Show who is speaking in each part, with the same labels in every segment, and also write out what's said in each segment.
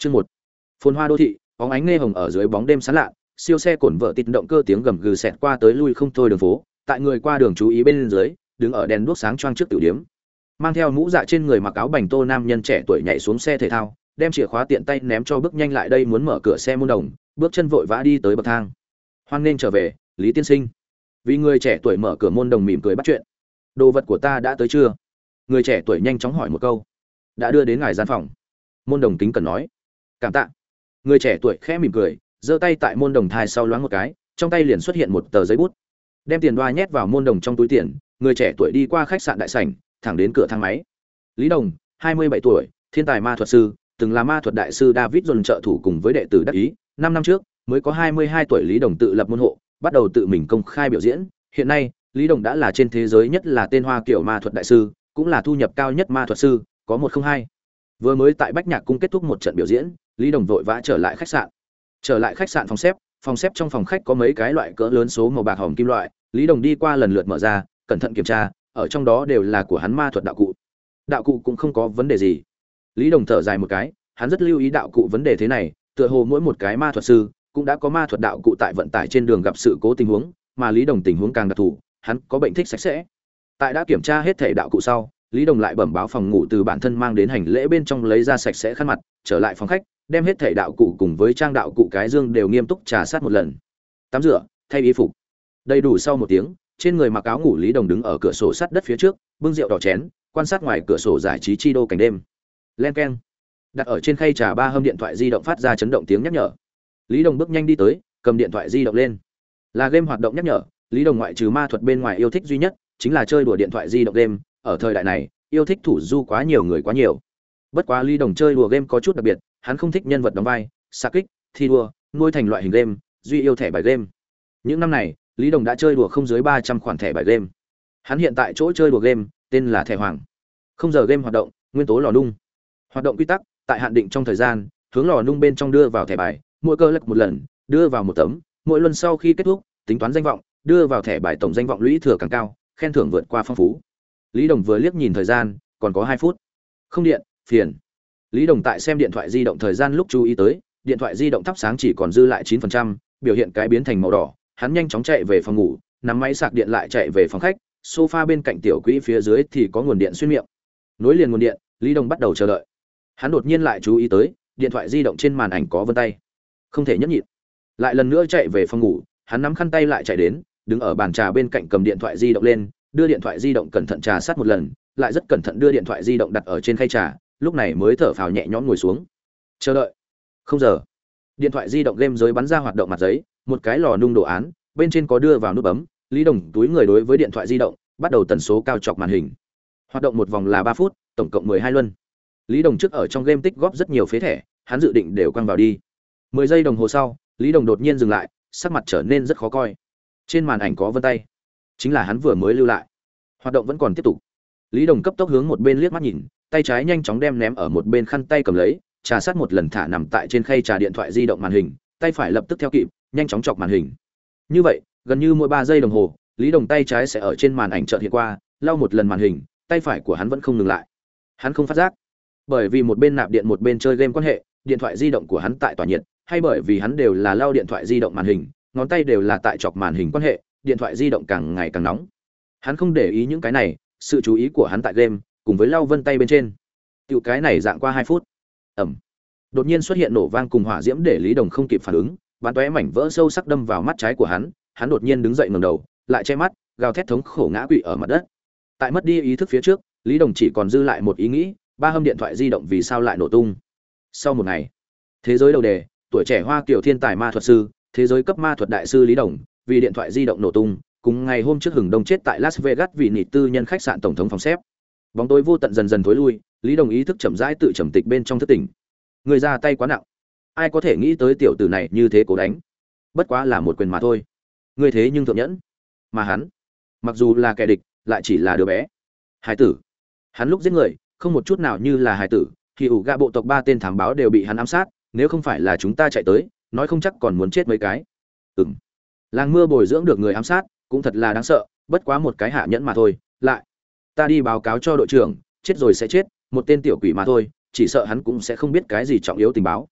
Speaker 1: chương một. Phồn hoa đô thị, bóng ánh nghe hồng ở dưới bóng đêm sáng lạ, siêu xe cổn vợ tịt động cơ tiếng gầm gừ xẹt qua tới lui không thôi đường phố, tại người qua đường chú ý bên dưới, đứng ở đèn đuốc sáng choang trước tiểu điếm. Mang theo mũ dạ trên người mặc áo bành tô nam nhân trẻ tuổi nhảy xuống xe thể thao, đem chìa khóa tiện tay ném cho bước nhanh lại đây muốn mở cửa xe môn đồng, bước chân vội vã đi tới bậc thang. Hoan nên trở về, lý tiên sinh. Vì người trẻ tuổi mở cửa môn đồng mỉm cười bắt chuyện. Đồ vật của ta đã tới chưa? Người trẻ tuổi nhanh chóng hỏi một câu. Đã đưa đến ngài gian phòng. Môn đồng kính cần nói cảm tạ. Người trẻ tuổi khẽ mỉm cười, giơ tay tại môn đồng thai sau loáng một cái, trong tay liền xuất hiện một tờ giấy bút. Đem tiền đoa nhét vào môn đồng trong túi tiền, người trẻ tuổi đi qua khách sạn đại sảnh, thẳng đến cửa thang máy. Lý đồng, hai mươi bảy tuổi, thiên tài ma thuật sư, từng là ma thuật đại sư david dồn trợ thủ cùng với đệ tử đắc ý. Năm năm trước, mới có hai mươi hai tuổi lý đồng tự lập môn hộ, bắt đầu tự mình công khai biểu diễn. Hiện nay, lý đồng đã là trên thế giới nhất là tên hoa kiểu ma thuật đại sư, cũng là thu nhập cao nhất ma thuật sư, có một không hai. Vừa mới tại bách nhạc cung kết thúc một trận biểu diễn lý đồng vội vã trở lại khách sạn. Trở lại khách sạn phòng xếp phòng xếp trong phòng khách có mấy cái loại cỡ lớn số màu bạc hồng kim loại, lý đồng đi qua lần lượt mở ra, cẩn thận kiểm tra, ở trong đó đều là của hắn ma thuật đạo cụ. Đạo cụ cũng không có vấn đề gì. Lý đồng thở dài một cái, hắn rất lưu ý đạo cụ vấn đề thế này, tựa hồ mỗi một cái ma thuật sư cũng đã có ma thuật đạo cụ tại vận tải trên đường gặp sự cố tình huống, mà lý đồng tình huống càng đặc thù, hắn có bệnh thích sạch sẽ. Tại đã kiểm tra hết thể đạo cụ sau, lý đồng lại bẩm báo phòng ngủ từ bản thân mang đến hành lễ bên trong lấy ra sạch sẽ khăn mặt, trở lại phòng khách đem hết thể đạo cụ cùng với trang đạo cụ cái dương đều nghiêm túc trà sát một lần. Tắm rửa, thay y phục. Đầy đủ sau một tiếng, trên người mặc áo ngủ lý đồng đứng ở cửa sổ sắt đất phía trước, bưng rượu đỏ chén, quan sát ngoài cửa sổ giải trí chi đô cảnh đêm. Len keng. Đặt ở trên khay trà ba hâm điện thoại di động phát ra chấn động tiếng nhắc nhở. Lý đồng bước nhanh đi tới, cầm điện thoại di động lên. Là game hoạt động nhắc nhở, lý đồng ngoại trừ ma thuật bên ngoài yêu thích duy nhất, chính là chơi đùa điện thoại di động game, ở thời đại này, yêu thích thủ du quá nhiều người quá nhiều. Bất quá lý đồng chơi đùa game có chút đặc biệt hắn không thích nhân vật đóng vai xa kích, thi đua, nuôi thành loại hình game, duy yêu thẻ bài game. Những năm này, lý đồng đã chơi đùa không dưới ba trăm khoản thẻ bài game. Hắn hiện tại chỗ chơi đùa game, tên là thẻ hoàng. Không giờ game hoạt động, nguyên tố lò nung. Hoạt động quy tắc, tại hạn định trong thời gian, hướng lò nung bên trong đưa vào thẻ bài, mỗi cơ lắc một lần, đưa vào một tấm, mỗi lần sau khi kết thúc, tính toán danh vọng, đưa vào thẻ bài tổng danh vọng lũy thừa càng cao, khen thưởng vượt qua phong phú. Lý đồng vừa liếc nhìn thời gian, còn có hai phút. Không điện, phiền lý đồng tại xem điện thoại di động thời gian lúc chú ý tới, điện thoại di động thắp sáng chỉ còn dư lại chín phần trăm, biểu hiện cái biến thành màu đỏ. Hắn nhanh chóng chạy về phòng ngủ, nắm máy sạc điện lại chạy về phòng khách, sofa bên cạnh tiểu quỹ phía dưới thì có nguồn điện xuyên miệng. Nối liền nguồn điện, lý đồng bắt đầu chờ đợi. Hắn đột nhiên lại chú ý tới, điện thoại di động trên màn ảnh có vân tay. Không thể nhẫn nhịn. Lại lần nữa chạy về phòng ngủ, hắn nắm khăn tay lại chạy đến, đứng ở bàn trà bên cạnh cầm điện thoại di động lên, đưa điện thoại di động cẩn thận trà sát một lần, lại rất cẩn thận đưa điện thoại di động đặt ở trên khay trà lúc này mới thở phào nhẹ nhõm ngồi xuống. Chờ đợi. Không giờ. Điện thoại di động game giới bắn ra hoạt động mặt giấy, một cái lò nung đồ án, bên trên có đưa vào nút bấm, lý đồng túi người đối với điện thoại di động, bắt đầu tần số cao chọc màn hình. Hoạt động một vòng là ba phút, tổng cộng mười hai luân. Lý đồng trước ở trong game tích góp rất nhiều phế thẻ, hắn dự định đều quăng vào đi. Mười giây đồng hồ sau, lý đồng đột nhiên dừng lại, sắc mặt trở nên rất khó coi. Trên màn ảnh có vân tay. Chính là hắn vừa mới lưu lại. Hoạt động vẫn còn tiếp tục. Lý đồng cấp tốc hướng một bên liếc mắt nhìn tay trái nhanh chóng đem ném ở một bên khăn tay cầm lấy, trà sát một lần thả nằm tại trên khay trà điện thoại di động màn hình, tay phải lập tức theo kịp, nhanh chóng chọc màn hình. Như vậy, gần như mỗi ba giây đồng hồ, lý đồng tay trái sẽ ở trên màn ảnh trợt hiện qua, lau một lần màn hình, tay phải của hắn vẫn không ngừng lại. Hắn không phát giác. Bởi vì một bên nạp điện một bên chơi game quan hệ, điện thoại di động của hắn tại tỏa nhiệt, hay bởi vì hắn đều là lau điện thoại di động màn hình, ngón tay đều là tại chọc màn hình quan hệ, điện thoại di động càng ngày càng nóng. Hắn không để ý những cái này, sự chú ý của hắn tại game cùng với lau vân tay bên trên. Tiểu cái này dạng qua hai phút. Ẩm. Đột nhiên xuất hiện nổ vang cùng hỏa diễm để lý đồng không kịp phản ứng bắn tóe mảnh vỡ sâu sắc đâm vào mắt trái của hắn hắn đột nhiên đứng dậy ngẩng đầu, lại che mắt, gào thét thống khổ ngã quỵ ở mặt đất. Tại mất đi ý thức phía trước, lý đồng chỉ còn dư lại một ý nghĩ, ba hâm điện thoại di động vì sao lại nổ tung. Sau một ngày, thế giới đầu đề, tuổi trẻ hoa kiểu thiên tài ma thuật sư, thế giới cấp ma thuật đại sư lý đồng, vì điện thoại di động nổ tung, cùng ngày hôm trước hừng đông chết tại las vegas vì nịt tư nhân khách sạn tổng thống phòng xếp bóng tối vô tận dần dần thối lui, lý đồng ý thức chậm rãi tự trầm tịch bên trong thất tỉnh. Người ra tay quá nặng. Ai có thể nghĩ tới tiểu tử này như thế cố đánh? Bất quá là một quyền mà thôi. Ngươi thế nhưng thượng nhẫn. Mà hắn, mặc dù là kẻ địch, lại chỉ là đứa bé. Hải tử. Hắn lúc giết người, không một chút nào như là hải tử. Thì ủ gạ bộ tộc ba tên thám báo đều bị hắn ám sát, nếu không phải là chúng ta chạy tới, nói không chắc còn muốn chết mấy cái. Ừng làng mưa bồi dưỡng được người ám sát, cũng thật là đáng sợ, bất quá một cái hạ nhẫn mà thôi, lại ta đi báo cáo cho đội trưởng, chết rồi sẽ chết, một tên tiểu quỷ mà thôi, chỉ sợ hắn cũng sẽ không biết cái gì trọng yếu tình báo.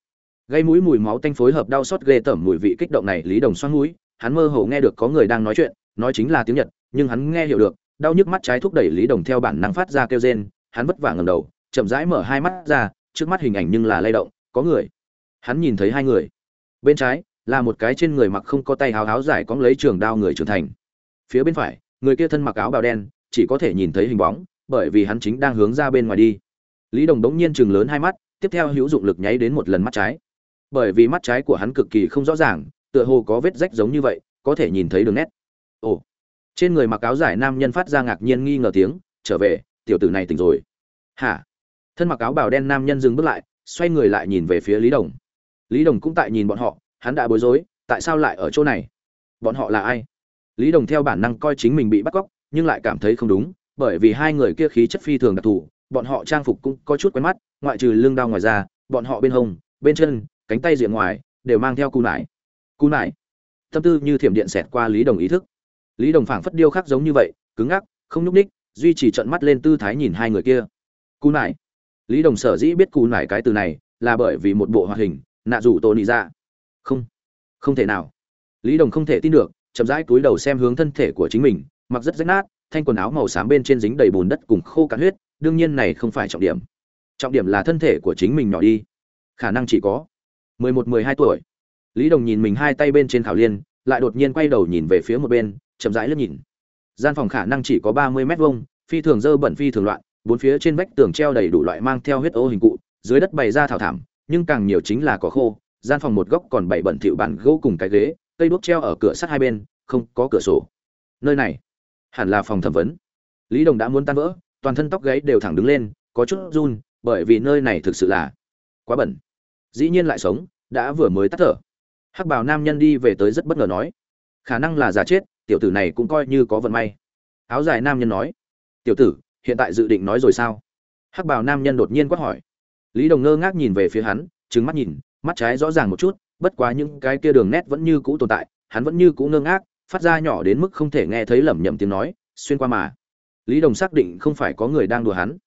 Speaker 1: Gây mũi mùi máu tanh phối hợp đau xót ghê tởm mùi vị kích động này, lý đồng xoắn mũi, hắn mơ hồ nghe được có người đang nói chuyện, nói chính là tiếng nhật, nhưng hắn nghe hiểu được, đau nhức mắt trái thúc đẩy lý đồng theo bản năng phát ra kêu rên, hắn vất vả ngầm đầu, chậm rãi mở hai mắt ra, trước mắt hình ảnh nhưng là lay động, có người. Hắn nhìn thấy hai người. Bên trái, là một cái trên người mặc không có tay háo háo dài cóng lấy trường đao người trưởng thành. Phía bên phải, người kia thân mặc áo bào đen chỉ có thể nhìn thấy hình bóng, bởi vì hắn chính đang hướng ra bên ngoài đi. Lý đồng đống nhiên chừng lớn hai mắt, tiếp theo hữu dụng lực nháy đến một lần mắt trái. Bởi vì mắt trái của hắn cực kỳ không rõ ràng, tựa hồ có vết rách giống như vậy, có thể nhìn thấy đường nét. Ồ. Trên người mặc áo dài nam nhân phát ra ngạc nhiên nghi ngờ tiếng, trở về, tiểu tử này tỉnh rồi. Hả? Thân mặc áo bào đen nam nhân dừng bước lại, xoay người lại nhìn về phía lý đồng. Lý đồng cũng tại nhìn bọn họ, hắn đã bối rối, tại sao lại ở chỗ này? Bọn họ là ai? Lý đồng theo bản năng coi chính mình bị bắt cóc nhưng lại cảm thấy không đúng, bởi vì hai người kia khí chất phi thường đặc thù, bọn họ trang phục cũng có chút quen mắt, ngoại trừ lưng đao ngoài ra bọn họ bên hông, bên chân, cánh tay diện ngoài, đều mang theo cù nải. Cù nải. Tâm tư như thiểm điện xẹt qua lý đồng ý thức. Lý đồng phảng phất điêu khắc giống như vậy, cứng ngắc, không nhúc ních duy trì trận mắt lên tư thái nhìn hai người kia. Cù nải. Lý đồng sở dĩ biết cù nải cái từ này, là bởi vì một bộ hoạt hình, nạ rủ tổ nị ra không. Không thể nào. Lý đồng không thể tin được, chậm rãi cúi đầu xem hướng thân thể của chính mình mặc rất rách nát, thanh quần áo màu xám bên trên dính đầy bùn đất cùng khô cạn huyết, đương nhiên này không phải trọng điểm. Trọng điểm là thân thể của chính mình nhỏ đi. Khả năng chỉ có mười một, mười hai tuổi. Lý đồng nhìn mình hai tay bên trên khảo liên, lại đột nhiên quay đầu nhìn về phía một bên, chậm rãi lướt nhìn. Gian phòng khả năng chỉ có ba mươi mét vuông, phi thường dơ bẩn phi thường loạn, bốn phía trên vách tường treo đầy đủ loại mang theo huyết ô hình cụ, dưới đất bày ra thảo thảm, nhưng càng nhiều chính là cỏ khô, gian phòng một góc còn bảy bẩn thịu bàn gỗ cùng cái ghế, cây đuốc treo ở cửa sắt hai bên, không có cửa sổ. Nơi này hẳn là phòng thẩm vấn. Lý đồng đã muốn tan vỡ, toàn thân tóc gáy đều thẳng đứng lên, có chút run, bởi vì nơi này thực sự là quá bẩn. Dĩ nhiên lại sống, đã vừa mới tắt thở. Hắc bảo nam nhân đi về tới rất bất ngờ nói, khả năng là giả chết, tiểu tử này cũng coi như có vận may. Áo dài nam nhân nói, tiểu tử, hiện tại dự định nói rồi sao? Hắc bảo nam nhân đột nhiên quát hỏi. Lý đồng ngơ ngác nhìn về phía hắn trứng mắt nhìn, mắt trái rõ ràng một chút, bất quá những cái kia đường nét vẫn như cũ tồn tại, hắn vẫn như cũ ngơ ngác phát ra nhỏ đến mức không thể nghe thấy lẩm nhẩm tiếng nói, xuyên qua mà. Lý đồng xác định không phải có người đang đùa hắn.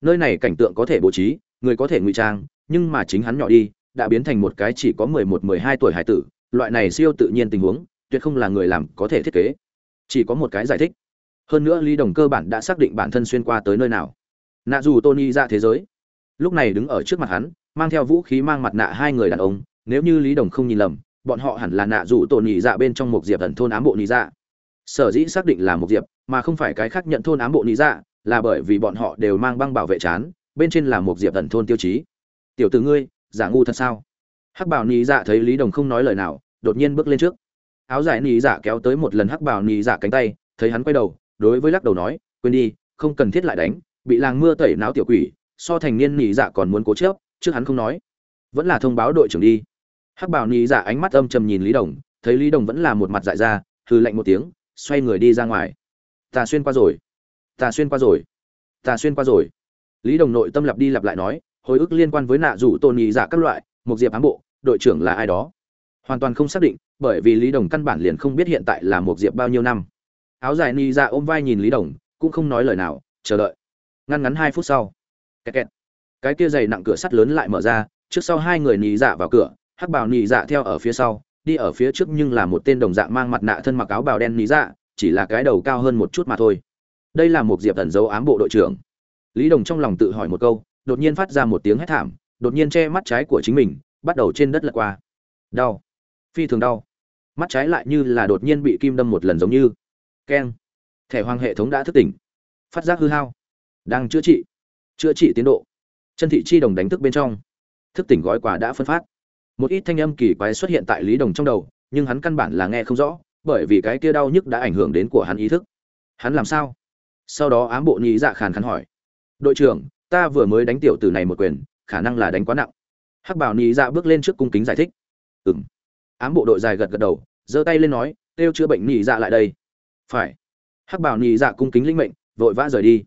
Speaker 1: Nơi này cảnh tượng có thể bố trí, người có thể ngụy trang, nhưng mà chính hắn nhỏ đi, đã biến thành một cái chỉ có mười một, mười hai tuổi hải tử, loại này siêu tự nhiên tình huống, tuyệt không là người làm có thể thiết kế. Chỉ có một cái giải thích. Hơn nữa lý đồng cơ bản đã xác định bản thân xuyên qua tới nơi nào. Nạ dù tony ra thế giới. Lúc này đứng ở trước mặt hắn, mang theo vũ khí mang mặt nạ hai người đàn ông, nếu như lý đồng không nhìn lầm bọn họ hẳn là nạ dù tổ nhị dạ bên trong một diệp ẩn thôn ám bộ nhị dạ. Sở dĩ xác định là một diệp, mà không phải cái khác nhận thôn ám bộ nhị dạ là bởi vì bọn họ đều mang băng bảo vệ chán, bên trên là một diệp ẩn thôn tiêu chí. Tiểu tử ngươi, giả ngu thật sao? Hắc bảo nhị dạ thấy lý đồng không nói lời nào, đột nhiên bước lên trước. Áo dài nhị dạ kéo tới một lần hắc bảo nhị dạ cánh tay, thấy hắn quay đầu, đối với lắc đầu nói, quên đi, không cần thiết lại đánh, bị làng mưa tẩy não tiểu quỷ, so thành niên nhị dạ còn muốn cố chớp trước hắn không nói. Vẫn là thông báo đội trưởng đi hắc bảo Nị dạ ánh mắt âm trầm nhìn lý đồng, thấy lý đồng vẫn là một mặt dại ra, hừ lạnh một tiếng, xoay người đi ra ngoài. Ta xuyên qua rồi. Ta xuyên qua rồi. Ta xuyên qua rồi. Lý đồng nội tâm lặp đi lặp lại nói, hồi ức liên quan với nạ rủ tôn Nị dạ các loại, một diệp ám bộ, đội trưởng là ai đó? Hoàn toàn không xác định, bởi vì lý đồng căn bản liền không biết hiện tại là một diệp bao nhiêu năm. Áo dài ni dạ ôm vai nhìn lý đồng, cũng không nói lời nào, chờ đợi. Ngăn ngắn hai phút sau. Kẹt kẹt. Cái kia dày nặng cửa sắt lớn lại mở ra, trước sau hai người ni dạ vào cửa hắc bào nhị dạ theo ở phía sau, đi ở phía trước nhưng là một tên đồng dạng mang mặt nạ thân mặc áo bào đen nhị dạ chỉ là cái đầu cao hơn một chút mà thôi. Đây là một diệp thần dấu ám bộ đội trưởng. Lý đồng trong lòng tự hỏi một câu, đột nhiên phát ra một tiếng hét thảm, đột nhiên che mắt trái của chính mình, bắt đầu trên đất lật qua. Đau. Phi thường đau. Mắt trái lại như là đột nhiên bị kim đâm một lần giống như. Keng. Thẻ hoàng hệ thống đã thức tỉnh. Phát giác hư hao. Đang chữa trị. Chữa trị tiến độ. Chân thị chi đồng đánh thức bên trong. Thức tỉnh gói quà đã phân phát một ít thanh âm kỳ quái xuất hiện tại lý đồng trong đầu, nhưng hắn căn bản là nghe không rõ, bởi vì cái kia đau nhức đã ảnh hưởng đến của hắn ý thức. Hắn làm sao? Sau đó ám bộ nhị dạ khàn khàn hỏi. Đội trưởng, ta vừa mới đánh tiểu tử này một quyền, khả năng là đánh quá nặng. Hắc bảo nhị dạ bước lên trước cung kính giải thích. Ừng ám bộ đội dài gật gật đầu, giơ tay lên nói kêu chữa bệnh nhị dạ lại đây. Phải. Hắc bảo nhị dạ cung kính linh mệnh, vội vã rời đi.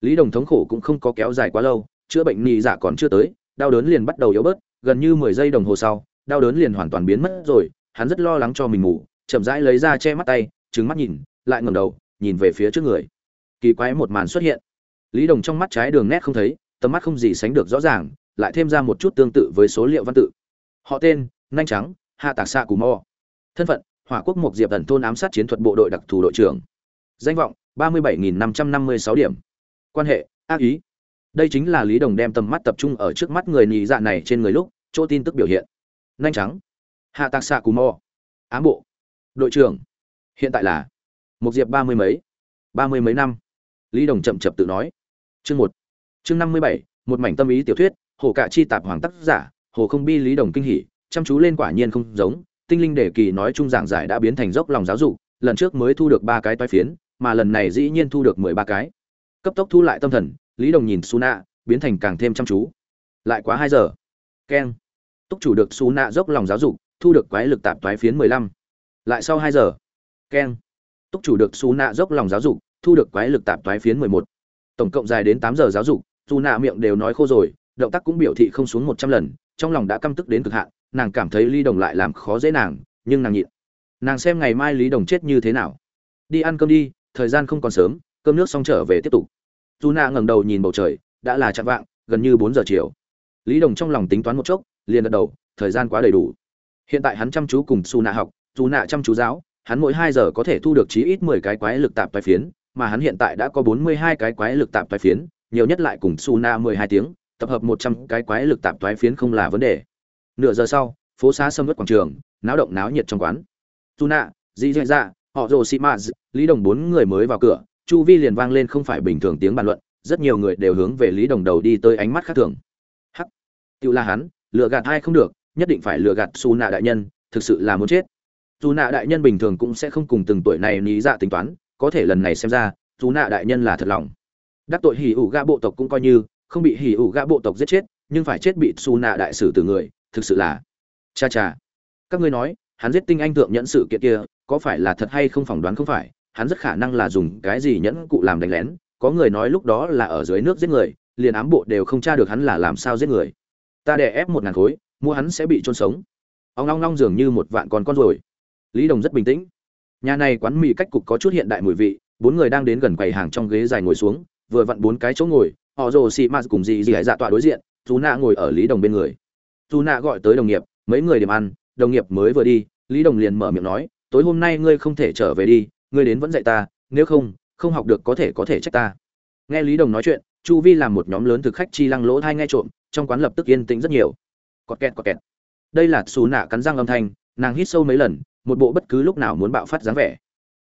Speaker 1: Lý đồng thống khổ cũng không có kéo dài quá lâu, chữa bệnh nhị dạ còn chưa tới, đau đớn liền bắt đầu yếu bớt gần như mười giây đồng hồ sau, đau đớn liền hoàn toàn biến mất rồi, hắn rất lo lắng cho mình ngủ, chậm rãi lấy ra che mắt tay, trừng mắt nhìn, lại ngẩng đầu, nhìn về phía trước người. Kỳ quái một màn xuất hiện. Lý đồng trong mắt trái đường nét không thấy, tầm mắt không gì sánh được rõ ràng, lại thêm ra một chút tương tự với số liệu văn tự. Họ tên, nhanh trắng, hạ tạc Sa cù Mo. thân phận, hỏa quốc Mộc diệp ẩn thôn ám sát chiến thuật bộ đội đặc thù đội trưởng. Danh vọng, ba mươi bảy nghìn năm trăm năm mươi sáu điểm. Quan hệ ác ý đây chính là lý đồng đem tầm mắt tập trung ở trước mắt người nhị dạ này trên người lúc, chỗ tin tức biểu hiện. Nhanh trắng hạ tạc xạ cù mò. Ám bộ. Đội trưởng. Hiện tại là một diệp ba mươi mấy. Ba mươi mấy năm. Lý đồng chậm chậm tự nói. Chương một. Chương năm mươi bảy, một mảnh tâm ý tiểu thuyết, hồ cạ chi tạp hoàng tác giả, hồ không bi lý đồng kinh hỉ, chăm chú lên quả nhiên không giống, tinh linh đề kỳ nói chung giảng giải đã biến thành dốc lòng giáo dục, lần trước mới thu được ba cái toai phiến, mà lần này dĩ nhiên thu được mười ba cái. Cấp tốc thu lại tâm thần lý đồng nhìn su nạ biến thành càng thêm chăm chú. Lại quá hai giờ. Keng. Túc chủ được su nạ dốc lòng giáo dục, thu được quái lực tạp toái phiến mười lăm. Lại sau hai giờ. Keng. Túc chủ được su nạ dốc lòng giáo dục, thu được quái lực tạp toái phiến mười một. Tổng cộng dài đến tám giờ giáo dục, su nạ miệng đều nói khô rồi, động tác cũng biểu thị không xuống một trăm lần, trong lòng đã căm tức đến cực hạn, nàng cảm thấy lý đồng lại làm khó dễ nàng, nhưng nàng nhịn. Nàng xem ngày mai lý đồng chết như thế nào. Đi ăn cơm đi, thời gian không còn sớm, cơm nước xong trở về tiếp tục dù nạ ngẩng đầu nhìn bầu trời, đã là chặn vạng, gần như bốn giờ chiều. Lý đồng trong lòng tính toán một chốc, liền gật đầu, thời gian quá đầy đủ. Hiện tại hắn chăm chú cùng xù nạ học dù nạ chăm chú giáo, hắn mỗi hai giờ có thể thu được chí ít mười cái quái lực tạp toái phiến, mà hắn hiện tại đã có bốn mươi hai cái quái lực tạp toái phiến, nhiều nhất lại cùng xù nạ mười hai tiếng, tập hợp một trăm cái quái lực tạp toái phiến không là vấn đề. Nửa giờ sau, phố xá sâm vất quảng trường, náo động náo nhiệt trong quán. Dù nạ dị dạy dạ họ rồ sĩ maz, lý đồng bốn người mới vào cửa chu vi liền vang lên không phải bình thường tiếng bàn luận, rất nhiều người đều hướng về lý đồng đầu đi tới ánh mắt khác thường. Hắc! Tự là hắn lừa gạt ai không được, nhất định phải lừa gạt su nạ đại nhân, thực sự là muốn chết. Dù nạ đại nhân bình thường cũng sẽ không cùng từng tuổi này lý dạ tính toán, có thể lần này xem ra dù nạ đại nhân là thật lòng. Đắc tội hỉ ủ gã bộ tộc cũng coi như, không bị hỉ ủ gã bộ tộc giết chết, nhưng phải chết bị su nạ đại sử từ người, thực sự là cha cha. Các ngươi nói, hắn giết tinh anh thượng nhẫn sự kiện kia, có phải là thật hay không phỏng đoán không phải? Hắn rất khả năng là dùng cái gì nhẫn cụ làm đánh lén, có người nói lúc đó là ở dưới nước giết người, liền ám bộ đều không tra được hắn là làm sao giết người. Ta đè ép một ngàn khối, mua hắn sẽ bị trôn sống. Ông long long dường như một vạn con con rồi. Lý đồng rất bình tĩnh. Nhà này quán mì cách cục có chút hiện đại mùi vị, bốn người đang đến gần quầy hàng trong ghế dài ngồi xuống, vừa vặn bốn cái chỗ ngồi, họ rồ xị mạt cùng dì dì dạ tọa đối diện, dù nạ ngồi ở lý đồng bên người. Dù nạ gọi tới đồng nghiệp, mấy người điểm ăn, đồng nghiệp mới vừa đi, lý đồng liền mở miệng nói, tối hôm nay ngươi không thể trở về đi ngươi đến vẫn dạy ta, nếu không không học được có thể có thể trách ta. Nghe lý đồng nói chuyện, chu vi làm một nhóm lớn thực khách chi lăng lỗ thai nghe trộm, trong quán lập tức yên tĩnh rất nhiều. Cọt kẹt cọt kẹt. Đây là xù nạ cắn răng âm thanh, nàng hít sâu mấy lần, một bộ bất cứ lúc nào muốn bạo phát dáng vẻ.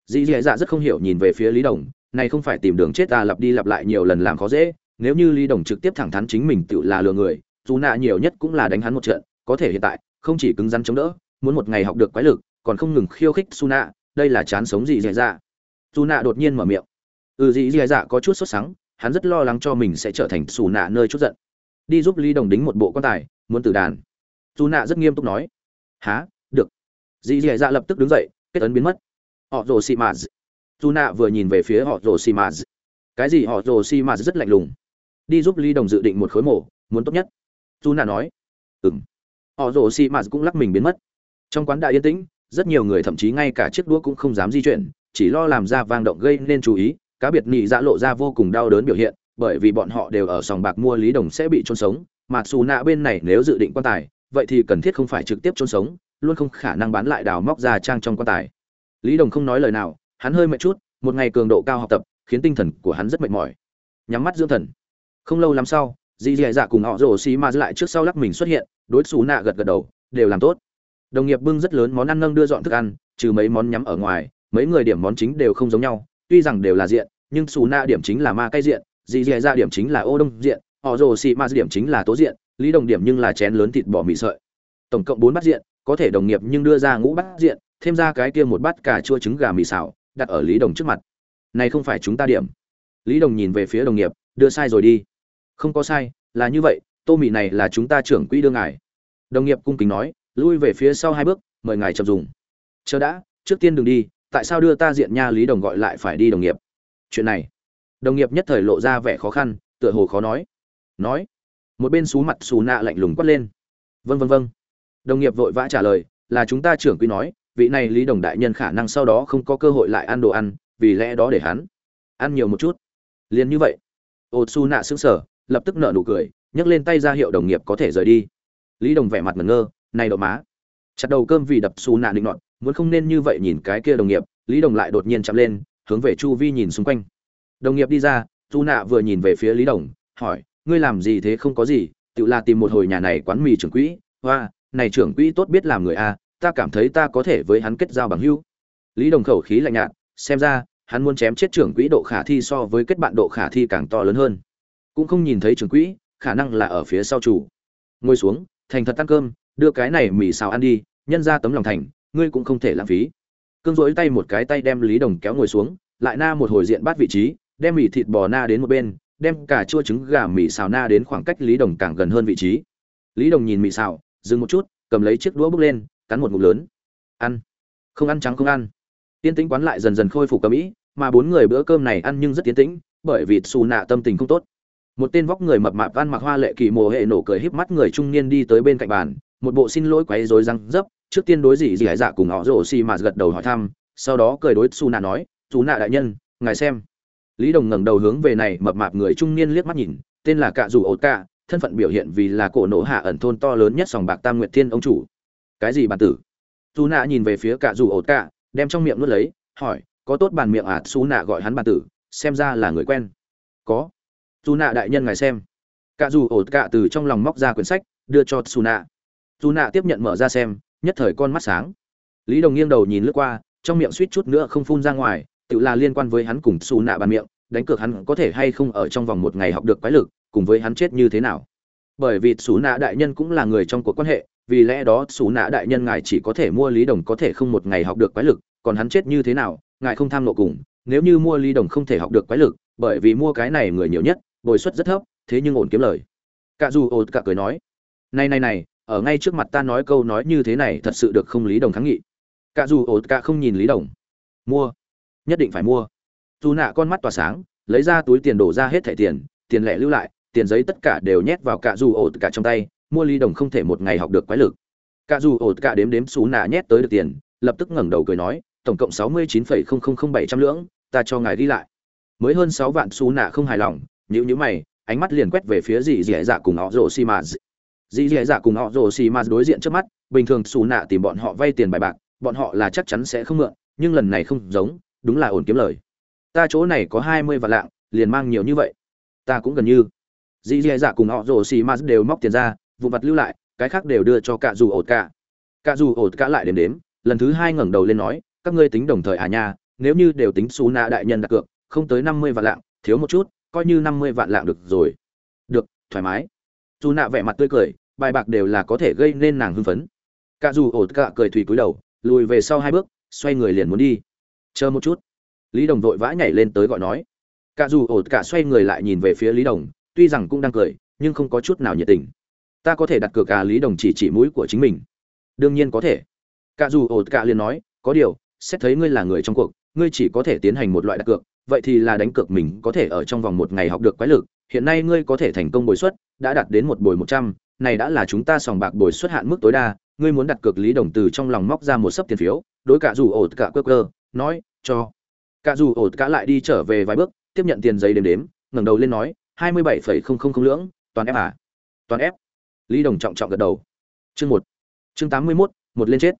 Speaker 1: Dì dì dạ rất không hiểu nhìn về phía lý đồng, này không phải tìm đường chết ta lặp đi lặp lại nhiều lần làm khó dễ, nếu như lý đồng trực tiếp thẳng thắn chính mình tự là lừa người, dù nạ nhiều nhất cũng là đánh hắn một trận, có thể hiện tại, không chỉ cứng rắn chống đỡ, muốn một ngày học được quái lực, còn không ngừng khiêu khích su nạ đây là chán sống gì dì dạ. Dù nạ đột nhiên mở miệng. Ừ gì dì dạ có chút sốt sắng, hắn rất lo lắng cho mình sẽ trở thành xù nạ nơi chút giận. Đi giúp ly đồng đính một bộ quan tài, muốn tử đàn. Dù nạ rất nghiêm túc nói. Há được. Dì dì dạ lập tức đứng dậy, kết ấn biến mất. Họ rồ xì mạt. Dù nạ vừa nhìn về phía họ rồ xì mạt. Cái gì họ rồ xì mạt rất lạnh lùng. Đi giúp ly đồng dự định một khối mổ, muốn tốt nhất. Dù nạ nói. Ừng họ rồ xì mạt cũng lắc mình biến mất. Trong quán đại yên tĩnh rất nhiều người thậm chí ngay cả chiếc đũa cũng không dám di chuyển, chỉ lo làm ra vang động gây nên chú ý, cá biệt nhị dạ lộ ra vô cùng đau đớn biểu hiện, bởi vì bọn họ đều ở sòng bạc mua lý đồng sẽ bị trôn sống, mà xù nạ bên này nếu dự định quan tài, vậy thì cần thiết không phải trực tiếp trôn sống, luôn không khả năng bán lại đào móc ra trang trong quan tài. Lý đồng không nói lời nào, hắn hơi mệt chút, một ngày cường độ cao học tập, khiến tinh thần của hắn rất mệt mỏi. Nhắm mắt dưỡng thần. Không lâu lắm sau, dì dì dạ cùng họ rồ xì ma lại trước sau lắc mình xuất hiện, đối xù nạ gật gật đầu, đều làm tốt đồng nghiệp bưng rất lớn món ăn nâng đưa dọn thức ăn, trừ mấy món nhắm ở ngoài, mấy người điểm món chính đều không giống nhau, tuy rằng đều là diện, nhưng xù na điểm chính là ma cây diện, dì dì ra điểm chính là ô đông diện, họ rồ xì ma điểm chính là tố diện, lý đồng điểm nhưng là chén lớn thịt bò mì sợi. Tổng cộng bốn bát diện, có thể đồng nghiệp nhưng đưa ra ngũ bát diện, thêm ra cái kia một bát cà chua trứng gà mì xào, đặt ở lý đồng trước mặt. Này không phải chúng ta điểm. Lý đồng nhìn về phía đồng nghiệp, đưa sai rồi đi. Không có sai, là như vậy, tô mì này là chúng ta trưởng quỹ đương ngài. Đồng nghiệp cung kính nói lui về phía sau hai bước, mời ngài chậm dùng. Chờ đã, trước tiên đừng đi, tại sao đưa ta diện nha lý đồng gọi lại phải đi đồng nghiệp? Chuyện này, đồng nghiệp nhất thời lộ ra vẻ khó khăn, tựa hồ khó nói. Nói, một bên xú mặt xù nạ lạnh lùng quát lên. Vân vân vân đồng nghiệp vội vã trả lời, là chúng ta trưởng quý nói, vị này lý đồng đại nhân khả năng sau đó không có cơ hội lại ăn đồ ăn, vì lẽ đó để hắn ăn nhiều một chút. Liền như vậy ô su nạ sững sờ, lập tức nợ nụ cười, nhấc lên tay ra hiệu đồng nghiệp có thể rời đi. Lý đồng vẻ mặt ngẩn ngơ này đậu má. Chặt đầu cơm vì đập xù nạ định nọt, muốn không nên như vậy nhìn cái kia đồng nghiệp, lý đồng lại đột nhiên chạm lên, hướng về chu vi nhìn xung quanh. Đồng nghiệp đi ra dù nạ vừa nhìn về phía lý đồng, hỏi, ngươi làm gì thế không có gì, tự là tìm một hồi nhà này quán mì trưởng quỹ, hoa, này trưởng quỹ tốt biết làm người a, ta cảm thấy ta có thể với hắn kết giao bằng hữu. Lý đồng khẩu khí lạnh nhạt, xem ra, hắn muốn chém chết trưởng quỹ độ khả thi so với kết bạn độ khả thi càng to lớn hơn. Cũng không nhìn thấy trưởng quỹ, khả năng là ở phía sau chủ. Ngồi xuống, thành thật ăn cơm đưa cái này mì xào ăn đi, nhân ra tấm lòng thành, ngươi cũng không thể lãng phí. Cương rỗi tay một cái tay đem lý đồng kéo ngồi xuống, lại na một hồi diện bắt vị trí, đem mì thịt bò na đến một bên, đem cả chua trứng gà mì xào na đến khoảng cách lý đồng càng gần hơn vị trí. Lý đồng nhìn mì xào, dừng một chút, cầm lấy chiếc đũa bước lên, cắn một ngụm lớn. Ăn. Không ăn trắng không ăn. Tiên tĩnh quán lại dần dần khôi phục cầm ĩ mà bốn người bữa cơm này ăn nhưng rất tiến tĩnh, bởi vì xù nạ tâm tình không tốt. Một tên vóc người mập mạp ăn mặc hoa lệ kỳ mồ hệ nổ cười híp mắt người trung niên đi tới bên cạnh bàn một bộ xin lỗi quấy rối răng dấp, trước tiên đối gì dị hải dạ cùng họ rổ xì mà gật đầu hỏi thăm, sau đó cười đối Su nạ nói chú nạ đại nhân, ngài xem. Lý đồng ngẩng đầu hướng về này mập mạp người trung niên liếc mắt nhìn, tên là cạ dù ột cạ, thân phận biểu hiện vì là cổ nổ hạ ẩn thôn to lớn nhất sòng bạc tam nguyệt thiên ông chủ. Cái gì bản tử? Su nạ nhìn về phía cạ dù ột cạ, đem trong miệng nuốt lấy, hỏi, có tốt bàn miệng à? Su nạ gọi hắn bản tử, xem ra là người quen. Có. Su nạ đại nhân ngài xem. Cạ dù ột cạ từ trong lòng móc ra quyển sách, đưa cho Su nạ dù nạ tiếp nhận mở ra xem, nhất thời con mắt sáng. Lý đồng nghiêng đầu nhìn lướt qua, trong miệng suýt chút nữa không phun ra ngoài, tự là liên quan với hắn cùng xù nạ bàn miệng, đánh cược hắn có thể hay không ở trong vòng một ngày học được quái lực, cùng với hắn chết như thế nào. Bởi vì xù nạ đại nhân cũng là người trong cuộc quan hệ, vì lẽ đó xù nạ đại nhân ngài chỉ có thể mua lý đồng có thể không một ngày học được quái lực, còn hắn chết như thế nào, ngài không tham nộ cùng, nếu như mua lý đồng không thể học được quái lực, bởi vì mua cái này người nhiều nhất, bồi suất rất thấp, thế nhưng ổn kiếm lời. Cả dù ột cả cười nói, này này này ở ngay trước mặt ta nói câu nói như thế này thật sự được không lý đồng kháng nghị. Cả dù ổ cả không nhìn lý đồng. Mua. Nhất định phải mua. Dù nạ con mắt tỏa sáng, lấy ra túi tiền đổ ra hết thẻ tiền tiền lẻ lưu lại, tiền giấy tất cả đều nhét vào cả dù ổ cả trong tay, mua lý đồng không thể một ngày học được quái lực. Cả dù ổ cả đếm đếm xú nạ nhét tới được tiền, lập tức ngẩng đầu cười nói, tổng cộng sáu mươi chín phẩy không không không bảy trăm lưỡng, ta cho ngài đi lại. Mới hơn sáu vạn xú nạ không hài lòng nhữ nhữ mày, ánh mắt liền quét về phía dì dì dạ cùng họ rồ xi mà dì dì dạ cùng họ rồ xì ma đối diện trước mắt, bình thường xù nạ tìm bọn họ vay tiền bài bạc, bọn họ là chắc chắn sẽ không mượn, nhưng lần này không giống, đúng là ổn kiếm lời. Ta chỗ này có hai mươi vạn lạng, liền mang nhiều như vậy. Ta cũng gần như. Dì dì dạ cùng họ rồ xì ma đều móc tiền ra vụ mặt lưu lại, cái khác đều đưa cho cả dù ột cả cả dù ột cả lại đếm đếm, lần thứ hai ngẩng đầu lên nói, các ngươi tính đồng thời à nha, nếu như đều tính xù nạ đại nhân đặt cược, không tới năm mươi vạn lạng, thiếu một chút, coi như năm mươi vạn lạng được rồi. Được, thoải mái dù nạ vẻ mặt tươi cười, bài bạc đều là có thể gây nên nàng hưng phấn. Cả dù ổ cả cười thủy cúi đầu, lùi về sau hai bước, xoay người liền muốn đi. Chờ một chút. Lý đồng vội vã nhảy lên tới gọi nói. Cả dù ổ cả xoay người lại nhìn về phía lý đồng, tuy rằng cũng đang cười, nhưng không có chút nào nhiệt tình. Ta có thể đặt cược cả lý đồng chỉ chỉ mũi của chính mình. Đương nhiên có thể. Cả dù ổ cả liền nói, có điều, xét thấy ngươi là người trong cuộc, ngươi chỉ có thể tiến hành một loại đặt cược, vậy thì là đánh cược mình có thể ở trong vòng một ngày học được quái lực, hiện nay ngươi có thể thành công bồi suất đã đạt đến một bồi một trăm, này đã là chúng ta sòng bạc bồi xuất hạn mức tối đa, ngươi muốn đặt cược lý đồng từ trong lòng móc ra một sấp tiền phiếu, đối cả dù ổ cả cơ cơ nói, cho. Cả dù ổ cả lại đi trở về vài bước, tiếp nhận tiền giấy đếm đếm, ngẩng đầu lên nói, hai mươi bảy phẩy không không không lưỡng, toàn ép à? Toàn ép. Lý đồng trọng trọng gật đầu. Chương một, chương tám mươi mốt, một lên chết.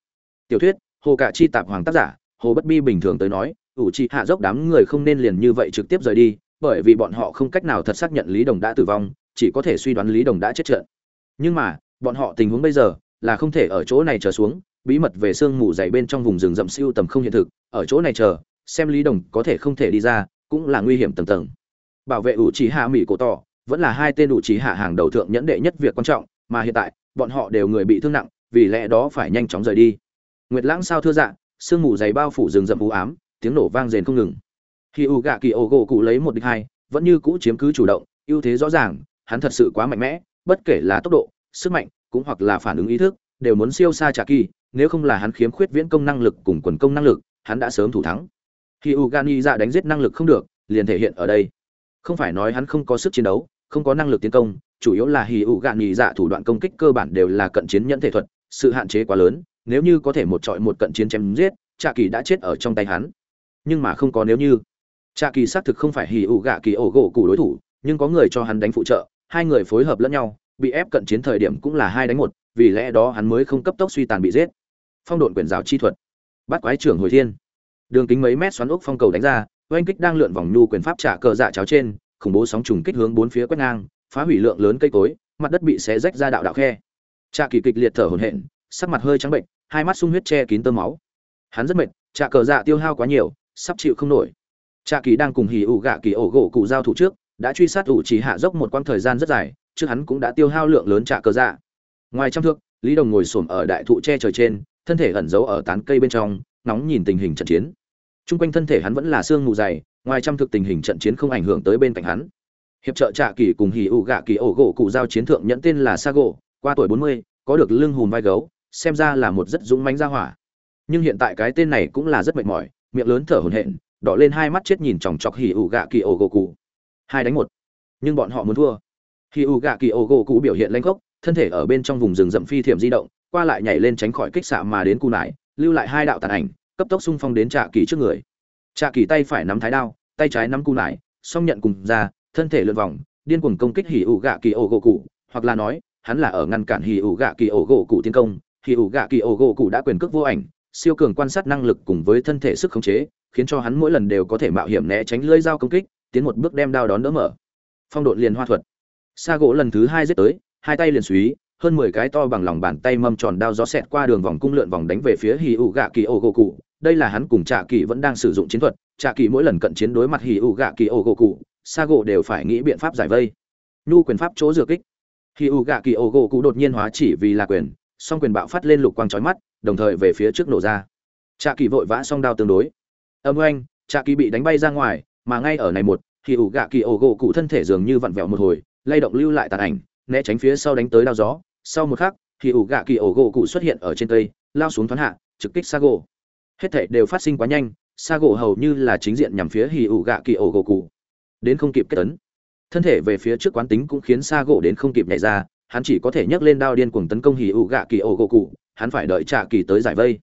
Speaker 1: Tiểu thuyết, hồ cả chi tạp hoàng tác giả, hồ bất bi bình thường tới nói, ủ trị hạ dốc đám người không nên liền như vậy trực tiếp rời đi, bởi vì bọn họ không cách nào thật xác nhận lý đồng đã tử vong chỉ có thể suy đoán lý đồng đã chết trận. Nhưng mà, bọn họ tình huống bây giờ là không thể ở chỗ này chờ xuống, bí mật về sương mù dày bên trong vùng rừng rậm siêu tầm không hiện thực, ở chỗ này chờ, xem lý đồng có thể không thể đi ra, cũng là nguy hiểm tầng tầng. Bảo vệ ủ trí hạ mỹ cổ tỏ, vẫn là hai tên ủ trí hạ hàng đầu thượng nhẫn đệ nhất việc quan trọng, mà hiện tại, bọn họ đều người bị thương nặng, vì lẽ đó phải nhanh chóng rời đi. Nguyệt lãng sao thưa dạ sương mù dày bao phủ rừng rậm u ám, tiếng nổ vang rền không ngừng. Khi u gạ kỳ ô gỗ cụ lấy một địch hai, vẫn như cũ chiếm cứ chủ động, ưu thế rõ ràng hắn thật sự quá mạnh mẽ, bất kể là tốc độ, sức mạnh, cũng hoặc là phản ứng ý thức, đều muốn siêu xa Trà kỳ, nếu không là hắn khiếm khuyết viễn công năng lực cùng quần công năng lực, hắn đã sớm thủ thắng. Hyugani u gani ra đánh giết năng lực không được, liền thể hiện ở đây. Không phải nói hắn không có sức chiến đấu, không có năng lực tiến công, chủ yếu là hì dạ thủ đoạn công kích cơ bản đều là cận chiến nhẫn thể thuật, sự hạn chế quá lớn, nếu như có thể một trọi một cận chiến chém giết Trà kỳ đã chết ở trong tay hắn. Nhưng mà không có nếu như. Trạ kỳ xác thực không phải hì ụ gạ kỳ ổ gỗ cụ đối thủ, nhưng có người cho hắn đánh phụ trợ hai người phối hợp lẫn nhau, bị ép cận chiến thời điểm cũng là hai đánh một, vì lẽ đó hắn mới không cấp tốc suy tàn bị giết. Phong độn quyền giáo chi thuật. Bắt quái trưởng hồi thiên. Đường kính mấy mét xoắn ốc phong cầu đánh ra, oanh kích đang lượn vòng nhu quyền pháp trả cờ dạ cháo trên, khủng bố sóng trùng kích hướng bốn phía quét ngang, phá hủy lượng lớn cây cối, mặt đất bị xé rách ra đạo đạo khe. Trà kỳ kịch liệt thở hổn hển, sắc mặt hơi trắng bệnh, hai mắt sung huyết che kín tơ máu. Hắn rất mệt trà cờ dạ tiêu hao quá nhiều, sắp chịu không nổi. Trà kỳ đang cùng hì ủ gạ kỳ ổ gỗ cụ giao thủ trước đã truy sát ủ chỉ hạ dốc một quãng thời gian rất dài trước hắn cũng đã tiêu hao lượng lớn trả cờ dạ ngoài trăm thước lý đồng ngồi xổm ở đại thụ che trời trên thân thể ẩn giấu ở tán cây bên trong nóng nhìn tình hình trận chiến Trung quanh thân thể hắn vẫn là xương mù dày, ngoài trăm thực tình hình trận chiến không ảnh hưởng tới bên cạnh hắn. Hiệp trợ Trạ Kỳ cùng Hỉ ụ gạ kỳ ổ gỗ cụ giao chiến thượng nhận tên là Sa gỗ, qua tuổi 40, có được lưng hùm vai gấu, xem ra là một rất dũng mãnh gia hỏa. Nhưng hiện tại cái tên này cũng là rất mệt mỏi, miệng lớn thở hổn hển, đỏ lên hai mắt chết nhìn chòng chọc Hỉ ụ gạ kỳ ổ gỗ cụ. Hai đánh một. Nhưng bọn họ muốn thua. Hỉ U gạ kỳ ô gỗ cụ biểu hiện lanh khốc, thân thể ở bên trong vùng rừng rậm phi thiểm di động, qua lại nhảy lên tránh khỏi kích xạ mà đến cù nải, lưu lại hai đạo tàn ảnh, cấp tốc xung phong đến Trạ Kỳ trước người. Trạ Kỳ tay phải nắm thái đao, tay trái nắm cù nải, song nhận cùng ra, thân thể lượn vòng, điên cuồng công kích Hỉ ủ gạ kỳ ổ gỗ cụ, hoặc là nói, hắn là ở ngăn cản Hỉ ủ gạ kỳ ổ gỗ cụ tiến công. Hỉ ủ gạ kỳ ổ gỗ cụ đã quyền cước vô ảnh, siêu cường quan sát năng lực cùng với thân thể sức khống chế, khiến cho hắn mỗi lần đều có thể mạo hiểm né tránh lưỡi dao công kích, tiến một bước đem đao đón đỡ mở. Phong độn liền hoa thuật. Sa gỗ lần thứ hai giết tới, hai tay liền suý, hơn mười cái to bằng lòng bàn tay mâm tròn đao gió xẹt qua đường vòng cung lượn vòng đánh về phía Hỉ ụ gạ kỳ ô gỗ cụ, đây là hắn cùng trạ kỳ vẫn đang sử dụng chiến thuật. Trạ kỳ mỗi lần cận chiến đối mặt hì ụ gạ kỳ ô gỗ cụ sa gỗ đều phải nghĩ biện pháp giải vây. Nhu quyền pháp chỗ dựa kích. Hì ụ gạ kỳ ô gỗ cụ đột nhiên hóa chỉ vì là quyền song quyền bạo phát lên lục quang trói mắt đồng thời về phía trước nổ ra. Trạ kỳ vội vã song đao tương đối. Âm oanh trạ kỳ bị đánh bay ra ngoài mà ngay ở này một hì ủ gạ kỳ ổ gỗ cụ thân thể dường như vặn vẹo một hồi, lay động lưu lại tàn ảnh, né tránh phía sau đánh tới đao gió. Sau một khắc, thì ủ gạ kỳ ổ gỗ cụ xuất hiện ở trên cây, lao xuống thoáng hạ, trực kích sa gỗ hết thảy đều phát sinh quá nhanh sa gỗ hầu như là chính diện nhằm phía hì ủ gạ kỳ ổ gỗ cụ. Đến không kịp kết tấn. Thân thể về phía trước quán tính cũng khiến sa gỗ đến không kịp nhảy ra, hắn chỉ có thể nhấc lên đao điên cuồng tấn công hì ủ gạ kỳ ổ gỗ cụ, hắn phải đợi trạ kỳ tới giải vây.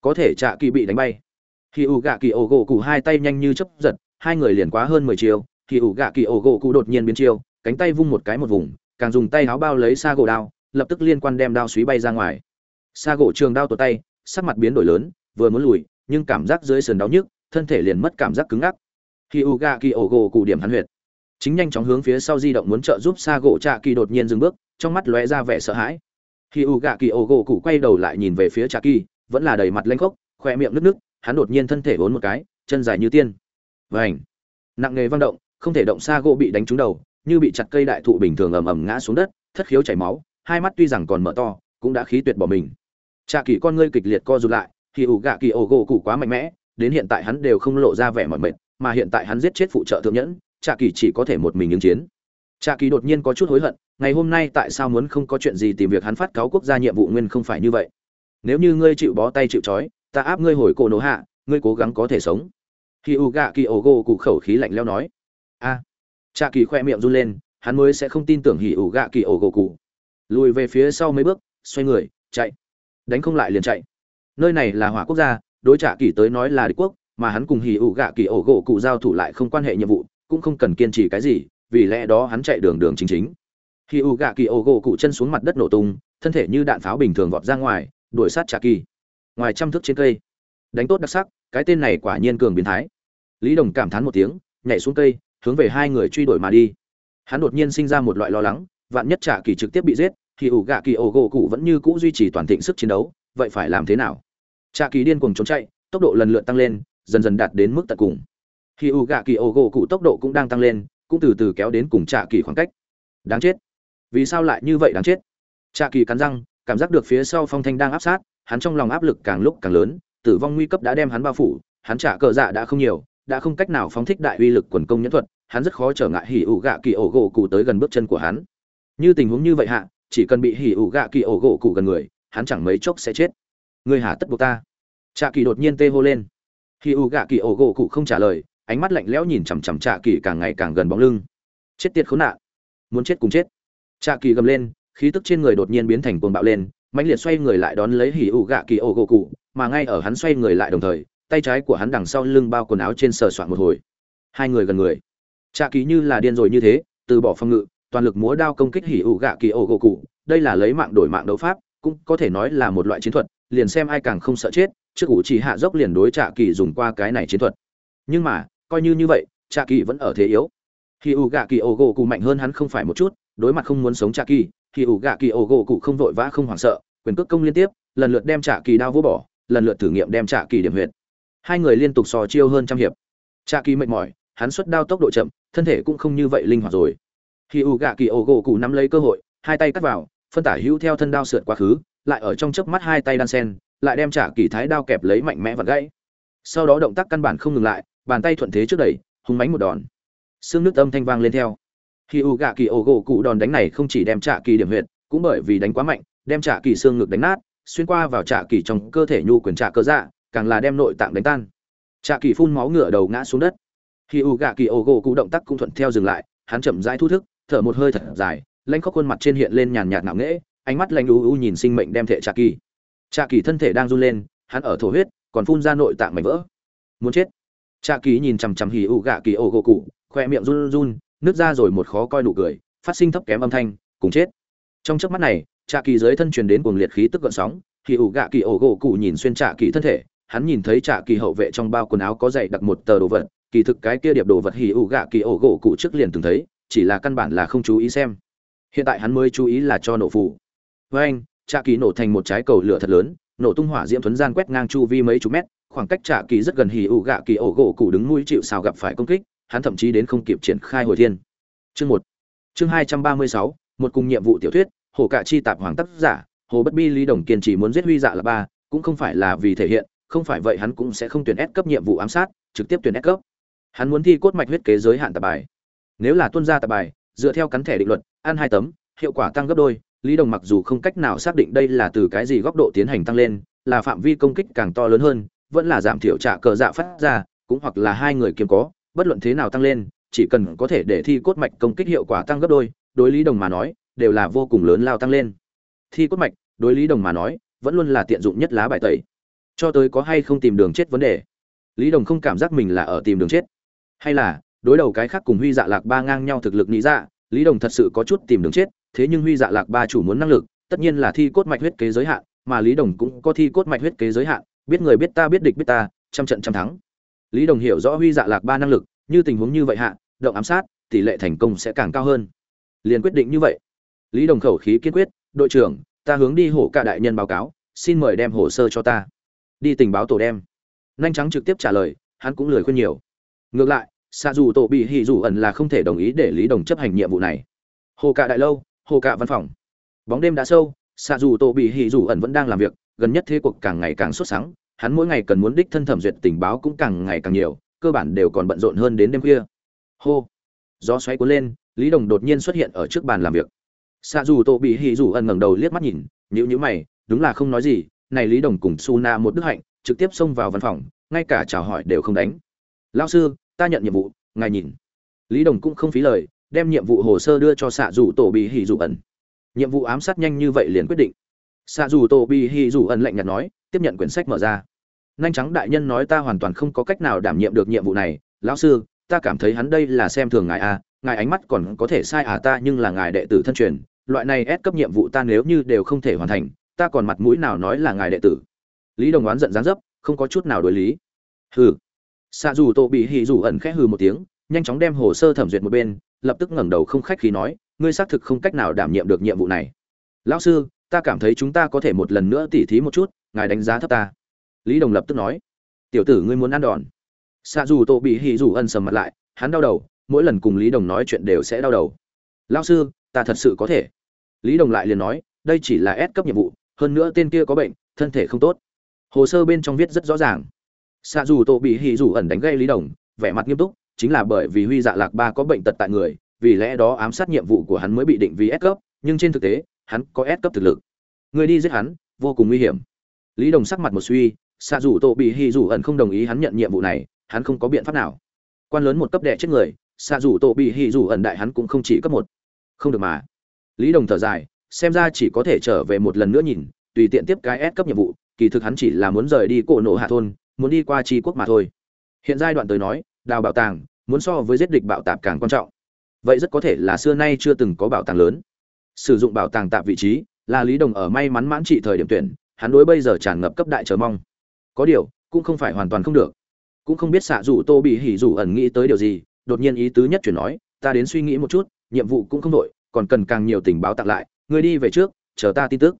Speaker 1: Có thể trạ kỳ bị đánh bay. Hì ủ gạ kỳ ổ gỗ cụ hai tay nhanh như chấp giật hai người liền quá hơn mười chiều thì ủ gạ kỳ ổ gỗ cụ đột nhiên biến chiêu, cánh tay vung một cái một vùng, càng dùng tay áo bao lấy sa gỗ đao, lập tức liên quan đem đao suý bay ra ngoài. Sa gỗ trường đao tuột tay, sắc mặt biến đổi lớn, vừa muốn lùi, nhưng cảm giác dưới sườn đau nhức, thân thể liền mất cảm giác cứng ngắc. Khi u ga kỳ ổ gỗ cụ điểm hắn huyệt. Chính nhanh chóng hướng phía sau di động muốn trợ giúp xa gỗ trạ kỳ đột nhiên dừng bước, trong mắt lóe ra vẻ sợ hãi. Khi u gạ kỳ ổ gỗ cụ quay đầu lại nhìn về phía trạ kỳ, vẫn là đầy mặt lanh khốc, khoe miệng nứt nứt, hắn đột nhiên thân thể vốn một cái, chân dài như tiên vảnh nặng nề vang động, không thể động xa gỗ bị đánh trúng đầu, như bị chặt cây đại thụ bình thường ầm ầm ngã xuống đất, thất khiếu chảy máu, hai mắt tuy rằng còn mở to, cũng đã khí tuyệt bỏ mình. Trạ kỳ con ngươi kịch liệt co rụt lại khi ủ gạ kỳ ổ gỗ cụ quá mạnh mẽ, đến hiện tại hắn đều không lộ ra vẻ mỏi mệt, mà hiện tại hắn giết chết phụ trợ thượng nhẫn, trạ kỳ chỉ có thể một mình ứng chiến. Trạ kỳ đột nhiên có chút hối hận, ngày hôm nay tại sao muốn không có chuyện gì tìm việc hắn phát cáo quốc gia nhiệm vụ nguyên không phải như vậy? Nếu như ngươi chịu bó tay chịu trói, ta áp ngươi hồi cổ nổ hạ, ngươi cố gắng có thể sống khi u gạ kỳ ổ gỗ cụ khẩu khí lạnh leo nói a. À, trạ kỳ khoe miệng run lên hắn mới sẽ không tin tưởng hỉ ủ gạ kỳ ổ gỗ cụ. Lùi về phía sau mấy bước xoay người chạy. Đánh không lại liền chạy. Nơi này là hỏa quốc gia đối trả kỳ tới nói là đế quốc mà hắn cùng hì ủ gạ kỳ ổ gỗ cụ giao thủ lại không quan hệ nhiệm vụ cũng không cần kiên trì cái gì vì lẽ đó hắn chạy đường đường chính chính. Hì ủ gạ kỳ ổ gỗ cụ chân xuống mặt đất nổ tung thân thể như đạn pháo bình thường vọt ra ngoài đuổi sát trả kỳ ngoài trăm thước trên cây. Đánh tốt đặc sắc cái tên này quả nhiên cường biến thái lý đồng cảm thán một tiếng, nhảy xuống cây, hướng về hai người truy đuổi mà đi. Hắn đột nhiên sinh ra một loại lo lắng, vạn nhất trả kỳ trực tiếp bị giết, thì ủ gạ kỳ ổ gỗ cụ vẫn như cũ duy trì toàn thịnh sức chiến đấu, vậy phải làm thế nào? Trạ kỳ điên cuồng trốn chạy, tốc độ lần lượt tăng lên, dần dần đạt đến mức tận cùng. Khi u gạ kỳ ổ gỗ cụ tốc độ cũng đang tăng lên, cũng từ từ kéo đến cùng trạ kỳ khoảng cách. Đáng chết. Vì sao lại như vậy đáng chết? Trạ kỳ cắn răng, cảm giác được phía sau phong thanh đang áp sát, hắn trong lòng áp lực càng lúc càng lớn, tử vong nguy cấp đã đem hắn bao phủ, hắn trả cờ dạ đã không nhiều đã không cách nào phóng thích đại uy lực quần công nhẫn thuật, hắn rất khó trở ngại hỉ ủ gạ kỳ ổ gỗ cụ tới gần bước chân của hắn. Như tình huống như vậy hạ, chỉ cần bị hỉ ủ gạ kỳ ổ gỗ cụ gần người, hắn chẳng mấy chốc sẽ chết. Người hà tất buộc ta. Trạ kỳ đột nhiên tê hô lên. Hỉ u gạ kỳ ổ gỗ cụ không trả lời, ánh mắt lạnh lẽo nhìn chằm chằm trạ kỳ càng ngày càng gần bóng lưng. Chết tiệt khốn nạn. Muốn chết cùng chết. Trạ kỳ gầm lên, khí tức trên người đột nhiên biến thành cuồng bạo lên, mãnh liệt xoay người lại đón lấy hỉ ủ gạ kỳ ổ gỗ cụ, mà ngay ở hắn xoay người lại đồng thời tay trái của hắn đằng sau lưng bao quần áo trên sờ soạn một hồi. Hai người gần người. Trạ kỳ như là điên rồi như thế, từ bỏ phòng ngự, toàn lực múa đao công kích hỉ ủ gạ kỳ ổ gỗ cụ. Đây là lấy mạng đổi mạng đấu pháp, cũng có thể nói là một loại chiến thuật, liền xem ai càng không sợ chết, trước ủ chỉ hạ dốc liền đối trạ kỳ dùng qua cái này chiến thuật. Nhưng mà, coi như như vậy, trạ kỳ vẫn ở thế yếu. Hỉ ủ gạ kỳ ổ gỗ cụ mạnh hơn hắn không phải một chút, đối mặt không muốn sống trạ kỳ, hỉ ủ gạ kỳ ổ gỗ cụ không vội vã không hoảng sợ, quyền cước công liên tiếp, lần lượt đem trạ kỳ đao vô bỏ, lần lượt thử nghiệm đem trạ kỳ điểm huyệt hai người liên tục sò chiêu hơn trăm hiệp. Cha kỳ mệt mỏi, hắn xuất đao tốc độ chậm, thân thể cũng không như vậy linh hoạt rồi. Khi u gạ kỳ ô gỗ cụ nắm lấy cơ hội, hai tay cắt vào, phân tả hữu theo thân đao sượt quá khứ, lại ở trong chớp mắt hai tay đan sen, lại đem trả kỳ thái đao kẹp lấy mạnh mẽ và gãy. Sau đó động tác căn bản không ngừng lại, bàn tay thuận thế trước đẩy, hung mánh một đòn. Xương nước âm thanh vang lên theo. Khi u gạ kỳ ô gỗ cụ đòn đánh này không chỉ đem trả kỳ điểm huyệt, cũng bởi vì đánh quá mạnh, đem trả kỳ xương ngực đánh nát, xuyên qua vào trả kỳ trong cơ thể nhu quyền trả cơ dạ càng là đem nội tạng đánh tan. Trạ kỳ phun máu ngựa đầu ngã xuống đất. Khi u gạ kỳ ô gỗ cụ động tác cũng thuận theo dừng lại, hắn chậm rãi thu thức, thở một hơi thật dài lanh khóc khuôn mặt trên hiện lên nhàn nhạt ngạo nghễ, ánh mắt lanh u u nhìn sinh mệnh đem thể trạ kỳ. Trạ kỳ thân thể đang run lên, hắn ở thổ huyết, còn phun ra nội tạng mảnh vỡ. Muốn chết. Trạ kỳ nhìn chằm chằm hì u gạ kỳ ô gỗ cụ, khoe miệng run run, nứt ra rồi một khó coi nụ cười, phát sinh thấp kém âm thanh, cùng chết. Trong chớp mắt này, trạ kỳ dưới thân truyền đến cuồng liệt khí tức gợn sóng hì u gạ kỳ ô gỗ cụ nhìn xuyên trạ kỳ thân thể hắn nhìn thấy trạ kỳ hậu vệ trong bao quần áo có dày đặt một tờ đồ vật, kỳ thực cái kia điệp đồ vật hì ụ gạ kỳ ổ gỗ cụ trước liền từng thấy, chỉ là căn bản là không chú ý xem. Hiện tại hắn mới chú ý là cho nổ phù. Với anh, trạ kỳ nổ thành một trái cầu lửa thật lớn, nổ tung hỏa diễm thuấn gian quét ngang chu vi mấy chục mét, khoảng cách trạ kỳ rất gần hì ụ gạ kỳ ổ gỗ cụ đứng mũi chịu xào gặp phải công kích, hắn thậm chí đến không kịp triển khai hồi thiên. Chương một. Chương hai trăm ba mươi sáu, một cùng nhiệm vụ tiểu thuyết, hồ cạ chi tạp hoàng tác giả, hồ bất bi lý đồng kiên trì muốn giết huy dạ là ba, cũng không phải là vì thể hiện không phải vậy hắn cũng sẽ không tuyển ép cấp nhiệm vụ ám sát, trực tiếp tuyển ép cấp. Hắn muốn thi cốt mạch huyết kế giới hạn tạp bài. Nếu là tuân gia tạp bài, dựa theo cắn thẻ định luật, ăn hai tấm, hiệu quả tăng gấp đôi, lý đồng mặc dù không cách nào xác định đây là từ cái gì góc độ tiến hành tăng lên, là phạm vi công kích càng to lớn hơn, vẫn là giảm thiểu trả cờ dạ phát ra, cũng hoặc là hai người kiếm có, bất luận thế nào tăng lên, chỉ cần có thể để thi cốt mạch công kích hiệu quả tăng gấp đôi, đối lý đồng mà nói, đều là vô cùng lớn lao tăng lên. Thi cốt mạch, đối lý đồng mà nói, vẫn luôn là tiện dụng nhất lá bài tẩy cho tới có hay không tìm đường chết vấn đề. Lý đồng không cảm giác mình là ở tìm đường chết. Hay là, đối đầu cái khác cùng huy dạ lạc ba ngang nhau thực lực nghĩ dạ lý đồng thật sự có chút tìm đường chết, thế nhưng huy dạ lạc ba chủ muốn năng lực, tất nhiên là thi cốt mạch huyết kế giới hạn, mà lý đồng cũng có thi cốt mạch huyết kế giới hạn, biết người biết ta biết địch biết ta, trăm trận trăm thắng. Lý đồng hiểu rõ huy dạ lạc ba năng lực, như tình huống như vậy hạ, động ám sát, tỷ lệ thành công sẽ càng cao hơn. Liền quyết định như vậy. Lý đồng khẩu khí kiên quyết, đội trưởng, ta hướng đi hổ cả đại nhân báo cáo, xin mời đem hồ sơ cho ta đi tình báo tổ đem. Nhanh trắng trực tiếp trả lời, hắn cũng lười khuyên nhiều. Ngược lại xạ dù tổ bị hỉ dù ẩn là không thể đồng ý để lý đồng chấp hành nhiệm vụ này. Hồ cạ đại lâu, hồ cạ văn phòng. Bóng đêm đã sâu xạ dù tổ bị hỉ dù ẩn vẫn đang làm việc, gần nhất thế cuộc càng ngày càng sốt sắng, hắn mỗi ngày cần muốn đích thân thẩm duyệt tình báo cũng càng ngày càng nhiều, cơ bản đều còn bận rộn hơn đến đêm khuya. Hô! Gió xoáy cuốn lên, lý đồng đột nhiên xuất hiện ở trước bàn làm việc. Xạ dù tổ bị hỉ dù ẩn ngẩng đầu liếc mắt nhìn nhữ nhữ mày, đúng là không nói gì này lý đồng cùng su na một đức hạnh, trực tiếp xông vào văn phòng, ngay cả chào hỏi đều không đánh. Lao sư, ta nhận nhiệm vụ, ngài nhìn. Lý đồng cũng không phí lời, đem nhiệm vụ hồ sơ đưa cho xạ dù tổ bị hì dù ẩn. Nhiệm vụ ám sát nhanh như vậy liền quyết định. Xạ dù tổ bị hì dù ẩn lạnh nhạt nói, tiếp nhận quyển sách mở ra. Nhanh trắng đại nhân nói ta hoàn toàn không có cách nào đảm nhiệm được nhiệm vụ này. Lão sư, ta cảm thấy hắn đây là xem thường ngài à ngài ánh mắt còn có thể sai à ta nhưng là ngài đệ tử thân truyền. Loại này ép cấp nhiệm vụ ta nếu như đều không thể hoàn thành ta còn mặt mũi nào nói là ngài đệ tử? Lý đồng oán giận dáng dấp, không có chút nào đối lý. Hừ. Xạ dù tổ bị hì dù ẩn khẽ hừ một tiếng, nhanh chóng đem hồ sơ thẩm duyệt một bên, lập tức ngẩng đầu không khách khí nói, ngươi xác thực không cách nào đảm nhiệm được nhiệm vụ này. Lão sư, ta cảm thấy chúng ta có thể một lần nữa tỉ thí một chút, ngài đánh giá thấp ta. Lý đồng lập tức nói, tiểu tử ngươi muốn ăn đòn. Xạ dù tổ bị hì dù ẩn sầm mặt lại, hắn đau đầu, mỗi lần cùng lý đồng nói chuyện đều sẽ đau đầu. Lão sư, ta thật sự có thể. Lý đồng lại liền nói, đây chỉ là ép cấp nhiệm vụ hơn nữa tên kia có bệnh, thân thể không tốt. Hồ sơ bên trong viết rất rõ ràng. Xạ dù tổ bị hì dù ẩn đánh gây lý đồng, vẻ mặt nghiêm túc, chính là bởi vì huy dạ lạc ba có bệnh tật tại người, vì lẽ đó ám sát nhiệm vụ của hắn mới bị định vì S cấp, nhưng trên thực tế, hắn có S cấp thực lực. Người đi giết hắn, vô cùng nguy hiểm. Lý đồng sắc mặt một suy, xạ dù tổ bị hì dù ẩn không đồng ý hắn nhận nhiệm vụ này, hắn không có biện pháp nào. Quan lớn một cấp đệ chết người, xạ dù tổ bị hì dù ẩn đại hắn cũng không chỉ cấp một. Không được mà. Lý đồng thở dài xem ra chỉ có thể trở về một lần nữa nhìn, tùy tiện tiếp cái S cấp nhiệm vụ, kỳ thực hắn chỉ là muốn rời đi cổ nổ hạ thôn, muốn đi qua tri quốc mà thôi. Hiện giai đoạn tới nói, đào bảo tàng, muốn so với giết địch bảo tạp càng quan trọng. Vậy rất có thể là xưa nay chưa từng có bảo tàng lớn. Sử dụng bảo tàng tạp vị trí, là lý đồng ở may mắn mãn trị thời điểm tuyển, hắn đối bây giờ tràn ngập cấp đại chờ mong. Có điều, cũng không phải hoàn toàn không được. Cũng không biết xạ dù tô bị hỉ dù ẩn nghĩ tới điều gì, đột nhiên ý tứ nhất chuyển nói, ta đến suy nghĩ một chút, nhiệm vụ cũng không đổi, còn cần càng nhiều tình báo tặng lại Ngươi đi về trước, chờ ta tin tức.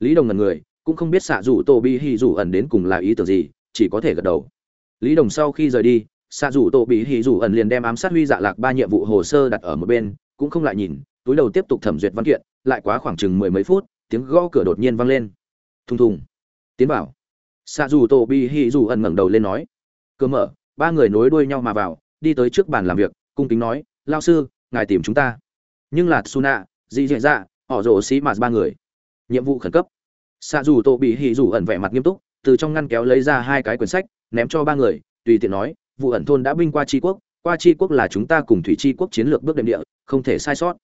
Speaker 1: Lý đồng ngần người, cũng không biết xạ rủ tô bị hỉ rủ ẩn đến cùng là ý tưởng gì, chỉ có thể gật đầu. Lý đồng sau khi rời đi, xạ rủ tô bị hỉ rủ ẩn liền đem ám sát huy dạ lạc ba nhiệm vụ hồ sơ đặt ở một bên, cũng không lại nhìn, túi đầu tiếp tục thẩm duyệt văn kiện, lại quá khoảng chừng mười mấy phút, tiếng gõ cửa đột nhiên vang lên. Thùng thùng. Tiến bảo xạ dù tô bị hỉ dù ẩn ngẩng đầu lên nói. Cửa mở, ba người nối đuôi nhau mà vào, đi tới trước bàn làm việc, cung kính nói, lao sư, ngài tìm chúng ta. Nhưng là suna dị dạ dạ họ rồ xí mạt ba người. Nhiệm vụ khẩn cấp. Xạ dù tô bị hỉ dù ẩn vẻ mặt nghiêm túc, từ trong ngăn kéo lấy ra hai cái quyển sách, ném cho ba người, tùy tiện nói, vụ ẩn thôn đã binh qua tri quốc, qua tri quốc là chúng ta cùng thủy tri quốc chiến lược bước đệm địa, không thể sai sót.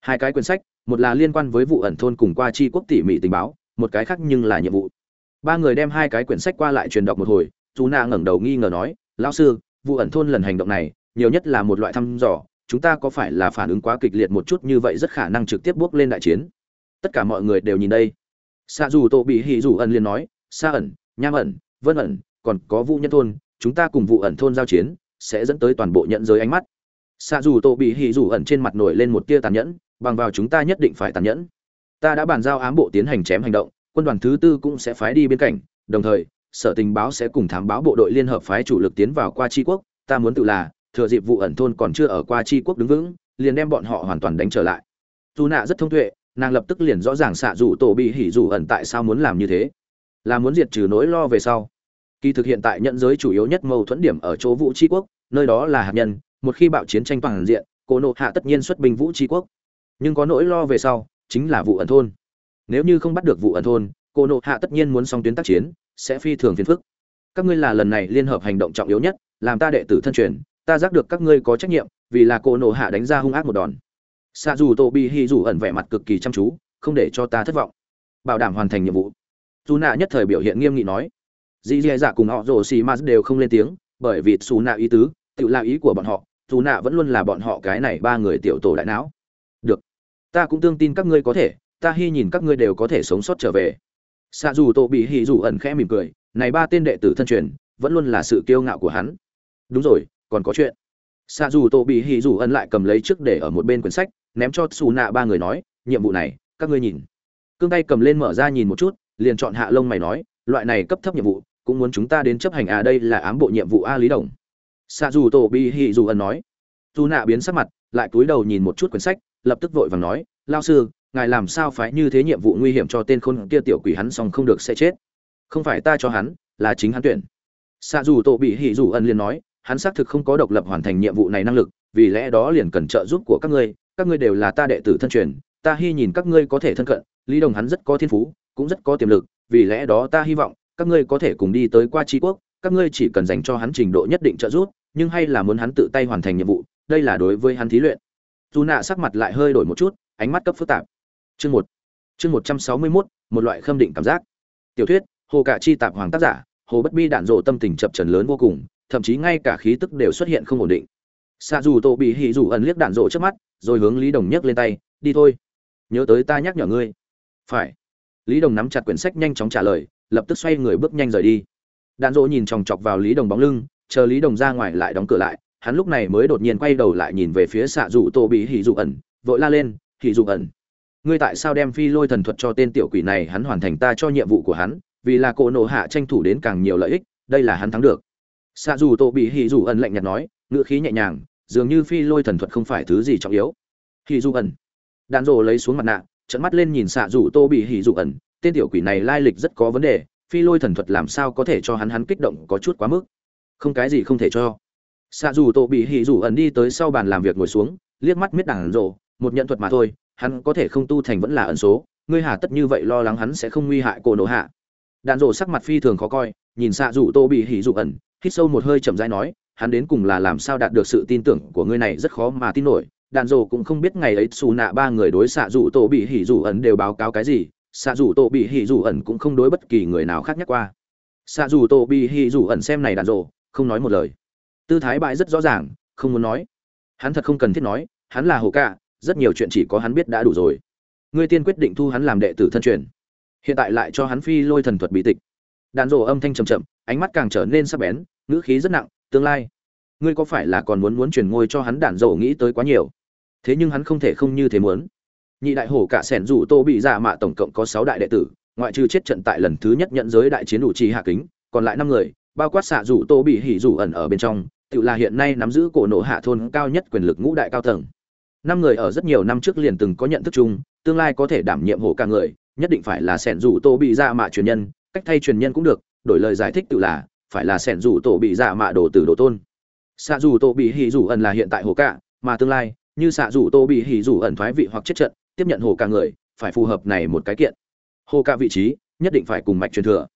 Speaker 1: Hai cái quyển sách, một là liên quan với vụ ẩn thôn cùng qua tri quốc tỉ mỉ tình báo, một cái khác nhưng là nhiệm vụ. Ba người đem hai cái quyển sách qua lại truyền đọc một hồi chú na ngẩng đầu nghi ngờ nói, lão sư, vụ ẩn thôn lần hành động này, nhiều nhất là một loại thăm dò chúng ta có phải là phản ứng quá kịch liệt một chút như vậy rất khả năng trực tiếp bước lên đại chiến? Tất cả mọi người đều nhìn đây. Xa dù tô bị hỉ dù ẩn liền nói xa ẩn, nham ẩn, vân ẩn, còn có vũ nhân thôn, chúng ta cùng vụ ẩn thôn giao chiến, sẽ dẫn tới toàn bộ nhận giới ánh mắt. Xa dù tô bị hỉ dù ẩn trên mặt nổi lên một tia tàn nhẫn, bằng vào chúng ta nhất định phải tàn nhẫn. Ta đã bàn giao ám bộ tiến hành chém hành động, quân đoàn thứ tư cũng sẽ phái đi bên cạnh, đồng thời, sở tình báo sẽ cùng thám báo bộ đội liên hợp phái chủ lực tiến vào qua tri quốc, ta muốn tự là thừa dịp vụ ẩn thôn còn chưa ở qua chi quốc đứng vững, liền đem bọn họ hoàn toàn đánh trở lại. Dù nạ rất thông tuệ, nàng lập tức liền rõ ràng xạ dù tổ bị hỉ dù ẩn tại sao muốn làm như thế. Là muốn diệt trừ nỗi lo về sau. Kỳ thực hiện tại nhận giới chủ yếu nhất mâu thuẫn điểm ở chỗ vũ tri quốc, nơi đó là hạt nhân, một khi bạo chiến tranh toàn diện, cô nộ hạ tất nhiên xuất binh vũ tri quốc. Nhưng có nỗi lo về sau, chính là vụ ẩn thôn. Nếu như không bắt được vụ ẩn thôn, cô nộ hạ tất nhiên muốn song tuyến tác chiến, sẽ phi thường phiền phức. Các ngươi là lần này liên hợp hành động trọng yếu nhất, làm ta đệ tử thân truyền ta giác được các ngươi có trách nhiệm, vì là cô nộ hạ đánh ra hung ác một đòn. Xa dù tô bị hy dù ẩn vẻ mặt cực kỳ chăm chú, không để cho ta thất vọng. Bảo đảm hoàn thành nhiệm vụ. Dù nạ nhất thời biểu hiện nghiêm nghị nói. Dì dì dạ cùng họ rồ xì m đều không lên tiếng, bởi vì xù nạ ý tứ, tự là ý của bọn họ, dù nạ vẫn luôn là bọn họ cái này ba người tiểu tổ đại não. Được. Ta cũng tương tin các ngươi có thể, ta hy nhìn các ngươi đều có thể sống sót trở về. Xa dù tô bị hỉ dù ẩn khẽ mỉm cười, này ba tên đệ tử thân truyền, vẫn luôn là sự kiêu ngạo của hắn. Đúng rồi còn có chuyện. Xa dù tô bị hỉ dù Ân lại cầm lấy trước để ở một bên quyển sách, ném cho xù nạ ba người nói, nhiệm vụ này, các ngươi nhìn. Cương tay cầm lên mở ra nhìn một chút, liền chọn hạ lông mày nói, loại này cấp thấp nhiệm vụ, cũng muốn chúng ta đến chấp hành à đây là ám bộ nhiệm vụ a lý đồng. Xa dù Tô bị hỉ dù Ân nói. Dù nạ biến sắc mặt, lại cúi đầu nhìn một chút quyển sách, lập tức vội vàng nói, lao sư, ngài làm sao phải như thế nhiệm vụ nguy hiểm cho tên khôn kia tiểu quỷ hắn xong không được sẽ chết. Không phải ta cho hắn, là chính hắn tuyển. Xạ dù tổ bị hỉ dù Ân liền nói hắn xác thực không có độc lập hoàn thành nhiệm vụ này năng lực, vì lẽ đó liền cần trợ giúp của các ngươi các ngươi đều là ta đệ tử thân truyền, ta hy nhìn các ngươi có thể thân cận, lý đồng hắn rất có thiên phú, cũng rất có tiềm lực, vì lẽ đó ta hy vọng, các ngươi có thể cùng đi tới qua tri quốc, các ngươi chỉ cần dành cho hắn trình độ nhất định trợ giúp, nhưng hay là muốn hắn tự tay hoàn thành nhiệm vụ, đây là đối với hắn thí luyện. Dù nạ sắc mặt lại hơi đổi một chút, ánh mắt cấp phức tạp. Chương một chương một trăm sáu mươi mốt, một loại khâm định cảm giác. Tiểu thuyết, hồ cả chi tạp hoàng tác giả, hồ bất bi đạn rộ tâm tình chập trần lớn vô cùng thậm chí ngay cả khí tức đều xuất hiện không ổn định. Xạ dù tổ bị hỉ dù ẩn liếc đạn rộ trước mắt, rồi hướng lý đồng nhấc lên tay, đi thôi. Nhớ tới ta nhắc nhở ngươi. Phải. Lý đồng nắm chặt quyển sách nhanh chóng trả lời, lập tức xoay người bước nhanh rời đi. Đạn rộ nhìn chòng chọc vào lý đồng bóng lưng, chờ lý đồng ra ngoài lại đóng cửa lại, hắn lúc này mới đột nhiên quay đầu lại nhìn về phía xạ dù tô bị hỉ dù ẩn, vội la lên, hỉ dù ẩn, ngươi tại sao đem phi lôi thần thuật cho tên tiểu quỷ này hắn hoàn thành ta cho nhiệm vụ của hắn, vì là cổ nổ hạ tranh thủ đến càng nhiều lợi ích, đây là hắn thắng được xạ dù tô bị hỉ dù ẩn lạnh nhạt nói ngựa khí nhẹ nhàng, dường như phi lôi thần thuật không phải thứ gì trọng yếu. Hỉ dù ẩn. Đạn rồ lấy xuống mặt nạ trận mắt lên nhìn xạ dù tô bị hỉ dù ẩn, tên tiểu quỷ này lai lịch rất có vấn đề, phi lôi thần thuật làm sao có thể cho hắn hắn kích động có chút quá mức. Không cái gì không thể cho. Xạ dù tô bị hỉ dù ẩn đi tới sau bàn làm việc ngồi xuống, liếc mắt miết đạn rồ, một nhận thuật mà thôi, hắn có thể không tu thành vẫn là ẩn số, ngươi hà tất như vậy lo lắng hắn sẽ không nguy hại cổ nổ hạ. Đạn rồ sắc mặt phi thường khó coi, nhìn xạ dù tô bị hỉ dù ẩn hít sâu một hơi chậm rãi nói, hắn đến cùng là làm sao đạt được sự tin tưởng của ngươi này rất khó mà tin nổi. Đàn rồ cũng không biết ngày ấy xù nạ ba người đối xạ rủ tô bị hỉ rủ ẩn đều báo cáo cái gì xạ rủ tô bị hỉ rủ ẩn cũng không đối bất kỳ người nào khác nhắc qua. Xạ rủ tô bị hỉ rủ ẩn xem này Đàn rồ không nói một lời. Tư thái bại rất rõ ràng, không muốn nói. Hắn thật không cần thiết nói, hắn là hồ cạ, rất nhiều chuyện chỉ có hắn biết đã đủ rồi. Ngươi tiên quyết định thu hắn làm đệ tử thân truyền. Hiện tại lại cho hắn phi lôi thần thuật bí tịch. Đàn rồ âm thanh trầm chậm, ánh mắt càng trở nên sắc bén ngữ khí rất nặng, tương lai, ngươi có phải là còn muốn muốn truyền ngôi cho hắn đản dầu nghĩ tới quá nhiều? Thế nhưng hắn không thể không như thế muốn. Nhị đại hổ cả sẻn rủ tô bị dạ mạ tổng cộng có sáu đại đệ tử, ngoại trừ chết trận tại lần thứ nhất nhận giới đại chiến đủ trì hạ kính, còn lại năm người, bao quát xạ rủ tô bị hỉ rủ ẩn ở bên trong, tự là hiện nay nắm giữ cổ nộ hạ thôn cao nhất quyền lực ngũ đại cao tầng. Năm người ở rất nhiều năm trước liền từng có nhận thức chung, tương lai có thể đảm nhiệm hổ cả người, nhất định phải là sẻn rủ tô bị dạ mạ truyền nhân, cách thay truyền nhân cũng được, đổi lời giải thích tự là phải là sẻn rủ tổ bị dạ mạ đồ tử đồ tôn. Xạ rủ tổ bị hỉ rủ ẩn là hiện tại hồ cả mà tương lai, như xạ rủ tổ bị hỉ rủ ẩn thoái vị hoặc chết trận, tiếp nhận hồ cả người, phải phù hợp này một cái kiện. Hồ cả vị trí, nhất định phải cùng mạch truyền thừa.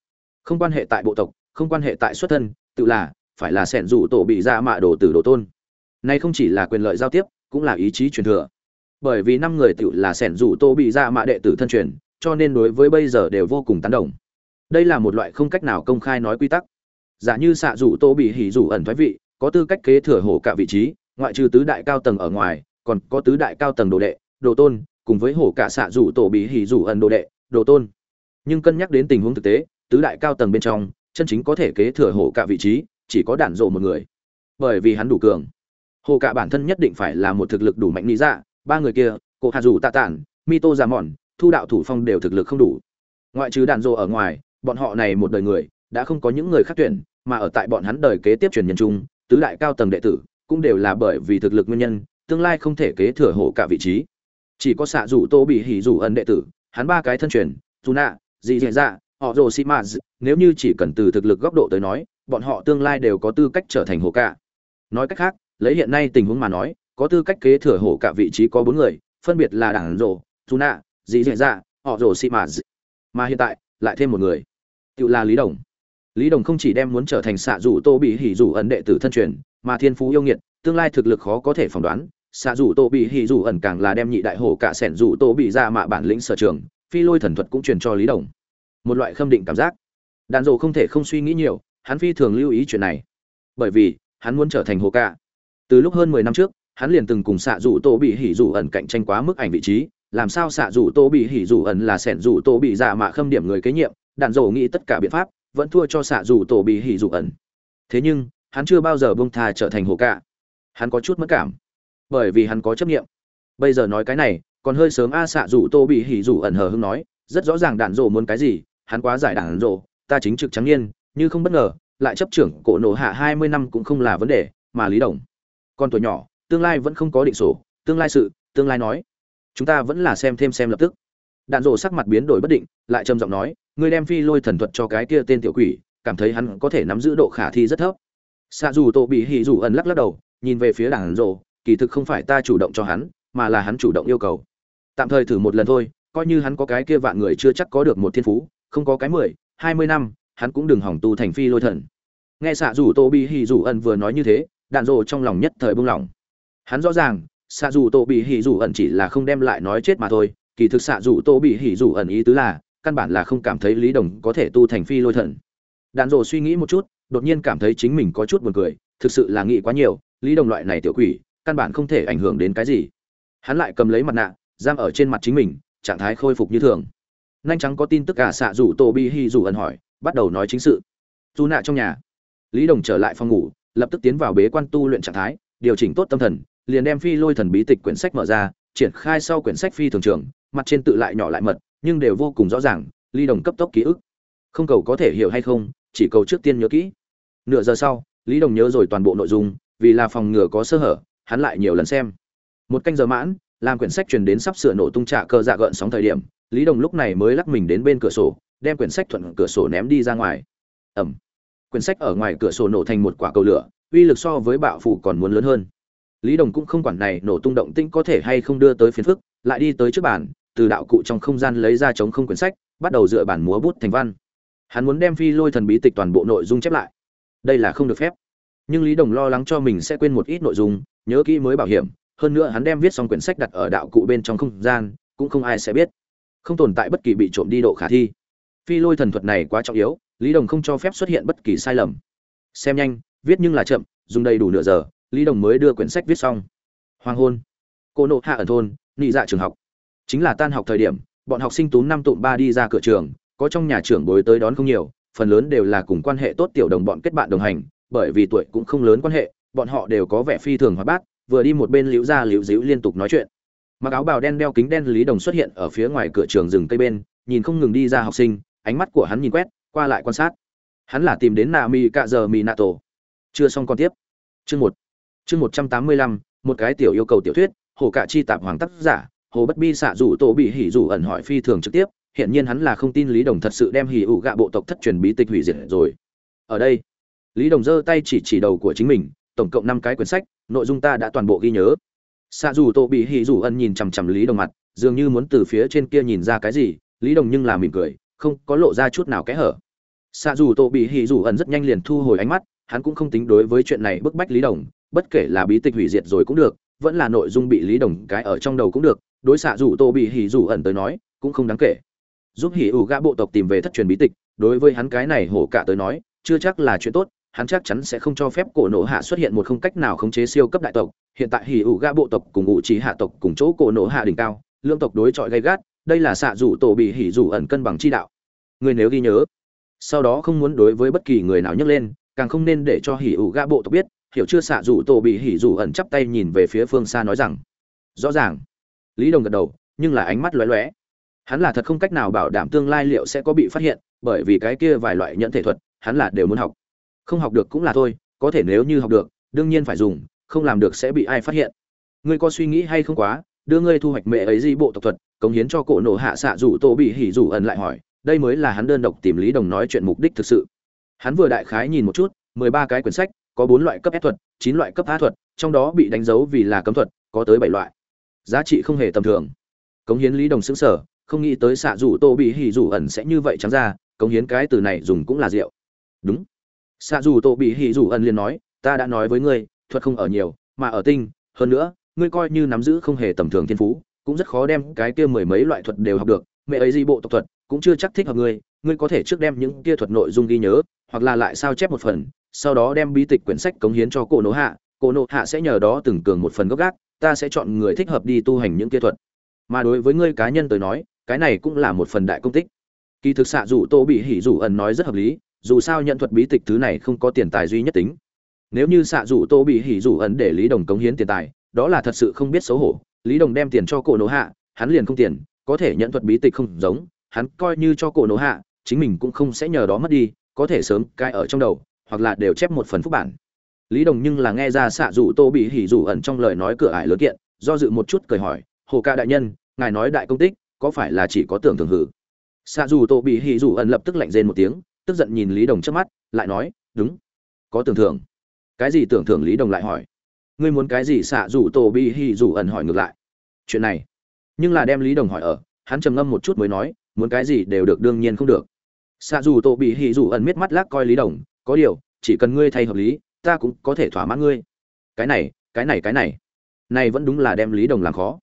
Speaker 1: Không quan hệ tại bộ tộc, không quan hệ tại xuất thân, tự là, phải là sẻn rủ tổ bị dạ mạ đồ tử đồ tôn. Này không chỉ là quyền lợi giao tiếp, cũng là ý chí truyền thừa. Bởi vì năm người tự là sẻn rủ tô bị dạ mạ đệ tử thân truyền, cho nên đối với bây giờ đều vô cùng tán đồng. Đây là một loại không cách nào công khai nói quy tắc giả như xạ rủ tô bị hỉ rủ ẩn thoái vị, có tư cách kế thừa hổ cả vị trí, ngoại trừ tứ đại cao tầng ở ngoài, còn có tứ đại cao tầng đồ đệ, đồ tôn, cùng với hổ cả xạ rủ tổ bị hỉ rủ ẩn đồ đệ, đồ tôn. Nhưng cân nhắc đến tình huống thực tế, tứ đại cao tầng bên trong, chân chính có thể kế thừa hổ cả vị trí, chỉ có đản rộ một người. Bởi vì hắn đủ cường. Hồ cả bản thân nhất định phải là một thực lực đủ mạnh lý dạ ba người kia cổ hạ dù tạ tản, mito già mòn, thu đạo thủ phong đều thực lực không đủ. Ngoại trừ đàn rộ ở ngoài, bọn họ này một đời người, đã không có những người khác tuyển mà ở tại bọn hắn đời kế tiếp truyền nhân trung tứ đại cao tầng đệ tử cũng đều là bởi vì thực lực nguyên nhân tương lai không thể kế thừa hộ cả vị trí. Chỉ có xạ rủ tô bị hỉ rủ ẩn đệ tử hắn ba cái thân truyền Tuna, Dị dị dạ họ rồ xi nếu như chỉ cần từ thực lực góc độ tới nói bọn họ tương lai đều có tư cách trở thành hộ cả. Nói cách khác lấy hiện nay tình huống mà nói có tư cách kế thừa hộ cả vị trí có bốn người phân biệt là đảng rồ Tuna, Dị dị dạ họ rồ xi mà hiện tại lại thêm một người. Tự là lý đồng lý đồng không chỉ đem muốn trở thành xạ rủ tô bị hỉ rủ ẩn đệ tử thân truyền, mà thiên phú yêu nghiệt, tương lai thực lực khó có thể phỏng đoán. Xạ rủ tô bị hỉ rủ ẩn càng là đem nhị đại hổ cả sẻn rủ tô bị ra mạ bản lĩnh sở trường, phi lôi thần thuật cũng truyền cho lý đồng. Một loại khâm định cảm giác. Đàn rộ không thể không suy nghĩ nhiều, hắn phi thường lưu ý chuyện này. Bởi vì, hắn muốn trở thành hồ cả. Từ lúc hơn mười năm trước, hắn liền từng cùng xạ rủ tô bị hỉ rủ ẩn cạnh tranh quá mức ảnh vị trí, làm sao xạ rủ tô bị hỉ rủ ẩn là sẻn rủ tô bị giả mạ khâm điểm người kế nhiệm, đàn Rổ nghĩ tất cả biện pháp vẫn thua cho xạ dù tổ bị hỉ dụ ẩn. Thế nhưng, hắn chưa bao giờ bông tha trở thành hồ cả hắn có chút mất cảm, bởi vì hắn có chấp nghiệm bây giờ nói cái này, còn hơi sớm a, xạ dù tô bị hỉ dụ ẩn hờ hưng nói, rất rõ ràng đạn rộ muốn cái gì, hắn quá giải đạn rộ, ta chính trực trắng nhiên như không bất ngờ, lại chấp trưởng cổ nổ hạ hai mươi năm cũng không là vấn đề, mà lý đồng. Con tuổi nhỏ, tương lai vẫn không có định sổ, tương lai sự, tương lai nói. Chúng ta vẫn là xem thêm xem lập tức. Đạn rộ sắc mặt biến đổi bất định, lại trầm giọng nói ngươi đem phi lôi thần thuật cho cái kia tên tiểu quỷ, cảm thấy hắn có thể nắm giữ độ khả thi rất thấp. Xạ dù tô bị hỉ dù ẩn lắc lắc đầu, nhìn về phía đảng rộ kỳ thực không phải ta chủ động cho hắn, mà là hắn chủ động yêu cầu. Tạm thời thử một lần thôi, coi như hắn có cái kia vạn người chưa chắc có được một thiên phú, không có cái mười, hai mươi năm, hắn cũng đừng hỏng tu thành phi lôi thần. Nghe xạ dù tô bị hỉ dù ẩn vừa nói như thế đạn rộ trong lòng nhất thời buông lỏng hắn rõ ràng, xạ dù tô bị hỉ dù ẩn chỉ là không đem lại nói chết mà thôi, kỳ thực xạ dù tô bị hỉ dù ẩn ý tứ là căn bản là không cảm thấy lý đồng có thể tu thành phi lôi thần. Đạn rộ suy nghĩ một chút, đột nhiên cảm thấy chính mình có chút buồn cười, thực sự là nghĩ quá nhiều, lý đồng loại này tiểu quỷ, căn bản không thể ảnh hưởng đến cái gì. Hắn lại cầm lấy mặt nạ, giam ở trên mặt chính mình, trạng thái khôi phục như thường. Nhanh trắng có tin tức cả xạ rủ tô bi hi rủ ẩn hỏi, bắt đầu nói chính sự. Dù nạ trong nhà. Lý đồng trở lại phòng ngủ, lập tức tiến vào bế quan tu luyện trạng thái, điều chỉnh tốt tâm thần, liền đem phi lôi thần bí tịch quyển sách mở ra, triển khai sau quyển sách phi thường trường, mặt trên tự lại nhỏ lại mật nhưng đều vô cùng rõ ràng lý đồng cấp tốc ký ức. Không cầu có thể hiểu hay không, chỉ cầu trước tiên nhớ kỹ. Nửa giờ sau, lý đồng nhớ rồi toàn bộ nội dung, vì là phòng ngừa có sơ hở, hắn lại nhiều lần xem. Một canh giờ mãn, làm quyển sách truyền đến sắp sửa nổ tung trạ cơ dạ gợn sóng thời điểm, lý đồng lúc này mới lắc mình đến bên cửa sổ, đem quyển sách thuận cửa sổ ném đi ra ngoài. Ẩm. Quyển sách ở ngoài cửa sổ nổ thành một quả cầu lửa, uy lực so với bạo phủ còn muốn lớn hơn. Lý đồng cũng không quản này nổ tung động tĩnh có thể hay không đưa tới phiền phức, lại đi tới trước bàn từ đạo cụ trong không gian lấy ra chống không quyển sách, bắt đầu dựa bản múa bút thành văn. Hắn muốn đem phi lôi thần bí tịch toàn bộ nội dung chép lại. Đây là không được phép. Nhưng lý đồng lo lắng cho mình sẽ quên một ít nội dung, nhớ kỹ mới bảo hiểm, hơn nữa hắn đem viết xong quyển sách đặt ở đạo cụ bên trong không gian, cũng không ai sẽ biết. Không tồn tại bất kỳ bị trộm đi độ khả thi. Phi lôi thần thuật này quá trọng yếu, lý đồng không cho phép xuất hiện bất kỳ sai lầm. Xem nhanh, viết nhưng là chậm, dùng đầy đủ nửa giờ, lý đồng mới đưa quyển sách viết xong. Hoàng hôn. Cô nộ hạ ẩn thôn, nị dạ trường học chính là tan học thời điểm, bọn học sinh tú năm tụm ba đi ra cửa trường, có trong nhà trưởng bối tới đón không nhiều, phần lớn đều là cùng quan hệ tốt tiểu đồng bọn kết bạn đồng hành, bởi vì tuổi cũng không lớn quan hệ, bọn họ đều có vẻ phi thường hoạt bát, vừa đi một bên liễu ra liễu díu liên tục nói chuyện. Mặc áo bào đen đeo kính đen lý đồng xuất hiện ở phía ngoài cửa trường rừng cây bên, nhìn không ngừng đi ra học sinh, ánh mắt của hắn nhìn quét, qua lại quan sát. Hắn là tìm đến nà mi cạ giờ mi nato chưa xong còn tiếp. Chương một. Chương một trăm tám mươi lăm, một cái tiểu yêu cầu tiểu thuyết, hồ cạ chi tạp hoàng tác giả hồ bất bi xạ rủ tổ bị hỉ rủ ẩn hỏi phi thường trực tiếp hiện nhiên hắn là không tin lý đồng thật sự đem hỉ ủ gạ bộ tộc thất truyền bí tịch hủy diệt rồi. Ở đây, lý đồng giơ tay chỉ chỉ đầu của chính mình, tổng cộng năm cái quyển sách, nội dung ta đã toàn bộ ghi nhớ. Xạ dù tổ bị hỉ rủ ẩn nhìn chằm chằm lý đồng mặt, dường như muốn từ phía trên kia nhìn ra cái gì, lý đồng nhưng là mỉm cười, không có lộ ra chút nào kẽ hở. Xạ dù tổ bị hỉ rủ ẩn rất nhanh liền thu hồi ánh mắt, hắn cũng không tính đối với chuyện này bức bách lý đồng, bất kể là bí tịch hủy diệt rồi cũng được, vẫn là nội dung bị lý đồng cái ở trong đầu cũng được đối xạ rủ tổ bị hỉ rủ ẩn tới nói, cũng không đáng kể. Giúp hỉ ủ gã bộ tộc tìm về thất truyền bí tịch, đối với hắn cái này hổ cả tới nói, chưa chắc là chuyện tốt, hắn chắc chắn sẽ không cho phép cổ nổ hạ xuất hiện một không cách nào khống chế siêu cấp đại tộc. Hiện tại hỉ ủ gã bộ tộc cùng ngụ trí hạ tộc cùng chỗ cổ nổ hạ đỉnh cao lương tộc đối chọi gay gắt, đây là xạ rủ tổ bị hỉ rủ ẩn cân bằng chi đạo. Người nếu ghi nhớ, sau đó không muốn đối với bất kỳ người nào nhắc lên, càng không nên để cho hỉ ủ gã bộ tộc biết, hiểu chưa xạ rủ tổ bị hỉ rủ ẩn chắp tay nhìn về phía phương xa nói rằng, rõ ràng lý đồng gật đầu, nhưng là ánh mắt lóe lóe. Hắn là thật không cách nào bảo đảm tương lai liệu sẽ có bị phát hiện, bởi vì cái kia vài loại nhận thể thuật, hắn là đều muốn học. Không học được cũng là thôi, có thể nếu như học được, đương nhiên phải dùng, không làm được sẽ bị ai phát hiện. Ngươi có suy nghĩ hay không quá, đưa ngươi thu hoạch mẹ ấy di bộ tộc thuật, cống hiến cho cổ nổ hạ xạ rủ tổ bị hỉ rủ ẩn lại hỏi, đây mới là hắn đơn độc tìm lý đồng nói chuyện mục đích thực sự. Hắn vừa đại khái nhìn một chút, mười ba cái quyển sách, có bốn loại cấp ép thuật, chín loại cấp á thuật, trong đó bị đánh dấu vì là cấm thuật, có tới bảy loại giá trị không hề tầm thường. Cống hiến lý đồng xứng sở, không nghĩ tới xạ rủ tô bị hỉ rủ ẩn sẽ như vậy trắng ra, cống hiến cái từ này dùng cũng là rượu. Đúng. Xạ rủ tô bị hỉ rủ ẩn liền nói, ta đã nói với ngươi, thuật không ở nhiều, mà ở tinh, hơn nữa, ngươi coi như nắm giữ không hề tầm thường thiên phú, cũng rất khó đem cái kia mười mấy loại thuật đều học được, mẹ ấy di bộ tộc thuật cũng chưa chắc thích hợp ngươi ngươi có thể trước đem những kia thuật nội dung ghi nhớ, hoặc là lại sao chép một phần, sau đó đem bí tịch quyển sách cống hiến cho cổ nỗ hạ, cổ nỗ hạ sẽ nhờ đó từng cường một phần gốc gác ta sẽ chọn người thích hợp đi tu hành những kia thuật. Mà đối với ngươi cá nhân tới nói, cái này cũng là một phần đại công tích. Kỳ thực xạ dù tô bị hỉ dù ẩn nói rất hợp lý, dù sao nhận thuật bí tịch thứ này không có tiền tài duy nhất tính. Nếu như xạ dù tô bị hỉ dù ẩn để lý đồng cống hiến tiền tài, đó là thật sự không biết xấu hổ. Lý đồng đem tiền cho cổ nỗ hạ, hắn liền không tiền, có thể nhận thuật bí tịch không giống, hắn coi như cho cổ nỗ hạ, chính mình cũng không sẽ nhờ đó mất đi, có thể sớm cai ở trong đầu, hoặc là đều chép một phần phúc bản lý đồng nhưng là nghe ra xạ rủ tô bị hỉ rủ ẩn trong lời nói cửa ải lớn kiện, do dự một chút cười hỏi, hồ ca đại nhân, ngài nói đại công tích, có phải là chỉ có tưởng thường hử? Xạ rủ tô bị hỉ rủ ẩn lập tức lạnh rên một tiếng, tức giận nhìn lý đồng trước mắt, lại nói, đúng, có tưởng thưởng. Cái gì tưởng thưởng? Lý đồng lại hỏi. Ngươi muốn cái gì? Xạ rủ tô bị hỉ rủ ẩn hỏi ngược lại. Chuyện này. Nhưng là đem lý đồng hỏi ở, hắn trầm ngâm một chút mới nói, muốn cái gì đều được, đương nhiên không được. Xạ dù tô bị hỉ dù ẩn miết mắt lác coi lý đồng, có điều, chỉ cần ngươi thay hợp lý ta cũng có thể thỏa mãn ngươi. Cái này cái này cái này. Này vẫn đúng là đem lý đồng làm khó.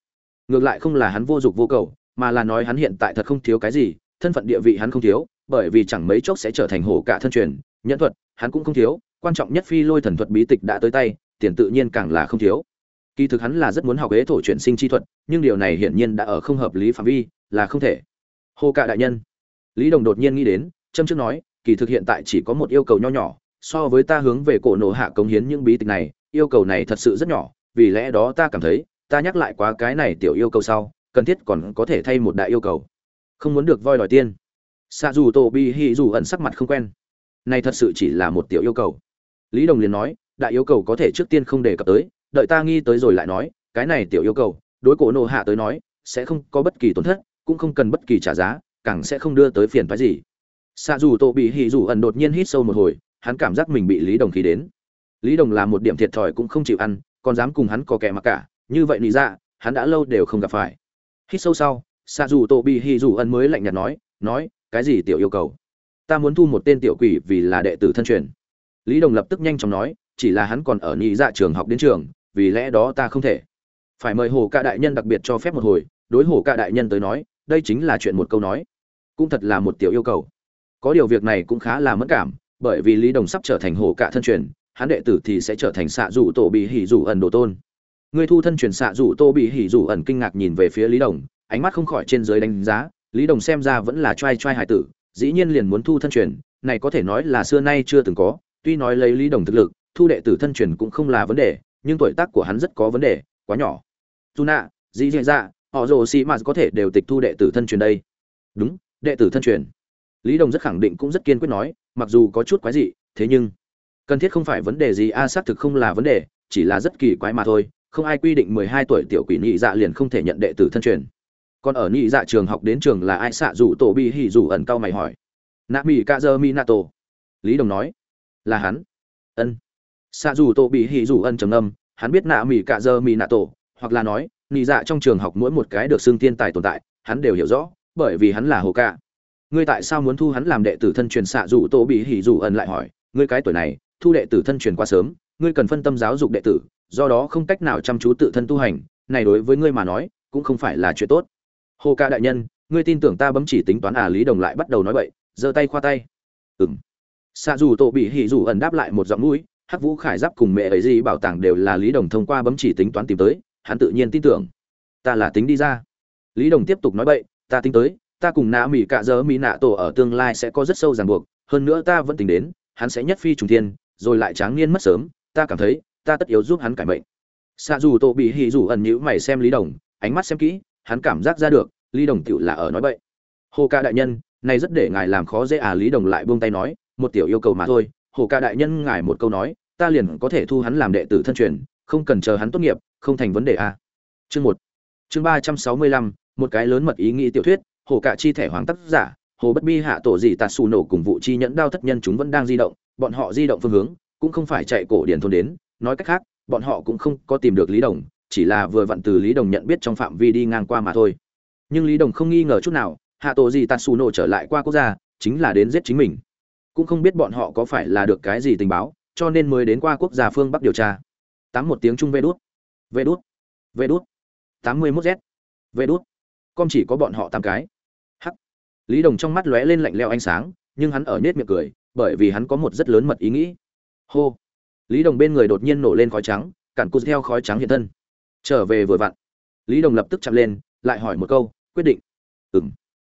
Speaker 1: Ngược lại không là hắn vô dụng vô cầu, mà là nói hắn hiện tại thật không thiếu cái gì, thân phận địa vị hắn không thiếu, bởi vì chẳng mấy chốc sẽ trở thành hổ cả thân truyền nhẫn thuật, hắn cũng không thiếu, quan trọng nhất phi lôi thần thuật bí tịch đã tới tay, tiền tự nhiên càng là không thiếu. Kỳ thực hắn là rất muốn học ế thổ chuyển sinh chi thuật, nhưng điều này hiển nhiên đã ở không hợp lý phạm vi, là không thể. Hô cạ đại nhân. Lý đồng đột nhiên nghĩ đến, châm trước nói, kỳ thực hiện tại chỉ có một yêu cầu nho nhỏ so với ta hướng về cổ nổ hạ cống hiến những bí tịch này, yêu cầu này thật sự rất nhỏ, vì lẽ đó ta cảm thấy, ta nhắc lại quá cái này tiểu yêu cầu sau, cần thiết còn có thể thay một đại yêu cầu. Không muốn được voi đòi tiên. Xa dù tổ bi hi dù ẩn sắc mặt không quen. Này thật sự chỉ là một tiểu yêu cầu. Lý đồng liền nói, đại yêu cầu có thể trước tiên không đề cập tới, đợi ta nghi tới rồi lại nói, cái này tiểu yêu cầu, đối cổ nộ hạ tới nói, sẽ không có bất kỳ tổn thất, cũng không cần bất kỳ trả giá, càng sẽ không đưa tới phiền phái gì. Xạ dù tổ bị hì dù ẩn đột nhiên hít sâu một hồi hắn cảm giác mình bị lý đồng khí đến. Lý đồng là một điểm thiệt thòi cũng không chịu ăn, còn dám cùng hắn có kẻ mặc cả. Như vậy lý ra dạ, hắn đã lâu đều không gặp phải. Hít sâu sau xa dù Tô bị hy dù ân mới lạnh nhạt nói nói, cái gì tiểu yêu cầu? Ta muốn thu một tên tiểu quỷ vì là đệ tử thân truyền. Lý đồng lập tức nhanh chóng nói, chỉ là hắn còn ở nhị dạ trường học đến trường, vì lẽ đó ta không thể. Phải mời hồ ca đại nhân đặc biệt cho phép một hồi, đối hồ ca đại nhân tới nói, đây chính là chuyện một câu nói. Cũng thật là một tiểu yêu cầu. Có điều việc này cũng khá là mất cảm bởi vì lý đồng sắp trở thành Hổ cả thân truyền, hắn đệ tử thì sẽ trở thành xạ rủ tổ bị hỉ rủ ẩn đồ tôn. Người thu thân truyền xạ rủ tô bị hỉ rủ ẩn kinh ngạc nhìn về phía lý đồng, ánh mắt không khỏi trên dưới đánh giá, lý đồng xem ra vẫn là trai trai hải tử, dĩ nhiên liền muốn thu thân truyền, này có thể nói là xưa nay chưa từng có, tuy nói lấy lý đồng thực lực, thu đệ tử thân truyền cũng không là vấn đề, nhưng tuổi tác của hắn rất có vấn đề, quá nhỏ. Dù nạ dĩ dạ dạ họ rồ xì mà có thể đều tịch thu đệ tử thân truyền đây. Đúng, đệ tử thân truyền lý đồng rất khẳng định cũng rất kiên quyết nói, mặc dù có chút quái dị, thế nhưng cần thiết không phải vấn đề gì, a, xác thực không là vấn đề, chỉ là rất kỳ quái mà thôi, không ai quy định mười hai tuổi tiểu quỷ nhị dạ liền không thể nhận đệ tử thân truyền. Còn ở nhị dạ trường học đến trường là ai xạ dù tổ bi hỉ dù ẩn cao mày hỏi. Nạ mỹ ca dơ mi nato lý đồng nói, là hắn. Ân. Xạ dù tổ bị hỉ dù ân trầm âm hắn biết nạ mỹ ca dơ mi nato hoặc là nói, nhị dạ trong trường học mỗi một cái được xưng tiên tài tồn tại, hắn đều hiểu rõ, bởi vì hắn là hồ ca ngươi tại sao muốn thu hắn làm đệ tử thân truyền xạ Dụ tổ bị hỉ Dụ ẩn lại hỏi, ngươi cái tuổi này, thu đệ tử thân truyền quá sớm, ngươi cần phân tâm giáo dục đệ tử, do đó không cách nào chăm chú tự thân tu hành, này đối với ngươi mà nói, cũng không phải là chuyện tốt. Hồ ca đại nhân, ngươi tin tưởng ta bấm chỉ tính toán à lý đồng lại bắt đầu nói vậy giơ tay khoa tay. Ừng xạ dù tổ bị hỉ dù ẩn đáp lại một giọng mũi, hắc vũ khải giáp cùng mẹ ấy gì bảo tàng đều là lý đồng thông qua bấm chỉ tính toán tìm tới, hắn tự nhiên tin tưởng. Ta là tính đi ra. Lý đồng tiếp tục nói vậy ta tính tới ta cùng nạ mỹ cạ dơ mỹ nạ tổ ở tương lai sẽ có rất sâu ràng buộc, hơn nữa ta vẫn tính đến, hắn sẽ nhất phi trùng thiên, rồi lại tráng niên mất sớm, ta cảm thấy, ta tất yếu giúp hắn cải mệnh. Xạ dù tổ bị hì dù ẩn nhữ mày xem lý đồng, ánh mắt xem kỹ, hắn cảm giác ra được, lý đồng tựu là ở nói bậy. Hồ ca đại nhân, này rất để ngài làm khó dễ à lý đồng lại buông tay nói, một tiểu yêu cầu mà thôi. Hồ ca đại nhân ngài một câu nói, ta liền có thể thu hắn làm đệ tử thân truyền, không cần chờ hắn tốt nghiệp, không thành vấn đề à. chương một. Chương ba trăm sáu mươi lăm, một cái lớn mật ý nghĩ tiểu thuyết hồ cả chi thẻ hoàng tác giả, hồ bất bi hạ tổ dị tạt xù nổ cùng vụ chi nhẫn đao thất nhân chúng vẫn đang di động, bọn họ di động phương hướng cũng không phải chạy cổ điển thôn đến, nói cách khác, bọn họ cũng không có tìm được lý đồng, chỉ là vừa vặn từ lý đồng nhận biết trong phạm vi đi ngang qua mà thôi. Nhưng lý đồng không nghi ngờ chút nào, hạ tổ gì tạt xù nổ trở lại qua quốc gia, chính là đến giết chính mình. Cũng không biết bọn họ có phải là được cái gì tình báo, cho nên mới đến qua quốc gia phương bắc điều tra. Tám một tiếng trung vê đốt vê đốt vê đốt tám mươi mốt z. Vê đốt con chỉ có bọn họ tám cái lý đồng trong mắt lóe lên lạnh leo ánh sáng, nhưng hắn ở nết miệng cười, bởi vì hắn có một rất lớn mật ý nghĩ. Hô! Lý đồng bên người đột nhiên nổ lên khói trắng, cản cụt theo khói trắng hiện thân. Trở về vừa vặn. Lý đồng lập tức chạm lên, lại hỏi một câu, quyết định. Ừm.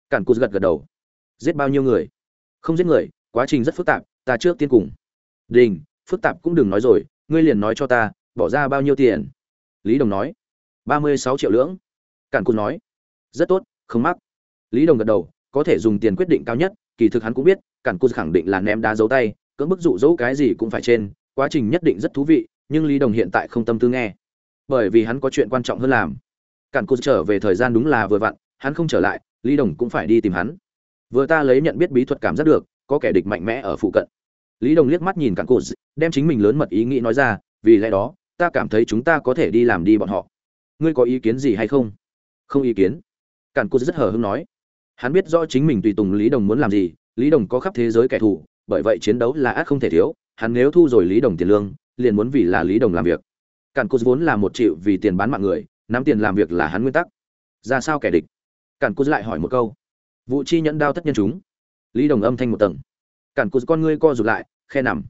Speaker 1: cản cụt gật gật đầu. Giết bao nhiêu người? Không giết người, quá trình rất phức tạp, ta trước tiên cùng. Đình, phức tạp cũng đừng nói rồi, ngươi liền nói cho ta, bỏ ra bao nhiêu tiền? Lý đồng nói. Ba mươi sáu triệu lưỡng. Cản cụt nói. Rất tốt, không mắc. Lý đồng gật đầu có thể dùng tiền quyết định cao nhất, kỳ thực hắn cũng biết, cản cụt khẳng định là ném đá dấu tay, cưỡng bức dụ dỗ cái gì cũng phải trên, quá trình nhất định rất thú vị, nhưng lý đồng hiện tại không tâm tư nghe. Bởi vì hắn có chuyện quan trọng hơn làm. Cản cụt trở về thời gian đúng là vừa vặn, hắn không trở lại, lý đồng cũng phải đi tìm hắn. Vừa ta lấy nhận biết bí thuật cảm giác được, có kẻ địch mạnh mẽ ở phụ cận. Lý đồng liếc mắt nhìn cản cụt đem chính mình lớn mật ý nghĩ nói ra, vì lẽ đó, ta cảm thấy chúng ta có thể đi làm đi bọn họ. Ngươi có ý kiến gì hay không? Không ý kiến. Cản cụt rất hờ hững nói hắn biết rõ chính mình tùy tùng lý đồng muốn làm gì, lý đồng có khắp thế giới kẻ thù, bởi vậy chiến đấu là ác không thể thiếu, hắn nếu thu rồi lý đồng tiền lương, liền muốn vì là lý đồng làm việc. Cản cụt vốn là một triệu vì tiền bán mạng người, nắm tiền làm việc là hắn nguyên tắc. Ra sao kẻ địch? Cản cụt lại hỏi một câu. Vụ chi nhẫn đao tất nhân chúng. Lý đồng âm thanh một tầng. Cản cụt con ngươi co rụt lại, khe nằm.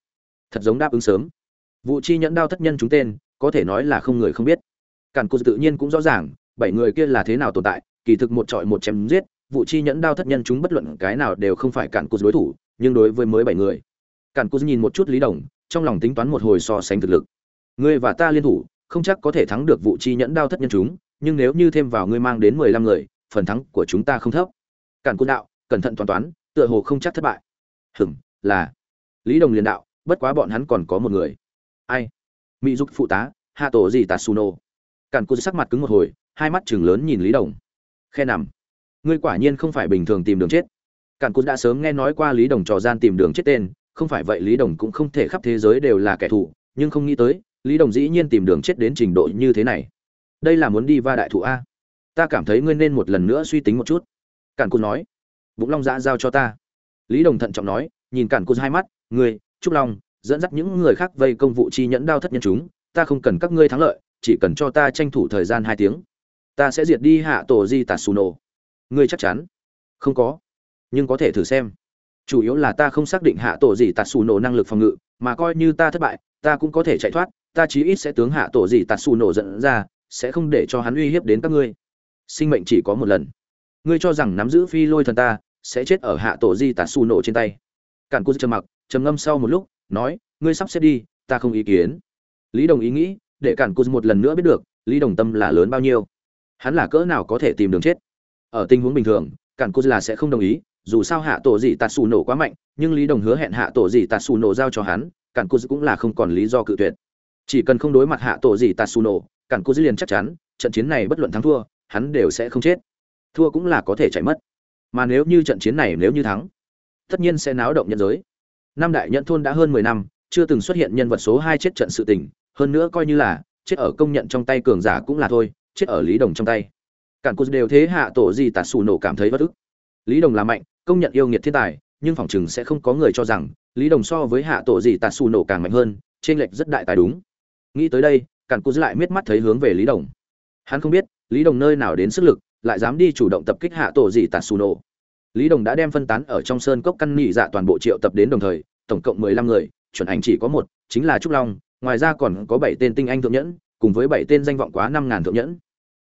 Speaker 1: Thật giống đáp ứng sớm. Vụ chi nhẫn đao tất nhân chúng tên, có thể nói là không người không biết. Cản cụt tự nhiên cũng rõ ràng, bảy người kia là thế nào tồn tại, kỳ thực một trọi một chém giết vụ chi nhẫn đao thất nhân chúng bất luận cái nào đều không phải cản cụt đối thủ, nhưng đối với mới bảy người, cản cụt nhìn một chút lý đồng, trong lòng tính toán một hồi so sánh thực lực. Ngươi và ta liên thủ, không chắc có thể thắng được vụ chi nhẫn đao thất nhân chúng, nhưng nếu như thêm vào ngươi mang đến mười lăm người, phần thắng của chúng ta không thấp. Cản cụt đạo, cẩn thận toán toán, tựa hồ không chắc thất bại. Hừng là lý đồng liền đạo, bất quá bọn hắn còn có một người. Ai? Mỹ dục phụ tá, hạ tổ gì tatsuno cản cụt sắc mặt cứng một hồi, hai mắt chừng lớn nhìn lý đồng. Khe nằm ngươi quả nhiên không phải bình thường tìm đường chết. Cản cụt đã sớm nghe nói qua lý đồng trò gian tìm đường chết tên, không phải vậy lý đồng cũng không thể khắp thế giới đều là kẻ thù, nhưng không nghĩ tới, lý đồng dĩ nhiên tìm đường chết đến trình độ như thế này. Đây là muốn đi va đại thụ a. Ta cảm thấy ngươi nên một lần nữa suy tính một chút. Cản cụt nói. Vũng long giã giao cho ta. Lý đồng thận trọng nói, nhìn cản cụt hai mắt, ngươi, trúc long, dẫn dắt những người khác vây công vụ chi nhẫn đao thất nhân chúng, ta không cần các ngươi thắng lợi, chỉ cần cho ta tranh thủ thời gian hai tiếng. Ta sẽ diệt đi hạ tổ di Tà tatsuno ngươi chắc chắn. Không có. Nhưng có thể thử xem. Chủ yếu là ta không xác định hạ tổ gì tạt xù nổ năng lực phòng ngự, mà coi như ta thất bại, ta cũng có thể chạy thoát, ta chí ít sẽ tướng hạ tổ gì tạt xù nổ giận ra, sẽ không để cho hắn uy hiếp đến các ngươi. Sinh mệnh chỉ có một lần. Ngươi cho rằng nắm giữ phi lôi thần ta sẽ chết ở hạ tổ di tạt xù nổ trên tay. Cản cô trầm mặc, trầm ngâm sau một lúc, nói, ngươi sắp xếp đi, ta không ý kiến. Lý đồng ý nghĩ, để cản cô một lần nữa biết được, lý đồng tâm là lớn bao nhiêu. Hắn là cỡ nào có thể tìm đường chết? Ở tình huống bình thường, cản cô là sẽ không đồng ý, dù sao hạ tổ dị tạt xù nổ quá mạnh, nhưng lý đồng hứa hẹn hạ tổ dị tạt xù nổ giao cho hắn, cản cô cũng là không còn lý do cự tuyệt. Chỉ cần không đối mặt hạ tổ dị tạt xù nổ, cản cô liền chắc chắn, trận chiến này bất luận thắng thua, hắn đều sẽ không chết. Thua cũng là có thể chạy mất. Mà nếu như trận chiến này nếu như thắng, tất nhiên sẽ náo động nhân giới. Năm đại nhận thôn đã hơn mười năm, chưa từng xuất hiện nhân vật số hai chết trận sự tình, hơn nữa coi như là, chết ở công nhận trong tay cường giả cũng là thôi, chết ở lý đồng trong tay cản cụt đều thế hạ tổ gì tạt xù nổ cảm thấy bất ức. Lý đồng là mạnh, công nhận yêu nghiệt thiên tài, nhưng phỏng chừng sẽ không có người cho rằng lý đồng so với hạ tổ gì tạt xù nổ càng mạnh hơn trên lệch rất đại tài đúng. Nghĩ tới đây, cản cụt lại miết mắt thấy hướng về lý đồng. Hắn không biết, lý đồng nơi nào đến sức lực, lại dám đi chủ động tập kích hạ tổ gì tạt xù nổ. Lý đồng đã đem phân tán ở trong sơn cốc căn nỉ dạ toàn bộ triệu tập đến đồng thời, tổng cộng mười lăm người, chuẩn ảnh chỉ có một, chính là trúc long, ngoài ra còn có bảy tên tinh anh thượng nhẫn, cùng với bảy tên danh vọng quá năm ngàn thượng nhẫn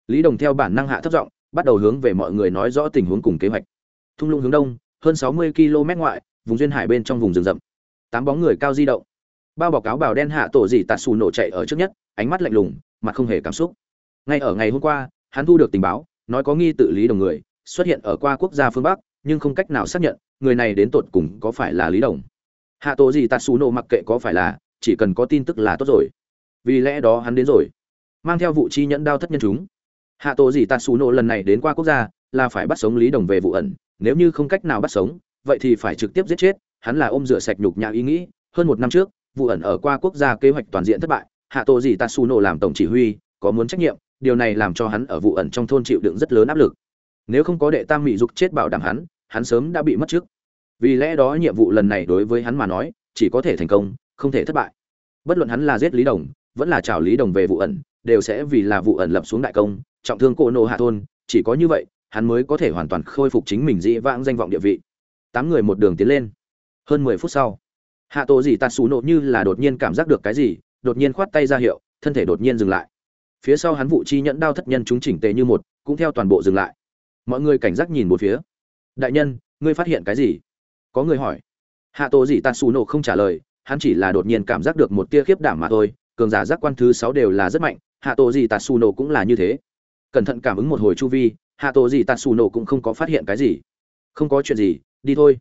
Speaker 1: lý đồng theo bản năng hạ thấp giọng, bắt đầu hướng về mọi người nói rõ tình huống cùng kế hoạch. Thung lũng hướng đông, hơn sáu mươi km ngoại, vùng duyên hải bên trong vùng rừng rậm. Tám bóng người cao di động. Bao bọc áo bào đen hạ tổ gì tạt xù nổ chạy ở trước nhất, ánh mắt lạnh lùng, mặt không hề cảm xúc. Ngay ở ngày hôm qua, hắn thu được tình báo, nói có nghi tự lý đồng người, xuất hiện ở qua quốc gia phương bắc, nhưng không cách nào xác nhận, người này đến tột cùng có phải là lý đồng. Hạ tổ gì nổ mặc kệ có phải là, chỉ cần có tin tức là tốt rồi. Vì lẽ đó hắn đến rồi. Mang theo vụ chi nhẫn đao thất nhân chúng hạ tổ gì Nộ lần này đến qua quốc gia, là phải bắt sống lý đồng về vụ ẩn. Nếu như không cách nào bắt sống, vậy thì phải trực tiếp giết chết. Hắn là ôm rửa sạch nhục nhà ý nghĩ. Hơn một năm trước, vụ ẩn ở qua quốc gia kế hoạch toàn diện thất bại. Hạ tổ gì Nộ làm tổng chỉ huy, có muốn trách nhiệm, điều này làm cho hắn ở vụ ẩn trong thôn chịu đựng rất lớn áp lực. Nếu không có đệ tam mỹ dục chết bảo đảm hắn hắn sớm đã bị mất trước. Vì lẽ đó nhiệm vụ lần này đối với hắn mà nói, chỉ có thể thành công, không thể thất bại. Bất luận hắn là giết lý đồng, vẫn là chào lý đồng về vụ ẩn, đều sẽ vì là vụ ẩn lập xuống đại công trọng thương cổ nộ hạ thôn, chỉ có như vậy, hắn mới có thể hoàn toàn khôi phục chính mình dĩ vãng danh vọng địa vị. Tám người một đường tiến lên. Hơn mười phút sau, hạ tổ gì tạt xù nộ như là đột nhiên cảm giác được cái gì, đột nhiên khoát tay ra hiệu, thân thể đột nhiên dừng lại. Phía sau hắn vụ chi nhẫn đao thất nhân chúng chỉnh tề như một, cũng theo toàn bộ dừng lại. Mọi người cảnh giác nhìn một phía. Đại nhân, ngươi phát hiện cái gì? Có người hỏi. Hạ tổ dị tạt xù nổ không trả lời, hắn chỉ là đột nhiên cảm giác được một tia khiếp đảm mà thôi, cường giả giác quan thứ sáu đều là rất mạnh, hạ tổ dị tạt xù nổ cũng là như thế cẩn thận cảm ứng một hồi chu vi hạ tổ gì tạt xù nổ cũng không có phát hiện cái gì. Không có chuyện gì, đi thôi.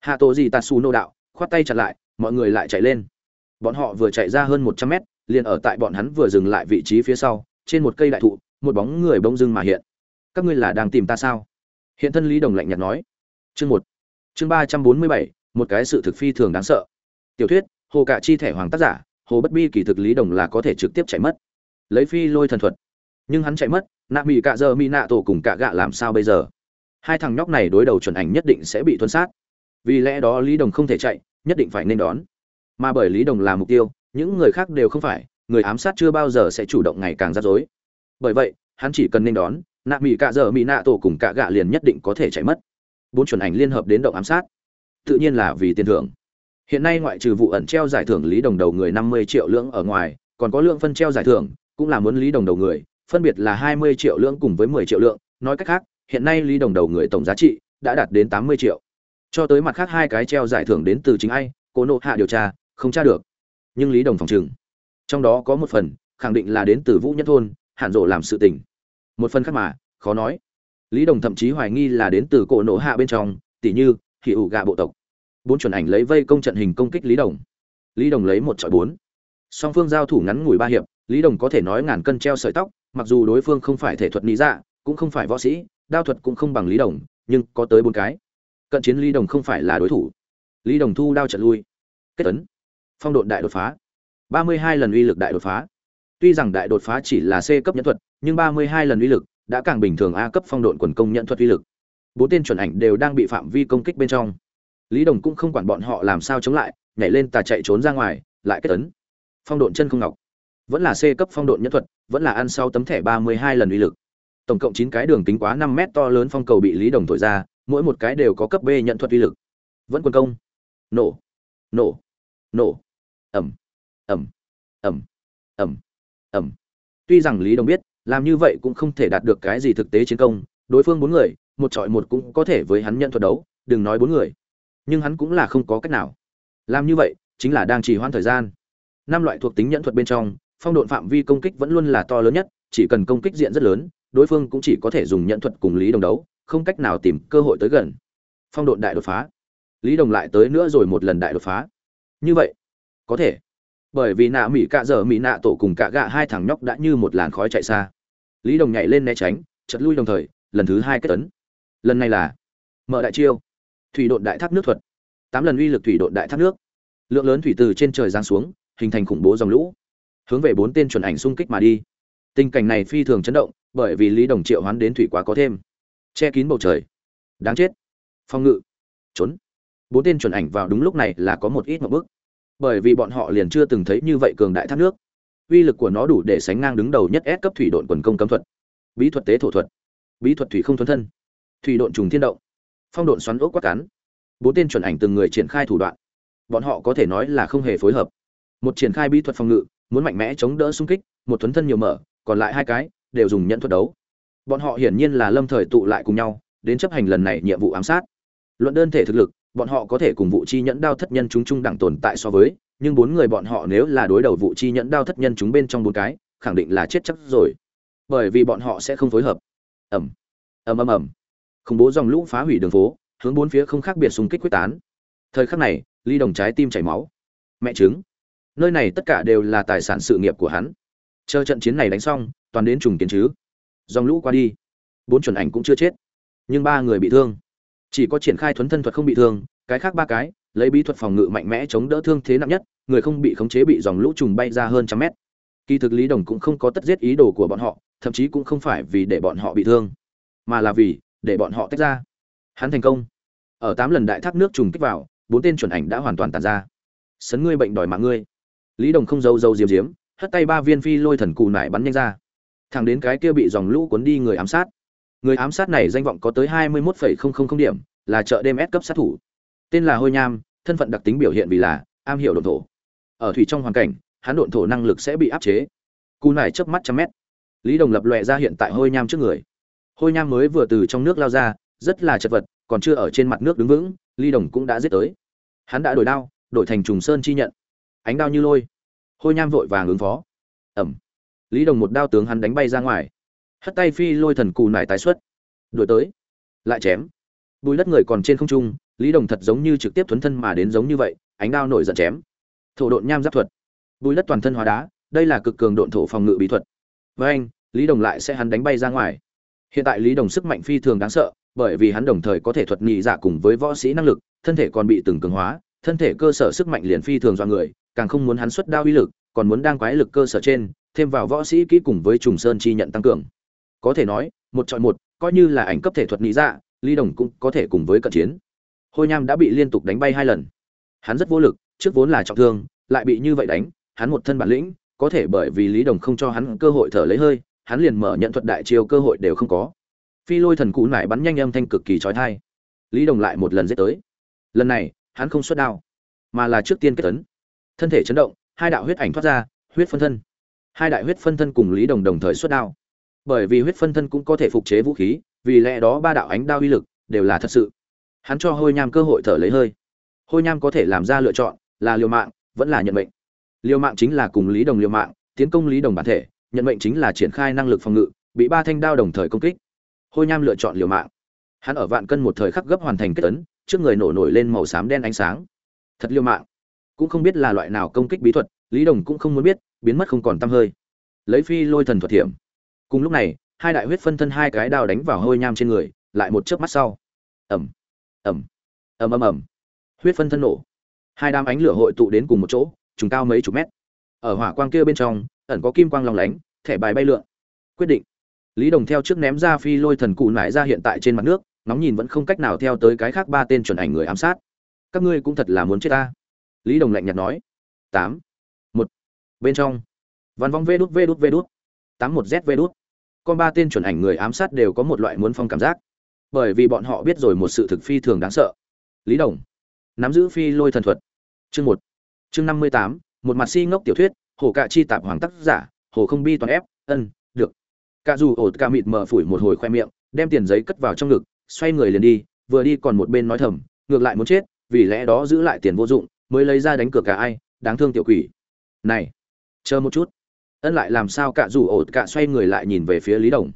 Speaker 1: Hạ tổ gì tạt xù nổ đạo, khoát tay chặt lại, mọi người lại chạy lên. Bọn họ vừa chạy ra hơn một trăm mét, liền ở tại bọn hắn vừa dừng lại vị trí phía sau, trên một cây đại thụ, một bóng người bông dưng mà hiện. Các ngươi là đang tìm ta sao? Hiện thân lý đồng lạnh nhạt nói. Chương một, chương ba trăm bốn mươi bảy, một cái sự thực phi thường đáng sợ. Tiểu thuyết, hồ cạ chi thẻ hoàng tác giả, hồ bất bi kỳ thực lý đồng là có thể trực tiếp chạy mất. Lấy phi lôi thần thuật. Nhưng hắn chạy mất nạ mỹ cạ giờ mỹ nạ tổ cùng cạ gạ làm sao bây giờ? Hai thằng nhóc này đối đầu chuẩn ảnh nhất định sẽ bị tuân sát. Vì lẽ đó lý đồng không thể chạy, nhất định phải nên đón. Mà bởi lý đồng là mục tiêu, những người khác đều không phải, người ám sát chưa bao giờ sẽ chủ động ngày càng rắc rối. Bởi vậy, hắn chỉ cần nên đón, nạ mỹ cạ giờ mỹ nạ tổ cùng cạ gạ liền nhất định có thể chạy mất. Bốn chuẩn ảnh liên hợp đến động ám sát. Tự nhiên là vì tiền thưởng. Hiện nay ngoại trừ vụ ẩn treo giải thưởng lý đồng đầu người năm mươi triệu lưỡng ở ngoài, còn có lượng phân treo giải thưởng, cũng là muốn lý đồng đầu người phân biệt là hai mươi triệu lượng cùng với mười triệu lượng. Nói cách khác, hiện nay lý đồng đầu người tổng giá trị đã đạt đến tám mươi triệu. Cho tới mặt khác hai cái treo giải thưởng đến từ chính ai, cố nộ hạ điều tra, không tra được. Nhưng lý đồng phòng trừng. Trong đó có một phần, khẳng định là đến từ vũ nhất thôn hạn rộ làm sự tình. Một phần khác mà, khó nói. Lý đồng thậm chí hoài nghi là đến từ cổ Nộ hạ bên trong, tỉ như hỉ ủ gạ bộ tộc. Bốn chuẩn ảnh lấy vây công trận hình công kích lý đồng. Lý đồng lấy một trọi bốn. Song phương giao thủ ngắn ngủi ba hiệp, lý đồng có thể nói ngàn cân treo sợi tóc mặc dù đối phương không phải thể thuật lý dạ cũng không phải võ sĩ, đao thuật cũng không bằng lý đồng, nhưng có tới bốn cái. Cận chiến lý đồng không phải là đối thủ. Lý đồng thu đao trận lui. Kết tấn phong độn đại đột phá. Ba mươi hai lần uy lực đại đột phá. Tuy rằng đại đột phá chỉ là c cấp nhẫn thuật, nhưng ba mươi hai lần uy lực đã càng bình thường a cấp phong độn quần công nhận thuật uy lực. Bốn tên chuẩn ảnh đều đang bị phạm vi công kích bên trong. Lý đồng cũng không quản bọn họ làm sao chống lại, nhảy lên tà chạy trốn ra ngoài, lại kết tấn phong độn chân không ngọc vẫn là c cấp phong độn nhẫn thuật, vẫn là ăn sau tấm thẻ ba mươi hai lần uy lực. Tổng cộng chín cái đường kính quá năm mét to lớn phong cầu bị lý đồng thổi ra, mỗi một cái đều có cấp b nhận thuật uy lực. Vẫn quân công. Nổ. Nổ. Nổ. Ẩm. Ẩm. Ẩm. Ẩm. Ẩm. Tuy rằng lý đồng biết, làm như vậy cũng không thể đạt được cái gì thực tế chiến công, đối phương bốn người, một trọi một cũng có thể với hắn nhận thuật đấu, đừng nói bốn người. Nhưng hắn cũng là không có cách nào. Làm như vậy, chính là đang trì hoãn thời gian. Năm loại thuộc tính nhận thuật bên trong phong độn phạm vi công kích vẫn luôn là to lớn nhất, chỉ cần công kích diện rất lớn, đối phương cũng chỉ có thể dùng nhẫn thuật cùng lý đồng đấu, không cách nào tìm cơ hội tới gần. Phong độn đại đột phá. Lý đồng lại tới nữa rồi một lần đại đột phá. Như vậy, có thể. Bởi vì nạ mỹ cạ dở mỹ nạ tổ cùng cạ gạ hai thằng nhóc đã như một làn khói chạy xa. Lý đồng nhảy lên né tránh, chật lui đồng thời, lần thứ hai kết tấn. Lần này là mở đại chiêu. Thủy độn đại thác nước thuật. Tám lần uy lực thủy độn đại thác nước. Lượng lớn thủy từ trên trời giáng xuống, hình thành khủng bố dòng lũ hướng về bốn tên chuẩn ảnh xung kích mà đi. Tình cảnh này phi thường chấn động, bởi vì lý đồng triệu hoán đến thủy quá có thêm. Che kín bầu trời. Đáng chết. Phong ngự. Trốn. Bốn tên chuẩn ảnh vào đúng lúc này là có một ít một bước bởi vì bọn họ liền chưa từng thấy như vậy cường đại thác nước. Uy lực của nó đủ để sánh ngang đứng đầu nhất S cấp thủy độn quần công cấm thuật. Bí thuật tế thổ thuật. Bí thuật thủy không thuần thân. Thủy độn trùng thiên động. Phong độn xoắn ốc quát cán. Bốn tên chuẩn ảnh từng người triển khai thủ đoạn. Bọn họ có thể nói là không hề phối hợp. Một triển khai bí thuật phòng ngự muốn mạnh mẽ chống đỡ xung kích, một thuấn thân nhiều mở, còn lại hai cái đều dùng nhận thuật đấu. Bọn họ hiển nhiên là lâm thời tụ lại cùng nhau, đến chấp hành lần này nhiệm vụ ám sát. Luận đơn thể thực lực, bọn họ có thể cùng vụ chi nhẫn đao thất nhân chúng chung đẳng tồn tại so với, nhưng bốn người bọn họ nếu là đối đầu vụ chi nhẫn đao thất nhân chúng bên trong bốn cái, khẳng định là chết chắc rồi. Bởi vì bọn họ sẽ không phối hợp. Ầm. Ầm ầm ầm. Khủng bố dòng lũ phá hủy đường phố, hướng bốn phía không khác biệt xung kích quyết tán. Thời khắc này ly đồng trái tim chảy máu. Mẹ trứng nơi này tất cả đều là tài sản sự nghiệp của hắn. Chờ trận chiến này đánh xong, toàn đến trùng kiến chứ. Dòng lũ qua đi. Bốn chuẩn ảnh cũng chưa chết. Nhưng ba người bị thương. Chỉ có triển khai thuấn thân thuật không bị thương, cái khác ba cái, lấy bí thuật phòng ngự mạnh mẽ chống đỡ thương thế nặng nhất, người không bị khống chế bị dòng lũ trùng bay ra hơn trăm mét. Kỳ thực lý đồng cũng không có tất giết ý đồ của bọn họ, thậm chí cũng không phải vì để bọn họ bị thương, mà là vì để bọn họ tách ra. Hắn thành công. Ở tám lần đại thác nước trùng kích vào, bốn tên chuẩn ảnh đã hoàn toàn tàn ra. Sấn ngươi bệnh đòi mạng ngươi lý đồng không dâu dâu diếm diếm hất tay ba viên phi lôi thần cù nải bắn nhanh ra. Thẳng đến cái kia bị dòng lũ cuốn đi người ám sát. Người ám sát này danh vọng có tới hai mươi một điểm, là chợ đêm S cấp sát thủ. Tên là hôi nham, thân phận đặc tính biểu hiện vì là am hiểu độn thổ. Ở thủy trong hoàn cảnh, hắn độn thổ năng lực sẽ bị áp chế. Cù nải chớp mắt trăm mét. Lý đồng lập lòe ra hiện tại hôi nham trước người. Hôi nham mới vừa từ trong nước lao ra, rất là chật vật, còn chưa ở trên mặt nước đứng vững, lý đồng cũng đã giết tới. Hắn đã đổi đao, đổi thành trùng sơn chi nhận ánh đao như lôi. Hôi nham vội vàng ứng phó. Ẩm. Lý đồng một đao tướng hắn đánh bay ra ngoài. Hất tay phi lôi thần cù nải tái xuất. Đuổi tới. Lại chém. Bùi đất người còn trên không trung, lý đồng thật giống như trực tiếp thuấn thân mà đến giống như vậy, ánh đao nổi giận chém. Thổ độn nham giáp thuật. Bùi đất toàn thân hóa đá, đây là cực cường độn thổ phòng ngự bí thuật. Với anh, lý đồng lại sẽ hắn đánh bay ra ngoài. Hiện tại lý đồng sức mạnh phi thường đáng sợ, bởi vì hắn đồng thời có thể thuật nhị dạ cùng với võ sĩ năng lực, thân thể còn bị từng cường hóa, thân thể cơ sở sức mạnh liền phi thường do người càng không muốn hắn xuất đao uy lực còn muốn đang quái lực cơ sở trên thêm vào võ sĩ kỹ cùng với trùng sơn chi nhận tăng cường. Có thể nói một chọi một coi như là ảnh cấp thể thuật nhị dạ lý đồng cũng có thể cùng với cận chiến. Hôi nham đã bị liên tục đánh bay hai lần. Hắn rất vô lực trước vốn là trọng thương lại bị như vậy đánh hắn một thân bản lĩnh có thể bởi vì lý đồng không cho hắn cơ hội thở lấy hơi hắn liền mở nhận thuật đại chiêu cơ hội đều không có. Phi lôi thần cụ nải bắn nhanh âm thanh cực kỳ chói tai, lý đồng lại một lần giết tới. Lần này hắn không xuất đao mà là trước tiên kết tấn thân thể chấn động, hai đạo huyết ảnh thoát ra, huyết phân thân. Hai đại huyết phân thân cùng lý đồng đồng thời xuất đao. Bởi vì huyết phân thân cũng có thể phục chế vũ khí, vì lẽ đó ba đạo ánh đao uy lực đều là thật sự. Hắn cho hôi nham cơ hội thở lấy hơi. Hôi nham có thể làm ra lựa chọn, là liều mạng, vẫn là nhận mệnh. Liều mạng chính là cùng lý đồng liều mạng, tiến công lý đồng bản thể, nhận mệnh chính là triển khai năng lực phòng ngự, bị ba thanh đao đồng thời công kích. Hôi nham lựa chọn liều mạng. Hắn ở vạn cân một thời khắc gấp hoàn thành kết tấn trước người nổ nổi lên màu xám đen ánh sáng. Thật liều mạng cũng không biết là loại nào công kích bí thuật, lý đồng cũng không muốn biết, biến mất không còn t hơi. Lấy phi lôi thần thuật thiểm. Cùng lúc này, hai đại huyết phân thân hai cái đao đánh vào hôi nham trên người, lại một chớp mắt sau. Ẩm ẩm ẩm ẩm ẩm huyết phân thân nổ. Hai đám ánh lửa hội tụ đến cùng một chỗ, trùng cao mấy chục mét. Ở hỏa quang kia bên trong, ẩn có kim quang lòng lánh, thẻ bài bay lượn. Quyết định. Lý đồng theo trước ném ra phi lôi thần cụ nải ra hiện tại trên mặt nước, nóng nhìn vẫn không cách nào theo tới cái khác ba tên chuẩn ảnh người ám sát. Các ngươi cũng thật là muốn chết ta lý đồng lạnh nhạt nói. Tám. Một. Bên trong. Văn vong vê đút vê đút vê đút. Tám một z, vê đút. Con ba tên chuẩn ảnh người ám sát đều có một loại muốn phong cảm giác. Bởi vì bọn họ biết rồi một sự thực phi thường đáng sợ. Lý đồng. Nắm giữ phi lôi thần thuật. Chương một. Chương năm mươi tám, một mặt si ngốc tiểu thuyết, hồ cạ chi tạp hoàng tác giả, hồ không bi toàn ép, ân, được. Cả dù ổ cả mịt mờ phủi một hồi khoe miệng, đem tiền giấy cất vào trong ngực, xoay người liền đi, vừa đi còn một bên nói thầm, ngược lại muốn chết, vì lẽ đó giữ lại tiền vô dụng mới lấy ra đánh cược cả ai, đáng thương tiểu quỷ. Này, chờ một chút. Ân lại làm sao cả dù ổ cả xoay người lại nhìn về phía lý đồng.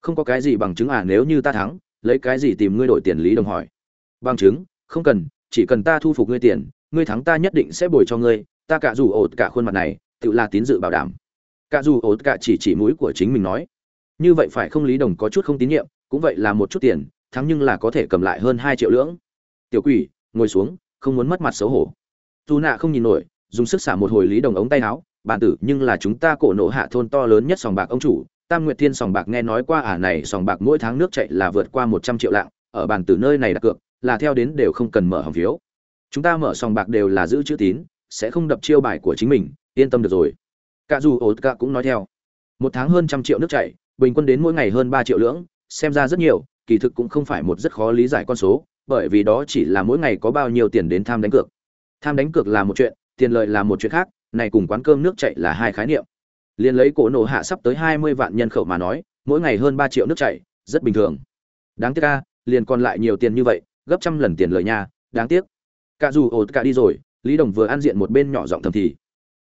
Speaker 1: Không có cái gì bằng chứng à nếu như ta thắng, lấy cái gì tìm ngươi đổi tiền lý đồng hỏi. Bằng chứng, không cần, chỉ cần ta thu phục ngươi tiền, ngươi thắng ta nhất định sẽ bồi cho ngươi, ta cả dù ổ cả khuôn mặt này, tự là tín dự bảo đảm. Cả dù ổ cả chỉ chỉ mũi của chính mình nói. Như vậy phải không lý đồng có chút không tín nhiệm, cũng vậy là một chút tiền, thắng nhưng là có thể cầm lại hơn hai triệu lưỡng. Tiểu quỷ, ngồi xuống, không muốn mất mặt xấu hổ dù nạ không nhìn nổi, dùng sức xả một hồi lý đồng ống tay áo, bản tử, nhưng là chúng ta cổ nộ hạ thôn to lớn nhất sòng bạc ông chủ, tam nguyệt thiên sòng bạc nghe nói qua ả à này sòng bạc mỗi tháng nước chạy là vượt qua một trăm triệu lạng, ở bản tử nơi này đặt cược, là theo đến đều không cần mở hòm phiếu. Chúng ta mở sòng bạc đều là giữ chữ tín, sẽ không đập chiêu bài của chính mình, yên tâm được rồi. Cả dù ổ cả cũng nói theo. Một tháng hơn trăm triệu nước chảy bình quân đến mỗi ngày hơn ba triệu lưỡng, xem ra rất nhiều, kỳ thực cũng không phải một rất khó lý giải con số, bởi vì đó chỉ là mỗi ngày có bao nhiêu tiền đến tham đánh cược tham đánh cược là một chuyện, tiền lợi là một chuyện khác, này cùng quán cơm nước chạy là hai khái niệm. Liền lấy cổ nổ hạ sắp tới hai mươi vạn nhân khẩu mà nói, mỗi ngày hơn ba triệu nước chảy, rất bình thường. Đáng tiếc ca liền còn lại nhiều tiền như vậy, gấp trăm lần tiền lời nha, đáng tiếc. Cả dù ổ cả đi rồi, lý đồng vừa ăn diện một bên nhỏ giọng thầm thì.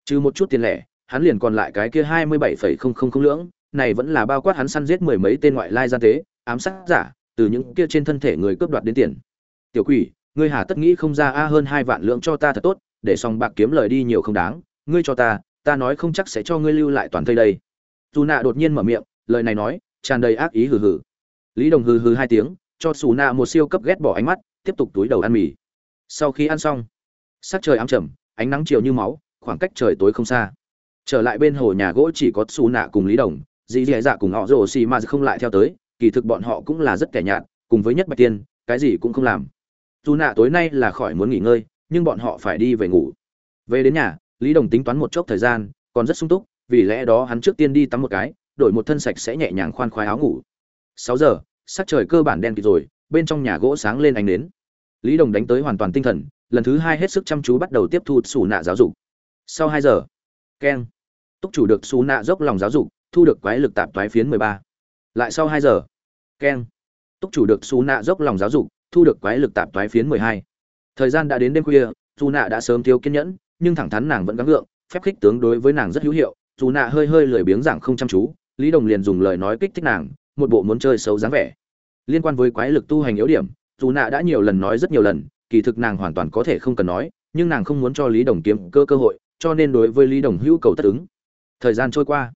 Speaker 1: Trừ một chút tiền lẻ, hắn liền còn lại cái kia hai mươi bảy phẩy không không không lưỡng, này vẫn là bao quát hắn săn giết mười mấy tên ngoại lai gian tế, ám sát giả, từ những kia trên thân thể người cướp đoạt đến tiền. Tiểu quỷ ngươi hà tất nghĩ không ra a hơn hai vạn lượng cho ta thật tốt, để xong bạc kiếm lời đi nhiều không đáng, ngươi cho ta ta nói không chắc sẽ cho ngươi lưu lại toàn thây đây. Dù nạ đột nhiên mở miệng, lời này nói, tràn đầy ác ý hừ hừ. Lý đồng hừ hừ hai tiếng, cho xù nạ một siêu cấp ghét bỏ ánh mắt, tiếp tục túi đầu ăn mì. Sau khi ăn xong, sắc trời ám trầm, ánh nắng chiều như máu, khoảng cách trời tối không xa. Trở lại bên hồ nhà gỗ chỉ có xù nạ cùng lý đồng, dì dì dạ cùng họ rồ xì mà không lại theo tới, kỳ thực bọn họ cũng là rất kẻ nhạt, cùng với nhất bạch tiên, cái gì cũng không làm dù nạ tối nay là khỏi muốn nghỉ ngơi, nhưng bọn họ phải đi về ngủ. Về đến nhà, lý đồng tính toán một chốc thời gian, còn rất sung túc, vì lẽ đó hắn trước tiên đi tắm một cái, đổi một thân sạch sẽ nhẹ nhàng khoan khoái áo ngủ. Sáu giờ, sắc trời cơ bản đen kịt rồi, bên trong nhà gỗ sáng lên ánh nến. Lý đồng đánh tới hoàn toàn tinh thần, lần thứ hai hết sức chăm chú bắt đầu tiếp thu xù nạ giáo dục. Sau hai giờ, keng. Túc chủ được xù nạ dốc lòng giáo dục, thu được quái lực tạp toái phiến mười ba. Lại sau hai giờ, keng. Túc chủ được xù nạ dốc lòng giáo dục thu được quái lực tạp toái phiến mười hai. Thời gian đã đến đêm khuya dù nạ đã sớm thiếu kiên nhẫn, nhưng thẳng thắn nàng vẫn gắng gượng, phép khích tướng đối với nàng rất hữu hiệu dù nạ hơi hơi lười biếng giảng không chăm chú, lý đồng liền dùng lời nói kích thích nàng, một bộ muốn chơi xấu dáng vẻ. Liên quan với quái lực tu hành yếu điểm dù nạ đã nhiều lần nói rất nhiều lần, kỳ thực nàng hoàn toàn có thể không cần nói, nhưng nàng không muốn cho lý đồng kiếm cơ cơ hội, cho nên đối với lý đồng hữu cầu tất ứng. Thời gian trôi qua.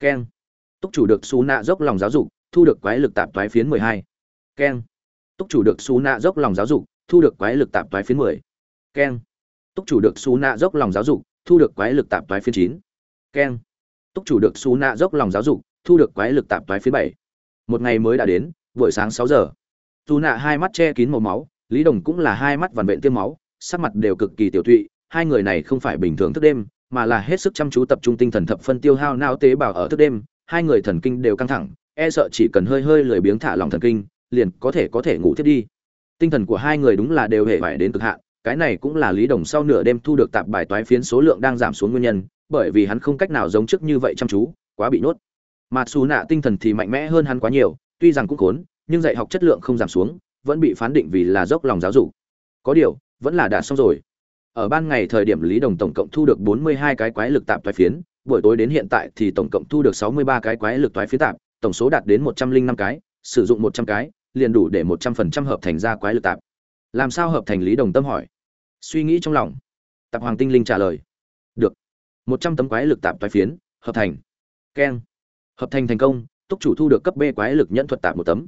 Speaker 1: Keng. Túc chủ được xú nạ dốc lòng giáo dục, thu được quái lực tạp toái phiến mười hai. Keng túc chủ được xú nạ dốc lòng giáo dục, thu được quái lực tạp toái phiến mười. Keng. Túc chủ được xú nạ dốc lòng giáo dục, thu được quái lực tạp toái phiến chín. Keng. Túc chủ được xú nạ dốc lòng giáo dục, thu được quái lực tạp toái phiến bảy. Một ngày mới đã đến, buổi sáng sáu giờ. Dù nạ hai mắt che kín màu máu, lý đồng cũng là hai mắt vằn vện tiêm máu, sắc mặt đều cực kỳ tiểu thụy hai người này không phải bình thường thức đêm, mà là hết sức chăm chú tập trung tinh thần thập phân tiêu hao não tế bào ở thức đêm, hai người thần kinh đều căng thẳng e sợ chỉ cần hơi hơi lười biếng thả lòng thần kinh liền có thể có thể ngủ thiết đi. Tinh thần của hai người đúng là đều hệ phải đến cực hạn, cái này cũng là lý đồng sau nửa đêm thu được tạp bài toái phiến số lượng đang giảm xuống nguyên nhân, bởi vì hắn không cách nào giống trước như vậy chăm chú, quá bị nhốt. Mà xù nạ tinh thần thì mạnh mẽ hơn hắn quá nhiều, tuy rằng cũng khốn, nhưng dạy học chất lượng không giảm xuống, vẫn bị phán định vì là dốc lòng giáo dục. Có điều, vẫn là đạt xong rồi. Ở ban ngày thời điểm lý đồng tổng cộng thu được 42 cái quái lực tạp toái phiến, buổi tối đến hiện tại thì tổng cộng thu được 63 cái quái lực toái phiến tạp, tổng số đạt đến 105 cái, sử dụng 100 cái liền đủ để 100% hợp thành ra quái lực tạp. Làm sao hợp thành lý đồng tâm hỏi? Suy nghĩ trong lòng. Tạp hoàng tinh linh trả lời. Được. 100 tấm quái lực tạp toái phiến, hợp thành. Keng. Hợp thành thành công, túc chủ thu được cấp b quái lực nhẫn thuật tạp một tấm.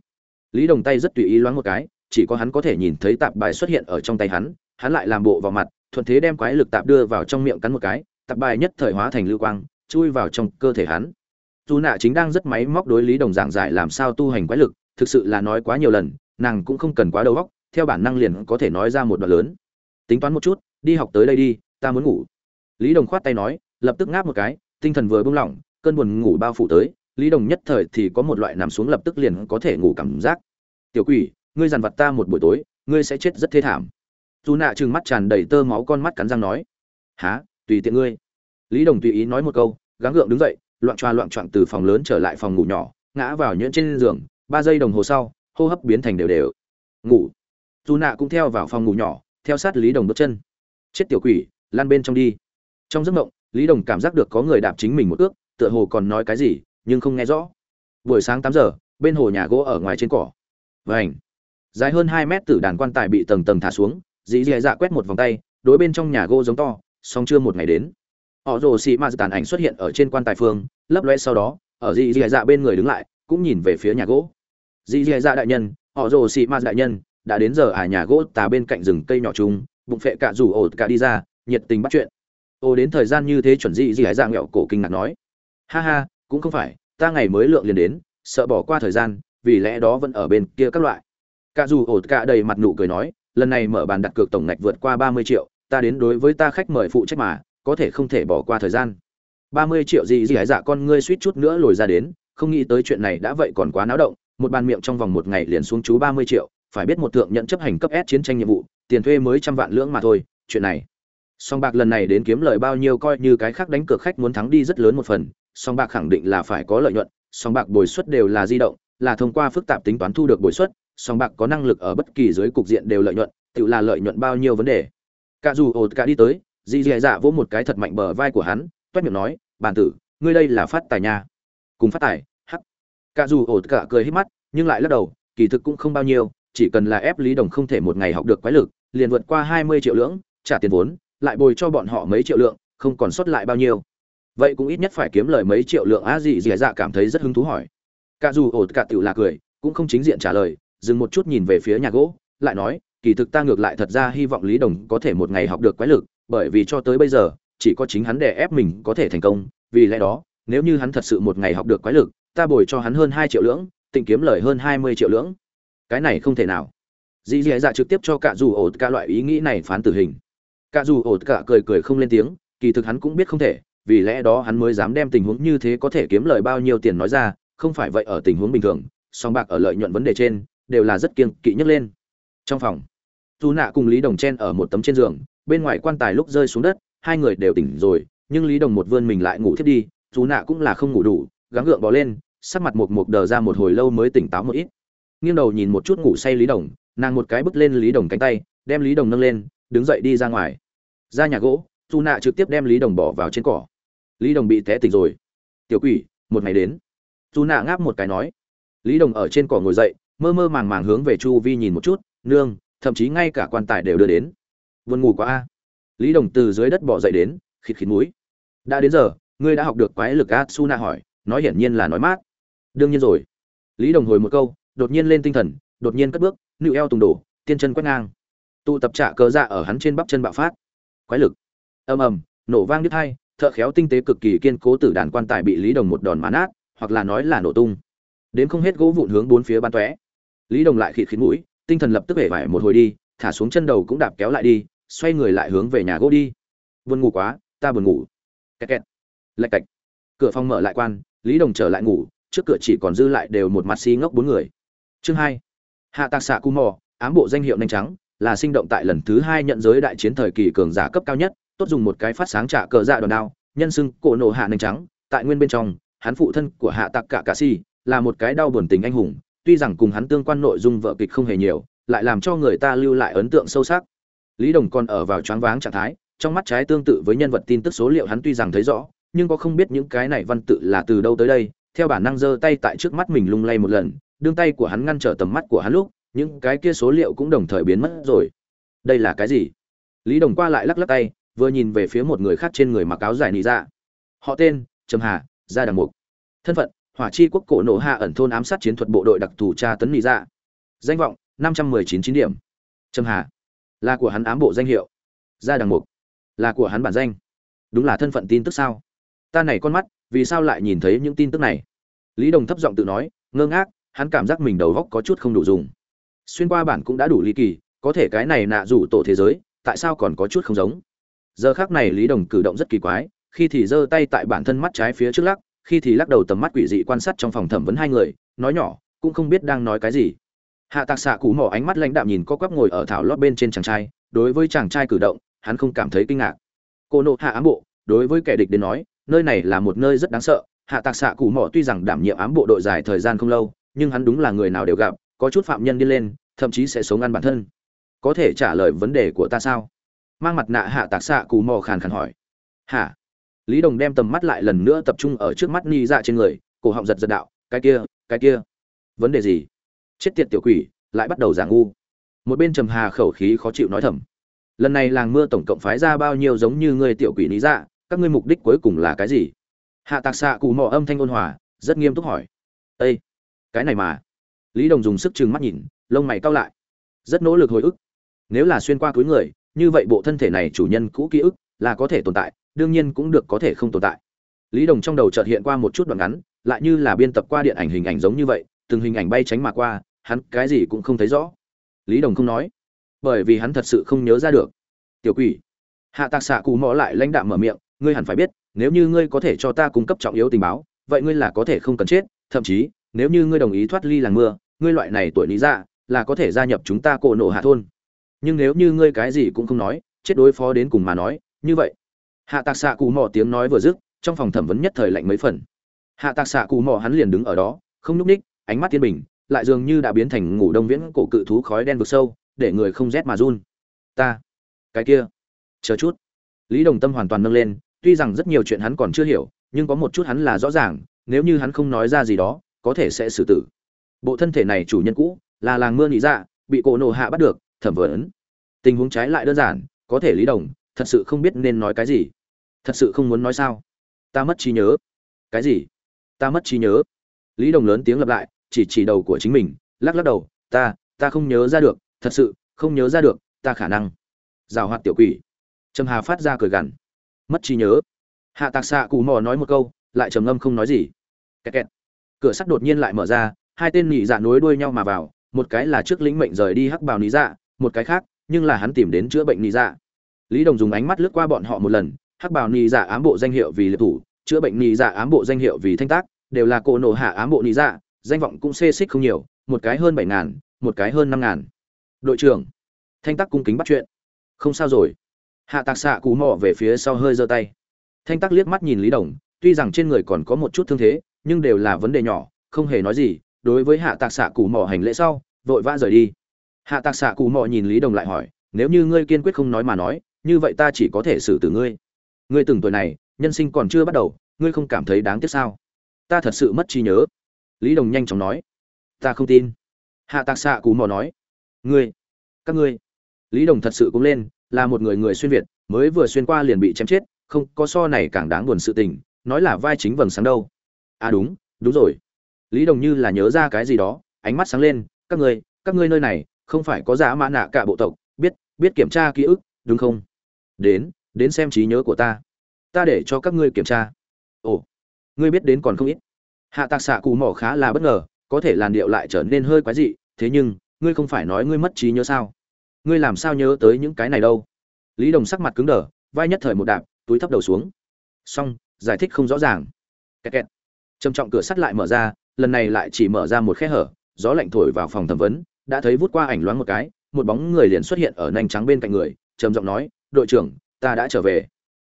Speaker 1: Lý đồng tay rất tùy ý loáng một cái, chỉ có hắn có thể nhìn thấy tạp bài xuất hiện ở trong tay hắn hắn lại làm bộ vào mặt, thuận thế đem quái lực tạp đưa vào trong miệng cắn một cái, tạp bài nhất thời hóa thành lưu quang, chui vào trong cơ thể hắn. Dù nạ chính đang rất máy móc đối lý đồng giảng giải làm sao tu hành quái lực thực sự là nói quá nhiều lần, nàng cũng không cần quá đầu óc, theo bản năng liền có thể nói ra một đoạn lớn. Tính toán một chút, đi học tới đây đi, ta muốn ngủ. Lý đồng khoát tay nói, lập tức ngáp một cái, tinh thần vừa buông lỏng, cơn buồn ngủ bao phủ tới, lý đồng nhất thời thì có một loại nằm xuống lập tức liền có thể ngủ cảm giác. Tiểu quỷ, ngươi dằn vặt ta một buổi tối, ngươi sẽ chết rất thê thảm. Dù nạ trừng mắt tràn đầy tơ máu con mắt cắn răng nói. Há tùy tiện ngươi. Lý đồng tùy ý nói một câu, gắng gượng đứng dậy, loạn choa loạn choạng từ phòng lớn trở lại phòng ngủ nhỏ, ngã vào nhuyễn trên giường ba giây đồng hồ sau, hô hấp biến thành đều đều. Ngủ. Dù nạ cũng theo vào phòng ngủ nhỏ, theo sát lý đồng bước chân. Chết tiểu quỷ lan bên trong đi. Trong giấc mộng, lý đồng cảm giác được có người đạp chính mình một ước, tựa hồ còn nói cái gì, nhưng không nghe rõ. Buổi sáng tám giờ, bên hồ nhà gỗ ở ngoài trên cỏ. Vảnh dài hơn hai mét tử đàn quan tài bị tầng tầng thả xuống dĩ dì dạ quét một vòng tay, đối bên trong nhà gỗ giống to song chưa một ngày đến. Họ rồ xị ma tàn ảnh xuất hiện ở trên quan tài phương, lấp loe sau đó, ở dì dì dạ bên người đứng lại, cũng nhìn về phía nhà gỗ dì dì dạ đại nhân, họ rồ xị ma đại nhân, đã đến giờ à nhà gỗ tà bên cạnh rừng cây nhỏ chung, bụng phệ cả rủ ổ cả đi ra, nhiệt tình bắt chuyện. Ô, đến thời gian như thế chuẩn dị dị dạ nghẹo cổ kinh ngạc nói. Ha ha, cũng không phải, ta ngày mới lượng liền đến, sợ bỏ qua thời gian, vì lẽ đó vẫn ở bên kia các loại. Cả dù ổ cả đầy mặt nụ cười nói, lần này mở bàn đặt cược tổng ngạch vượt qua ba mươi triệu, ta đến đối với ta khách mời phụ trách mà, có thể không thể bỏ qua thời gian. Ba mươi triệu gì gì dạ con ngươi suýt chút nữa lồi ra đến, không nghĩ tới chuyện này đã vậy còn quá náo động một bàn miệng trong vòng một ngày liền xuống chú ba mươi triệu, phải biết một thượng nhận chấp hành cấp S chiến tranh nhiệm vụ, tiền thuê mới trăm vạn lưỡng mà thôi, chuyện này. Song bạc lần này đến kiếm lời bao nhiêu coi như cái khác đánh cược khách muốn thắng đi rất lớn một phần, song bạc khẳng định là phải có lợi nhuận, song bạc bồi suất đều là di động, là thông qua phức tạp tính toán thu được bồi suất, song bạc có năng lực ở bất kỳ dưới cục diện đều lợi nhuận, tự là lợi nhuận bao nhiêu vấn đề. Cả dù ột cả đi tới Di dì dạ vỗ một cái thật mạnh bờ vai của hắn, toét miệng nói, bản tử, ngươi đây là phát tài nha. Cùng phát tài cả dù ổ cả cười hết mắt, nhưng lại lắc đầu, kỳ thực cũng không bao nhiêu, chỉ cần là ép lý đồng không thể một ngày học được quái lực, liền vượt qua hai mươi triệu lưỡng, trả tiền vốn, lại bồi cho bọn họ mấy triệu lượng, không còn sót lại bao nhiêu. Vậy cũng ít nhất phải kiếm lời mấy triệu lượng á gì dì dạ cảm thấy rất hứng thú hỏi. Cả dù ổ cả tiểu là cười, cũng không chính diện trả lời, dừng một chút nhìn về phía nhà gỗ, lại nói, kỳ thực ta ngược lại thật ra hy vọng lý đồng có thể một ngày học được quái lực, bởi vì cho tới bây giờ, chỉ có chính hắn đè ép mình có thể thành công, vì lẽ đó, nếu như hắn thật sự một ngày học được quái lực ta bồi cho hắn hơn hai triệu lưỡng, tịnh kiếm lời hơn hai mươi triệu lưỡng. Cái này không thể nào. Dì dì dạ trực tiếp cho cả dù ổ cả loại ý nghĩ này phán tử hình. Cả dù ổ cả cười cười không lên tiếng, kỳ thực hắn cũng biết không thể, vì lẽ đó hắn mới dám đem tình huống như thế có thể kiếm lời bao nhiêu tiền nói ra, không phải vậy ở tình huống bình thường, song bạc ở lợi nhuận vấn đề trên, đều là rất kiêng kỵ nhất lên. Trong phòng dù nạ cùng lý đồng chen ở một tấm trên giường, bên ngoài quan tài lúc rơi xuống đất, hai người đều tỉnh rồi, nhưng lý đồng một vươn mình lại ngủ thiếp đi dù nạ cũng là không ngủ đủ gắng gượng bò lên, sắc mặt một một đờ ra một hồi lâu mới tỉnh táo một ít. Nghiêng đầu nhìn một chút ngủ say lý đồng, nàng một cái bước lên lý đồng cánh tay, đem lý đồng nâng lên, đứng dậy đi ra ngoài. Ra nhà gỗ dù nạ trực tiếp đem lý đồng bỏ vào trên cỏ. Lý đồng bị té tỉnh rồi. Tiểu quỷ, một ngày đến. Dù nạ ngáp một cái nói. Lý đồng ở trên cỏ ngồi dậy, mơ mơ màng màng hướng về chu vi nhìn một chút, nương, thậm chí ngay cả quan tài đều đưa đến. Vườn ngủ quá a. Lý đồng từ dưới đất bỏ dậy đến, khịt khịt núi đã đến giờ, ngươi đã học được quái lực a? Su nạ hỏi nói hiển nhiên là nói mát. Đương nhiên rồi. Lý đồng hồi một câu, đột nhiên lên tinh thần, đột nhiên cất bước nịu eo tùng đổ, tiên chân quét ngang. Tụ tập trạ cờ dạ ở hắn trên bắp chân bạo phát. Quái lực. Ầm ầm, nổ vang đứt hai, thợ khéo tinh tế cực kỳ kiên cố tử đàn quan tài bị lý đồng một đòn mán át hoặc là nói là nổ tung. Đến không hết gỗ vụn hướng bốn phía bắn tóe. Lý đồng lại khịt khịt mũi, tinh thần lập tức hể vải một hồi đi, thả xuống chân đầu cũng đạp kéo lại đi, xoay người lại hướng về nhà gỗ đi. Buồn ngủ quá, ta buồn ngủ. Kẹt kẹt. Lạch cạch. Cửa phòng mở lại quan lý đồng trở lại ngủ, trước cửa chỉ còn dư lại đều một mặt xi ngốc bốn người. Chương hai. Hạ tạc xạ cu mò, ám bộ danh hiệu nhanh trắng, là sinh động tại lần thứ hai nhận giới đại chiến thời kỳ cường giả cấp cao nhất, tốt dùng một cái phát sáng trả cờ dạ đòn đao, nhân xưng cổ nổ hạ nhanh trắng, tại nguyên bên trong, hắn phụ thân của hạ tạc cả cà si là một cái đau buồn tình anh hùng, tuy rằng cùng hắn tương quan nội dung vợ kịch không hề nhiều, lại làm cho người ta lưu lại ấn tượng sâu sắc. Lý đồng còn ở vào choáng váng trạng thái, trong mắt trái tương tự với nhân vật tin tức số liệu hắn tuy rằng thấy rõ nhưng có không biết những cái này văn tự là từ đâu tới đây, theo bản năng giơ tay tại trước mắt mình lung lay một lần, đương tay của hắn ngăn trở tầm mắt của hắn lúc, những cái kia số liệu cũng đồng thời biến mất rồi. Đây là cái gì? Lý đồng qua lại lắc lắc tay, vừa nhìn về phía một người khác trên người mặc áo dài nị dạ. Họ tên, trầm hà, gia đằng mục. Thân phận, hỏa chi quốc cổ nổ hạ ẩn thôn ám sát chiến thuật bộ đội đặc thù tra tấn nị dạ. Danh vọng, năm trăm mười chín chín điểm. Trầm hà, là của hắn ám bộ danh hiệu. Gia đằng mục, là của hắn bản danh. Đúng là thân phận tin tức sao? Ta này con mắt, vì sao lại nhìn thấy những tin tức này? Lý đồng thấp giọng tự nói, ngơ ngác, hắn cảm giác mình đầu góc có chút không đủ dùng. Xuyên qua bản cũng đã đủ ly kỳ, có thể cái này nạ rủ tổ thế giới, tại sao còn có chút không giống? Giờ khác này lý đồng cử động rất kỳ quái, khi thì giơ tay tại bản thân mắt trái phía trước lắc, khi thì lắc đầu tầm mắt quỷ dị quan sát trong phòng thẩm vấn hai người, nói nhỏ, cũng không biết đang nói cái gì. Hạ tạc xạ cụ mỏ ánh mắt lãnh đạm nhìn có quắp ngồi ở thảo lót bên trên chàng trai, đối với chàng trai cử động, hắn không cảm thấy kinh ngạc. Cô nộ hạ ám bộ, đối với kẻ địch đến nói nơi này là một nơi rất đáng sợ. Hạ tạc xạ cụ mỏ tuy rằng đảm nhiệm ám bộ đội dài thời gian không lâu, nhưng hắn đúng là người nào đều gặp, có chút phạm nhân đi lên, thậm chí sẽ sống ăn bản thân. Có thể trả lời vấn đề của ta sao? Mang mặt nạ hạ tạc xạ cụ mò khàn khàn hỏi. Hả? Lý đồng đem tầm mắt lại lần nữa tập trung ở trước mắt ni dạ trên người, cổ họng giật giật đạo, cái kia cái kia, vấn đề gì? Chết tiệt tiểu quỷ, lại bắt đầu giả ngu. Một bên trầm hà khẩu khí khó chịu nói thầm. Lần này làng mưa tổng cộng phái ra bao nhiêu giống như người tiểu quỷ lý dạ các ngươi mục đích cuối cùng là cái gì? Hạ tạc xạ cụ mò âm thanh ôn hòa, rất nghiêm túc hỏi. Ây cái này mà. Lý đồng dùng sức chừng mắt nhìn, lông mày cau lại. Rất nỗ lực hồi ức. Nếu là xuyên qua túi người, như vậy bộ thân thể này chủ nhân cũ ký ức là có thể tồn tại, đương nhiên cũng được có thể không tồn tại. Lý đồng trong đầu chợt hiện qua một chút đoạn ngắn, lại như là biên tập qua điện ảnh hình ảnh giống như vậy, từng hình ảnh bay tránh mà qua, hắn cái gì cũng không thấy rõ. Lý đồng không nói, bởi vì hắn thật sự không nhớ ra được. Tiểu quỷ. Hạ tạc xạ cù mò lại lãnh đạm mở miệng ngươi hẳn phải biết, nếu như ngươi có thể cho ta cung cấp trọng yếu tình báo, vậy ngươi là có thể không cần chết, thậm chí, nếu như ngươi đồng ý thoát ly làng mưa, ngươi loại này tuổi lý dạ là có thể gia nhập chúng ta cổ nộ hạ thôn. Nhưng nếu như ngươi cái gì cũng không nói, chết đối phó đến cùng mà nói, như vậy. Hạ tạc xạ cù mò tiếng nói vừa dứt, trong phòng thẩm vấn nhất thời lạnh mấy phần. Hạ tạc xạ cù mò hắn liền đứng ở đó, không nhúc ních ánh mắt thiên bình, lại dường như đã biến thành ngủ đông viễn cổ cự thú khói đen vực sâu, để người không rét mà run. Ta, cái kia, chờ chút. Lý đồng tâm hoàn toàn nâng lên tuy rằng rất nhiều chuyện hắn còn chưa hiểu, nhưng có một chút hắn là rõ ràng, nếu như hắn không nói ra gì đó, có thể sẽ xử tử. Bộ thân thể này chủ nhân cũ, là làng mưa nhị dạ bị cổ nổ hạ bắt được, thẩm vấn. Tình huống trái lại đơn giản, có thể lý đồng, thật sự không biết nên nói cái gì. Thật sự không muốn nói sao? Ta mất trí nhớ. Cái gì? Ta mất trí nhớ. Lý đồng lớn tiếng lặp lại, chỉ chỉ đầu của chính mình, lắc lắc đầu, ta ta không nhớ ra được, thật sự không nhớ ra được, ta khả năng. Rào hoạt tiểu quỷ. Trầm hà phát ra cười gằn mất trí nhớ. Hạ tạc xạ cù mò nói một câu, lại trầm ngâm không nói gì. Kẹt kẹt. cửa sắt đột nhiên lại mở ra, hai tên nhị dạ nối đuôi nhau mà vào, một cái là trước lĩnh mệnh rời đi hắc bào nỉ dạ một cái khác, nhưng là hắn tìm đến chữa bệnh nỉ dạ. Lý đồng dùng ánh mắt lướt qua bọn họ một lần, hắc bào nhị dạ ám bộ danh hiệu vì liệt thủ, chữa bệnh nhị dạ ám bộ danh hiệu vì thanh tác, đều là cổ nổ hạ ám bộ nhị dạ danh vọng cũng xê xích không nhiều, một cái hơn bảy ngàn, một cái hơn năm ngàn. Đội trưởng, thanh tác cung kính bắt chuyện. Không sao rồi hạ tạc xạ cú mò về phía sau hơi giơ tay. Thanh Tắc liếc mắt nhìn lý đồng, tuy rằng trên người còn có một chút thương thế, nhưng đều là vấn đề nhỏ, không hề nói gì, đối với hạ tạc xạ cù mò hành lễ sau, vội vã rời đi. Hạ tạc xạ cù mò nhìn lý đồng lại hỏi, nếu như ngươi kiên quyết không nói mà nói, như vậy ta chỉ có thể xử tử ngươi. Ngươi từng tuổi này, nhân sinh còn chưa bắt đầu, ngươi không cảm thấy đáng tiếc sao? Ta thật sự mất trí nhớ. Lý đồng nhanh chóng nói, ta không tin. Hạ tạc xạ cù mò nói, ngươi, các ngươi. Lý đồng thật sự cũng lên là một người người xuyên việt, mới vừa xuyên qua liền bị chém chết, không có so này càng đáng buồn sự tình, nói là vai chính vầng sáng đâu. À đúng đúng rồi. Lý đồng như là nhớ ra cái gì đó, ánh mắt sáng lên, các ngươi các ngươi nơi này, không phải có giá mã nạ cả bộ tộc, biết biết kiểm tra ký ức, đúng không? Đến đến xem trí nhớ của ta. Ta để cho các ngươi kiểm tra. Ồ, ngươi biết đến còn không ít. Hạ tạc xạ cù mỏ khá là bất ngờ, có thể làn điệu lại trở nên hơi quái dị, thế nhưng, ngươi không phải nói ngươi mất trí nhớ sao? Ngươi làm sao nhớ tới những cái này đâu? Lý đồng sắc mặt cứng đờ, vai nhất thời một đạp, túi thấp đầu xuống. Xong, giải thích không rõ ràng. Kẹt kẹt. Trầm trọng cửa sắt lại mở ra, lần này lại chỉ mở ra một khe hở, gió lạnh thổi vào phòng thẩm vấn, đã thấy vút qua ảnh loáng một cái, một bóng người liền xuất hiện ở nành trắng bên cạnh người, trầm giọng nói, đội trưởng, ta đã trở về.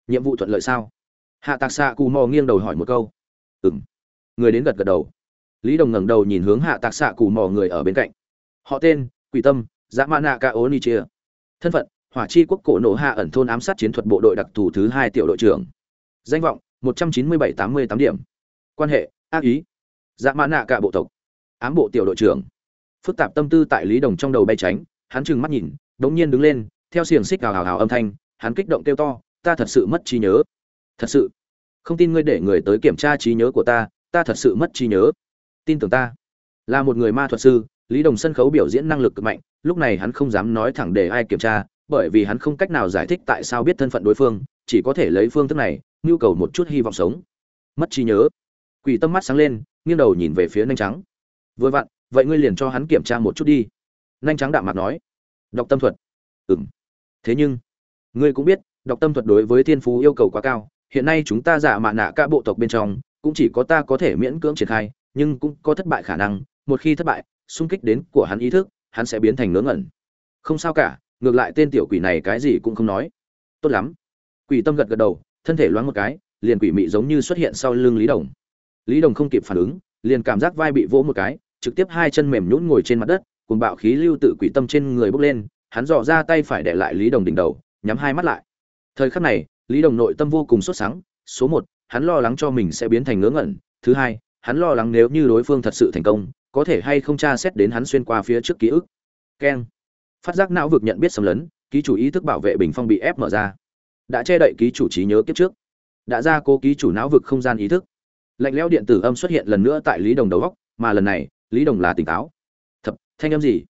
Speaker 1: Nhiệm vụ thuận lợi sao? Hạ tạc xạ cù mò nghiêng đầu hỏi một câu. Ừ m người đến gật gật đầu. Lý đồng ngẩng đầu nhìn hướng hạ tạc xạ cù mò người ở bên cạnh. Họ tên, quỷ tâm Dạ dã mã nạ ca ố ni chia. Thân phận, hỏa chi quốc cổ nổ hạ ẩn thôn ám sát chiến thuật bộ đội đặc thù thứ hai tiểu đội trưởng. Danh vọng, một trăm chín mươi bảy tám mươi tám điểm. Quan hệ, ác ý. Dạ mã nạ cả bộ tộc. Ám bộ tiểu đội trưởng. Phức tạp tâm tư tại lý đồng trong đầu bay tránh, hắn trừng mắt nhìn, đống nhiên đứng lên, theo xiềng xích hào hào hào âm thanh, hắn kích động kêu to, ta thật sự mất trí nhớ. Thật sự? Không tin ngươi để người tới kiểm tra trí nhớ của ta ta thật sự mất trí nhớ. Tin tưởng ta. Là một người ma thuật sư lý đồng sân khấu biểu diễn năng lực cực mạnh, lúc này hắn không dám nói thẳng để ai kiểm tra, bởi vì hắn không cách nào giải thích tại sao biết thân phận đối phương, chỉ có thể lấy phương thức này, nhu cầu một chút hy vọng sống. Mất trí nhớ. Quỷ tâm mắt sáng lên, nghiêng đầu nhìn về phía nhanh trắng. Vừa vặn, vậy ngươi liền cho hắn kiểm tra một chút đi. Nhanh trắng đạm mặt nói. Đọc tâm thuật. Ừm. thế nhưng, ngươi cũng biết đọc tâm thuật đối với thiên phú yêu cầu quá cao, hiện nay chúng ta giả mạ nạ cả bộ tộc bên trong, cũng chỉ có ta có thể miễn cưỡng triển khai, nhưng cũng có thất bại khả năng, một khi thất bại xung kích đến của hắn ý thức, hắn sẽ biến thành ngớ ngẩn. Không sao cả, ngược lại tên tiểu quỷ này cái gì cũng không nói. Tốt lắm. Quỷ tâm gật gật đầu, thân thể loáng một cái, liền quỷ mị giống như xuất hiện sau lưng lý đồng. Lý đồng không kịp phản ứng, liền cảm giác vai bị vỗ một cái, trực tiếp hai chân mềm nhũn ngồi trên mặt đất cùng bạo khí lưu tự quỷ tâm trên người bốc lên, hắn dò ra tay phải để lại lý đồng đỉnh đầu, nhắm hai mắt lại. Thời khắc này, lý đồng nội tâm vô cùng sốt sắng, số một, hắn lo lắng cho mình sẽ biến thành ngớ ngẩn, thứ hai, hắn lo lắng nếu như đối phương thật sự thành công có thể hay không tra xét đến hắn xuyên qua phía trước ký ức. Keng. Phát giác não vực nhận biết xâm lấn, ký chủ ý thức bảo vệ bình phong bị ép mở ra. Đã che đậy ký chủ trí nhớ kiếp trước. Đã ra cố ký chủ não vực không gian ý thức. Lạnh lẽo điện tử âm xuất hiện lần nữa tại lý đồng đầu góc, mà lần này, lý đồng là tỉnh táo. Thập, thanh âm gì?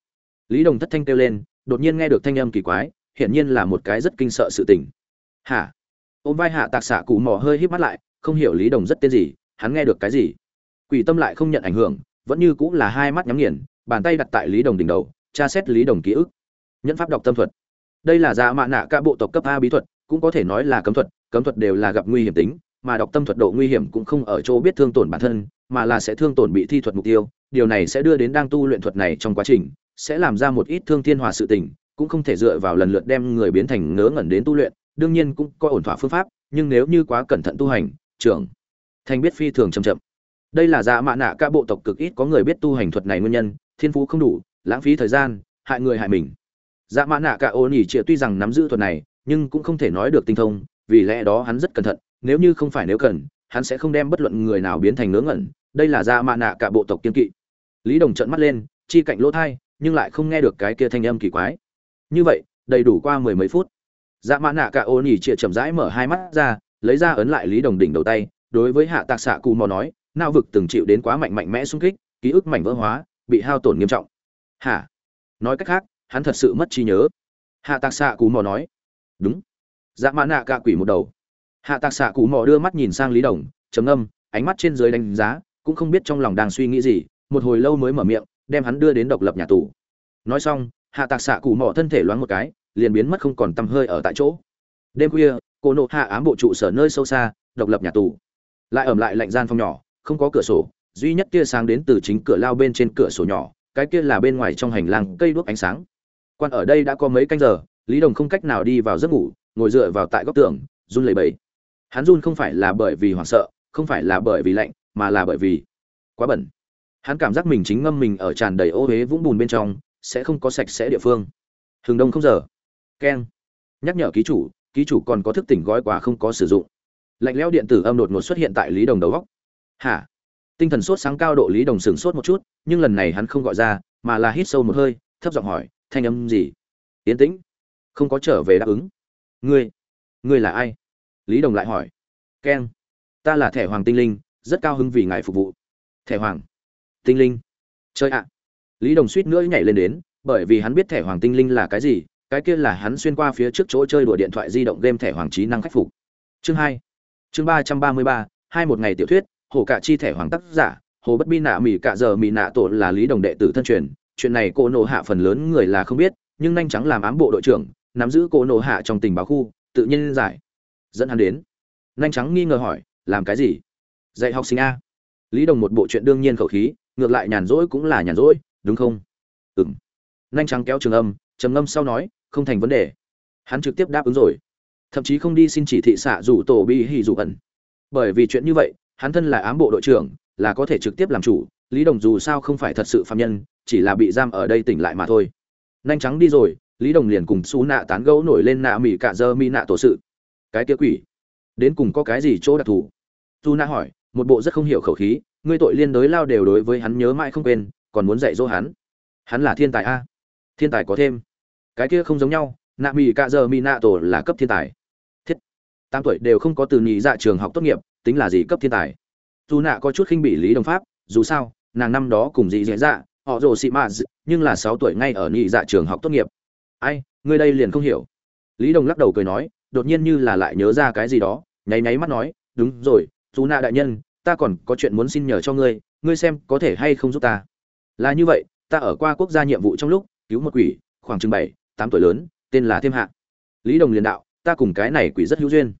Speaker 1: Lý đồng thất thanh kêu lên, đột nhiên nghe được thanh âm kỳ quái, hiển nhiên là một cái rất kinh sợ sự tình. Hả? Ôm vai hạ tạc xạ cụ mò hơi híp mắt lại, không hiểu lý đồng rất tên gì, hắn nghe được cái gì? Quỷ tâm lại không nhận ảnh hưởng vẫn như cũng là hai mắt nhắm nghiền, bàn tay đặt tại lý đồng đỉnh đầu, tra xét lý đồng ký ức. Nhẫn pháp đọc tâm thuật. Đây là dạ mạ nạ cả bộ tộc cấp a bí thuật, cũng có thể nói là cấm thuật cấm thuật đều là gặp nguy hiểm tính, mà đọc tâm thuật độ nguy hiểm cũng không ở chỗ biết thương tổn bản thân, mà là sẽ thương tổn bị thi thuật mục tiêu. Điều này sẽ đưa đến đang tu luyện thuật này trong quá trình, sẽ làm ra một ít thương thiên hòa sự tình, cũng không thể dựa vào lần lượt đem người biến thành ngớ ngẩn đến tu luyện, đương nhiên cũng có ổn thỏa phương pháp, nhưng nếu như quá cẩn thận tu hành, trưởng thành biết phi thường chậm chậm đây là dạ mạ nạ cả bộ tộc cực ít có người biết tu hành thuật này nguyên nhân, thiên phú không đủ, lãng phí thời gian, hại người hại mình. Dạ mạ nạ cả ô nhỉ trịa tuy rằng nắm giữ thuật này, nhưng cũng không thể nói được tinh thông, vì lẽ đó hắn rất cẩn thận, nếu như không phải nếu cần, hắn sẽ không đem bất luận người nào biến thành ngớ ngẩn. Đây là dạ mạ nạ cả bộ tộc kiên kỵ. Lý đồng trợn mắt lên, chi cạnh lỗ thai, nhưng lại không nghe được cái kia thanh âm kỳ quái. Như vậy, đầy đủ qua mười mấy phút. Dạ mã nạ cả ô nhỉ chịa chậm rãi mở hai mắt ra, lấy ra ấn lại lý đồng đỉnh đầu tay, đối với hạ tạc xạ cù mò nói não vực từng chịu đến quá mạnh mạnh mẽ xung kích, ký ức mảnh vỡ hóa, bị hao tổn nghiêm trọng. Hả? Nói cách khác, hắn thật sự mất trí nhớ. Hạ tạc Sạ Cú mò nói. Đúng. Dạ mã nạ cả quỷ một đầu. Hạ tạc Sạ Cú mò đưa mắt nhìn sang lý đồng, trầm âm ánh mắt trên dưới đánh giá, cũng không biết trong lòng đang suy nghĩ gì, một hồi lâu mới mở miệng, đem hắn đưa đến độc lập nhà tù. Nói xong, hạ tạc Sạ cụ Mò thân thể loáng một cái, liền biến mất không còn tăm hơi ở tại chỗ. Đêm khuya, cô nộ hạ ám bộ trụ sở nơi sâu xa, độc lập nhà tù. Lại ẩm lại lạnh gian phòng nhỏ không có cửa sổ, duy nhất tia sáng đến từ chính cửa lao bên trên cửa sổ nhỏ, cái kia là bên ngoài trong hành lang cây đuốc ánh sáng. Quan ở đây đã có mấy canh giờ, lý đồng không cách nào đi vào giấc ngủ, ngồi dựa vào tại góc tường, run lẩy bẩy. Hắn run không phải là bởi vì hoảng sợ, không phải là bởi vì lạnh, mà là bởi vì quá bẩn. Hắn cảm giác mình chính ngâm mình ở tràn đầy ô huế vũng bùn bên trong, sẽ không có sạch sẽ địa phương. Hừng đông không giờ. Keng. Nhắc nhở ký chủ ký chủ còn có thức tỉnh gói quà không có sử dụng. Lạnh lẽo điện tử âm đột ngột xuất hiện tại lý đồng đầu góc hả? Tinh thần sốt sáng cao độ lý đồng sửng sốt một chút, nhưng lần này hắn không gọi ra, mà là hít sâu một hơi, thấp giọng hỏi, thanh âm gì? Yến tĩnh. Không có trở về đáp ứng. Ngươi ngươi là ai? Lý đồng lại hỏi. Keng, ta là thẻ hoàng tinh linh, rất cao hứng vì ngài phục vụ. Thẻ hoàng tinh linh? Chơi ạ. Lý đồng suýt nữa nhảy lên đến, bởi vì hắn biết thẻ hoàng tinh linh là cái gì, cái kia là hắn xuyên qua phía trước chỗ chơi đùa điện thoại di động game thẻ hoàng trí năng khắc phục. Chương hai, chương ba trăm ba mươi ba, hai một ngày tiểu thuyết hồ cả chi thẻ hoàng tác giả, hồ bất bi nạ mỹ cả giờ mỹ nạ tổ là lý đồng đệ tử thân truyền, chuyện này cô nộ hạ phần lớn người là không biết, nhưng nhanh trắng làm ám bộ đội trưởng, nắm giữ cô nộ hạ trong tình báo khu, tự nhiên giải, dẫn hắn đến. Nhanh trắng nghi ngờ hỏi, làm cái gì? Dạy học sinh a. Lý đồng một bộ chuyện đương nhiên khẩu khí, ngược lại nhàn rỗi cũng là nhàn rỗi, đúng không? Ừng nhanh trắng kéo trường âm, trầm ngâm sau nói, không thành vấn đề. Hắn trực tiếp đáp ứng rồi. Thậm chí không đi xin chỉ thị xạ rủ tổ bi hì rủ ẩn. Bởi vì chuyện như vậy hắn thân là ám bộ đội trưởng, là có thể trực tiếp làm chủ, lý đồng dù sao không phải thật sự phạm nhân, chỉ là bị giam ở đây tỉnh lại mà thôi. Nhanh trắng đi rồi, lý đồng liền cùng xú nạ tán gấu nổi lên nạ mỹ Cả dơ mi nạ tổ sự. Cái kia quỷ, đến cùng có cái gì chỗ đặc thù? Tu nạ hỏi, một bộ rất không hiểu khẩu khí, ngươi tội liên đối lao đều đối với hắn nhớ mãi không quên, còn muốn dạy dỗ hắn? Hắn là thiên tài a? Thiên tài có thêm. Cái kia không giống nhau, nạ mỹ Cả giờ Mi nạ tổ là cấp thiên tài. Thiết, tám tuổi đều không có từ nhị dạ trường học tốt nghiệp tính là gì cấp thiên tài? Dù nạ có chút khinh bị lý đồng pháp, dù sao, nàng năm đó cùng dị dễ dạ họ rồ xị mạ nhưng là sáu tuổi ngay ở nhị dạ trường học tốt nghiệp. Ai, ngươi đây liền không hiểu. Lý đồng lắc đầu cười nói, đột nhiên như là lại nhớ ra cái gì đó, nháy nháy mắt nói, đúng rồi, dù nạ đại nhân, ta còn có chuyện muốn xin nhờ cho ngươi ngươi xem có thể hay không giúp ta. Là như vậy, ta ở qua quốc gia nhiệm vụ trong lúc, cứu một quỷ, khoảng chừng bảy, tám tuổi lớn, tên là thêm hạ. Lý đồng liền đạo, ta cùng cái này quỷ rất hữu duyên.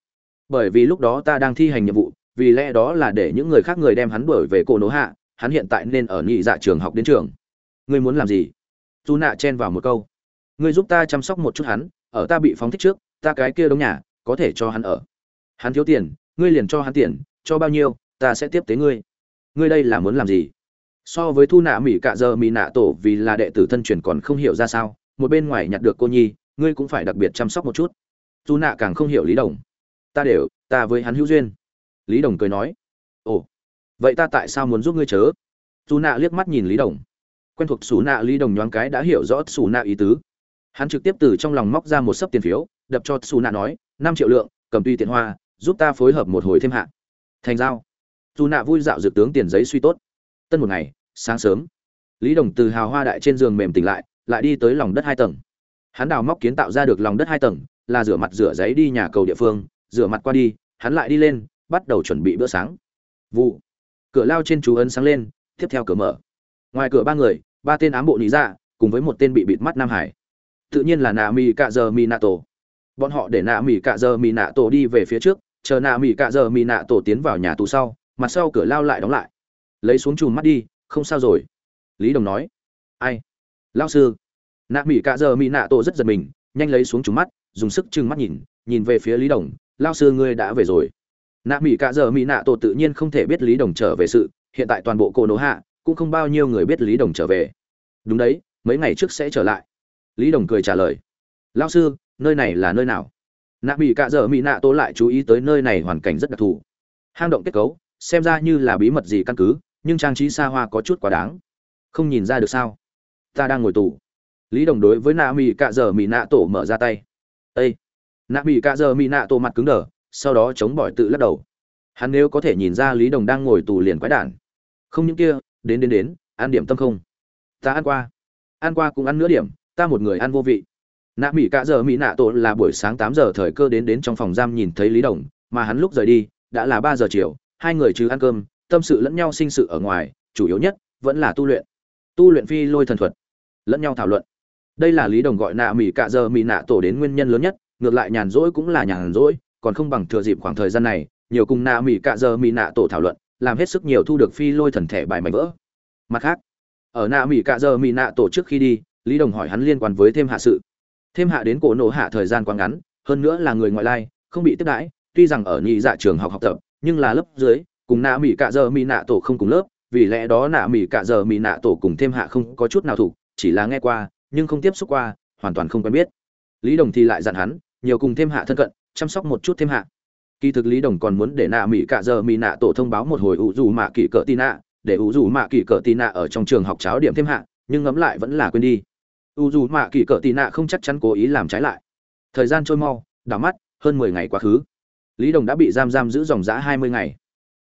Speaker 1: Bởi vì lúc đó ta đang thi hành nhiệm vụ vì lẽ đó là để những người khác người đem hắn đuổi về cô nỗ hạ, hắn hiện tại nên ở nhị dạ trường học đến trường. Ngươi muốn làm gì? Dù nạ chen vào một câu. Ngươi giúp ta chăm sóc một chút hắn, ở ta bị phóng thích trước, ta cái kia đống nhà, có thể cho hắn ở. Hắn thiếu tiền, ngươi liền cho hắn tiền, cho bao nhiêu, ta sẽ tiếp tế ngươi. Ngươi đây là muốn làm gì? So với thu nạ mỹ cạ giờ mỹ nạ tổ vì là đệ tử thân truyền còn không hiểu ra sao, một bên ngoài nhặt được cô nhi, ngươi cũng phải đặc biệt chăm sóc một chút. Dù nạ càng không hiểu lý đồng. Ta đều, ta với hắn hữu duyên lý đồng cười nói, ồ, vậy ta tại sao muốn giúp ngươi chớ? Dù nạ liếc mắt nhìn lý đồng. Quen thuộc xù nạ lý đồng nhoáng cái đã hiểu rõ xù nạ ý tứ. Hắn trực tiếp từ trong lòng móc ra một sấp tiền phiếu, đập cho xù nạ nói, năm triệu lượng, cầm tùy tiện hoa, giúp ta phối hợp một hồi thêm hạ. Thành giao. Dù nạ vui dạo dược tướng tiền giấy suy tốt. Tân một ngày, sáng sớm, lý đồng từ hào hoa đại trên giường mềm tỉnh lại lại đi tới lòng đất hai tầng. Hắn đào móc kiến tạo ra được lòng đất hai tầng, là rửa mặt rửa giấy đi nhà cầu địa phương, rửa mặt qua đi, hắn lại đi lên bắt đầu chuẩn bị bữa sáng. Vụ. Cửa lao trên chú ấn sáng lên, tiếp theo cửa mở. Ngoài cửa ba người, ba tên ám bộ lý ra dạ, cùng với một tên bị bịt mắt nam hải. Tự nhiên là nạ mỹ cạ giờ mỹ nạ tổ. Bọn họ để nạ mỹ cạ giờ mỹ nạ tổ đi về phía trước, chờ nạ mỹ cạ giờ mỹ nạ tổ tiến vào nhà tù sau, mặt sau cửa lao lại đóng lại. Lấy xuống chùm mắt đi, không sao rồi. Lý đồng nói. Ai? Lao sư. Nạ mỹ cạ giờ mỹ nạ tổ rất giật mình, nhanh lấy xuống chùm mắt, dùng sức trừng mắt nhìn nhìn về phía lý đồng. Lao sư, ngươi đã về rồi nạ mỹ cạ giờ mỹ nạ tổ tự nhiên không thể biết lý đồng trở về sự, hiện tại toàn bộ cô nỗ hạ, cũng không bao nhiêu người biết lý đồng trở về. Đúng đấy, mấy ngày trước sẽ trở lại. Lý đồng cười trả lời. Lao sư, nơi này là nơi nào? Nạ mỹ cạ dợ mỹ nạ tố lại chú ý tới nơi này hoàn cảnh rất đặc thù. Hang động kết cấu, xem ra như là bí mật gì căn cứ, nhưng trang trí xa hoa có chút quá đáng. Không nhìn ra được sao? Ta đang ngồi tù. Lý đồng đối với nạ mỹ cạ dợ mỹ nạ tổ mở ra tay. Â nạ mỹ cạ dợ mỹ nạ tổ mặt cứng đờ sau đó chống bỏi tự lắc đầu. Hắn nếu có thể nhìn ra lý đồng đang ngồi tù liền quái đản. Không những kia, đến đến đến, ăn điểm tâm không? Ta ăn qua. Ăn qua cũng ăn nửa điểm, ta một người ăn vô vị. Nạ mỹ cả giờ mỹ nạ tổ là buổi sáng tám giờ thời cơ đến đến trong phòng giam nhìn thấy lý đồng, mà hắn lúc rời đi, đã là ba giờ chiều, hai người chứ ăn cơm, tâm sự lẫn nhau sinh sự ở ngoài, chủ yếu nhất, vẫn là tu luyện. Tu luyện phi lôi thần thuật, lẫn nhau thảo luận. Đây là lý đồng gọi nạ mỹ cả giờ mỹ nạ tổ đến nguyên nhân lớn nhất, ngược lại nhàn rỗi cũng là nhàn rỗi còn không bằng thừa dịp khoảng thời gian này, nhiều cùng nạ mỹ cả giờ mỹ nạ tổ thảo luận, làm hết sức nhiều thu được phi lôi thần thẻ bài mảnh vỡ. Mặt khác, ở nạ mỹ cả giờ mỹ nạ tổ trước khi đi, lý đồng hỏi hắn liên quan với thêm hạ sự. Thêm hạ đến cổ nổ hạ thời gian quá ngắn, hơn nữa là người ngoại lai, không bị tiếp đãi, tuy rằng ở nhị dạ trường học học tập, nhưng là lớp dưới, cùng nạ mỹ cạ giờ mỹ nạ tổ không cùng lớp, vì lẽ đó nạ mỹ cạ giờ mỹ nạ tổ cùng thêm hạ không có chút nào thủ chỉ là nghe qua, nhưng không tiếp xúc qua, hoàn toàn không quen biết. Lý đồng thì lại dặn hắn, nhiều cùng thêm hạ thân cận chăm sóc một chút thêm hạ. Kỳ thực lý đồng còn muốn để nạ mỹ cạ giờ mỹ nạ tổ thông báo một hồi ủ dù mạ kỳ cỡ tì nạ, để ủ dù mạ kỳ cỡ tì nạ ở trong trường học cháo điểm thêm hạ, nhưng ngẫm lại vẫn là quên đi. U dù mạ kỳ cỡ tì nạ không chắc chắn cố ý làm trái lại. Thời gian trôi mau, đảo mắt, hơn mười ngày quá khứ. Lý đồng đã bị giam giam giữ dòng giã hai mươi ngày.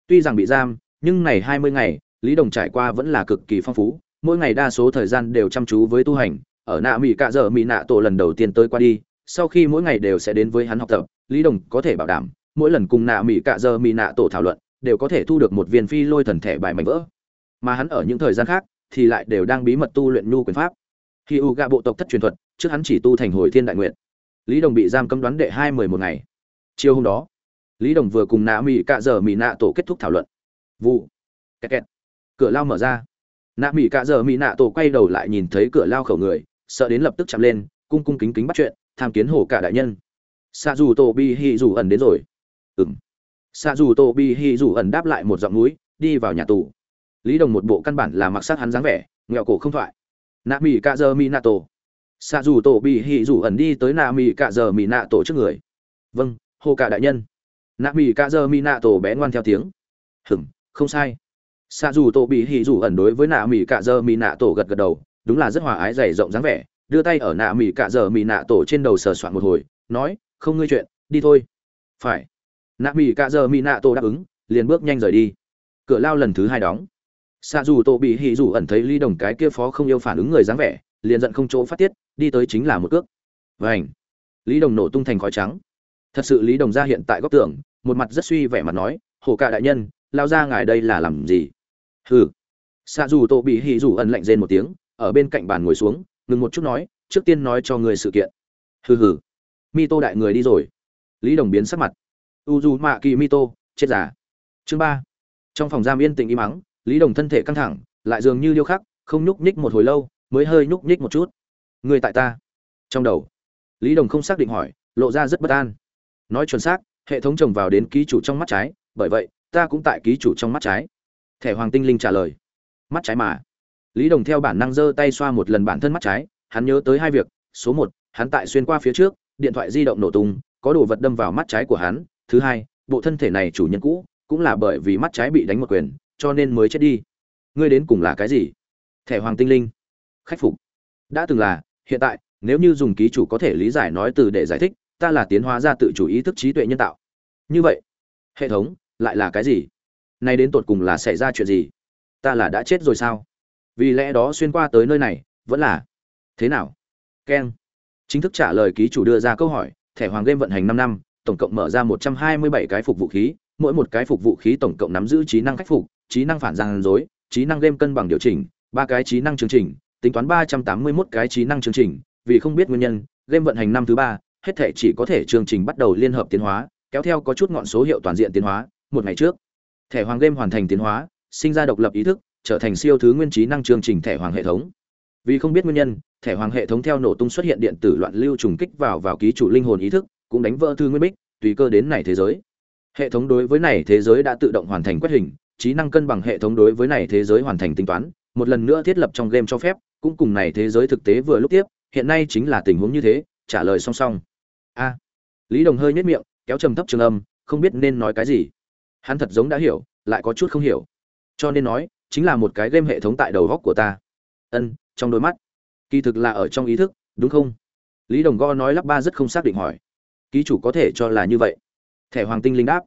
Speaker 1: Tuy rằng bị giam, nhưng này hai mươi ngày, lý đồng trải qua vẫn là cực kỳ phong phú. Mỗi ngày đa số thời gian đều chăm chú với tu hành. Ở nạ mỹ cạ dở mỹ nạ tổ lần đầu tiên tới qua đi, sau khi mỗi ngày đều sẽ đến với hắn học tập lý đồng có thể bảo đảm, mỗi lần cùng nạ mỹ cạ giờ mỹ nạ tổ thảo luận, đều có thể thu được một viên phi lôi thần thẻ bài mảnh vỡ. Mà hắn ở những thời gian khác, thì lại đều đang bí mật tu luyện nhu quyền pháp. Khi u gạ bộ tộc thất truyền thuật, trước hắn chỉ tu thành hồi thiên đại nguyện lý đồng bị giam cấm đoán đệ hai mười một ngày. Chiều hôm đó, lý đồng vừa cùng nạ mỹ cạ dở mỹ nạ tổ kết thúc thảo luận. Vụ. Kẹt kẹt. Cửa lao mở ra. Nạ mỹ cạ dở mỹ nạ tổ quay đầu lại nhìn thấy cửa lao khẩu người, sợ đến lập tức chạm lên, cung cung kính kính bắt chuyện, tham kiến hồ cả đại nhân xạ dù tổ bi hi dù ẩn đến rồi. Ừng xạ dù tổ bi hi dù ẩn đáp lại một giọng núi, đi vào nhà tù. Lý đồng một bộ căn bản là mặc sắc hắn dáng vẻ, nghẹo cổ không thoại. Nạ mỹ cạ giờ mi nạ tổ. Xạ dù tổ bị hỉ dù ẩn đi tới nạ mỹ cạ giờ mi nạ tổ trước người. Vâng hô cả đại nhân. Nạ mỹ cạ giờ mi nạ tổ bé ngoan theo tiếng. Hừng không sai. Xạ dù tổ bị hỉ dù ẩn đối với nạ mỹ cạ giờ mi nạ tổ gật gật đầu, đúng là rất hòa ái dày rộng dáng vẻ, đưa tay ở nạ mỹ cạ giờ mi nạ tổ trên đầu sờ soạn một hồi, nói không ngươi chuyện, đi thôi. Phải. Nạ mỹ cạ giờ mỹ nạ tổ đáp ứng, liền bước nhanh rời đi. Cửa lao lần thứ hai đóng. Xạ dù tổ bị hỉ dù ẩn thấy ly đồng cái kia phó không yêu phản ứng người dáng vẻ, liền giận không chỗ phát tiết, đi tới chính là một cước. Vảnh lý đồng nổ tung thành khói trắng. Thật sự lý đồng ra hiện tại góc tường, một mặt rất suy vẻ mặt nói, hồ cả đại nhân, lao ra ngài đây là làm gì? Hừ. Xạ dù tổ bị hỉ dù ẩn lạnh rên một tiếng, ở bên cạnh bàn ngồi xuống, ngừng một chút nói, trước tiên nói cho người sự kiện. Hừ hừ mi tô đại người đi rồi. Lý đồng biến sắc mặt. U dù mạ kỳ mi tô chết giả chương ba. Trong phòng giam yên tĩnh im mắng lý đồng thân thể căng thẳng, lại dường như điêu khắc, không nhúc nhích một hồi lâu, mới hơi nhúc nhích một chút. Người tại ta. Trong đầu, lý đồng không xác định hỏi, lộ ra rất bất an. Nói chuẩn xác, hệ thống trồng vào đến ký chủ trong mắt trái, bởi vậy, ta cũng tại ký chủ trong mắt trái. Thẻ hoàng tinh linh trả lời. Mắt trái mà. Lý đồng theo bản năng giơ tay xoa một lần bản thân mắt trái, hắn nhớ tới hai việc, số một, hắn tại xuyên qua phía trước điện thoại di động nổ tung, có đồ vật đâm vào mắt trái của hắn. Thứ hai, bộ thân thể này chủ nhân cũ, cũng là bởi vì mắt trái bị đánh một quyền, cho nên mới chết đi. Ngươi đến cùng là cái gì? Thẻ hoàng tinh linh. Khách phục. Đã từng là, hiện tại, nếu như dùng ký chủ có thể lý giải nói từ để giải thích, ta là tiến hóa ra tự chủ ý thức trí tuệ nhân tạo. Như vậy, hệ thống, lại là cái gì? Nay đến tột cùng là xảy ra chuyện gì? Ta là đã chết rồi sao? Vì lẽ đó xuyên qua tới nơi này, vẫn là thế nào? Keng chính thức trả lời ký chủ đưa ra câu hỏi, thẻ hoàng game vận hành năm năm, tổng cộng mở ra một trăm hai mươi bảy cái phục vũ khí, mỗi một cái phục vũ khí tổng cộng nắm giữ trí năng khắc phục, trí năng phản giang dối trí năng game cân bằng điều chỉnh, ba cái trí năng chương trình, tính toán 381 cái trí năng chương trình. Vì không biết nguyên nhân, game vận hành năm thứ ba, hết thể chỉ có thể chương trình bắt đầu liên hợp tiến hóa, kéo theo có chút ngọn số hiệu toàn diện tiến hóa, một ngày trước, thẻ hoàng game hoàn thành tiến hóa, sinh ra độc lập ý thức, trở thành siêu thứ nguyên trí năng chương trình thẻ hoàng hệ thống. Vì không biết nguyên nhân thẻ hoàng hệ thống theo nổ tung xuất hiện điện tử loạn lưu trùng kích vào vào ký chủ linh hồn ý thức, cũng đánh vỡ thư nguyên bích, tùy cơ đến này thế giới. Hệ thống đối với này thế giới đã tự động hoàn thành quét hình, trí năng cân bằng hệ thống đối với này thế giới hoàn thành tính toán, một lần nữa thiết lập trong game cho phép, cũng cùng này thế giới thực tế vừa lúc tiếp, hiện nay chính là tình huống như thế, trả lời song song. A. Lý đồng hơi nhất miệng, kéo trầm thấp trường âm, không biết nên nói cái gì. Hắn thật giống đã hiểu, lại có chút không hiểu. Cho nên nói, chính là một cái game hệ thống tại đầu góc của ta. Ân, trong đôi mắt kỳ thực là ở trong ý thức, đúng không? Lý đồng go nói lắp ba rất không xác định hỏi. Ký chủ có thể cho là như vậy. Thẻ hoàng tinh linh đáp.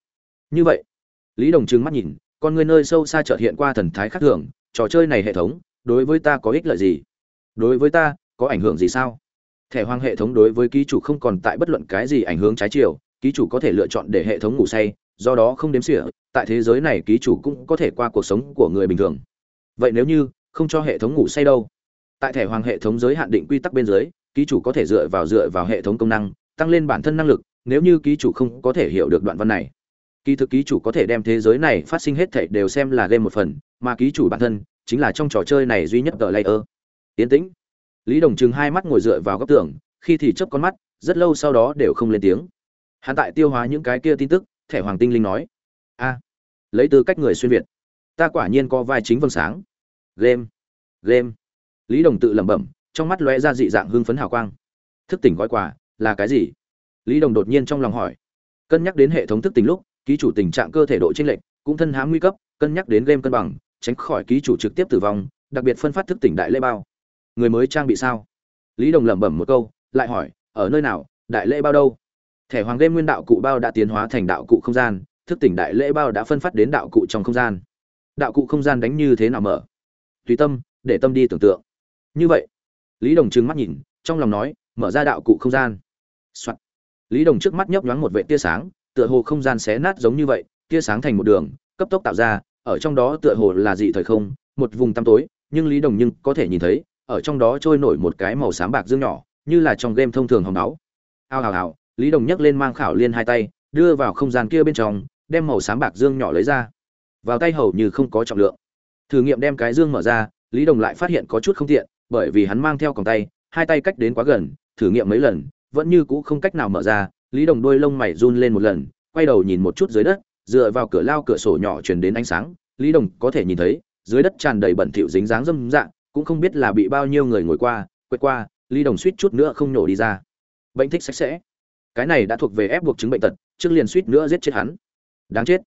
Speaker 1: Như vậy. Lý đồng trừng mắt nhìn, con người nơi sâu xa chợt hiện qua thần thái khác thường, trò chơi này hệ thống, đối với ta có ích lợi gì? Đối với ta, có ảnh hưởng gì sao? Thẻ hoàng hệ thống đối với ký chủ không còn tại bất luận cái gì ảnh hưởng trái chiều, ký chủ có thể lựa chọn để hệ thống ngủ say, do đó không đếm xỉa, tại thế giới này ký chủ cũng có thể qua cuộc sống của người bình thường. Vậy nếu như không cho hệ thống ngủ say đâu? Tại thẻ hoàng hệ thống giới hạn định quy tắc bên dưới, ký chủ có thể dựa vào dựa vào hệ thống công năng, tăng lên bản thân năng lực, nếu như ký chủ không có thể hiểu được đoạn văn này. Kỳ thực ký chủ có thể đem thế giới này phát sinh hết thảy đều xem là game một phần, mà ký chủ bản thân chính là trong trò chơi này duy nhất tờ layer. Yến tĩnh. Lý đồng chừng hai mắt ngồi dựa vào góc tường, khi thì chớp con mắt, rất lâu sau đó đều không lên tiếng. Hắn tại tiêu hóa những cái kia tin tức, thẻ hoàng tinh linh nói. A, lấy tư cách người xuyên việt, ta quả nhiên có vai chính vâng sáng. Game. Game lý đồng tự lẩm bẩm, trong mắt lóe ra dị dạng hưng phấn hào quang. Thức tỉnh gói quà, là cái gì? Lý đồng đột nhiên trong lòng hỏi. Cân nhắc đến hệ thống thức tỉnh lúc, ký chủ tình trạng cơ thể độ chênh lệch, cũng thân hám nguy cấp, cân nhắc đến game cân bằng, tránh khỏi ký chủ trực tiếp tử vong, đặc biệt phân phát thức tỉnh đại lễ bao. Người mới trang bị sao? Lý đồng lẩm bẩm một câu, lại hỏi, ở nơi nào, đại lễ bao đâu? Thẻ hoàng game nguyên đạo cụ bao đã tiến hóa thành đạo cụ không gian, thức tỉnh đại lễ bao đã phân phát đến đạo cụ trong không gian. Đạo cụ không gian đánh như thế nào mở? Tùy tâm, để tâm đi tưởng tượng như vậy, lý đồng trừng mắt nhìn, trong lòng nói, mở ra đạo cụ không gian、Soạn. lý đồng trước mắt nhấp nhoáng một vệ tia sáng, tựa hồ không gian xé nát giống như vậy, tia sáng thành một đường, cấp tốc tạo ra, ở trong đó tựa hồ là dị thời không, một vùng tăm tối, nhưng lý đồng nhưng có thể nhìn thấy, ở trong đó trôi nổi một cái màu xám bạc dương nhỏ, như là trong game thông thường hồng máu ao hào hào, lý đồng nhấc lên mang khảo liên hai tay, đưa vào không gian kia bên trong, đem màu xám bạc dương nhỏ lấy ra. Vào tay hầu như không có trọng lượng. Thử nghiệm đem cái dương mở ra, lý đồng lại phát hiện có chút không tiện bởi vì hắn mang theo còng tay, hai tay cách đến quá gần, thử nghiệm mấy lần, vẫn như cũ không cách nào mở ra, lý đồng đôi lông mày run lên một lần, quay đầu nhìn một chút dưới đất, dựa vào cửa lao cửa sổ nhỏ truyền đến ánh sáng, lý đồng có thể nhìn thấy, dưới đất tràn đầy bẩn thỉu dính dáng dâm dạng cũng không biết là bị bao nhiêu người ngồi qua, quét qua, lý đồng suýt chút nữa không nhổ đi ra. Bệnh thích sạch sẽ. Cái này đã thuộc về ép buộc chứng bệnh tật, trước liền suýt nữa giết chết hắn. Đáng chết.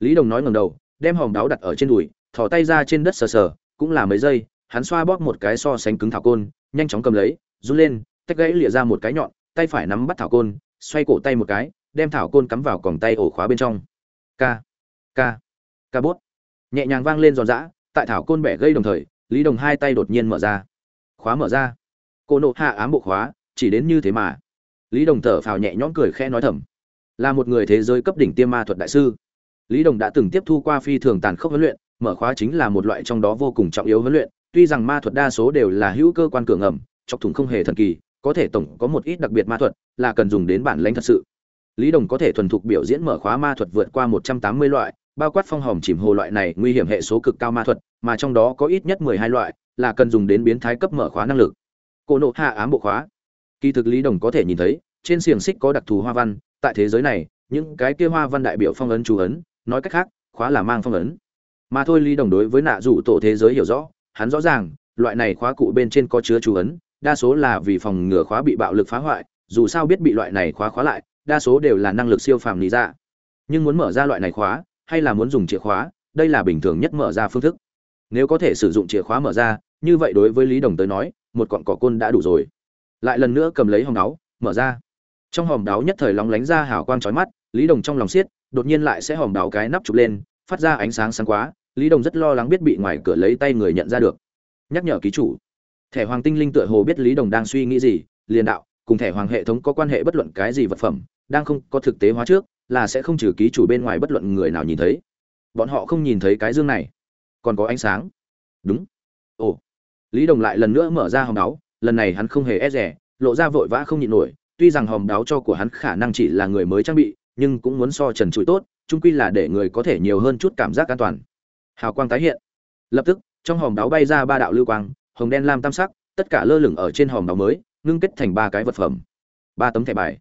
Speaker 1: Lý đồng nói ngầm đầu, đem hòm đáo đặt ở trên đùi, thò tay ra trên đất sờ sờ, cũng là mấy giây hắn xoa bóp một cái so sánh cứng thảo côn, nhanh chóng cầm lấy, run lên, tách gãy lịa ra một cái nhọn, tay phải nắm bắt thảo côn, xoay cổ tay một cái, đem thảo côn cắm vào còng tay ổ khóa bên trong. Ca ca ca bốt nhẹ nhàng vang lên giòn giã, tại thảo côn bẻ gây đồng thời, lý đồng hai tay đột nhiên mở ra. Khóa mở ra. Cô nộ hạ ám bộ khóa, chỉ đến như thế mà. Lý đồng thở phào nhẹ nhõm cười khẽ nói thầm. Là một người thế giới cấp đỉnh tiêm ma thuật đại sư. Lý đồng đã từng tiếp thu qua phi thường tàn khốc huấn luyện, mở khóa chính là một loại trong đó vô cùng trọng yếu huấn luyện tuy rằng ma thuật đa số đều là hữu cơ quan cường ẩm, chọc thủng không hề thần kỳ có thể tổng có một ít đặc biệt ma thuật là cần dùng đến bản lãnh thật sự. Lý đồng có thể thuần thục biểu diễn mở khóa ma thuật vượt qua một trăm tám mươi loại bao quát phong hòm chìm hồ loại này nguy hiểm hệ số cực cao ma thuật mà trong đó có ít nhất mười hai loại là cần dùng đến biến thái cấp mở khóa năng lực. Cô nộ hạ ám bộ khóa. Kỳ thực lý đồng có thể nhìn thấy trên xiềng xích có đặc thù hoa văn tại thế giới này những cái kia hoa văn đại biểu phong ấn chú ấn nói cách khác khóa là mang phong ấn. Mà thôi lý đồng đối với nạ rủ tổ thế giới hiểu rõ hắn rõ ràng, loại này khóa cụ bên trên có chứa chú ấn, đa số là vì phòng ngừa khóa bị bạo lực phá hoại, dù sao biết bị loại này khóa khóa lại, đa số đều là năng lực siêu phàm lý ra nhưng muốn mở ra loại này khóa, hay là muốn dùng chìa khóa, đây là bình thường nhất mở ra phương thức. Nếu có thể sử dụng chìa khóa mở ra, như vậy đối với lý đồng tới nói, một cọn cỏ côn đã đủ rồi. Lại lần nữa cầm lấy hòm đáo, mở ra. Trong hòm đáo nhất thời lóng lánh ra hào quang trói mắt, lý đồng trong lòng xiết đột nhiên lại sẽ hòm đáo cái nắp chụp lên, phát ra ánh sáng sáng quá lý đồng rất lo lắng biết bị ngoài cửa lấy tay người nhận ra được. Nhắc nhở ký chủ. Thẻ hoàng tinh linh tựa hồ biết lý đồng đang suy nghĩ gì, liền đạo, cùng thẻ hoàng hệ thống có quan hệ bất luận cái gì vật phẩm, đang không có thực tế hóa trước, là sẽ không trừ ký chủ bên ngoài bất luận người nào nhìn thấy. Bọn họ không nhìn thấy cái dương này. Còn có ánh sáng. Đúng. Ồ. Lý đồng lại lần nữa mở ra hòm đáo, lần này hắn không hề e rẻ lộ ra vội vã không nhịn nổi, tuy rằng hòm đáo cho của hắn khả năng chỉ là người mới trang bị, nhưng cũng muốn so trần trụi tốt, chung quy là để người có thể nhiều hơn chút cảm giác an toàn hào quang tái hiện. Lập tức, trong hòm đáo bay ra ba đạo lưu quang, hồng đen lam tam sắc, tất cả lơ lửng ở trên hòm đáo mới, ngưng kết thành ba cái vật phẩm. Ba tấm thẻ bài.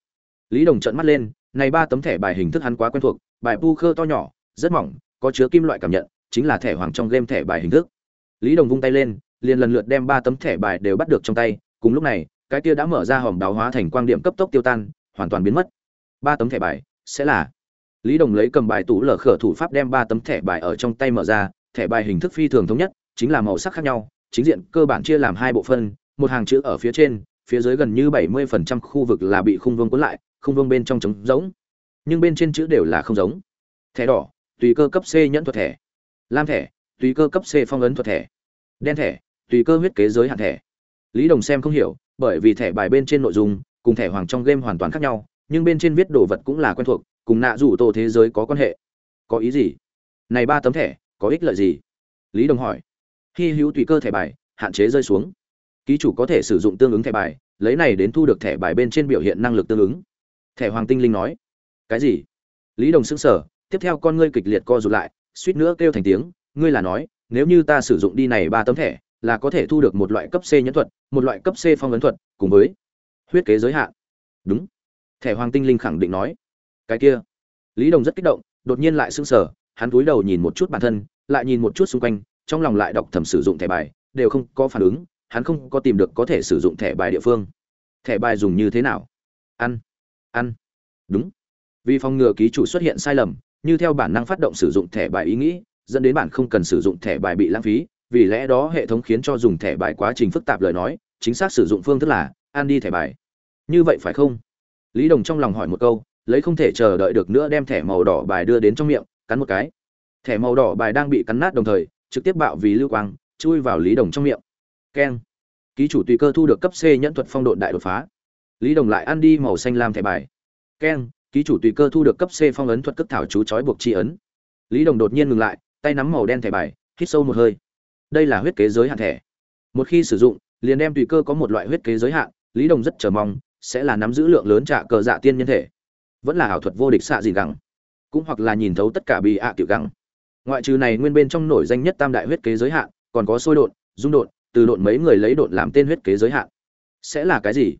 Speaker 1: Lý đồng trợn mắt lên, này ba tấm thẻ bài hình thức hắn quá quen thuộc, bài pu khơ to nhỏ, rất mỏng, có chứa kim loại cảm nhận, chính là thẻ hoàng trong game thẻ bài hình thức. Lý đồng vung tay lên, liền lần lượt đem ba tấm thẻ bài đều bắt được trong tay, cùng lúc này, cái kia đã mở ra hòm đáo hóa thành quang điểm cấp tốc tiêu tan, hoàn toàn biến mất. Ba tấm thẻ bài sẽ là lý đồng lấy cầm bài tủ lở khở thủ pháp đem ba tấm thẻ bài ở trong tay mở ra, thẻ bài hình thức phi thường thống nhất, chính là màu sắc khác nhau, chính diện cơ bản chia làm hai bộ phân, một hàng chữ ở phía trên, phía dưới gần như bảy mươi phần trăm khu vực là bị khung vương cuốn lại, khung vương bên trong trống giống nhưng bên trên chữ đều là không giống. Thẻ đỏ, tùy cơ cấp c nhẫn thuật thẻ. Lam thẻ, tùy cơ cấp c phong ấn thuật thẻ. Đen thẻ, tùy cơ huyết kế giới hạn thẻ. Lý đồng xem không hiểu, bởi vì thẻ bài bên trên nội dung cùng thẻ hoàng trong game hoàn toàn khác nhau, nhưng bên trên viết đồ vật cũng là quen thuộc cùng nạ rủ tổ thế giới có quan hệ. Có ý gì? Này ba tấm thẻ, có ích lợi gì? Lý đồng hỏi. Hy hữu tùy cơ thẻ bài, hạn chế rơi xuống. Ký chủ có thể sử dụng tương ứng thẻ bài, lấy này đến thu được thẻ bài bên trên biểu hiện năng lực tương ứng. Thẻ hoàng tinh linh nói. Cái gì? Lý đồng sững sờ, tiếp theo con ngươi kịch liệt co rụt lại, suýt nữa kêu thành tiếng, ngươi là nói, nếu như ta sử dụng đi này ba tấm thẻ, là có thể thu được một loại cấp c nhẫn thuật, một loại cấp c phong ấn thuật, cùng với huyết kế giới hạn. Đúng. Thẻ hoàng tinh linh khẳng định nói cái kia. Lý đồng rất kích động, đột nhiên lại sững sờ, hắn cúi đầu nhìn một chút bản thân, lại nhìn một chút xung quanh, trong lòng lại đọc thầm sử dụng thẻ bài, đều không có phản ứng, hắn không có tìm được có thể sử dụng thẻ bài địa phương. Thẻ bài dùng như thế nào? Ăn. Ăn. Đúng. Vì phòng ngừa ký chủ xuất hiện sai lầm, như theo bản năng phát động sử dụng thẻ bài ý nghĩ, dẫn đến bạn không cần sử dụng thẻ bài bị lãng phí, vì lẽ đó hệ thống khiến cho dùng thẻ bài quá trình phức tạp lời nói, chính xác sử dụng phương thức là, ăn đi thẻ bài. Như vậy phải không? Lý đồng trong lòng hỏi một câu lấy không thể chờ đợi được nữa đem thẻ màu đỏ bài đưa đến trong miệng, cắn một cái. Thẻ màu đỏ bài đang bị cắn nát đồng thời, trực tiếp bạo vì lưu quang, chui vào lý đồng trong miệng. Keng. Ký chủ tùy cơ thu được cấp c nhẫn thuật phong độn đại đột phá. Lý đồng lại ăn đi màu xanh lam thẻ bài. Keng. Ký chủ tùy cơ thu được cấp c phong ấn thuật cất thảo chú trói buộc tri ấn. Lý đồng đột nhiên ngừng lại, tay nắm màu đen thẻ bài, hít sâu một hơi. Đây là huyết kế giới hạn thẻ. Một khi sử dụng, liền đem tùy cơ có một loại huyết kế giới hạn, lý đồng rất chờ mong, sẽ là nắm giữ lượng lớn trả cờ dạ tiên nhân thể vẫn là ảo thuật vô địch xạ gì gẳng, cũng hoặc là nhìn thấu tất cả bị ạ à tiểu gẳng. Ngoại trừ này nguyên bên trong nổi danh nhất tam đại huyết kế giới hạn, còn có sôi độn, dung độn, từ độn mấy người lấy độn làm tên huyết kế giới hạn. Sẽ là cái gì?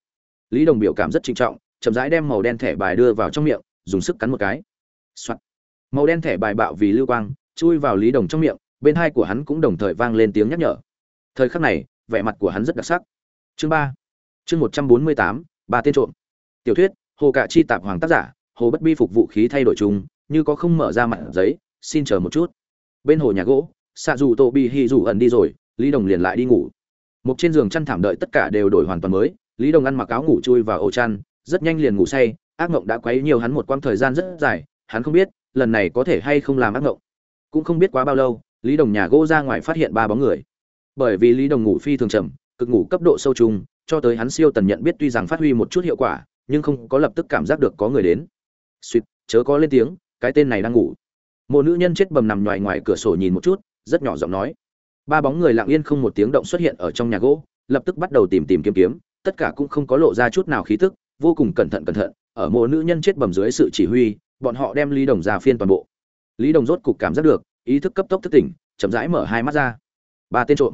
Speaker 1: Lý đồng biểu cảm rất trinh trọng, chậm rãi đem màu đen thẻ bài đưa vào trong miệng, dùng sức cắn một cái、Soạn. màu đen thẻ bài bạo vì lưu quang, chui vào lý đồng trong miệng, bên hai của hắn cũng đồng thời vang lên tiếng nhắc nhở. Thời khắc này, vẻ mặt của hắn rất đặc sắc. Chương ba. Chương một trăm bốn mươi tám, ba tên trộm. Tiểu thuyết hồ cả chi tạp hoàng tác giả, hồ bất bi phục vũ khí thay đổi chung, như có không mở ra mặt giấy, xin chờ một chút. Bên hồ nhà gỗ xạ dù tô bi hì dù ẩn đi rồi, lý đồng liền lại đi ngủ. Một trên giường chăn thảm đợi tất cả đều đổi hoàn toàn mới, lý đồng ăn mặc áo ngủ chui vào ổ chăn, rất nhanh liền ngủ say, ác mộng đã quấy nhiều hắn một quãng thời gian rất dài, hắn không biết, lần này có thể hay không làm ác mộng cũng không biết quá bao lâu, lý đồng nhà gỗ ra ngoài phát hiện ba bóng người. Bởi vì lý đồng ngủ phi thường trầm cực ngủ cấp độ sâu trùng cho tới hắn siêu tần nhận biết tuy rằng phát huy một chút hiệu quả nhưng không có lập tức cảm giác được có người đến. Suýt, chớ có lên tiếng, cái tên này đang ngủ. Một nữ nhân chết bầm nằm ngoài ngoài cửa sổ nhìn một chút, rất nhỏ giọng nói. Ba bóng người lặng yên không một tiếng động xuất hiện ở trong nhà gỗ, lập tức bắt đầu tìm tìm kiếm kiếm, tất cả cũng không có lộ ra chút nào khí tức, vô cùng cẩn thận cẩn thận, ở một nữ nhân chết bầm dưới sự chỉ huy, bọn họ đem lý đồng ra phiên toàn bộ. Lý đồng rốt cục cảm giác được, ý thức cấp tốc thức tỉnh, chậm rãi mở hai mắt ra. Ba tên trộm.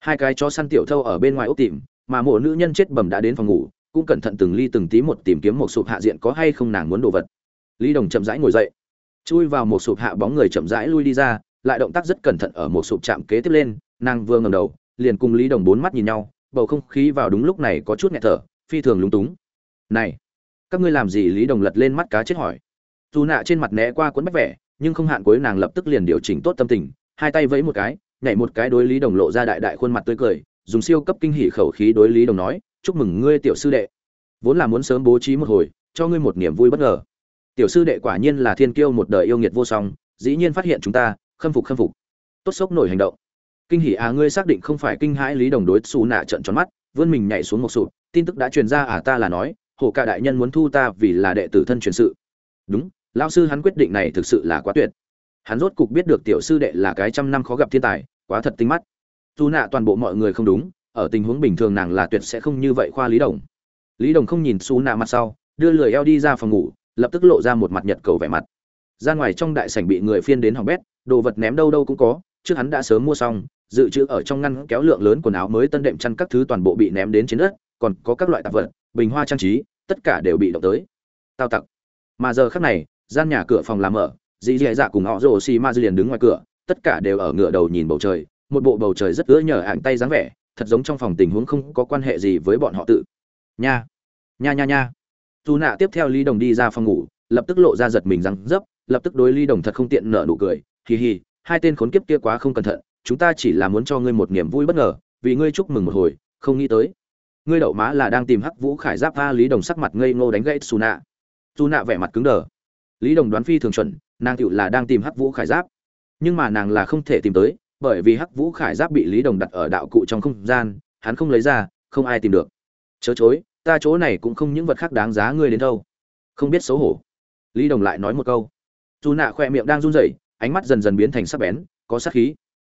Speaker 1: Hai cái chó săn tiểu thâu ở bên ngoài ốc tìm, mà một nữ nhân chết bầm đã đến phòng ngủ cũng cẩn thận từng ly từng tí một tìm kiếm một sụp hạ diện có hay không nàng muốn đồ vật. Lý đồng chậm rãi ngồi dậy, chui vào một sụp hạ bóng người chậm rãi lui đi ra, lại động tác rất cẩn thận ở một sụp chạm kế tiếp lên, nàng vừa ngầm đầu, liền cùng lý đồng bốn mắt nhìn nhau, bầu không khí vào đúng lúc này có chút nghẹt thở, phi thường lúng túng. Này, các ngươi làm gì? Lý đồng lật lên mắt cá chết hỏi. Dù nạ trên mặt né qua cuốn bách vẻ, nhưng không hạn cuối nàng lập tức liền điều chỉnh tốt tâm tình, hai tay vẫy một cái, nhảy một cái đối lý đồng lộ ra đại đại khuôn mặt tươi cười, dùng siêu cấp kinh hỉ khẩu khí đối lý đồng nói chúc mừng ngươi tiểu sư đệ. Vốn là muốn sớm bố trí một hồi, cho ngươi một niềm vui bất ngờ. Tiểu sư đệ quả nhiên là thiên kiêu một đời yêu nghiệt vô song, dĩ nhiên phát hiện chúng ta, khâm phục khâm phục. Tốt sốc nổi hành động. Kinh hỉ à ngươi xác định không phải kinh hãi lý đồng đối xù nạ trận tròn mắt, vươn mình nhảy xuống một sụp, tin tức đã truyền ra à ta là nói hồ ca đại nhân muốn thu ta vì là đệ tử thân truyền sự. Đúng lao sư hắn quyết định này thực sự là quá tuyệt. Hắn rốt cục biết được tiểu sư đệ là cái trăm năm khó gặp thiên tài, quá thật tinh mắt. Dù nạ toàn bộ mọi người không đúng ở tình huống bình thường nàng là tuyệt sẽ không như vậy khoa lý đồng. Lý đồng không nhìn xú nạ mặt sau, đưa lười eo đi ra phòng ngủ, lập tức lộ ra một mặt nhật cầu vẻ mặt. Ra ngoài trong đại sảnh bị người phiên đến hỏng bét, đồ vật ném đâu đâu cũng có, trước hắn đã sớm mua xong, dự trữ ở trong ngăn kéo lượng lớn quần áo mới tân đệm chăn các thứ toàn bộ bị ném đến trên đất, còn có các loại tạp vật, bình hoa trang trí, tất cả đều bị động tới. Tao tặc. Mà giờ khắc này, gian nhà cửa phòng làm mở, dì dì dạ cùng họ rồ xì ma liền đứng ngoài cửa, tất cả đều ở ngựa đầu nhìn bầu trời, một bộ bầu trời rất ứa nhờ hạng tay dáng vẻ thật giống trong phòng tình huống không có quan hệ gì với bọn họ tự. Nha nha nha nha. Dù nạ tiếp theo lý đồng đi ra phòng ngủ, lập tức lộ ra giật mình răng dấp, lập tức đối lý đồng thật không tiện nở nụ cười. Hì hì, hai tên khốn kiếp kia quá không cẩn thận, chúng ta chỉ là muốn cho ngươi một niềm vui bất ngờ, vì ngươi chúc mừng một hồi, không nghĩ tới. Ngươi đậu má là đang tìm hắc vũ khải giáp a lý đồng sắc mặt ngây ngô đánh gãy xù nạ. Dù nạ vẻ mặt cứng đờ. Lý đồng đoán phi thường chuẩn, nàng tựu là đang tìm hắc vũ khải giáp. Nhưng mà nàng là không thể tìm tới bởi vì hắc vũ khải giáp bị lý đồng đặt ở đạo cụ trong không gian, hắn không lấy ra, không ai tìm được. Chớ chối, ta chỗ này cũng không những vật khác đáng giá ngươi đến đâu. Không biết xấu hổ. Lý đồng lại nói một câu. Dù nạ khoe miệng đang run rẩy, ánh mắt dần dần biến thành sắc bén, có sắc khí.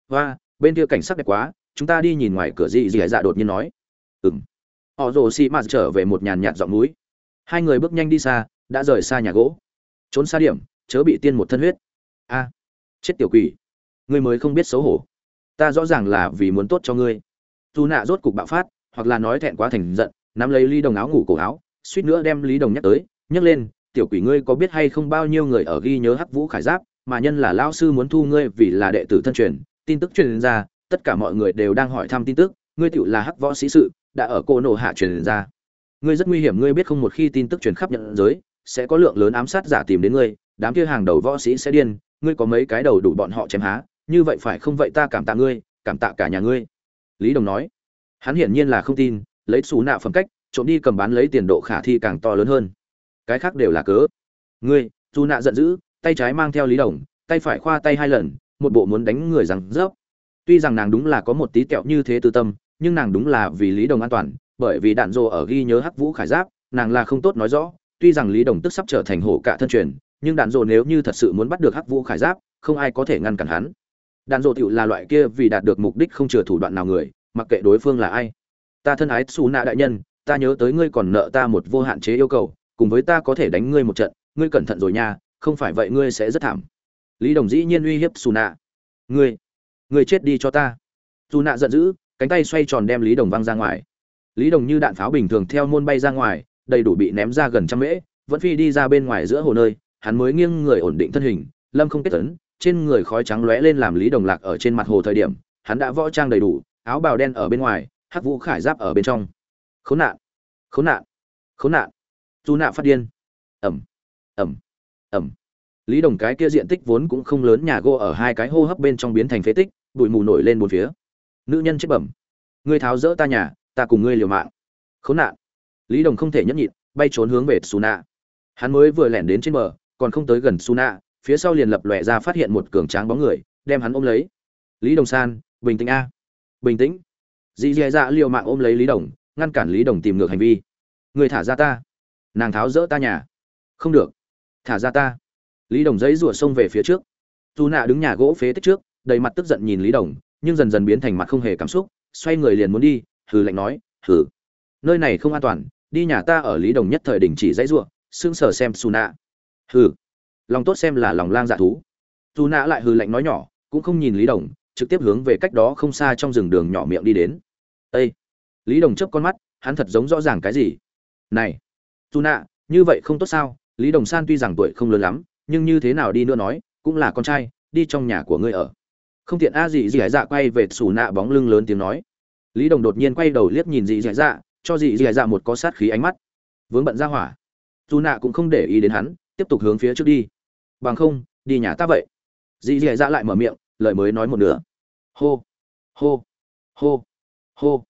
Speaker 1: Và bên kia cảnh sắc đẹp quá, chúng ta đi nhìn ngoài cửa gì gì dạ đột nhiên nói. Ừng họ rồ xì mạt trở về một nhàn nhạt giọng núi. Hai người bước nhanh đi xa, đã rời xa nhà gỗ. Trốn xa điểm, chớ bị tiên một thân huyết. A. Chết tiểu quỷ ngươi mới không biết xấu hổ. Ta rõ ràng là vì muốn tốt cho ngươi. Dù nạ rốt cục bạo phát, hoặc là nói thẹn quá thành giận, nắm lấy ly đồng áo ngủ cổ áo, suýt nữa đem lý đồng nhắc tới nhấc lên, tiểu quỷ ngươi có biết hay không bao nhiêu người ở ghi nhớ hắc vũ khải giáp, mà nhân là lao sư muốn thu ngươi vì là đệ tử thân truyền, tin tức truyền ra, tất cả mọi người đều đang hỏi thăm tin tức, ngươi tựu là hắc võ sĩ sự, đã ở cô nổ hạ truyền ra. Ngươi rất nguy hiểm, ngươi biết không một khi tin tức truyền khắp nhận giới, sẽ có lượng lớn ám sát giả tìm đến ngươi, đám kia hàng đầu võ sĩ sẽ điên, ngươi có mấy cái đầu đủ bọn họ chém há như vậy phải không vậy ta cảm tạ ngươi, cảm tạ cả nhà ngươi. Lý đồng nói. Hắn hiển nhiên là không tin, lấy xù nạ phẩm cách, trộm đi cầm bán lấy tiền độ khả thi càng to lớn hơn. Cái khác đều là cớ. Ngươi dù nạ giận dữ, tay trái mang theo lý đồng, tay phải khoa tay hai lần, một bộ muốn đánh người rằng rớp. Tuy rằng nàng đúng là có một tí tẹo như thế tư tâm, nhưng nàng đúng là vì lý đồng an toàn, bởi vì đạn dồ ở ghi nhớ hắc vũ khải giáp, nàng là không tốt nói rõ. Tuy rằng lý đồng tức sắp trở thành hổ cả thân truyền, nhưng đạn dồ nếu như thật sự muốn bắt được hắc vũ khải giáp, không ai có thể ngăn cản hắn đàn dồ tiểu là loại kia vì đạt được mục đích không chừa thủ đoạn nào người, mặc kệ đối phương là ai. Ta thân ái xù nạ đại nhân, ta nhớ tới ngươi còn nợ ta một vô hạn chế yêu cầu, cùng với ta có thể đánh ngươi một trận, ngươi cẩn thận rồi nha, không phải vậy ngươi sẽ rất thảm. Lý đồng dĩ nhiên uy hiếp xù nạ ngươi ngươi chết đi cho ta. Dù nạ giận dữ, cánh tay xoay tròn đem lý đồng văng ra ngoài. Lý đồng như đạn pháo bình thường theo môn bay ra ngoài, đầy đủ bị ném ra gần trăm mễ, vẫn phi đi ra bên ngoài giữa hồ nơi, hắn mới nghiêng người ổn định thân hình, lâm không kết tấn trên người khói trắng lóe lên làm lý đồng lạc ở trên mặt hồ thời điểm, hắn đã võ trang đầy đủ, áo bào đen ở bên ngoài, hắc vũ khải giáp ở bên trong. Khốn nạn khốn nạn khốn nạn. Du nạ phát điên. Ẩm ẩm ẩm. Lý đồng cái kia diện tích vốn cũng không lớn nhà gỗ ở hai cái hô hấp bên trong biến thành phế tích, bụi mù nổi lên bốn phía. Nữ nhân chết bẩm. Ngươi tháo rỡ ta nhà, ta cùng ngươi liều mạng. Khốn nạn. Lý đồng không thể nhẫn nhịn, bay trốn hướng về su nạ hắn mới vừa lẻn đến trên bờ, còn không tới gần su nạ phía sau liền lập lòe ra phát hiện một cường tráng bóng người, đem hắn ôm lấy. Lý đồng san, bình tĩnh a. Bình tĩnh. Dì dì dạ liều mạng ôm lấy lý đồng, ngăn cản lý đồng tìm ngược hành vi. Người thả ra ta. Nàng tháo rỡ ta nhà. Không được. Thả ra ta. Lý đồng giấy rủa xông về phía trước. Dù nạ đứng nhà gỗ phế tích trước, đầy mặt tức giận nhìn lý đồng, nhưng dần dần biến thành mặt không hề cảm xúc, xoay người liền muốn đi, hừ lạnh nói, hừ. Nơi này không an toàn, đi nhà ta ở lý đồng nhất thời đình chỉ dãy rủa sững sờ xem su nạ hừ lòng tốt xem là lòng lang dạ thú. Dù nạ lại hừ lạnh nói nhỏ cũng không nhìn lý đồng trực tiếp hướng về cách đó không xa trong rừng đường nhỏ miệng đi đến. Ê, lý đồng chớp con mắt hắn thật giống rõ ràng cái gì? Này! Dù nạ như vậy không tốt sao? Lý đồng san tuy rằng tuổi không lớn lắm nhưng như thế nào đi nữa nói cũng là con trai đi trong nhà của ngươi ở. Không tiện a dị dị dạ quay về xù nạ bóng lưng lớn tiếng nói. Lý đồng đột nhiên quay đầu liếc nhìn dị dạ dạ cho dị dạ dạ một có sát khí ánh mắt. Vướng bận ra hỏa. Dù nạ cũng không để ý đến hắn tiếp tục hướng phía trước đi bằng không, đi nhà ta vậy. Dị dì dạ lại mở miệng, lời mới nói một nửa. Hô hô hô hô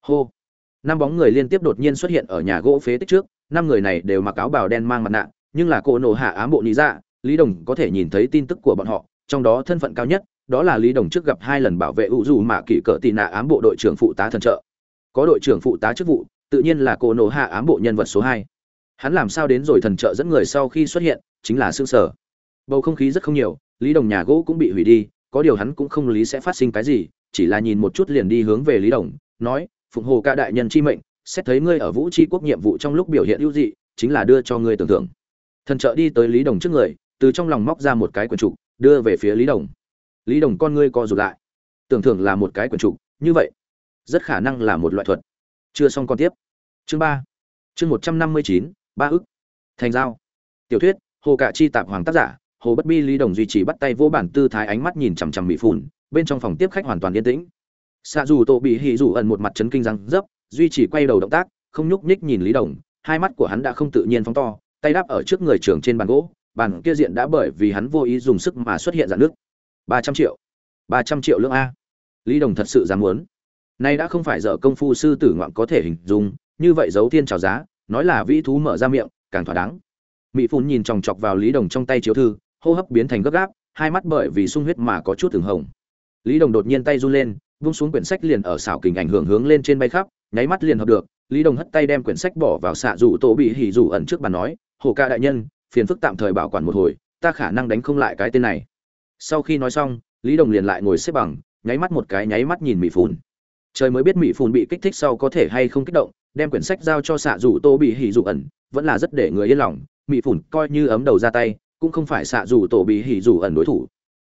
Speaker 1: hô. Năm bóng người liên tiếp đột nhiên xuất hiện ở nhà gỗ phế tích trước, năm người này đều mặc áo bào đen mang mặt nạ, nhưng là cô nổ hạ ám bộ lý dạ lý đồng có thể nhìn thấy tin tức của bọn họ, trong đó thân phận cao nhất, đó là lý đồng trước gặp hai lần bảo vệ ủ dù mạ kỷ cỡ tị nạ ám bộ đội trưởng phụ tá thần trợ. Có đội trưởng phụ tá chức vụ, tự nhiên là cô nổ hạ ám bộ nhân vật số hai. Hắn làm sao đến rồi thần trợ dẫn người sau khi xuất hiện, chính là xương sở bầu không khí rất không nhiều, lý đồng nhà gỗ cũng bị hủy đi, có điều hắn cũng không lý sẽ phát sinh cái gì, chỉ là nhìn một chút liền đi hướng về lý đồng, nói, phụng hồ ca đại nhân chi mệnh, xét thấy ngươi ở vũ tri quốc nhiệm vụ trong lúc biểu hiện ưu dị, chính là đưa cho ngươi tưởng thưởng thần trợ đi tới lý đồng trước người, từ trong lòng móc ra một cái quyển trục, đưa về phía lý đồng. Lý đồng, con ngươi co rụt lại. Tưởng thưởng là một cái quyển trục, như vậy, rất khả năng là một loại thuật. Chưa xong con tiếp. Chương ba, chương một trăm năm mươi chín, ba ức, thành giao. Tiểu thuyết, hồ cạ chi tạp hoàng tác giả hồ bất bi lý đồng duy trì bắt tay vô bản tư thái ánh mắt nhìn chằm chằm mỹ phủn bên trong phòng tiếp khách hoàn toàn yên tĩnh. Xạ dù tổ bị hỉ dù ẩn một mặt chấn kinh răng dấp, duy trì quay đầu động tác, không nhúc nhích nhìn lý đồng, hai mắt của hắn đã không tự nhiên phóng to, tay đáp ở trước người trường trên bàn gỗ, bàn kia diện đã bởi vì hắn vô ý dùng sức mà xuất hiện dạn nước ba trăm triệu, ba trăm triệu lương a. Lý đồng thật sự dám muốn. Nay đã không phải dở công phu sư tử ngoạn có thể hình dung, như vậy giấu thiên trào giá, nói là vĩ thú mở ra miệng, càng thỏa đáng. Mỹ phun nhìn chòng chọc vào lý đồng trong tay chiếu thư hô hấp biến thành gấp gáp, hai mắt bởi vì sung huyết mà có chút từng hồng. Lý đồng đột nhiên tay run lên, vung xuống quyển sách liền ở xảo kình ảnh hưởng hướng lên trên bay khắp, nháy mắt liền hợp được, lý đồng hất tay đem quyển sách bỏ vào xạ rủ tổ bị hỉ rủ ẩn trước bàn nói, hồ ca đại nhân, phiền phức tạm thời bảo quản một hồi, ta khả năng đánh không lại cái tên này. Sau khi nói xong, lý đồng liền lại ngồi xếp bằng, nháy mắt một cái nháy mắt nhìn mỹ phùn. Trời mới biết mỹ phùn bị kích thích sau có thể hay không kích động, đem quyển sách giao cho xạ rủ tô bị hỉ dụ ẩn, vẫn là rất để người yên lòng mỹ phùn coi như ấm đầu ra tay cũng không phải xạ rủ tổ bị hỉ rủ ẩn đối thủ.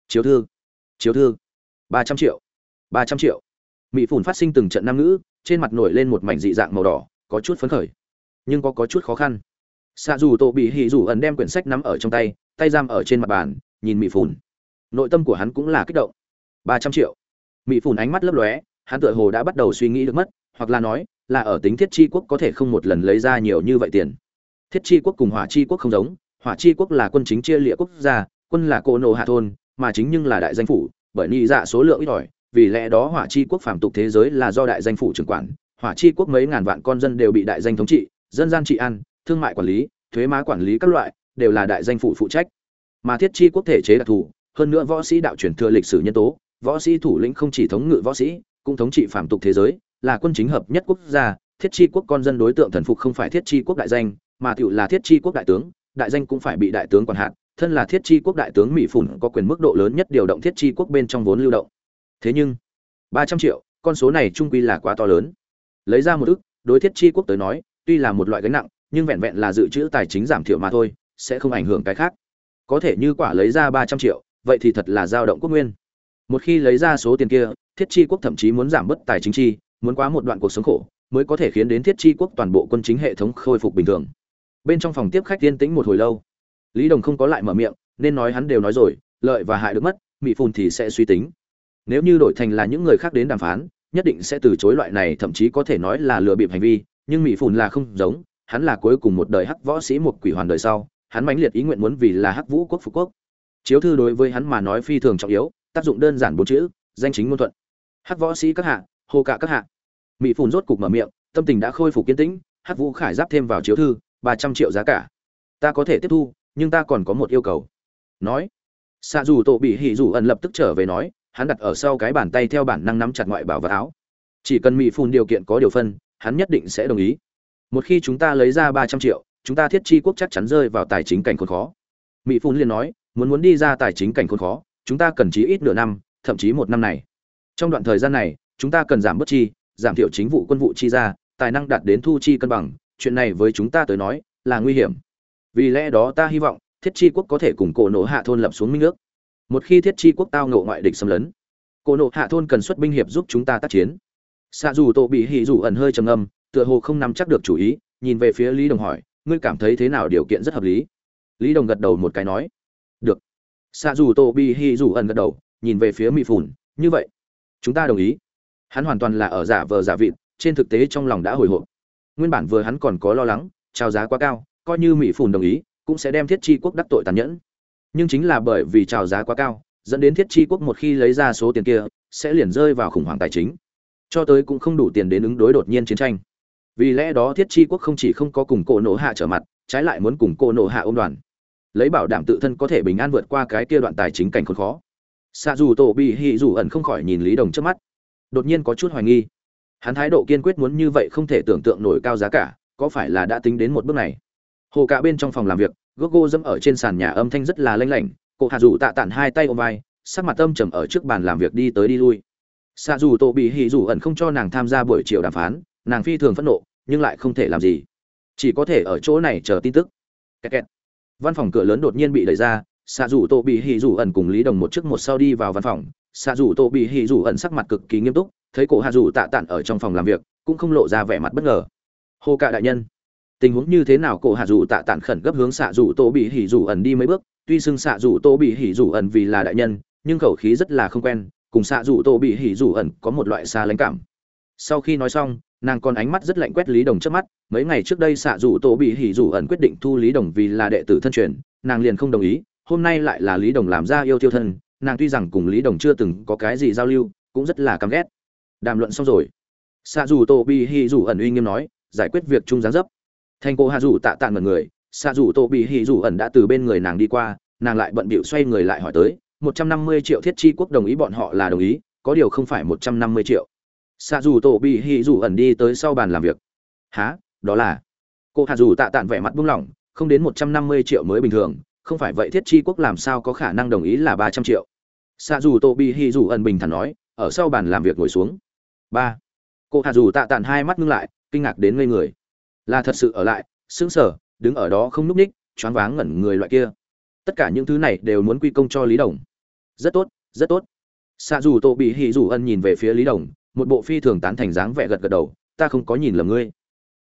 Speaker 1: Chiếu thư. Chiếu thư. Ba trăm triệu. Ba trăm triệu. Mỹ phùn phát sinh từng trận nam ngữ, trên mặt nổi lên một mảnh dị dạng màu đỏ, có chút phấn khởi. Nhưng có có chút khó khăn. Xạ dù tổ bị hỉ rủ ẩn đem quyển sách nắm ở trong tay tay giam ở trên mặt bàn, nhìn mỹ phùn nội tâm của hắn cũng là kích động. Ba trăm triệu. Mỹ phùn ánh mắt lấp lóe, hắn tựa hồ đã bắt đầu suy nghĩ được mất, hoặc là nói, là ở tính thiết chi quốc có thể không một lần lấy ra nhiều như vậy tiền. Thiết chi quốc cùng hỏa chi quốc không giống hỏa chi quốc là quân chính chia lịa quốc gia, quân là cô nộ hạ thôn, mà chính nhưng là đại danh phủ, bởi ni dạ số lượng ít ỏi, vì lẽ đó hỏa chi quốc phạm tục thế giới là do đại danh phủ trưởng quản. Hỏa chi quốc mấy ngàn vạn con dân đều bị đại danh thống trị, dân gian trị ăn thương mại quản lý, thuế má quản lý các loại, đều là đại danh phủ phụ trách. Mà thiết chi quốc thể chế đặc thù, hơn nữa võ sĩ đạo truyền thừa lịch sử nhân tố, võ sĩ thủ lĩnh không chỉ thống ngự võ sĩ, cũng thống trị phạm tục thế giới, là quân chính hợp nhất quốc gia. Thiết chi quốc con dân đối tượng thần phục không phải thiết chi quốc đại danh, mà tựu là thiết chi quốc đại tướng đại danh cũng phải bị đại tướng quản hạt, thân là thiết chi quốc đại tướng mỹ phủn có quyền mức độ lớn nhất điều động thiết chi quốc bên trong vốn lưu động. Thế nhưng, ba trăm triệu, con số này trung quy là quá to lớn. Lấy ra một ức, đối thiết chi quốc tới nói, tuy là một loại gánh nặng, nhưng vẹn vẹn là dự trữ tài chính giảm thiểu mà thôi, sẽ không ảnh hưởng cái khác. Có thể như quả lấy ra ba trăm triệu, vậy thì thật là dao động quốc nguyên. Một khi lấy ra số tiền kia, thiết chi quốc thậm chí muốn giảm bớt tài chính chi, muốn quá một đoạn cuộc sống khổ, mới có thể khiến đến thiết chi quốc toàn bộ quân chính hệ thống khôi phục bình thường bên trong phòng tiếp khách yên tĩnh một hồi lâu. Lý đồng không có lại mở miệng, nên nói hắn đều nói rồi, lợi và hại được mất mỹ phùn thì sẽ suy tính. Nếu như đổi thành là những người khác đến đàm phán, nhất định sẽ từ chối loại này, thậm chí có thể nói là lừa bịp hành vi, nhưng mỹ phùn là không giống, hắn là cuối cùng một đời hắc võ sĩ một quỷ hoàn đời sau, hắn mãnh liệt ý nguyện muốn vì là hắc vũ quốc phục quốc. Chiếu thư đối với hắn mà nói phi thường trọng yếu, tác dụng đơn giản bốn chữ, danh chính ngôn thuận. Hắc võ sĩ các hạ hồ cả các hạ. Mỹ phùn rốt cục mở miệng, tâm tình đã khôi phục kiên tĩnh, hắc vũ khải giáp thêm vào chiếu thư ba trăm triệu giá cả. Ta có thể tiếp thu, nhưng ta còn có một yêu cầu. Nói xạ dù tổ bị hỉ dù ẩn lập tức trở về nói, hắn đặt ở sau cái bàn tay theo bản năng nắm chặt ngoại bảo vật áo. Chỉ cần mỹ phun điều kiện có điều phân, hắn nhất định sẽ đồng ý. Một khi chúng ta lấy ra ba trăm triệu, chúng ta thiết chi quốc chắc chắn rơi vào tài chính cảnh khốn khó. Mỹ phun liền nói, muốn muốn đi ra tài chính cảnh khốn khó, chúng ta cần chí ít nửa năm, thậm chí một năm này. Trong đoạn thời gian này, chúng ta cần giảm bớt chi, giảm thiểu chính vụ quân vụ chi ra, tài năng đạt đến thu chi cân bằng chuyện này với chúng ta tới nói là nguy hiểm. Vì lẽ đó ta hy vọng thiết chi quốc có thể cùng cổ Nộ hạ thôn lập xuống minh ước. Một khi thiết chi quốc tao nộ ngoại địch xâm lấn, cổ Nộ hạ thôn cần xuất binh hiệp giúp chúng ta tác chiến. Xạ dù tổ bị hỉ dù ẩn hơi trầm âm tựa hồ không nắm chắc được chủ ý, nhìn về phía lý đồng hỏi, ngươi cảm thấy thế nào điều kiện rất hợp lý? Lý đồng gật đầu một cái nói, được. Xạ dù tô bị hỉ dù ẩn gật đầu, nhìn về phía mỹ phủn như vậy, chúng ta đồng ý. Hắn hoàn toàn là ở giả vờ giả vịt, trên thực tế trong lòng đã hồi hộp nguyên bản vừa hắn còn có lo lắng, trao giá quá cao, coi như mỹ Phùn đồng ý, cũng sẽ đem thiết chi quốc đắc tội tàn nhẫn. Nhưng chính là bởi vì trào giá quá cao, dẫn đến thiết chi quốc một khi lấy ra số tiền kia, sẽ liền rơi vào khủng hoảng tài chính. Cho tới cũng không đủ tiền đến ứng đối đột nhiên chiến tranh. Vì lẽ đó thiết chi quốc không chỉ không có cùng cổ nổ hạ trở mặt, trái lại muốn cùng cổ nổ hạ ôm đoàn. Lấy bảo đảm tự thân có thể bình an vượt qua cái kia đoạn tài chính cảnh khốn khó. Xa dù tổ bị hị dù ẩn không khỏi nhìn lý đồng trước mắt. Đột nhiên có chút hoài nghi hắn thái độ kiên quyết muốn như vậy không thể tưởng tượng nổi cao giá cả, có phải là đã tính đến một bước này? Hồ cả bên trong phòng làm việc, gốc gô dẫm ở trên sàn nhà âm thanh rất là lanh lảnh cụ hạ dù tạ tản hai tay ôm vai, sắc mặt tâm trầm ở trước bàn làm việc đi tới đi lui. Xạ dù tổ bị hỉ dù ẩn không cho nàng tham gia buổi chiều đàm phán, nàng phi thường phẫn nộ, nhưng lại không thể làm gì. Chỉ có thể ở chỗ này chờ tin tức. Kẹt kẹt. văn phòng cửa lớn đột nhiên bị đẩy ra xạ dù tổ bị hỉ dù ẩn cùng lý đồng một trước một sau đi vào văn phòng xạ dù tổ bị hì dù ẩn sắc mặt cực kỳ nghiêm túc, thấy cổ hạ dù tạ tản ở trong phòng làm việc, cũng không lộ ra vẻ mặt bất ngờ. Hồ cạ đại nhân, tình huống như thế nào cổ hạ dù tạ tản khẩn cấp hướng xạ dù tổ bị hỉ dù ẩn đi mấy bước? Tuy xưng xạ dù tô bị hỉ dù ẩn vì là đại nhân, nhưng khẩu khí rất là không quen, cùng xạ dù tô bị hỉ dù ẩn có một loại xa lãnh cảm. Sau khi nói xong, nàng còn ánh mắt rất lạnh quét lý đồng trước mắt, mấy ngày trước đây xạ dù tô bị hỉ dù ẩn quyết định thu lý đồng vì là đệ tử thân truyền, nàng liền không đồng ý, hôm nay lại là lý đồng làm ra yêu tiêu thân nàng tuy rằng cùng lý đồng chưa từng có cái gì giao lưu, cũng rất là căm ghét. Đàm luận xong rồi xạ dù tô bị hì dù ẩn uy nghiêm nói, giải quyết việc chung gián dấp. Thành cô hạ dù tạ tàn mật người xạ dù tô bị hì dù ẩn đã từ bên người nàng đi qua, nàng lại bận bịu xoay người lại hỏi tới, một trăm năm mươi triệu thiết chi quốc đồng ý bọn họ là đồng ý, có điều không phải một trăm năm mươi triệu. Xạ dù tô bị hì dù ẩn đi tới sau bàn làm việc. Há đó là cô hạ dù tạ tạn vẻ mặt buông lỏng, không đến một trăm năm mươi triệu mới bình thường không phải vậy thiết chi quốc làm sao có khả năng đồng ý là ba trăm triệu? Xạ dù Tô bị hỉ dù ẩn bình thản nói, ở sau bàn làm việc ngồi xuống. Ba. Cô hạ dù tạ tạn hai mắt ngưng lại, kinh ngạc đến ngây người. Là thật sự ở lại, sững sờ, đứng ở đó không núp ních, choáng váng ngẩn người loại kia. Tất cả những thứ này đều muốn quy công cho lý đồng. Rất tốt rất tốt. Xạ dù Tô bị hỉ dù ân nhìn về phía lý đồng, một bộ phi thường tán thành dáng vẻ gật gật đầu, ta không có nhìn lầm ngươi.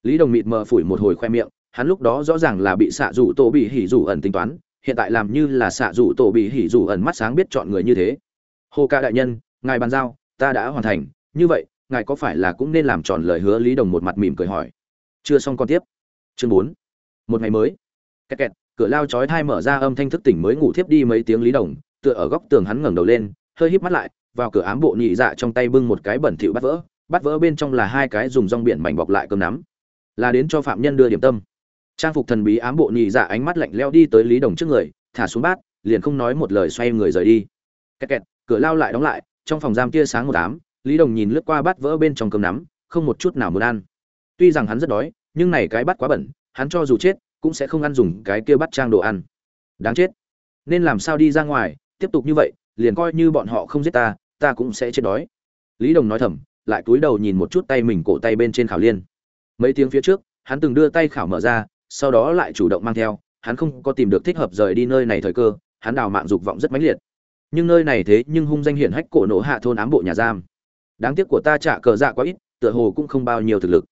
Speaker 1: Lý đồng mịt mờ phủi một hồi khoe miệng, hắn lúc đó rõ ràng là bị xạ dù Tô bị hỉ dù ẩn tính toán hiện tại làm như là xạ rủ tổ bị hỉ rủ ẩn mắt sáng biết chọn người như thế. Hồ ca đại nhân, ngài bàn giao, ta đã hoàn thành. Như vậy, ngài có phải là cũng nên làm tròn lời hứa lý đồng một mặt mỉm cười hỏi. Chưa xong con tiếp. Chương bốn. Một ngày mới. Kẹt kẹt, cửa lao chói thai mở ra âm thanh thức tỉnh mới ngủ thiếp đi mấy tiếng lý đồng, tựa ở góc tường hắn ngẩng đầu lên, hơi híp mắt lại, vào cửa ám bộ nhị dạ trong tay bưng một cái bẩn thỉu bắt vỡ bắt vỡ bên trong là hai cái dùng rong biển mảnh bọc lại cơm nắm. Là đến cho phạm nhân đưa điểm tâm trang phục thần bí ám bộ nhị dạ ánh mắt lạnh leo đi tới lý đồng trước người, thả xuống bát, liền không nói một lời xoay người rời đi. Kẹt kẹt, cửa lao lại đóng lại, trong phòng giam tia sáng một đám, lý đồng nhìn lướt qua bát vỡ bên trong cơm nắm, không một chút nào muốn ăn. Tuy rằng hắn rất đói, nhưng này cái bát quá bẩn, hắn cho dù chết, cũng sẽ không ăn dùng cái kia bắt trang đồ ăn. Đáng chết. Nên làm sao đi ra ngoài, tiếp tục như vậy, liền coi như bọn họ không giết ta ta cũng sẽ chết đói. Lý đồng nói thầm, lại cúi đầu nhìn một chút tay mình cổ tay bên trên khảo liên. Mấy tiếng phía trước, hắn từng đưa tay khảo mở ra sau đó lại chủ động mang theo, hắn không có tìm được thích hợp rời đi nơi này thời cơ, hắn đào mạng dục vọng rất mãnh liệt. Nhưng nơi này thế nhưng hung danh hiển hách cổ nổ hạ thôn ám bộ nhà giam. Đáng tiếc của ta trả cờ dạ quá ít, tựa hồ cũng không bao nhiêu thực lực.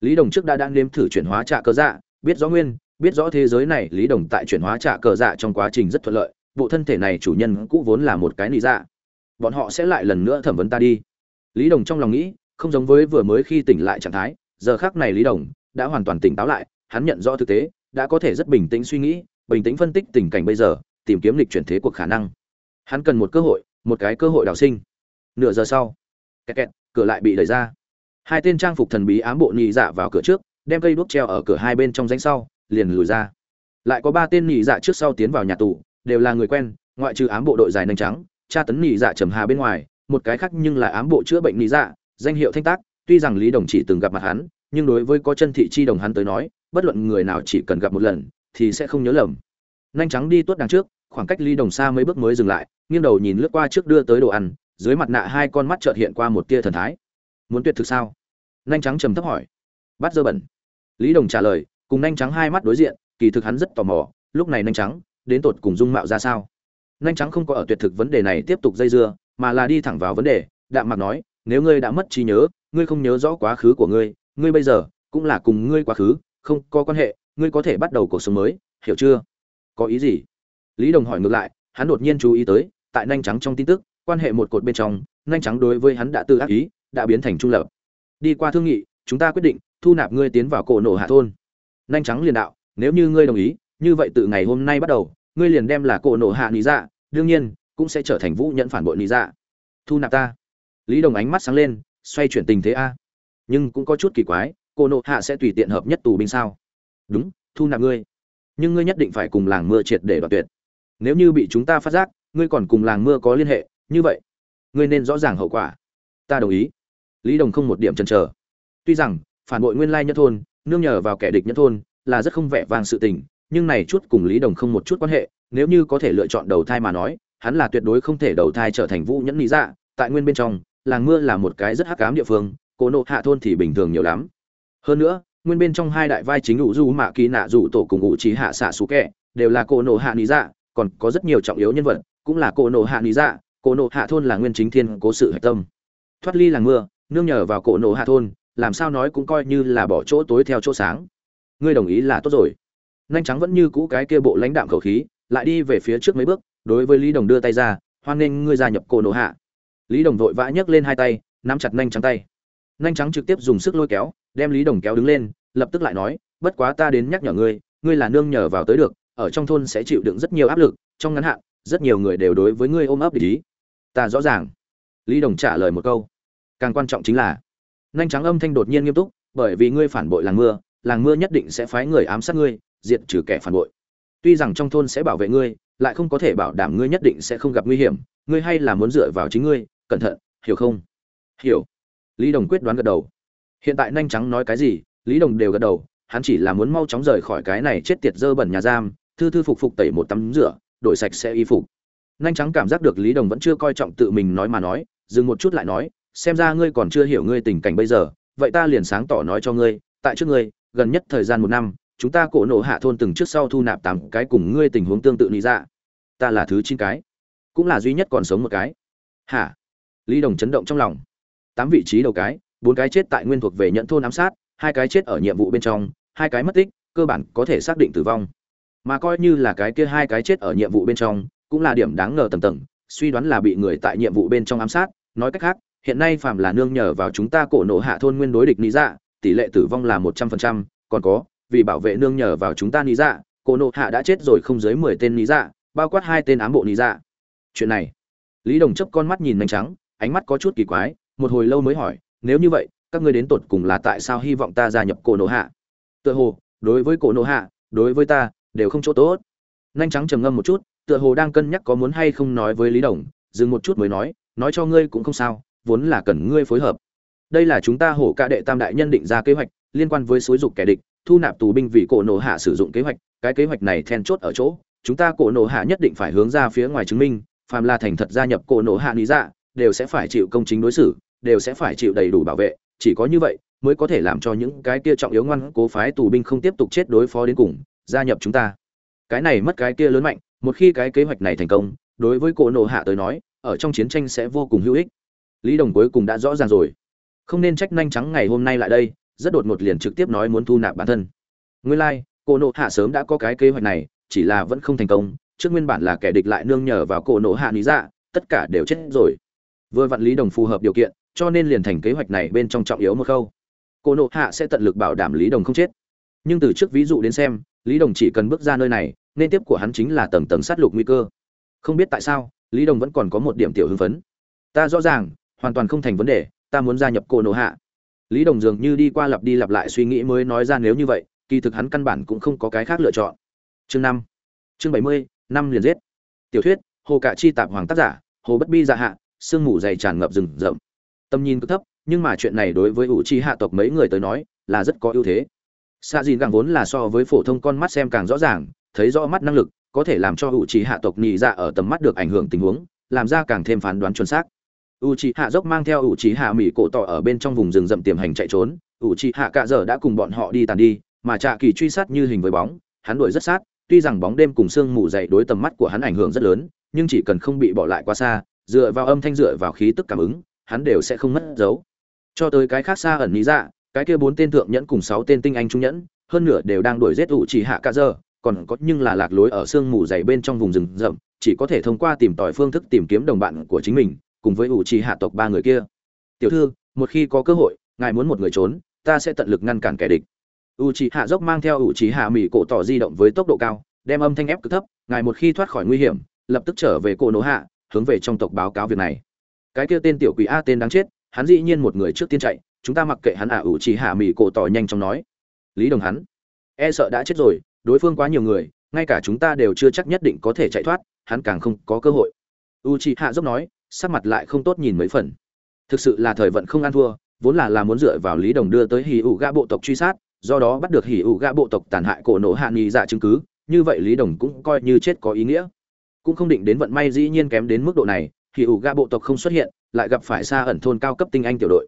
Speaker 1: Lý đồng trước đã đang nếm thử chuyển hóa trả cờ dạ biết rõ nguyên, biết rõ thế giới này, lý đồng tại chuyển hóa trả cờ dạ trong quá trình rất thuận lợi, bộ thân thể này chủ nhân cũ vốn là một cái lý dạ. Bọn họ sẽ lại lần nữa thẩm vấn ta đi. Lý đồng trong lòng nghĩ, không giống với vừa mới khi tỉnh lại trạng thái, giờ khác này lý đồng đã hoàn toàn tỉnh táo lại hắn nhận rõ thực tế, đã có thể rất bình tĩnh suy nghĩ, bình tĩnh phân tích tình cảnh bây giờ, tìm kiếm lịch chuyển thế cuộc khả năng. Hắn cần một cơ hội, một cái cơ hội đào sinh. Nửa giờ sau, kẹt kẹt, cửa lại bị đẩy ra. Hai tên trang phục thần bí ám bộ nhị dạ vào cửa trước, đem cây đuốc treo ở cửa hai bên trong danh sau, liền lùi ra. Lại có ba tên nhị dạ trước sau tiến vào nhà tù, đều là người quen, ngoại trừ ám bộ đội dài nành trắng, tra tấn nhị dạ trầm hà bên ngoài, một cái khác nhưng là ám bộ chữa bệnh nhị dạ danh hiệu thanh tác, tuy rằng lý đồng chỉ từng gặp mặt hắn, nhưng đối với có chân thị chi đồng hắn tới nói bất luận người nào chỉ cần gặp một lần, thì sẽ không nhớ lầm. Nhanh trắng đi tuốt đằng trước, khoảng cách lý đồng xa mấy bước mới dừng lại, nghiêng đầu nhìn lướt qua trước đưa tới đồ ăn, dưới mặt nạ hai con mắt chợt hiện qua một tia thần thái. Muốn tuyệt thực sao? Nhanh trắng trầm thấp hỏi. Bắt dơ bẩn. Lý đồng trả lời, cùng nhanh trắng hai mắt đối diện, kỳ thực hắn rất tò mò, lúc này nhanh trắng đến tột cùng dung mạo ra sao? Nhanh trắng không có ở tuyệt thực vấn đề này tiếp tục dây dưa, mà là đi thẳng vào vấn đề, đạm mạc nói, nếu ngươi đã mất trí nhớ, ngươi không nhớ rõ quá khứ của ngươi ngươi bây giờ cũng là cùng ngươi quá khứ không có quan hệ, ngươi có thể bắt đầu cuộc sống mới, hiểu chưa? Có ý gì? Lý đồng hỏi ngược lại, hắn đột nhiên chú ý tới, tại nhanh trắng trong tin tức, quan hệ một cột bên trong nhanh trắng đối với hắn đã tự ác ý, đã biến thành trung lập. Đi qua thương nghị, chúng ta quyết định thu nạp ngươi tiến vào cổ nổ hạ thôn. Nhanh trắng liền đạo, nếu như ngươi đồng ý, như vậy từ ngày hôm nay bắt đầu, ngươi liền đem là cổ nổ hạ lý dạ đương nhiên, cũng sẽ trở thành vũ nhận phản bội lý dạ. Thu nạp ta. Lý đồng ánh mắt sáng lên, xoay chuyển tình thế a. Nhưng cũng có chút kỳ quái Cô Nộ hạ sẽ tùy tiện hợp nhất tù binh sao? Đúng, thu nạp ngươi. Nhưng ngươi nhất định phải cùng làng mưa triệt để đoạt tuyệt. Nếu như bị chúng ta phát giác, ngươi còn cùng làng mưa có liên hệ, như vậy, ngươi nên rõ ràng hậu quả. Ta đồng ý. Lý đồng không một điểm chần chờ. Tuy rằng, phản bội nguyên lai nhất thôn, nương nhờ vào kẻ địch nhất thôn, là rất không vẻ vang sự tình, nhưng này chút cùng lý đồng không một chút quan hệ, nếu như có thể lựa chọn đầu thai mà nói, hắn là tuyệt đối không thể đầu thai trở thành vũ nhẫn lý dạ. Tại nguyên bên trong, làng mưa là một cái rất hắc cám địa phương cổ nộ hạ thôn thì bình thường nhiều lắm hơn nữa, nguyên bên trong hai đại vai chính ủ du mạ kỳ nạ rủ tổ cùng ủ trí hạ xạ xù kẹ, đều là cổ nộ hạ lý dạ còn có rất nhiều trọng yếu nhân vật, cũng là cổ nộ hạ lý dạ cổ nộ hạ thôn là nguyên chính thiên cố sự hạch tâm. Thoát ly làng mưa, nương nhờ vào cổ nộ hạ thôn, làm sao nói cũng coi như là bỏ chỗ tối theo chỗ sáng. Ngươi đồng ý là tốt rồi. Nhanh trắng vẫn như cũ cái kia bộ lãnh đạm khẩu khí, lại đi về phía trước mấy bước, đối với lý đồng đưa tay ra, hoan nghênh ngươi gia nhập cổ nộ hạ. Lý đồng vội vã nhấc lên hai tay, nắm chặt nhanh trắng tay. Nhanh trắng trực tiếp dùng sức lôi kéo đem lý đồng kéo đứng lên, lập tức lại nói, bất quá ta đến nhắc nhở ngươi ngươi là nương nhờ vào tới được, ở trong thôn sẽ chịu đựng rất nhiều áp lực, trong ngắn hạn, rất nhiều người đều đối với ngươi ôm ấp để ý. Ta rõ ràng. Lý đồng trả lời một câu. Càng quan trọng chính là, nhanh trắng âm thanh đột nhiên nghiêm túc, bởi vì ngươi phản bội làng mưa làng mưa nhất định sẽ phái người ám sát ngươi, diệt trừ kẻ phản bội. Tuy rằng trong thôn sẽ bảo vệ ngươi, lại không có thể bảo đảm ngươi nhất định sẽ không gặp nguy hiểm, ngươi hay là muốn dựa vào chính ngươi, cẩn thận, hiểu không? Hiểu. Lý đồng quyết đoán gật đầu hiện tại nhanh trắng nói cái gì, lý đồng đều gật đầu, hắn chỉ là muốn mau chóng rời khỏi cái này chết tiệt dơ bẩn nhà giam, thư thư phục phục tẩy một tắm rửa, đổi sạch sẽ y phục. Nhanh trắng cảm giác được lý đồng vẫn chưa coi trọng tự mình nói mà nói, dừng một chút lại nói, xem ra ngươi còn chưa hiểu ngươi tình cảnh bây giờ, vậy ta liền sáng tỏ nói cho ngươi, tại trước ngươi, gần nhất thời gian một năm, chúng ta cổ nộ hạ thôn từng trước sau thu nạp tám cái cùng ngươi tình huống tương tự lý ra dạ. ta là thứ chín cái, cũng là duy nhất còn sống một cái. Hả? Lý đồng chấn động trong lòng. Tám vị trí đầu cái bốn cái chết tại nguyên thuộc về nhận thôn ám sát, hai cái chết ở nhiệm vụ bên trong, hai cái mất tích, cơ bản có thể xác định tử vong. Mà coi như là cái kia hai cái chết ở nhiệm vụ bên trong, cũng là điểm đáng ngờ tầm tầng, suy đoán là bị người tại nhiệm vụ bên trong ám sát. Nói cách khác, hiện nay phàm là nương nhờ vào chúng ta cổ nộ hạ thôn nguyên đối địch lý dạ tỷ lệ tử vong là một trăm phần trăm, còn có, vì bảo vệ nương nhờ vào chúng ta lý dạ cổ nộ hạ đã chết rồi không dưới mười tên lý dạ bao quát hai tên ám bộ lý dạ. Chuyện này, lý đồng chấp con mắt nhìn nhanh trắng, ánh mắt có chút kỳ quái, một hồi lâu mới hỏi nếu như vậy, các ngươi đến tột cùng là tại sao hy vọng ta gia nhập cổ nộ hạ? Tựa hồ, đối với cổ nộ hạ, đối với ta, đều không chỗ tốt. Nhanh trắng trầm ngâm một chút, tựa hồ đang cân nhắc có muốn hay không nói với lý đồng, dừng một chút mới nói nói cho ngươi cũng không sao, vốn là cần ngươi phối hợp. Đây là chúng ta hổ ca đệ tam đại nhân định ra kế hoạch, liên quan với xối dục kẻ địch, thu nạp tù binh vì cổ nộ hạ sử dụng kế hoạch, cái kế hoạch này then chốt ở chỗ, chúng ta cổ nộ hạ nhất định phải hướng ra phía ngoài chứng minh, phàm là thành thật gia nhập cổ nộ hạ lý dạ đều sẽ phải chịu công chính đối xử đều sẽ phải chịu đầy đủ bảo vệ chỉ có như vậy mới có thể làm cho những cái kia trọng yếu ngoan cố phái tù binh không tiếp tục chết đối phó đến cùng gia nhập chúng ta. Cái này mất cái kia lớn mạnh một khi cái kế hoạch này thành công đối với cổ nộ hạ tới nói ở trong chiến tranh sẽ vô cùng hữu ích. Lý đồng cuối cùng đã rõ ràng rồi. Không nên trách nhanh trắng ngày hôm nay lại đây rất đột ngột liền trực tiếp nói muốn thu nạp bản thân. Nguyên lai、like, cổ nộ hạ sớm đã có cái kế hoạch này chỉ là vẫn không thành công trước nguyên bản là kẻ địch lại nương nhờ vào cổ nộ hạ lý dạ tất cả đều chết rồi. Vừa vặn lý đồng phù hợp điều kiện cho nên liền thành kế hoạch này bên trong trọng yếu một khâu. Cô nộ hạ sẽ tận lực bảo đảm lý đồng không chết. Nhưng từ trước ví dụ đến xem, lý đồng chỉ cần bước ra nơi này, nên tiếp của hắn chính là tầng tầng sát lục nguy cơ. Không biết tại sao, lý đồng vẫn còn có một điểm tiểu hưng phấn. Ta rõ ràng, hoàn toàn không thành vấn đề, ta muốn gia nhập cô nộ hạ. Lý đồng dường như đi qua lặp đi lặp lại suy nghĩ mới nói ra nếu như vậy, kỳ thực hắn căn bản cũng không có cái khác lựa chọn. Chương năm, chương bảy mươi, năm liền giết. Tiểu thuyết, hồ cạ chi tạp hoàng tác giả, hồ bất bi dạ hạ, sương mù dày tràn ngập rừng rậm tầm nhìn cực thấp, nhưng mà chuyện này đối với ủ trì hạ tộc mấy người tới nói, là rất có ưu thế. Xạ dìn càng vốn là so với phổ thông con mắt xem càng rõ ràng, thấy rõ mắt năng lực, có thể làm cho ủ trì hạ tộc nhị dạ ở tầm mắt được ảnh hưởng tình huống, làm ra càng thêm phán đoán chuẩn xác. U trì hạ dốc mang theo u trì hạ mỹ cổ tỏ ở bên trong vùng rừng rậm tiềm hành chạy trốn u trì hạ cạ dở đã cùng bọn họ đi tàn đi, mà trạ kỳ truy sát như hình với bóng, hắn đuổi rất sát, tuy rằng bóng đêm cùng sương mù dậy đối tầm mắt của hắn ảnh hưởng rất lớn, nhưng chỉ cần không bị bỏ lại quá xa, dựa vào âm thanh dựa vào khí tức cảm ứng hắn đều sẽ không mất dấu. Cho tới cái khác xa ẩn lý dạ cái kia bốn tên thượng nhẫn cùng sáu tên tinh anh trung nhẫn, hơn nửa đều đang đuổi giết ủ chỉ hạ cả giờ còn có nhưng là lạc lối ở sương mù dày bên trong vùng rừng rậm, chỉ có thể thông qua tìm tòi phương thức tìm kiếm đồng bạn của chính mình, cùng với ủ trì hạ tộc ba người kia. Tiểu thư, một khi có cơ hội, ngài muốn một người trốn, ta sẽ tận lực ngăn cản kẻ địch. U trì hạ dốc mang theo u trì hạ mỹ cổ tỏ di động với tốc độ cao, đem âm thanh ép cực thấp, ngài một khi thoát khỏi nguy hiểm, lập tức trở về cổ nổ hạ, hướng về trong tộc báo cáo việc này cái kia tên tiểu quỷ a tên đáng chết, hắn dĩ nhiên một người trước tiên chạy, chúng ta mặc kệ hắn ả ủ chỉ hạ mỹ cổ tỏ nhanh chóng nói. Lý đồng hắn e sợ đã chết rồi, đối phương quá nhiều người, ngay cả chúng ta đều chưa chắc nhất định có thể chạy thoát, hắn càng không có cơ hội. U c hạ dốc nói, sắc mặt lại không tốt nhìn mấy phần. Thực sự là thời vận không ăn thua, vốn là là muốn dựa vào lý đồng đưa tới hỉ ủ gã bộ tộc truy sát, do đó bắt được hỉ ủ gã bộ tộc tàn hại cổ nổ hạ nghi dạ chứng cứ, như vậy lý đồng cũng coi như chết có ý nghĩa. Cũng không định đến vận may dĩ nhiên kém đến mức độ này hỉ ủ gạ bộ tộc không xuất hiện, lại gặp phải xa ẩn thôn cao cấp tinh anh tiểu đội.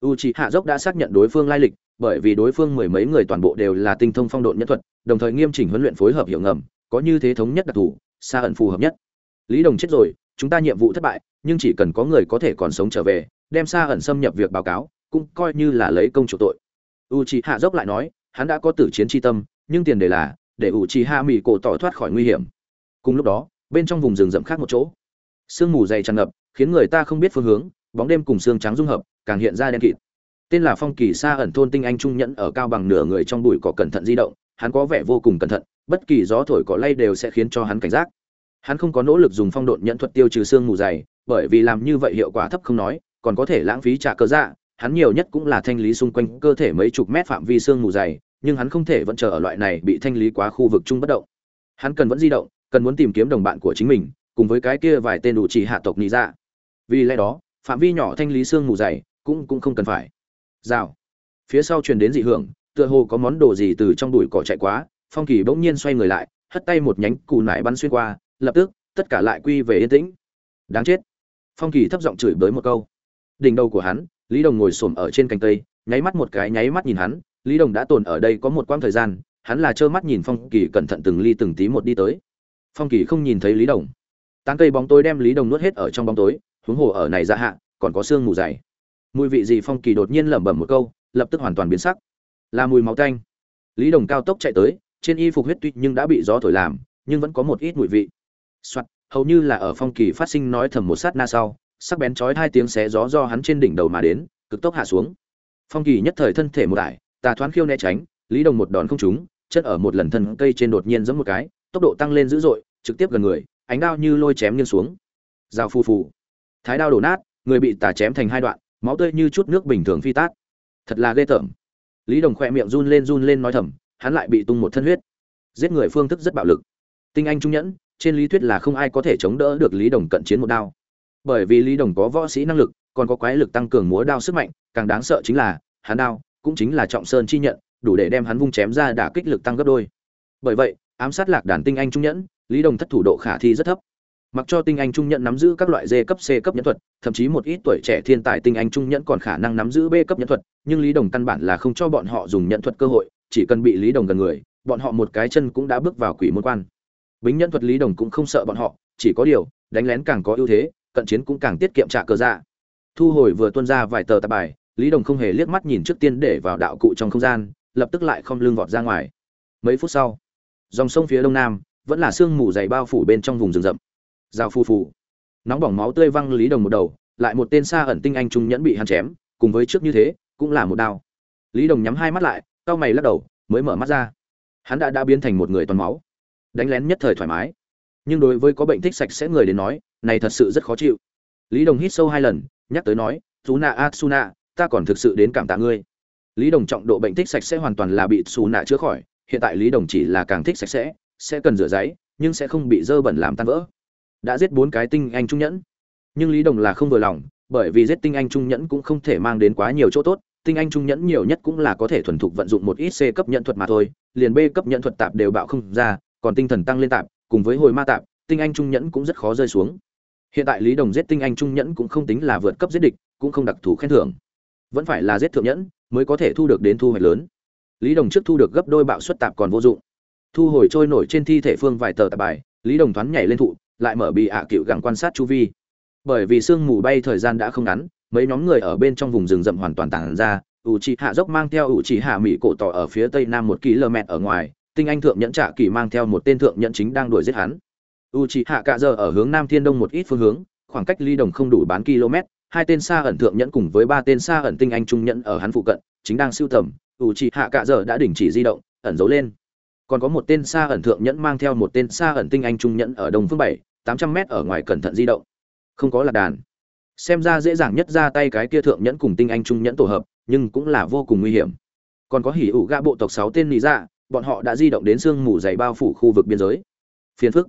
Speaker 1: U c h hạ dốc đã xác nhận đối phương lai lịch, bởi vì đối phương mười mấy người toàn bộ đều là tinh thông phong độn nhân thuật, đồng thời nghiêm chỉnh huấn luyện phối hợp hiệu ngầm, có như thế thống nhất đặc thù, xa ẩn phù hợp nhất. Lý đồng chết rồi, chúng ta nhiệm vụ thất bại, nhưng chỉ cần có người có thể còn sống trở về, đem xa ẩn xâm nhập việc báo cáo, cũng coi như là lấy công chủ tội. U c hạ dốc lại nói, hắn đã có tử chiến tri tâm, nhưng tiền đề là, để u c hạ mỹ cổ tỏ thoát khỏi nguy hiểm. Cùng lúc đó, bên trong vùng rừng rậm khác một chỗ sương mù dày tràn ngập, khiến người ta không biết phương hướng, bóng đêm cùng xương trắng dung hợp, càng hiện ra đen kịt. Tên là phong kỳ sa ẩn thôn tinh anh trung nhẫn ở cao bằng nửa người trong bụi cỏ cẩn thận di động, hắn có vẻ vô cùng cẩn thận, bất kỳ gió thổi cỏ lay đều sẽ khiến cho hắn cảnh giác. Hắn không có nỗ lực dùng phong độn nhận thuật tiêu trừ xương mù dày, bởi vì làm như vậy hiệu quả thấp không nói, còn có thể lãng phí trả cơ dạ hắn nhiều nhất cũng là thanh lý xung quanh cơ thể mấy chục mét phạm vi xương mù dày, nhưng hắn không thể vẫn chờ ở loại này bị thanh lý quá khu vực chung bất động. Hắn cần vẫn di động, cần muốn tìm kiếm đồng bạn của chính mình cùng với cái kia vài tên đủ chỉ hạ tộc nị dạ. Vì lẽ đó, phạm vi nhỏ thanh lý xương mù dày cũng cũng không cần phải. Rào. Phía sau truyền đến dị hưởng, tựa hồ có món đồ gì từ trong bụi cỏ chạy quá, phong kỳ bỗng nhiên xoay người lại, hất tay một nhánh cù nải bắn xuyên qua, lập tức, tất cả lại quy về yên tĩnh. Đáng chết. Phong kỳ thấp giọng chửi bới một câu. Đỉnh đầu của hắn, lý đồng ngồi xổm ở trên cành cây, nháy mắt một cái nháy mắt nhìn hắn, lý đồng đã tồn ở đây có một quãng thời gian, hắn là trơ mắt nhìn phong kỳ cẩn thận từng ly từng tí một đi tới. Phong kỳ không nhìn thấy lý đồng tán cây bóng tối đem lý đồng nuốt hết ở trong bóng tối huống hồ ở này ra hạ còn có xương mù dày. Mùi vị gì phong kỳ đột nhiên lẩm bẩm một câu lập tức hoàn toàn biến sắc. Là mùi máu tanh. Lý đồng cao tốc chạy tới trên y phục huyết tuy nhưng đã bị gió thổi làm nhưng vẫn có một ít mùi vị. Soạt, hầu như là ở phong kỳ phát sinh nói thầm một sát na sau sắc bén chói hai tiếng xé gió do hắn trên đỉnh đầu mà đến cực tốc hạ xuống. Phong kỳ nhất thời thân thể một đại tà thoáng khiêu né tránh lý đồng một đòn không trúng chân ở một lần thân cây trên đột nhiên giẫm một cái tốc độ tăng lên dữ dội trực tiếp gần người ánh đao như lôi chém nghiêng xuống. Dao phù phù. Thái đao đổ nát, người bị tà chém thành hai đoạn, máu tươi như chút nước bình thường phi tát. Thật là ghê tởm. Lý đồng khoe miệng run lên run lên nói thầm, hắn lại bị tung một thân huyết. Giết người phương thức rất bạo lực. Tinh anh trung nhẫn, trên lý thuyết là không ai có thể chống đỡ được lý đồng cận chiến một đao. Bởi vì lý đồng có võ sĩ năng lực, còn có quái lực tăng cường múa đao sức mạnh, càng đáng sợ chính là, hắn đao cũng chính là trọng sơn chi nhận, đủ để đem hắn vung chém ra đả kích lực tăng gấp đôi. Bởi vậy, ám sát lạc đàn tinh anh trung nhẫn lý đồng thất thủ độ khả thi rất thấp. Mặc cho tinh anh trung nhận nắm giữ các loại d cấp, c cấp nhẫn thuật, thậm chí một ít tuổi trẻ thiên tài tinh anh trung nhẫn còn khả năng nắm giữ b cấp nhẫn thuật, nhưng lý đồng căn bản là không cho bọn họ dùng nhẫn thuật cơ hội, chỉ cần bị lý đồng gần người, bọn họ một cái chân cũng đã bước vào quỷ môn quan. Bính nhẫn thuật lý đồng cũng không sợ bọn họ, chỉ có điều, đánh lén càng có ưu thế, cận chiến cũng càng tiết kiệm trả cơ dạ. Thu hồi vừa tuân ra vài tờ tạp bài, lý đồng không hề liếc mắt nhìn trước tiên để vào đạo cụ trong không gian, lập tức lại không lưng vọt ra ngoài. Mấy phút sau, dòng sông phía đông nam vẫn là sương mù dày bao phủ bên trong vùng rừng rậm. Giao phu phù nóng bỏng máu tươi văng lý đồng một đầu, lại một tên xa ẩn tinh anh trung nhẫn bị hắn chém, cùng với trước như thế, cũng là một đao. Lý đồng nhắm hai mắt lại, cau mày lắc đầu, mới mở mắt ra. Hắn đã đã biến thành một người toàn máu. Đánh lén nhất thời thoải mái. Nhưng đối với có bệnh thích sạch sẽ người đến nói, này thật sự rất khó chịu. Lý đồng hít sâu hai lần, nhắc tới nói chú nạ a su nạ ta còn thực sự đến cảm tạ ngươi. Lý đồng trọng độ bệnh thích sạch sẽ hoàn toàn là bị xù nạ chữa khỏi, hiện tại lý đồng chỉ là càng thích sạch sẽ sẽ cần rửa giấy, nhưng sẽ không bị dơ bẩn làm tan vỡ. Đã giết bốn cái tinh anh trung nhẫn. Nhưng lý đồng là không vừa lòng, bởi vì giết tinh anh trung nhẫn cũng không thể mang đến quá nhiều chỗ tốt, tinh anh trung nhẫn nhiều nhất cũng là có thể thuần thục vận dụng một ít c cấp nhận thuật mà thôi, liền b cấp nhận thuật tạp đều bạo không ra, còn tinh thần tăng lên tạp, cùng với hồi ma tạp, tinh anh trung nhẫn cũng rất khó rơi xuống. Hiện tại lý đồng giết tinh anh trung nhẫn cũng không tính là vượt cấp giết địch, cũng không đặc thù khen thưởng. Vẫn phải là giết thượng nhẫn, mới có thể thu được đến thu hoạch lớn. Lý đồng trước thu được gấp đôi bạo suất tạp còn vô dụng thu hồi trôi nổi trên thi thể phương vài tờ tạp bài, lý đồng thoáng nhảy lên thụ, lại mở bị ạ à cựu gặng quan sát chu vi. Bởi vì sương mù bay thời gian đã không ngắn, mấy nhóm người ở bên trong vùng rừng rậm hoàn toàn tản ra ủ trì hạ dốc mang theo ủ trì hạ mỹ cổ tỏ ở phía tây nam một km ở ngoài, tinh anh thượng nhẫn trạ kỳ mang theo một tên thượng nhẫn chính đang đuổi giết hắn. U c hạ cạ giờ ở hướng nam thiên đông một ít phương hướng, khoảng cách ly đồng không đủ bán km, hai tên xa ẩn thượng nhẫn cùng với ba tên xa ẩn tinh anh trung nhẫn ở hắn phụ cận, chính đang siêu tầm u c hạ cạ giờ đã đình chỉ di động, ẩn giấu lên còn có một tên xa ẩn thượng nhẫn mang theo một tên xa ẩn tinh anh trung nhẫn ở đông phương bảy, tám trăm m ở ngoài cẩn thận di động. Không có lạc đàn. Xem ra dễ dàng nhất ra tay cái kia thượng nhẫn cùng tinh anh trung nhẫn tổ hợp, nhưng cũng là vô cùng nguy hiểm. Còn có hỉ ủ gã bộ tộc sáu tên lý dạ bọn họ đã di động đến sương mù dày bao phủ khu vực biên giới. Phiền phức.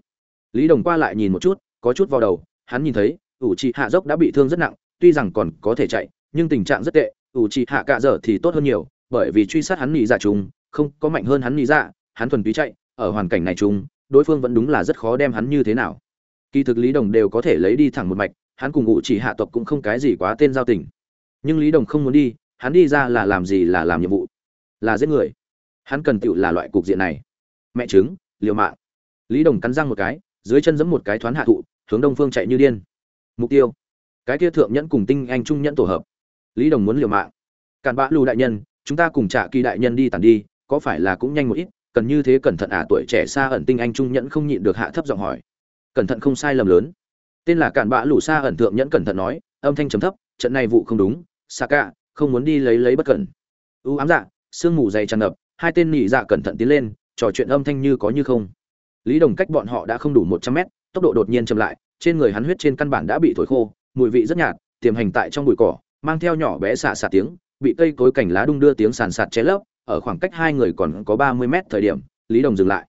Speaker 1: Lý đồng qua lại nhìn một chút, có chút vào đầu, hắn nhìn thấy, ủ trị hạ dốc đã bị thương rất nặng, tuy rằng còn có thể chạy, nhưng tình trạng rất tệ, ủ trị hạ cạ dở thì tốt hơn nhiều, bởi vì truy sát hắn lý dạ chúng không có mạnh hơn hắn lý dạ hắn thuần túy chạy, ở hoàn cảnh này chung, đối phương vẫn đúng là rất khó đem hắn như thế nào. Kỳ thực lý đồng đều có thể lấy đi thẳng một mạch, hắn cùng Ngụ chỉ hạ tộc cũng không cái gì quá tên giao tình. Nhưng lý đồng không muốn đi, hắn đi ra là làm gì là làm nhiệm vụ? Là giết người. Hắn cần tựu là loại cục diện này. Mẹ chứng liều mạng. Lý đồng cắn răng một cái, dưới chân giẫm một cái thoáng hạ thụ, hướng đông phương chạy như điên. Mục tiêu. Cái kia thượng nhẫn cùng tinh anh trung nhẫn tổ hợp. Lý đồng muốn liều mạng. Càn bã lưu đại nhân, chúng ta cùng trả kỳ đại nhân đi tản đi, có phải là cũng nhanh một ít? Cần như thế cẩn thận à tuổi trẻ xa ẩn tinh anh trung nhẫn không nhịn được hạ thấp giọng hỏi. Cẩn thận không sai lầm lớn. Tên là cản bã lũ xa ẩn thượng nhẫn cẩn thận nói, âm thanh trầm thấp, trận này vụ không đúng xa cả không muốn đi lấy lấy bất cẩn. U ám dạ sương mù dày tràn ngập, hai tên nỉ dạ cẩn thận tiến lên, trò chuyện âm thanh như có như không. Lý đồng cách bọn họ đã không đủ một trăm mét, tốc độ đột nhiên chậm lại, trên người hắn huyết trên căn bản đã bị thổi khô, mùi vị rất nhạt, tiềm hành tại trong bụi cỏ, mang theo nhỏ bé xạ xạ tiếng, bị cây cối cảnh lá đung đưa tiếng sàn sạt ché lấp ở khoảng cách hai người còn có ba mươi mét thời điểm, lý đồng dừng lại.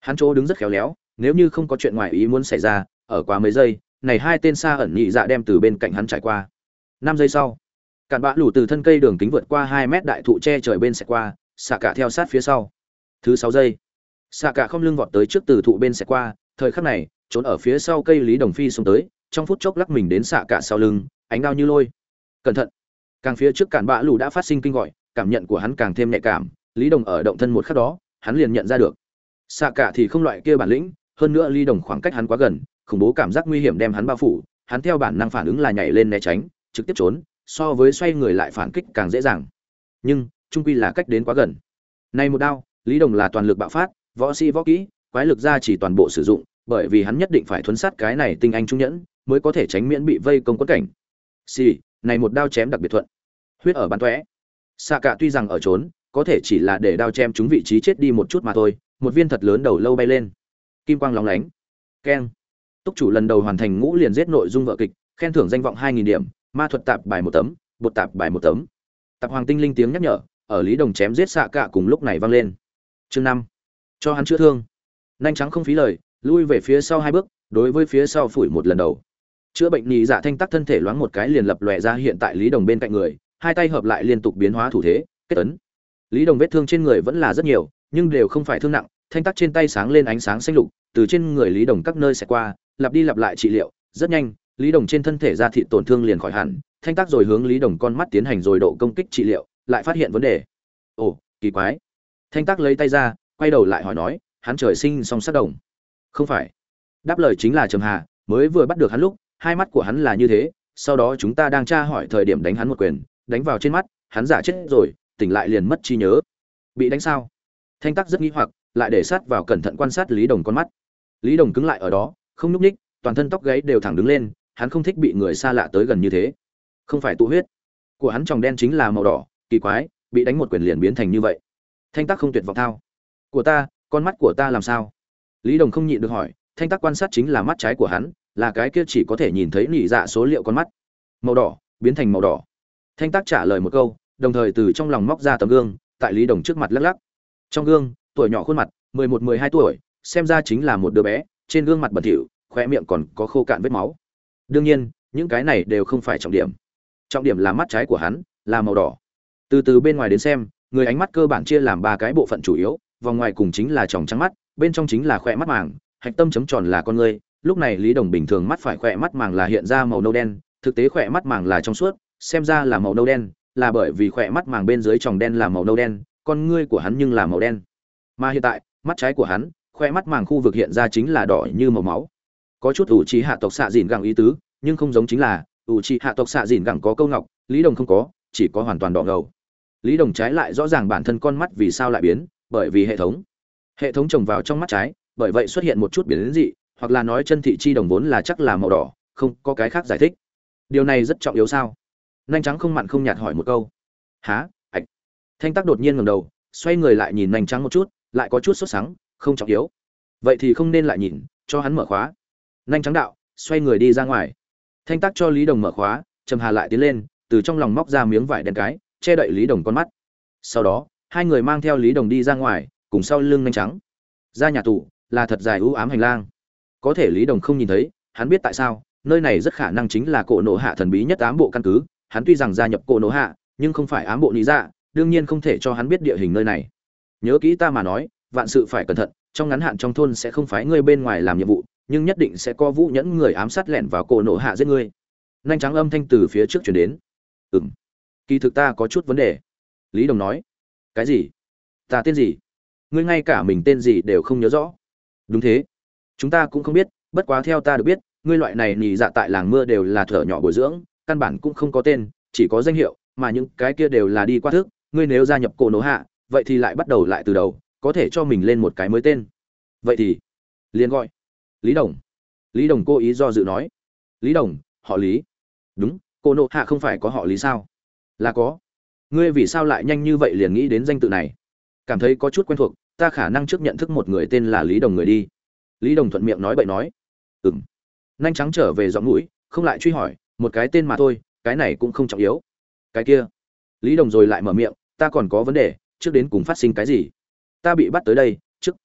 Speaker 1: Hắn chỗ đứng rất khéo léo, nếu như không có chuyện ngoài ý muốn xảy ra, ở quá mấy giây, này hai tên xa ẩn nhị dạ đem từ bên cạnh hắn trải qua. Năm giây sau, cạn bã lủ từ thân cây đường kính vượt qua hai mét đại thụ che trời bên sẽ qua, xạ cả theo sát phía sau. Thứ sáu giây, xạ cả không lưng vọt tới trước từ thụ bên sẽ qua, thời khắc này, trốn ở phía sau cây lý đồng phi xông tới, trong phút chốc lắc mình đến xạ cả sau lưng, ánh đao như lôi. Cẩn thận! Càng phía trước cản bạ lũ đã phát sinh kinh gọi cảm nhận của hắn càng thêm nhạy cảm, lý đồng ở động thân một khắc đó, hắn liền nhận ra được. Xạ cả thì không loại kia bản lĩnh, hơn nữa lý đồng khoảng cách hắn quá gần, khủng bố cảm giác nguy hiểm đem hắn bao phủ, hắn theo bản năng phản ứng là nhảy lên né tránh, trực tiếp trốn, so với xoay người lại phản kích càng dễ dàng. Nhưng, trung quy là cách đến quá gần. Này một đao, lý đồng là toàn lực bạo phát, võ sĩ võ kỹ, quái lực ra chỉ toàn bộ sử dụng, bởi vì hắn nhất định phải thuấn sát cái này tinh anh trung nhẫn, mới có thể tránh miễn bị vây công quất cảnh. Xì, này một đao chém đặc biệt thuận. Huyết ở bán tóe xạ cả tuy rằng ở trốn, có thể chỉ là để đao chém chúng vị trí chết đi một chút mà thôi, một viên thật lớn đầu lâu bay lên. Kim quang lóng lánh. Keng. Túc chủ lần đầu hoàn thành ngũ liền giết nội dung vợ kịch, khen thưởng danh vọng hai nghìn điểm, ma thuật tạp bài một tấm, bột tạp bài một tấm. Tạp hoàng tinh linh tiếng nhắc nhở, ở lý đồng chém giết xạ cả cùng lúc này vang lên. Chương năm. Cho hắn chữa thương. Nhanh trắng không phí lời, lui về phía sau hai bước, đối với phía sau phủi một lần đầu. Chữa bệnh nhị dạ thanh tắc thân thể loáng một cái liền lập lòe ra hiện tại lý đồng bên cạnh người hai tay hợp lại liên tục biến hóa thủ thế, kết tấn lý đồng vết thương trên người vẫn là rất nhiều, nhưng đều không phải thương nặng, thanh tắc trên tay sáng lên ánh sáng xanh lục, từ trên người lý đồng các nơi sẽ qua, lặp đi lặp lại trị liệu, rất nhanh, lý đồng trên thân thể ra thị tổn thương liền khỏi hẳn, thanh tác rồi hướng lý đồng con mắt tiến hành rồi độ công kích trị liệu, lại phát hiện vấn đề. Ồ, kỳ quái. Thanh tác lấy tay ra, quay đầu lại hỏi nói, hắn trời sinh song sát đồng. Không phải. Đáp lời chính là trầm hà, mới vừa bắt được hắn lúc, hai mắt của hắn là như thế, sau đó chúng ta đang tra hỏi thời điểm đánh hắn một quyền đánh vào trên mắt, hắn giả chết rồi, tỉnh lại liền mất trí nhớ. Bị đánh sao? Thanh tắc rất nghi hoặc, lại để sát vào cẩn thận quan sát lý đồng con mắt. Lý đồng cứng lại ở đó, không nhúc ních, toàn thân tóc gáy đều thẳng đứng lên, hắn không thích bị người xa lạ tới gần như thế. Không phải tụ huyết của hắn tròng đen chính là màu đỏ, kỳ quái, bị đánh một quyền liền biến thành như vậy. Thanh tắc không tuyệt vọng thao. Của ta, con mắt của ta làm sao? Lý đồng không nhịn được hỏi, thanh tắc quan sát chính là mắt trái của hắn, là cái kia chỉ có thể nhìn thấy nỉ dạ số liệu con mắt. Màu đỏ, biến thành màu đỏ thanh tác trả lời một câu, đồng thời từ trong lòng móc ra tấm gương, tại lý đồng trước mặt lắc lắc. Trong gương, tuổi nhỏ khuôn mặt, mười một, mười hai tuổi, xem ra chính là một đứa bé, trên gương mặt bẩn thỉu khoe miệng còn có khô cạn vết máu. Đương nhiên, những cái này đều không phải trọng điểm. Trọng điểm là mắt trái của hắn, là màu đỏ. Từ từ bên ngoài đến xem, người ánh mắt cơ bản chia làm ba cái bộ phận chủ yếu, vòng ngoài cùng chính là tròng trắng mắt, bên trong chính là khoe mắt màng, hạch tâm chấm tròn là con người. Lúc này lý đồng bình thường mắt phải khoe mắt màng là hiện ra màu nâu đen, thực tế khoe mắt màng là trong suốt xem ra là màu nâu đen, là bởi vì khỏe mắt màng bên dưới tròng đen là màu nâu đen, con ngươi của hắn nhưng là màu đen. Mà hiện tại, mắt trái của hắn khoe mắt màng khu vực hiện ra chính là đỏ như màu máu. Có chút ủ trí hạ tộc xạ dìn gẳng ý tứ, nhưng không giống chính là, ủ trí hạ tộc xạ dìn gẳng có câu ngọc, lý đồng không có, chỉ có hoàn toàn đỏ ngầu. Lý đồng trái lại rõ ràng bản thân con mắt vì sao lại biến, bởi vì hệ thống. Hệ thống trồng vào trong mắt trái, bởi vậy xuất hiện một chút biến dị, hoặc là nói chân thị chi đồng vốn là chắc là màu đỏ, không, có cái khác giải thích. Điều này rất trọng yếu sao? Nhanh trắng không mặn không nhạt hỏi một câu. Há ạch. Thanh tắc đột nhiên ngầm đầu, xoay người lại nhìn nhanh trắng một chút, lại có chút sốt sắng, không trọng yếu. Vậy thì không nên lại nhìn, cho hắn mở khóa. Nhanh trắng đạo, xoay người đi ra ngoài. Thanh tắc cho lý đồng mở khóa, trầm hà lại tiến lên, từ trong lòng móc ra miếng vải đen cái, che đậy lý đồng con mắt. Sau đó, hai người mang theo lý đồng đi ra ngoài, cùng sau lưng nhanh trắng. Ra nhà tù, là thật dài ưu ám hành lang. Có thể lý đồng không nhìn thấy, hắn biết tại sao, nơi này rất khả năng chính là cổ nộ hạ thần bí nhất ám bộ căn cứ hắn tuy rằng gia nhập cổ Nỗ hạ, nhưng không phải ám bộ lý dạ đương nhiên không thể cho hắn biết địa hình nơi này. Nhớ kỹ ta mà nói, vạn sự phải cẩn thận, trong ngắn hạn trong thôn sẽ không phái ngươi bên ngoài làm nhiệm vụ, nhưng nhất định sẽ có vũ nhẫn người ám sát lẻn vào cổ nổ hạ giết ngươi. Nhanh trắng âm thanh từ phía trước chuyển đến. Ừ m kỳ thực ta có chút vấn đề. Lý đồng nói. Cái gì? Ta tên gì? Ngươi ngay cả mình tên gì đều không nhớ rõ. Đúng thế. Chúng ta cũng không biết, bất quá theo ta được biết, ngươi loại này nhì dạ tại làng mưa đều là thở nhỏ bồi dưỡng căn bản cũng không có tên, chỉ có danh hiệu, mà những cái kia đều là đi qua thức, ngươi nếu gia nhập cổ nổ hạ, vậy thì lại bắt đầu lại từ đầu, có thể cho mình lên một cái mới tên. Vậy thì, liền gọi, lý đồng. Lý đồng cố ý do dự nói, lý đồng, họ lý. Đúng cô nộ hạ không phải có họ lý sao? Là có. Ngươi vì sao lại nhanh như vậy liền nghĩ đến danh tự này? Cảm thấy có chút quen thuộc, ta khả năng trước nhận thức một người tên là lý đồng người đi. Lý đồng thuận miệng nói bậy nói ừ m nhanh trắng trở về giọng mũi, không lại truy hỏi một cái tên mà thôi, cái này cũng không trọng yếu. Cái kia. Lý đồng rồi lại mở miệng, ta còn có vấn đề, trước đến cùng phát sinh cái gì? Ta bị bắt tới đây, trước.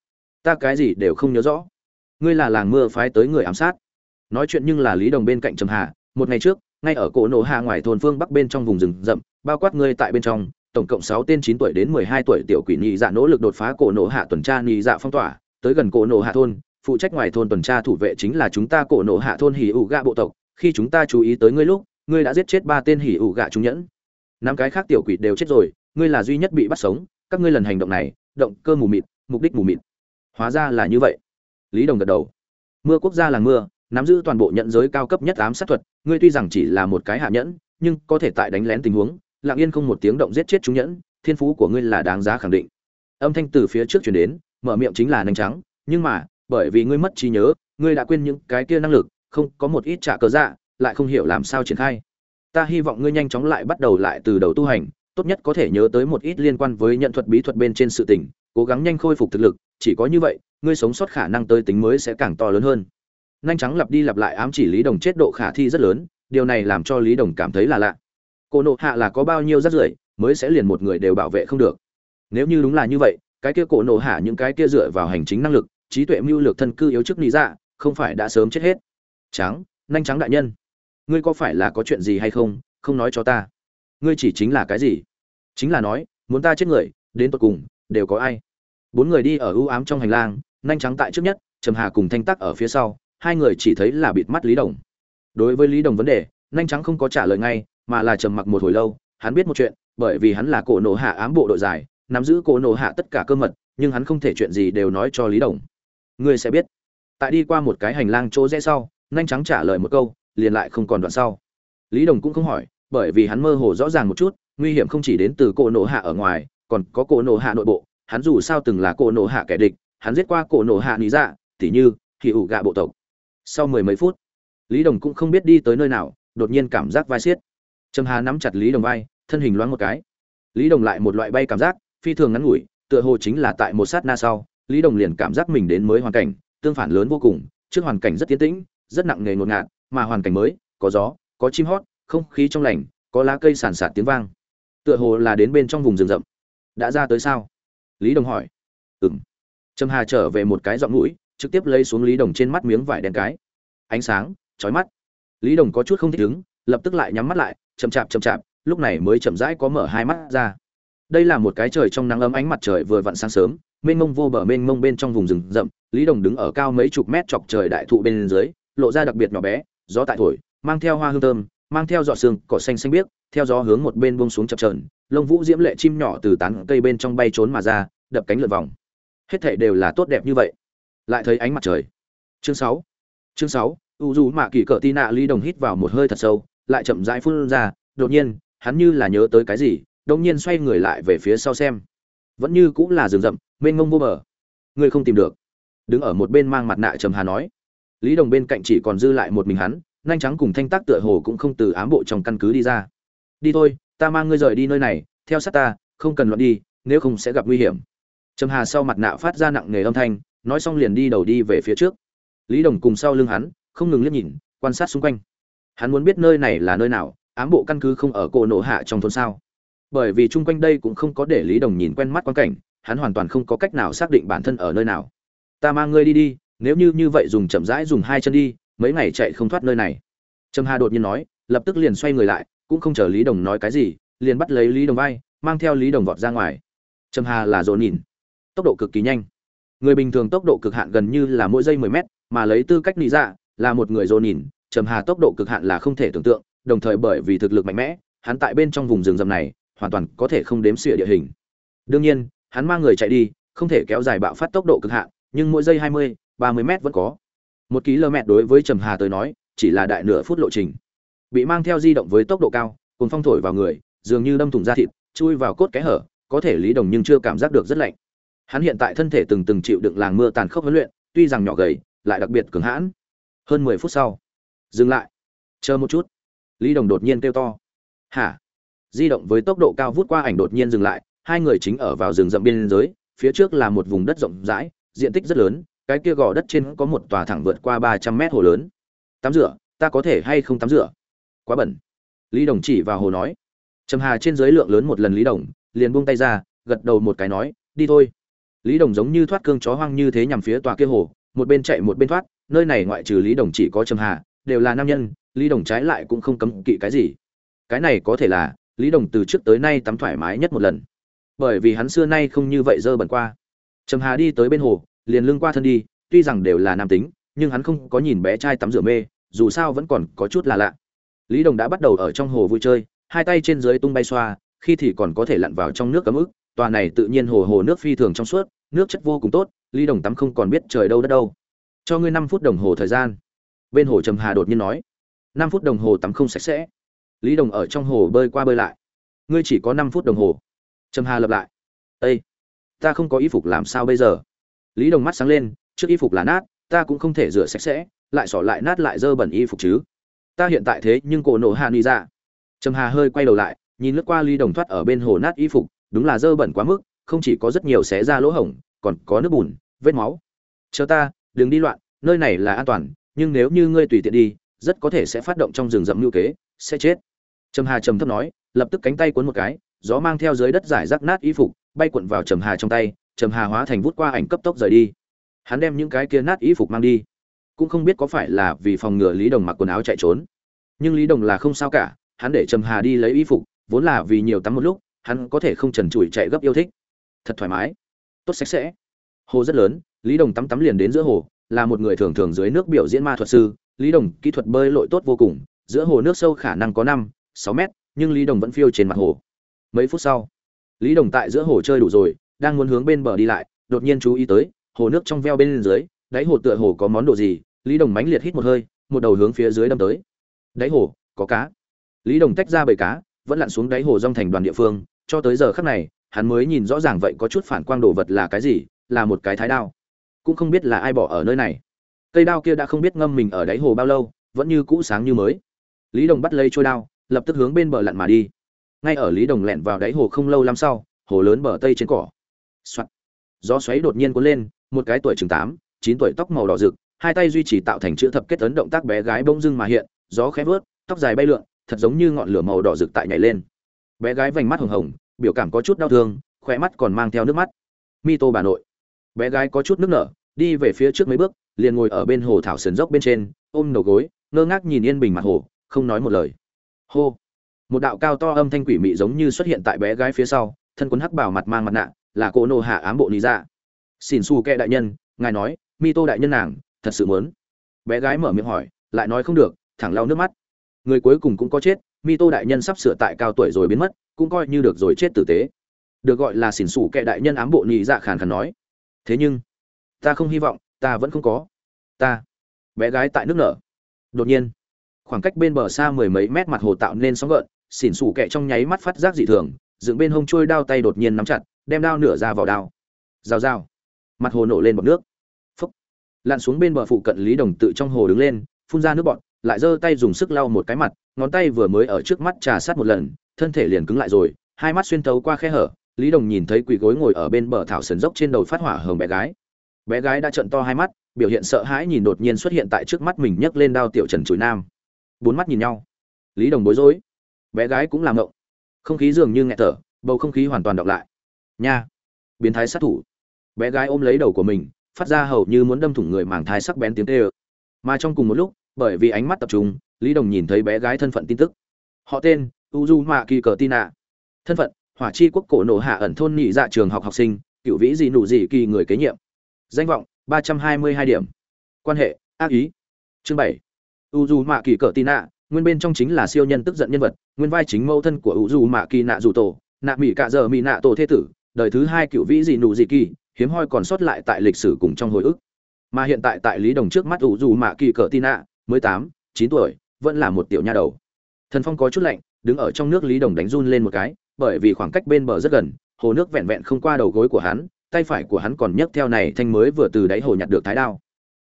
Speaker 1: Ta cái gì đều không nhớ rõ. Ngươi là làng mưa phái tới người ám sát. Nói chuyện nhưng là lý đồng bên cạnh trầm hà, một ngày trước, ngay ở cổ nổ hạ ngoài thôn phương bắc bên trong vùng rừng rậm, bao quát ngươi tại bên trong, tổng cộng sáu tên chín tuổi đến mười hai tuổi tiểu quỷ nhị dạ nỗ lực đột phá cổ nổ hạ tuần tra nhị dạ phong tỏa, tới gần cổ nổ hạ thôn, phụ trách ngoài thôn tuần tra thủ vệ chính là chúng ta cổ nổ hạ thôn hỉ ủ gạ bộ tộc khi chúng ta chú ý tới ngươi lúc, ngươi đã giết chết ba tên hỉ ủ gạ trung nhẫn. Năm cái khác tiểu quỷ đều chết rồi, ngươi là duy nhất bị bắt sống, các ngươi lần hành động này, động cơ mù mịt, mục đích mù mịt. Hóa ra là như vậy. Lý đồng gật đầu. Mưa quốc gia là mưa, nắm giữ toàn bộ nhận giới cao cấp nhất ám sát thuật, ngươi tuy rằng chỉ là một cái hạ nhẫn, nhưng có thể tại đánh lén tình huống, lặng yên không một tiếng động giết chết chúng nhẫn, thiên phú của ngươi là đáng giá khẳng định. Âm thanh từ phía trước chuyển đến, mở miệng chính là nành trắng, nhưng mà, bởi vì ngươi mất trí nhớ, ngươi đã quên những cái kia năng lực không có một ít trả cờ dạ lại không hiểu làm sao triển khai. Ta hy vọng ngươi nhanh chóng lại bắt đầu lại từ đầu tu hành, tốt nhất có thể nhớ tới một ít liên quan với nhận thuật bí thuật bên trên sự tình, cố gắng nhanh khôi phục thực lực, chỉ có như vậy, ngươi sống sót khả năng tới tính mới sẽ càng to lớn hơn. Nhanh trắng lặp đi lặp lại ám chỉ lý đồng chết độ khả thi rất lớn, điều này làm cho lý đồng cảm thấy là lạ. Cô nộ hạ là có bao nhiêu rắt rưởi, mới sẽ liền một người đều bảo vệ không được. Nếu như đúng là như vậy, cái kia cổ nộ hạ những cái kia dựa vào hành chính năng lực, trí tuệ mưu lược thân cư yếu chức lý dạ không phải đã sớm chết hết trắng nhanh trắng đại nhân. Ngươi có phải là có chuyện gì hay không? Không nói cho ta. Ngươi chỉ chính là cái gì? Chính là nói, muốn ta chết người, đến tột cùng, đều có ai? Bốn người đi ở ưu ám trong hành lang nhanh trắng tại trước nhất, trầm hà cùng thanh tắc ở phía sau, hai người chỉ thấy là bịt mắt lý đồng. Đối với lý đồng vấn đề nhanh trắng không có trả lời ngay, mà là trầm mặc một hồi lâu, hắn biết một chuyện, bởi vì hắn là cổ nổ hạ ám bộ đội dài nắm giữ cổ nổ hạ tất cả cơ mật, nhưng hắn không thể chuyện gì đều nói cho lý đồng. Ngươi sẽ biết. Tại đi qua một cái hành lang chỗ rẽ sau nhanh trắng trả lời một câu, liền lại không còn đoạn sau. Lý đồng cũng không hỏi, bởi vì hắn mơ hồ rõ ràng một chút, nguy hiểm không chỉ đến từ cổ nổ hạ ở ngoài, còn có cổ nổ hạ nội bộ. Hắn dù sao từng là cổ nổ hạ kẻ địch, hắn giết qua cổ nổ hạ lý dạ tỉ như thì ủ gạ bộ tộc. Sau mười mấy phút, lý đồng cũng không biết đi tới nơi nào, đột nhiên cảm giác vai xiết. Trầm hà nắm chặt lý đồng vai, thân hình loáng một cái. Lý đồng lại một loại bay cảm giác, phi thường ngắn ngủi, tựa hồ chính là tại một sát na sau, lý đồng liền cảm giác mình đến mới hoàn cảnh, tương phản lớn vô cùng, trước hoàn cảnh rất tiến tĩnh rất nặng nề ngột ngạt, mà hoàn cảnh mới, có gió, có chim hót, không khí trong lành, có lá cây sàn sạt tiếng vang. Tựa hồ là đến bên trong vùng rừng rậm. Đã ra tới sao? Lý đồng hỏi. Ừng trầm hà trở về một cái giọng mũi, trực tiếp lấy xuống lý đồng trên mắt miếng vải đen cái. Ánh sáng, chói mắt. Lý đồng có chút không thích ứng, lập tức lại nhắm mắt lại, chậm chạp chậm chạp, lúc này mới chậm rãi có mở hai mắt ra. Đây là một cái trời trong nắng ấm ánh mặt trời vừa vặn sáng sớm, mênh mông vô bờ mênh mông bên trong vùng rừng rậm, lý đồng đứng ở cao mấy chục mét chọc trời đại thụ bên dưới lộ ra đặc biệt nhỏ bé, gió tại thổi, mang theo hoa hương thơm, mang theo giọt sương cỏ xanh xanh biếc, theo gió hướng một bên buông xuống chập trờn lông vũ diễm lệ chim nhỏ từ tán cây bên trong bay trốn mà ra, đập cánh lượn vòng. Hết thảy đều là tốt đẹp như vậy. Lại thấy ánh mặt trời. Chương sáu. Chương sáu, u dù mạ kỳ cỡ tì nạ đồng hít vào một hơi thật sâu, lại chậm rãi phun ra, đột nhiên, hắn như là nhớ tới cái gì, đột nhiên xoay người lại về phía sau xem. Vẫn như cũng là rừng rậm, mênh mông vô bờ. Ngươi không tìm được. Đứng ở một bên mang mặt nạ trầm hà nói lý đồng bên cạnh chỉ còn dư lại một mình hắn nhanh trắng cùng thanh tác tựa hồ cũng không từ ám bộ trong căn cứ đi ra. Đi thôi, ta mang ngươi rời đi nơi này, theo sát ta, không cần luận đi, nếu không sẽ gặp nguy hiểm. Trầm hà sau mặt nạ phát ra nặng nề âm thanh, nói xong liền đi đầu đi về phía trước. Lý đồng cùng sau lưng hắn, không ngừng liếc nhìn, quan sát xung quanh. Hắn muốn biết nơi này là nơi nào, ám bộ căn cứ không ở cổ nổ hạ trong thôn sao? Bởi vì chung quanh đây cũng không có để lý đồng nhìn quen mắt quan cảnh, hắn hoàn toàn không có cách nào xác định bản thân ở nơi nào. Ta mang ngươi đi đi nếu như như vậy dùng chậm rãi dùng hai chân đi, mấy ngày chạy không thoát nơi này. Trầm hà đột nhiên nói, lập tức liền xoay người lại, cũng không chờ lý đồng nói cái gì, liền bắt lấy lý đồng vai, mang theo lý đồng vọt ra ngoài. Trầm hà là dồn nhìn. Tốc độ cực kỳ nhanh. Người bình thường tốc độ cực hạn gần như là mỗi giây mười mét, mà lấy tư cách lý dạ là một người dồn nhìn. Trầm hà tốc độ cực hạn là không thể tưởng tượng, đồng thời bởi vì thực lực mạnh mẽ, hắn tại bên trong vùng rừng rậm này, hoàn toàn có thể không đếm xỉa địa hình. Đương nhiên, hắn mang người chạy đi, không thể kéo dài bạo phát tốc độ cực hạn, nhưng mỗi giây hai mươi ba mươi m vẫn có. Một km đối với trầm hà tới nói, chỉ là đại nửa phút lộ trình. Bị mang theo di động với tốc độ cao cùng phong thổi vào người, dường như đâm thủng da thịt, chui vào cốt cái hở, có thể lý đồng nhưng chưa cảm giác được rất lạnh. Hắn hiện tại thân thể từng từng chịu đựng làng mưa tàn khốc huấn luyện, tuy rằng nhỏ gầy, lại đặc biệt cứng hãn. Hơn mười phút sau, dừng lại. Chờ một chút. Lý đồng đột nhiên kêu to. Hả? Di động với tốc độ cao vút qua ảnh đột nhiên dừng lại, hai người chính ở vào rừng rậm biên giới, phía trước là một vùng đất rộng rãi, diện tích rất lớn cái kia gò đất trên có một tòa thẳng vượt qua ba trăm mét hồ lớn. Tắm rửa, ta có thể hay không tắm rửa? Quá bẩn. Lý đồng chỉ vào hồ nói. Trầm hà trên dưới lượng lớn một lần lý đồng, liền buông tay ra, gật đầu một cái nói, đi thôi. Lý đồng giống như thoát cương chó hoang như thế nhằm phía tòa kia hồ, một bên chạy một bên thoát, nơi này ngoại trừ lý đồng chỉ có trầm hà, đều là nam nhân, lý đồng trái lại cũng không cấm kỵ cái gì. Cái này có thể là, lý đồng từ trước tới nay tắm thoải mái nhất một lần. Bởi vì hắn xưa nay không như vậy dơ bẩn qua. Trầm hà đi tới bên hồ liền lưng qua thân đi, tuy rằng đều là nam tính, nhưng hắn không có nhìn bé trai tắm rửa mê, dù sao vẫn còn có chút là lạ. Lý đồng đã bắt đầu ở trong hồ vui chơi, hai tay trên dưới tung bay xoa, khi thì còn có thể lặn vào trong nước cấm ức, tòa này tự nhiên hồ hồ nước phi thường trong suốt, nước chất vô cùng tốt, lý đồng tắm không còn biết trời đâu đất đâu. Cho ngươi năm phút đồng hồ thời gian. Bên hồ trầm hà đột nhiên nói, năm phút đồng hồ tắm không sạch sẽ. Lý đồng ở trong hồ bơi qua bơi lại. Ngươi chỉ có năm phút đồng hồ. Trầm hà lập lại ây ta không có y phục làm sao bây giờ? Lý đồng mắt sáng lên, trước y phục là nát, ta cũng không thể rửa sạch sẽ, lại xỏ lại nát lại dơ bẩn y phục chứ. Ta hiện tại thế nhưng cổ nổ hà ni ra trầm hà hơi quay đầu lại, nhìn lướt qua lý đồng thoát ở bên hồ nát y phục, đúng là dơ bẩn quá mức, không chỉ có rất nhiều xé ra lỗ hổng, còn có nước bùn, vết máu. Chờ ta, đừng đi loạn, nơi này là an toàn, nhưng nếu như ngươi tùy tiện đi, rất có thể sẽ phát động trong rừng rậm ngưu kế, sẽ chết. Trầm hà trầm thấp nói, lập tức cánh tay cuốn một cái, gió mang theo dưới đất giải rác nát y phục, bay cuộn vào trầm hà trong tay trầm hà hóa thành vút qua ảnh cấp tốc rời đi. Hắn đem những cái kia nát y phục mang đi. Cũng không biết có phải là vì phòng ngừa lý đồng mặc quần áo chạy trốn. Nhưng lý đồng là không sao cả, hắn để trầm hà đi lấy y phục, vốn là vì nhiều tắm một lúc, hắn có thể không trần trụi chạy gấp yêu thích. Thật thoải mái. Tốt sạch sẽ. Hồ rất lớn, lý đồng tắm tắm liền đến giữa hồ, là một người thường thường dưới nước biểu diễn ma thuật sư. Lý đồng kỹ thuật bơi lội tốt vô cùng, giữa hồ nước sâu khả năng có năm, sáu mét, nhưng lý đồng vẫn phiêu trên mặt hồ. Mấy phút sau, lý đồng tại giữa hồ chơi đủ rồi đang muốn hướng bên bờ đi lại, đột nhiên chú ý tới, hồ nước trong veo bên dưới, đáy hồ tựa hồ có món đồ gì, lý đồng mánh liệt hít một hơi, một đầu hướng phía dưới đâm tới. Đáy hồ, có cá. Lý đồng tách ra bầy cá, vẫn lặn xuống đáy hồ rong thành đoàn địa phương, cho tới giờ khắc này, hắn mới nhìn rõ ràng vậy có chút phản quang đồ vật là cái gì, là một cái thái đao. Cũng không biết là ai bỏ ở nơi này. Cây đao kia đã không biết ngâm mình ở đáy hồ bao lâu, vẫn như cũ sáng như mới. Lý đồng bắt lấy trôi đao, lập tức hướng bên bờ lặn mà đi. Ngay ở lý đồng lẹn vào đáy hồ không lâu lắm sau, hồ lớn bờ tây trên cỏ、Soạn. gió xoáy đột nhiên cuốn lên, một cái tuổi chừng tám, chín tuổi tóc màu đỏ rực, hai tay duy trì tạo thành chữ thập kết ấn động tác bé gái bông dưng mà hiện, gió khẽ vớt tóc dài bay lượn, thật giống như ngọn lửa màu đỏ rực tại nhảy lên. Bé gái vành mắt hồng hồng, biểu cảm có chút đau thương, khóe mắt còn mang theo nước mắt. Mi tô bà nội. Bé gái có chút nước nở, đi về phía trước mấy bước, liền ngồi ở bên hồ thảo sườn dốc bên trên, ôm đầu gối, ngơ ngác nhìn yên bình mặt hồ, không nói một lời. Hô. Một đạo cao to âm thanh quỷ mị giống như xuất hiện tại bé gái phía sau, thân quấn hắc bảo mặt mang mặt nạ là cô nô hạ ám bộ lý ra xin su kệ đại nhân, ngài nói, mi tô đại nhân nàng, thật sự muốn. Bé gái mở miệng hỏi, lại nói không được, thẳng lau nước mắt. Người cuối cùng cũng có chết, mi tô đại nhân sắp sửa tại cao tuổi rồi biến mất, cũng coi như được rồi chết tử tế. Được gọi là xỉn xủ kệ đại nhân ám bộ nhị dạ khàn khàn nói. Thế nhưng, ta không hy vọng, ta vẫn không có. Ta, bé gái tại nước nở. Đột nhiên, khoảng cách bên bờ xa mười mấy mét mặt hồ tạo nên sóng gợn, xỉn xủ kệ trong nháy mắt phát giác dị thường dựng bên hông trôi đao tay đột nhiên nắm chặt, đem đao nửa ra vào đao. Rào rào. Mặt hồ nổ lên bọt nước. Phúc. Lặn xuống bên bờ phụ cận lý đồng tự trong hồ đứng lên, phun ra nước bọt, lại giơ tay dùng sức lau một cái mặt, ngón tay vừa mới ở trước mắt trà sát một lần, thân thể liền cứng lại rồi, hai mắt xuyên thấu qua khe hở, lý đồng nhìn thấy quỳ gối ngồi ở bên bờ thảo sườn dốc trên đầu phát hỏa hồng bé gái. Bé gái đã trận to hai mắt, biểu hiện sợ hãi nhìn đột nhiên xuất hiện tại trước mắt mình nhấc lên đao tiểu trần chuối nam. Bốn mắt nhìn nhau. Lý đồng bối rối. Bé gái cũng làm ngộng không khí dường như nghẹt thở, bầu không khí hoàn toàn đọc lại. Nha! Biến thái sát thủ. Bé gái ôm lấy đầu của mình, phát ra hầu như muốn đâm thủng người màng thai sắc bén tiếng tê ơ mà trong cùng một lúc, bởi vì ánh mắt tập trung, lý đồng nhìn thấy bé gái thân phận tin tức. Họ tên uzu mạ kỳ cờ tin ạ thân phận, hỏa chi quốc cổ nổ hạ ẩn thôn nhị dạ trường học học sinh, cựu vĩ dị nụ dị kỳ người kế nhiệm. Danh vọng, ba trăm hai mươi hai điểm. Quan hệ, ác ý. Chương bảy. Uzu mạ kỳ cờ tin ạ nguyên bên trong chính là siêu nhân tức giận nhân vật, nguyên vai chính mẫu thân của uzu mạ kỳ nạ dù tổ, nạ mỹ cạ giờ mỹ nạ tổ thế tử, đời thứ hai cựu vĩ dị nụ dị kỳ, hiếm hoi còn sót lại tại lịch sử cùng trong hồi ức. Mà hiện tại tại lý đồng trước mắt uzu mạ kỳ cờ tin ạ mới tám, chín tuổi, vẫn là một tiểu nha đầu. Thần phong có chút lạnh, đứng ở trong nước lý đồng đánh run lên một cái, bởi vì khoảng cách bên bờ rất gần, hồ nước vẹn vẹn không qua đầu gối của hắn, tay phải của hắn còn nhấc theo này thanh mới vừa từ đáy hồ nhặt được thái đao.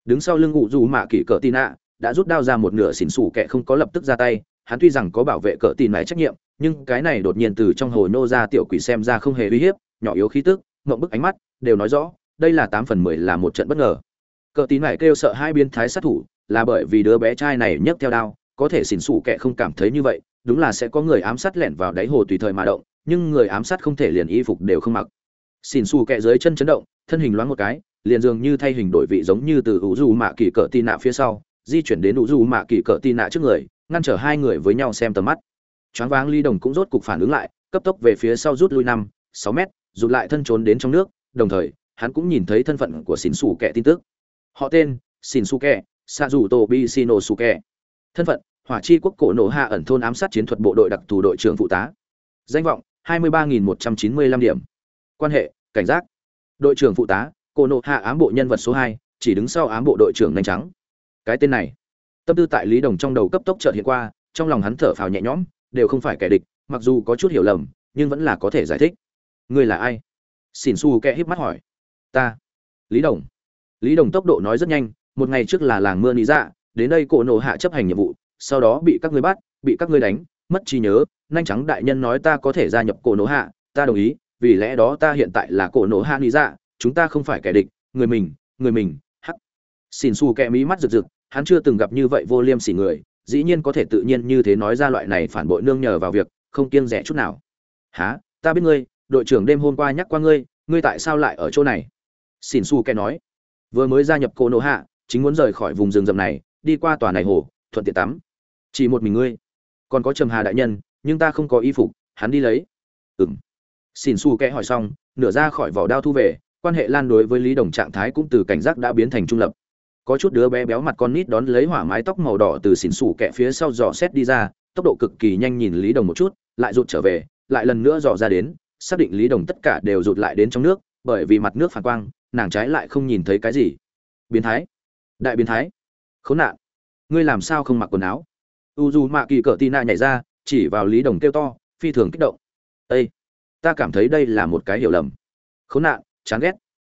Speaker 1: Đứng sau lưng ụ dù mạ kỷ cỡ tin ạ đã rút đao ra một nửa xỉn xủ kẻ không có lập tức ra tay, hắn tuy rằng có bảo vệ cỡ tin này trách nhiệm, nhưng cái này đột nhiên từ trong hồ nô ra tiểu quỷ xem ra không hề uy hiếp, nhỏ yếu khí tức ngậm bức ánh mắt, đều nói rõ, đây là tám phần mười là một trận bất ngờ. Cỡ tin này kêu sợ hai biến thái sát thủ, là bởi vì đứa bé trai này nhấc theo đao, có thể xỉn xủ kẻ không cảm thấy như vậy, đúng là sẽ có người ám sát lẻn vào đáy hồ tùy thời mà động, nhưng người ám sát không thể liền y phục đều không mặc. Xỉn xù kẹ dưới chân chấn động, thân hình loáng một cái, liền dường như thay hình đổi vị giống như từ ủ dù mạ kỳ cỡ tì nạ phía sau di chuyển đến đủ dù mạ kỳ cỡ tì nạ trước người ngăn trở hai người với nhau xem tầm mắt. Choáng váng ly đồng cũng rốt cục phản ứng lại cấp tốc về phía sau rút lui năm sáu mét rụt lại thân trốn đến trong nước đồng thời hắn cũng nhìn thấy thân phận của xỉn xù kẻ tin tức. Họ tên xỉn xù kẻ sa dù tô bi xino xù kẻ thân phận hỏa chi quốc cổ nổ hạ ẩn thôn ám sát chiến thuật bộ đội đặc thù đội trưởng phụ tá. Danh vọng 23.195 điểm. Quan hệ cảnh giác. Đội trưởng phụ tá cổ nổ hạ ám bộ nhân vật số 2, chỉ đứng sau ám bộ đội trưởng nhanh trắng cái tên này. Tâm tư tại lý đồng trong đầu cấp tốc chợt hiện qua, trong lòng hắn thở phào nhẹ nhõm, đều không phải kẻ địch, mặc dù có chút hiểu lầm, nhưng vẫn là có thể giải thích. Ngươi là ai? Xỉn su kẽ híp mắt hỏi. Ta, lý đồng. Lý đồng tốc độ nói rất nhanh, một ngày trước là làng mưa lý dạ đến đây cổ nổ hạ chấp hành nhiệm vụ, sau đó bị các ngươi bắt, bị các ngươi đánh, mất trí nhớ, nhanh trắng đại nhân nói ta có thể gia nhập cổ nổ hạ, ta đồng ý, vì lẽ đó ta hiện tại là cổ nổ hạ lý dạ chúng ta không phải kẻ địch, người mình người mình, hắc. Xin xù kẽ mí mắt rực rực hắn chưa từng gặp như vậy vô liêm sỉ người, dĩ nhiên có thể tự nhiên như thế nói ra loại này phản bội nương nhờ vào việc, không kiêng rẻ chút nào. Hả? ta biết ngươi, đội trưởng đêm hôm qua nhắc qua ngươi ngươi tại sao lại ở chỗ này? Xỉn Su kẻ nói. Vừa mới gia nhập cổ Nô hạ, chính muốn rời khỏi vùng rừng rậm này, đi qua tòa này hồ, thuận tiện tắm. Chỉ một mình ngươi. Còn có trầm hà đại nhân, nhưng ta không có y phục, hắn đi lấy. Ừm. Xỉn Su kẻ hỏi xong, nửa ra khỏi vỏ đao thu về, quan hệ lan đối với lý đồng trạng thái cũng từ cảnh giác đã biến thành trung lập có chút đứa bé béo mặt con nít đón lấy hỏa mái tóc màu đỏ từ xỉn xủ kẹ phía sau dò xét đi ra, tốc độ cực kỳ nhanh nhìn lý đồng một chút, lại rụt trở về, lại lần nữa dò ra đến, xác định lý đồng tất cả đều rụt lại đến trong nước, bởi vì mặt nước phản quang, nàng trái lại không nhìn thấy cái gì. Biến thái. Đại biến thái. Khốn nạn. Ngươi làm sao không mặc quần áo? U dù mạ kỳ cỡ Tina nhảy ra, chỉ vào lý đồng kêu to, phi thường kích động. Ây ta cảm thấy đây là một cái hiểu lầm. Khốn nạn, chán ghét.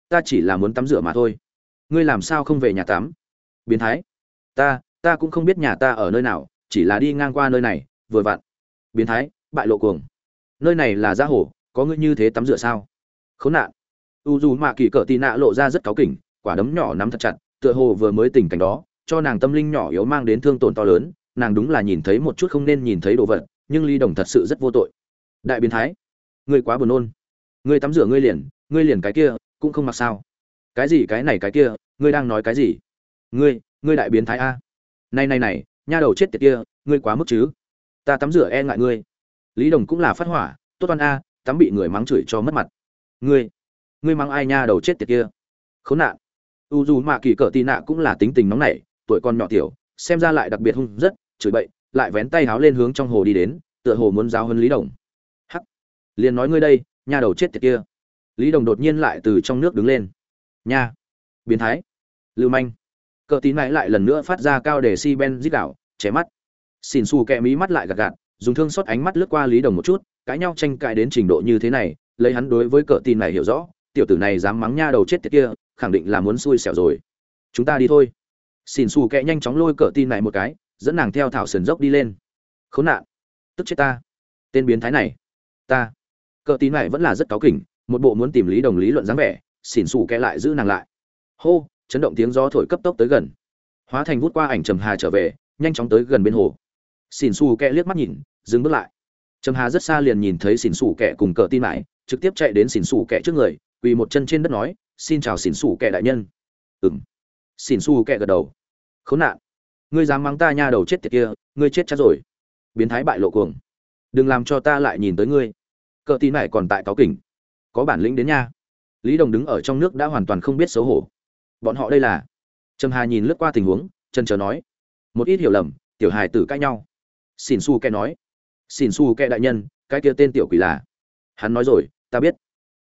Speaker 1: Ta chỉ là muốn tắm rửa mà thôi ngươi làm sao không về nhà tắm? Biến thái. Ta ta cũng không biết nhà ta ở nơi nào, chỉ là đi ngang qua nơi này, vừa vặn. Biến thái, bại lộ cuồng. Nơi này là gia hồ, có ngươi như thế tắm rửa sao? Khốn nạn. U dù mạ kỳ cỡ tì nạ lộ ra rất cáu kỉnh, quả đấm nhỏ nắm thật chặt, tựa hồ vừa mới tình cảnh đó, cho nàng tâm linh nhỏ yếu mang đến thương tổn to lớn, nàng đúng là nhìn thấy một chút không nên nhìn thấy đồ vật, nhưng ly đồng thật sự rất vô tội. Đại biến thái. Ngươi quá buồn nôn. Ngươi tắm rửa ngươi liền ngươi liền cái kia, cũng không mặc sao cái gì cái này cái kia, ngươi đang nói cái gì? Ngươi ngươi đại biến thái a. Này này này, nha đầu chết tiệt kia, ngươi quá mức chứ? Ta tắm rửa e ngại ngươi. Lý đồng cũng là phát hỏa, tốt oan a, tắm bị người mắng chửi cho mất mặt. Ngươi ngươi mắng ai nha đầu chết tiệt kia? Khốn nạn. U dù mạ kỳ cỡ tì nạ cũng là tính tình nóng nảy, tuổi con nhỏ tiểu, xem ra lại đặc biệt hung rất, chửi bậy, lại vén tay háo lên hướng trong hồ đi đến, tựa hồ muốn giáo hơn lý đồng. Hắc. Liền nói ngươi đây, nha đầu chết tiệt kia. Lý đồng đột nhiên lại từ trong nước đứng lên nha. Biến thái. Lưu manh. Cờ tín này lại lần nữa phát ra cao để si ben dít đảo chém mắt. Xin xù kẹ mí mắt lại gạt gạt, dùng thương xót ánh mắt lướt qua lý đồng một chút, cãi nhau tranh cãi đến trình độ như thế này, lấy hắn đối với cờ tin này hiểu rõ, tiểu tử này dám mắng nha đầu chết tiệt kia, khẳng định là muốn xui xẻo rồi. Chúng ta đi thôi. Xỉn xù kẹ nhanh chóng lôi cờ tin này một cái, dẫn nàng theo thảo sườn dốc đi lên. Khốn nạn. Tức chết ta. Tên biến thái này. Ta. Cờ tin này vẫn là rất cáu kỉnh, một bộ muốn tìm lý đồng lý luận dáng vẻ xỉn xù kẹ lại giữ nàng lại. Hô, chấn động tiếng gió thổi cấp tốc tới gần. Hóa thành vút qua ảnh trầm hà trở về, nhanh chóng tới gần bên hồ. Xỉn xù kẹ liếc mắt nhìn, dừng bước lại. Trầm hà rất xa liền nhìn thấy xỉn xù kẹ cùng cờ tin lại trực tiếp chạy đến xỉn xù kẹ trước người, quỳ một chân trên đất nói, xin chào xỉn xù kẹ đại nhân. Ừng xỉn xù kẹ gật đầu. Khốn nạn. Ngươi dám mắng ta nha đầu chết tiệt kia, ngươi chết chắc rồi. Biến thái bại lộ cuồng. Đừng làm cho ta lại nhìn tới ngươi. Cờ tin lại còn tại cáo kỉnh. Có bản lĩnh đến nha lý đồng đứng ở trong nước đã hoàn toàn không biết xấu hổ. Bọn họ đây là? Trầm hà nhìn lướt qua tình huống chân chờ nói. Một ít hiểu lầm, tiểu hài tử cãi nhau. Xin xù kẻ nói. Xin xù kẻ đại nhân, cái kia tên tiểu quỷ là? Hắn nói rồi, ta biết.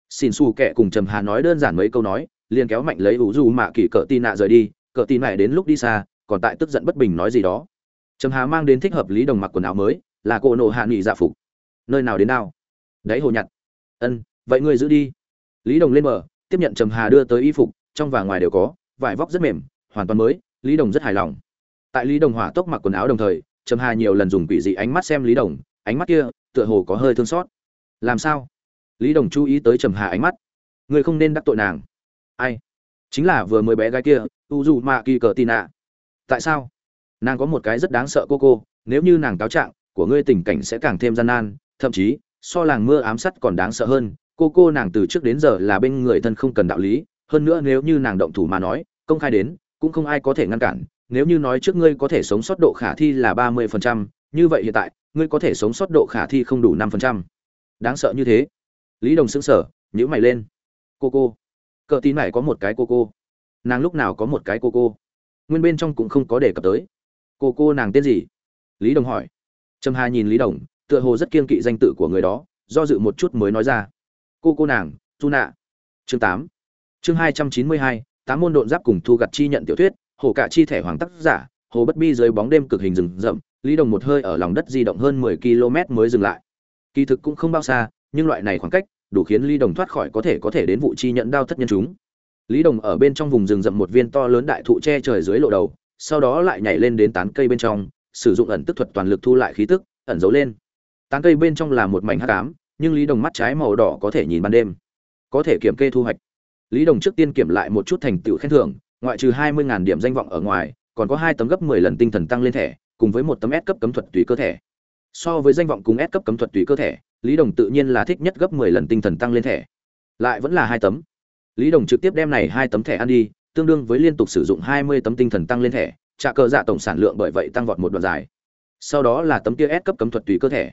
Speaker 1: Xin xù kẻ cùng trầm hà nói đơn giản mấy câu nói, liền kéo mạnh lấy ủ du mạ kỷ cỡ tin nạ rời đi, cỡ tin nạ đến lúc đi xa, còn tại tức giận bất bình nói gì đó. Trầm hà mang đến thích hợp lý đồng mặc quần áo mới, là cô nộ hạ nghị dạ phục. Nơi nào đến nào? Đấy hồ nhặt. Ân, vậy ngươi giữ đi lý đồng lên bờ, tiếp nhận trầm hà đưa tới y phục, trong và ngoài đều có, vải vóc rất mềm, hoàn toàn mới, lý đồng rất hài lòng. Tại lý đồng hỏa tốc mặc quần áo đồng thời, trầm hà nhiều lần dùng quỷ dị ánh mắt xem lý đồng, ánh mắt kia, tựa hồ có hơi thương xót. Làm sao? Lý đồng chú ý tới trầm hà ánh mắt. Người không nên đắc tội nàng. Ai? Chính là vừa mới bé gái kia u dù mạ kỳ cờ tin ạ tại sao? Nàng có một cái rất đáng sợ cô cô, nếu như nàng cáo trạng, của ngươi tình cảnh sẽ càng thêm gian nan, thậm chí, so làng mưa ám sát còn đáng sợ hơn cô cô nàng từ trước đến giờ là bên người thân không cần đạo lý, hơn nữa nếu như nàng động thủ mà nói, công khai đến, cũng không ai có thể ngăn cản. Nếu như nói trước ngươi có thể sống sót độ khả thi là ba mươi phần trăm, như vậy hiện tại, ngươi có thể sống sót độ khả thi không đủ năm phần trăm. Đáng sợ như thế. Lý đồng xứng sở nhữ mày lên. Cô cô. Cờ tín này có một cái cô cô. Nàng lúc nào có một cái cô cô? Nguyên bên trong cũng không có đề cập tới. Cô cô nàng tên gì? Lý đồng hỏi. Trâm hà nhìn lý đồng, tựa hồ rất kiên kỵ danh tự của người đó, do dự một chút mới nói ra cô cô nàng tu nạ. Chương tám. Chương hai trăm chín mươi hai, tám môn độn giáp cùng thu gặt chi nhận tiểu thuyết, hồ cả chi thẻ hoàng tác giả, hồ bất bi dưới bóng đêm cực hình rừng rậm, lý đồng một hơi ở lòng đất di động hơn mười km mới dừng lại. Kỳ thực cũng không bao xa, nhưng loại này khoảng cách đủ khiến lý đồng thoát khỏi có thể có thể đến vụ chi nhận đao thất nhân chúng. Lý đồng ở bên trong vùng rừng rậm một viên to lớn đại thụ che trời dưới lộ đầu, sau đó lại nhảy lên đến tán cây bên trong, sử dụng ẩn tức thuật toàn lực thu lại khí tức, ẩn giấu lên. Tán cây bên trong là một mảnh hắc ám nhưng lý đồng mắt trái màu đỏ có thể nhìn ban đêm. Có thể kiểm kê thu hoạch. Lý đồng trước tiên kiểm lại một chút thành tựu khen thưởng, ngoại trừ hai mươi điểm danh vọng ở ngoài, còn có hai tấm gấp mười lần tinh thần tăng lên thẻ, cùng với một tấm S cấp cấm thuật tùy cơ thể so với danh vọng cùng S cấp cấm thuật tùy cơ thể lý đồng tự nhiên là thích nhất gấp mười lần tinh thần tăng lên thẻ. Lại vẫn là hai tấm. Lý đồng trực tiếp đem này hai tấm thẻ ăn đi, tương đương với liên tục sử dụng hai mươi tấm tinh thần tăng lên thẻ, trả cờ dạ tổng sản lượng bởi vậy tăng vọt một đoạn dài. Sau đó là tấm kia S cấp cấm thuật tùy cơ thể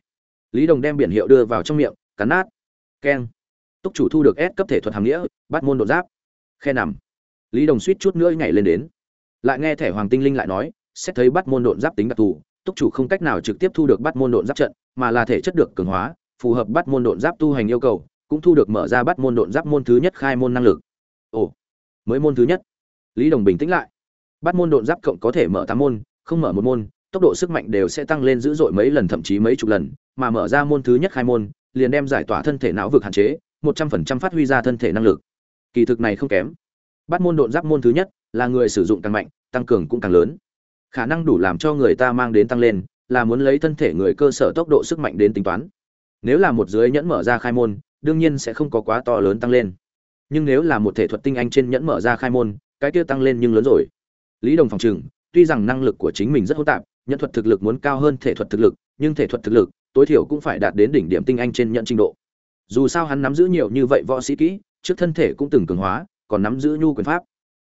Speaker 1: lý đồng đem biển hiệu đưa vào trong miệng, cắn nát. Keng. Túc chủ thu được S cấp thể thuật hàm nghĩa, bắt môn đột giáp. Khe nằm. Lý đồng suýt chút nữa nhảy lên đến. Lại nghe thẻ hoàng tinh linh lại nói, xét thấy bắt môn đột giáp tính đặc thù, túc chủ không cách nào trực tiếp thu được bắt môn đột giáp trận, mà là thể chất được cường hóa, phù hợp bắt môn đột giáp tu hành yêu cầu, cũng thu được mở ra bắt môn đột giáp môn thứ nhất khai môn năng lực. Ồ, mới môn thứ nhất. Lý đồng bình tĩnh lại. Bắt môn đột giáp cộng có thể mở tám môn, không mở một môn tốc độ sức mạnh đều sẽ tăng lên dữ dội mấy lần, thậm chí mấy chục lần, mà mở ra môn thứ nhất khai môn, liền đem giải tỏa thân thể não vực hạn chế, một trăm phần trăm phát huy ra thân thể năng lực. Kỳ thực này không kém. Bắt môn độn giáp môn thứ nhất là người sử dụng càng mạnh, tăng cường cũng càng lớn. Khả năng đủ làm cho người ta mang đến tăng lên là muốn lấy thân thể người cơ sở tốc độ sức mạnh đến tính toán. Nếu là một dưới nhẫn mở ra khai môn, đương nhiên sẽ không có quá to lớn tăng lên. Nhưng nếu là một thể thuật tinh anh trên nhẫn mở ra khai môn, cái kia tăng lên nhưng lớn rồi. Lý đồng phòng trừng tuy rằng năng lực của chính mình rất hỗn tạp nhận thuật thực lực muốn cao hơn thể thuật thực lực, nhưng thể thuật thực lực, tối thiểu cũng phải đạt đến đỉnh điểm tinh anh trên nhận trình độ. Dù sao hắn nắm giữ nhiều như vậy võ sĩ kỹ, trước thân thể cũng từng cường hóa, còn nắm giữ nhu quyền pháp.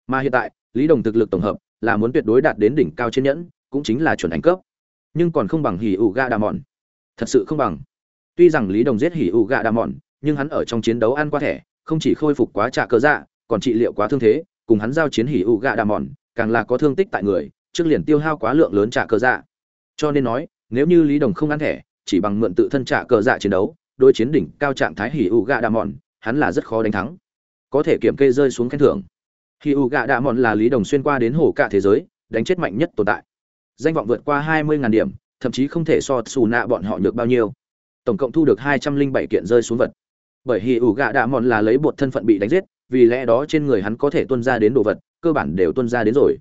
Speaker 1: Mà hiện tại, lý đồng thực lực tổng hợp là muốn tuyệt đối đạt đến đỉnh cao trên nhẫn, cũng chính là chuẩn ảnh cấp. Nhưng còn không bằng hỉ ủ ga đà mòn. Thật sự không bằng. Tuy rằng lý đồng giết hỉ ủ ga đà mòn, nhưng hắn ở trong chiến đấu ăn qua thẻ, không chỉ khôi phục quá trả cơ dạ còn trị liệu quá thương thế, cùng hắn giao chiến hỉ ủ ga đà mòn, càng là có thương tích tại người trước liền tiêu hao quá lượng lớn trả cơ dạ. Cho nên nói, nếu như lý đồng không ăn thẻ, chỉ bằng mượn tự thân trả cơ dạ chiến đấu đôi chiến đỉnh cao trạng thái hỉ ủ gạ đạ mòn, hắn là rất khó đánh thắng. Có thể kiểm kê rơi xuống khen thưởng. Hỉ ủ gạ đạ mòn là lý đồng xuyên qua đến hồ cả thế giới, đánh chết mạnh nhất tồn tại. Danh vọng vượt qua hai mươi điểm, thậm chí không thể so xù nạ bọn họ nhược bao nhiêu. Tổng cộng thu được hai trăm linh bảy kiện rơi xuống vật. Bởi hỉ ủ gạ đạ mòn là lấy bột thân phận bị đánh giết, vì lẽ đó trên người hắn có thể tuân ra đến đồ vật, cơ bản đều tuân ra đến rồi.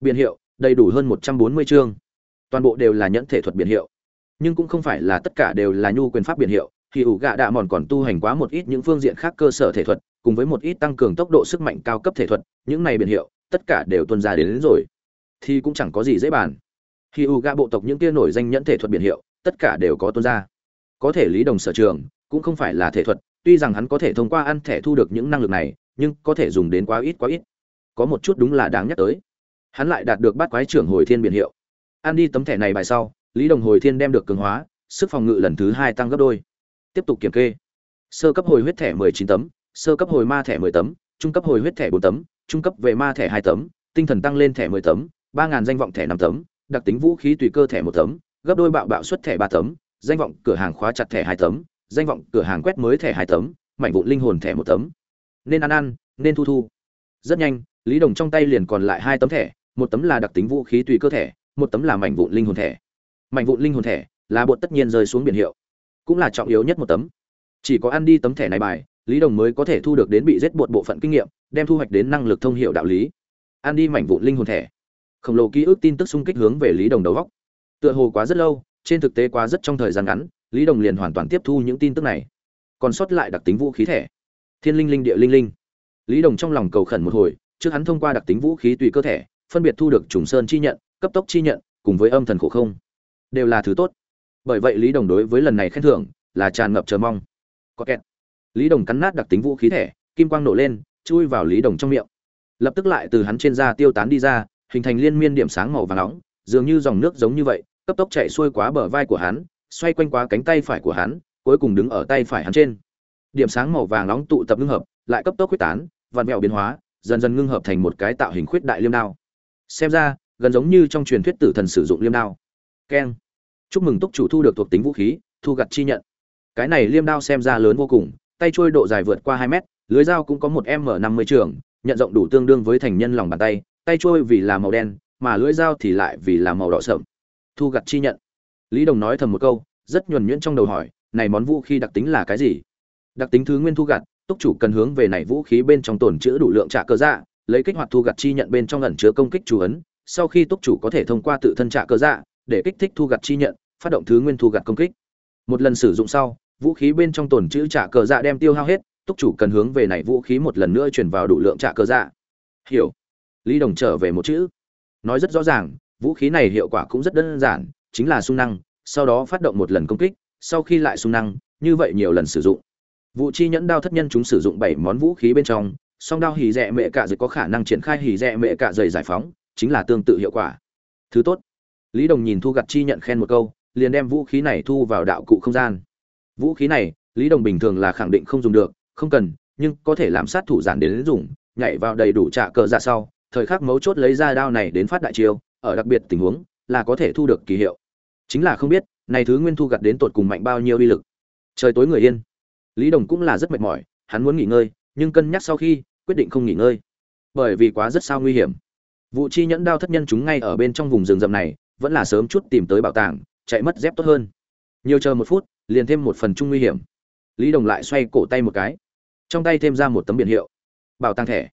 Speaker 1: Biển hiệu đầy đủ hơn một trăm bốn mươi chương. Toàn bộ đều là nhẫn thể thuật biển hiệu. Nhưng cũng không phải là tất cả đều là nhu quyền pháp biển hiệu thì ủ gạ đạ mòn còn tu hành quá một ít những phương diện khác cơ sở thể thuật cùng với một ít tăng cường tốc độ sức mạnh cao cấp thể thuật những này biển hiệu tất cả đều tuân ra đến, đến rồi. Thì cũng chẳng có gì dễ bàn. Khi ủ gạ bộ tộc những kia nổi danh nhẫn thể thuật biển hiệu tất cả đều có tuân ra. Có thể lý đồng sở trường cũng không phải là thể thuật tuy rằng hắn có thể thông qua ăn thẻ thu được những năng lực này nhưng có thể dùng đến quá ít quá ít. Có một chút đúng là đáng nhắc tới hắn lại đạt được bát quái trưởng hồi thiên biển hiệu. Ăn đi tấm thẻ này bài sau, lý đồng hồi thiên đem được cường hóa, sức phòng ngự lần thứ hai tăng gấp đôi. Tiếp tục kiểm kê. Sơ cấp hồi huyết thẻ 19 tấm, sơ cấp hồi ma thẻ 10 tấm, trung cấp hồi huyết thẻ bốn tấm, trung cấp về ma thẻ hai tấm, tinh thần tăng lên thẻ 10 tấm, ba ngàn danh vọng thẻ năm tấm, đặc tính vũ khí tùy cơ thẻ một tấm, gấp đôi bạo bạo xuất thẻ ba tấm, danh vọng cửa hàng khóa chặt thẻ hai tấm, danh vọng cửa hàng quét mới thẻ hai tấm, mảnh vụn linh hồn thẻ một tấm. Nên ăn ăn, nên thu thu. Rất nhanh, lý đồng trong tay liền còn lại hai tấm thẻ một tấm là đặc tính vũ khí tùy cơ thể, một tấm là mảnh vụn linh hồn thẻ mảnh vụn linh hồn thẻ là bột tất nhiên rơi xuống biển hiệu cũng là trọng yếu nhất một tấm. Chỉ có ăn đi tấm thẻ này bài lý đồng mới có thể thu được đến bị giết bột bộ phận kinh nghiệm đem thu hoạch đến năng lực thông hiệu đạo lý. Ăn đi mảnh vụn linh hồn thẻ khổng lồ ký ức tin tức xung kích hướng về lý đồng đầu góc. Tựa hồ quá rất lâu trên thực tế quá rất trong thời gian ngắn lý đồng liền hoàn toàn tiếp thu những tin tức này. Còn sót lại đặc tính vũ khí thẻ thiên linh linh địa linh linh. Lý đồng trong lòng cầu khẩn một hồi trước hắn thông qua đặc tính vũ khí tùy cơ thể phân biệt thu được trùng sơn chi nhận, cấp tốc chi nhận, cùng với âm thần khổ không, đều là thứ tốt. Bởi vậy lý đồng đối với lần này khen thưởng là tràn ngập chờ mong. Có kẹt. Lý đồng cắn nát đặc tính vũ khí thẻ, kim quang nổ lên, chui vào lý đồng trong miệng. Lập tức lại từ hắn trên da tiêu tán đi ra, hình thành liên miên điểm sáng màu vàng nóng, dường như dòng nước giống như vậy, cấp tốc chạy xuôi quá bờ vai của hắn, xoay quanh quá cánh tay phải của hắn, cuối cùng đứng ở tay phải hắn trên. Điểm sáng màu vàng nóng tụ tập ngưng hợp, lại cấp tốc quyết tán, vặn vẹo biến hóa, dần dần ngưng hợp thành một cái tạo hình khuyết đại liêm đao xem ra, gần giống như trong truyền thuyết tử thần sử dụng liêm đao. Keng. Chúc mừng túc chủ thu được thuộc tính vũ khí, thu gặt chi nhận. Cái này liêm đao xem ra lớn vô cùng, tay trôi độ dài vượt qua hai mét, lưới dao cũng có một m năm mươi trường, nhận rộng đủ tương đương với thành nhân lòng bàn tay tay trôi vì là màu đen, mà lưới dao thì lại vì là màu đỏ sậm. Thu gặt chi nhận. Lý đồng nói thầm một câu, rất nhuần nhuyễn trong đầu hỏi, này món vũ khí đặc tính là cái gì? Đặc tính thứ nguyên thu gặt, túc chủ cần hướng về này vũ khí bên trong tồn chữ đủ lượng trả cơ dạ lấy kích hoạt thu gặt chi nhận bên trong ẩn chứa công kích chủ ấn, sau khi túc chủ có thể thông qua tự thân trả cơ dạ để kích thích thu gặt chi nhận, phát động thứ nguyên thu gặt công kích. Một lần sử dụng sau, vũ khí bên trong tồn chữ trả cơ dạ đem tiêu hao hết, túc chủ cần hướng về này vũ khí một lần nữa chuyển vào đủ lượng trả cơ dạ. Hiểu. Lý đồng trở về một chữ. Nói rất rõ ràng, vũ khí này hiệu quả cũng rất đơn giản, chính là sung năng, sau đó phát động một lần công kích, sau khi lại sung năng, như vậy nhiều lần sử dụng. Vụ chi nhẫn đao thất nhân chúng sử dụng bảy món vũ khí bên trong song đao hỉ rẻ mẹ cả dày có khả năng triển khai hỉ rẻ mẹ cả dày giải phóng chính là tương tự hiệu quả. Thứ tốt lý đồng nhìn thu gặt chi nhận khen một câu liền đem vũ khí này thu vào đạo cụ không gian. Vũ khí này lý đồng bình thường là khẳng định không dùng được không cần nhưng có thể làm sát thủ giản đến, dùng nhảy vào đầy đủ trạ cờ ra sau thời khắc mấu chốt lấy ra đao này đến phát đại chiêu ở đặc biệt tình huống là có thể thu được kỳ hiệu. Chính là không biết này thứ nguyên thu gặt đến tột cùng mạnh bao nhiêu uy lực. Trời tối người yên. Lý đồng cũng là rất mệt mỏi hắn muốn nghỉ ngơi nhưng cân nhắc sau khi quyết định không nghỉ ngơi. Bởi vì quá rất sao nguy hiểm. Vụ chi nhẫn đao thất nhân chúng ngay ở bên trong vùng rừng rậm này, vẫn là sớm chút tìm tới bảo tàng, chạy mất dép tốt hơn. Nhiều chờ một phút, liền thêm một phần chung nguy hiểm. Lý đồng lại xoay cổ tay một cái. Trong tay thêm ra một tấm biển hiệu. Bảo tàng thẻ.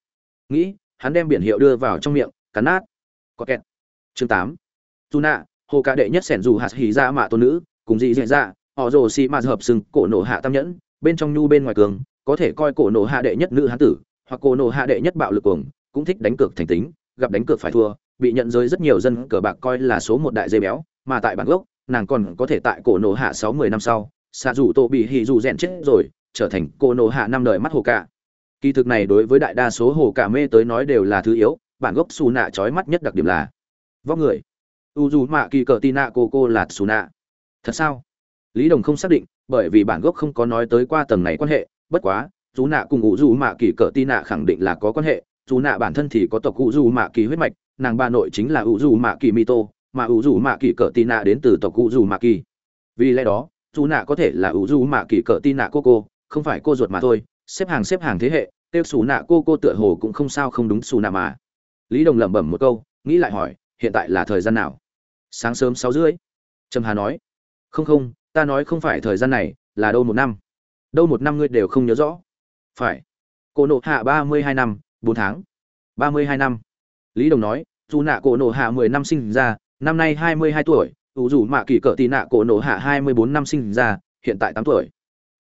Speaker 1: Nghĩ, hắn đem biển hiệu đưa vào trong miệng, cắn nát. Có kẹt. Chương tám. Dù nạ hồ ca đệ nhất sẻn dù hạt hỉ ra mạ tôn nữ, cùng dị dị dạ họ rồ xị mạt hợp sừng cổ nổ hạ tam nhẫn, bên trong nhu bên ngoài cường, có thể coi cổ nổ hạ đệ nhất nữ hán tử hoặc cổ nổ hạ đệ nhất bạo lực cuồng, cũng thích đánh cược thành tính, gặp đánh cược phải thua, bị nhận giới rất nhiều dân cờ bạc coi là số một đại dây béo, mà tại bản gốc, nàng còn có thể tại cổ nổ hạ sáu mươi năm sau, xạ dù tô bị hì dù rèn chết rồi, trở thành cổ nổ hạ năm đời mắt hồ cả kỳ thực này đối với đại đa số hồ cả mê tới nói đều là thứ yếu, bản gốc xù nạ trói mắt nhất đặc điểm là vóc người. U dù mạ kỳ cờ tina cô cô là xù nạ. Thật sao? Lý đồng không xác định, bởi vì bản gốc không có nói tới qua tầng này quan hệ, bất quá dù nạ cùng u dù mạ kỳ cờ nạ khẳng định là có quan hệ, dù nạ bản thân thì có tộc u dù mạ kỳ huyết mạch, nàng bà nội chính là u dù mạ kỳ mito, mà u dù mạ kỳ cờ nạ đến từ tộc u dù mạ kỳ. Vì lẽ đó, dù nạ có thể là u dù mạ kỳ cờ nạ cô cô, không phải cô ruột mà thôi, xếp hàng xếp hàng thế hệ, tiêu xù nạ cô cô tựa hồ cũng không sao không đúng xù nạ mà. Lý đồng lẩm bẩm một câu, nghĩ lại hỏi, hiện tại là thời gian nào? Sáng sớm sáu rưỡi. Trầm hà nói, không không, ta nói không phải thời gian này, là đâu một năm. Đâu một năm ngươi đều không nhớ rõ phải. Cổ nộ hạ ba mươi hai năm, bốn tháng. ba mươi hai năm. Lý đồng nói, dù nạ cổ nộ hạ mười năm sinh ra, năm nay hai mươi hai tuổi, ủ dù mạ kỳ cỡ tì nạ cổ nộ hạ hai mươi bốn năm sinh ra, hiện tại tám tuổi.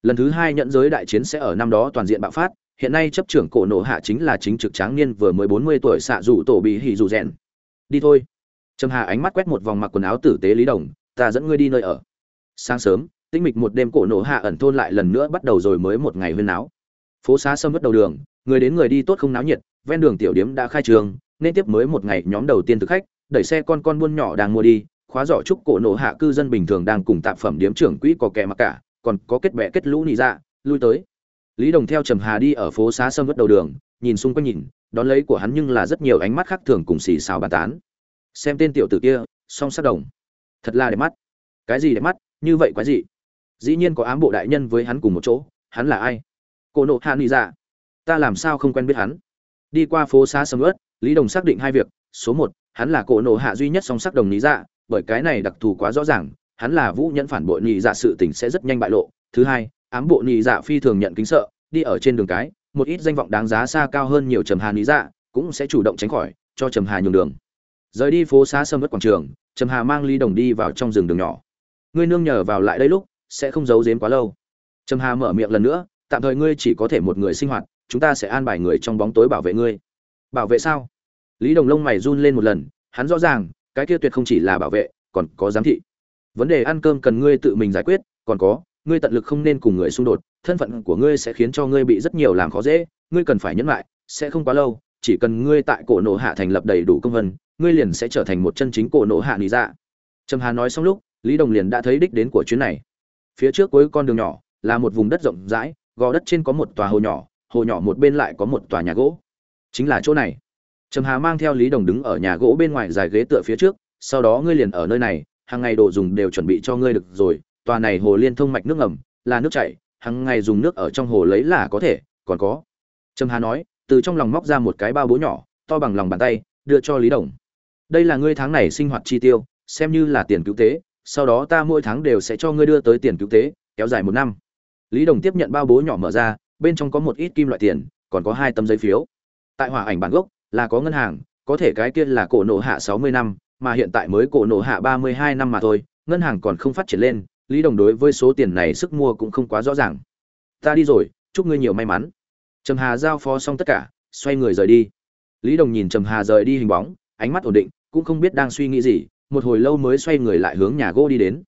Speaker 1: Lần thứ hai nhận giới đại chiến sẽ ở năm đó toàn diện bạo phát, hiện nay chấp trưởng cổ nộ hạ chính là chính trực tráng niên vừa mới bốn mươi tuổi xạ dù tổ bị hỉ dù rèn. Đi thôi. Trầm hà ánh mắt quét một vòng mặc quần áo tử tế lý đồng, ta dẫn ngươi đi nơi ở. Sáng sớm, tĩnh mịch một đêm cổ nổ hạ ẩn thôn lại lần nữa bắt đầu rồi mới một ngày huyên náo phố xá sâm vất đầu đường người đến người đi tốt không náo nhiệt ven đường tiểu điếm đã khai trường nên tiếp mới một ngày nhóm đầu tiên thực khách đẩy xe con con buôn nhỏ đang mua đi khóa giỏ trúc cổ nổ hạ cư dân bình thường đang cùng tạp phẩm điếm trưởng quỹ có kẻ mặc cả còn có kết bè kết lũ nị ra dạ, lui tới. Lý đồng theo trầm hà đi ở phố xá sâm vất đầu đường nhìn xung quanh nhìn đón lấy của hắn nhưng là rất nhiều ánh mắt khác thường cùng xì xào bàn tán. Xem tên tiểu tử kia song sắc đồng. Thật là đẹp mắt. Cái gì đẹp mắt như vậy quái gì dĩ nhiên có ám bộ đại nhân với hắn cùng một chỗ hắn là ai? Cô nộ hạ nghĩ dạ. Ta làm sao không quen biết hắn? Đi qua phố xá sầm ớt lý đồng xác định hai việc. Số một, hắn là cổ nộ hạ duy nhất song sắc đồng lý dạ. Bởi cái này đặc thù quá rõ ràng, hắn là vũ nhẫn phản bội nhị dạ sự tình sẽ rất nhanh bại lộ. Thứ hai, ám bộ nhị dạ phi thường nhận kính sợ, đi ở trên đường cái, một ít danh vọng đáng giá xa cao hơn nhiều trầm hà lý dạ cũng sẽ chủ động tránh khỏi, cho trầm hà nhường đường. Rời đi phố xá sầm ớt quảng trường, trầm hà mang lý đồng đi vào trong rừng đường nhỏ. Ngươi nương nhờ vào lại đây lúc, sẽ không giấu giếm quá lâu. Trầm hà mở miệng lần nữa tạm thời ngươi chỉ có thể một người sinh hoạt, chúng ta sẽ an bài người trong bóng tối bảo vệ ngươi. Bảo vệ sao? Lý đồng lông mày run lên một lần, hắn rõ ràng, cái kia tuyệt không chỉ là bảo vệ, còn có giám thị. Vấn đề ăn cơm cần ngươi tự mình giải quyết, còn có, ngươi tận lực không nên cùng người xung đột, thân phận của ngươi sẽ khiến cho ngươi bị rất nhiều làm khó dễ, ngươi cần phải nhẫn lại, sẽ không quá lâu, chỉ cần ngươi tại cổ nộ hạ thành lập đầy đủ công vân, ngươi liền sẽ trở thành một chân chính cổ nộ hạ lý dạ. Trầm hà nói xong lúc, lý đồng liền đã thấy đích đến của chuyến này. Phía trước cuối con đường nhỏ là một vùng đất rộng rãi gò đất trên có một tòa hồ nhỏ hồ nhỏ một bên lại có một tòa nhà gỗ. Chính là chỗ này. Trầm hà mang theo lý đồng đứng ở nhà gỗ bên ngoài dài ghế tựa phía trước, sau đó ngươi liền ở nơi này, hàng ngày đồ dùng đều chuẩn bị cho ngươi được rồi, tòa này hồ liên thông mạch nước ngầm, là nước chảy, hàng ngày dùng nước ở trong hồ lấy là có thể, còn có. Trầm hà nói, từ trong lòng móc ra một cái bao bố nhỏ, to bằng lòng bàn tay, đưa cho lý đồng. Đây là ngươi tháng này sinh hoạt chi tiêu, xem như là tiền cứu tế, sau đó ta mỗi tháng đều sẽ cho ngươi đưa tới tiền cứu tế, kéo dài một năm lý đồng tiếp nhận bao bố nhỏ mở ra, bên trong có một ít kim loại tiền, còn có hai tấm giấy phiếu. Tại hỏa ảnh bản gốc là có ngân hàng, có thể cái kia là cổ nổ hạ sáu mươi năm, mà hiện tại mới cổ nổ hạ ba mươi hai năm mà thôi, ngân hàng còn không phát triển lên, lý đồng đối với số tiền này sức mua cũng không quá rõ ràng. Ta đi rồi, chúc ngươi nhiều may mắn. Trầm hà giao phó xong tất cả, xoay người rời đi. Lý đồng nhìn trầm hà rời đi hình bóng, ánh mắt ổn định, cũng không biết đang suy nghĩ gì, một hồi lâu mới xoay người lại hướng nhà gỗ đi đến.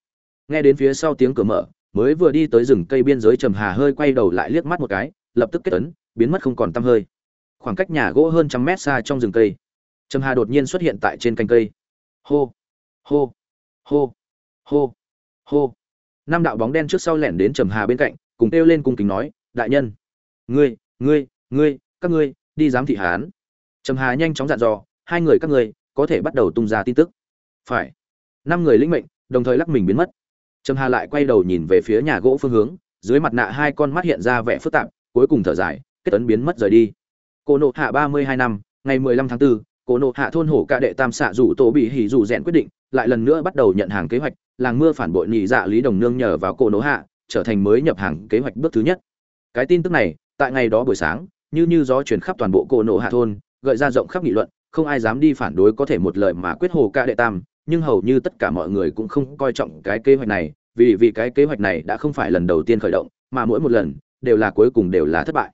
Speaker 1: Nghe đến phía sau tiếng cửa mở mới vừa đi tới rừng cây biên giới trầm hà hơi quay đầu lại liếc mắt một cái, lập tức kết ấn, biến mất không còn tăm hơi. Khoảng cách nhà gỗ hơn trăm mét xa trong rừng cây, trầm hà đột nhiên xuất hiện tại trên cành cây. Hô hô hô hô hô. Năm đạo bóng đen trước sau lẻn đến trầm hà bên cạnh, cùng kêu lên cung kính nói, đại nhân, ngươi ngươi ngươi, các ngươi, đi giám thị hán. Trầm hà nhanh chóng dặn dò, hai người các ngươi có thể bắt đầu tung ra tin tức. Phải. Năm người lĩnh mệnh, đồng thời lắc mình biến mất trầm hà lại quay đầu nhìn về phía nhà gỗ phương hướng dưới mặt nạ hai con mắt hiện ra vẻ phức tạp cuối cùng thở dài kết tấn biến mất rời đi. Cô nộ hạ ba mươi hai năm ngày mười lăm tháng 4, cô nộ hạ thôn hổ ca đệ tam xạ rủ tổ bị hỉ rủ rèn quyết định lại lần nữa bắt đầu nhận hàng kế hoạch làng mưa phản bội nhị dạ lý đồng nương nhờ vào cô nộ hạ trở thành mới nhập hàng kế hoạch bước thứ nhất. Cái tin tức này tại ngày đó buổi sáng như như gió truyền khắp toàn bộ cô nộ hạ thôn gợi ra rộng khắp nghị luận không ai dám đi phản đối có thể một lời mà quyết hồ ca đệ tam nhưng hầu như tất cả mọi người cũng không coi trọng cái kế hoạch này, vì vì cái kế hoạch này đã không phải lần đầu tiên khởi động, mà mỗi một lần, đều là cuối cùng đều là thất bại.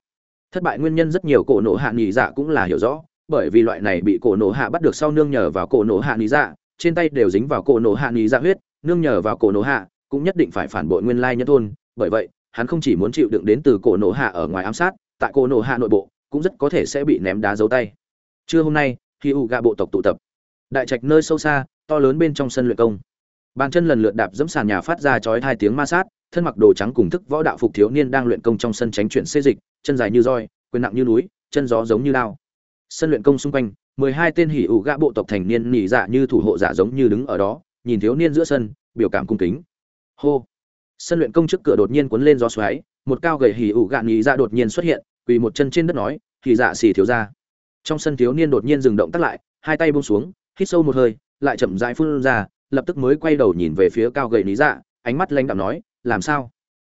Speaker 1: Thất bại nguyên nhân rất nhiều cổ nổ hạ nghỉ dạ cũng là hiểu rõ, bởi vì loại này bị cổ nổ hạ bắt được sau nương nhờ vào cổ nổ hạ nghỉ dạ trên tay đều dính vào cổ nổ hạ nghỉ dạ huyết, nương nhờ vào cổ nổ hạ cũng nhất định phải phản bội nguyên lai nhân thôn, bởi vậy, hắn không chỉ muốn chịu đựng đến từ cổ nổ hạ ở ngoài ám sát, tại cổ nổ hạ nội bộ cũng rất có thể sẽ bị ném đá dấu tay. Trưa hôm nay khi u gạ bộ tộc tụ tập. Đại trạch nơi sâu xa to lớn bên trong sân luyện công. Bàn chân lần lượt đạp dẫm sàn nhà phát ra chói hai tiếng ma sát, thân mặc đồ trắng cùng thức võ đạo phục thiếu niên đang luyện công trong sân tránh chuyển xê dịch, chân dài như roi, quyền nặng như núi, chân gió giống như lao sân luyện công xung quanh, mười hai tên hỉ ủ gã bộ tộc thành niên nỉ dạ như thủ hộ giả giống như đứng ở đó, nhìn thiếu niên giữa sân, biểu cảm cung kính. Hô! Sân luyện công trước cửa đột nhiên cuốn lên gió xoáy, một cao gầy hỉ ủ gạ nỉ dạ đột nhiên xuất hiện, quỳ một chân trên đất nói thì dạ xì thiếu ra trong sân thiếu niên đột nhiên dừng động tắt lại, hai tay buông xuống, hít sâu một hơi lại chậm rãi phun ra, lập tức mới quay đầu nhìn về phía cao gầy lý dạ ánh mắt lãnh đạm nói, làm sao?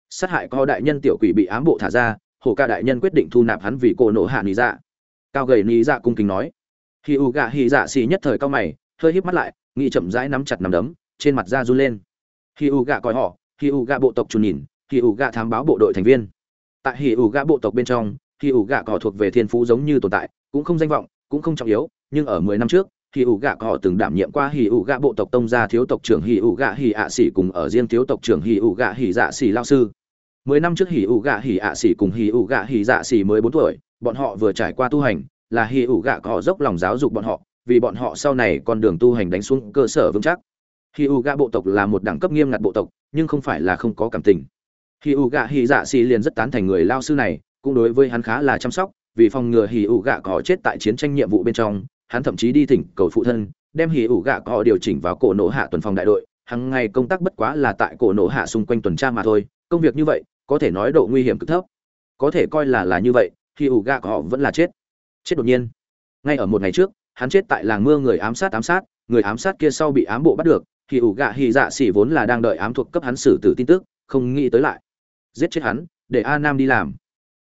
Speaker 1: Sát hại co đại nhân tiểu quỷ bị ám bộ thả ra hồ ca đại nhân quyết định thu nạp hắn vì cô nộ hạ lý dạ. Cao gầy lý dạ cung kính nói. Khi u gạ hì dạ xì nhất thời cao mày, hơi híp mắt lại, nghĩ chậm rãi nắm chặt nắm đấm, trên mặt da run lên. Khi u gạ coi họ khi u gạ bộ tộc chủ nhìn khi u gạ thám báo bộ đội thành viên. Tại hì u gạ bộ tộc bên trong, hì u gạ cỏ thuộc về thiên phú giống như tồn tại, cũng không danh vọng, cũng không trọng yếu, nhưng ở mười năm trước hì ủ gạ họ từng đảm nhiệm qua hì ủ gạ bộ tộc tông gia thiếu tộc trưởng hì ủ gạ hì ạ xỉ cùng ở riêng thiếu tộc trưởng hì ủ gạ hì dạ xỉ lao sư mười năm trước hì ủ gạ hì ạ xỉ cùng hì ủ gạ hì dạ xỉ mới bốn tuổi bọn họ vừa trải qua tu hành là hì ủ gạ họ dốc lòng giáo dục bọn họ vì bọn họ sau này con đường tu hành đánh xuống cơ sở vững chắc hì ủ gạ bộ tộc là một đẳng cấp nghiêm ngặt bộ tộc nhưng không phải là không có cảm tình hì ủ gạ hì dạ xỉ liền rất tán thành người lao sư này cũng đối với hắn khá là chăm sóc vì phòng ngừa hì ủ gạ họ chết tại chiến tranh nhiệm vụ bên trong hắn thậm chí đi thỉnh cầu phụ thân, đem hì ủ gạ cọ điều chỉnh vào cổ nổ hạ tuần phòng đại đội. Hàng ngày công tác bất quá là tại cổ nổ hạ xung quanh tuần tra mà thôi, công việc như vậy, có thể nói độ nguy hiểm cực thấp. Có thể coi là là như vậy hì ủ gạ cọ vẫn là chết. Chết đột nhiên. Ngay ở một ngày trước, hắn chết tại làng mưa người ám sát ám sát, người ám sát kia sau bị ám bộ bắt được. Hì ủ gạ hì dạ xỉ vốn là đang đợi ám thuộc cấp hắn xử tử tin tức, không nghĩ tới lại giết chết hắn, để a nam đi làm.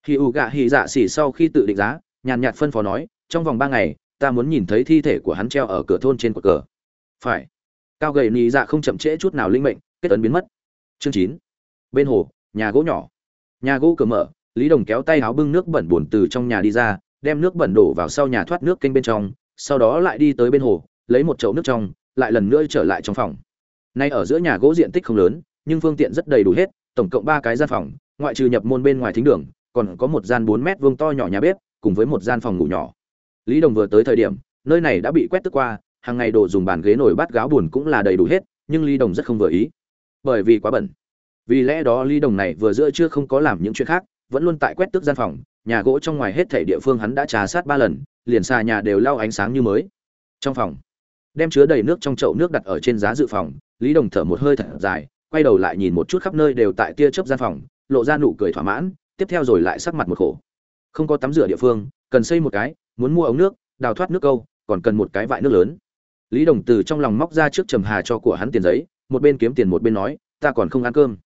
Speaker 1: Hì ủ gạ hì dạ xỉ sau khi tự định giá, nhàn nhạt phân phó nói, trong vòng ba ngày ta muốn nhìn thấy thi thể của hắn treo ở cửa thôn trên cột cờ. Phải. Cao gầy nị dạ không chậm trễ chút nào linh mệnh, kết ấn biến mất. Chương chín. Bên hồ, nhà gỗ nhỏ. Nhà gỗ cửa mở, lý đồng kéo tay áo bưng nước bẩn buồn từ trong nhà đi ra, đem nước bẩn đổ vào sau nhà thoát nước kênh bên trong, sau đó lại đi tới bên hồ, lấy một chậu nước trong, lại lần nữa trở lại trong phòng. Nay ở giữa nhà gỗ diện tích không lớn, nhưng phương tiện rất đầy đủ hết, tổng cộng ba cái gian phòng, ngoại trừ nhập môn bên ngoài thính đường, còn có một gian bốn mét vuông to nhỏ nhà bếp, cùng với một gian phòng ngủ nhỏ lý đồng vừa tới thời điểm, nơi này đã bị quét tức qua, hàng ngày đồ dùng bàn ghế nổi bát gáo buồn cũng là đầy đủ hết, nhưng lý đồng rất không vừa ý. Bởi vì quá bẩn. Vì lẽ đó lý đồng này vừa giữa chưa không có làm những chuyện khác, vẫn luôn tại quét tức gian phòng, nhà gỗ trong ngoài hết thảy địa phương hắn đã trà sát ba lần, liền xa nhà đều lau ánh sáng như mới. Trong phòng, đem chứa đầy nước trong chậu nước đặt ở trên giá dự phòng, lý đồng thở một hơi thật dài, quay đầu lại nhìn một chút khắp nơi đều tại tia chớp gian phòng, lộ ra nụ cười thỏa mãn, tiếp theo rồi lại sắc mặt một khổ. Không có tắm rửa địa phương, cần xây một cái muốn mua ống nước, đào thoát nước câu, còn cần một cái vại nước lớn. Lý đồng từ trong lòng móc ra trước trầm hà cho của hắn tiền giấy, một bên kiếm tiền một bên nói, ta còn không ăn cơm.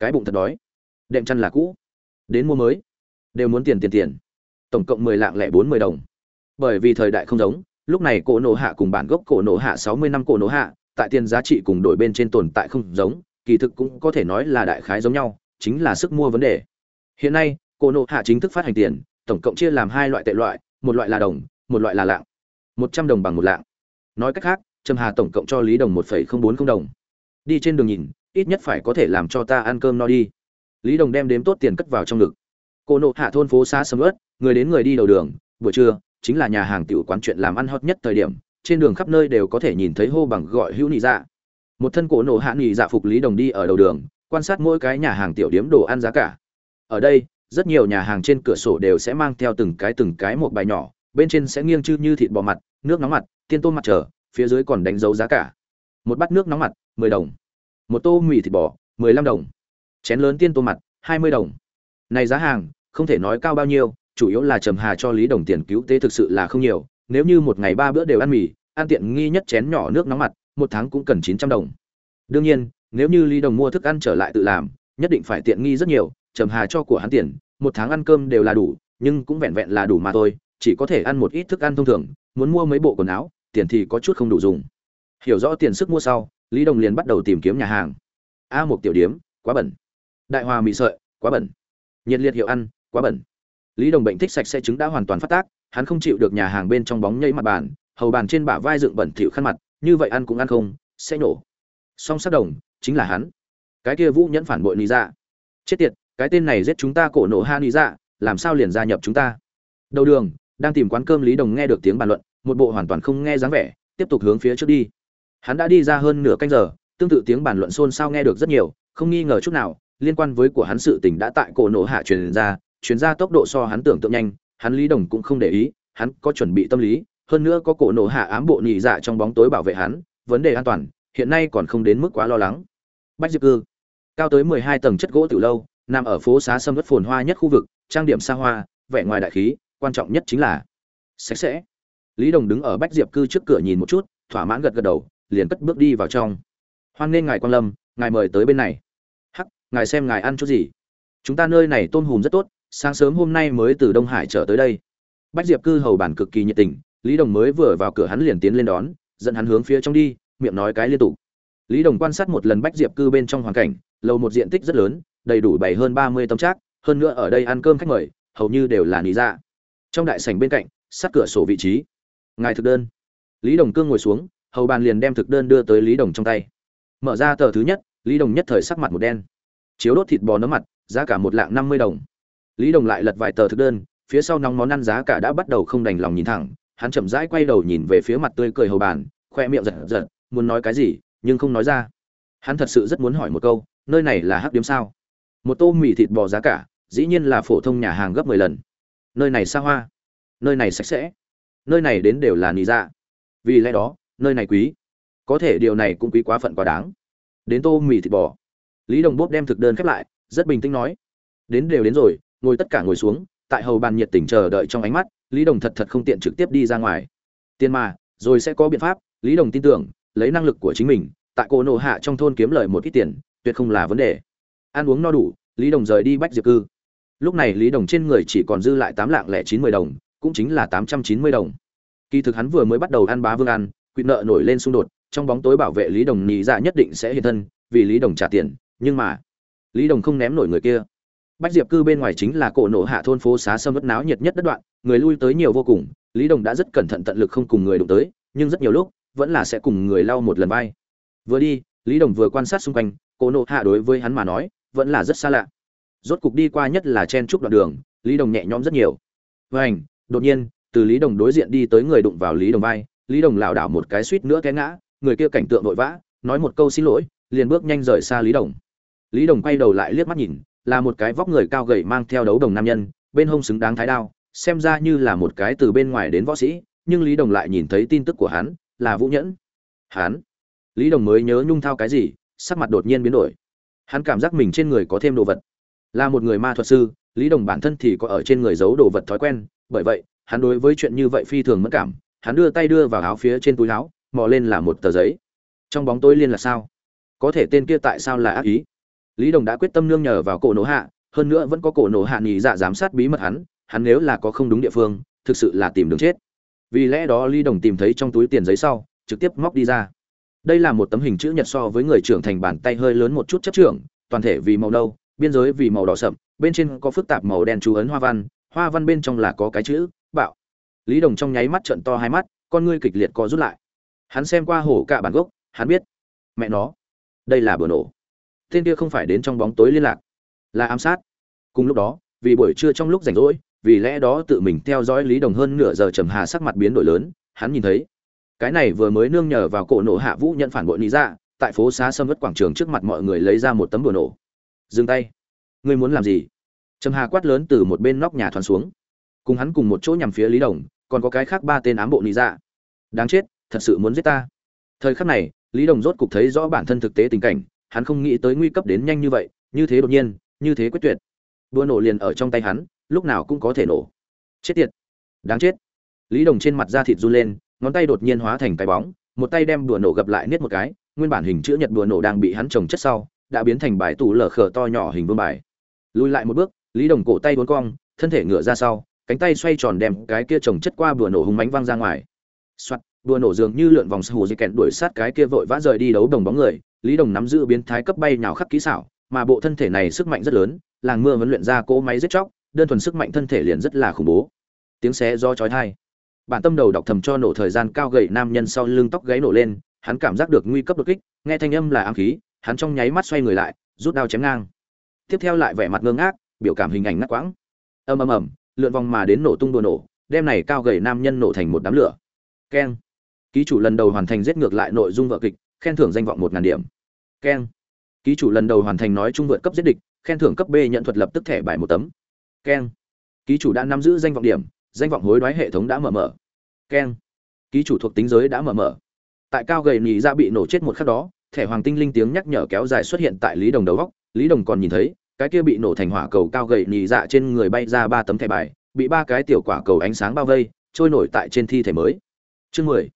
Speaker 1: Cái bụng thật đói. Đệm chăn là cũ. Đến mua mới. Đều muốn tiền tiền tiền. Tổng cộng mười lạng lẻ bốn mươi đồng. Bởi vì thời đại không giống, lúc này cổ nổ hạ cùng bản gốc cổ nổ hạ sáu mươi năm cổ nổ hạ, tại tiền giá trị cùng đổi bên trên tồn tại không giống, kỳ thực cũng có thể nói là đại khái giống nhau, chính là sức mua vấn đề. Hiện nay, cổ nổ hạ chính thức phát hành tiền, tổng cộng chia làm hai loại tệ loại một loại là đồng, một loại là lạng. Một trăm đồng bằng một lạng. Nói cách khác, trầm hà tổng cộng cho lý đồng một phẩy không bốn không đồng. Đi trên đường nhìn, ít nhất phải có thể làm cho ta ăn cơm no đi. Lý đồng đem đếm tốt tiền cất vào trong ngực. Cô nộ hạ thôn phố xa sầm ớt người đến người đi đầu đường, buổi trưa, chính là nhà hàng tiểu quán chuyện làm ăn hot nhất thời điểm, trên đường khắp nơi đều có thể nhìn thấy hô bằng gọi hữu nị dạ. Một thân cổ nộ hạ nị dạ phục lý đồng đi ở đầu đường, quan sát mỗi cái nhà hàng tiểu điếm đồ ăn giá cả. Ở đây rất nhiều nhà hàng trên cửa sổ đều sẽ mang theo từng cái từng cái một bài nhỏ, bên trên sẽ nghiêng chư như thịt bò mặt, nước nóng mặt, tiên tôm mặt trở, phía dưới còn đánh dấu giá cả. Một bát nước nóng mặt, mười đồng. Một tô mì thịt bò, mười lăm đồng. Chén lớn tiên tôm mặt, hai mươi đồng. Này giá hàng, không thể nói cao bao nhiêu, chủ yếu là trầm hà cho lý đồng tiền cứu tế thực sự là không nhiều, nếu như một ngày ba bữa đều ăn mì, ăn tiện nghi nhất chén nhỏ nước nóng mặt, một tháng cũng cần chín trăm đồng. Đương nhiên, nếu như lý đồng mua thức ăn trở lại tự làm, nhất định phải tiện nghi rất nhiều trầm hà cho của hắn tiền, một tháng ăn cơm đều là đủ, nhưng cũng vẹn vẹn là đủ mà thôi, chỉ có thể ăn một ít thức ăn thông thường, muốn mua mấy bộ quần áo, tiền thì có chút không đủ dùng. Hiểu rõ tiền sức mua sau, lý đồng liền bắt đầu tìm kiếm nhà hàng. A một tiểu điếm, quá bẩn. Đại hòa mì sợi, quá bẩn. Nhiệt liệt hiệu ăn, quá bẩn. Lý đồng bệnh thích sạch sẽ trứng đã hoàn toàn phát tác, hắn không chịu được nhà hàng bên trong bóng nhây mặt bàn, hầu bàn trên bả vai dựng bẩn thịu khăn mặt, như vậy ăn cũng ăn không, sẽ nổ. Song sát đồng, chính là hắn. Cái kia vũ nhẫn phản bội lý ra chết tiệt cái tên này giết chúng ta cổ nổ han ý dạ làm sao liền gia nhập chúng ta? Đầu đường, đang tìm quán cơm lý đồng nghe được tiếng bàn luận, một bộ hoàn toàn không nghe dáng vẻ, tiếp tục hướng phía trước đi. Hắn đã đi ra hơn nửa canh giờ, tương tự tiếng bàn luận xôn xao nghe được rất nhiều, không nghi ngờ chút nào, liên quan với của hắn sự tình đã tại cổ nổ hạ truyền ra truyền ra tốc độ so hắn tưởng tượng nhanh, hắn lý đồng cũng không để ý, hắn có chuẩn bị tâm lý, hơn nữa có cổ nổ hạ ám bộ nhị dạ trong bóng tối bảo vệ hắn, vấn đề an toàn, hiện nay còn không đến mức quá lo lắng. Bách diệp cư, cao tới mười hai tầng chất gỗ từ lâu nằm ở phố xá sâm vất phồn hoa nhất khu vực, trang điểm xa hoa, vẻ ngoài đại khí, quan trọng nhất chính là sạch sẽ. Lý đồng đứng ở bách diệp cư trước cửa nhìn một chút, thỏa mãn gật gật đầu, liền cất bước đi vào trong. Hoan nghênh ngài quan lâm, ngài mời tới bên này. Hắc, ngài xem ngài ăn chút gì? Chúng ta nơi này tôm hùm rất tốt, sáng sớm hôm nay mới từ đông hải trở tới đây. Bách diệp cư hầu bản cực kỳ nhiệt tình, lý đồng mới vừa vào cửa hắn liền tiến lên đón, dẫn hắn hướng phía trong đi, miệng nói cái liên tục. Lý đồng quan sát một lần bách diệp cư bên trong hoàn cảnh, lầu một diện tích rất lớn đầy đủ bày hơn ba mươi tấm trác, hơn nữa ở đây ăn cơm khách mời, hầu như đều là lý dạ. trong đại sảnh bên cạnh, sát cửa sổ vị trí. Ngài thực đơn. Lý đồng cương ngồi xuống, hầu bàn liền đem thực đơn đưa tới lý đồng trong tay. Mở ra tờ thứ nhất, lý đồng nhất thời sắc mặt một đen. Chiếu đốt thịt bò nấm mặt, giá cả một lạng năm mươi đồng. Lý đồng lại lật vài tờ thực đơn, phía sau nóng món ăn giá cả đã bắt đầu không đành lòng nhìn thẳng, hắn chậm rãi quay đầu nhìn về phía mặt tươi cười hầu bàn, khoe miệng giật giật, muốn nói cái gì, nhưng không nói ra. Hắn thật sự rất muốn hỏi một câu, nơi này là hắc điếm sao? Một tô mì thịt bò giá cả, dĩ nhiên là phổ thông nhà hàng gấp mười lần. Nơi này xa hoa, nơi này sạch sẽ, nơi này đến đều là nì dạ. Vì lẽ đó, nơi này quý. Có thể điều này cũng quý quá phận quá đáng. Đến tô mì thịt bò. Lý đồng bốp đem thực đơn khép lại, rất bình tĩnh nói. Đến đều đến rồi, ngồi tất cả ngồi xuống, tại hầu bàn nhiệt tình chờ đợi trong ánh mắt, lý đồng thật thật không tiện trực tiếp đi ra ngoài. Tiền mà, rồi sẽ có biện pháp, lý đồng tin tưởng, lấy năng lực của chính mình, tại cổ nộ hạ trong thôn kiếm lời một ít tiền, tuyệt không là vấn đề ăn uống no đủ, lý đồng rời đi bách diệp cư. Lúc này lý đồng trên người chỉ còn dư lại tám lạng lẻ chín mươi đồng, cũng chính là tám trăm chín mươi đồng. Kỳ thực hắn vừa mới bắt đầu ăn bá vương ăn, quỵ nợ nổi lên xung đột, trong bóng tối bảo vệ lý đồng nhị dạ nhất định sẽ hiện thân, vì lý đồng trả tiền, nhưng mà lý đồng không ném nổi người kia. Bách diệp cư bên ngoài chính là cổ nổ hạ thôn phố xá sâm vất náo nhiệt nhất đất đoạn, người lui tới nhiều vô cùng, lý đồng đã rất cẩn thận tận lực không cùng người đụng tới, nhưng rất nhiều lúc, vẫn là sẽ cùng người lau một lần vai. Vừa đi, lý đồng vừa quan sát xung quanh, cổ nổ hạ đối với hắn mà nói vẫn là rất xa lạ. Rốt cục đi qua nhất là chen chúc đoạn đường, lý đồng nhẹ nhõm rất nhiều. Vảnh đột nhiên, từ lý đồng đối diện đi tới người đụng vào lý đồng vai, lý đồng lảo đảo một cái suýt nữa té ngã, người kia cảnh tượng vội vã, nói một câu xin lỗi, liền bước nhanh rời xa lý đồng. Lý đồng quay đầu lại liếc mắt nhìn, là một cái vóc người cao gầy mang theo đấu đồng nam nhân, bên hông xứng đáng thái đao, xem ra như là một cái từ bên ngoài đến võ sĩ, nhưng lý đồng lại nhìn thấy tin tức của hắn, là vũ nhẫn. Hắn? Lý đồng mới nhớ nhung thao cái gì, sắc mặt đột nhiên biến đổi hắn cảm giác mình trên người có thêm đồ vật. Là một người ma thuật sư, lý đồng bản thân thì có ở trên người giấu đồ vật thói quen, bởi vậy, hắn đối với chuyện như vậy phi thường mất cảm. Hắn đưa tay đưa vào áo phía trên túi áo, mò lên là một tờ giấy. Trong bóng tối liên là sao? Có thể tên kia tại sao là ác ý? Lý đồng đã quyết tâm nương nhờ vào cổ nổ hạ, hơn nữa vẫn có cổ nổ hạ nghỉ dạ giám sát bí mật hắn. Hắn nếu là có không đúng địa phương, thực sự là tìm đường chết. Vì lẽ đó lý đồng tìm thấy trong túi tiền giấy sau, trực tiếp móc đi ra đây là một tấm hình chữ nhật so với người trưởng thành bàn tay hơi lớn một chút chất trưởng, toàn thể vì màu nâu, biên giới vì màu đỏ sậm, bên trên có phức tạp màu đen chú ấn hoa văn hoa văn bên trong là có cái chữ, bạo. Lý đồng trong nháy mắt trận to hai mắt, con ngươi kịch liệt co rút lại. Hắn xem qua hổ cả bản gốc, hắn biết. Mẹ nó. Đây là bừa nổ. Tên kia không phải đến trong bóng tối liên lạc. Là ám sát. Cùng lúc đó, vì buổi trưa trong lúc rảnh rỗi, vì lẽ đó tự mình theo dõi lý đồng hơn nửa giờ trầm hà sắc mặt biến đổi lớn, hắn nhìn thấy cái này vừa mới nương nhờ vào cổ nổ hạ vũ nhận phản bội lý ra dạ, tại phố xá sâm vất quảng trường trước mặt mọi người lấy ra một tấm bùa nổ. Dừng tay. Ngươi muốn làm gì? Trầm hà quát lớn từ một bên nóc nhà thoáng xuống. Cùng hắn cùng một chỗ nhằm phía lý đồng, còn có cái khác ba tên ám bộ lý ra dạ. đáng chết, thật sự muốn giết ta. Thời khắc này, lý đồng rốt cục thấy rõ bản thân thực tế tình cảnh, hắn không nghĩ tới nguy cấp đến nhanh như vậy, như thế đột nhiên, như thế quyết tuyệt. Đua nổ liền ở trong tay hắn, lúc nào cũng có thể nổ. Chết tiệt. Đáng chết. Lý đồng trên mặt da thịt run lên ngón tay đột nhiên hóa thành cái bóng, một tay đem đùa nổ gập lại niết một cái, nguyên bản hình chữ nhật đùa nổ đang bị hắn trồng chất sau, đã biến thành bài tủ lở khở to nhỏ hình vương bài. Lùi lại một bước, lý đồng cổ tay uốn cong, thân thể ngựa ra sau, cánh tay xoay tròn đem cái kia trồng chất qua bùa nổ hùng mánh văng ra ngoài. Soạt, đùa nổ dường như lượn vòng sù dây kẹn đuổi sát cái kia vội vã rời đi đấu đồng bóng người, lý đồng nắm giữ biến thái cấp bay nhào khắc kỹ xảo, mà bộ thân thể này sức mạnh rất lớn, làng mưa vẫn luyện ra cỗ máy giết chóc, đơn thuần sức mạnh thân thể liền rất là khủng bố. Tiếng xé do chói tai bản tâm đầu đọc thầm cho nổ thời gian cao gầy nam nhân sau lưng tóc gáy nổ lên, hắn cảm giác được nguy cấp đột kích, nghe thanh âm là ám khí, hắn trong nháy mắt xoay người lại, rút đao chém ngang. Tiếp theo lại vẻ mặt ngơ ngác, biểu cảm hình ảnh ngắt quãng. Ầm ầm ầm, lượn vòng mà đến nổ tung đồ nổ đem này cao gầy nam nhân nổ thành một đám lửa. Keng. Ký chủ lần đầu hoàn thành giết ngược lại nội dung vợ kịch, khen thưởng danh vọng một ngàn điểm. Keng. Ký chủ lần đầu hoàn thành nói trung vượt cấp giết địch, khen thưởng cấp b nhận thuật lập tức thẻ bài một tấm. Keng. Ký chủ đã nắm giữ danh vọng điểm danh vọng hối đoái hệ thống đã mở mở. Keng. Ký chủ thuộc tính giới đã mở mở. Tại cao gầy nhì ra dạ bị nổ chết một khắc đó, thẻ hoàng tinh linh tiếng nhắc nhở kéo dài xuất hiện tại lý đồng đầu góc. Lý đồng còn nhìn thấy, cái kia bị nổ thành hỏa cầu cao gầy nhì dạ trên người bay ra ba tấm thẻ bài, bị ba cái tiểu quả cầu ánh sáng bao vây, trôi nổi tại trên thi thể mới. Chương mười.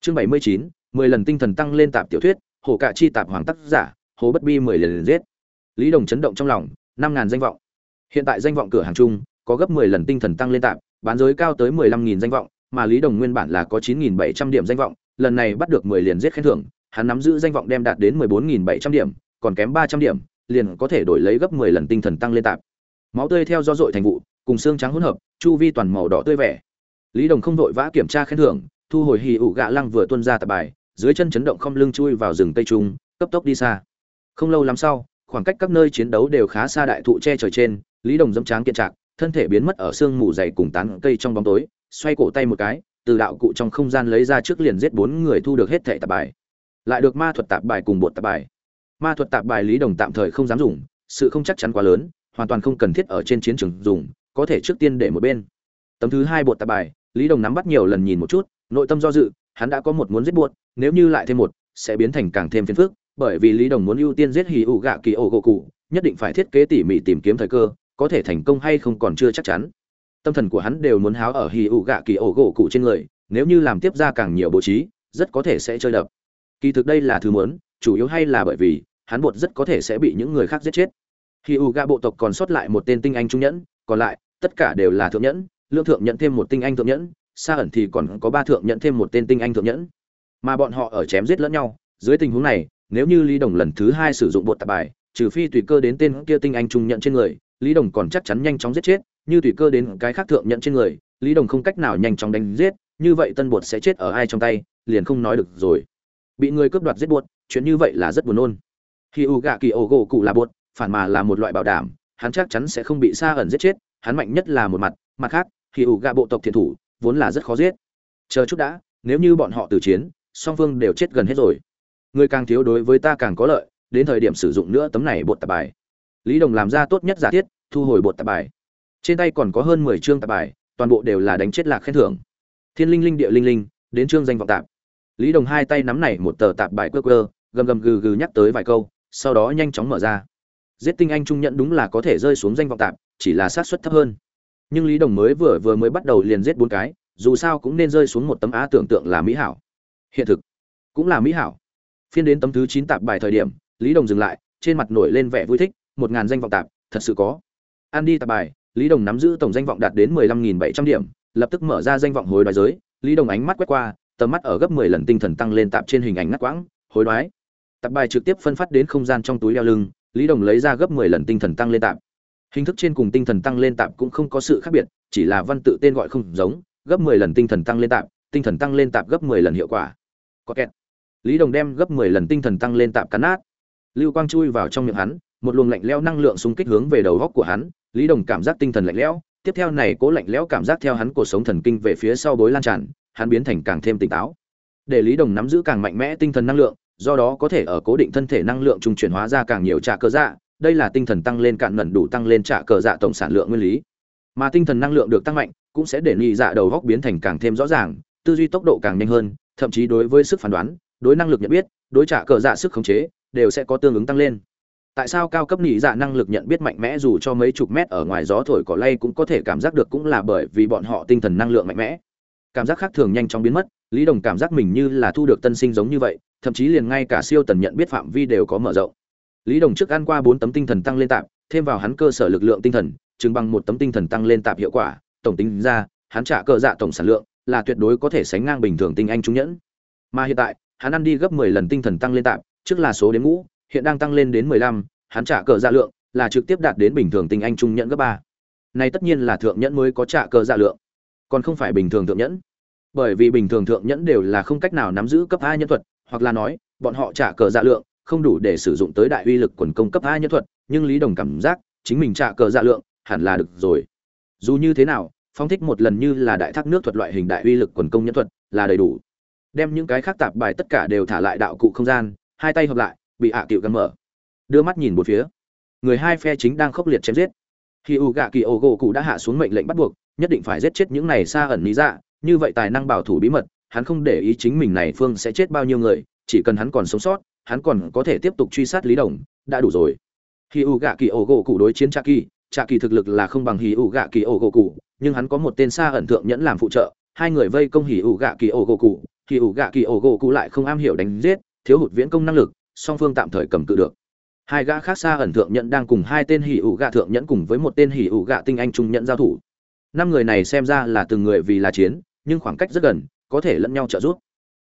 Speaker 1: Chương bảy mươi chín, mười lần tinh thần tăng lên tạp tiểu thuyết, hồ cạ chi tạp hoàng tác giả, hồ bất bi mười lần giết. Lý đồng chấn động trong lòng, năm ngàn danh vọng. Hiện tại danh vọng cửa hàng chung, có gấp 10 lần tinh thần tăng lên tạm bán giới cao tới 15.000 danh vọng, mà lý đồng nguyên bản là có 9.700 điểm danh vọng, lần này bắt được 10 liền giết khen thưởng, hắn nắm giữ danh vọng đem đạt đến 14.700 điểm, còn kém 300 điểm, liền có thể đổi lấy gấp 10 lần tinh thần tăng lên tạm máu tươi theo do dội thành vụ, cùng xương trắng hỗn hợp, chu vi toàn màu đỏ tươi vẻ. Lý đồng không vội vã kiểm tra khen thưởng, thu hồi hì ủ gạ lăng vừa tuân ra tạp bài, dưới chân chấn động không lưng chui vào rừng tây trung, cấp tốc đi xa. Không lâu lắm sau, khoảng cách các nơi chiến đấu đều khá xa đại thụ che trời trên, lý đồng dẫm tráng kiện trạc thân thể biến mất ở sương mù dày cùng tán cây trong bóng tối, xoay cổ tay một cái, từ đạo cụ trong không gian lấy ra trước liền giết bốn người thu được hết thẻ tạp bài. Lại được ma thuật tạp bài cùng bột tạp bài. Ma thuật tạp bài lý đồng tạm thời không dám dùng, sự không chắc chắn quá lớn, hoàn toàn không cần thiết ở trên chiến trường dùng, có thể trước tiên để một bên. Tấm thứ hai bột tạp bài, lý đồng nắm bắt nhiều lần nhìn một chút, nội tâm do dự, hắn đã có một muốn giết buột nếu như lại thêm một, sẽ biến thành càng thêm phiền phức, bởi vì lý đồng muốn ưu tiên giết hì ụ gạ kỳ ổ gỗ cụ, nhất định phải thiết kế tỉ mỉ tìm kiếm thời cơ có thể thành công hay không còn chưa chắc chắn. Tâm thần của hắn đều muốn háo ở hì ụ gạ kỳ ổ gỗ cụ trên người, nếu như làm tiếp ra càng nhiều bố trí, rất có thể sẽ chơi đập. Kỳ thực đây là thứ muốn, chủ yếu hay là bởi vì, hắn bột rất có thể sẽ bị những người khác giết chết. Hì ụ gạ bộ tộc còn sót lại một tên tinh anh trung nhẫn, còn lại, tất cả đều là thượng nhẫn lương thượng nhận thêm một tinh anh thượng nhẫn, xa ẩn thì còn có ba thượng nhận thêm một tên tinh anh thượng nhẫn. Mà bọn họ ở chém giết lẫn nhau, dưới tình huống này, nếu như lý đồng lần thứ hai sử dụng bột tạp bài, trừ phi tùy cơ đến tên kia tinh anh trung nhận trên người lý đồng còn chắc chắn nhanh chóng giết chết, như tùy cơ đến cái khác thượng nhận trên người, lý đồng không cách nào nhanh chóng đánh giết, như vậy tân bột sẽ chết ở ai trong tay, liền không nói được rồi. Bị người cướp đoạt giết bột chuyện như vậy là rất buồn nôn. Khi u gạ kỳ ổ gỗ cụ là bột phản mà là một loại bảo đảm, hắn chắc chắn sẽ không bị xa ẩn giết chết, hắn mạnh nhất là một mặt mặt khác khi u gạ bộ tộc thiện thủ, vốn là rất khó giết. Chờ chút đã, nếu như bọn họ từ chiến, song phương đều chết gần hết rồi. Người càng thiếu đối với ta càng có lợi, đến thời điểm sử dụng nữa tấm này bột tạp bài lý đồng làm ra tốt nhất giả thiết, thu hồi bột tạp bài. Trên tay còn có hơn mười chương tạp bài, toàn bộ đều là đánh chết lạc khen thưởng. Thiên linh linh địa linh linh, đến chương danh vọng tạp. Lý đồng hai tay nắm này một tờ tạp bài quơ quơ, gầm gầm gừ gừ nhắc tới vài câu, sau đó nhanh chóng mở ra. Giết tinh anh trung nhận đúng là có thể rơi xuống danh vọng tạp, chỉ là xác suất thấp hơn. Nhưng lý đồng mới vừa vừa mới bắt đầu liền giết bốn cái, dù sao cũng nên rơi xuống một tấm á tưởng tượng là mỹ hảo. Hiện thực, cũng là mỹ hảo. Phiên đến tấm thứ chín tạp bài thời điểm, lý đồng dừng lại, trên mặt nổi lên vẻ vui thích một ngàn danh vọng tạp, thật sự có. An đi tạp bài, lý đồng nắm giữ tổng danh vọng đạt đến mười lăm nghìn bảy trăm điểm, lập tức mở ra danh vọng hối đoái giới. Lý đồng ánh mắt quét qua, tầm mắt ở gấp mười lần tinh thần tăng lên tạp trên hình ảnh ngắt quãng, hối đoái. Tạp bài trực tiếp phân phát đến không gian trong túi đeo lưng, lý đồng lấy ra gấp mười lần tinh thần tăng lên tạp. Hình thức trên cùng tinh thần tăng lên tạp cũng không có sự khác biệt, chỉ là văn tự tên gọi không giống, gấp 10 lần tinh thần tăng lên tạp, tinh thần tăng lên tạp gấp 10 lần hiệu quả. Có kẹt. Lý đồng đem gấp 10 lần tinh thần tăng lên tạp cắn nát. Lưu quang chui vào trong miệng hắn một luồng lạnh lẽo năng lượng xung kích hướng về đầu góc của hắn, lý đồng cảm giác tinh thần lạnh lẽo, tiếp theo này cố lạnh lẽo cảm giác theo hắn cuộc sống thần kinh về phía sau bối lan tràn, hắn biến thành càng thêm tỉnh táo. Để lý đồng nắm giữ càng mạnh mẽ tinh thần năng lượng, do đó có thể ở cố định thân thể năng lượng trung chuyển hóa ra càng nhiều trả cơ dạ đây là tinh thần tăng lên cạn nần đủ tăng lên trả cờ dạ tổng sản lượng nguyên lý. Mà tinh thần năng lượng được tăng mạnh, cũng sẽ để nhị dạ đầu góc biến thành càng thêm rõ ràng, tư duy tốc độ càng nhanh hơn, thậm chí đối với sức phán đoán, đối năng lực nhận biết, đối trả cờ dạ sức khống chế, đều sẽ có tương ứng tăng lên tại sao cao cấp nhị dạ năng lực nhận biết mạnh mẽ dù cho mấy chục mét ở ngoài gió thổi cỏ lay cũng có thể cảm giác được cũng là bởi vì bọn họ tinh thần năng lượng mạnh mẽ. Cảm giác khác thường nhanh chóng biến mất, lý đồng cảm giác mình như là thu được tân sinh giống như vậy, thậm chí liền ngay cả siêu tần nhận biết phạm vi đều có mở rộng. Lý đồng trước ăn qua bốn tấm tinh thần tăng lên tạm thêm vào hắn cơ sở lực lượng tinh thần chứng bằng một tấm tinh thần tăng lên tạm hiệu quả, tổng tính ra, hắn trả cờ dạ tổng sản lượng là tuyệt đối có thể sánh ngang bình thường tinh anh trung nhẫn. Mà hiện tại, hắn ăn đi gấp 10 lần tinh thần tăng lên tạm trước là số đến ngũ hiện đang tăng lên đến 15, hắn trả cờ dạ lượng là trực tiếp đạt đến bình thường tinh anh trung nhẫn cấp ba. Này tất nhiên là thượng nhẫn mới có trả cờ dạ lượng còn không phải bình thường thượng nhẫn. Bởi vì bình thường thượng nhẫn đều là không cách nào nắm giữ cấp hai nhân thuật hoặc là nói bọn họ trả cờ dạ lượng không đủ để sử dụng tới đại uy lực quần công cấp hai nhân thuật nhưng lý đồng cảm giác chính mình trả cờ dạ lượng hẳn là được rồi. Dù như thế nào phong thích một lần như là đại thác nước thuật loại hình đại uy lực quần công nhân thuật là đầy đủ. Đem những cái khác tạp bài tất cả đều thả lại đạo cụ không gian hai tay hợp lại bị ạ à cựu gắn mở. Đưa mắt nhìn một phía. Người hai phe chính đang khốc liệt chém giết. Khi u gạ kỳ ô gỗ cụ đã hạ xuống mệnh lệnh bắt buộc, nhất định phải giết chết những này xa ẩn lý dạ. Như vậy tài năng bảo thủ bí mật, hắn không để ý chính mình này phương sẽ chết bao nhiêu người, chỉ cần hắn còn sống sót, hắn còn có thể tiếp tục truy sát lý đồng, đã đủ rồi. Khi u gạ kỳ ổ gỗ cụ đối chiến cha kỳ cha kỳ thực lực là không bằng hì u gạ kỳ ổ gỗ cụ, nhưng hắn có một tên xa ẩn thượng nhẫn làm phụ trợ, hai người vây công hì u gạ kỳ ổ gỗ cụ. Hì u gạ kỳ ổ gỗ cụ lại không am hiểu đánh giết, thiếu hụt viễn công năng lực song phương tạm thời cầm cự được. Hai gã khác xa ẩn thượng nhẫn đang cùng hai tên hỉ ủ gạ thượng nhẫn cùng với một tên hỉ ủ gạ tinh anh trung nhẫn giao thủ. Năm người này xem ra là từng người vì là chiến, nhưng khoảng cách rất gần, có thể lẫn nhau trợ giúp.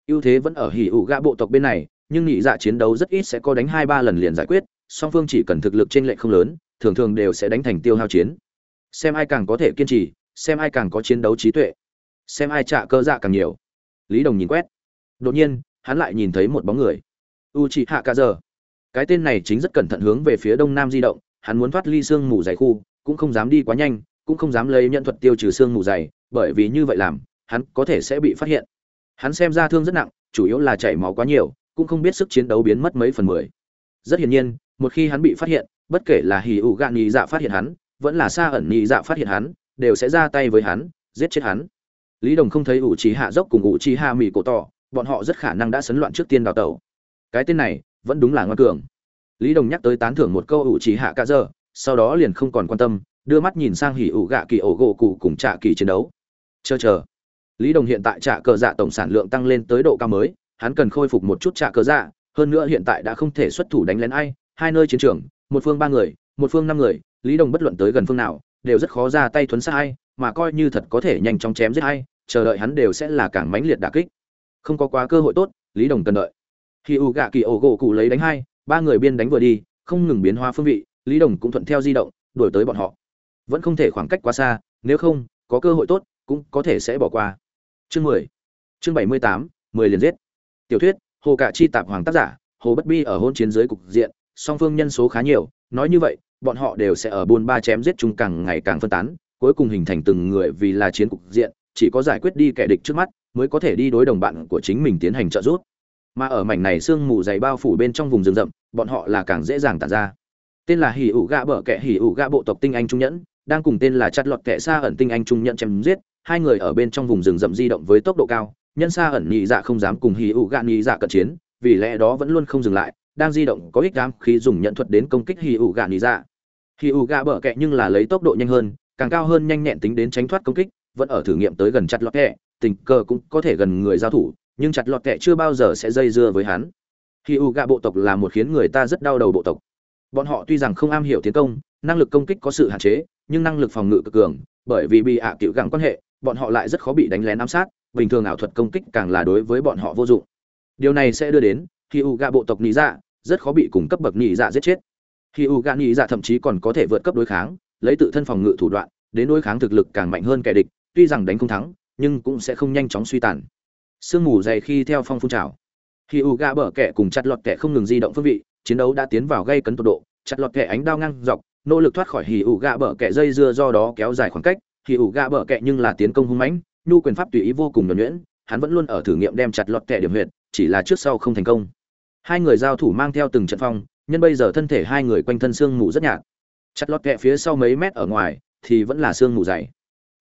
Speaker 1: Ưu thế vẫn ở hỉ ủ gạ bộ tộc bên này, nhưng nhị dạ chiến đấu rất ít sẽ có đánh hai ba lần liền giải quyết, song phương chỉ cần thực lực trên lệ không lớn, thường thường đều sẽ đánh thành tiêu hao chiến. Xem ai càng có thể kiên trì, xem ai càng có chiến đấu trí tuệ. Xem ai trả cơ dạ càng nhiều. Lý đồng nhìn quét. Đột nhiên, hắn lại nhìn thấy một bóng người u chị hạ cả giờ cái tên này chính rất cẩn thận hướng về phía đông nam di động, hắn muốn thoát ly xương mù dày khu, cũng không dám đi quá nhanh, cũng không dám lấy nhận thuật tiêu trừ xương mù dày, bởi vì như vậy làm, hắn có thể sẽ bị phát hiện. Hắn xem ra thương rất nặng, chủ yếu là chảy máu quá nhiều, cũng không biết sức chiến đấu biến mất mấy phần mười. Rất hiển nhiên, một khi hắn bị phát hiện, bất kể là hì ụ gạn nhị dạ phát hiện hắn, vẫn là xa ẩn nhị dạ phát hiện hắn, đều sẽ ra tay với hắn, giết chết hắn. Lý đồng không thấy ủ trí hạ dốc cùng ủ trí hạ mỹ cổ tỏ bọn họ rất khả năng đã sấn loạn trước tiên đào tẩu cái tên này vẫn đúng là ngoan cường. Lý đồng nhắc tới tán thưởng một câu ủ trí hạ cả giờ sau đó liền không còn quan tâm, đưa mắt nhìn sang hỉ ủ gạ kỳ ổ gỗ cụ cùng trạ kỳ chiến đấu. Chờ chờ. Lý đồng hiện tại trạ cờ dạ tổng sản lượng tăng lên tới độ cao mới, hắn cần khôi phục một chút trạ cờ dạ hơn nữa hiện tại đã không thể xuất thủ đánh lén ai, hai nơi chiến trường, một phương ba người, một phương năm người, lý đồng bất luận tới gần phương nào, đều rất khó ra tay thuấn xa ai, mà coi như thật có thể nhanh chóng chém giết ai, chờ đợi hắn đều sẽ là càng mãnh liệt đả kích. Không có quá cơ hội tốt, lý đồng cần đợi khi u gạ kỳ ổ gỗ cụ lấy đánh hai, ba người biên đánh vừa đi, không ngừng biến hóa phương vị, lý đồng cũng thuận theo di động, đuổi tới bọn họ. Vẫn không thể khoảng cách quá xa, nếu không, có cơ hội tốt, cũng có thể sẽ bỏ qua. Chương mười, chương bảy mươi tám, mười liền giết. Tiểu thuyết, hồ cạ chi tạp hoàng tác giả, hồ bất bi ở hôn chiến giới cục diện, song phương nhân số khá nhiều, nói như vậy, bọn họ đều sẽ ở buôn ba chém giết chung càng ngày càng phân tán, cuối cùng hình thành từng người vì là chiến cục diện, chỉ có giải quyết đi kẻ địch trước mắt, mới có thể đi đối đồng bạn của chính mình tiến hành trợ giúp mà ở mảnh này sương mù dày bao phủ bên trong vùng rừng rậm, bọn họ là càng dễ dàng tàn ra. Tên là hỉ ủ gạ bở kẻ hỉ ủ gạ bộ tộc tinh anh trung nhẫn, đang cùng tên là chặt lọt kẻ xa ẩn tinh anh trung nhẫn chém giết, hai người ở bên trong vùng rừng rậm di động với tốc độ cao, nhân xa ẩn nhị dạ không dám cùng hỉ ủ gạ nhị dạ cận chiến, vì lẽ đó vẫn luôn không dừng lại, đang di động có ích đám khi dùng nhận thuật đến công kích hỉ ủ gạ nhị dạ. Hỉ ủ gạ bở kẻ nhưng là lấy tốc độ nhanh hơn, càng cao hơn nhanh nhẹn tính đến tránh thoát công kích, vẫn ở thử nghiệm tới gần chặt lọt kẻ tình cờ cũng có thể gần người giao thủ nhưng chặt lọt kệ chưa bao giờ sẽ dây dưa với hắn. Khi u gạ bộ tộc là một khiến người ta rất đau đầu bộ tộc. Bọn họ tuy rằng không am hiểu tiến công, năng lực công kích có sự hạn chế, nhưng năng lực phòng ngự cực cường, bởi vì bị ạ cựu gặng quan hệ, bọn họ lại rất khó bị đánh lén ám sát, bình thường ảo thuật công kích càng là đối với bọn họ vô dụng. Điều này sẽ đưa đến, khi u gạ bộ tộc nhị dạ rất khó bị cùng cấp bậc nhị dạ giết chết. Khi u gạ nhị dạ thậm chí còn có thể vượt cấp đối kháng, lấy tự thân phòng ngự thủ đoạn, đến đối kháng thực lực càng mạnh hơn kẻ địch, tuy rằng đánh không thắng, nhưng cũng sẽ không nhanh chóng suy tàn sương mù dày khi theo phong phun trào. Khi u gạ bở kẻ cùng chặt lọt kẻ không ngừng di động phương vị, chiến đấu đã tiến vào gây cấn tột độ, chặt lọt kẻ ánh đao ngang dọc, nỗ lực thoát khỏi hì ủ gạ bở kẻ dây dưa do đó kéo dài khoảng cách hì ủ gạ bở kẻ nhưng là tiến công hung mãnh, nhu quyền pháp tùy ý vô cùng nhuẩn nhuyễn, hắn vẫn luôn ở thử nghiệm đem chặt lọt kẻ điểm huyệt, chỉ là trước sau không thành công. Hai người giao thủ mang theo từng trận phong, nhân bây giờ thân thể hai người quanh thân xương mù rất nhạt. Chặt lọt kẹ phía sau mấy mét ở ngoài thì vẫn là xương mù dày.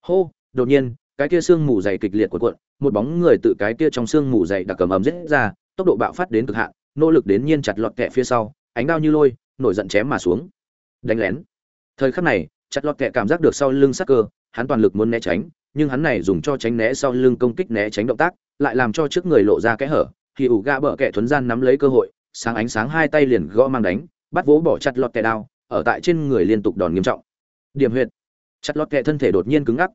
Speaker 1: Hô, đột nhiên, cái kia xương mù dày kịch liệt của cuộn một bóng người tự cái kia trong xương mù dày đặc cầm ầm giết ra, tốc độ bạo phát đến cực hạn, nỗ lực đến nhiên chặt lọt kẹ phía sau, ánh đao như lôi, nổi giận chém mà xuống. Đánh lén. Thời khắc này, chặt lọt kẹ cảm giác được sau lưng sắc cơ, hắn toàn lực muốn né tránh, nhưng hắn này dùng cho tránh né sau lưng công kích né tránh động tác, lại làm cho trước người lộ ra kẽ hở, thì ủ gạ bờ kẹ thuấn gian nắm lấy cơ hội, sáng ánh sáng hai tay liền gõ mang đánh, bắt vỗ bỏ chặt lọt kẹ đao, ở tại trên người liên tục đòn nghiêm trọng. Điểm huyệt. Chặt lọt kẹ thân thể đột nhiên cứng ngắc.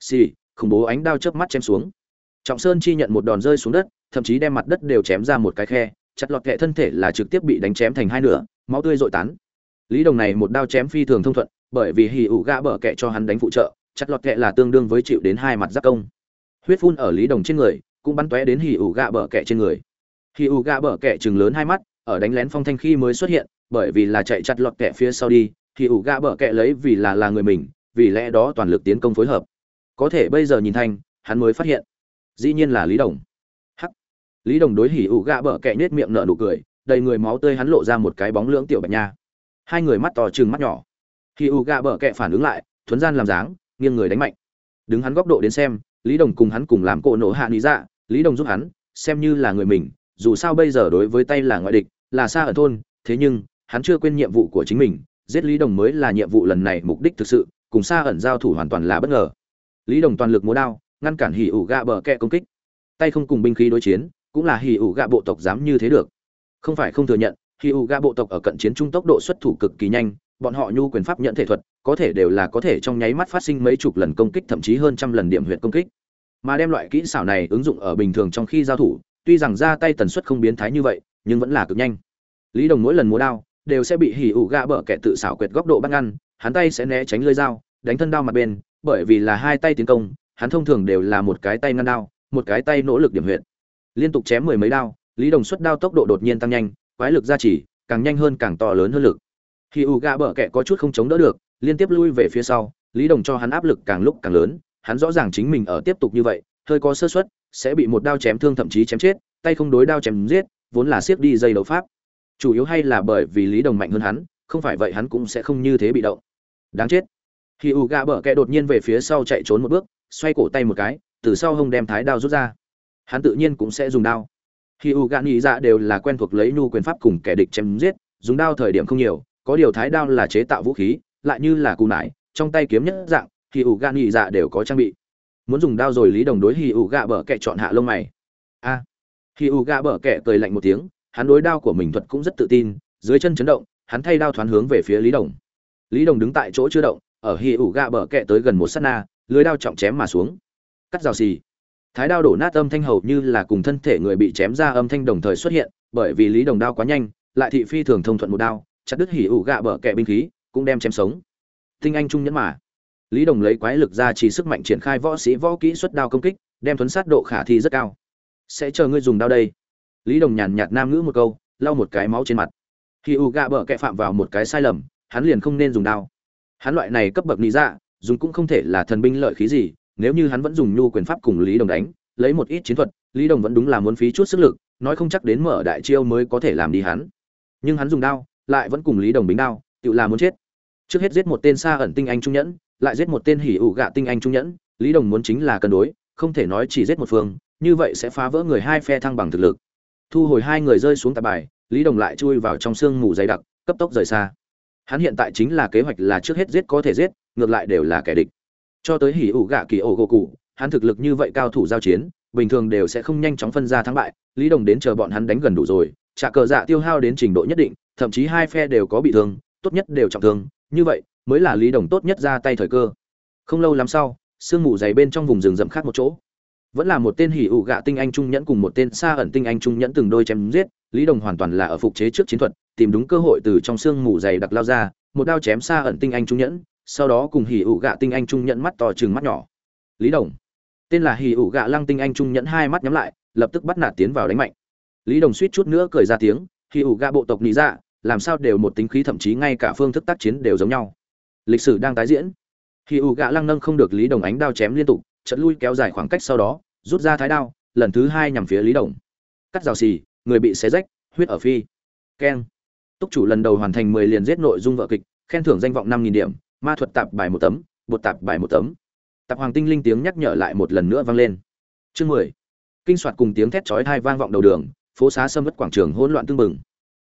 Speaker 1: Xì, khủng bố ánh đao chớp mắt chém xuống trọng sơn chi nhận một đòn rơi xuống đất, thậm chí đem mặt đất đều chém ra một cái khe, chặt lọt kẹ thân thể là trực tiếp bị đánh chém thành hai nửa, máu tươi dội tán. Lý đồng này một đao chém phi thường thông thuận, bởi vì hì ủ gã bở kẹ cho hắn đánh phụ trợ, chặt lọt kẹ là tương đương với chịu đến hai mặt giáp công. Huyết phun ở lý đồng trên người, cũng bắn tóe đến hì ủ gã bở kẹ trên người. Hì ủ gã bở kẹ chừng lớn hai mắt, ở đánh lén phong thanh khi mới xuất hiện, bởi vì là chạy chặt lọt kẹ phía sau đi, hì ủ gã bở kẹ lấy vì là là người mình, vì lẽ đó toàn lực tiến công phối hợp. Có thể bây giờ nhìn thanh hắn mới phát hiện dĩ nhiên là lý đồng. Hắc. Lý đồng đối hỉ ủ gạ bở kẹ nết miệng nở nụ cười, đầy người máu tươi hắn lộ ra một cái bóng lưỡng tiểu bạch nha. Hai người mắt to chừng mắt nhỏ. Hỉ ủ gạ bở kẹ phản ứng lại, thuấn gian làm dáng, nghiêng người đánh mạnh. Đứng hắn góc độ đến xem, lý đồng cùng hắn cùng làm cộ nổ hạ lý dạ lý đồng giúp hắn, xem như là người mình, dù sao bây giờ đối với tay là ngoại địch, là xa ở thôn, thế nhưng, hắn chưa quên nhiệm vụ của chính mình, giết lý đồng mới là nhiệm vụ lần này mục đích thực sự, cùng xa ẩn giao thủ hoàn toàn là bất ngờ. Lý đồng toàn lực múa đao ngăn cản hỉ ủ gạ bờ kẹ công kích. Tay không cùng binh khí đối chiến, cũng là hỉ ủ gạ bộ tộc dám như thế được. Không phải không thừa nhận, Hỉ u ga bộ tộc ở cận chiến trung tốc độ xuất thủ cực kỳ nhanh, bọn họ nhu quyền pháp nhận thể thuật, có thể đều là có thể trong nháy mắt phát sinh mấy chục lần công kích, thậm chí hơn trăm lần điểm huyệt công kích. Mà đem loại kỹ xảo này ứng dụng ở bình thường trong khi giao thủ, tuy rằng ra tay tần suất không biến thái như vậy, nhưng vẫn là cực nhanh. Lý đồng mỗi lần múa đao, đều sẽ bị hỉ ủ gạ bở kẻ tự xảo quyệt góc độ bắt ngăn, hắn tay sẽ né tránh lưỡi dao, đánh thân đao mặt bên, bởi vì là hai tay tiến công hắn thông thường đều là một cái tay ngăn đao, một cái tay nỗ lực điểm huyệt. Liên tục chém mười mấy đao, lý đồng xuất đao tốc độ đột nhiên tăng nhanh, quái lực gia trì, càng nhanh hơn càng to lớn hơn lực. Khi u gạ bờ kẹ có chút không chống đỡ được, liên tiếp lui về phía sau, lý đồng cho hắn áp lực càng lúc càng lớn, hắn rõ ràng chính mình ở tiếp tục như vậy, hơi có sơ suất, sẽ bị một đao chém thương thậm chí chém chết, tay không đối đao chém giết, vốn là siết đi dây đấu pháp. Chủ yếu hay là bởi vì lý đồng mạnh hơn hắn, không phải vậy hắn cũng sẽ không như thế bị động. Đáng chết. Khi u gạ bờ kẹ đột nhiên về phía sau chạy trốn một bước xoay cổ tay một cái từ sau hông đem thái đao rút ra. Hắn tự nhiên cũng sẽ dùng đao. Khi u gan nghĩ dạ đều là quen thuộc lấy nhu quyền pháp cùng kẻ địch chém giết dùng đao thời điểm không nhiều có điều thái đao là chế tạo vũ khí lại như là cù nải trong tay kiếm nhất dạng khi ủ gan nghĩ dạ đều có trang bị. Muốn dùng đao rồi lý đồng đối hì ủ gạ bở Kẻ chọn hạ lông mày. A. À, hì ủ gạ bở Kẻ cười lạnh một tiếng hắn đối đao của mình thuật cũng rất tự tin dưới chân chấn động hắn thay đao thoáng hướng về phía lý đồng. Lý đồng đứng tại chỗ chưa động ở hì ủ gạ bở Kẻ tới gần một sát na lưới đao trọng chém mà xuống. Cắt rào xì. Thái đao đổ nát âm thanh hầu như là cùng thân thể người bị chém ra âm thanh đồng thời xuất hiện, bởi vì lý đồng đao quá nhanh, lại thị phi thường thông thuận một đao, chặt đứt hỉ ủ gạ bở kẹ binh khí, cũng đem chém sống. Tinh anh trung nhẫn mà. Lý đồng lấy quái lực ra chỉ sức mạnh triển khai võ sĩ võ kỹ xuất đao công kích, đem thuấn sát độ khả thi rất cao. Sẽ chờ ngươi dùng đao đây. Lý đồng nhàn nhạt nam ngữ một câu, lau một cái máu trên mặt. Khi ủ gạ bở kẹ phạm vào một cái sai lầm, hắn liền không nên dùng đao. Hắn loại này cấp bậc lý dạ dùng cũng không thể là thần binh lợi khí gì, nếu như hắn vẫn dùng nhu quyền pháp cùng lý đồng đánh, lấy một ít chiến thuật, lý đồng vẫn đúng là muốn phí chút sức lực, nói không chắc đến mở đại chiêu mới có thể làm đi hắn. Nhưng hắn dùng đao, lại vẫn cùng lý đồng bính đao, tự là muốn chết. Trước hết giết một tên xa ẩn tinh anh trung nhẫn, lại giết một tên hỉ ủ gạ tinh anh trung nhẫn, lý đồng muốn chính là cân đối, không thể nói chỉ giết một phương, như vậy sẽ phá vỡ người hai phe thăng bằng thực lực. Thu hồi hai người rơi xuống tạp bài, lý đồng lại chui vào trong sương mù dày đặc, cấp tốc rời xa. Hắn hiện tại chính là kế hoạch là trước hết giết có thể giết ngược lại đều là kẻ địch. Cho tới hỉ ủ gạ kỳ ổ gỗ cụ, hắn thực lực như vậy cao thủ giao chiến, bình thường đều sẽ không nhanh chóng phân ra thắng bại, lý đồng đến chờ bọn hắn đánh gần đủ rồi, trả cờ dạ tiêu hao đến trình độ nhất định, thậm chí hai phe đều có bị thương, tốt nhất đều trọng thương, như vậy mới là lý đồng tốt nhất ra tay thời cơ. Không lâu lắm sau, sương mù dày bên trong vùng rừng rậm khác một chỗ. Vẫn là một tên hỉ ủ gạ tinh anh trung nhẫn cùng một tên xa ẩn tinh anh trung nhẫn từng đôi chém giết, lý đồng hoàn toàn là ở phục chế trước chiến thuật, tìm đúng cơ hội từ trong sương mù dày đặc lao ra, một đao chém xa ẩn tinh anh trung nhẫn sau đó cùng hỉ ủ gạ tinh anh trung nhẫn mắt to chừng mắt nhỏ. Lý đồng. Tên là hỉ ủ gạ lăng tinh anh trung nhẫn hai mắt nhắm lại, lập tức bắt nạt tiến vào đánh mạnh. Lý đồng suýt chút nữa cười ra tiếng, hỉ ủ gạ bộ tộc lý dạ làm sao đều một tính khí thậm chí ngay cả phương thức tác chiến đều giống nhau. Lịch sử đang tái diễn. Hỉ ủ gạ lăng nâng không được lý đồng ánh đao chém liên tục trận lui kéo dài khoảng cách sau đó, rút ra thái đao, lần thứ hai nhằm phía lý đồng. Cắt rào xì, người bị xé rách, huyết ở phi. Keng. Túc chủ lần đầu hoàn thành mười liền giết nội dung vợ kịch, khen thưởng danh vọng năm nghìn điểm ma thuật tạp bài một tấm, bột tạp bài một tấm. Tạp hoàng tinh linh tiếng nhắc nhở lại một lần nữa vang lên. Chương mười. Kinh soạt cùng tiếng thét chói tai vang vọng đầu đường, phố xá sâm vất quảng trường hỗn loạn tưng bừng.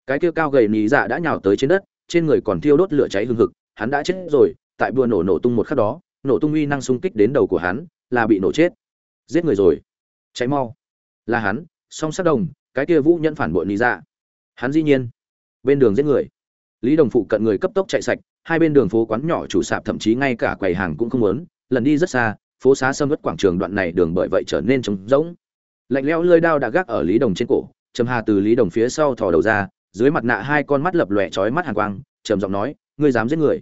Speaker 1: Cái kia cao gầy nì dạ đã nhào tới trên đất, trên người còn thiêu đốt lửa cháy hừng hực, hắn đã chết rồi, tại bùa nổ nổ tung một khắc đó, nổ tung uy năng xung kích đến đầu của hắn, là bị nổ chết. Giết người rồi. Cháy mau. Là hắn, song sát đồng, cái kia vũ nhân phản bội nì dạ. Hắn dĩ nhiên, bên đường giết người. Lý đồng phụ cận người cấp tốc chạy sạch hai bên đường phố quán nhỏ chủ sạp thậm chí ngay cả quầy hàng cũng không muốn, lần đi rất xa, phố xá sâm vất quảng trường đoạn này đường bởi vậy trở nên trống rỗng. Lạnh lẽo lơi đao đã gác ở lý đồng trên cổ, trầm hà từ lý đồng phía sau thò đầu ra, dưới mặt nạ hai con mắt lập lòe chói mắt hàn quang, trầm giọng nói, ngươi dám giết người?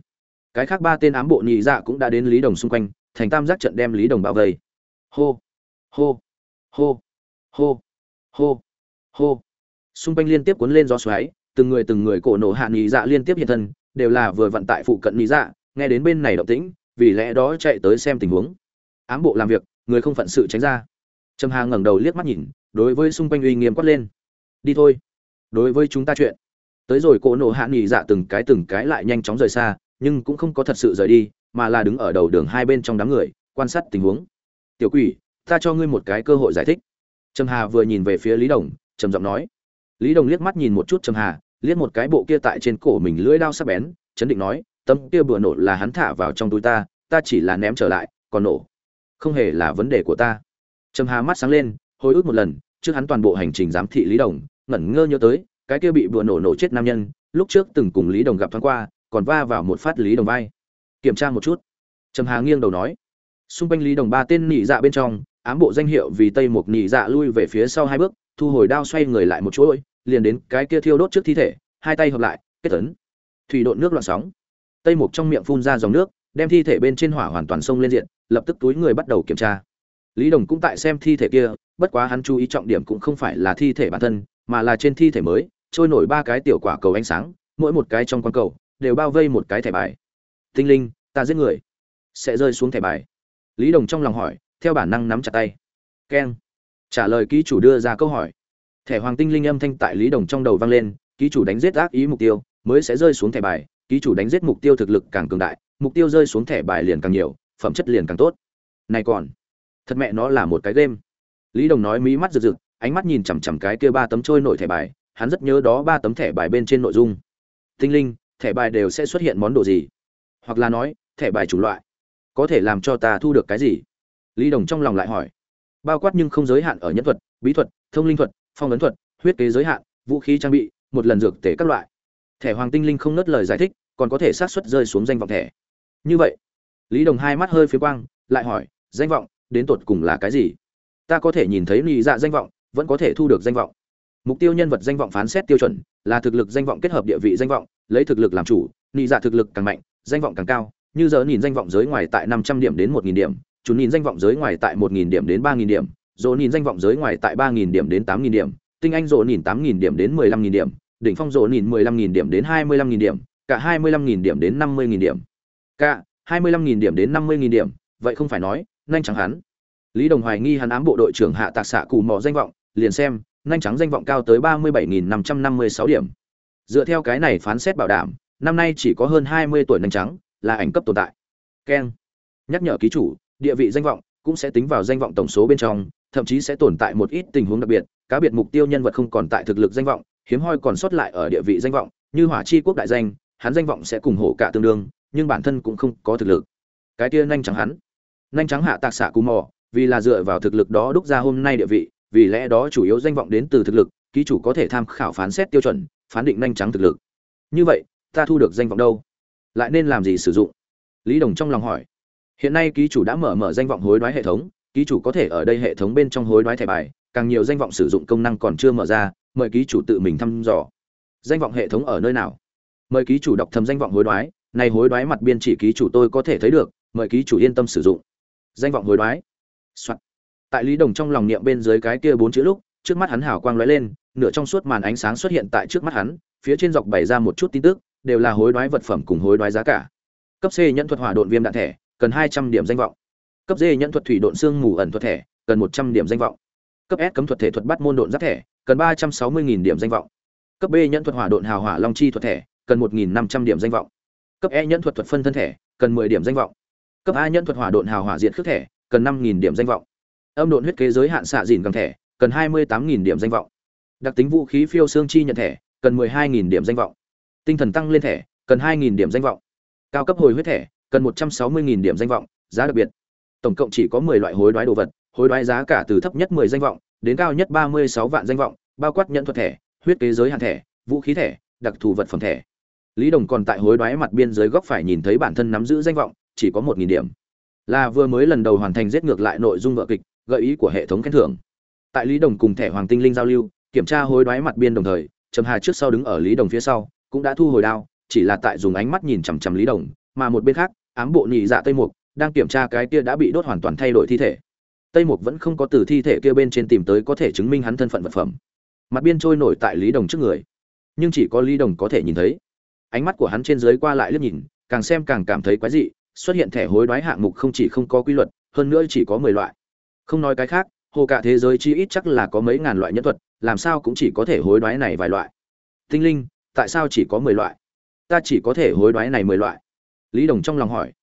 Speaker 1: Cái khác ba tên ám bộ nhị dạ cũng đã đến lý đồng xung quanh, thành tam giác trận đem lý đồng bao vây. Hô hô hô hô hô hô. Xung quanh liên tiếp cuốn lên gió xoáy, từng người từng người cổ nổ hạ nhị dạ liên tiếp hiện thân đều là vừa vận tại phụ cận nhị dạ nghe đến bên này động tĩnh, vì lẽ đó chạy tới xem tình huống. Ám bộ làm việc, người không phận sự tránh ra. Trầm hà ngẩng đầu liếc mắt nhìn, đối với xung quanh uy nghiêm quát lên. Đi thôi. Đối với chúng ta chuyện. Tới rồi cỗ nổ hạ nghỉ dạ từng cái từng cái lại nhanh chóng rời xa, nhưng cũng không có thật sự rời đi, mà là đứng ở đầu đường hai bên trong đám người, quan sát tình huống. Tiểu quỷ, ta cho ngươi một cái cơ hội giải thích. Trầm hà vừa nhìn về phía lý đồng, trầm giọng nói. Lý đồng liếc mắt nhìn một chút trầm hà liếc một cái bộ kia tại trên cổ mình lưỡi đao sắc bén, chấn định nói, tấm kia bừa nổ là hắn thả vào trong túi ta ta chỉ là ném trở lại, còn nổ không hề là vấn đề của ta. Trầm hà mắt sáng lên, hồi ức một lần, trước hắn toàn bộ hành trình giám thị lý đồng, ngẩn ngơ nhớ tới, cái kia bị bừa nổ nổ chết nam nhân, lúc trước từng cùng lý đồng gặp thoáng qua, còn va vào một phát lý đồng vai. Kiểm tra một chút. Trầm hà nghiêng đầu nói. Xung quanh lý đồng ba tên nhị dạ bên trong, ám bộ danh hiệu vì tây một nhị dạ lui về phía sau hai bước, thu hồi đao xoay người lại một chuỗi liền đến cái kia thiêu đốt trước thi thể, hai tay hợp lại, kết tấn thủy độn nước loạn sóng. Tây mục trong miệng phun ra dòng nước, đem thi thể bên trên hỏa hoàn toàn sông lên diện, lập tức túi người bắt đầu kiểm tra. Lý đồng cũng tại xem thi thể kia, bất quá hắn chú ý trọng điểm cũng không phải là thi thể bản thân, mà là trên thi thể mới, trôi nổi ba cái tiểu quả cầu ánh sáng, mỗi một cái trong quan cầu đều bao vây một cái thẻ bài. Tinh linh, ta giết người. Sẽ rơi xuống thẻ bài. Lý đồng trong lòng hỏi, theo bản năng nắm chặt tay. Keng. Trả lời ký chủ đưa ra câu hỏi thẻ hoàng tinh linh âm thanh tại lý đồng trong đầu vang lên, ký chủ đánh giết ác ý mục tiêu, mới sẽ rơi xuống thẻ bài, ký chủ đánh giết mục tiêu thực lực càng cường đại, mục tiêu rơi xuống thẻ bài liền càng nhiều, phẩm chất liền càng tốt. Này còn, thật mẹ nó là một cái game. Lý đồng nói mí mắt rực rực, ánh mắt nhìn chằm chằm cái kia ba tấm trôi nổi thẻ bài, hắn rất nhớ đó ba tấm thẻ bài bên trên nội dung. Tinh linh, thẻ bài đều sẽ xuất hiện món đồ gì? Hoặc là nói, thẻ bài chủng loại, có thể làm cho ta thu được cái gì? Lý đồng trong lòng lại hỏi. Bao quát nhưng không giới hạn ở nhân thuật, bí thuật, thông linh thuật phong ấn thuật, huyết kế giới hạn, vũ khí trang bị, một lần dược tể các loại. Thẻ hoàng tinh linh không nớt lời giải thích, còn có thể sát xuất rơi xuống danh vọng thẻ. Như vậy, lý đồng hai mắt hơi phía quang, lại hỏi, danh vọng, đến tột cùng là cái gì? Ta có thể nhìn thấy lì dạ danh vọng, vẫn có thể thu được danh vọng. Mục tiêu nhân vật danh vọng phán xét tiêu chuẩn, là thực lực danh vọng kết hợp địa vị danh vọng, lấy thực lực làm chủ lì dạ thực lực càng mạnh, danh vọng càng cao, như giờ nhìn danh vọng giới ngoài tại năm trăm điểm đến một nghìn điểm chúng nhìn danh vọng giới ngoài tại một nghìn điểm đến ba nghìn điểm dỗ nhìn danh vọng giới ngoài tại ba nghìn điểm đến tám nghìn điểm, tinh anh dỗ nhìn tám nghìn điểm đến mười lăm nghìn điểm, đỉnh phong dỗ nhìn mười lăm nghìn điểm đến hai mươi lăm nghìn điểm, cả hai mươi lăm nghìn điểm đến năm mươi nghìn điểm. Cả hai mươi lăm nghìn điểm đến năm mươi nghìn điểm, vậy không phải nói, nhanh chẳng hắn. Lý đồng hoài nghi hắn ám bộ đội trưởng hạ tạc xạ cù mò danh vọng, liền xem, nhanh trắng danh vọng cao tới ba mươi bảy nghìn năm trăm năm mươi sáu điểm. Dựa theo cái này phán xét bảo đảm, năm nay chỉ có hơn hai mươi tuổi nhanh trắng là ảnh cấp tồn tại. Keng. Nhắc nhở ký chủ, địa vị danh vọng cũng sẽ tính vào danh vọng tổng số bên trong thậm chí sẽ tồn tại một ít tình huống đặc biệt, cá biệt mục tiêu nhân vật không còn tại thực lực danh vọng, hiếm hoi còn sót lại ở địa vị danh vọng, như hỏa chi quốc đại danh, hắn danh vọng sẽ cùng hổ cả tương đương, nhưng bản thân cũng không có thực lực. Cái kia nhanh trắng hắn. Nhanh trắng hạ tạc xạ cù mò, vì là dựa vào thực lực đó đúc ra hôm nay địa vị, vì lẽ đó chủ yếu danh vọng đến từ thực lực, ký chủ có thể tham khảo phán xét tiêu chuẩn, phán định nhanh trắng thực lực. Như vậy, ta thu được danh vọng đâu? Lại nên làm gì sử dụng? Lý đồng trong lòng hỏi. Hiện nay ký chủ đã mở mở danh vọng hối đoái hệ thống ký chủ có thể ở đây hệ thống bên trong hối đoái thẻ bài, càng nhiều danh vọng sử dụng công năng còn chưa mở ra, mời ký chủ tự mình thăm dò. Danh vọng hệ thống ở nơi nào? Mời ký chủ đọc thầm danh vọng hối đoái, này hối đoái mặt biên chỉ ký chủ tôi có thể thấy được, mời ký chủ yên tâm sử dụng. Danh vọng hối đoái、Soạn. tại lý đồng trong lòng niệm bên dưới cái kia bốn chữ lúc, trước mắt hắn hào quang lóe lên, nửa trong suốt màn ánh sáng xuất hiện tại trước mắt hắn, phía trên dọc bày ra một chút tin tức, đều là hối đoái vật phẩm cùng hối đoái giá cả. Cấp c nhận thuật hỏa độn viêm đạn thẻ, cần hai trăm điểm danh vọng cấp d nhận thuật thủy độn xương mù ẩn thuật thẻ, cần một trăm điểm danh vọng. Cấp s cấm thuật thể thuật bắt môn độn giáp thẻ, cần ba trăm sáu mươi điểm danh vọng. Cấp b nhận thuật hỏa độn hào hỏa long chi thuật thẻ, cần một năm trăm điểm danh vọng. Cấp e nhận thuật thuật phân thân thẻ, cần mười điểm danh vọng. Cấp a nhận thuật hỏa độn hào hỏa diệt khước thẻ, cần năm nghìn điểm danh vọng. Âm độn huyết kế giới hạn xạ dìn găng thẻ, cần hai mươi tám nghìn điểm danh vọng. Đặc tính vũ khí phiêu xương chi nhận thẻ, cần mười hai nghìn điểm danh vọng. Tinh thần tăng lên thẻ, cần hai nghìn điểm danh vọng. Cao cấp hồi huyết thẻ, cần một trăm sáu mươi nghìn điểm danh vọng. Giá đặc biệt tổng cộng chỉ có mười loại hối đoái đồ vật, hối đoái giá cả từ thấp nhất mười danh vọng đến cao nhất ba mươi sáu vạn danh vọng, bao quát nhận thuật thẻ, huyết kế giới hạn thẻ, vũ khí thẻ, đặc thù vật phẩm thẻ. Lý đồng còn tại hối đoái mặt biên giới góc phải nhìn thấy bản thân nắm giữ danh vọng, chỉ có một nghìn điểm. Là vừa mới lần đầu hoàn thành giết ngược lại nội dung vở kịch, gợi ý của hệ thống khen thưởng. Tại lý đồng cùng thẻ hoàng tinh linh giao lưu, kiểm tra hối đoái mặt biên đồng thời, trầm hà trước sau đứng ở lý đồng phía sau, cũng đã thu hồi đao, chỉ là tại dùng ánh mắt nhìn chằm chằm lý đồng, mà một bên khác, ám bộ nhị dạ tây mục đang kiểm tra cái kia đã bị đốt hoàn toàn thay đổi thi thể. Tây mục vẫn không có từ thi thể kia bên trên tìm tới có thể chứng minh hắn thân phận vật phẩm. Mặt biên trôi nổi tại lý đồng trước người. Nhưng chỉ có lý đồng có thể nhìn thấy. Ánh mắt của hắn trên dưới qua lại liếc nhìn, càng xem càng cảm thấy quái dị, xuất hiện thẻ hối đoái hạng mục không chỉ không có quy luật, hơn nữa chỉ có mười loại. Không nói cái khác, hồ cả thế giới chi ít chắc là có mấy ngàn loại nhân thuật, làm sao cũng chỉ có thể hối đoái này vài loại. Tinh linh, tại sao chỉ có mười loại? Ta chỉ có thể hối đoái này mười loại. Lý đồng trong lòng hỏi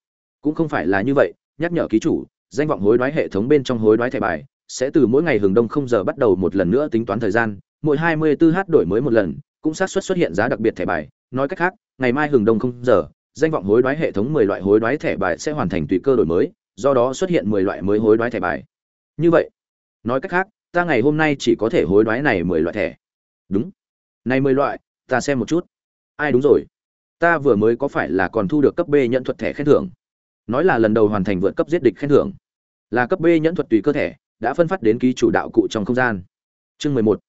Speaker 1: cũng không phải là như vậy, nhắc nhở ký chủ, danh vọng hối đoái hệ thống bên trong hối đoái thẻ bài, sẽ từ mỗi ngày hừng đông không giờ bắt đầu một lần nữa tính toán thời gian, mỗi hai mươi 24 h đổi mới một lần, cũng xác suất xuất hiện giá đặc biệt thẻ bài. Nói cách khác, ngày mai hừng đông không giờ, danh vọng hối đoái hệ thống mười loại hối đoái thẻ bài sẽ hoàn thành tùy cơ đổi mới, do đó xuất hiện mười loại mới hối đoái thẻ bài. Như vậy, nói cách khác, ta ngày hôm nay chỉ có thể hối đoái này mười loại thẻ. Đúng. Này mười loại, ta xem một chút. Ai đúng rồi? Ta vừa mới có phải là còn thu được cấp b nhận thuật thẻ khen thưởng? Nói là lần đầu hoàn thành vượt cấp giết địch khen thưởng. Là cấp b nhẫn thuật tùy cơ thể, đã phân phát đến ký chủ đạo cụ trong không gian. Chương mười một.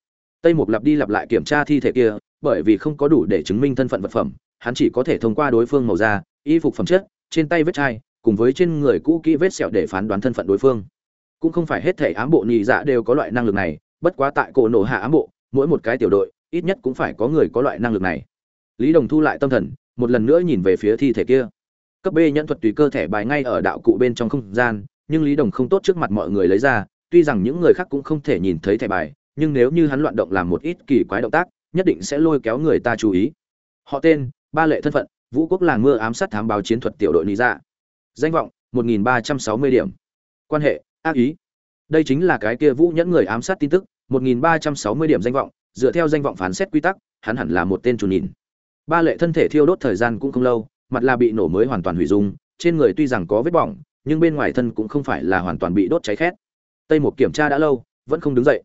Speaker 1: Tây mục lặp đi lặp lại kiểm tra thi thể kia, bởi vì không có đủ để chứng minh thân phận vật phẩm, hắn chỉ có thể thông qua đối phương màu da, y phục phẩm chất, trên tay vết chai, cùng với trên người cũ kỹ vết sẹo để phán đoán thân phận đối phương. Cũng không phải hết thể ám bộ nhị dạ đều có loại năng lực này, bất quá tại cổ nổ hạ ám bộ, mỗi một cái tiểu đội, ít nhất cũng phải có người có loại năng lực này. Lý đồng thu lại tâm thần, một lần nữa nhìn về phía thi thể kia cấp b nhẫn thuật tùy cơ thể bài ngay ở đạo cụ bên trong không gian, nhưng lý đồng không tốt trước mặt mọi người lấy ra, tuy rằng những người khác cũng không thể nhìn thấy thẻ bài, nhưng nếu như hắn loạn động làm một ít kỳ quái động tác, nhất định sẽ lôi kéo người ta chú ý. Họ tên, ba lệ thân phận, vũ quốc làng mưa ám sát thám báo chiến thuật tiểu đội lý dạ. Danh vọng 1360 điểm. Quan hệ, ác ý. Đây chính là cái kia vũ nhẫn người ám sát tin tức 1360 điểm danh vọng, dựa theo danh vọng phán xét quy tắc, hắn hẳn là một tên chủ nhìn. Ba lệ thân thể thiêu đốt thời gian cũng không lâu mặt là bị nổ mới hoàn toàn hủy dung, trên người tuy rằng có vết bỏng, nhưng bên ngoài thân cũng không phải là hoàn toàn bị đốt cháy khét. Tây một kiểm tra đã lâu, vẫn không đứng dậy.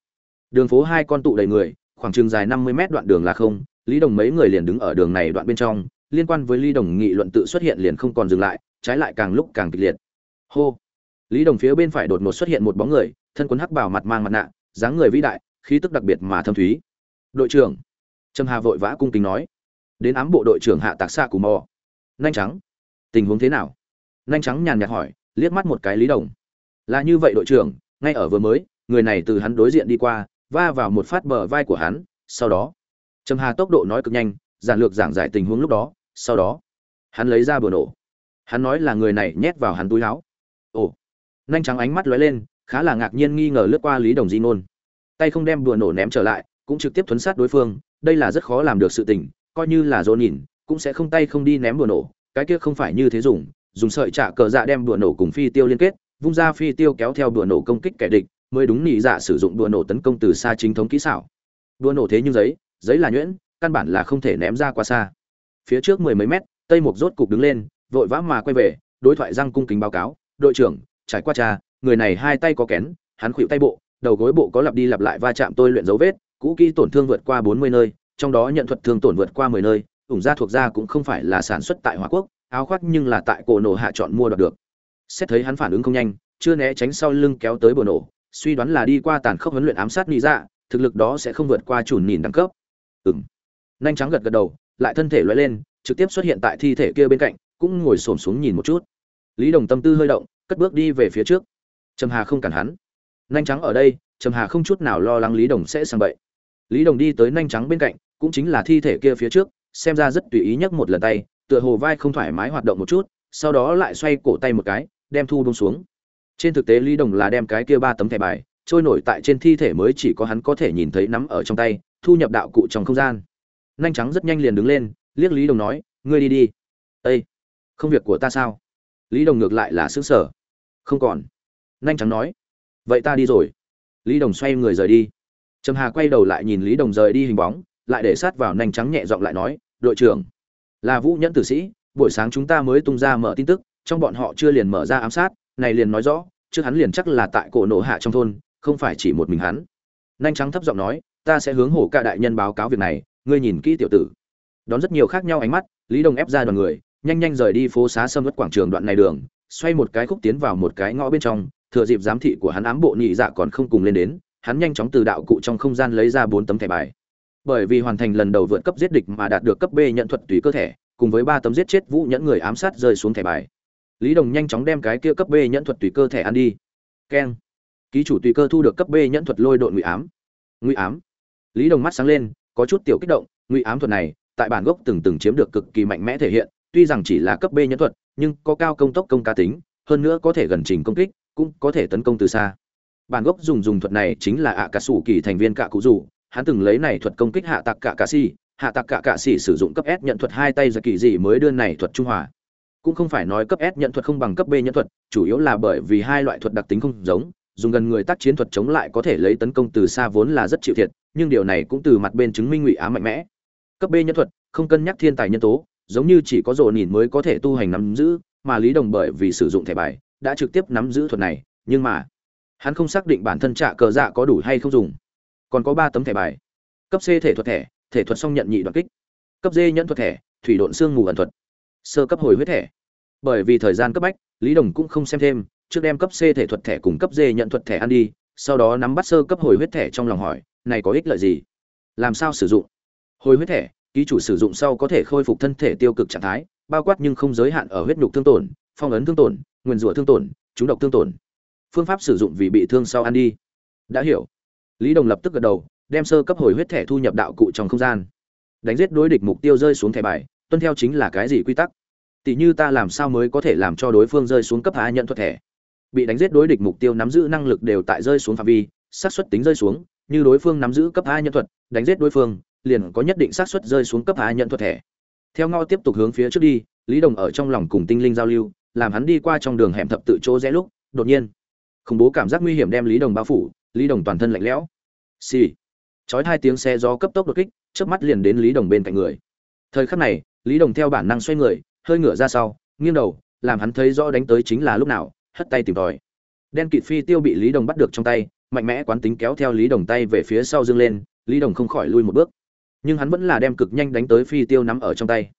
Speaker 1: Đường phố hai con tụ đầy người, khoảng chừng dài 50 mét đoạn đường là không, lý đồng mấy người liền đứng ở đường này đoạn bên trong, liên quan với lý đồng nghị luận tự xuất hiện liền không còn dừng lại, trái lại càng lúc càng kịch liệt. Hô! Lý đồng phía bên phải đột ngột xuất hiện một bóng người, thân quấn hắc bảo mặt mang mặt nạ, dáng người vĩ đại, khí tức đặc biệt mà thâm thúy. Đội trưởng, trâm hà vội vã cung kính nói. Đến ám bộ đội trưởng hạ tạc xạ cù mò nhanh trắng. Tình huống thế nào? Nhanh trắng nhàn nhạt hỏi, liếc mắt một cái lý đồng. Là như vậy đội trưởng, ngay ở vừa mới, người này từ hắn đối diện đi qua, va vào một phát bờ vai của hắn, sau đó. Trầm hà tốc độ nói cực nhanh, giản lược giảng giải tình huống lúc đó, sau đó. Hắn lấy ra bừa nổ. Hắn nói là người này nhét vào hắn túi áo. Ồ. Nhanh trắng ánh mắt lóe lên, khá là ngạc nhiên nghi ngờ lướt qua lý đồng di nôn. Tay không đem bừa nổ ném trở lại, cũng trực tiếp thuấn sát đối phương, đây là rất khó làm được sự tình, coi như là dồn nhìn cũng sẽ không tay không đi ném bùa nổ, cái kia không phải như thế dùng dùng sợi trả cờ dạ đem đùa nổ cùng phi tiêu liên kết, vung ra phi tiêu kéo theo đùa nổ công kích kẻ địch, mới đúng nhị dạ sử dụng đùa nổ tấn công từ xa chính thống kỹ xảo. Đùa nổ thế nhưng giấy giấy là nhuyễn, căn bản là không thể ném ra quá xa. Phía trước mười mấy mét, tây mục rốt cục đứng lên, vội vã mà quay về, đối thoại răng cung kính báo cáo, đội trưởng, trải qua cha người này hai tay có kén, hắn khuỵu tay bộ, đầu gối bộ có lặp đi lặp lại va chạm tôi luyện dấu vết, cũ kỹ tổn thương vượt qua bốn mươi nơi, trong đó nhận thuật thương tổn vượt qua mười nơi ủng gia thuộc gia cũng không phải là sản xuất tại Hoa Quốc, áo khoác nhưng là tại cổ nổ hạ chọn mua được. Xét thấy hắn phản ứng không nhanh, chưa né tránh sau lưng kéo tới bờ nổ, suy đoán là đi qua tàn khốc huấn luyện ám sát lý dạ, thực lực đó sẽ không vượt qua chủ nhìn đẳng cấp. Ừm. Nhanh trắng gật gật đầu, lại thân thể lóe lên, trực tiếp xuất hiện tại thi thể kia bên cạnh, cũng ngồi xổm xuống nhìn một chút. Lý Đồng tâm tư hơi động, cất bước đi về phía trước. Trầm Hà không cản hắn. Nhanh trắng ở đây, Trầm Hà không chút nào lo lắng Lý Đồng sẽ sang bậy. Lý Đồng đi tới nhanh trắng bên cạnh, cũng chính là thi thể kia phía trước, xem ra rất tùy ý nhấc một lần tay, tựa hồ vai không thoải mái hoạt động một chút, sau đó lại xoay cổ tay một cái, đem thu bông xuống. Trên thực tế lý đồng là đem cái kia ba tấm thẻ bài trôi nổi tại trên thi thể mới chỉ có hắn có thể nhìn thấy nắm ở trong tay, thu nhập đạo cụ trong không gian. Nhanh trắng rất nhanh liền đứng lên, liếc lý đồng nói, ngươi đi đi. Ây không việc của ta sao? Lý đồng ngược lại là sững sở không còn. Nhanh trắng nói, vậy ta đi rồi. Lý đồng xoay người rời đi. Trầm hà quay đầu lại nhìn lý đồng rời đi hình bóng, lại để sát vào nhanh trắng nhẹ giọng lại nói đội trưởng. Là vũ nhẫn tử sĩ, buổi sáng chúng ta mới tung ra mở tin tức, trong bọn họ chưa liền mở ra ám sát, này liền nói rõ, trước hắn liền chắc là tại cổ nổ hạ trong thôn, không phải chỉ một mình hắn. Nhanh trắng thấp giọng nói, ta sẽ hướng hổ ca đại nhân báo cáo việc này, ngươi nhìn kỹ tiểu tử. Đón rất nhiều khác nhau ánh mắt, lý đồng ép ra đoàn người, nhanh nhanh rời đi phố xá sâm ướt quảng trường đoạn này đường, xoay một cái khúc tiến vào một cái ngõ bên trong, thừa dịp giám thị của hắn ám bộ nhị dạ còn không cùng lên đến, hắn nhanh chóng từ đạo cụ trong không gian lấy ra bốn tấm thẻ bài bởi vì hoàn thành lần đầu vượt cấp giết địch mà đạt được cấp B nhận thuật tùy cơ thể, cùng với ba tấm giết chết Vũ Nhẫn người ám sát rơi xuống thẻ bài. Lý Đồng nhanh chóng đem cái kia cấp B nhận thuật tùy cơ thể ăn đi. Keng. Ký chủ tùy cơ thu được cấp B nhận thuật lôi độn ngụy ám. Ngụy ám. Lý Đồng mắt sáng lên, có chút tiểu kích động, ngụy ám thuật này, tại bản gốc từng từng chiếm được cực kỳ mạnh mẽ thể hiện, tuy rằng chỉ là cấp B nhẫn thuật, nhưng có cao công tốc công cá tính, hơn nữa có thể gần trình công kích, cũng có thể tấn công từ xa. Bản gốc dùng dùng thuật này chính là ạ cả sủ kỳ thành viên cả cụ rủ, hắn từng lấy này thuật công kích hạ tặc cả cạ xì, hạ tặc cả cạ xì sử dụng cấp s nhận thuật hai tay ra kỳ gì mới đưa này thuật trung hòa. Cũng không phải nói cấp s nhận thuật không bằng cấp b nhận thuật, chủ yếu là bởi vì hai loại thuật đặc tính không giống, dùng gần người tác chiến thuật chống lại có thể lấy tấn công từ xa vốn là rất chịu thiệt, nhưng điều này cũng từ mặt bên chứng minh ngụy á mạnh mẽ. Cấp b nhân thuật, không cân nhắc thiên tài nhân tố, giống như chỉ có rộ nhìn mới có thể tu hành nắm giữ, mà lý đồng bởi vì sử dụng thẻ bài, đã trực tiếp nắm giữ thuật này, nhưng mà, hắn không xác định bản thân trả cờ dạ có đủ hay không dùng còn có ba tấm thẻ bài. Cấp c thể thuật thẻ, thể thuật song nhận nhị đoạn kích. Cấp d nhận thuật thẻ, thủy độn xương mù ẩn thuật. Sơ cấp hồi huyết thẻ. Bởi vì thời gian cấp bách, lý đồng cũng không xem thêm, trước đem cấp c thể thuật thẻ cùng cấp d nhận thuật thẻ ăn đi, sau đó nắm bắt sơ cấp hồi huyết thẻ trong lòng hỏi, này có ích lợi gì? Làm sao sử dụng? Hồi huyết thẻ, ký chủ sử dụng sau có thể khôi phục thân thể tiêu cực trạng thái, bao quát nhưng không giới hạn ở huyết nhục thương tổn, phong ấn thương tổn nguyền rủa thương tổn, trúng độc thương tổn. Phương pháp sử dụng vì bị thương sau ăn đi. Đã hiểu lý đồng lập tức gật đầu, đem sơ cấp hồi huyết thẻ thu nhập đạo cụ trong không gian. Đánh giết đối địch mục tiêu rơi xuống thẻ bài, tuân theo chính là cái gì quy tắc? Tỷ như ta làm sao mới có thể làm cho đối phương rơi xuống cấp hạ nhận thuật thẻ? Bị đánh giết đối địch mục tiêu nắm giữ năng lực đều tại rơi xuống phạm vi, xác suất tính rơi xuống, như đối phương nắm giữ cấp hạ nhận thuật, đánh giết đối phương, liền có nhất định xác suất rơi xuống cấp hạ nhận thuật thẻ. Theo ngao tiếp tục hướng phía trước đi, lý đồng ở trong lòng cùng tinh linh giao lưu, làm hắn đi qua trong đường hẻm thập tự chỗ rẽ lúc, đột nhiên, khủng bố cảm giác nguy hiểm đem lý đồng bao phủ lý đồng toàn thân lạnh lẽo. Xì、sì. chói hai tiếng xe gió cấp tốc đột kích trước mắt liền đến lý đồng bên cạnh người. Thời khắc này, lý đồng theo bản năng xoay người, hơi ngửa ra sau, nghiêng đầu, làm hắn thấy rõ đánh tới chính là lúc nào, hất tay tìm tòi. Đen kịt phi tiêu bị lý đồng bắt được trong tay, mạnh mẽ quán tính kéo theo lý đồng tay về phía sau dâng lên, lý đồng không khỏi lui một bước. Nhưng hắn vẫn là đem cực nhanh đánh tới phi tiêu nắm ở trong tay.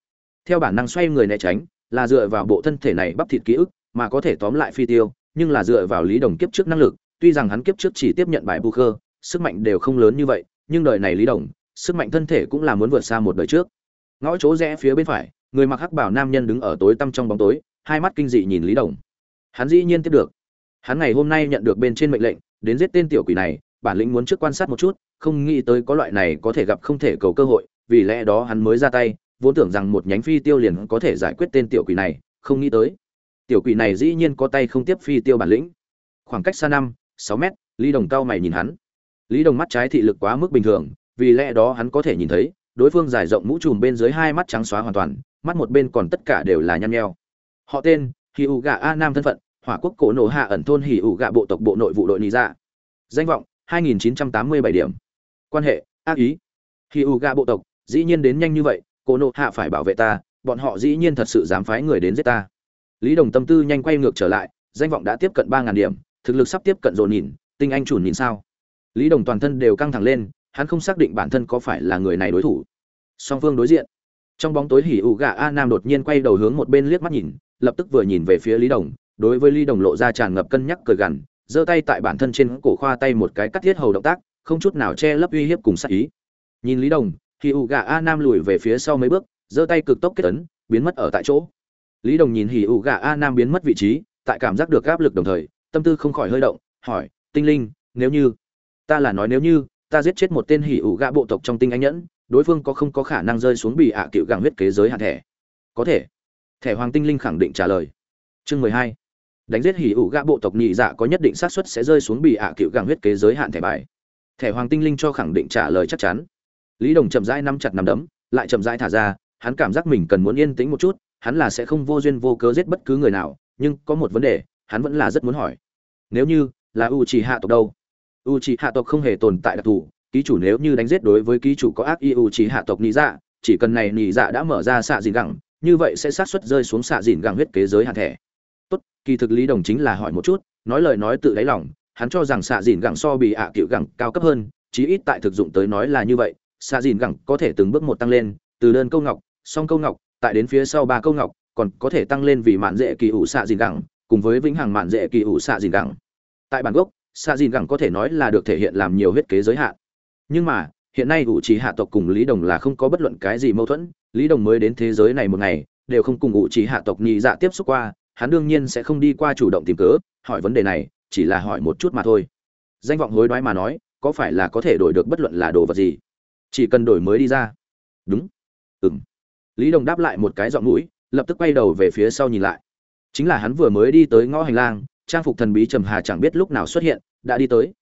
Speaker 1: Theo bản năng xoay người né tránh, là dựa vào bộ thân thể này bắp thịt ký ức, mà có thể tóm lại phi tiêu, nhưng là dựa vào lý đồng kiếp trước năng lực tuy rằng hắn kiếp trước chỉ tiếp nhận bài Booker, sức mạnh đều không lớn như vậy nhưng đời này lý đồng sức mạnh thân thể cũng là muốn vượt xa một đời trước. Ngõ chỗ rẽ phía bên phải người mặc hắc bảo nam nhân đứng ở tối tăm trong bóng tối hai mắt kinh dị nhìn lý đồng. Hắn dĩ nhiên tiếp được. Hắn ngày hôm nay nhận được bên trên mệnh lệnh đến giết tên tiểu quỷ này bản lĩnh muốn trước quan sát một chút không nghĩ tới có loại này có thể gặp không thể cầu cơ hội vì lẽ đó hắn mới ra tay vốn tưởng rằng một nhánh phi tiêu liền có thể giải quyết tên tiểu quỷ này không nghĩ tới. Tiểu quỷ này dĩ nhiên có tay không tiếp phi tiêu bản lĩnh. Khoảng cách xa năm sáu mét, lý đồng cao mày nhìn hắn. Lý đồng mắt trái thị lực quá mức bình thường, vì lẽ đó hắn có thể nhìn thấy, đối phương giải rộng mũ trùm bên dưới hai mắt trắng xóa hoàn toàn, mắt một bên còn tất cả đều là nhăn nheo. Họ tên, hì ụ a nam thân phận, hỏa quốc cổ nổ hạ ẩn thôn hì ủ gạ bộ tộc bộ nội vụ đội nị dạ. Danh vọng 2987 điểm. Quan hệ, ác ý. Hì gạ bộ tộc, dĩ nhiên đến nhanh như vậy, cổ nổ hạ phải bảo vệ ta, bọn họ dĩ nhiên thật sự dám phái người đến giết ta. Lý đồng tâm tư nhanh quay ngược trở lại, danh vọng đã tiếp cận ba ngàn điểm thực lực sắp tiếp cận rồi nhìn, tinh anh chủ nhìn sao? Lý đồng toàn thân đều căng thẳng lên, hắn không xác định bản thân có phải là người này đối thủ. Song phương đối diện. Trong bóng tối hỉ ủ gà a nam đột nhiên quay đầu hướng một bên liếc mắt nhìn, lập tức vừa nhìn về phía lý đồng, đối với lý đồng lộ ra tràn ngập cân nhắc cười gằn, giơ tay tại bản thân trên cổ khoa tay một cái cắt thiết hầu động tác, không chút nào che lấp uy hiếp cùng sát ý. Nhìn lý đồng, hỉ ủ gà a nam lùi về phía sau mấy bước, giơ tay cực tốc kết ấn, biến mất ở tại chỗ. Lý đồng nhìn hỉ ủ gà a nam biến mất vị trí, tại cảm giác được áp lực đồng thời tâm tư không khỏi hơi động, hỏi, tinh linh, nếu như ta là nói nếu như, ta giết chết một tên hỉ ủ gạ bộ tộc trong tinh anh nhẫn, đối phương có không có khả năng rơi xuống bị ạ à cựu gàng huyết kế giới hạn thẻ? Có thể. Thẻ hoàng tinh linh khẳng định trả lời. Chương mười hai. Đánh giết hỉ ủ gạ bộ tộc nhị dạ có nhất định xác suất sẽ rơi xuống bị ạ à cựu gàng huyết kế giới hạn thẻ bài. Thẻ hoàng tinh linh cho khẳng định trả lời chắc chắn. Lý đồng chậm rãi nắm chặt nắm đấm, lại chậm rãi thả ra, hắn cảm giác mình cần muốn yên tĩnh một chút, hắn là sẽ không vô duyên vô cớ giết bất cứ người nào, nhưng có một vấn đề, hắn vẫn là rất muốn hỏi nếu như là u chỉ hạ tộc đâu? U chỉ hạ tộc không hề tồn tại đặc thù, ký chủ nếu như đánh giết đối với ký chủ có ác y u chỉ hạ tộc nị dạ chỉ cần này nị dạ đã mở ra xạ dìn gẳng, như vậy sẽ sát suất rơi xuống xạ dìn gẳng huyết kế giới hạn thẻ. Tốt, kỳ thực lý đồng chính là hỏi một chút, nói lời nói tự đáy lòng, hắn cho rằng xạ dìn gẳng so bị ạ à cựu gẳng cao cấp hơn, chí ít tại thực dụng tới nói là như vậy, xạ dìn gẳng có thể từng bước một tăng lên, từ đơn câu ngọc, song câu ngọc, tại đến phía sau ba câu ngọc, còn có thể tăng lên vì mạn dễ kỳ ủ xạ dìn gẳng cùng với vĩnh hằng mạn dễ kỳ ủ xạ dìn gẳng. Tại bản gốc, xạ dìn gẳng có thể nói là được thể hiện làm nhiều huyết kế giới hạn. Nhưng mà, hiện nay ủ trì hạ tộc cùng lý đồng là không có bất luận cái gì mâu thuẫn, lý đồng mới đến thế giới này một ngày, đều không cùng ủ trì hạ tộc nhị dạ tiếp xúc qua, hắn đương nhiên sẽ không đi qua chủ động tìm cớ, hỏi vấn đề này, chỉ là hỏi một chút mà thôi. Danh vọng hối đoái mà nói, có phải là có thể đổi được bất luận là đồ vật gì? Chỉ cần đổi mới đi ra. Đúng. Ừng lý đồng đáp lại một cái giọng mũi, lập tức quay đầu về phía sau nhìn lại chính là hắn vừa mới đi tới ngõ hành lang, trang phục thần bí trầm hà chẳng biết lúc nào xuất hiện, đã đi tới.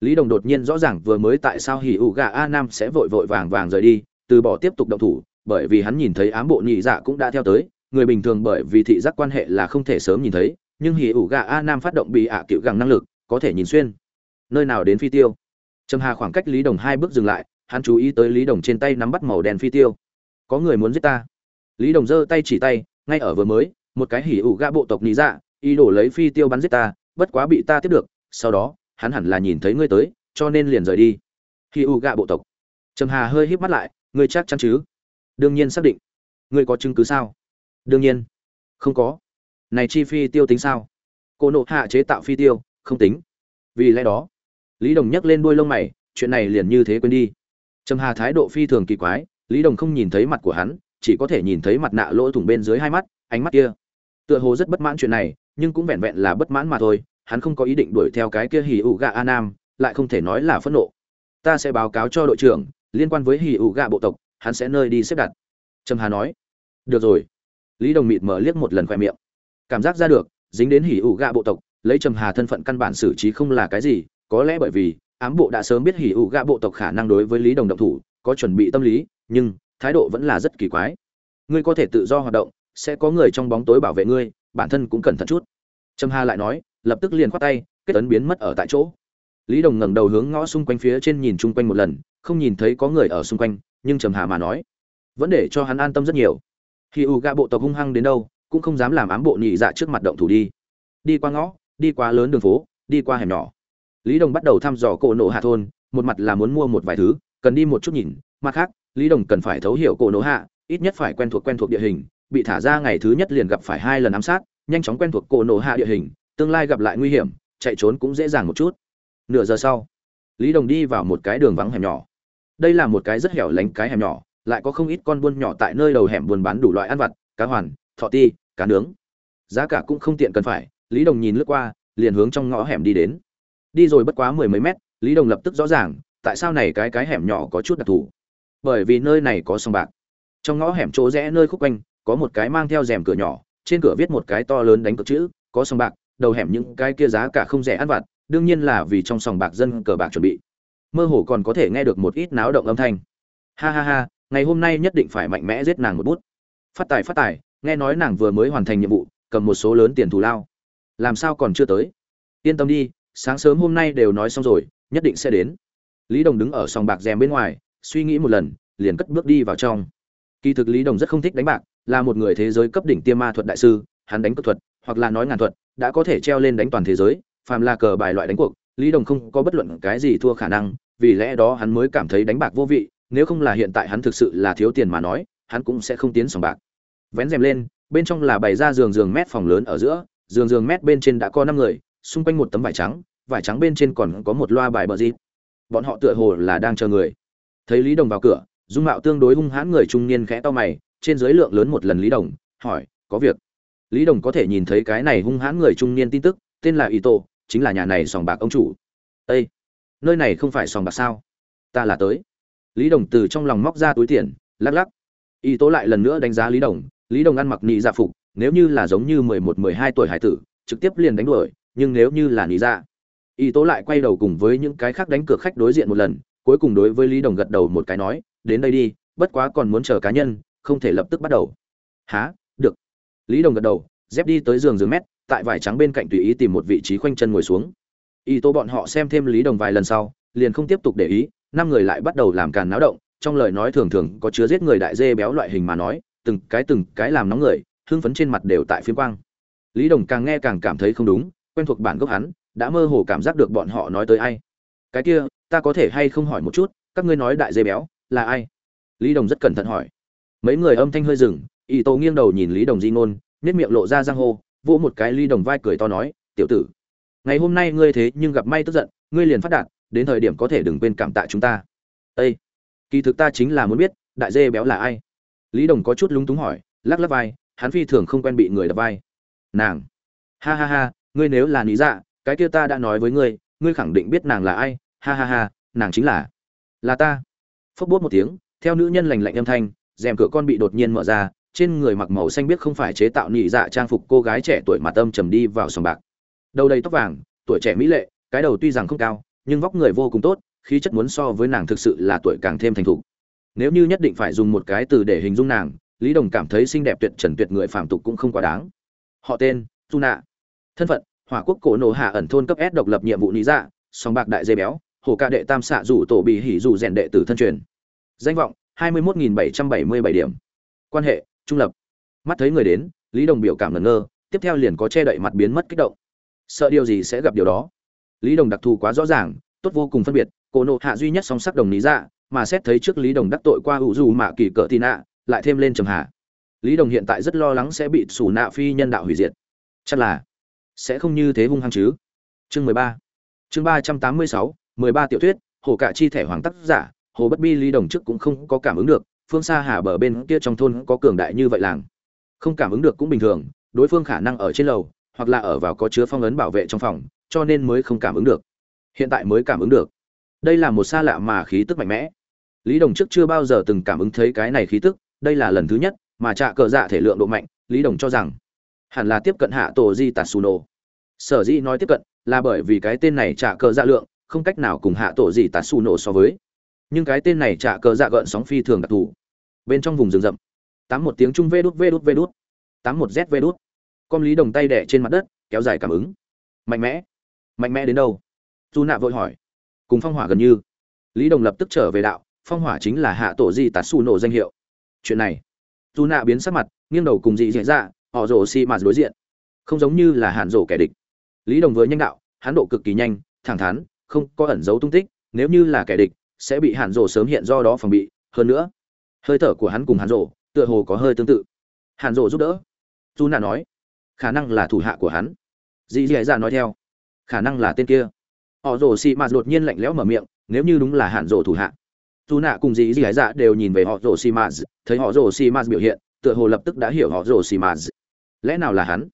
Speaker 1: Lý đồng đột nhiên rõ ràng vừa mới tại sao hỉ ủ gà a nam sẽ vội vội vàng vàng rời đi, từ bỏ tiếp tục động thủ, bởi vì hắn nhìn thấy ám bộ nhị dạ cũng đã theo tới, người bình thường bởi vì thị giác quan hệ là không thể sớm nhìn thấy, nhưng hỉ ủ gà a nam phát động bị ạ à cựu gẳng năng lực, có thể nhìn xuyên. Nơi nào đến phi tiêu? Trầm hà khoảng cách lý đồng hai bước dừng lại, hắn chú ý tới lý đồng trên tay nắm bắt màu đen phi tiêu. Có người muốn giết ta? Lý đồng giơ tay chỉ tay, ngay ở vừa mới một cái hỉ ủ gã bộ tộc nhị dạ ý đồ lấy phi tiêu bắn giết ta, bất quá bị ta tiếp được, sau đó, hắn hẳn là nhìn thấy ngươi tới, cho nên liền rời đi. Hỉ ủ gạ bộ tộc. Trầm hà hơi híp mắt lại, ngươi chắc chắn chứ? Đương nhiên xác định. Ngươi có chứng cứ sao? Đương nhiên. Không có. Này chi phi tiêu tính sao? Cô nộ hạ chế tạo phi tiêu, không tính. Vì lẽ đó, lý đồng nhấc lên đuôi lông mày, chuyện này liền như thế quên đi. Trầm hà thái độ phi thường kỳ quái, lý đồng không nhìn thấy mặt của hắn, chỉ có thể nhìn thấy mặt nạ lỗ thủng bên dưới hai mắt ánh mắt kia. Tựa hồ rất bất mãn chuyện này, nhưng cũng vẹn vẹn là bất mãn mà thôi, hắn không có ý định đuổi theo cái kia hỉ ủ gạ a nam, lại không thể nói là phẫn nộ. Ta sẽ báo cáo cho đội trưởng, liên quan với hỉ ủ gạ bộ tộc, hắn sẽ nơi đi xếp đặt. Trầm hà nói. Được rồi. Lý đồng mịt mở liếc một lần khoe miệng. Cảm giác ra được, dính đến hỉ ủ gạ bộ tộc, lấy trầm hà thân phận căn bản xử trí không là cái gì, có lẽ bởi vì, ám bộ đã sớm biết hỉ ủ gạ bộ tộc khả năng đối với lý đồng động thủ, có chuẩn bị tâm lý, nhưng thái độ vẫn là rất kỳ quái. Ngươi có thể tự do hoạt động sẽ có người trong bóng tối bảo vệ ngươi, bản thân cũng cẩn thận chút. Trầm hà lại nói, lập tức liền khoát tay, kết ấn biến mất ở tại chỗ. Lý đồng ngẩng đầu hướng ngõ xung quanh phía trên nhìn chung quanh một lần, không nhìn thấy có người ở xung quanh, nhưng trầm hà mà nói, vẫn để cho hắn an tâm rất nhiều. Khi u gạ bộ tộc hung hăng đến đâu, cũng không dám làm ám bộ nhị dạ trước mặt động thủ đi. Đi qua ngõ, đi qua lớn đường phố, đi qua hẻm nhỏ. Lý đồng bắt đầu thăm dò cổ nộ hạ thôn, một mặt là muốn mua một vài thứ, cần đi một chút nhìn, mặt khác, lý đồng cần phải thấu hiểu cổ nộ hạ, ít nhất phải quen thuộc quen thuộc địa hình bị thả ra ngày thứ nhất liền gặp phải hai lần ám sát, nhanh chóng quen thuộc cổ nổ hạ địa hình, tương lai gặp lại nguy hiểm, chạy trốn cũng dễ dàng một chút. Nửa giờ sau, lý đồng đi vào một cái đường vắng hẻm nhỏ. Đây là một cái rất hẻo lánh cái hẻm nhỏ, lại có không ít con buôn nhỏ tại nơi đầu hẻm buôn bán đủ loại ăn vặt, cá hoàn, thọ ti, cá nướng. Giá cả cũng không tiện cần phải, lý đồng nhìn lướt qua, liền hướng trong ngõ hẻm đi đến. Đi rồi bất quá mười mấy mét, lý đồng lập tức rõ ràng, tại sao này cái cái hẻm nhỏ có chút đặc thù. Bởi vì nơi này có sông bạc. Trong ngõ hẻm chỗ rẽ nơi khúc quanh có một cái mang theo rèm cửa nhỏ, trên cửa viết một cái to lớn đánh cược chữ, có sòng bạc, đầu hẻm những cái kia giá cả không rẻ ăn vặt, đương nhiên là vì trong sòng bạc dân cờ bạc chuẩn bị. Mơ hồ còn có thể nghe được một ít náo động âm thanh. Ha ha ha, ngày hôm nay nhất định phải mạnh mẽ giết nàng một bút. Phát tài phát tài, nghe nói nàng vừa mới hoàn thành nhiệm vụ, cầm một số lớn tiền thù lao. Làm sao còn chưa tới? Yên tâm đi, sáng sớm hôm nay đều nói xong rồi, nhất định sẽ đến. Lý đồng đứng ở sòng bạc rèm bên ngoài, suy nghĩ một lần, liền cất bước đi vào trong. Kỳ thực lý đồng rất không thích đánh bạc là một người thế giới cấp đỉnh tiêm ma thuật đại sư, hắn đánh cực thuật, hoặc là nói ngàn thuật, đã có thể treo lên đánh toàn thế giới, phàm là cờ bài loại đánh cuộc, lý đồng không có bất luận cái gì thua khả năng, vì lẽ đó hắn mới cảm thấy đánh bạc vô vị, nếu không là hiện tại hắn thực sự là thiếu tiền mà nói, hắn cũng sẽ không tiến sòng bạc. Vén rèm lên, bên trong là bày ra giường giường mét phòng lớn ở giữa, giường giường mét bên trên đã có năm người, xung quanh một tấm vải trắng vải trắng bên trên còn có một loa bài bờ dịp. Bọn họ tựa hồ là đang chờ người. Thấy lý đồng vào cửa, dung mạo tương đối hung hãn người trung niên khẽ to mày trên dưới lượng lớn một lần lý đồng, hỏi, có việc? Lý đồng có thể nhìn thấy cái này hung hãn người trung niên tin tức, tên là Y tô chính là nhà này sòng bạc ông chủ. Â nơi này không phải sòng bạc sao? Ta là tới. Lý đồng từ trong lòng móc ra túi tiền, lắc lắc. Y tố lại lần nữa đánh giá lý đồng lý đồng ăn mặc nị dạ phục, nếu như là giống như mười một, mười hai tuổi hải tử, trực tiếp liền đánh đuổi, nhưng nếu như là nị dạ y tố lại quay đầu cùng với những cái khác đánh cược khách đối diện một lần, cuối cùng đối với lý đồng gật đầu một cái nói, đến đây đi, bất quá còn muốn chờ cá nhân không thể lập tức bắt đầu. Há được. Lý đồng gật đầu, dép đi tới giường giường mét, tại vải trắng bên cạnh tùy ý tìm một vị trí khoanh chân ngồi xuống. Y tô bọn họ xem thêm lý đồng vài lần sau, liền không tiếp tục để ý, năm người lại bắt đầu làm càn náo động, trong lời nói thường thường có chứa giết người đại dê béo loại hình mà nói, từng cái từng cái làm nóng người, hưng phấn trên mặt đều tại phiên quang. Lý đồng càng nghe càng cảm thấy không đúng, quen thuộc bản gốc hắn, đã mơ hồ cảm giác được bọn họ nói tới ai. Cái kia, ta có thể hay không hỏi một chút, các ngươi nói đại dê béo là ai? Lý đồng rất cẩn thận hỏi mấy người âm thanh hơi dừng, y tô nghiêng đầu nhìn lý đồng di ngôn nếp miệng lộ ra giang hô, vỗ một cái lý đồng vai cười to nói, tiểu tử, ngày hôm nay ngươi thế nhưng gặp may tức giận, ngươi liền phát đạt, đến thời điểm có thể đừng quên cảm tạ chúng ta. Ây kỳ thực ta chính là muốn biết, đại dê béo là ai? Lý đồng có chút lúng túng hỏi, lắc lắc vai, hắn phi thường không quen bị người đập vai. Nàng. Ha ha ha, ngươi nếu là lý dạ cái kia ta đã nói với ngươi ngươi khẳng định biết nàng là ai, ha ha ha, nàng chính là là ta. Phốc bốt một tiếng, theo nữ nhân lành lạnh âm thanh rèm cửa con bị đột nhiên mở ra, trên người mặc màu xanh biết không phải chế tạo nị dạ trang phục cô gái trẻ tuổi mặt âm trầm đi vào sòng bạc. Đầu đầy tóc vàng, tuổi trẻ mỹ lệ, cái đầu tuy rằng không cao, nhưng vóc người vô cùng tốt, khí chất muốn so với nàng thực sự là tuổi càng thêm thành thục. Nếu như nhất định phải dùng một cái từ để hình dung nàng, lý đồng cảm thấy xinh đẹp tuyệt trần tuyệt người phàm tục cũng không quá đáng. Họ tên tu nạ. Thân phận, hỏa quốc cổ nổ hạ ẩn thôn cấp s độc lập nhiệm vụ lý dạ sòng bạc đại dây béo, hồ ca đệ tam xạ rủ tổ bị hỉ rủ rèn đệ tử thân truyền. Danh vọng hai mươi một bảy trăm bảy mươi bảy điểm. Quan hệ, trung lập. Mắt thấy người đến, lý đồng biểu cảm ngẩn ngơ, tiếp theo liền có che đậy mặt biến mất kích động. Sợ điều gì sẽ gặp điều đó? Lý đồng đặc thù quá rõ ràng, tốt vô cùng phân biệt, cổ nộ hạ duy nhất song sắc đồng lý dạ mà xét thấy trước lý đồng đắc tội qua ủ dù mạ kỳ cỡ tì nạ, lại thêm lên trầm hà lý đồng hiện tại rất lo lắng sẽ bị xù nạ phi nhân đạo hủy diệt. Chắc là sẽ không như thế hung hăng chứ? Chương mười ba. Chương ba trăm tám mươi sáu, mười ba tiểu thuyết, hồ cả chi thẻ hoàng tác giả hồ bất bi lý đồng trước cũng không có cảm ứng được, phương xa hà bờ bên kia trong thôn có cường đại như vậy làng. Không cảm ứng được cũng bình thường, đối phương khả năng ở trên lầu, hoặc là ở vào có chứa phong ấn bảo vệ trong phòng, cho nên mới không cảm ứng được. Hiện tại mới cảm ứng được. Đây là một xa lạ mà khí tức mạnh mẽ. Lý đồng trước chưa bao giờ từng cảm ứng thấy cái này khí tức, đây là lần thứ nhất mà trạ cờ dạ thể lượng độ mạnh, lý đồng cho rằng hẳn là tiếp cận hạ tổ di tatsuno. Sở dĩ nói tiếp cận là bởi vì cái tên này trạ cờ dạ lượng không cách nào cùng hạ tổ di nổ so với nhưng cái tên này trả cờ dạ gợn sóng phi thường đặc thù. Bên trong vùng rừng rậm, tám một tiếng trung vê đút vê đút vê đút, tám một z vê đút. Con lý đồng tay đẻ trên mặt đất, kéo dài cảm ứng. Mạnh mẽ mạnh mẽ đến đâu? Dù nạ vội hỏi. Cùng phong hỏa gần như. Lý đồng lập tức trở về đạo, phong hỏa chính là hạ tổ di tạt xù nổ danh hiệu. Chuyện này dù nạ biến sắc mặt, nghiêng đầu cùng dị dạy ra họ rổ xi mà đối diện. Không giống như là hàn rổ kẻ địch. Lý đồng với nhanh đạo hán độ cực kỳ nhanh, thẳng thắn, không có ẩn dấu tung tích, nếu như là kẻ địch sẽ bị hàn rổ sớm hiện do đó phòng bị. Hơn nữa, hơi thở của hắn cùng hàn rổ tựa hồ có hơi tương tự. Hàn rổ giúp đỡ. Dù nạ nói, khả năng là thủ hạ của hắn. Dì dì dạ nói theo, khả năng là tên kia. Họ rồ xị mạt đột nhiên lạnh lẽo mở miệng, nếu như đúng là hàn rồ thủ hạ. Dù nạ cùng dì dì dạ đều nhìn về họ rồ xị mạt, thấy họ rồ xị mạt biểu hiện, tựa hồ lập tức đã hiểu họ rồ xị mạt. Lẽ nào là hắn?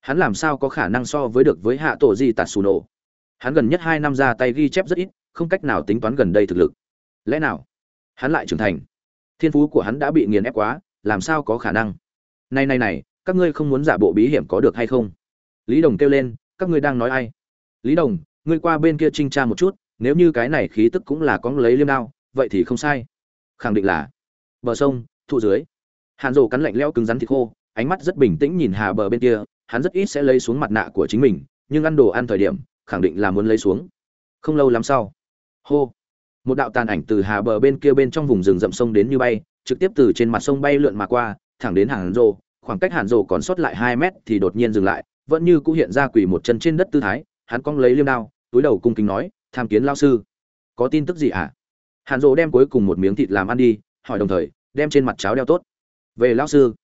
Speaker 1: Hắn làm sao có khả năng so với được với hạ tổ di tạt xù nổ? Hắn gần nhất hai năm ra tay ghi chép rất ít không cách nào tính toán gần đây thực lực. Lẽ nào? Hắn lại trưởng thành. Thiên phú của hắn đã bị nghiền ép quá, làm sao có khả năng? Này này này, các ngươi không muốn giả bộ bí hiểm có được hay không? Lý đồng kêu lên, các ngươi đang nói ai? Lý đồng, ngươi qua bên kia trinh tra một chút, nếu như cái này khí tức cũng là có lấy liêm đao, vậy thì không sai. Khẳng định là bờ sông, thụ dưới. Hàn rồ cắn lạnh leo cứng rắn thịt khô, ánh mắt rất bình tĩnh nhìn hà bờ bên kia, hắn rất ít sẽ lấy xuống mặt nạ của chính mình, nhưng ăn đồ ăn thời điểm, khẳng định là muốn lấy xuống. Không lâu lắm sau hô. Một đạo tàn ảnh từ hà bờ bên kia bên trong vùng rừng rậm sông đến như bay, trực tiếp từ trên mặt sông bay lượn mà qua, thẳng đến hàn rô khoảng cách hàn rô còn sót lại hai mét thì đột nhiên dừng lại, vẫn như cũ hiện ra quỳ một chân trên đất tư thái, hắn cong lấy liêm đao, túi đầu cung kính nói, tham kiến lao sư. Có tin tức gì ạ? À? hàn rô đem cuối cùng một miếng thịt làm ăn đi, hỏi đồng thời, đem trên mặt cháo đeo tốt. Về lao sư.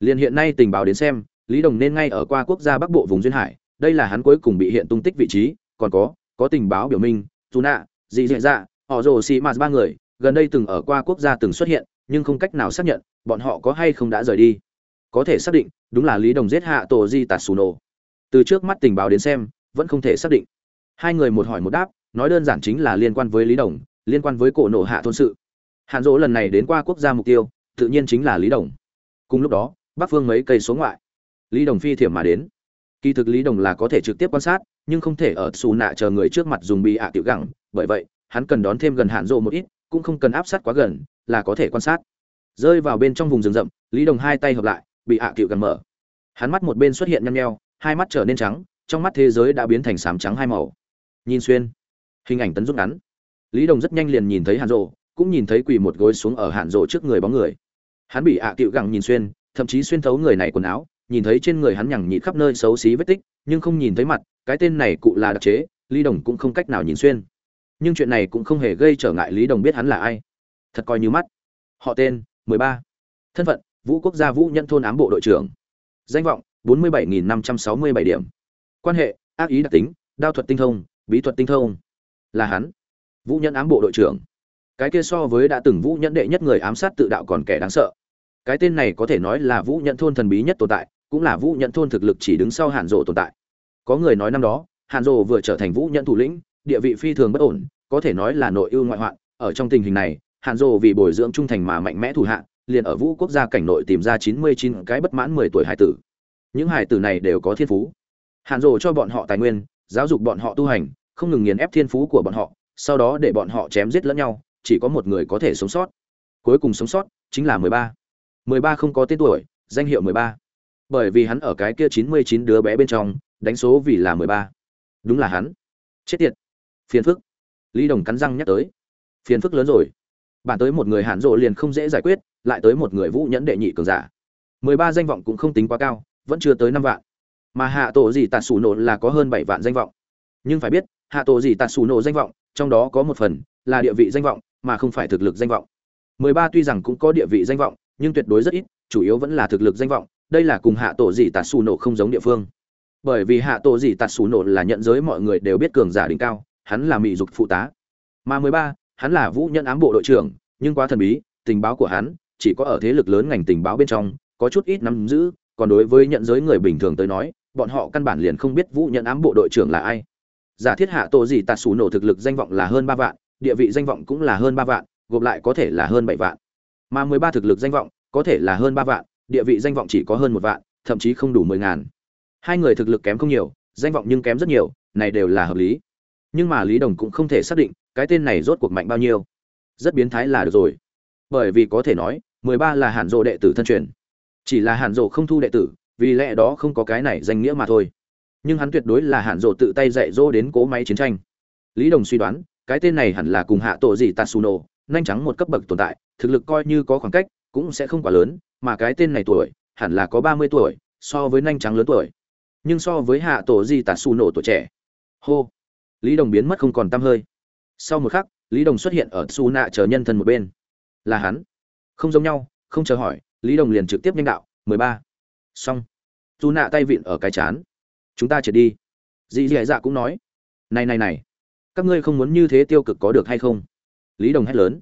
Speaker 1: Liền hiện nay tình báo đến xem, lý đồng nên ngay ở qua quốc gia bắc bộ vùng duyên hải, đây là hắn cuối cùng bị hiện tung tích vị trí, còn có có tình báo biểu minh, dù nạ dị dạ dạ họ rồ xì mạt ba người, gần đây từng ở qua quốc gia từng xuất hiện, nhưng không cách nào xác nhận, bọn họ có hay không đã rời đi. Có thể xác định, đúng là lý đồng giết hạ tổ di tạt xù nổ. Từ trước mắt tình báo đến xem, vẫn không thể xác định. Hai người một hỏi một đáp, nói đơn giản chính là liên quan với lý đồng, liên quan với cổ nổ hạ thôn sự. Hạn dỗ lần này đến qua quốc gia mục tiêu, tự nhiên chính là lý đồng. Cùng lúc đó, bắc phương mấy cây số ngoại. Lý đồng phi thiểm mà đến. Kỳ thực lý đồng là có thể trực tiếp quan sát nhưng không thể ở xù nạ chờ người trước mặt dùng bị ạ tiểu gẳng, bởi vậy, hắn cần đón thêm gần hạn rộ một ít, cũng không cần áp sát quá gần, là có thể quan sát. Rơi vào bên trong vùng rừng rậm, lý đồng hai tay hợp lại, bị ạ tiểu gẳng mở. Hắn mắt một bên xuất hiện nhăn nheo, hai mắt trở nên trắng, trong mắt thế giới đã biến thành sám trắng hai màu. Nhìn xuyên, hình ảnh tấn rút ngắn. Lý đồng rất nhanh liền nhìn thấy hạn rộ, cũng nhìn thấy quỳ một gối xuống ở hạn rộ trước người bóng người. Hắn bị ạ à cựu gẳng nhìn xuyên, thậm chí xuyên thấu người này quần áo, nhìn thấy trên người hắn nhằng nhịt khắp nơi xấu xí vết tích, nhưng không nhìn thấy mặt cái tên này cụ là đặc chế, lý đồng cũng không cách nào nhìn xuyên. Nhưng chuyện này cũng không hề gây trở ngại lý đồng biết hắn là ai. Thật coi như mắt. Họ tên, mười ba. Thân phận, vũ quốc gia vũ nhân thôn ám bộ đội trưởng. Danh vọng, bốn mươi bảy nghìn năm trăm sáu mươi bảy điểm. Quan hệ, ác ý đặc tính, đao thuật tinh thông, bí thuật tinh thông. Là hắn. Vũ nhẫn ám bộ đội trưởng. Cái kia so với đã từng vũ nhẫn đệ nhất người ám sát tự đạo còn kẻ đáng sợ. Cái tên này có thể nói là vũ nhẫn thôn thần bí nhất tồn tại, cũng là vũ nhẫn thôn thực lực chỉ đứng sau hàn rộ tồn tại có người nói năm đó, hàn rộ vừa trở thành vũ nhận thủ lĩnh, địa vị phi thường bất ổn, có thể nói là nội ưu ngoại hoạn. Ở trong tình hình này, hàn rộ vì bồi dưỡng trung thành mà mạnh mẽ thủ hạ, liền ở vũ quốc gia cảnh nội tìm ra chín mươi chín cái bất mãn mười tuổi hải tử. Những hải tử này đều có thiên phú. Hàn rộ cho bọn họ tài nguyên, giáo dục bọn họ tu hành, không ngừng nghiền ép thiên phú của bọn họ, sau đó để bọn họ chém giết lẫn nhau, chỉ có một người có thể sống sót. Cuối cùng sống sót chính là mười ba. Mười ba không có tên tuổi, danh hiệu mười ba. Bởi vì hắn ở cái kia chín mươi chín đứa bé bên trong đánh số vì là mười ba. Đúng là hắn. Chết tiệt. Phiền phức. Lý đồng cắn răng nhắc tới. Phiền phức lớn rồi. Bản tới một người hàn rộ liền không dễ giải quyết lại tới một người vũ nhẫn đệ nhị cường giả. Mười ba danh vọng cũng không tính quá cao vẫn chưa tới năm vạn. Mà hạ tổ gì tạt xù nổ là có hơn bảy vạn danh vọng. Nhưng phải biết hạ tổ gì tạt xù nổ danh vọng trong đó có một phần là địa vị danh vọng mà không phải thực lực danh vọng. 13 tuy rằng cũng có địa vị danh vọng, nhưng tuyệt đối rất ít, chủ yếu vẫn là thực lực danh vọng, đây là cùng hạ tổ gì tạt xù nổ không giống địa phương. Bởi vì hạ tổ gì tạt xù nổ là nhận giới mọi người đều biết cường giả đỉnh cao, hắn là mỹ dục phụ tá. Mà 13, hắn là vũ nhân ám bộ đội trưởng, nhưng quá thần bí, tình báo của hắn chỉ có ở thế lực lớn ngành tình báo bên trong, có chút ít nắm giữ, còn đối với nhận giới người bình thường tới nói, bọn họ căn bản liền không biết vũ nhận ám bộ đội trưởng là ai. Giả thiết hạ tổ gì tạt xù nổ thực lực danh vọng là hơn ba vạn địa vị danh vọng cũng là hơn ba vạn gộp lại có thể là hơn bảy vạn. Mà mười ba thực lực danh vọng có thể là hơn ba vạn địa vị danh vọng chỉ có hơn một vạn thậm chí không đủ mười ngàn hai người thực lực kém không nhiều, danh vọng nhưng kém rất nhiều, này đều là hợp lý. Nhưng mà lý đồng cũng không thể xác định cái tên này rốt cuộc mạnh bao nhiêu. Rất biến thái là được rồi. Bởi vì có thể nói, mười ba là hàn rộ đệ tử thân truyền. Chỉ là hàn rộ không thu đệ tử, vì lẽ đó không có cái này danh nghĩa mà thôi. Nhưng hắn tuyệt đối là Hàn rộ tự tay dạy dỗ đến cố máy chiến tranh. Lý đồng suy đoán, cái tên này hẳn là cùng hạ tổ gì tatsuno, nhanh trắng một cấp bậc tồn tại, thực lực coi như có khoảng cách, cũng sẽ không quá lớn, mà cái tên này tuổi, hẳn là có ba mươi tuổi, so với nhanh trắng lớn tuổi nhưng so với hạ tổ di tạt xù nổ tuổi trẻ. Hô! Lý đồng biến mất không còn t hơi. Sau một khắc, lý đồng xuất hiện ở su nạ chờ nhân thân một bên. Là hắn. Không giống nhau, không chờ hỏi, lý đồng liền trực tiếp nhanh đạo, mười ba. Xong. Dù nạ tay vịn ở cái chán. Chúng ta trượt đi. Dì dì dạ cũng nói. Này này này. Các ngươi không muốn như thế tiêu cực có được hay không? Lý đồng hét lớn.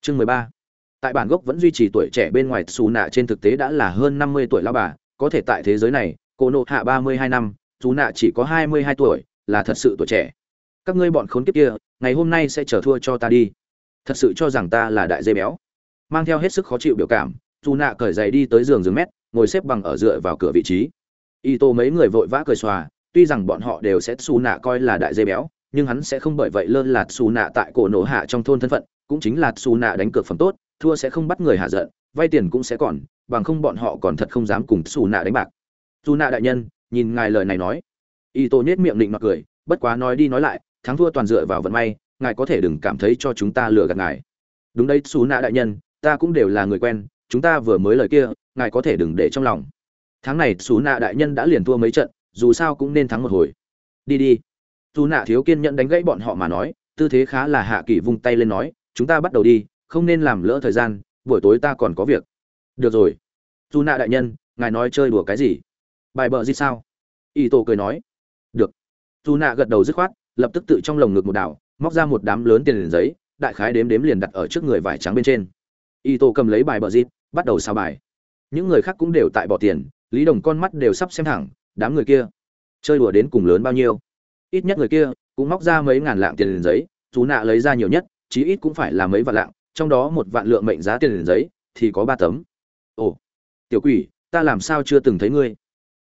Speaker 1: Chương mười ba. Tại bản gốc vẫn duy trì tuổi trẻ bên ngoài, xù nạ trên thực tế đã là hơn năm mươi tuổi lao bà, có thể tại thế giới này cô nộ hạ ba mươi hai năm, dù nạ chỉ có hai mươi hai tuổi, là thật sự tuổi trẻ. Các ngươi bọn khốn kiếp kia, ngày hôm nay sẽ trở thua cho ta đi. Thật sự cho rằng ta là đại dây béo. Mang theo hết sức khó chịu biểu cảm, dù nạ cởi giày đi tới giường giường mét, ngồi xếp bằng ở dựa vào cửa vị trí. Y tô mấy người vội vã cười xòa, tuy rằng bọn họ đều sẽ xù nạ coi là đại dây béo, nhưng hắn sẽ không bởi vậy lơ lạt xù nạ tại cổ nổ hạ trong thôn thân phận, cũng chính là xù nạ đánh cược phẩm tốt, thua sẽ không bắt người hạ giận, vay tiền cũng sẽ còn, bằng không bọn họ còn thật không dám cùng xù nạ đánh bạc. Dù nạ đại nhân, nhìn ngài lời này nói. Y tô nhếch miệng định mặc cười, bất quá nói đi nói lại, thắng thua toàn dựa vào vận may, ngài có thể đừng cảm thấy cho chúng ta lừa gạt ngài. Đúng đấy xù nạ đại nhân, ta cũng đều là người quen, chúng ta vừa mới lời kia, ngài có thể đừng để trong lòng. Tháng này xù nạ đại nhân đã liền thua mấy trận, dù sao cũng nên thắng một hồi. Đi đi. Dù nạ thiếu kiên nhẫn đánh gãy bọn họ mà nói, tư thế khá là hạ kỳ vung tay lên nói, chúng ta bắt đầu đi, không nên làm lỡ thời gian, buổi tối ta còn có việc. Được rồi. Dù nạ đại nhân, ngài nói chơi đùa cái gì? Bài bợ gì sao? Y tổ cười nói. Được. Dù nạ gật đầu dứt khoát, lập tức tự trong lồng ngực một đảo, móc ra một đám lớn tiền liền giấy, đại khái đếm đếm liền đặt ở trước người vải trắng bên trên. Y tổ cầm lấy bài bợ dịt bắt đầu sao bài. Những người khác cũng đều tại bỏ tiền, lý đồng con mắt đều sắp xem thẳng, đám người kia chơi đùa đến cùng lớn bao nhiêu. Ít nhất người kia cũng móc ra mấy ngàn lạng tiền liền giấy chú nạ lấy ra nhiều nhất, chí ít cũng phải là mấy vạn lạng, trong đó một vạn lượng mệnh giá tiền liền giấy thì có ba tấm. Ồ, tiểu quỷ, ta làm sao chưa từng thấy ngươi?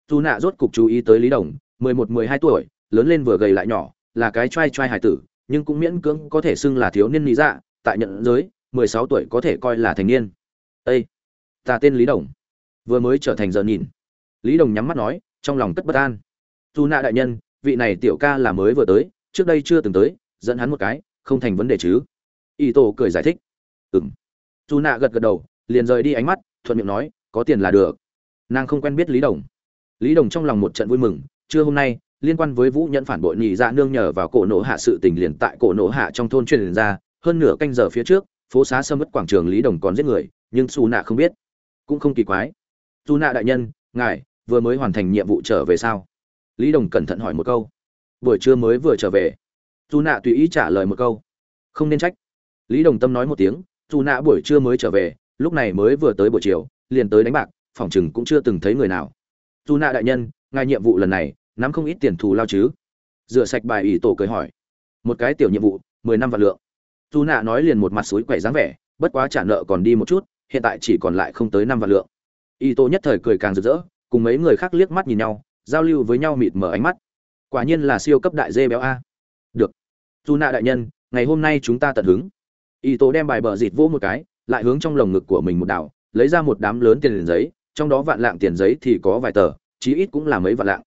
Speaker 1: Dù nạ rốt cục chú ý tới lý đồng, mười một, mười hai tuổi, lớn lên vừa gầy lại nhỏ, là cái t r a i t r a i hải tử, nhưng cũng miễn cưỡng có thể xưng là thiếu niên lý dạ tại nhận giới, mười sáu tuổi có thể coi là thành niên. Ây ta tên lý đồng. Vừa mới trở thành giờ nhìn. Lý đồng nhắm mắt nói, trong lòng tất bất an. Dù nạ đại nhân, vị này tiểu ca là mới vừa tới, trước đây chưa từng tới, dẫn hắn một cái, không thành vấn đề chứ. Y tổ cười giải thích. Ừng dù nạ gật gật đầu, liền rời đi ánh mắt, thuận miệng nói, có tiền là được. Nàng không quen biết lý đồng lý đồng trong lòng một trận vui mừng, trưa hôm nay, liên quan với vũ Nhẫn phản bội nhị dạ nương nhờ vào cổ nổ hạ sự tình liền tại cổ nổ hạ trong thôn truyền ra, hơn nửa canh giờ phía trước, phố xá sâm mất quảng trường lý đồng còn giết người, nhưng xù nạ không biết. Cũng không kỳ quái. Dù nạ đại nhân, ngài vừa mới hoàn thành nhiệm vụ trở về sao? Lý đồng cẩn thận hỏi một câu. Buổi trưa mới vừa trở về. Dù nạ tùy ý trả lời một câu. Không nên trách. Lý đồng tâm nói một tiếng dù nạ buổi trưa mới trở về, lúc này mới vừa tới buổi chiều, liền tới đánh bạc, phòng chừng cũng chưa từng thấy người nào dù nạ đại nhân, ngài nhiệm vụ lần này, nắm không ít tiền thù lao chứ? Rửa sạch bài ủy tổ cười hỏi. Một cái tiểu nhiệm vụ, mười năm vạn lượng. Dù nạ nói liền một mặt suối quẻ dáng vẻ, bất quá trả nợ còn đi một chút, hiện tại chỉ còn lại không tới năm vạn lượng. Y tô nhất thời cười càng rực rỡ, cùng mấy người khác liếc mắt nhìn nhau, giao lưu với nhau mịt mở ánh mắt. Quả nhiên là siêu cấp đại dê béo a. Được. Dù nạ đại nhân, ngày hôm nay chúng ta tận hứng. Y tô đem bài bờ dịt vỗ một cái, lại hướng trong lồng ngực của mình một đảo, lấy ra một đám lớn tiền giấy, trong đó vạn lạng tiền giấy thì có vài tờ chí ít cũng là mấy vạn lạng.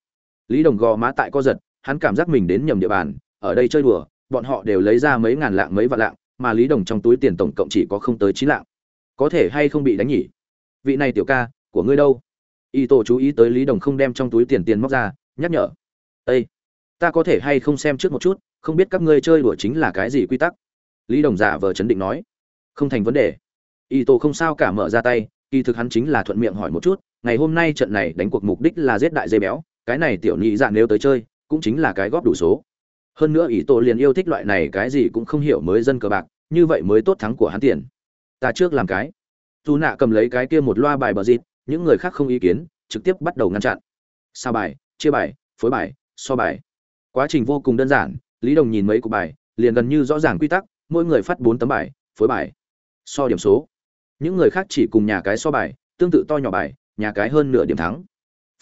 Speaker 1: Lý đồng gò má tại co giật, hắn cảm giác mình đến nhầm địa bàn, ở đây chơi đùa, bọn họ đều lấy ra mấy ngàn lạng mấy vạn lạng, mà lý đồng trong túi tiền tổng cộng chỉ có không tới chín lạng. Có thể hay không bị đánh nhỉ? Vị này tiểu ca, của ngươi đâu? Y tổ chú ý tới lý đồng không đem trong túi tiền tiền móc ra, nhắc nhở. Ây ta có thể hay không xem trước một chút, không biết các ngươi chơi đùa chính là cái gì quy tắc? Lý đồng giả vờ chấn định nói. Không thành vấn đề. Y tô không sao cả mở ra tay, kỳ thực hắn chính là thuận miệng hỏi một chút ngày hôm nay trận này đánh cuộc mục đích là giết đại dây béo, cái này tiểu nhị dạ nếu tới chơi, cũng chính là cái góp đủ số. Hơn nữa ý tô liền yêu thích loại này cái gì cũng không hiểu mới dân cờ bạc, như vậy mới tốt thắng của hắn tiền. Ta trước làm cái. Dù nạ cầm lấy cái kia một loa bài bờ dịt, những người khác không ý kiến, trực tiếp bắt đầu ngăn chặn. Sao bài, chia bài, phối bài, so bài. Quá trình vô cùng đơn giản, lý đồng nhìn mấy cục bài, liền gần như rõ ràng quy tắc, mỗi người phát bốn tấm bài, phối bài, so điểm số. Những người khác chỉ cùng nhà cái so bài, tương tự to nhỏ bài nhà cái hơn nửa điểm thắng.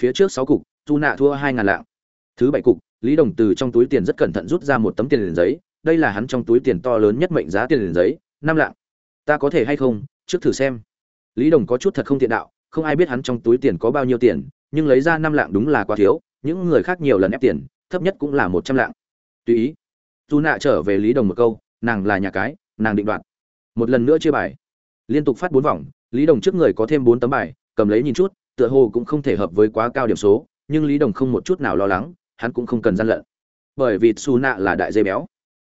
Speaker 1: Phía trước sáu cục tu nạ thua hai ngàn lạng. Thứ bảy cục, lý đồng từ trong túi tiền rất cẩn thận rút ra một tấm tiền liền giấy, đây là hắn trong túi tiền to lớn nhất mệnh giá tiền liền giấy, năm lạng. Ta có thể hay không, trước thử xem. Lý đồng có chút thật không tiện đạo, không ai biết hắn trong túi tiền có bao nhiêu tiền, nhưng lấy ra năm lạng đúng là quá thiếu, những người khác nhiều lần ép tiền, thấp nhất cũng là một trăm lạng. Tùy ý. Tu nạ trở về lý đồng một câu, nàng là nhà cái, nàng định đoạt. Một lần nữa chia bài. Liên tục phát bốn vòng, lý đồng trước người có thêm bốn tấm bài cầm lấy nhìn chút, tựa hồ cũng không thể hợp với quá cao điểm số, nhưng lý đồng không một chút nào lo lắng, hắn cũng không cần gian lận. Bởi vì su nạ là đại dây béo.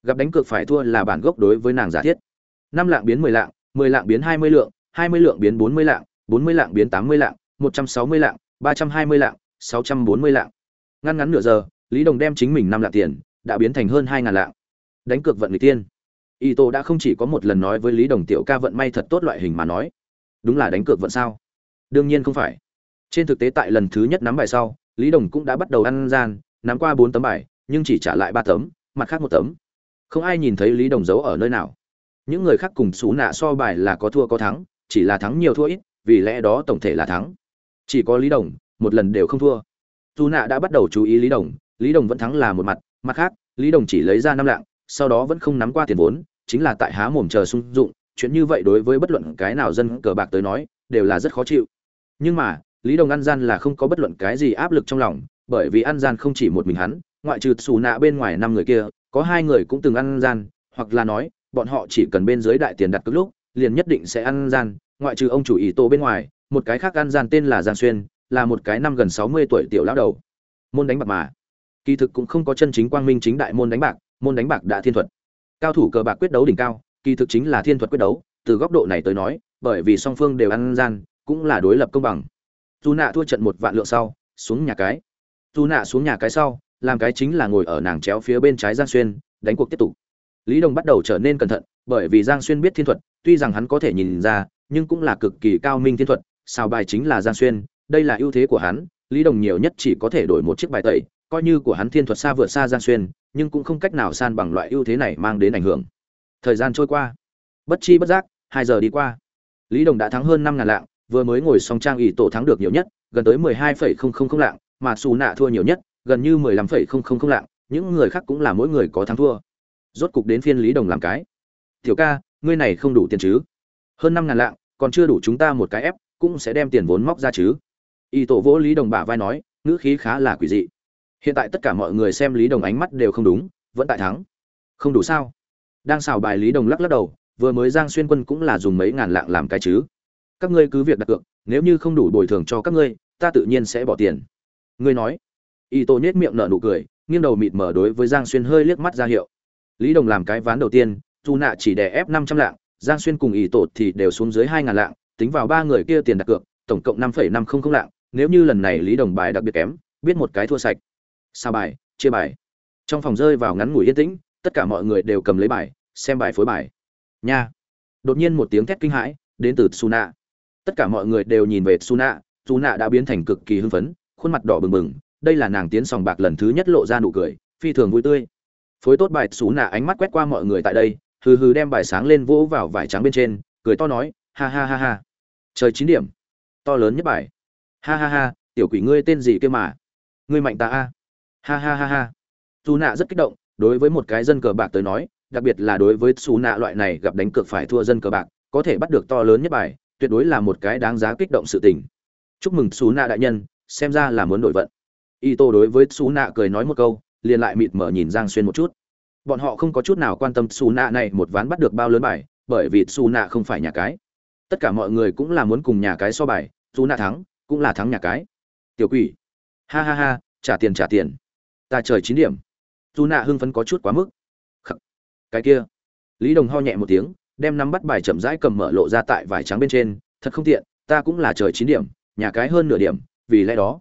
Speaker 1: Gặp đánh cược phải thua là bản gốc đối với nàng giả thiết. Năm lạng biến mười lạng mười lạng biến hai mươi lượng, hai mươi lượng biến bốn mươi lạng, bốn mươi lạng biến tám mươi lạng, một trăm sáu mươi lạng, ba trăm hai mươi lạng, sáu trăm bốn mươi lạng. Ngăn ngắn nửa giờ, lý đồng đem chính mình năm lạng tiền đã biến thành hơn hai ngàn lạng. Đánh cược vận người tiên. Y tô đã không chỉ có một lần nói với lý đồng tiểu ca vận may thật tốt loại hình mà nói. Đúng là đánh cược vận sao? Đương nhiên không phải. Trên thực tế tại lần thứ nhất nắm bài sau, lý đồng cũng đã bắt đầu ăn gian, nắm qua bốn tấm bài, nhưng chỉ trả lại ba tấm, mặt khác một tấm. Không ai nhìn thấy lý đồng giấu ở nơi nào. Những người khác cùng xú nạ so bài là có thua có thắng, chỉ là thắng nhiều thua ít, vì lẽ đó tổng thể là thắng. Chỉ có lý đồng, một lần đều không thua. Dù nạ đã bắt đầu chú ý lý đồng lý đồng vẫn thắng là một mặt mặt khác, lý đồng chỉ lấy ra năm lạng, sau đó vẫn không nắm qua tiền vốn, chính là tại há mồm chờ sung dụng, chuyện như vậy đối với bất luận cái nào dân cờ bạc tới nói, đều là rất khó chịu nhưng mà, lý đồng ăn gian là không có bất luận cái gì áp lực trong lòng, bởi vì ăn gian không chỉ một mình hắn, ngoại trừ xù nạ bên ngoài năm người kia, có hai người cũng từng ăn gian, hoặc là nói, bọn họ chỉ cần bên dưới đại tiền đặt cước lúc, liền nhất định sẽ ăn gian, ngoại trừ ông chủ ý tô bên ngoài, một cái khác ăn gian tên là giang xuyên, là một cái năm gần sáu mươi tuổi tiểu lão đầu. Môn đánh bạc mà. Kỳ thực cũng không có chân chính quang minh chính đại môn đánh bạc, môn đánh bạc đã thiên thuật. Cao thủ cờ bạc quyết đấu đỉnh cao, kỳ thực chính là thiên thuật quyết đấu, từ góc độ này tới nói, bởi vì song phương đều ăn gian cũng là đối lập công bằng. Dù nạ thua trận một vạn lượng sau, xuống nhà cái. Dù nạ xuống nhà cái sau, làm cái chính là ngồi ở nàng chéo phía bên trái giang xuyên, đánh cuộc tiếp tục. Lý đồng bắt đầu trở nên cẩn thận, bởi vì giang xuyên biết thiên thuật, tuy rằng hắn có thể nhìn ra, nhưng cũng là cực kỳ cao minh thiên thuật sao bài chính là giang xuyên, đây là ưu thế của hắn, lý đồng nhiều nhất chỉ có thể đổi một chiếc bài tẩy, coi như của hắn thiên thuật xa vượt xa giang xuyên, nhưng cũng không cách nào san bằng loại ưu thế này mang đến ảnh hưởng. Thời gian trôi qua. Bất chi bất giác, hai giờ đi qua. Lý đồng đã thắng hơn năm ngàn lạng vừa mới ngồi xong trang ỷ tổ thắng được nhiều nhất, gần tới mười hai phẩy không không không lạng, mà xù nạ thua nhiều nhất, gần như mười lăm phẩy không không không lạng, những người khác cũng là mỗi người có thắng thua. Rốt cục đến phiên lý đồng làm cái. Tiểu ca, ngươi này không đủ tiền chứ? Hơn năm ngàn lạng, còn chưa đủ chúng ta một cái ép, cũng sẽ đem tiền vốn móc ra chứ. Y tổ vỗ lý đồng bả vai nói, ngữ khí khá là quỷ dị. Hiện tại tất cả mọi người xem lý đồng ánh mắt đều không đúng, vẫn tại thắng. Không đủ sao? Đang xào bài lý đồng lắc lắc đầu, vừa mới giang xuyên quân cũng là dùng mấy ngàn lạng làm cái chứ? Các ngươi cứ việc đặt cược, nếu như không đủ bồi thường cho các ngươi, ta tự nhiên sẽ bỏ tiền. Ngươi nói. Y tô nhét miệng nở nụ cười, nghiêng đầu mịt mở đối với giang xuyên hơi liếc mắt ra hiệu. Lý đồng làm cái ván đầu tiên, dù nạ chỉ đè ép năm trăm lạng, giang xuyên cùng y tổ thì đều xuống dưới hai ngàn lạng, tính vào ba người kia tiền đặt cược, tổng cộng năm phẩy năm không không lạng, nếu như lần này lý đồng bài đặc biệt kém, biết một cái thua sạch. Sao bài? Chia bài. Trong phòng rơi vào ngắn ngủi yên tĩnh, tất cả mọi người đều cầm lấy bài, xem bài phối bài. Nha. Đột nhiên một tiếng thét kinh hãi, đến từ suna tất cả mọi người đều nhìn về suna suna đã biến thành cực kỳ hưng phấn, khuôn mặt đỏ bừng bừng, đây là nàng tiến sòng bạc lần thứ nhất lộ ra nụ cười, phi thường vui tươi. Phối tốt bài suna ánh mắt quét qua mọi người tại đây, hừ hừ đem bài sáng lên vỗ vào vải trắng bên trên, cười to nói, ha ha ha ha. Trời chín điểm. To lớn nhất bài. Ha ha ha, tiểu quỷ ngươi tên gì kia mà? Ngươi mạnh ta a. Ha ha ha ha. Dù nạ rất kích động, đối với một cái dân cờ bạc tới nói, đặc biệt là đối với xù nạ loại này gặp đánh cược phải thua dân cờ bạc, có thể bắt được to lớn nhất bài tuyệt đối là một cái đáng giá kích động sự tình. Chúc mừng xú nạ đại nhân, xem ra là muốn đổi vận. Y tô đối với xú nạ cười nói một câu, liền lại mịt mở nhìn giang xuyên một chút. Bọn họ không có chút nào quan tâm xú nạ này một ván bắt được bao lớn bài, bởi vì xú nạ không phải nhà cái. Tất cả mọi người cũng là muốn cùng nhà cái so bài xú nạ thắng, cũng là thắng nhà cái. Tiểu quỷ. Ha ha ha, trả tiền trả tiền. Ta trời chín điểm. Dù nạ hưng phấn có chút quá mức. Khắc. cái kia. Lý đồng ho nhẹ một tiếng đem nắm bắt bài chậm rãi cầm mở lộ ra tại vải trắng bên trên, thật không tiện, ta cũng là trời chín điểm, nhà cái hơn nửa điểm, vì lẽ đó.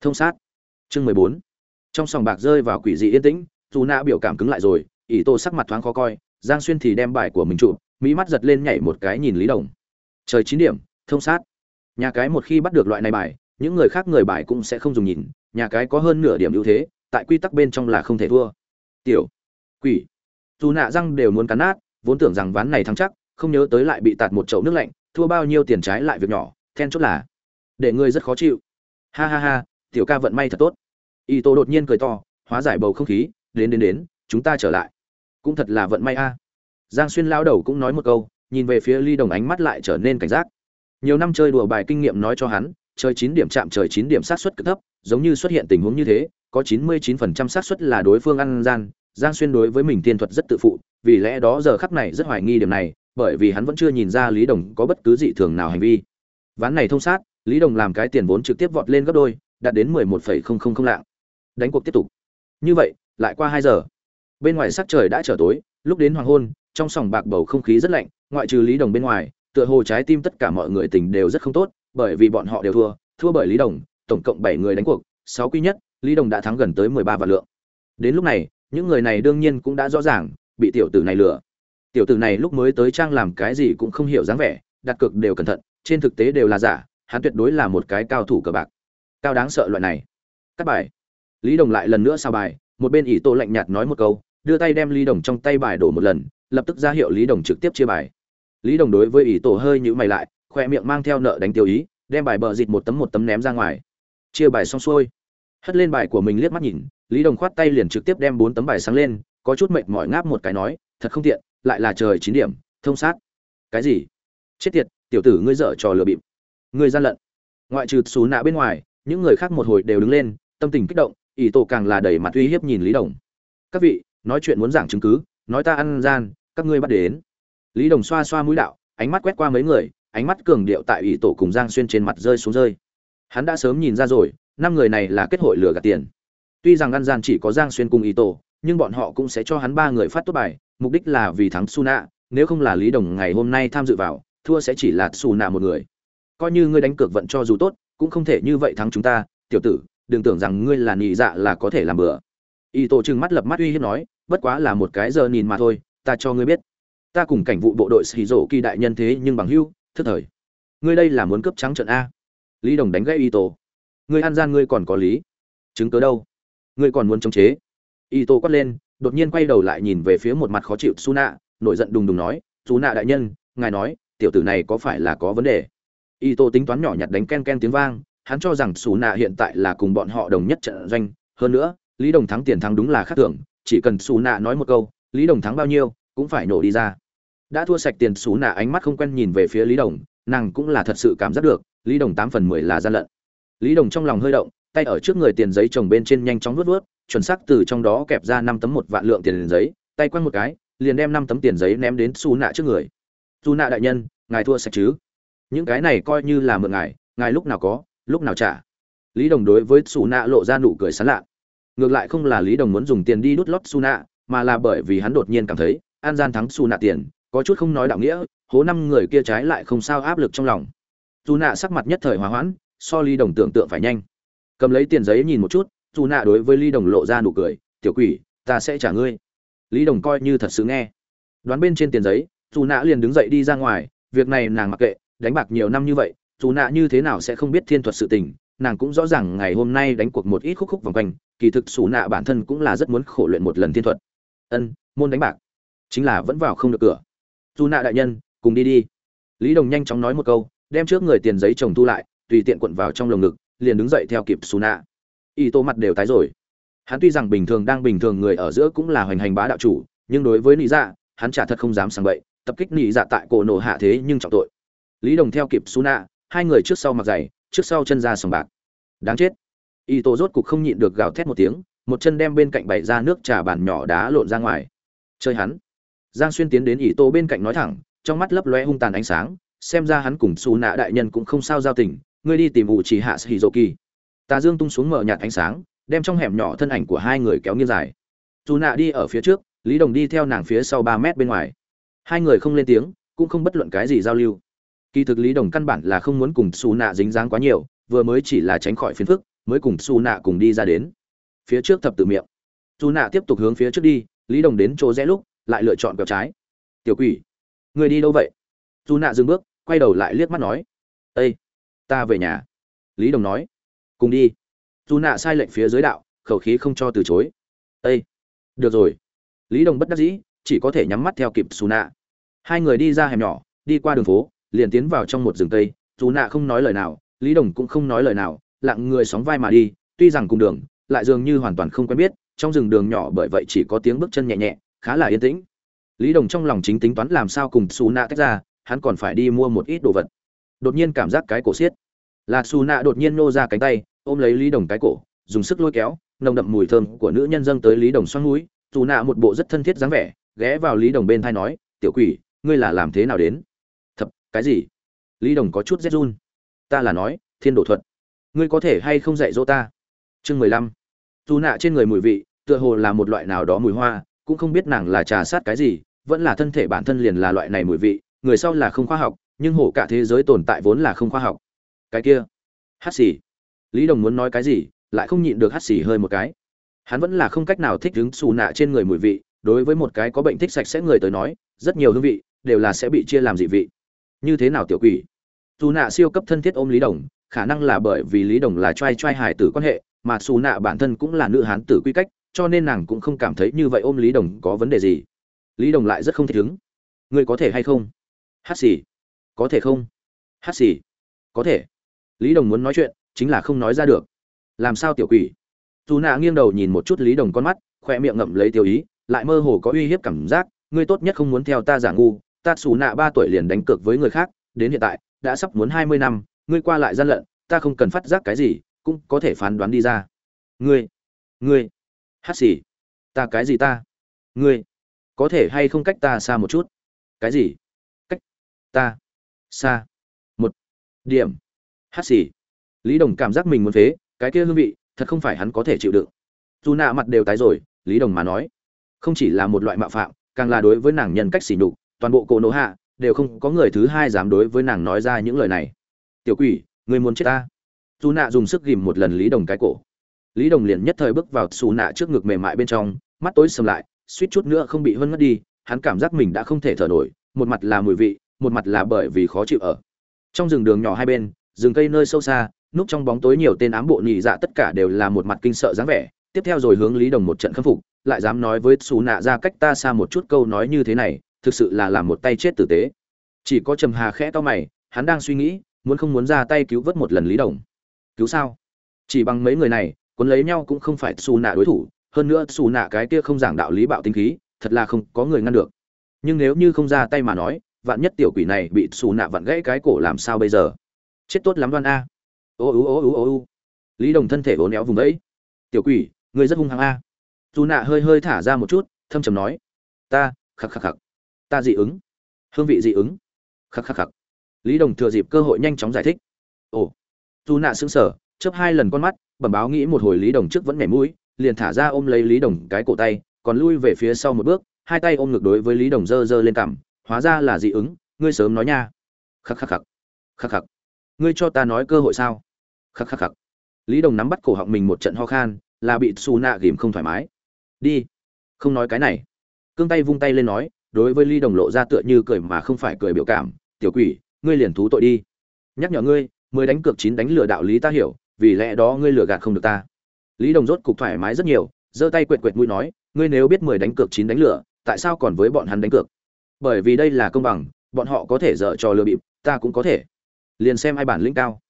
Speaker 1: Thông sát. Chương mười bốn. Trong sòng bạc rơi vào quỷ dị yên tĩnh, dù nạ biểu cảm cứng lại rồi, ỷ tô sắc mặt thoáng khó coi, giang xuyên thì đem bài của mình chụp, mỹ mắt giật lên nhảy một cái nhìn lý đồng. Trời chín điểm, thông sát. Nhà cái một khi bắt được loại này bài, những người khác người bài cũng sẽ không dùng nhìn, nhà cái có hơn nửa điểm ưu thế, tại quy tắc bên trong là không thể thua. Tiểu. Quỷ. Dù nạ răng đều muốn cắn nát vốn tưởng rằng ván này thắng chắc, không nhớ tới lại bị tạt một chậu nước lạnh, thua bao nhiêu tiền trái lại việc nhỏ, then chốt là, để ngươi rất khó chịu. Ha ha ha, tiểu ca vận may thật tốt. Y tô đột nhiên cười to, hóa giải bầu không khí, đến đến đến, chúng ta trở lại. Cũng thật là vận may a. Giang xuyên lao đầu cũng nói một câu, nhìn về phía ly đồng ánh mắt lại trở nên cảnh giác. Nhiều năm chơi đùa bài kinh nghiệm nói cho hắn chơi chín điểm chạm trời chín điểm sát suất cực thấp, giống như xuất hiện tình huống như thế, có chín mươi chín phần trăm xác suất là đối phương ăn gian giang xuyên đối với mình tiên thuật rất tự phụ, vì lẽ đó giờ khắc này rất hoài nghi điểm này, bởi vì hắn vẫn chưa nhìn ra lý đồng có bất cứ dị thường nào hành vi. Ván này thông sát, lý đồng làm cái tiền vốn trực tiếp vọt lên gấp đôi, đạt đến mười một phẩy không không không lạng. Đánh cuộc tiếp tục. Như vậy, lại qua hai giờ. Bên ngoài sắc trời đã trở tối, lúc đến hoàng hôn, trong sòng bạc bầu không khí rất lạnh, ngoại trừ lý đồng bên ngoài, tựa hồ trái tim tất cả mọi người tình đều rất không tốt, bởi vì bọn họ đều thua thua bởi lý đồng, tổng cộng bảy người đánh cuộc, sáu quy nhất, lý đồng đã thắng gần tới mười ba vạn lượng. Đến lúc này những người này đương nhiên cũng đã rõ ràng, bị tiểu tử này lừa. Tiểu tử này lúc mới tới trang làm cái gì cũng không hiểu dáng vẻ, đặt cược đều cẩn thận, trên thực tế đều là giả, hắn tuyệt đối là một cái cao thủ cờ bạc. Cao đáng sợ loại này. Các bài. Lý đồng lại lần nữa sao bài, một bên ỷ tô lạnh nhạt nói một câu, đưa tay đem lý đồng trong tay bài đổ một lần, lập tức ra hiệu lý đồng trực tiếp chia bài. Lý đồng đối với ỷ tổ hơi nhữ mày lại, khoe miệng mang theo nợ đánh tiêu ý, đem bài bờ dịt một tấm một tấm ném ra ngoài. Chia bài xong xuôi. Hất lên bài của mình liếc mắt nhìn lý đồng khoát tay liền trực tiếp đem bốn tấm bài sáng lên, có chút mệt mỏi ngáp một cái nói, thật không tiện, lại là trời chín điểm, thông sát. Cái gì? Chết tiệt, tiểu tử ngươi dở trò lừa bịp. Ngươi gian lận. Ngoại trừ xú nạ bên ngoài, những người khác một hồi đều đứng lên, tâm tình kích động, ỷ tổ càng là đẩy mặt uy hiếp nhìn lý đồng. Các vị, nói chuyện muốn giảng chứng cứ, nói ta ăn gian, các ngươi bắt đến. Lý đồng xoa xoa mũi đạo, ánh mắt quét qua mấy người, ánh mắt cường điệu tại ỷ tổ cùng giang xuyên trên mặt rơi xuống rơi. Hắn đã sớm nhìn ra rồi, năm người này là kết hội lừa gạt tiền tuy rằng ăn gian chỉ có giang xuyên cùng Y tổ, nhưng bọn họ cũng sẽ cho hắn ba người phát tốt bài, mục đích là vì thắng su nạ nếu không là lý đồng ngày hôm nay tham dự vào, thua sẽ chỉ là su nạ một người. Coi như ngươi đánh cược vận cho dù tốt, cũng không thể như vậy thắng chúng ta, tiểu tử, đừng tưởng rằng ngươi là nhị dạ là có thể làm bừa. Y tổ trừng mắt lập mắt uy hiếp nói, bất quá là một cái giờ nhìn mà thôi, ta cho ngươi biết. Ta cùng cảnh vụ bộ đội xì rổ kỳ đại nhân thế nhưng bằng hưu thức thời. Ngươi đây là muốn cướp trắng trận a. Lý đồng đánh gãy y tổ. Ngươi ăn gian ngươi còn có lý. Chứng cứ đâu? Ngươi còn muốn chống chế. Y tô quát lên, đột nhiên quay đầu lại nhìn về phía một mặt khó chịu su nạ nổi giận đùng đùng nói su nạ đại nhân, ngài nói, tiểu tử này có phải là có vấn đề? Y tô tính toán nhỏ nhặt đánh ken ken tiếng vang, hắn cho rằng su nạ hiện tại là cùng bọn họ đồng nhất trận doanh, hơn nữa, lý đồng thắng tiền thắng đúng là khác thường, chỉ cần su nạ nói một câu, lý đồng thắng bao nhiêu, cũng phải nổ đi ra. Đã thua sạch tiền su nạ ánh mắt không quen nhìn về phía lý đồng, nàng cũng là thật sự cảm giác được, lý đồng tám phần mười là gian lận. Lý đồng trong lòng hơi động tay ở trước người tiền giấy chồng bên trên nhanh chóng vuốt vuốt, chuẩn xác từ trong đó kẹp ra năm tấm một vạn lượng tiền giấy tay quăng một cái liền đem năm tấm tiền giấy ném đến Su nạ trước người. Su nạ đại nhân ngài thua sạch chứ? Những cái này coi như là mượn ngài ngài lúc nào có lúc nào trả. Lý đồng đối với Su nạ lộ ra nụ cười sán lạ. Ngược lại không là lý đồng muốn dùng tiền đi đút lót Su nạ mà là bởi vì hắn đột nhiên cảm thấy an gian thắng Su nạ tiền có chút không nói đạo nghĩa hố năm người kia trái lại không sao áp lực trong lòng. Su nạ sắc mặt nhất thời hòa hoãn so Lý đồng tưởng tượng phải nhanh cầm lấy tiền giấy nhìn một chút, dù nạ đối với ly đồng lộ ra nụ cười, tiểu quỷ, ta sẽ trả ngươi. Lý đồng coi như thật sự nghe. Đoán bên trên tiền giấy, dù nạ liền đứng dậy đi ra ngoài, việc này nàng mặc kệ, đánh bạc nhiều năm như vậy, dù nạ như thế nào sẽ không biết thiên thuật sự tình, nàng cũng rõ ràng ngày hôm nay đánh cuộc một ít khúc khúc vòng quanh, kỳ thực xù nạ bản thân cũng là rất muốn khổ luyện một lần thiên thuật. Ân, môn đánh bạc. Chính là vẫn vào không được cửa. Dù nạ đại nhân, cùng đi đi. Lý đồng nhanh chóng nói một câu, đem trước người tiền giấy chồng thu lại, tùy tiện cuộn vào trong lồng ngực liền đứng dậy theo kịp xù nạ y tô mặt đều tái rồi. Hắn tuy rằng bình thường đang bình thường người ở giữa cũng là hoành hành bá đạo chủ, nhưng đối với nị dạ hắn chả thật không dám sang bậy, tập kích nị dạ tại cổ nổ hạ thế nhưng trọng tội. Lý đồng theo kịp xù nạ hai người trước sau mặc giày, trước sau chân ra sòng bạc. Đáng chết. Y tô rốt cục không nhịn được gào thét một tiếng, một chân đem bên cạnh bày ra nước trà bàn nhỏ đá lộn ra ngoài. Chơi hắn. Giang xuyên tiến đến ỷ tô bên cạnh nói thẳng, trong mắt lấp lóe hung tàn ánh sáng, xem ra hắn cùng xù nạ đại nhân cũng không sao giao tình ngươi đi tìm vụ chỉ hạ sĩ dô kỳ tà dương tung xuống mở nhạt ánh sáng, đem trong hẻm nhỏ thân ảnh của hai người kéo nghiêng dài. Dù nạ đi ở phía trước, lý đồng đi theo nàng phía sau ba mét bên ngoài. Hai người không lên tiếng, cũng không bất luận cái gì giao lưu. Kỳ thực lý đồng căn bản là không muốn cùng xù nạ dính dáng quá nhiều, vừa mới chỉ là tránh khỏi phiền phức, mới cùng xù nạ cùng đi ra đến. Phía trước thập tự miệng. Dù nạ tiếp tục hướng phía trước đi, lý đồng đến chỗ rẽ lúc, lại lựa chọn quẹo trái. Tiểu quỷ người đi đâu vậy? Dù nạ dừng bước, quay đầu lại liếc mắt nói ây ta về nhà. Lý đồng nói. Cùng đi. Dù nạ sai lệnh phía dưới đạo, khẩu khí không cho từ chối. Ây được rồi. Lý đồng bất đắc dĩ, chỉ có thể nhắm mắt theo kịp xù nạ. Hai người đi ra hẻm nhỏ, đi qua đường phố, liền tiến vào trong một rừng cây. Dù nạ không nói lời nào, lý đồng cũng không nói lời nào, lặng người sóng vai mà đi, tuy rằng cùng đường, lại dường như hoàn toàn không quen biết, trong rừng đường nhỏ bởi vậy chỉ có tiếng bước chân nhẹ nhẹ, khá là yên tĩnh. Lý đồng trong lòng chính tính toán làm sao cùng xù nạ tách ra, hắn còn phải đi mua một ít đồ vật đột nhiên cảm giác cái cổ xiết. Là xù nạ đột nhiên nô ra cánh tay, ôm lấy lý đồng cái cổ, dùng sức lôi kéo, nồng đậm mùi thơm của nữ nhân dâng tới lý đồng xoăn núi. Dù nạ một bộ rất thân thiết dáng vẻ, ghé vào lý đồng bên thai nói, tiểu quỷ, ngươi là làm thế nào đến? Thập cái gì? Lý đồng có chút rét run. Ta là nói, thiên đổ thuật. Ngươi có thể hay không dạy dỗ ta? Chương mười lăm. Dù nạ trên người mùi vị, tựa hồ là một loại nào đó mùi hoa, cũng không biết nàng là trà sát cái gì, vẫn là thân thể bản thân liền là loại này mùi vị, người sau là không khoa học nhưng hổ cả thế giới tồn tại vốn là không khoa học. Cái kia hát xì. Lý đồng muốn nói cái gì lại không nhịn được hát xì hơi một cái. Hắn vẫn là không cách nào thích đứng xù nạ trên người mùi vị đối với một cái có bệnh thích sạch sẽ người tới nói rất nhiều hương vị đều là sẽ bị chia làm dị vị. Như thế nào tiểu quỷ? Dù nạ siêu cấp thân thiết ôm lý đồng khả năng là bởi vì lý đồng là t r a i t r a i hài tử quan hệ mà xù nạ bản thân cũng là nữ hán tử quy cách cho nên nàng cũng không cảm thấy như vậy ôm lý đồng có vấn đề gì. Lý đồng lại rất không thích ứng, ngươi có thể hay không? Hát xì có thể không? Hát xì. Có thể. Lý đồng muốn nói chuyện, chính là không nói ra được. Làm sao tiểu quỷ? Dù nạ nghiêng đầu nhìn một chút lý đồng con mắt khoe miệng ngậm lấy tiêu ý, lại mơ hồ có uy hiếp cảm giác, ngươi tốt nhất không muốn theo ta giả ngu, ta xù nạ ba tuổi liền đánh cược với người khác, đến hiện tại, đã sắp muốn hai mươi năm, ngươi qua lại gian lận, ta không cần phát giác cái gì, cũng có thể phán đoán đi ra. Ngươi ngươi, hát xì, ta cái gì ta? Ngươi, có thể hay không cách ta xa một chút? Cái gì? Cách ta xa một. Điểm. Hát xì. Lý đồng cảm giác mình muốn phế, cái kia hương vị, thật không phải hắn có thể chịu đựng. Dù nạ mặt đều tái rồi, lý đồng mà nói. Không chỉ là một loại mạo phạm, càng là đối với nàng nhân cách xỉ nhục, toàn bộ cỗ nỗ hạ, đều không có người thứ hai dám đối với nàng nói ra những lời này. Tiểu quỷ, người muốn chết ta. Dù nạ dùng sức ghìm một lần lý đồng cái cổ. Lý đồng liền nhất thời bước vào xù nạ trước ngực mềm mại bên trong, mắt tối sầm lại, suýt chút nữa không bị hơn ngất đi, hắn cảm giác mình đã không thể thở nổi, một mặt là mùi vị một mặt là bởi vì khó chịu ở. Trong rừng đường nhỏ hai bên, rừng cây nơi sâu xa, núp trong bóng tối nhiều tên ám bộ nhị dạ tất cả đều là một mặt kinh sợ dáng vẻ. Tiếp theo rồi hướng lý đồng một trận khâm phục, lại dám nói với xù nạ ra cách ta xa một chút câu nói như thế này, thực sự là làm một tay chết tử tế. Chỉ có trầm hà khẽ to mày, hắn đang suy nghĩ, muốn không muốn ra tay cứu vớt một lần lý đồng. Cứu sao? Chỉ bằng mấy người này, cuốn lấy nhau cũng không phải xù nạ đối thủ, hơn nữa xù nạ cái kia không giảng đạo lý bạo tinh khí, thật là không có người ngăn được. Nhưng nếu như không ra tay mà nói vạn nhất tiểu quỷ này bị xù nạ vặn gãy cái cổ làm sao bây giờ? Chết tốt lắm đoan a. Ô ô ô ô ô lý đồng thân thể vốn éo vùng đấy tiểu quỷ, ngươi rất hung hăng a. Dù nạ hơi hơi thả ra một chút, thâm trầm nói. Ta, khắc khắc khắc. Ta dị ứng. Hương vị dị ứng. Khắc khắc khắc. Lý đồng thừa dịp cơ hội nhanh chóng giải thích. Ồ. Dù nạ sững sờ, chớp hai lần con mắt, bẩm báo nghĩ một hồi lý đồng trước vẫn nhảy mũi, liền thả ra ôm lấy lý đồng cái cổ tay, còn lui về phía sau một bước, hai tay ôm ngược đối với lý đồng dơ dơ lên cằm hóa ra là dị ứng, ngươi sớm nói nha. Khắc khắc khắc. Khắc khắc. Ngươi cho ta nói cơ hội sao? Khắc khắc khắc. Lý đồng nắm bắt cổ họng mình một trận ho khan, là bị xù nạ ghìm không thoải mái. Đi. Không nói cái này. Cương tay vung tay lên nói, đối với lý đồng lộ ra tựa như cười mà không phải cười biểu cảm. Tiểu quỷ, ngươi liền thú tội đi. Nhắc nhở ngươi mới đánh cược chín đánh lừa đạo lý ta hiểu, vì lẽ đó ngươi lừa gạt không được ta. Lý đồng rốt cục thoải mái rất nhiều, giơ tay quệt quệt mũi nói, ngươi nếu biết mười đánh cược chín đánh lừa, tại sao còn với bọn hắn đánh cược? Bởi vì đây là công bằng, bọn họ có thể dở trò lừa bịp, ta cũng có thể. Liền xem ai bản lĩnh cao.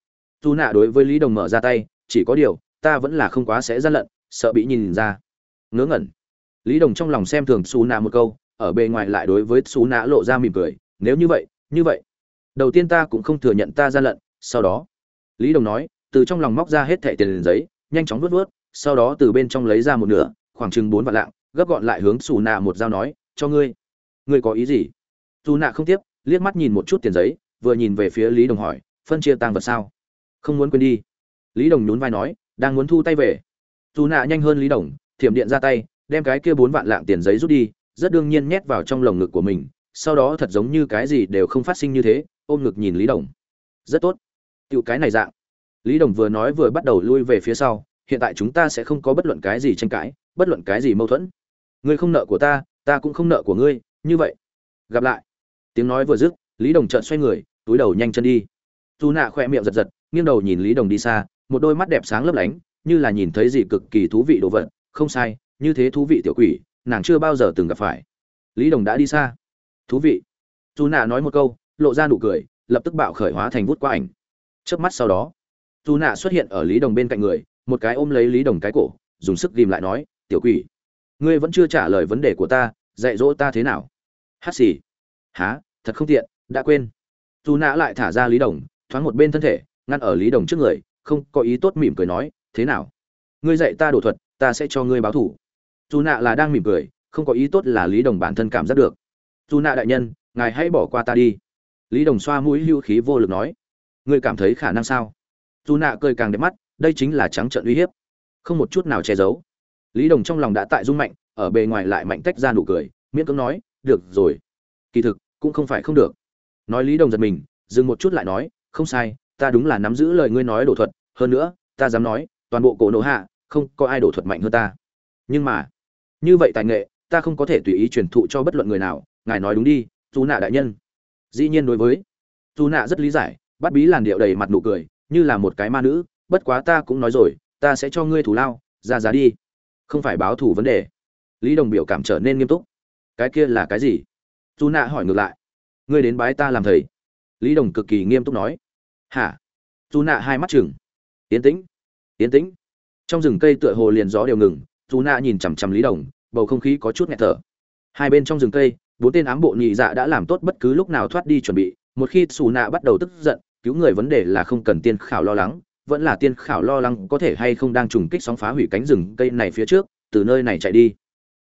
Speaker 1: Dù nạ đối với lý đồng mở ra tay, chỉ có điều, ta vẫn là không quá sẽ gian lận, sợ bị nhìn ra. Ngớ ngẩn. Lý đồng trong lòng xem thường xù nạ một câu, ở bề ngoài lại đối với xù nạ lộ ra mỉm cười, nếu như vậy như vậy, đầu tiên ta cũng không thừa nhận ta gian lận, sau đó. Lý đồng nói, từ trong lòng móc ra hết thẻ tiền liền giấy, nhanh chóng vớt vớt, sau đó từ bên trong lấy ra một nửa, khoảng chừng bốn vạn lạng, gấp gọn lại hướng xù nạ một dao nói, cho ngươi ngươi có ý gì? Dù nạ không tiếp, liếc mắt nhìn một chút tiền giấy, vừa nhìn về phía lý đồng hỏi, phân chia tang vật sao? Không muốn quên đi. Lý đồng nhún vai nói, đang muốn thu tay về. Dù nạ nhanh hơn lý đồng, thiểm điện ra tay, đem cái kia bốn vạn lạng tiền giấy rút đi, rất đương nhiên nhét vào trong lồng ngực của mình, sau đó thật giống như cái gì đều không phát sinh như thế, ôm ngực nhìn lý đồng. Rất tốt. Tựu cái này dạng. Lý đồng vừa nói vừa bắt đầu lui về phía sau, hiện tại chúng ta sẽ không có bất luận cái gì tranh cãi, bất luận cái gì mâu thuẫn. Ngươi không nợ của ta ta cũng không nợ của ngươi như vậy, gặp lại. Tiếng nói vừa dứt, lý đồng trợn xoay người, túi đầu nhanh chân đi. Dù nạ khỏe miệng giật giật, nghiêng đầu nhìn lý đồng đi xa, một đôi mắt đẹp sáng lấp lánh, như là nhìn thấy gì cực kỳ thú vị đồ vật. Không sai, như thế thú vị tiểu quỷ, nàng chưa bao giờ từng gặp phải. Lý đồng đã đi xa. Thú vị. Dù nạ nói một câu, lộ ra nụ cười, lập tức bạo khởi hóa thành vút qua ảnh. Trước mắt sau đó dù nạ xuất hiện ở lý đồng bên cạnh người, một cái ôm lấy lý đồng cái cổ, dùng sức ghìm lại nói, tiểu quỷ, ngươi vẫn chưa trả lời vấn đề của ta, dạy dỗ ta thế nào? Hát xì. Há, thật không tiện, đã quên. Dù nã lại thả ra lý đồng, thoáng một bên thân thể, ngăn ở lý đồng trước người, không có ý tốt mỉm cười nói, thế nào? Ngươi dạy ta đổ thuật, ta sẽ cho ngươi báo thủ. Dù nạ là đang mỉm cười, không có ý tốt là lý đồng bản thân cảm giác được. Dù nạ đại nhân, ngài hãy bỏ qua ta đi. Lý đồng xoa mũi hữu khí vô lực nói, ngươi cảm thấy khả năng sao? Dù nạ cười càng đẹp mắt, đây chính là trắng trợn uy hiếp. Không một chút nào che giấu. Lý đồng trong lòng đã tại rung mạnh, ở bề ngoài lại mạnh tách ra nụ cười, miễn cưỡng nói được rồi, kỳ thực cũng không phải không được. Nói lý đồng giật mình, dừng một chút lại nói, không sai, ta đúng là nắm giữ lời ngươi nói đổ thuật, hơn nữa, ta dám nói, toàn bộ cổ nổ hạ, không có ai đổ thuật mạnh hơn ta. Nhưng mà, như vậy tài nghệ, ta không có thể tùy ý truyền thụ cho bất luận người nào, ngài nói đúng đi dù nạ đại nhân. Dĩ nhiên đối với dù nạ rất lý giải, bắt bí làn điệu đầy mặt nụ cười, như là một cái ma nữ, bất quá ta cũng nói rồi, ta sẽ cho ngươi thủ lao, ra giá đi, không phải báo thủ vấn đề. Lý đồng biểu cảm trở nên nghiêm túc cái kia là cái gì? Dù nạ hỏi ngược lại. Ngươi đến bái ta làm thầy. Lý đồng cực kỳ nghiêm túc nói. Hả? Dù nạ hai mắt chừng yến tĩnh. Yến tĩnh. Trong rừng cây tựa hồ liền gió đều ngừng dù nạ nhìn chằm chằm lý đồng, bầu không khí có chút nghẹt thở. Hai bên trong rừng cây, bốn tên ám bộ nhị dạ đã làm tốt bất cứ lúc nào thoát đi chuẩn bị, một khi xù nạ bắt đầu tức giận, cứu người vấn đề là không cần tiên khảo lo lắng, vẫn là tiên khảo lo lắng có thể hay không đang trùng kích sóng phá hủy cánh rừng cây này phía trước, từ nơi này chạy đi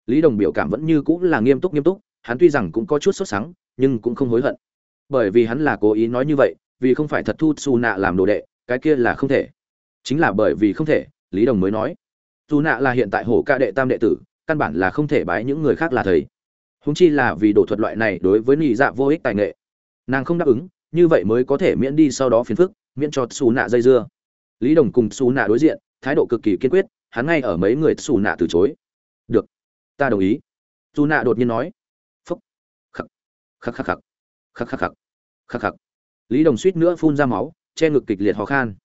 Speaker 1: lý đồng biểu cảm vẫn như cũng là nghiêm túc nghiêm túc, hắn tuy rằng cũng có chút sốt sắng, nhưng cũng không hối hận. Bởi vì hắn là cố ý nói như vậy, vì không phải thật thu xù nạ làm đồ đệ, cái kia là không thể. Chính là bởi vì không thể, lý đồng mới nói. Dù nạ là hiện tại hổ ca đệ tam đệ tử, căn bản là không thể bái những người khác là thầy. Húng chi là vì đổ thuật loại này đối với nhị dạ vô ích tài nghệ. Nàng không đáp ứng, như vậy mới có thể miễn đi sau đó phiền phức, miễn cho xù nạ dây dưa. Lý đồng cùng xù nạ đối diện, thái độ cực kỳ kiên quyết, hắn ngay ở mấy người xù nạ từ chối. Được ta đồng ý. Dù nạ đột nhiên nói, phúc. Khắc. Khắc khắc khắc. Khắc khắc khắc. Khắc khắc. Lý đồng suýt nữa phun ra máu, che ngực kịch liệt ho khan.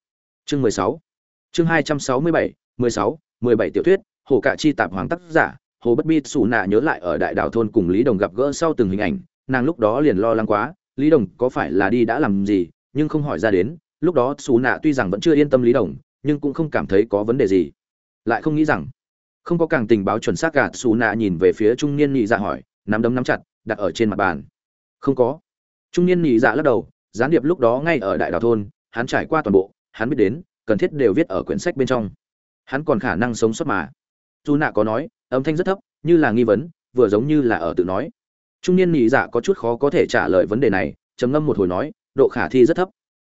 Speaker 1: Chương mười sáu. Chương hai trăm sáu mươi bảy, mười sáu, mười bảy tiểu thuyết, hồ cạ chi tạp hoàng tác giả, hồ bất bi xù nạ nhớ lại ở đại đảo thôn cùng lý đồng gặp gỡ sau từng hình ảnh, nàng lúc đó liền lo lắng quá, lý đồng có phải là đi đã làm gì, nhưng không hỏi ra đến, lúc đó xù nạ tuy rằng vẫn chưa yên tâm lý đồng, nhưng cũng không cảm thấy có vấn đề gì. Lại không nghĩ rằng không có càng tình báo chuẩn xác gạt xù nạ nhìn về phía trung niên nhị dạ hỏi, nắm đấm nắm chặt, đặt ở trên mặt bàn. Không có. Trung niên nhị dạ lắc đầu, gián điệp lúc đó ngay ở đại đào thôn, hắn trải qua toàn bộ, hắn biết đến, cần thiết đều viết ở quyển sách bên trong. Hắn còn khả năng sống sót mà. Dù nạ có nói, âm thanh rất thấp, như là nghi vấn, vừa giống như là ở tự nói. Trung niên nhị dạ có chút khó có thể trả lời vấn đề này, trầm ngâm một hồi nói, độ khả thi rất thấp.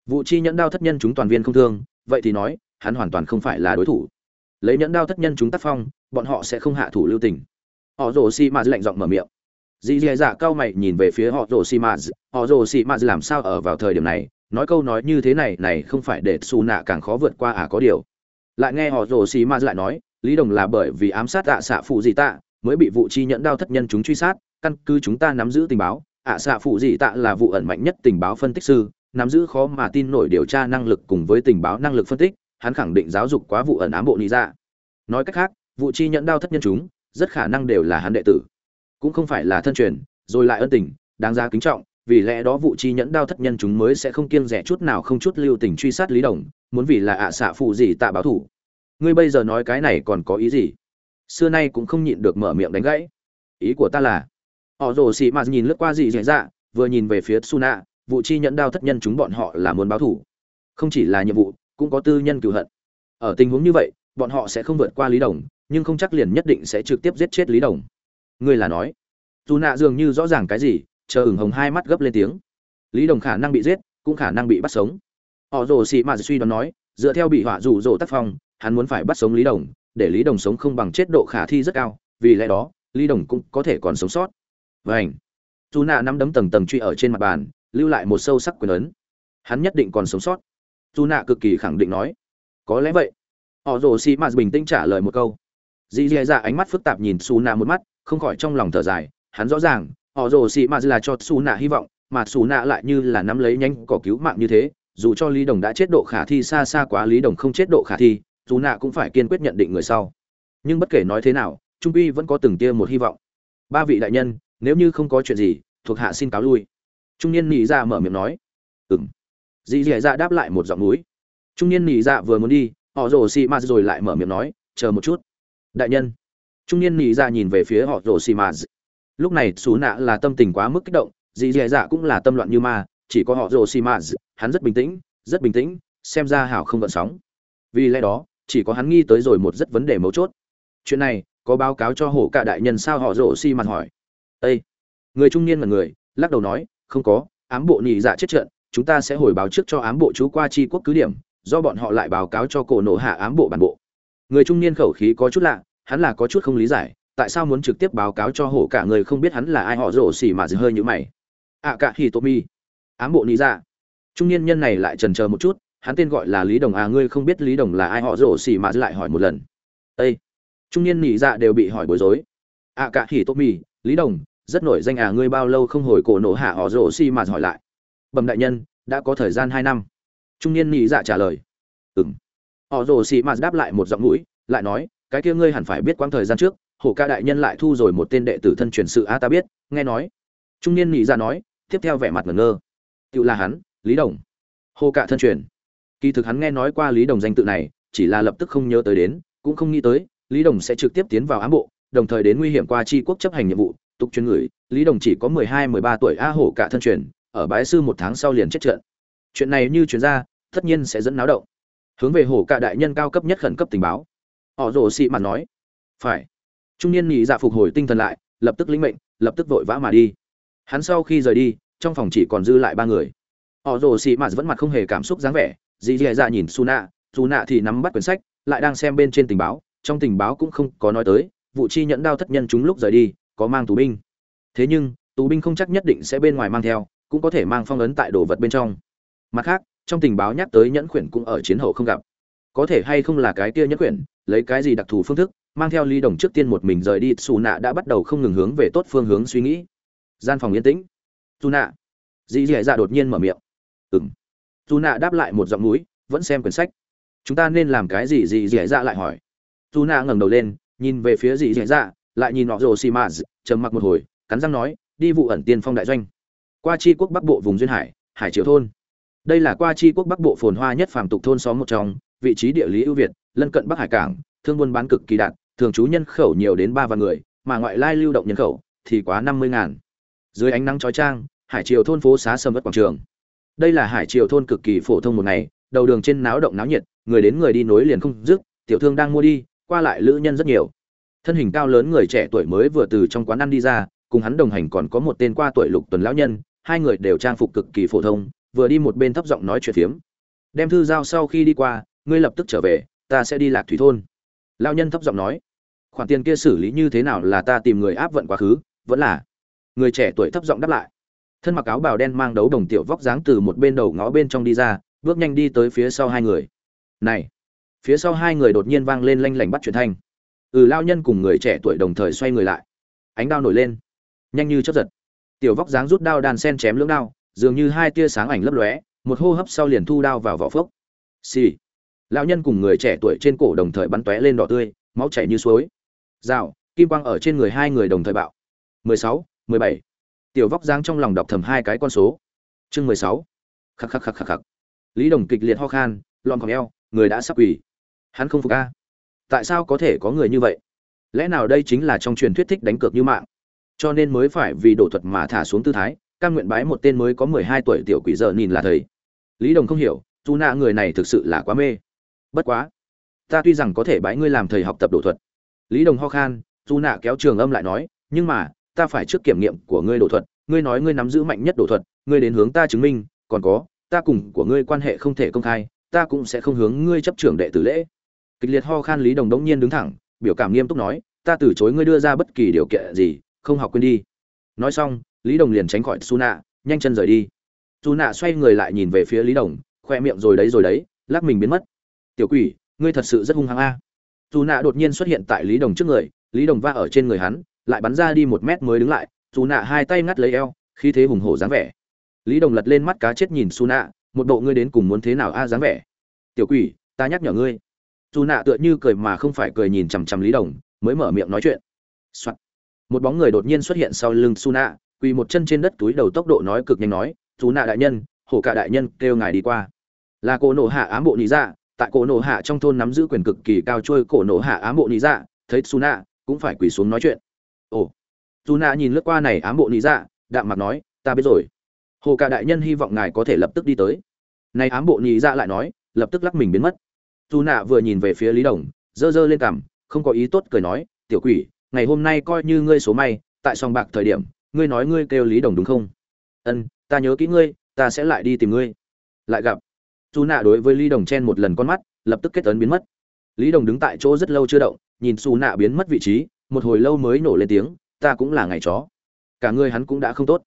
Speaker 1: Vụ chi nhẫn đao thất nhân chúng toàn viên không thương, vậy thì nói, hắn hoàn toàn không phải là đối thủ lấy nhẫn đao thất nhân chúng tác phong, bọn họ sẽ không hạ thủ lưu tình. Họ rồ xi ma lạnh giọng mở miệng. Dì dì dạ cao mày nhìn về phía họ rồ xi ma họ rồ xi ma làm sao ở vào thời điểm này? Nói câu nói như thế này này không phải để xù nạ càng khó vượt qua à có điều. Lại nghe họ rồ xi ma lại nói, lý đồng là bởi vì ám sát ạ xạ phụ Dị tạ, mới bị vụ chi nhẫn đao thất nhân chúng truy sát, căn cứ chúng ta nắm giữ tình báo, ạ xạ phụ Dị tạ là vụ ẩn mạnh nhất tình báo phân tích sư, nắm giữ khó mà tin nổi điều tra năng lực cùng với tình báo năng lực phân tích hắn khẳng định giáo dục quá vụ ẩn ám bộ lý ra dạ. nói cách khác, vụ chi nhẫn đao thất nhân chúng, rất khả năng đều là hắn đệ tử. Cũng không phải là thân truyền, rồi lại ân tình, đáng giá kính trọng, vì lẽ đó vụ chi nhẫn đao thất nhân chúng mới sẽ không kiêng rẻ chút nào không chút lưu tình truy sát lý đồng, muốn vì là ạ xạ phụ gì tạ báo thủ. Ngươi bây giờ nói cái này còn có ý gì? Xưa nay cũng không nhịn được mở miệng đánh gãy. Ý của ta là, họ rồ xị mạt nhìn lướt qua gì dễ dạ vừa nhìn về phía suna vụ chi nhẫn đao thất nhân chúng bọn họ là muốn báo thủ. Không chỉ là nhiệm vụ cũng có tư nhân cựu hận. Ở tình huống như vậy, bọn họ sẽ không vượt qua lý đồng, nhưng không chắc liền nhất định sẽ trực tiếp giết chết lý đồng. Ngươi là nói, dù nạ dường như rõ ràng cái gì, chờ ửng hồng hai mắt gấp lên tiếng. Lý đồng khả năng bị giết, cũng khả năng bị bắt sống. Họ rồ xì mà suy đoán nói, dựa theo bị họa rủ rỗ tác phong, hắn muốn phải bắt sống lý đồng, để lý đồng sống không bằng chết độ khả thi rất cao, vì lẽ đó, lý đồng cũng có thể còn sống sót. Vảnh dù nạ nắm đấm tầng tầng truy ở trên mặt bàn, lưu lại một sâu sắc quyền ấn. Hắn nhất định còn sống sót dù nạ cực kỳ khẳng định nói. Có lẽ vậy. Họ rồ xì mạt bình tĩnh trả lời một câu. Dì dì dạ ánh mắt phức tạp nhìn xù nạ một mắt, không khỏi trong lòng thở dài. Hắn rõ ràng, họ rồ xì mạt là cho xù nạ hy vọng, mà xù nạ lại như là nắm lấy nhanh cỏ cứu mạng như thế. Dù cho lý đồng đã chết độ khả thi xa xa quá, lý đồng không chết độ khả thi dù nạ cũng phải kiên quyết nhận định người sau. Nhưng bất kể nói thế nào, trung uy vẫn có từng tia một hy vọng. Ba vị đại nhân, nếu như không có chuyện gì, thuộc hạ xin cáo lui. Trung niên nị ra dạ mở miệng nói. Ừng dì dì dạ đáp lại một giọng núi. Trung niên nỉ dạ vừa muốn đi, họ rồ xì ma rồi lại mở miệng nói, chờ một chút. Đại nhân. Trung niên nỉ dạ nhìn về phía họ rồ xì ma lúc này, xú nạ là tâm tình quá mức kích động, dì dì dạ cũng là tâm loạn như ma, chỉ có họ rồ xì ma hắn rất bình tĩnh, rất bình tĩnh, xem ra hảo không gợn sóng. Vì lẽ đó, chỉ có hắn nghi tới rồi một rất vấn đề mấu chốt. Chuyện này, có báo cáo cho hổ cả đại nhân sao họ rồ xì mặt hỏi. Ây người trung niên là người, lắc đầu nói, không có, ám bộ nhị dạ chết trận chúng ta sẽ hồi báo trước cho ám bộ chú qua chi quốc cứ điểm do bọn họ lại báo cáo cho cổ nổ hạ ám bộ bản bộ. Người trung niên khẩu khí có chút lạ hắn là có chút không lý giải tại sao muốn trực tiếp báo cáo cho hổ cả người không biết hắn là ai họ rổ xỉ mà dì hơi như mày. Ạ à, cả hì tô mi. Ám bộ lý dạ. Trung niên nhân này lại trần chờ một chút hắn tên gọi là lý đồng à ngươi không biết lý đồng là ai họ rổ xỉ mà lại hỏi một lần. Ây trung niên nhị dạ đều bị hỏi bối rối. Ạ à, cả hì tô mi lý đồng rất nổi danh à ngươi bao lâu không hồi cổ nổ hạ họ rổ xỉ mà hỏi lại bẩm đại nhân, đã có thời gian hai năm. Trung niên nhị dạ trả lời. Ừm. Họ rồ xì mạt đáp lại một giọng mũi, lại nói, cái kia ngươi hẳn phải biết quãng thời gian trước, hổ ca đại nhân lại thu rồi một tên đệ tử thân truyền sự a ta biết, nghe nói. Trung niên nhị dạ nói, tiếp theo vẻ mặt ngẩn ngơ. Tự là hắn, lý đồng. Hô cạ thân truyền. Kỳ thực hắn nghe nói qua lý đồng danh tự này, chỉ là lập tức không nhớ tới đến, cũng không nghĩ tới, lý đồng sẽ trực tiếp tiến vào ám bộ, đồng thời đến nguy hiểm qua tri quốc chấp hành nhiệm vụ, tục truyền người lý đồng chỉ có mười hai, mười ba tuổi a hổ cả thân truyền ở bái sư một tháng sau liền chết trận. Chuyện này như chuyên ra, tất nhiên sẽ dẫn náo động. Hướng về hổ cả đại nhân cao cấp nhất khẩn cấp tình báo. Họ rồ xị mặt nói, phải. Trung niên nhị dạ phục hồi tinh thần lại, lập tức lĩnh mệnh, lập tức vội vã mà đi. Hắn sau khi rời đi, trong phòng chỉ còn dư lại ba người. Họ rồ xị mặt vẫn mặt không hề cảm xúc dáng vẻ, dì dì dạ nhìn su nạ su nạ thì nắm bắt quyển sách, lại đang xem bên trên tình báo, trong tình báo cũng không có nói tới, vụ chi nhẫn đao thất nhân chúng lúc rời đi, có mang tù binh. Thế nhưng, tù binh không chắc nhất định sẽ bên ngoài mang theo cũng có thể mang phong ấn tại đồ vật bên trong. Mặt khác, trong tình báo nhắc tới nhẫn khuyển cũng ở chiến hậu không gặp. Có thể hay không là cái kia nhẫn khuyển lấy cái gì đặc thù phương thức, mang theo ly đồng trước tiên một mình rời đi xù nạ đã bắt đầu không ngừng hướng về tốt phương hướng suy nghĩ. Gian phòng yên tĩnh. Dù nạ dì dì dạ đột nhiên mở miệng. Ừng dù nạ đáp lại một giọng núi vẫn xem quyển sách. Chúng ta nên làm cái gì? Dì dì dạ lại hỏi. Dù nạ ngẩng đầu lên, nhìn về phía dì dì dạ lại nhìn họ rồ xì mã, trầm mặc một hồi, cắn răng nói, đi vụ ẩn tiên phong đại doanh qua chi quốc bắc bộ vùng duyên hải hải triều thôn. Đây là qua chi quốc bắc bộ phồn hoa nhất phàm tục thôn xóm một trong, vị trí địa lý ưu việt, lân cận bắc hải cảng, thương buôn bán cực kỳ đạt thường trú nhân khẩu nhiều đến ba vạn người, mà ngoại lai lưu động nhân khẩu thì quá năm mươi ngàn. Dưới ánh nắng chói chang, hải triều thôn phố xá sầm mất quảng trường. Đây là hải triều thôn cực kỳ phổ thông một ngày, đầu đường trên náo động náo nhiệt, người đến người đi nối liền không dứt, tiểu thương đang mua đi, qua lại lữ nhân rất nhiều. Thân hình cao lớn người trẻ tuổi mới vừa từ trong quán ăn đi ra, cùng hắn đồng hành còn có một tên qua tuổi lục tuần lão nhân hai người đều trang phục cực kỳ phổ thông, vừa đi một bên thấp giọng nói chuyện phiếm. Đem thư giao sau khi đi qua, ngươi lập tức trở về, ta sẽ đi lạc thủy thôn. Lão nhân thấp giọng nói, khoản tiền kia xử lý như thế nào là ta tìm người áp vận quá khứ, vẫn là. Người trẻ tuổi thấp giọng đáp lại. Thân mặc áo bào đen mang đấu đồng tiểu vóc dáng từ một bên đầu ngõ bên trong đi ra, bước nhanh đi tới phía sau hai người. Này, phía sau hai người đột nhiên vang lên lanh lảnh bắt chuyển thanh. Ừ lao nhân cùng người trẻ tuổi đồng thời xoay người lại. Ánh đao nổi lên. Nhanh như chớp giật tiểu vóc dáng rút đao đàn sen chém lưỡng đao, dường như hai tia sáng ảnh lấp lóe, một hô hấp sau liền thu đao vào vỏ phốc. Xì. Lão nhân cùng người trẻ tuổi trên cổ đồng thời bắn tóe lên đỏ tươi, máu chảy như suối. Rào, kim quang ở trên người hai người đồng thời bạo. Mười sáu, mười bảy. Tiểu vóc dáng trong lòng đọc thầm hai cái con số. Chương mười sáu. Khắc khắc khắc khắc khắc. Lý đồng kịch liệt ho khan, lon khòng eo, người đã sắp quỳ. Hắn không phục a. Tại sao có thể có người như vậy? Lẽ nào đây chính là trong truyền thuyết thích đánh cược như mạng? Cho nên mới phải vì đổ thuật mà thả xuống tư thái căn nguyện bái một tên mới có mười hai tuổi tiểu quỷ giờ nhìn là thầy. Lý đồng không hiểu, dù nạ người này thực sự là quá mê. Bất quá, ta tuy rằng có thể bái ngươi làm thầy học tập đổ thuật. Lý đồng ho khan, dù nạ kéo trường âm lại nói, nhưng mà, ta phải trước kiểm nghiệm của ngươi đổ thuật, ngươi nói ngươi nắm giữ mạnh nhất đổ thuật, ngươi đến hướng ta chứng minh, còn có, ta cùng của ngươi quan hệ không thể công khai, ta cũng sẽ không hướng ngươi chấp trưởng đệ tử lễ. Kịch liệt ho khan lý đồng đống nhiên đứng thẳng, biểu cảm nghiêm túc nói, ta từ chối ngươi đưa ra bất kỳ điều kiện gì không học quên đi. Nói xong, lý đồng liền tránh khỏi su nạ nhanh chân rời đi. Su nạ xoay người lại nhìn về phía lý đồng, khoe miệng rồi đấy rồi đấy, lắc mình biến mất. Tiểu quỷ, ngươi thật sự rất hung hăng a. Dù nạ đột nhiên xuất hiện tại lý đồng trước người, lý đồng va ở trên người hắn, lại bắn ra đi một mét mới đứng lại. Dù nạ hai tay ngắt lấy eo khi thế hùng hổ dáng vẻ. Lý đồng lật lên mắt cá chết nhìn su nạ một bộ ngươi đến cùng muốn thế nào a? dáng vẻ. Tiểu quỷ, ta nhắc nhở ngươi. Dù nạ tựa như cười mà không phải cười nhìn chằm chằm lý đồng, mới mở miệng nói chuyện、Soạn một bóng người đột nhiên xuất hiện sau lưng Suna, quỳ một chân trên đất túi đầu tốc độ nói cực nhanh nói chú nạ đại nhân hổ cả đại nhân kêu ngài đi qua. Là cổ nổ hạ ám bộ nị dạ tại cổ nổ hạ trong thôn nắm giữ quyền cực kỳ cao trôi cổ nổ hạ ám bộ nị dạ thấy Suna cũng phải quỳ xuống nói chuyện. Ồ Suna nhìn lướt qua này ám bộ nị dạ đạm mặt nói ta biết rồi. Hồ cả đại nhân hy vọng ngài có thể lập tức đi tới. Này ám bộ lý dạ lại nói lập tức lắc mình biến mất. Suna nạ vừa nhìn về phía lý đồng dơ dơ lên cằm không có ý tốt cười nói tiểu quỷ ngày hôm nay coi như ngươi số may, tại sòng bạc thời điểm, ngươi nói ngươi kêu lý đồng đúng không? Ân, ta nhớ kỹ ngươi, ta sẽ lại đi tìm ngươi. Lại gặp. Dù nạ đối với lý đồng chen một lần con mắt, lập tức kết ấn biến mất. Lý đồng đứng tại chỗ rất lâu chưa động, nhìn xù nạ biến mất vị trí, một hồi lâu mới nổ lên tiếng, ta cũng là ngày chó. Cả người hắn cũng đã không tốt.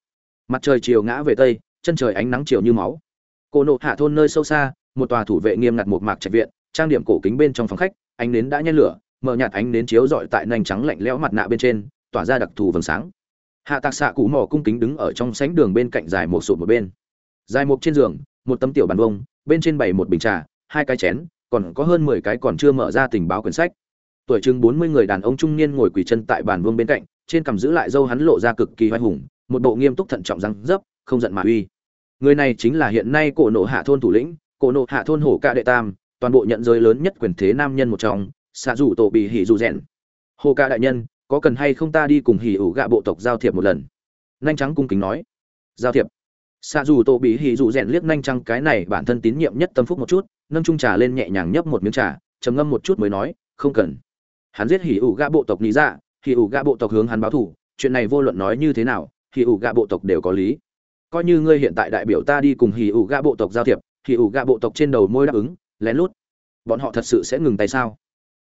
Speaker 1: Mặt trời chiều ngã về tây, chân trời ánh nắng chiều như máu. Cô nộ hạ thôn nơi sâu xa, một tòa thủ vệ nghiêm ngặt một mạc trạch viện, trang điểm cổ kính bên trong phòng khách, ánh nến đã nhen lửa mở nhạt ánh đến chiếu rọi tại nành trắng lạnh lẽo mặt nạ bên trên, tỏa ra đặc thù vầng sáng. Hạ tạc xạ cụ mỏ cung kính đứng ở trong sánh đường bên cạnh dài một sụp một bên. Dài một trên giường, một tấm tiểu bàn vông bên trên bày một bình trà, hai cái chén, còn có hơn mười cái còn chưa mở ra tình báo quyển sách. Tuổi chừng bốn mươi người đàn ông trung niên ngồi quỳ chân tại bàn vương bên cạnh, trên cằm giữ lại dâu hắn lộ ra cực kỳ hoài hùng, một bộ nghiêm túc thận trọng răng dấp, không giận mà uy. Người này chính là hiện nay cổ nộ hạ thôn thủ lĩnh, cổ nộ hạ thôn hổ ca đệ tam, toàn bộ nhận giới lớn nhất quyền thế nam nhân một trong xạ Dù tổ bị hỉ dù rèn. Hồ ca đại nhân, có cần hay không ta đi cùng hỉ ủ gạ bộ tộc giao thiệp một lần? Nhanh trắng cung kính nói. Giao thiệp. Xạ dù tổ bị hỉ dù rèn liếc nhanh trắng cái này bản thân tín nhiệm nhất tâm phúc một chút, nâng trung trà lên nhẹ nhàng nhấp một miếng trà, trầm ngâm một chút mới nói, không cần. Hắn giết hỉ ủ gạ bộ tộc lý dạ hỉ ủ gạ bộ tộc hướng hắn báo thủ chuyện này vô luận nói như thế nào, hỉ ủ gạ bộ tộc đều có lý. Coi như ngươi hiện tại đại biểu ta đi cùng hỉ ủ gạ bộ tộc giao thiệp, hỉ ủ gạ bộ tộc trên đầu môi đáp ứng, lén lút. Bọn họ thật sự sẽ ngừng tay sao?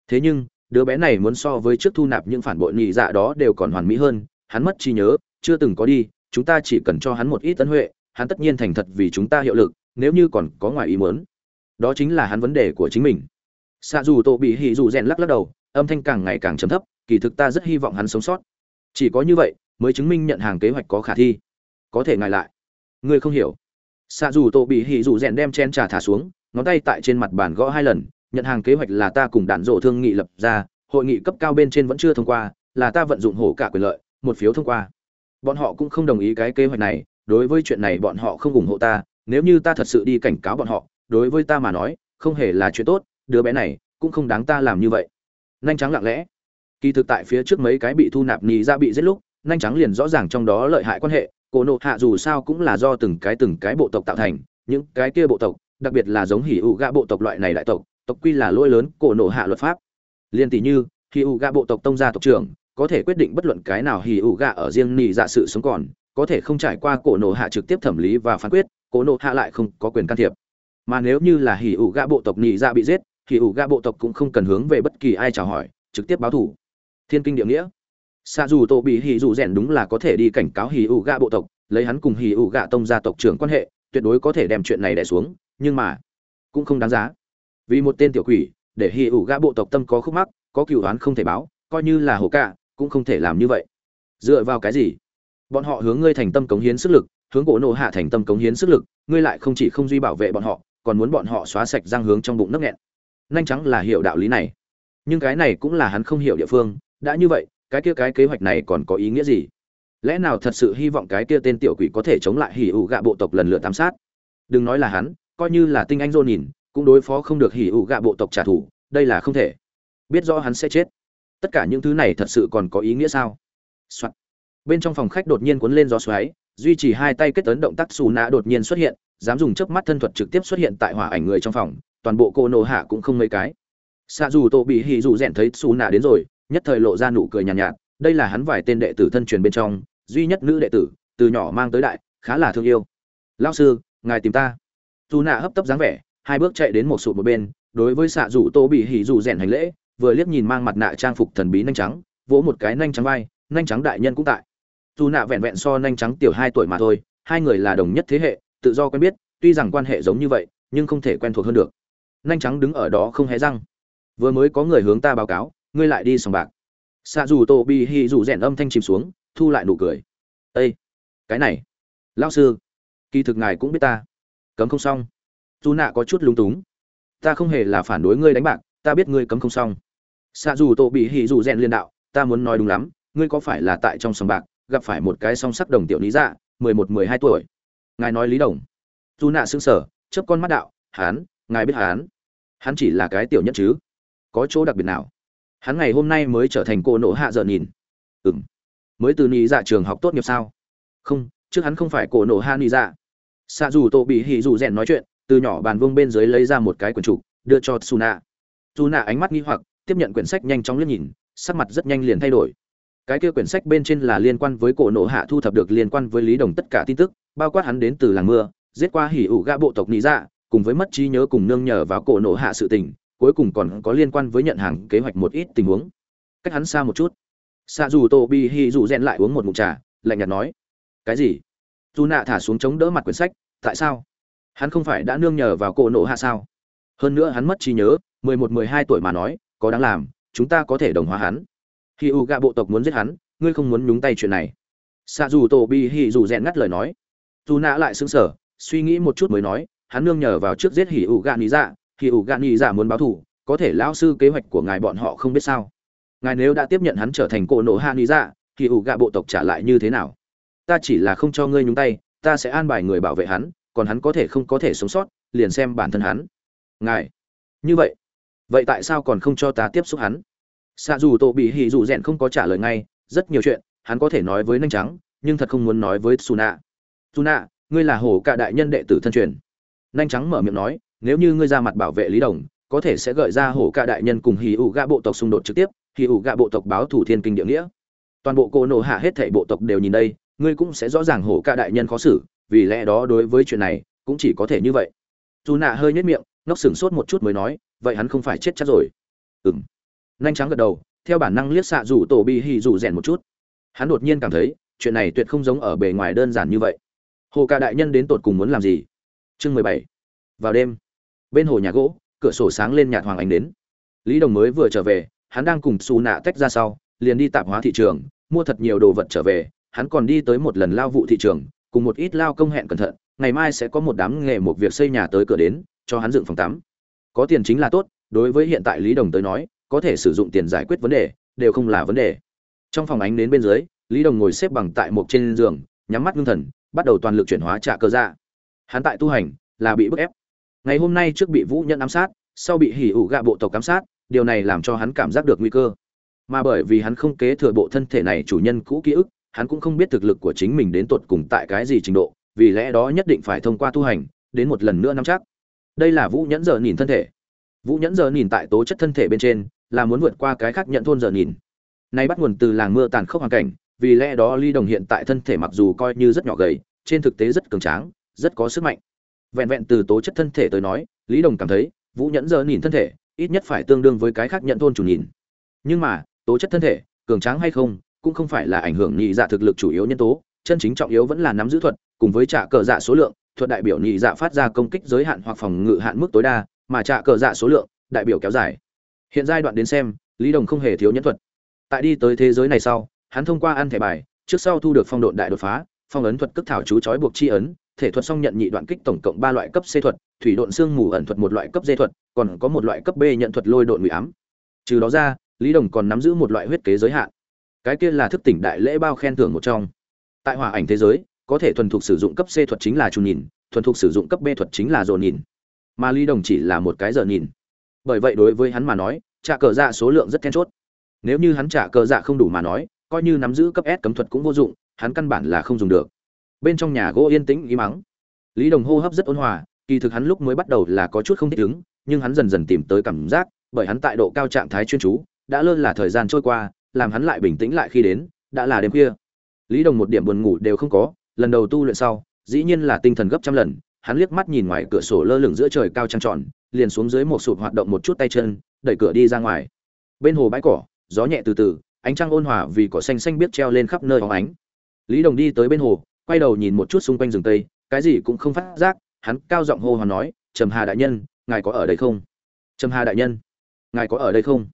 Speaker 1: Thế nhưng, đứa bé này muốn so với trước thu nạp những phản bội nhị dạ đó đều còn hoàn mỹ hơn, hắn mất trí nhớ, chưa từng có đi, chúng ta chỉ cần cho hắn một ít tấn huệ, hắn tất nhiên thành thật vì chúng ta hiệu lực, nếu như còn có ngoài ý muốn. Đó chính là hắn vấn đề của chính mình. Xạ dù tổ bị hỉ dù rèn lắc lắc đầu, âm thanh càng ngày càng trầm thấp, kỳ thực ta rất hy vọng hắn sống sót. Chỉ có như vậy, mới chứng minh nhận hàng kế hoạch có khả thi. Có thể ngài lại. Ngươi không hiểu. Xạ dù tổ bị hỉ dù rèn đem chen trà thả xuống, ngón tay tại trên mặt bàn gõ hai lần nhận hàng kế hoạch là ta cùng đạn rộ thương nghị lập ra, hội nghị cấp cao bên trên vẫn chưa thông qua, là ta vận dụng hổ cả quyền lợi, một phiếu thông qua. Bọn họ cũng không đồng ý cái kế hoạch này, đối với chuyện này bọn họ không ủng hộ ta, nếu như ta thật sự đi cảnh cáo bọn họ, đối với ta mà nói, không hề là chuyện tốt, đứa bé này cũng không đáng ta làm như vậy. Nhanh trắng lặng lẽ. Kỳ thực tại phía trước mấy cái bị thu nạp nhì ra bị giết lúc nhanh trắng liền rõ ràng trong đó lợi hại quan hệ, cổ nộ hạ dù sao cũng là do từng cái từng cái bộ tộc tạo thành, những cái kia bộ tộc, đặc biệt là giống hỉ ụ gạ bộ tộc loại này đại tộc tộc quy là lỗi lớn, cổ nộ hạ luật pháp. Liên tỷ như khi ụ gạ bộ tộc tông gia tộc trưởng, có thể quyết định bất luận cái nào hỉ ụ gạ ở riêng nhì dạ sự sống còn, có thể không trải qua cổ nộ hạ trực tiếp thẩm lý và phán quyết, cổ nộ hạ lại không có quyền can thiệp. Mà nếu như là hỉ ủ gạ bộ tộc nhị dạ bị giết thì ủ gạ bộ tộc cũng không cần hướng về bất kỳ ai chào hỏi, trực tiếp báo thủ thiên kinh địa nghĩa. Xa dù tổ bị hỉ dù rèn đúng là có thể đi cảnh cáo hỉ ủ gạ bộ tộc, lấy hắn cùng hỉ ủ gạ tông gia tộc trưởng quan hệ, tuyệt đối có thể đem chuyện này đẻ xuống, nhưng mà, cũng không đáng giá vì một tên tiểu quỷ, để hỉ ủ gã bộ tộc tâm có khúc mắc, có cựu đoán không thể báo, coi như là hồ cạ cũng không thể làm như vậy. Dựa vào cái gì? Bọn họ hướng ngươi thành tâm cống hiến sức lực, hướng cổ nộ hạ thành tâm cống hiến sức lực, ngươi lại không chỉ không duy bảo vệ bọn họ, còn muốn bọn họ xóa sạch răng hướng trong bụng nấc nghẹn. Nhanh trắng là hiểu đạo lý này. Nhưng cái này cũng là hắn không hiểu địa phương, đã như vậy, cái kia cái kế hoạch này còn có ý nghĩa gì? Lẽ nào thật sự hy vọng cái kia tên tiểu quỷ có thể chống lại hỉ ủ gạ bộ tộc lần lượt tám sát? Đừng nói là hắn, coi như là tinh anh dô nhìn cũng đối phó không được hỉ ủ gạ bộ tộc trả thù đây là không thể. Biết rõ hắn sẽ chết. Tất cả những thứ này thật sự còn có ý nghĩa sao、Soạn. bên trong phòng khách đột nhiên cuốn lên gió xoáy duy trì hai tay kết tấn động tác xù nạ đột nhiên xuất hiện dám dùng chớp mắt thân thuật trực tiếp xuất hiện tại hỏa ảnh người trong phòng toàn bộ cô nổ hạ cũng không mấy cái. Xạ dù tổ bị hỉ dù rèn thấy xù nạ đến rồi nhất thời lộ ra nụ cười nhàn nhạt, nhạt đây là hắn vài tên đệ tử thân truyền bên trong duy nhất nữ đệ tử từ nhỏ mang tới đại khá là thương yêu. Lao sư ngài tìm ta. Dù nạ hấp tấp dáng vẻ hai bước chạy đến một sụt một bên, đối với xạ rủ tô bị hỉ rủ rèn hành lễ, vừa liếc nhìn mang mặt nạ trang phục thần bí nhanh trắng, vỗ một cái nhanh trắng vai nhanh trắng đại nhân cũng tại. Dù nạ vẹn vẹn so nhanh trắng tiểu hai tuổi mà thôi, hai người là đồng nhất thế hệ, tự do quen biết, tuy rằng quan hệ giống như vậy, nhưng không thể quen thuộc hơn được. Nhanh trắng đứng ở đó không hé răng. Vừa mới có người hướng ta báo cáo, ngươi lại đi sòng bạc. Xạ dù tô bị hỉ rủ rèn âm thanh chìm xuống, thu lại nụ cười. Ây cái này, lão sư, kỳ thực ngài cũng biết ta. Cấm không xong dù nạ có chút lúng túng. Ta không hề là phản đối ngươi đánh bạc, ta biết ngươi cấm không xong. Xạ dù tổ bị hỉ dù rèn liên đạo, ta muốn nói đúng lắm, ngươi có phải là tại trong sòng bạc, gặp phải một cái song sắc đồng tiểu lý dạ mười một, mười hai tuổi? Ngài nói lý đồng. Dù nạ xứng sở chớp con mắt đạo, hán, ngài biết hán? Hắn chỉ là cái tiểu nhất chứ? Có chỗ đặc biệt nào? Hắn ngày hôm nay mới trở thành cô nổ hạ dợ nhìn. Ừng mới từ lý dạ trường học tốt nghiệp sao? Không, trước hắn không phải cổ nổ hạ lý dạ. Xạ dù tổ bị hỉ dù rèn nói chuyện từ nhỏ bàn vương bên dưới lấy ra một cái quyển trục đưa cho Tsuna. Tsuna ánh mắt nghi hoặc, tiếp nhận quyển sách nhanh chóng liếc nhìn, sắc mặt rất nhanh liền thay đổi. Cái kia quyển sách bên trên là liên quan với cổ nộ hạ thu thập được liên quan với Lý Đồng tất cả tin tức, bao quát hắn đến từ làng mưa, giết qua hỉ ủ gã bộ tộc Nị Dạ, cùng với mất trí nhớ cùng nương nhờ vào cổ nộ hạ sự tình, cuối cùng còn có liên quan với nhận hàng kế hoạch một ít tình huống. Cách hắn xa một chút. Sa dù Tô Bi Hi dù rèn lại uống một ngụm trà, lạnh nhạt nói: "Cái gì?" Tsuna thả xuống chống đỡ mặt quyển sách, "Tại sao?" Hắn không phải đã nương nhờ vào cổ nộ hạ sao? hơn nữa hắn mất trí nhớ, mười một, mười hai tuổi mà nói, có đáng làm, chúng ta có thể đồng hóa hắn. Khi u gạ bộ tộc muốn giết hắn, ngươi không muốn nhúng tay chuyện này. Xạ dù tổ bi Hỉ dù rèn ngắt lời nói. Dù nạ lại xứng sở suy nghĩ một chút mới nói, hắn nương nhờ vào trước giết hỉ U gạ nghĩ dạ hỉ U gạ nghĩ dạ muốn báo thù, có thể lão sư kế hoạch của ngài bọn họ không biết sao? Ngài nếu đã tiếp nhận hắn trở thành cổ nộ hạ nghĩ dạ hỉ ủ gạ bộ tộc trả lại như thế nào? Ta chỉ là không cho ngươi nhúng tay, ta sẽ an bài người bảo vệ hắn còn hắn có thể không có thể sống sót, liền xem bản thân hắn. Ngài. Như vậy. Vậy tại sao còn không cho ta tiếp xúc hắn? Xạ dù tổ bị hỉ dù rèn không có trả lời ngay, rất nhiều chuyện, hắn có thể nói với nhanh trắng, nhưng thật không muốn nói với suna suna ngươi là hổ cả đại nhân đệ tử thân truyền. Nhanh trắng mở miệng nói, nếu như ngươi ra mặt bảo vệ lý đồng, có thể sẽ gợi ra hổ cả đại nhân cùng hỉ ủ gạ bộ tộc xung đột trực tiếp, hỉ ủ gạ bộ tộc báo thủ thiên kinh địa nghĩa. Toàn bộ cô nổ hạ hết thảy bộ tộc đều nhìn đây, ngươi cũng sẽ rõ ràng hổ cả đại nhân khó xử vì lẽ đó đối với chuyện này cũng chỉ có thể như vậy. Dù nạ hơi nhất miệng, ngốc sửng sốt một chút mới nói, vậy hắn không phải chết chắc rồi. Ừng nhanh trắng gật đầu, theo bản năng liếc xạ rủ tổ bi hì rủ rèn một chút. Hắn đột nhiên cảm thấy, chuyện này tuyệt không giống ở bề ngoài đơn giản như vậy. Hồ ca đại nhân đến tột cùng muốn làm gì? Chương mười bảy. Vào đêm, bên hồ nhà gỗ, cửa sổ sáng lên nhạt hoàng ánh đến. Lý đồng mới vừa trở về, hắn đang cùng xù nạ tách ra sau, liền đi tạp hóa thị trường, mua thật nhiều đồ vật trở về, hắn còn đi tới một lần lao vụ thị trường cùng một ít lao công hẹn cẩn thận, ngày mai sẽ có một đám nghề một việc xây nhà tới cửa đến, cho hắn dựng phòng tắm. Có tiền chính là tốt, đối với hiện tại lý đồng tới nói, có thể sử dụng tiền giải quyết vấn đề, đều không là vấn đề. Trong phòng ánh đến bên dưới, lý đồng ngồi xếp bằng tại một trên giường, nhắm mắt ngưng thần, bắt đầu toàn lực chuyển hóa trả cơ ra. hắn tại tu hành, là bị bức ép. Ngày hôm nay trước bị vũ nhân ám sát, sau bị hỉ ủ gạ bộ tộc ám sát, điều này làm cho hắn cảm giác được nguy cơ. Mà bởi vì hắn không kế thừa bộ thân thể này chủ nhân cũ ký ức hắn cũng không biết thực lực của chính mình đến tột cùng tại cái gì trình độ, vì lẽ đó nhất định phải thông qua tu hành, đến một lần nữa nắm chắc. Đây là vũ nhẫn giờ nhìn thân thể. Vũ nhẫn giờ nhìn tại tố chất thân thể bên trên, là muốn vượt qua cái khác nhận thôn giờ nhìn. Nay bắt nguồn từ làng mưa tàn khốc hoàn cảnh, vì lẽ đó ly đồng hiện tại thân thể mặc dù coi như rất nhỏ gầy, trên thực tế rất cường tráng, rất có sức mạnh. Vẹn vẹn từ tố chất thân thể tới nói, lý đồng cảm thấy, vũ nhẫn giờ nhìn thân thể, ít nhất phải tương đương với cái khác nhận thôn chủ nhìn. Nhưng mà, tố chất thân thể, cường tráng hay không cũng không phải là ảnh hưởng nhị dạ thực lực chủ yếu nhân tố, chân chính trọng yếu vẫn là nắm giữ thuật, cùng với trả cờ dạ số lượng, thuật đại biểu nhị dạ phát ra công kích giới hạn hoặc phòng ngự hạn mức tối đa, mà trả cờ dạ số lượng, đại biểu kéo dài. Hiện giai đoạn đến xem, lý đồng không hề thiếu nhân thuật. Tại đi tới thế giới này sau, hắn thông qua ăn thẻ bài, trước sau thu được phong độn đại đột phá, phong ấn thuật cất thảo chú trói buộc chi ấn, thể thuật song nhận nhị đoạn kích tổng cộng ba loại cấp c thuật, thủy độn xương mù ẩn thuật một loại cấp d thuật, còn có một loại cấp b nhận thuật lôi độn ngụy ám. Trừ đó ra, lý đồng còn nắm giữ một loại huyết kế giới hạn cái kia là thức tỉnh đại lễ bao khen thưởng một trong. Tại hòa ảnh thế giới, có thể thuần thục sử dụng cấp c thuật chính là trù nhìn thuần thục sử dụng cấp b thuật chính là dồn nhìn mà lý đồng chỉ là một cái giờ nhìn. Bởi vậy đối với hắn mà nói, trả cờ dạ số lượng rất then chốt. Nếu như hắn trả cờ dạ không đủ mà nói, coi như nắm giữ cấp s cấm thuật cũng vô dụng, hắn căn bản là không dùng được. Bên trong nhà gỗ yên tĩnh im mắng. Lý đồng hô hấp rất ôn hòa, kỳ thực hắn lúc mới bắt đầu là có chút không thích ứng, nhưng hắn dần dần tìm tới cảm giác, bởi hắn tại độ cao trạng thái chuyên chú, đã lơ là thời gian trôi qua làm hắn lại bình tĩnh lại khi đến, đã là đêm khuya. Lý đồng một điểm buồn ngủ đều không có, lần đầu tu luyện sau, dĩ nhiên là tinh thần gấp trăm lần, hắn liếc mắt nhìn ngoài cửa sổ lơ lửng giữa trời cao trăng tròn, liền xuống dưới một sụp hoạt động một chút tay chân, đẩy cửa đi ra ngoài. Bên hồ bãi cỏ, gió nhẹ từ từ, ánh trăng ôn hòa vì cỏ xanh xanh biết treo lên khắp nơi óng ánh. Lý đồng đi tới bên hồ, quay đầu nhìn một chút xung quanh rừng tây, cái gì cũng không phát giác, hắn cao giọng hô hoán nói, trầm hà đại nhân, ngài có ở đây không? Trầm hà đại nhân, ngài có ở đây không?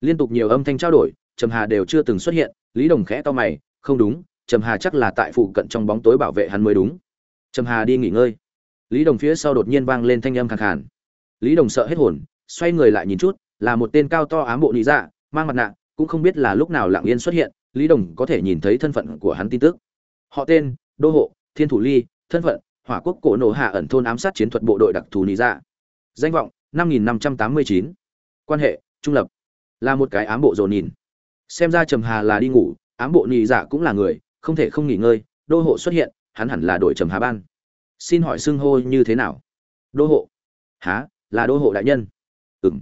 Speaker 1: Liên tục nhiều âm thanh trao đổi trầm hà đều chưa từng xuất hiện, lý đồng khẽ to mày, không đúng, trầm hà chắc là tại phụ cận trong bóng tối bảo vệ hắn mới đúng. Trầm hà đi nghỉ ngơi. Lý đồng phía sau đột nhiên vang lên thanh âm khàn khàn. Lý đồng sợ hết hồn, xoay người lại nhìn chút, là một tên cao to ám bộ nị dạ mang mặt nạ, cũng không biết là lúc nào lặng yên xuất hiện, lý đồng có thể nhìn thấy thân phận của hắn tin tức. Họ tên, đô hộ, thiên thủ ly, thân phận, hỏa quốc cổ nổ hạ ẩn thôn ám sát chiến thuật bộ đội đặc thù nị dạ. Danh vọng, năm nghìn năm trăm tám mươi chín. Quan hệ, trung lập. Là một cái ám bộ dồn nhìn xem ra trầm hà là đi ngủ, ám bộ nhị dạ cũng là người, không thể không nghỉ ngơi, đô hộ xuất hiện, hắn hẳn là đội trầm hà ban. Xin hỏi xưng hô như thế nào? Đô hộ. Há là đô hộ đại nhân? Ừm.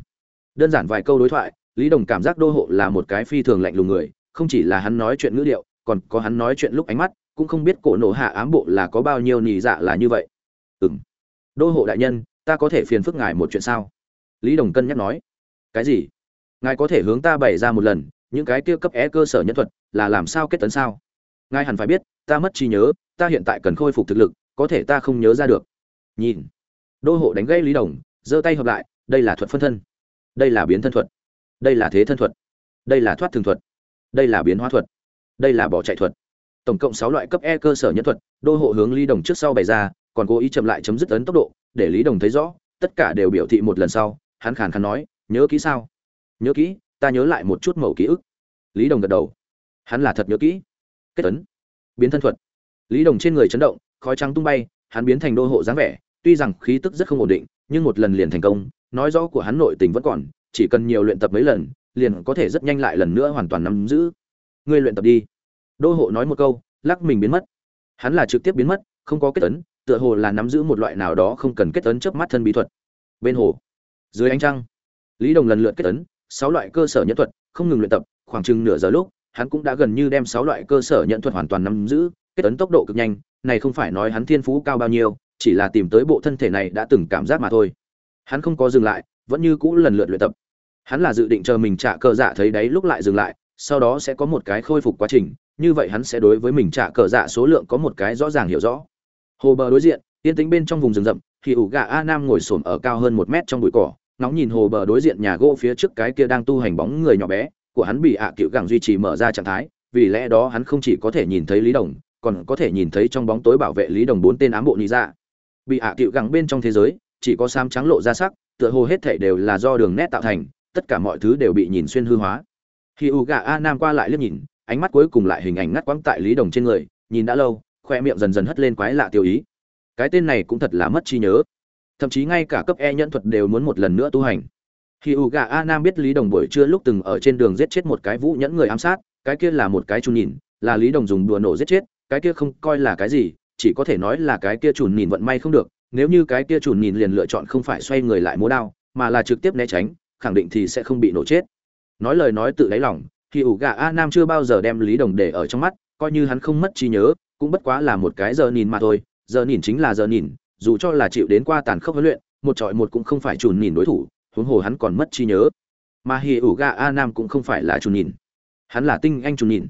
Speaker 1: Đơn giản vài câu đối thoại, lý đồng cảm giác đô hộ là một cái phi thường lạnh lùng người, không chỉ là hắn nói chuyện ngữ điệu, còn có hắn nói chuyện lúc ánh mắt, cũng không biết cổ nổ hạ ám bộ là có bao nhiêu nhị dạ là như vậy. Ừm. Đô hộ đại nhân, ta có thể phiền phức ngài một chuyện sao? Lý đồng cân nhắc nói. Cái gì? Ngài có thể hướng ta bày ra một lần những cái kia cấp é cơ sở nhân thuật là làm sao kết tấn sao? Ngài hẳn phải biết, ta mất trí nhớ, ta hiện tại cần khôi phục thực lực, có thể ta không nhớ ra được. Nhìn. Đô hộ đánh gây lý đồng, giơ tay hợp lại, đây là thuật phân thân. Đây là biến thân thuật. Đây là thế thân thuật. Đây là thoát thường thuật. Đây là biến hóa thuật. Đây là bỏ chạy thuật. Tổng cộng sáu loại cấp e cơ sở nhân thuật, đô hộ hướng lý đồng trước sau bày ra, còn cố ý chậm lại chấm dứt ấn tốc độ, để lý đồng thấy rõ, tất cả đều biểu thị một lần sau, hắn khàn khàn nói, nhớ kỹ sao? Nhớ kỹ ta nhớ lại một chút mẩu ký ức. Lý đồng gật đầu. Hắn là thật nhớ kỹ. Kết tấn biến thân thuật. Lý đồng trên người chấn động, khói trắng tung bay, hắn biến thành đô hộ dáng vẻ, tuy rằng khí tức rất không ổn định, nhưng một lần liền thành công, nói rõ của hắn nội tình vẫn còn, chỉ cần nhiều luyện tập mấy lần, liền có thể rất nhanh lại lần nữa hoàn toàn nắm giữ. Ngươi luyện tập đi. Đô hộ nói một câu, lắc mình biến mất. Hắn là trực tiếp biến mất, không có kết tấn tựa hồ là nắm giữ một loại nào đó không cần kết tấn trước mắt thân bí thuật. Bên hồ. Dưới ánh trăng, lý đồng lần lượt kết tấn sáu loại cơ sở nhẫn thuật, không ngừng luyện tập, khoảng chừng nửa giờ lúc, hắn cũng đã gần như đem sáu loại cơ sở nhẫn thuật hoàn toàn nắm giữ, kết ấn tốc độ cực nhanh, này không phải nói hắn thiên phú cao bao nhiêu, chỉ là tìm tới bộ thân thể này đã từng cảm giác mà thôi. Hắn không có dừng lại, vẫn như cũ lần lượt luyện tập. Hắn là dự định chờ mình trả cờ dạ thấy đấy lúc lại dừng lại, sau đó sẽ có một cái khôi phục quá trình, như vậy hắn sẽ đối với mình trả cờ dạ số lượng có một cái rõ ràng hiểu rõ. Hồ bờ đối diện, yên tĩnh bên trong vùng rừng rậm thì ủ gà a nam ngồi xổm ở cao hơn một mét trong bụi cỏ ngóng nhìn hồ bờ đối diện nhà gỗ phía trước cái kia đang tu hành bóng người nhỏ bé, của hắn bị ạ à cựu gẳng duy trì mở ra trạng thái, vì lẽ đó hắn không chỉ có thể nhìn thấy lý đồng, còn có thể nhìn thấy trong bóng tối bảo vệ lý đồng bốn tên ám bộ nhị ra dạ. bị ạ à cựu gẳng bên trong thế giới, chỉ có sam trắng lộ ra sắc, tựa hồ hết thể đều là do đường nét tạo thành, tất cả mọi thứ đều bị nhìn xuyên hư hóa. Khi u gà a nam qua lại liếc nhìn, ánh mắt cuối cùng lại hình ảnh ngắt quãng tại lý đồng trên người, nhìn đã lâu, khoe miệng dần dần hất lên quái lạ tiêu ý. Cái tên này cũng thật là mất trí nhớ thậm chí ngay cả cấp e nhẫn thuật đều muốn một lần nữa tu hành. Khi u gà a nam biết lý đồng buổi trưa lúc từng ở trên đường giết chết một cái vũ nhẫn người ám sát, cái kia là một cái chùn nhìn, là lý đồng dùng đùa nổ giết chết, cái kia không coi là cái gì, chỉ có thể nói là cái kia chùn nhìn vận may không được, nếu như cái kia chùn nhìn liền lựa chọn không phải xoay người lại múa đao, mà là trực tiếp né tránh, khẳng định thì sẽ không bị nổ chết. Nói lời nói tự lấy lòng thì ủ gà a nam chưa bao giờ đem lý đồng để ở trong mắt, coi như hắn không mất trí nhớ, cũng bất quá là một cái giờ nhìn mà thôi, giờ nhìn chính là giờ nhìn dù cho là chịu đến qua tàn khốc huấn luyện, một trọi một cũng không phải chùn nhìn đối thủ, huống hồ hắn còn mất trí nhớ. Mà hỉ ủ gà a nam cũng không phải là chùn nhìn. Hắn là tinh anh chùn nhìn.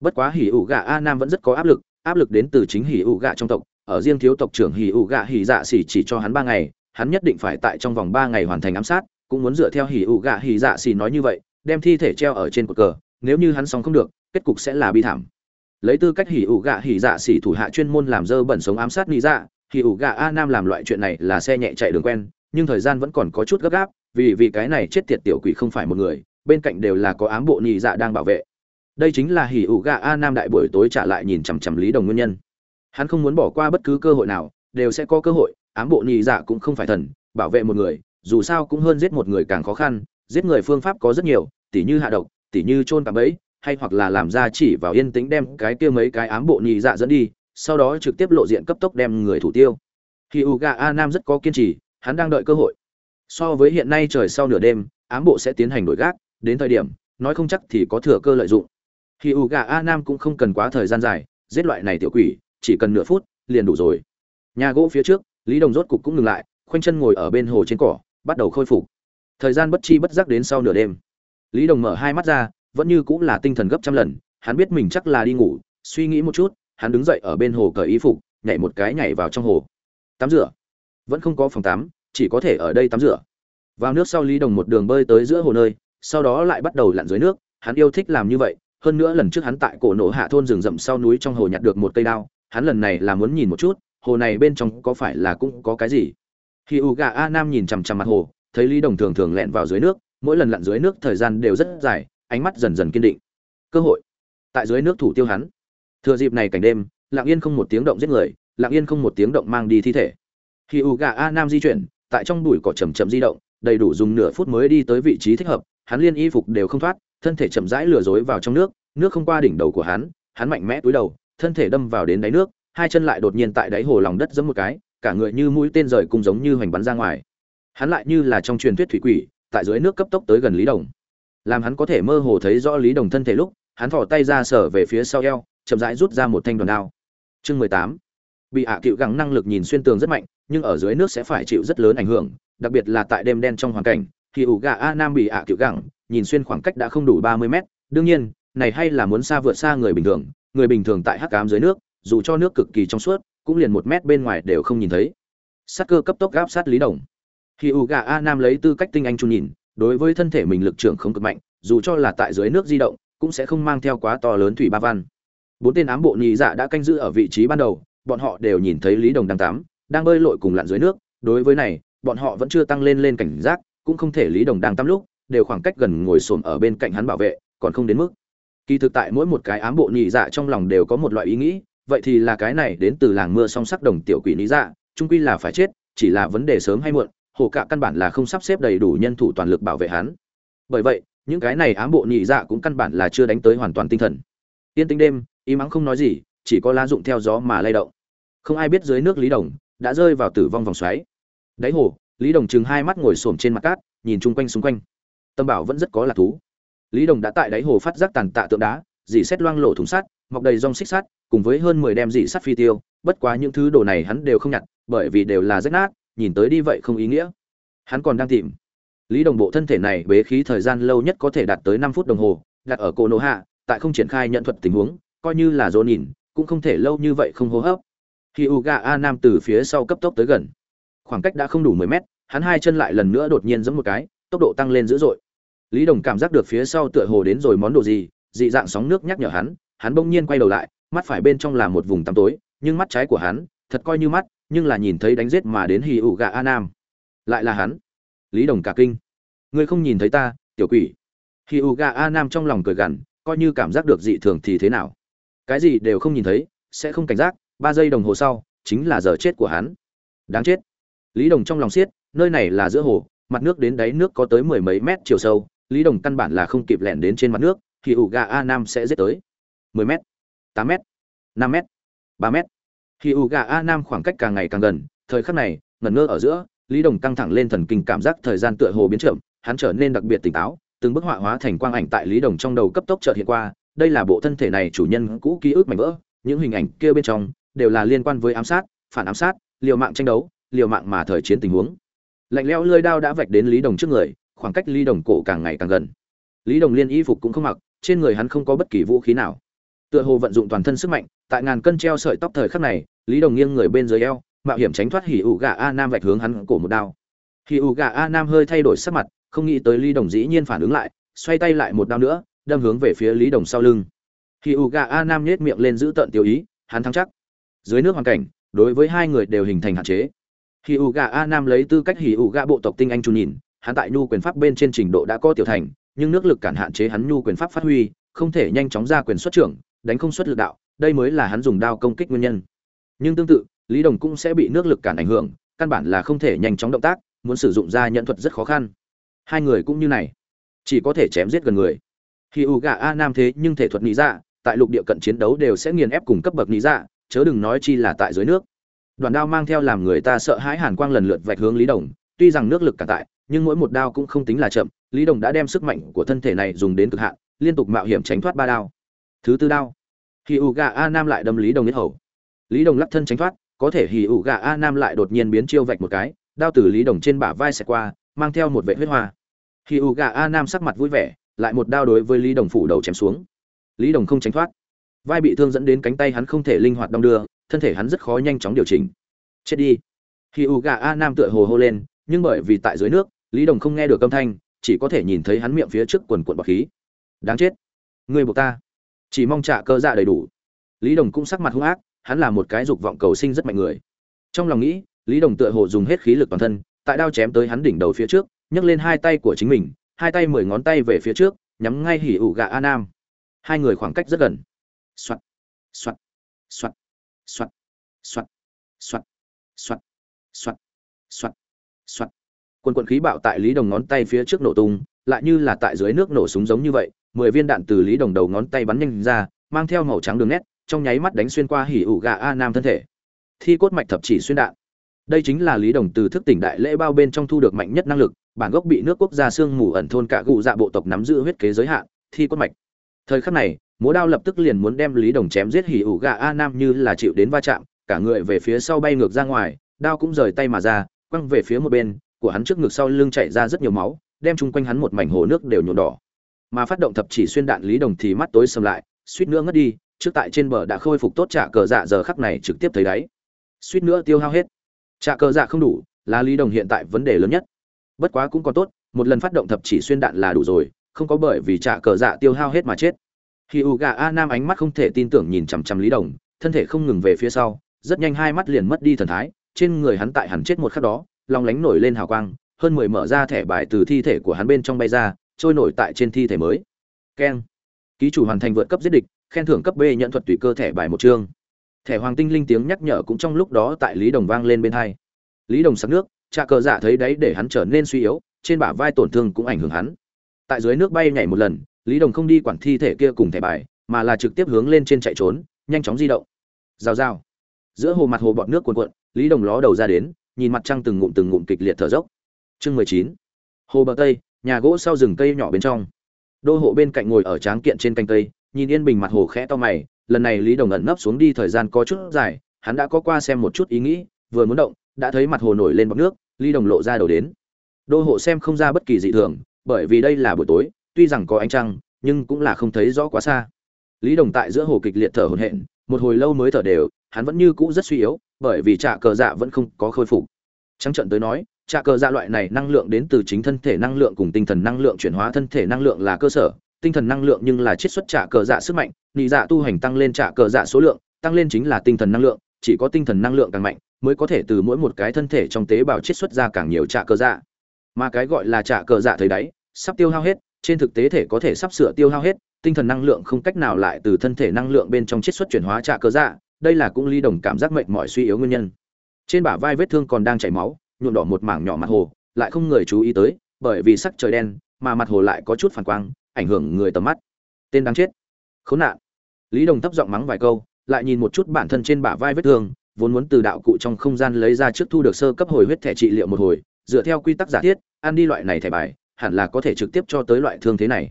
Speaker 1: Bất quá hỉ ủ gà a nam vẫn rất có áp lực áp lực đến từ chính hỉ ủ gà trong tộc. Ở riêng thiếu tộc trưởng hỉ ủ gà hỉ dạ xỉ chỉ cho hắn ba ngày, hắn nhất định phải tại trong vòng ba ngày hoàn thành ám sát, cũng muốn dựa theo hỉ ủ gà hỉ dạ xỉ nói như vậy, đem thi thể treo ở trên cột cờ, nếu như hắn sống không được, kết cục sẽ là bi thảm. Lấy tư cách hỉ ủ gạ hỉ dạ xỉ thủ hạ chuyên môn làm dơ bẩn sống ám sát lý dạ hỉ ủ gà a nam làm loại chuyện này là xe nhẹ chạy đường quen, nhưng thời gian vẫn còn có chút gấp gáp, vì vì cái này chết tiệt tiểu quỷ không phải một người, bên cạnh đều là có ám bộ nhị dạ đang bảo vệ. Đây chính là hỉ ủ gà a nam đại buổi tối trả lại nhìn chằm chằm lý đồng nguyên nhân. Hắn không muốn bỏ qua bất cứ cơ hội nào, đều sẽ có cơ hội, ám bộ nhị dạ cũng không phải thần, bảo vệ một người, dù sao cũng hơn giết một người càng khó khăn, giết người phương pháp có rất nhiều, tỉ như hạ độc, tỉ như chôn cạm bẫy, hay hoặc là làm ra chỉ vào yên tĩnh đem cái kia mấy cái ám bộ nhị dạ dẫn đi sau đó trực tiếp lộ diện cấp tốc đem người thủ tiêu. Khi uga a nam rất có kiên trì, hắn đang đợi cơ hội. So với hiện nay trời sau nửa đêm, ám bộ sẽ tiến hành đổi gác, đến thời điểm, nói không chắc thì có thừa cơ lợi dụng. Khi uga a nam cũng không cần quá thời gian dài, giết loại này tiểu quỷ, chỉ cần nửa phút, liền đủ rồi. Nhà gỗ phía trước, lý đồng rốt cục cũng ngừng lại, khoanh chân ngồi ở bên hồ trên cỏ, bắt đầu khôi phục. Thời gian bất chi bất giác đến sau nửa đêm. Lý đồng mở hai mắt ra, vẫn như cũng là tinh thần gấp trăm lần, hắn biết mình chắc là đi ngủ, suy nghĩ một chút hắn đứng dậy ở bên hồ cởi y phục, nhảy một cái nhảy vào trong hồ. Tắm rửa. Vẫn không có phòng tắm, chỉ có thể ở đây tắm rửa. Vào nước sau lý đồng một đường bơi tới giữa hồ nơi, sau đó lại bắt đầu lặn dưới nước. Hắn yêu thích làm như vậy, hơn nữa lần trước hắn tại cổ nổ hạ thôn rừng rậm sau núi trong hồ nhặt được một cây đao, hắn lần này là muốn nhìn một chút, hồ này bên trong có phải là cũng có cái gì. Khi u gà a nam nhìn chằm chằm mặt hồ, thấy lý đồng thường thường lẹn vào dưới nước, mỗi lần lặn dưới nước thời gian đều rất dài, ánh mắt dần dần kiên định. Cơ hội. Tại dưới nước thủ tiêu hắn thừa dịp này cảnh đêm, lặng yên không một tiếng động giết người, lặng yên không một tiếng động mang đi thi thể. Khi u gà a nam di chuyển, tại trong bụi cỏ chầm chậm di động, đầy đủ dùng nửa phút mới đi tới vị trí thích hợp, hắn liên y phục đều không thoát, thân thể chậm rãi lừa dối vào trong nước nước không qua đỉnh đầu của hắn hắn mạnh mẽ túi đầu, thân thể đâm vào đến đáy nước, hai chân lại đột nhiên tại đáy hồ lòng đất giẫm một cái, cả người như mũi tên rời cùng giống như hoành bắn ra ngoài. Hắn lại như là trong truyền thuyết thủy quỷ, tại dưới nước cấp tốc tới gần lý đồng. Làm hắn có thể mơ hồ thấy rõ lý đồng thân thể lúc, hắn thò tay ra sở về phía sau eo chậm rãi rút ra một thanh đoàn đao. Chương mười tám. Bị hạ à cựu gắng năng lực nhìn xuyên tường rất mạnh, nhưng ở dưới nước sẽ phải chịu rất lớn ảnh hưởng, đặc biệt là tại đêm đen trong hoàn cảnh, thì ủ gà a nam bị ạ à cựu gắng nhìn xuyên khoảng cách đã không đủ ba mươi mét. Đương nhiên, này hay là muốn xa vượt xa người bình thường, người bình thường tại hắc cám dưới nước, dù cho nước cực kỳ trong suốt, cũng liền một mét bên ngoài đều không nhìn thấy. Sát cơ cấp tốc gáp sát lý đồng. Khi u gà a nam lấy tư cách tinh anh chu nhìn, đối với thân thể mình lực trưởng không cực mạnh, dù cho là tại dưới nước di động, cũng sẽ không mang theo quá to lớn thủy ba văn bốn tên ám bộ nhị dạ đã canh giữ ở vị trí ban đầu, bọn họ đều nhìn thấy lý đồng đang tắm, đang bơi lội cùng lặn dưới nước. Đối với này, bọn họ vẫn chưa tăng lên lên cảnh giác, cũng không thể lý đồng đang tắm lúc, đều khoảng cách gần ngồi xổm ở bên cạnh hắn bảo vệ, còn không đến mức. Kỳ thực tại mỗi một cái ám bộ nhị dạ trong lòng đều có một loại ý nghĩ, vậy thì là cái này đến từ làng mưa song sắc đồng tiểu quỷ lý dạ trung quy là phải chết, chỉ là vấn đề sớm hay muộn, hồ cạ căn bản là không sắp xếp đầy đủ nhân thủ toàn lực bảo vệ hắn. Bởi vậy, những cái này ám bộ nhị dạ cũng căn bản là chưa đánh tới hoàn toàn tinh thần. Tiên tinh đêm y mắng không nói gì, chỉ có lá dụng theo gió mà lay động. Không ai biết dưới nước lý đồng đã rơi vào tử vong vòng xoáy. Đáy hồ, lý đồng chừng hai mắt ngồi xổm trên mặt cát, nhìn chung quanh xung quanh. Tâm bảo vẫn rất có lạc thú. Lý đồng đã tại đáy hồ phát giác tàn tạ tượng đá, dì xét loang lộ thùng sắt, mọc đầy rong xích sắt, cùng với hơn mười đem dị sắt phi tiêu. Bất quá những thứ đồ này hắn đều không nhặt, bởi vì đều là rách nát, nhìn tới đi vậy không ý nghĩa. Hắn còn đang tìm. Lý đồng bộ thân thể này bế khí thời gian lâu nhất có thể đạt tới năm phút đồng hồ, đặt ở cổ nổ hạ, tại không triển khai nhận thuật tình huống coi như là dồn nhìn, cũng không thể lâu như vậy không hô hấp. Khi u gà a nam từ phía sau cấp tốc tới gần. Khoảng cách đã không đủ mười mét, hắn hai chân lại lần nữa đột nhiên giẫm một cái, tốc độ tăng lên dữ dội. Lý đồng cảm giác được phía sau tựa hồ đến rồi món đồ gì, dị dạng sóng nước nhắc nhở hắn hắn bỗng nhiên quay đầu lại, mắt phải bên trong là một vùng tăm tối, nhưng mắt trái của hắn, thật coi như mắt, nhưng là nhìn thấy đánh giết mà đến hì ụ gà a nam. Lại là hắn. Lý đồng cả kinh. Ngươi không nhìn thấy ta, tiểu quỷ. Hì ụ gà a nam trong lòng cười gằn, coi như cảm giác được dị thường thì thế nào? Cái gì đều không nhìn thấy, sẽ không cảnh giác, ba giây đồng hồ sau, chính là giờ chết của hắn. Đáng chết. Lý đồng trong lòng siết, nơi này là giữa hồ, mặt nước đến đáy nước có tới mười mấy mét chiều sâu, lý đồng căn bản là không kịp lẻn đến trên mặt nước, thì ủ gà a nam sẽ giết tới. mười mét, tám mét, năm mét, ba mét. Khi ủ gà a nam khoảng cách càng ngày càng gần, thời khắc này, ngẩn ngơ ở giữa, lý đồng căng thẳng lên thần kinh cảm giác thời gian tựa hồ biến chậm, hắn trở nên đặc biệt tỉnh táo, từng bức họa hóa thành quang ảnh tại lý đồng trong đầu cấp tốc chợt hiện qua đây là bộ thân thể này chủ nhân cũ ký ức mảnh vỡ, những hình ảnh kia bên trong đều là liên quan với ám sát, phản ám sát, liều mạng tranh đấu, liều mạng mà thời chiến tình huống. Lạnh lẽo lơi đao đã vạch đến lý đồng trước người, khoảng cách lý đồng cổ càng ngày càng gần. Lý đồng liên y phục cũng không mặc, trên người hắn không có bất kỳ vũ khí nào. Tựa hồ vận dụng toàn thân sức mạnh, tại ngàn cân treo sợi tóc thời khắc này, lý đồng nghiêng người bên dưới eo, mạo hiểm tránh thoát hỉ ủ gà a nam vạch hướng hắn cổ một đao. Hỉ ủ gà a nam hơi thay đổi sắc mặt, không nghĩ tới lý đồng dĩ nhiên phản ứng lại, xoay tay lại một đao nữa đâm hướng về phía lý đồng sau lưng Khi Uga gà a nam nhếch miệng lên giữ tợn tiêu ý hắn thắng chắc dưới nước hoàn cảnh đối với hai người đều hình thành hạn chế Khi Uga gà a nam lấy tư cách hỉ Uga gà bộ tộc tinh anh chu nhìn hắn tại nhu quyền pháp bên trên trình độ đã có tiểu thành nhưng nước lực cản hạn chế hắn nhu quyền pháp phát huy không thể nhanh chóng ra quyền xuất trưởng đánh không xuất lực đạo, đây mới là hắn dùng đao công kích nguyên nhân. Nhưng tương tự, Lý Đồng cũng sẽ bị nước lực cản ảnh hưởng, căn bản là không thể nhanh chóng động tác, muốn sử dụng ra nhận thuật rất khó khăn. Hai người cũng như này, chỉ có thể chém giết gần người. Khi Gà A Nam thế nhưng thể thuật lý dạ, tại lục địa cận chiến đấu đều sẽ nghiền ép cùng cấp bậc lý dạ, chớ đừng nói chi là tại dưới nước. Đoàn đao mang theo làm người ta sợ hãi hàn quang lần lượt vạch hướng Lý Đồng, tuy rằng nước lực cả tại, nhưng mỗi một đao cũng không tính là chậm, Lý Đồng đã đem sức mạnh của thân thể này dùng đến cực hạn, liên tục mạo hiểm tránh thoát ba đao. Thứ tư đao hì ụ gà a nam lại đâm lý đồng nhất hầu. Lý đồng lắc thân tránh thoát có thể hì ủ gà a nam lại đột nhiên biến chiêu vạch một cái đao từ lý đồng trên bả vai xẹt qua mang theo một vệ huyết hoa. Hì ủ gà a nam sắc mặt vui vẻ lại một đao đối với lý đồng phủ đầu chém xuống. Lý đồng không tránh thoát. Vai bị thương dẫn đến cánh tay hắn không thể linh hoạt đong đưa, thân thể hắn rất khó nhanh chóng điều chỉnh. Chết đi. Khi u gà a nam tựa hồ hô lên, nhưng bởi vì tại dưới nước, lý đồng không nghe được âm thanh, chỉ có thể nhìn thấy hắn miệng phía trước quần quần bọc khí. Đáng chết. Người buộc ta. Chỉ mong trả cơ dạ đầy đủ. Lý đồng cũng sắc mặt hung ác, hắn là một cái dục vọng cầu sinh rất mạnh người. Trong lòng nghĩ, lý đồng tựa hồ dùng hết khí lực toàn thân, tại đao chém tới hắn đỉnh đầu phía trước, nhấc lên hai tay của chính mình hai tay mười ngón tay về phía trước, nhắm ngay hỉ ủ gà a nam hai người khoảng cách rất gần. Soạt soạt soạt soạt soạt soạt soạt soạt soạt soạt. Quần quần khí bạo tại lý đồng ngón tay phía trước nổ tung, lại như là tại dưới nước nổ súng giống như vậy, mười viên đạn từ lý đồng đầu ngón tay bắn nhanh ra, mang theo màu trắng đường nét, trong nháy mắt đánh xuyên qua hỉ ủ gà a nam thân thể. Thi cốt mạch thập chỉ xuyên đạn. Đây chính là lý đồng từ thức tỉnh đại lễ bao bên trong thu được mạnh nhất năng lực bản gốc bị nước quốc gia xương mù ẩn thôn cả gụ dạ bộ tộc nắm giữ huyết kế giới hạn, thi cốt mạch. Thời khắc này, múa đao lập tức liền muốn đem lý đồng chém giết hỉ ủ gà a nam như là chịu đến va chạm, cả người về phía sau bay ngược ra ngoài, đao cũng rời tay mà ra, quăng về phía một bên, của hắn trước ngực sau lưng chảy ra rất nhiều máu, đem chung quanh hắn một mảnh hồ nước đều nhuộm đỏ. Mà phát động thập chỉ xuyên đạn lý đồng thì mắt tối sầm lại, suýt nữa ngất đi, trước tại trên bờ đã khôi phục tốt trả cờ dạ giờ khắc này trực tiếp thấy đáy. Suýt nữa tiêu hao hết. Trả cờ dạ không đủ, là lý đồng hiện tại vấn đề lớn nhất bất quá cũng còn tốt, một lần phát động thập chỉ xuyên đạn là đủ rồi, không có bởi vì trả cờ dạ tiêu hao hết mà chết. Khi u gà a nam ánh mắt không thể tin tưởng nhìn chằm chằm lý đồng, thân thể không ngừng về phía sau, rất nhanh hai mắt liền mất đi thần thái, trên người hắn tại hắn chết một khắc đó, lòng lánh nổi lên hào quang, hơn mười mở ra thẻ bài từ thi thể của hắn bên trong bay ra, trôi nổi tại trên thi thể mới. Keng. Ký chủ hoàn thành vượt cấp giết địch, khen thưởng cấp b nhận thuật tùy cơ thẻ bài một chương. Thẻ hoàng tinh linh tiếng nhắc nhở cũng trong lúc đó tại lý đồng vang lên bên hai. Lý đồng sắc nước trà cờ dạ thấy đấy để hắn trở nên suy yếu, trên bả vai tổn thương cũng ảnh hưởng hắn. Tại dưới nước bay nhảy một lần, lý đồng không đi quản thi thể kia cùng thẻ bài, mà là trực tiếp hướng lên trên chạy trốn, nhanh chóng di động. Rào rào. Giữa hồ mặt hồ bọt nước cuồn cuộn, lý đồng ló đầu ra đến, nhìn mặt trăng từng ngụm từng ngụm kịch liệt thở dốc. Chương mười chín. Hồ bờ tây, nhà gỗ sau rừng cây nhỏ bên trong. Đô hộ bên cạnh ngồi ở tráng kiện trên canh cây, nhìn yên bình mặt hồ khẽ to mày, lần này lý đồng ẩn nấp xuống đi thời gian có chút dài, hắn đã có qua xem một chút ý nghĩ, vừa muốn động, đã thấy mặt hồ nổi lên bọc nước lý đồng lộ ra đầu đến. Đô hộ xem không ra bất kỳ dị thường, bởi vì đây là buổi tối, tuy rằng có ánh trăng, nhưng cũng là không thấy rõ quá xa. Lý đồng tại giữa hồ kịch liệt thở hổn hển, một hồi lâu mới thở đều, hắn vẫn như cũ rất suy yếu, bởi vì trạ cờ dạ vẫn không có khôi phục. Trắng trận tới nói, trạ cờ dạ loại này năng lượng đến từ chính thân thể năng lượng cùng tinh thần năng lượng chuyển hóa thân thể năng lượng là cơ sở, tinh thần năng lượng nhưng là chiết xuất trạ cờ dạ sức mạnh, nị dạ tu hành tăng lên trạ cờ dạ số lượng, tăng lên chính là tinh thần năng lượng chỉ có tinh thần năng lượng càng mạnh, mới có thể từ mỗi một cái thân thể trong tế bào chiết xuất ra càng nhiều trạ cơ dạ. Mà cái gọi là trạ cơ dạ thấy đáy, sắp tiêu hao hết, trên thực tế thể có thể sắp sửa tiêu hao hết, tinh thần năng lượng không cách nào lại từ thân thể năng lượng bên trong chiết xuất chuyển hóa trạ cơ dạ đây là cũng ly đồng cảm giác mệt mỏi suy yếu nguyên nhân. Trên bả vai vết thương còn đang chảy máu, nhuộm đỏ một mảng nhỏ mặt hồ, lại không người chú ý tới, bởi vì sắc trời đen, mà mặt hồ lại có chút phản quang, ảnh hưởng người tầm mắt. Tên đáng chết. Khốn nạn. Lý đồng thấp giọng mắng vài câu lại nhìn một chút bản thân trên bả vai vết thương, vốn muốn từ đạo cụ trong không gian lấy ra trước thu được sơ cấp hồi huyết thẻ trị liệu một hồi, dựa theo quy tắc giả thiết, ăn đi loại này thẻ bài, hẳn là có thể trực tiếp cho tới loại thương thế này.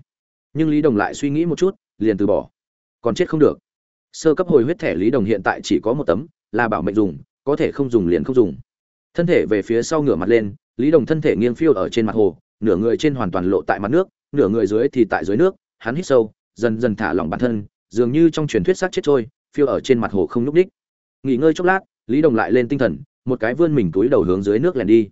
Speaker 1: Nhưng lý đồng lại suy nghĩ một chút, liền từ bỏ. Còn chết không được. Sơ cấp hồi huyết thẻ lý đồng hiện tại chỉ có một tấm, là bảo mệnh dùng, có thể không dùng liền không dùng. Thân thể về phía sau ngửa mặt lên, lý đồng thân thể nghiêng phiêu ở trên mặt hồ, nửa người trên hoàn toàn lộ tại mặt nước, nửa người dưới thì tại dưới nước, hắn hít sâu, dần dần thả lỏng bản thân, dường như trong truyền thuyết xác chết trôi phiêu ở trên mặt hồ không nhúc ních nghỉ ngơi chốc lát, lý đồng lại lên tinh thần, một cái vươn mình túi đầu hướng dưới nước lẻn đi.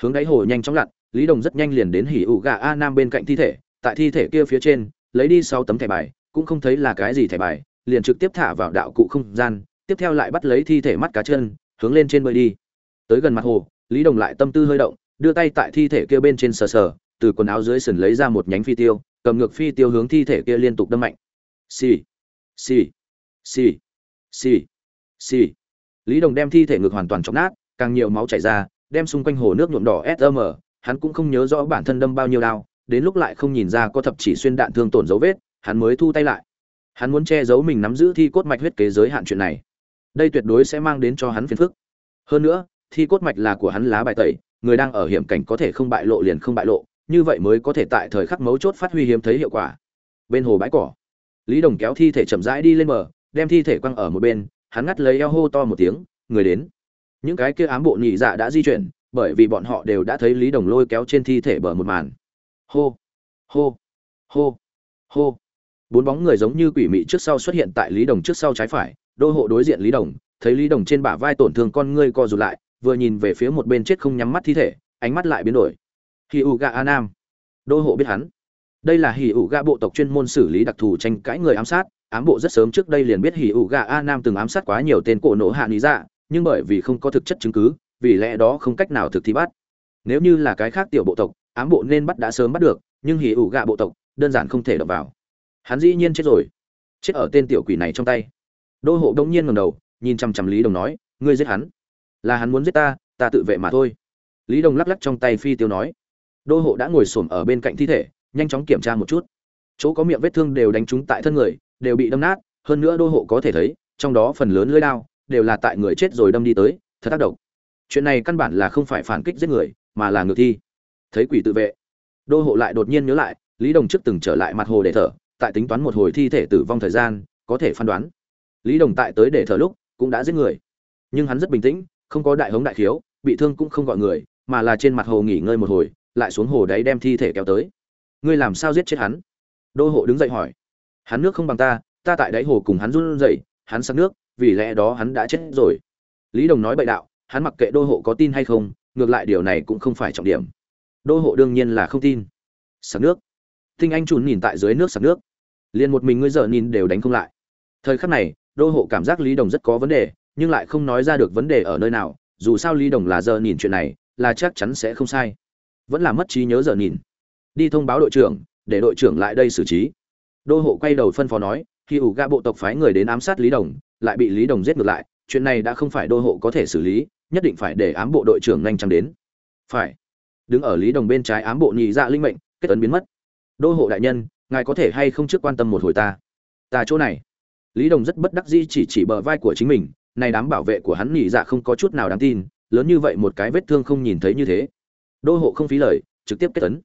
Speaker 1: Hướng đáy hồ nhanh chóng lặn, lý đồng rất nhanh liền đến hỉ ủ gà a nam bên cạnh thi thể, tại thi thể kia phía trên, lấy đi sáu tấm thẻ bài, cũng không thấy là cái gì thẻ bài, liền trực tiếp thả vào đạo cụ không gian, tiếp theo lại bắt lấy thi thể mắt cá chân, hướng lên trên bơi đi. Tới gần mặt hồ, lý đồng lại tâm tư hơi động, đưa tay tại thi thể kia bên trên sờ sờ, từ quần áo dưới sườn lấy ra một nhánh phi tiêu, cầm ngược phi tiêu hướng thi thể kia liên tục đâm mạnh. Xì xì xì. Xì. Xì. Lý đồng đem thi thể ngực hoàn toàn chọc nát, càng nhiều máu chảy ra, đem xung quanh hồ nước nhuộm đỏ sm hắn cũng không nhớ rõ bản thân đâm bao nhiêu đao đến lúc lại không nhìn ra có thập chỉ xuyên đạn thương tổn dấu vết, hắn mới thu tay lại. Hắn muốn che giấu mình nắm giữ thi cốt mạch huyết kế giới hạn chuyện này. Đây tuyệt đối sẽ mang đến cho hắn phiền phức. Hơn nữa, thi cốt mạch là của hắn lá bài tẩy, người đang ở hiểm cảnh có thể không bại lộ liền không bại lộ, như vậy mới có thể tại thời khắc mấu chốt phát huy hiếm thấy hiệu quả. Bên hồ bãi cỏ. Lý đồng kéo thi thể chậm rãi đi lên bờ đem thi thể quăng ở một bên, hắn ngắt lấy eo hô to một tiếng, người đến. Những cái kia ám bộ nhị dạ đã di chuyển, bởi vì bọn họ đều đã thấy lý đồng lôi kéo trên thi thể bờ một màn. Hô hô hô hô. Bốn bóng người giống như quỷ mị trước sau xuất hiện tại lý đồng trước sau trái phải, đô hộ đối diện lý đồng, thấy lý đồng trên bả vai tổn thương con ngươi co rụt lại, vừa nhìn về phía một bên chết không nhắm mắt thi thể, ánh mắt lại biến đổi. Hì ụ gà a nam. Đô hộ biết hắn. Đây là hì ụ gà bộ tộc chuyên môn xử lý đặc thù tranh cãi người ám sát ám bộ rất sớm trước đây liền biết hỉ ủ gạ a nam từng ám sát quá nhiều tên cổ nổ hạ lý dạ nhưng bởi vì không có thực chất chứng cứ, vì lẽ đó không cách nào thực thi bắt. Nếu như là cái khác tiểu bộ tộc, ám bộ nên bắt đã sớm bắt được, nhưng hỉ ủ gạ bộ tộc, đơn giản không thể đập vào. Hắn dĩ nhiên chết rồi. Chết ở tên tiểu quỷ này trong tay. Đô hộ đông nhiên ngầm đầu, nhìn chằm chằm lý đồng nói, ngươi giết hắn? Là hắn muốn giết ta ta tự vệ mà thôi. Lý đồng lắc lắc trong tay phi tiêu nói. Đô hộ đã ngồi xổm ở bên cạnh thi thể, nhanh chóng kiểm tra một chút. Chỗ có miệng vết thương đều đánh trúng tại thân người đều bị đâm nát, hơn nữa đô hộ có thể thấy, trong đó phần lớn lưỡi đao đều là tại người chết rồi đâm đi tới, thật tác động chuyện này căn bản là không phải phản kích giết người, mà là ngược thi. Thấy quỷ tự vệ, đô hộ lại đột nhiên nhớ lại, lý đồng trước từng trở lại mặt hồ để thở, tại tính toán một hồi thi thể tử vong thời gian, có thể phán đoán. Lý đồng tại tới để thở lúc, cũng đã giết người. Nhưng hắn rất bình tĩnh, không có đại hống đại khiếu, bị thương cũng không gọi người, mà là trên mặt hồ nghỉ ngơi một hồi, lại xuống hồ đáy đem thi thể kéo tới. Ngươi làm sao giết chết hắn? Đô hộ đứng dậy hỏi hắn nước không bằng ta ta tại đáy hồ cùng hắn run rẩy, hắn sắc nước, vì lẽ đó hắn đã chết rồi. Lý đồng nói bậy đạo, hắn mặc kệ đô hộ có tin hay không, ngược lại điều này cũng không phải trọng điểm. Đô hộ đương nhiên là không tin. Sặc nước. Tinh anh trùn nhìn tại dưới nước sặc nước. Liền một mình ngươi giờ nhìn đều đánh không lại. Thời khắc này, đô hộ cảm giác lý đồng rất có vấn đề, nhưng lại không nói ra được vấn đề ở nơi nào, dù sao lý đồng là giờ nhìn chuyện này, là chắc chắn sẽ không sai. Vẫn là mất trí nhớ giờ nhìn. Đi thông báo đội trưởng, để đội trưởng lại đây xử trí đô hộ quay đầu phân phó nói, khi ủ gạ bộ tộc phái người đến ám sát lý đồng, lại bị lý đồng giết ngược lại, chuyện này đã không phải đô hộ có thể xử lý, nhất định phải để ám bộ đội trưởng nhanh chóng đến. Phải. Đứng ở lý đồng bên trái ám bộ nhị dạ linh mệnh, kết ấn biến mất. Đô hộ đại nhân, ngài có thể hay không trước quan tâm một hồi ta? Ta chỗ này. Lý đồng rất bất đắc dĩ chỉ chỉ bờ vai của chính mình nay đám bảo vệ của hắn nhị dạ không có chút nào đáng tin, lớn như vậy một cái vết thương không nhìn thấy như thế. Đô hộ không phí lời, trực tiếp kết ấn.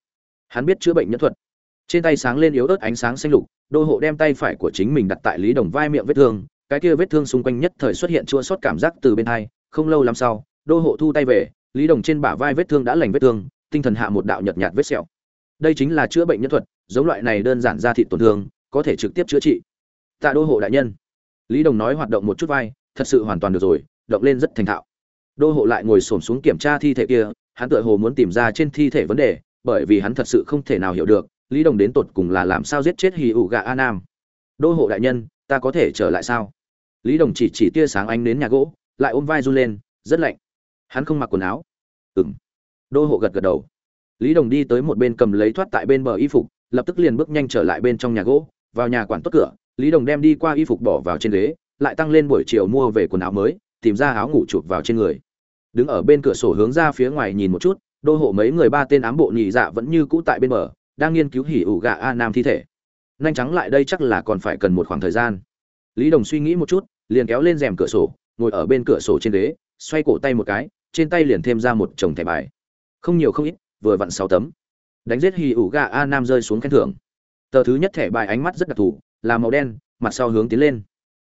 Speaker 1: Hắn biết chữa bệnh nhân thuật trên tay sáng lên yếu ớt ánh sáng xanh lục, đô hộ đem tay phải của chính mình đặt tại lý đồng vai miệng vết thương, cái kia vết thương xung quanh nhất thời xuất hiện chua sót cảm giác từ bên hai, không lâu lắm sau, đô hộ thu tay về, lý đồng trên bả vai vết thương đã lành vết thương, tinh thần hạ một đạo nhợt nhạt vết sẹo. Đây chính là chữa bệnh nhân thuật, giống loại này đơn giản ra thị tổn thương, có thể trực tiếp chữa trị. Tạ đô hộ đại nhân. Lý đồng nói hoạt động một chút vai, thật sự hoàn toàn được rồi, động lên rất thành thạo. Đô hộ lại ngồi xổm xuống kiểm tra thi thể kia, hắn tựa hồ muốn tìm ra trên thi thể vấn đề, bởi vì hắn thật sự không thể nào hiểu được lý đồng đến tột cùng là làm sao giết chết hì ủ gà a nam? Đô hộ đại nhân, ta có thể trở lại sao? Lý đồng chỉ chỉ tia sáng ánh đến nhà gỗ, lại ôm vai run lên, rất lạnh. Hắn không mặc quần áo. Ừng đô hộ gật gật đầu. Lý đồng đi tới một bên cầm lấy thoát tại bên bờ y phục, lập tức liền bước nhanh trở lại bên trong nhà gỗ, vào nhà quản tốt cửa. Lý đồng đem đi qua y phục bỏ vào trên ghế, lại tăng lên buổi chiều mua về quần áo mới, tìm ra áo ngủ chụp vào trên người. Đứng ở bên cửa sổ hướng ra phía ngoài nhìn một chút, đô hộ mấy người ba tên ám bộ nhị dạ vẫn như cũ tại bên bờ đang nghiên cứu hỉ ủ gạ a nam thi thể. Nhanh trắng lại đây chắc là còn phải cần một khoảng thời gian. Lý đồng suy nghĩ một chút, liền kéo lên rèm cửa sổ, ngồi ở bên cửa sổ trên ghế, xoay cổ tay một cái, trên tay liền thêm ra một chồng thẻ bài. Không nhiều không ít, vừa vặn sáu tấm. Đánh giết hì ủ gà a nam rơi xuống khen thưởng. Tờ thứ nhất thẻ bài ánh mắt rất đặc thù, là màu đen, mặt sau hướng tiến lên.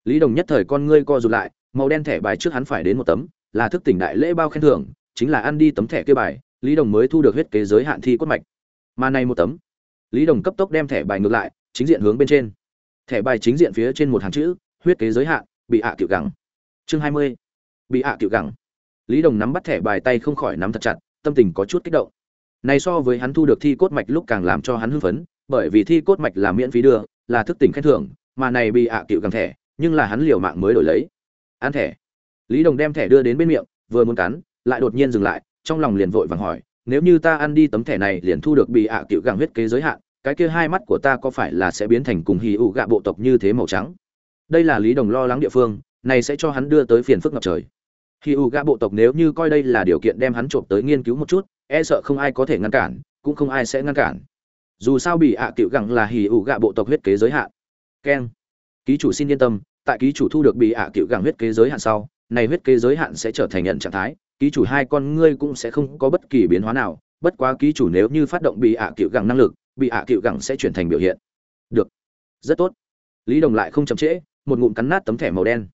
Speaker 1: Lý đồng nhất thời con ngươi co rụt lại, màu đen thẻ bài trước hắn phải đến một tấm, là thức tỉnh đại lễ bao khen thưởng, chính là ăn đi tấm thẻ kia bài, lý đồng mới thu được huyết kế giới hạn thi quất mạch mà này một tấm. Lý đồng cấp tốc đem thẻ bài ngược lại, chính diện hướng bên trên. Thẻ bài chính diện phía trên một hàng chữ, huyết kế giới hạn, bị hạ à tiểu gẳng. Chương hai mươi. Bị hạ à tiểu gẳng. Lý đồng nắm bắt thẻ bài tay không khỏi nắm thật chặt, tâm tình có chút kích động. Này so với hắn thu được thi cốt mạch lúc càng làm cho hắn hưng phấn, bởi vì thi cốt mạch là miễn phí đưa, là thức tỉnh khen thưởng, mà này bị hạ à tiểu gẳng thẻ, nhưng là hắn liều mạng mới đổi lấy. Ăn thẻ. Lý đồng đem thẻ đưa đến bên miệng, vừa muốn cắn, lại đột nhiên dừng lại, trong lòng liền vội vàng hỏi nếu như ta ăn đi tấm thẻ này liền thu được bị ạ à cựu gàng huyết kế giới hạn, cái kia hai mắt của ta có phải là sẽ biến thành cùng hì ụ gạ bộ tộc như thế màu trắng? Đây là lý đồng lo lắng địa phương, này sẽ cho hắn đưa tới phiền phức ngập trời. Hì ụ gạ bộ tộc nếu như coi đây là điều kiện đem hắn trộm tới nghiên cứu một chút e sợ không ai có thể ngăn cản, cũng không ai sẽ ngăn cản. Dù sao bị ạ à cựu gẳng là hì ụ gạ bộ tộc huyết kế giới hạn. Keng ký chủ xin yên tâm, tại ký chủ thu được bị ạ à cựu gẳng huyết kế giới hạn sau, này huyết kế giới hạn sẽ trở thành nhận trạng thái ký chủ hai con ngươi cũng sẽ không có bất kỳ biến hóa nào, bất quá ký chủ nếu như phát động bị ạ à cựu gẳng năng lực, bị ạ à cựu gẳng sẽ chuyển thành biểu hiện. Được. Rất tốt. Lý đồng lại không chậm trễ, một ngụm cắn nát tấm thẻ màu đen.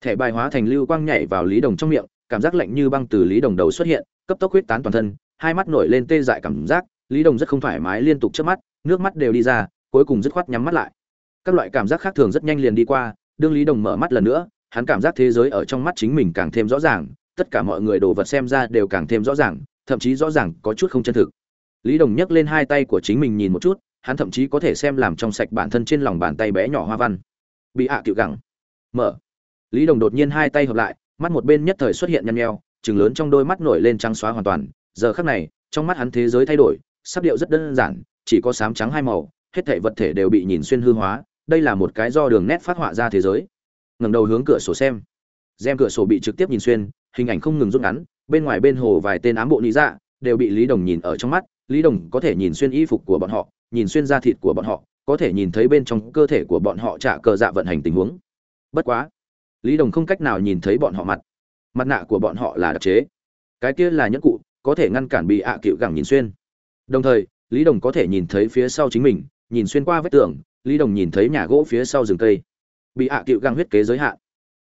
Speaker 1: Thẻ bài hóa thành lưu quang nhảy vào lý đồng trong miệng, cảm giác lạnh như băng từ lý đồng đầu xuất hiện, cấp tốc huyết tán toàn thân, hai mắt nổi lên tê dại cảm giác, lý đồng rất không thoải mái liên tục trước mắt, nước mắt đều đi ra, cuối cùng dứt khoát nhắm mắt lại. Các loại cảm giác khác thường rất nhanh liền đi qua, đương lý đồng mở mắt lần nữa, hắn cảm giác thế giới ở trong mắt chính mình càng thêm rõ ràng tất cả mọi người đồ vật xem ra đều càng thêm rõ ràng, thậm chí rõ ràng có chút không chân thực. Lý đồng nhấc lên hai tay của chính mình nhìn một chút, hắn thậm chí có thể xem làm trong sạch bản thân trên lòng bàn tay bé nhỏ hoa văn. Bị hạ à cựu gẳng. Mở. Lý đồng đột nhiên hai tay hợp lại, mắt một bên nhất thời xuất hiện nhăn nheo chừng lớn trong đôi mắt nổi lên trắng xóa hoàn toàn. Giờ khắc này, trong mắt hắn thế giới thay đổi sắp điệu rất đơn giản, chỉ có sám trắng hai màu, hết thảy vật thể đều bị nhìn xuyên hư hóa, đây là một cái do đường nét phát họa ra thế giới. Ngẩng đầu hướng cửa sổ xem. Xem cửa sổ bị trực tiếp nhìn xuyên hình ảnh không ngừng rút ngắn, bên ngoài bên hồ vài tên ám bộ lý dạ đều bị lý đồng nhìn ở trong mắt. Lý đồng có thể nhìn xuyên y phục của bọn họ, nhìn xuyên da thịt của bọn họ, có thể nhìn thấy bên trong cơ thể của bọn họ trả cờ dạ vận hành tình huống. Bất quá, lý đồng không cách nào nhìn thấy bọn họ mặt. Mặt nạ của bọn họ là đặc chế. Cái kia là nhẫn cụ, có thể ngăn cản bị ạ à cựu gẳng nhìn xuyên. Đồng thời, lý đồng có thể nhìn thấy phía sau chính mình, nhìn xuyên qua vết tường, lý đồng nhìn thấy nhà gỗ phía sau rừng cây. Bị ạ à cựu găng huyết kế giới hạn.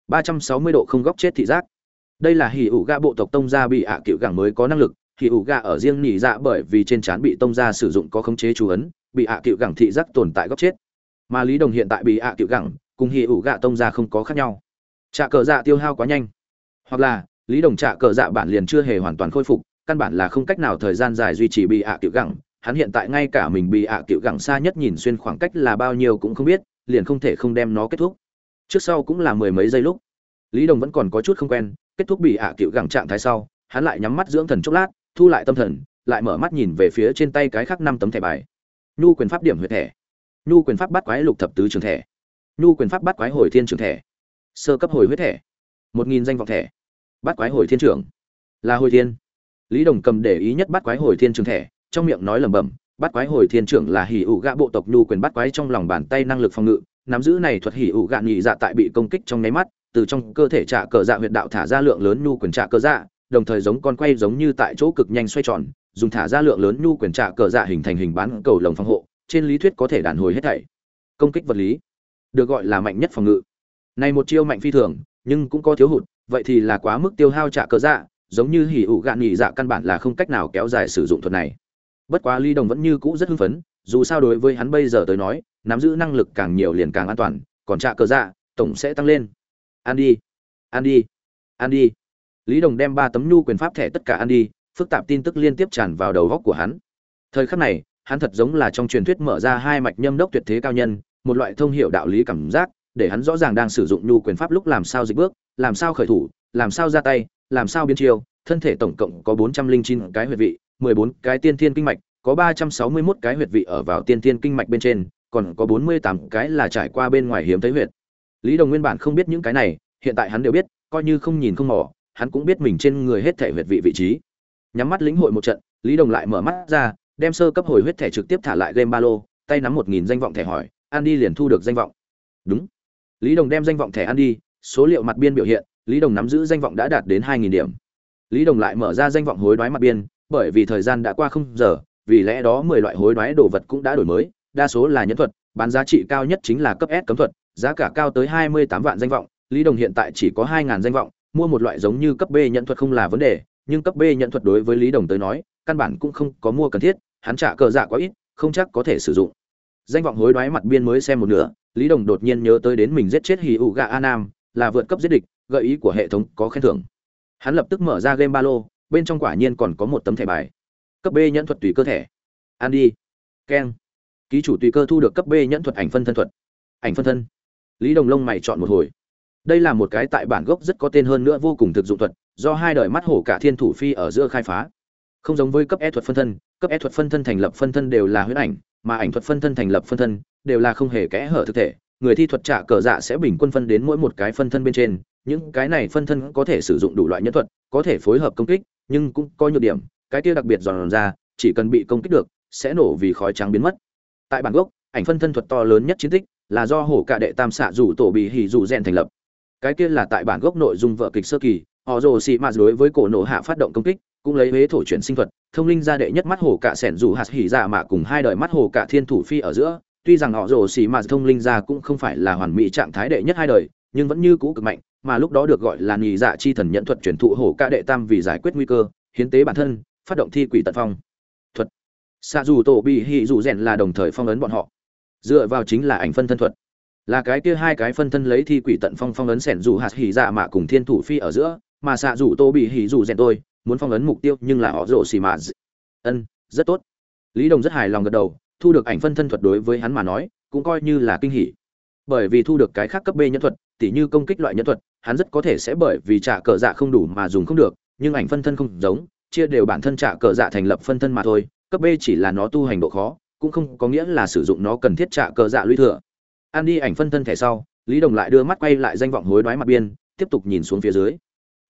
Speaker 1: Ba trăm sáu mươi độ không góc chết thị giác đây là hỉ ủ gạ bộ tộc tông gia bị ạ à cựu gẳng mới có năng lực, hỉ ủ gạ ở riêng nhị dạ bởi vì trên trán bị tông gia sử dụng có khống chế chú ấn, bị ạ à cựu gẳng thị giác tồn tại góc chết. Mà lý đồng hiện tại bị ạ cựu gẳng cùng hỉ ủ gạ tông gia không có khác nhau. Trả cờ dạ tiêu hao quá nhanh. Hoặc là, lý đồng trả cờ dạ bản liền chưa hề hoàn toàn khôi phục, căn bản là không cách nào thời gian dài duy trì bị ạ cựu gẳng. Hắn hiện tại ngay cả mình bị ạ cựu gẳng xa nhất nhìn xuyên khoảng cách là bao nhiêu cũng không biết, liền không thể không đem nó kết thúc. Trước sau cũng là mười mấy giây lúc. Lý đồng vẫn còn có chút không quen kết thúc bị ạ cựu gẳng trạng thái sau, hắn lại nhắm mắt dưỡng thần chốc lát, thu lại tâm thần, lại mở mắt nhìn về phía trên tay cái khác năm tấm thẻ bài. Nhu quyền pháp điểm huyệt thẻ. Nhu quyền pháp bắt quái lục thập tứ trường thẻ. Nhu quyền pháp bắt quái hồi thiên trường thẻ. Sơ cấp hồi huyết thẻ. Một nghìn danh vọng thẻ. Bắt quái hồi thiên trưởng là hồi thiên. Lý đồng cầm để ý nhất bắt quái hồi thiên trường thẻ, trong miệng nói lẩm bẩm, bắt quái hồi thiên trưởng là hỉ ủ gạ bộ tộc nhu quyền bắt quái trong lòng bàn tay năng lực phòng ngự, nắm giữ này thuật hỉ ủ gạ nhị dạ tại bị công kích trong nháy mắt từ trong cơ thể trả cờ dạ huyệt đạo thả ra lượng lớn nhu quyền trả cờ dạ đồng thời giống con quay giống như tại chỗ cực nhanh xoay tròn, dùng thả ra lượng lớn nhu quyền trả cờ dạ hình thành hình bán cầu lồng phòng hộ, trên lý thuyết có thể đàn hồi hết thảy. Công kích vật lý, được gọi là mạnh nhất phòng ngự. Này một chiêu mạnh phi thường, nhưng cũng có thiếu hụt, vậy thì là quá mức tiêu hao trả cờ dạ giống như hỉ ủ gạn nhị dạ căn bản là không cách nào kéo dài sử dụng thuật này. Bất quá ly đồng vẫn như cũ rất hưng phấn, dù sao đối với hắn bây giờ tới nói, nắm giữ năng lực càng nhiều liền càng an toàn, còn trả cờ dạ tổng sẽ tăng lên ăn đi ăn đi ăn đi. Lý đồng đem ba tấm nhu quyền pháp thẻ tất cả ăn đi phức tạp tin tức liên tiếp tràn vào đầu góc của hắn. Thời khắc này hắn thật giống là trong truyền thuyết mở ra hai mạch nhâm đốc tuyệt thế cao nhân một loại thông hiệu đạo lý cảm giác để hắn rõ ràng đang sử dụng nhu quyền pháp lúc làm sao dịch bước làm sao khởi thủ làm sao ra tay làm sao biến chiêu. Thân thể tổng cộng có bốn trăm linh chín cái huyệt vị 14 cái tiên thiên kinh mạch, có 361 cái huyệt vị ở vào tiên thiên kinh mạch bên trên, còn có 48 cái là trải qua bên ngoài hiếm thấy huyệt. Lý Đồng nguyên bản không biết những cái này, hiện tại hắn đều biết, coi như không nhìn không mò, hắn cũng biết mình trên người hết thể huyệt vị vị trí. Nhắm mắt lĩnh hội một trận, Lý Đồng lại mở mắt ra, đem sơ cấp hồi huyết thẻ trực tiếp thả lại game ba lô, tay nắm 1000 danh vọng thẻ hỏi, Andy liền thu được danh vọng. Đúng. Lý Đồng đem danh vọng thẻ Andy, số liệu mặt biên biểu hiện, Lý Đồng nắm giữ danh vọng đã đạt đến 2000 điểm. Lý Đồng lại mở ra danh vọng hối đoái mặt biên, bởi vì thời gian đã qua không giờ vì lẽ đó mười loại hối đoái đồ vật cũng đã đổi mới đa số là nhân thuật bán giá trị cao nhất chính là cấp s cấm thuật giá cả cao tới hai mươi tám vạn danh vọng lý đồng hiện tại chỉ có hai ngàn danh vọng mua một loại giống như cấp b nhận thuật không là vấn đề nhưng cấp b nhận thuật đối với lý đồng tới nói căn bản cũng không có mua cần thiết hắn trả cờ dạ quá ít không chắc có thể sử dụng. Danh vọng hối đoái mặt biên mới xem một nửa lý đồng đột nhiên nhớ tới đến mình giết chết Hỉ Vũ gà a nam là vượt cấp giết địch gợi ý của hệ thống có khen thưởng. Hắn lập tức mở ra game ba lô bên trong quả nhiên còn có một tấm thẻ bài. Cấp b nhận thuật tùy cơ thể Andy, đi keng. Ký chủ tùy cơ thu được cấp b nhận thuật ảnh phân thân thuật. Ảnh phân thân lý đồng lông mày chọn một hồi. Đây là một cái tại bản gốc rất có tên hơn nữa vô cùng thực dụng thuật, do hai đời mắt hổ cả thiên thủ phi ở giữa khai phá. Không giống với cấp e thuật phân thân, cấp e thuật phân thân thành lập phân thân đều là huyết ảnh, mà ảnh thuật phân thân thành lập phân thân đều là không hề kẽ hở thực thể. Người thi thuật trả cờ dạ sẽ bình quân phân đến mỗi một cái phân thân bên trên, những cái này phân thân có thể sử dụng đủ loại nhân thuật, có thể phối hợp công kích, nhưng cũng có nhược điểm, cái kia đặc biệt giòn ra, chỉ cần bị công kích được, sẽ nổ vì khói trắng biến mất. Tại bản gốc, ảnh phân thân thuật to lớn nhất chiến tích là do hổ cả đệ tam xạ rủ tổ bị hỉ rủ rèn thành lập. Cái kia là tại bản gốc nội dung vợ kịch sơ kỳ, họ rồ xị mạt đối với cổ nổ hạ phát động công kích, cũng lấy huế thổ chuyển sinh thuật, thông linh ra đệ nhất mắt hổ cả sẻn rủ hạt hỉ dạ mạ cùng hai đời mắt hổ cả thiên thủ phi ở giữa. Tuy rằng họ rồ xị mạt thông linh ra cũng không phải là hoàn mỹ trạng thái đệ nhất hai đời, nhưng vẫn như cũ cực mạnh, mà lúc đó được gọi là nhì dạ chi thần nhận thuật chuyển thụ hổ cả đệ tam vì giải quyết nguy cơ, hiến tế bản thân, phát động thi quỷ tận phong. Thuật. Xạ dù tổ bị hỉ dù rèn là đồng thời phong ấn bọn họ dựa vào chính là ảnh phân thân thuật. Là cái kia hai cái phân thân lấy thi quỷ tận phong phong ấn sẻn dù hạt hỉ dạ mạ cùng thiên thủ phi ở giữa, mà xạ dù tô bị hỉ dù rèn tôi, muốn phong ấn mục tiêu nhưng là họ rộ xì mà ân, rất tốt. Lý đồng rất hài lòng gật đầu, thu được ảnh phân thân thuật đối với hắn mà nói, cũng coi như là kinh hỉ. Bởi vì thu được cái khác cấp b nhân thuật, tỉ như công kích loại nhân thuật, hắn rất có thể sẽ bởi vì trả cờ dạ không đủ mà dùng không được, nhưng ảnh phân thân không giống, chia đều bản thân trả cờ dạ thành lập phân thân mà thôi, cấp b chỉ là nó tu hành độ khó cũng không có nghĩa là sử dụng nó cần thiết trả cờ dạ lũy thừa. An đi ảnh phân thân thẻ sau, lý đồng lại đưa mắt quay lại danh vọng hối đoái mặt biên, tiếp tục nhìn xuống phía dưới.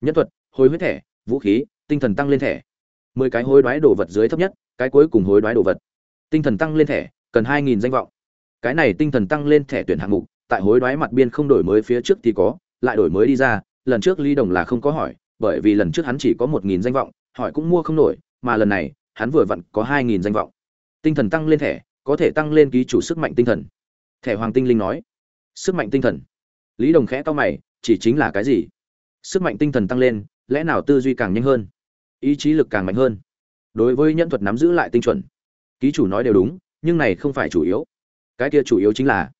Speaker 1: Nhân thuật hối huyết thẻ, vũ khí, tinh thần tăng lên thẻ. Mười cái hối đoái đồ vật dưới thấp nhất, cái cuối cùng hối đoái đồ vật. Tinh thần tăng lên thẻ, cần hai nghìn danh vọng. Cái này tinh thần tăng lên thẻ tuyển hạng mục, tại hối đoái mặt biên không đổi mới phía trước thì có, lại đổi mới đi ra, lần trước lý đồng là không có hỏi, bởi vì lần trước hắn chỉ có một nghìn danh vọng, hỏi cũng mua không nổi, mà lần này, hắn vừa vặn có hai nghìn danh vọng tinh thần tăng lên thẻ, có thể tăng lên ký chủ sức mạnh tinh thần. Thẻ hoàng tinh linh nói. Sức mạnh tinh thần. Lý đồng khẽ to mày, chỉ chính là cái gì? Sức mạnh tinh thần tăng lên, lẽ nào tư duy càng nhanh hơn? Ý chí lực càng mạnh hơn? Đối với nhân thuật nắm giữ lại tinh chuẩn. Ký chủ nói đều đúng, nhưng này không phải chủ yếu. Cái kia chủ yếu chính là,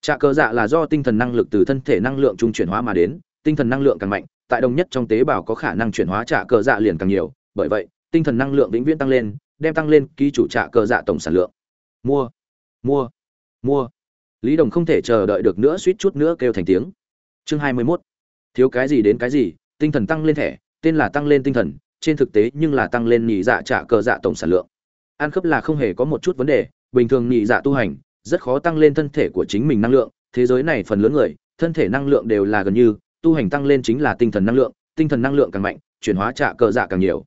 Speaker 1: trạ cờ dạ là do tinh thần năng lực từ thân thể năng lượng trung chuyển hóa mà đến, tinh thần năng lượng càng mạnh, tại đồng nhất trong tế bào có khả năng chuyển hóa trạ cờ dạ liền càng nhiều. Bởi vậy, tinh thần năng lượng vĩnh viễn tăng lên đem tăng lên ký chủ trạ cờ dạ tổng sản lượng. Mua mua mua. Lý đồng không thể chờ đợi được nữa suýt chút nữa kêu thành tiếng. Chương hai mươi mốt. Thiếu cái gì đến cái gì, tinh thần tăng lên thẻ, tên là tăng lên tinh thần, trên thực tế nhưng là tăng lên nhị dạ trả cờ dạ tổng sản lượng. Ăn khớp là không hề có một chút vấn đề, bình thường nhị dạ tu hành, rất khó tăng lên thân thể của chính mình năng lượng, thế giới này phần lớn người, thân thể năng lượng đều là gần như, tu hành tăng lên chính là tinh thần năng lượng, tinh thần năng lượng càng mạnh, chuyển hóa trả cờ dạ càng nhiều.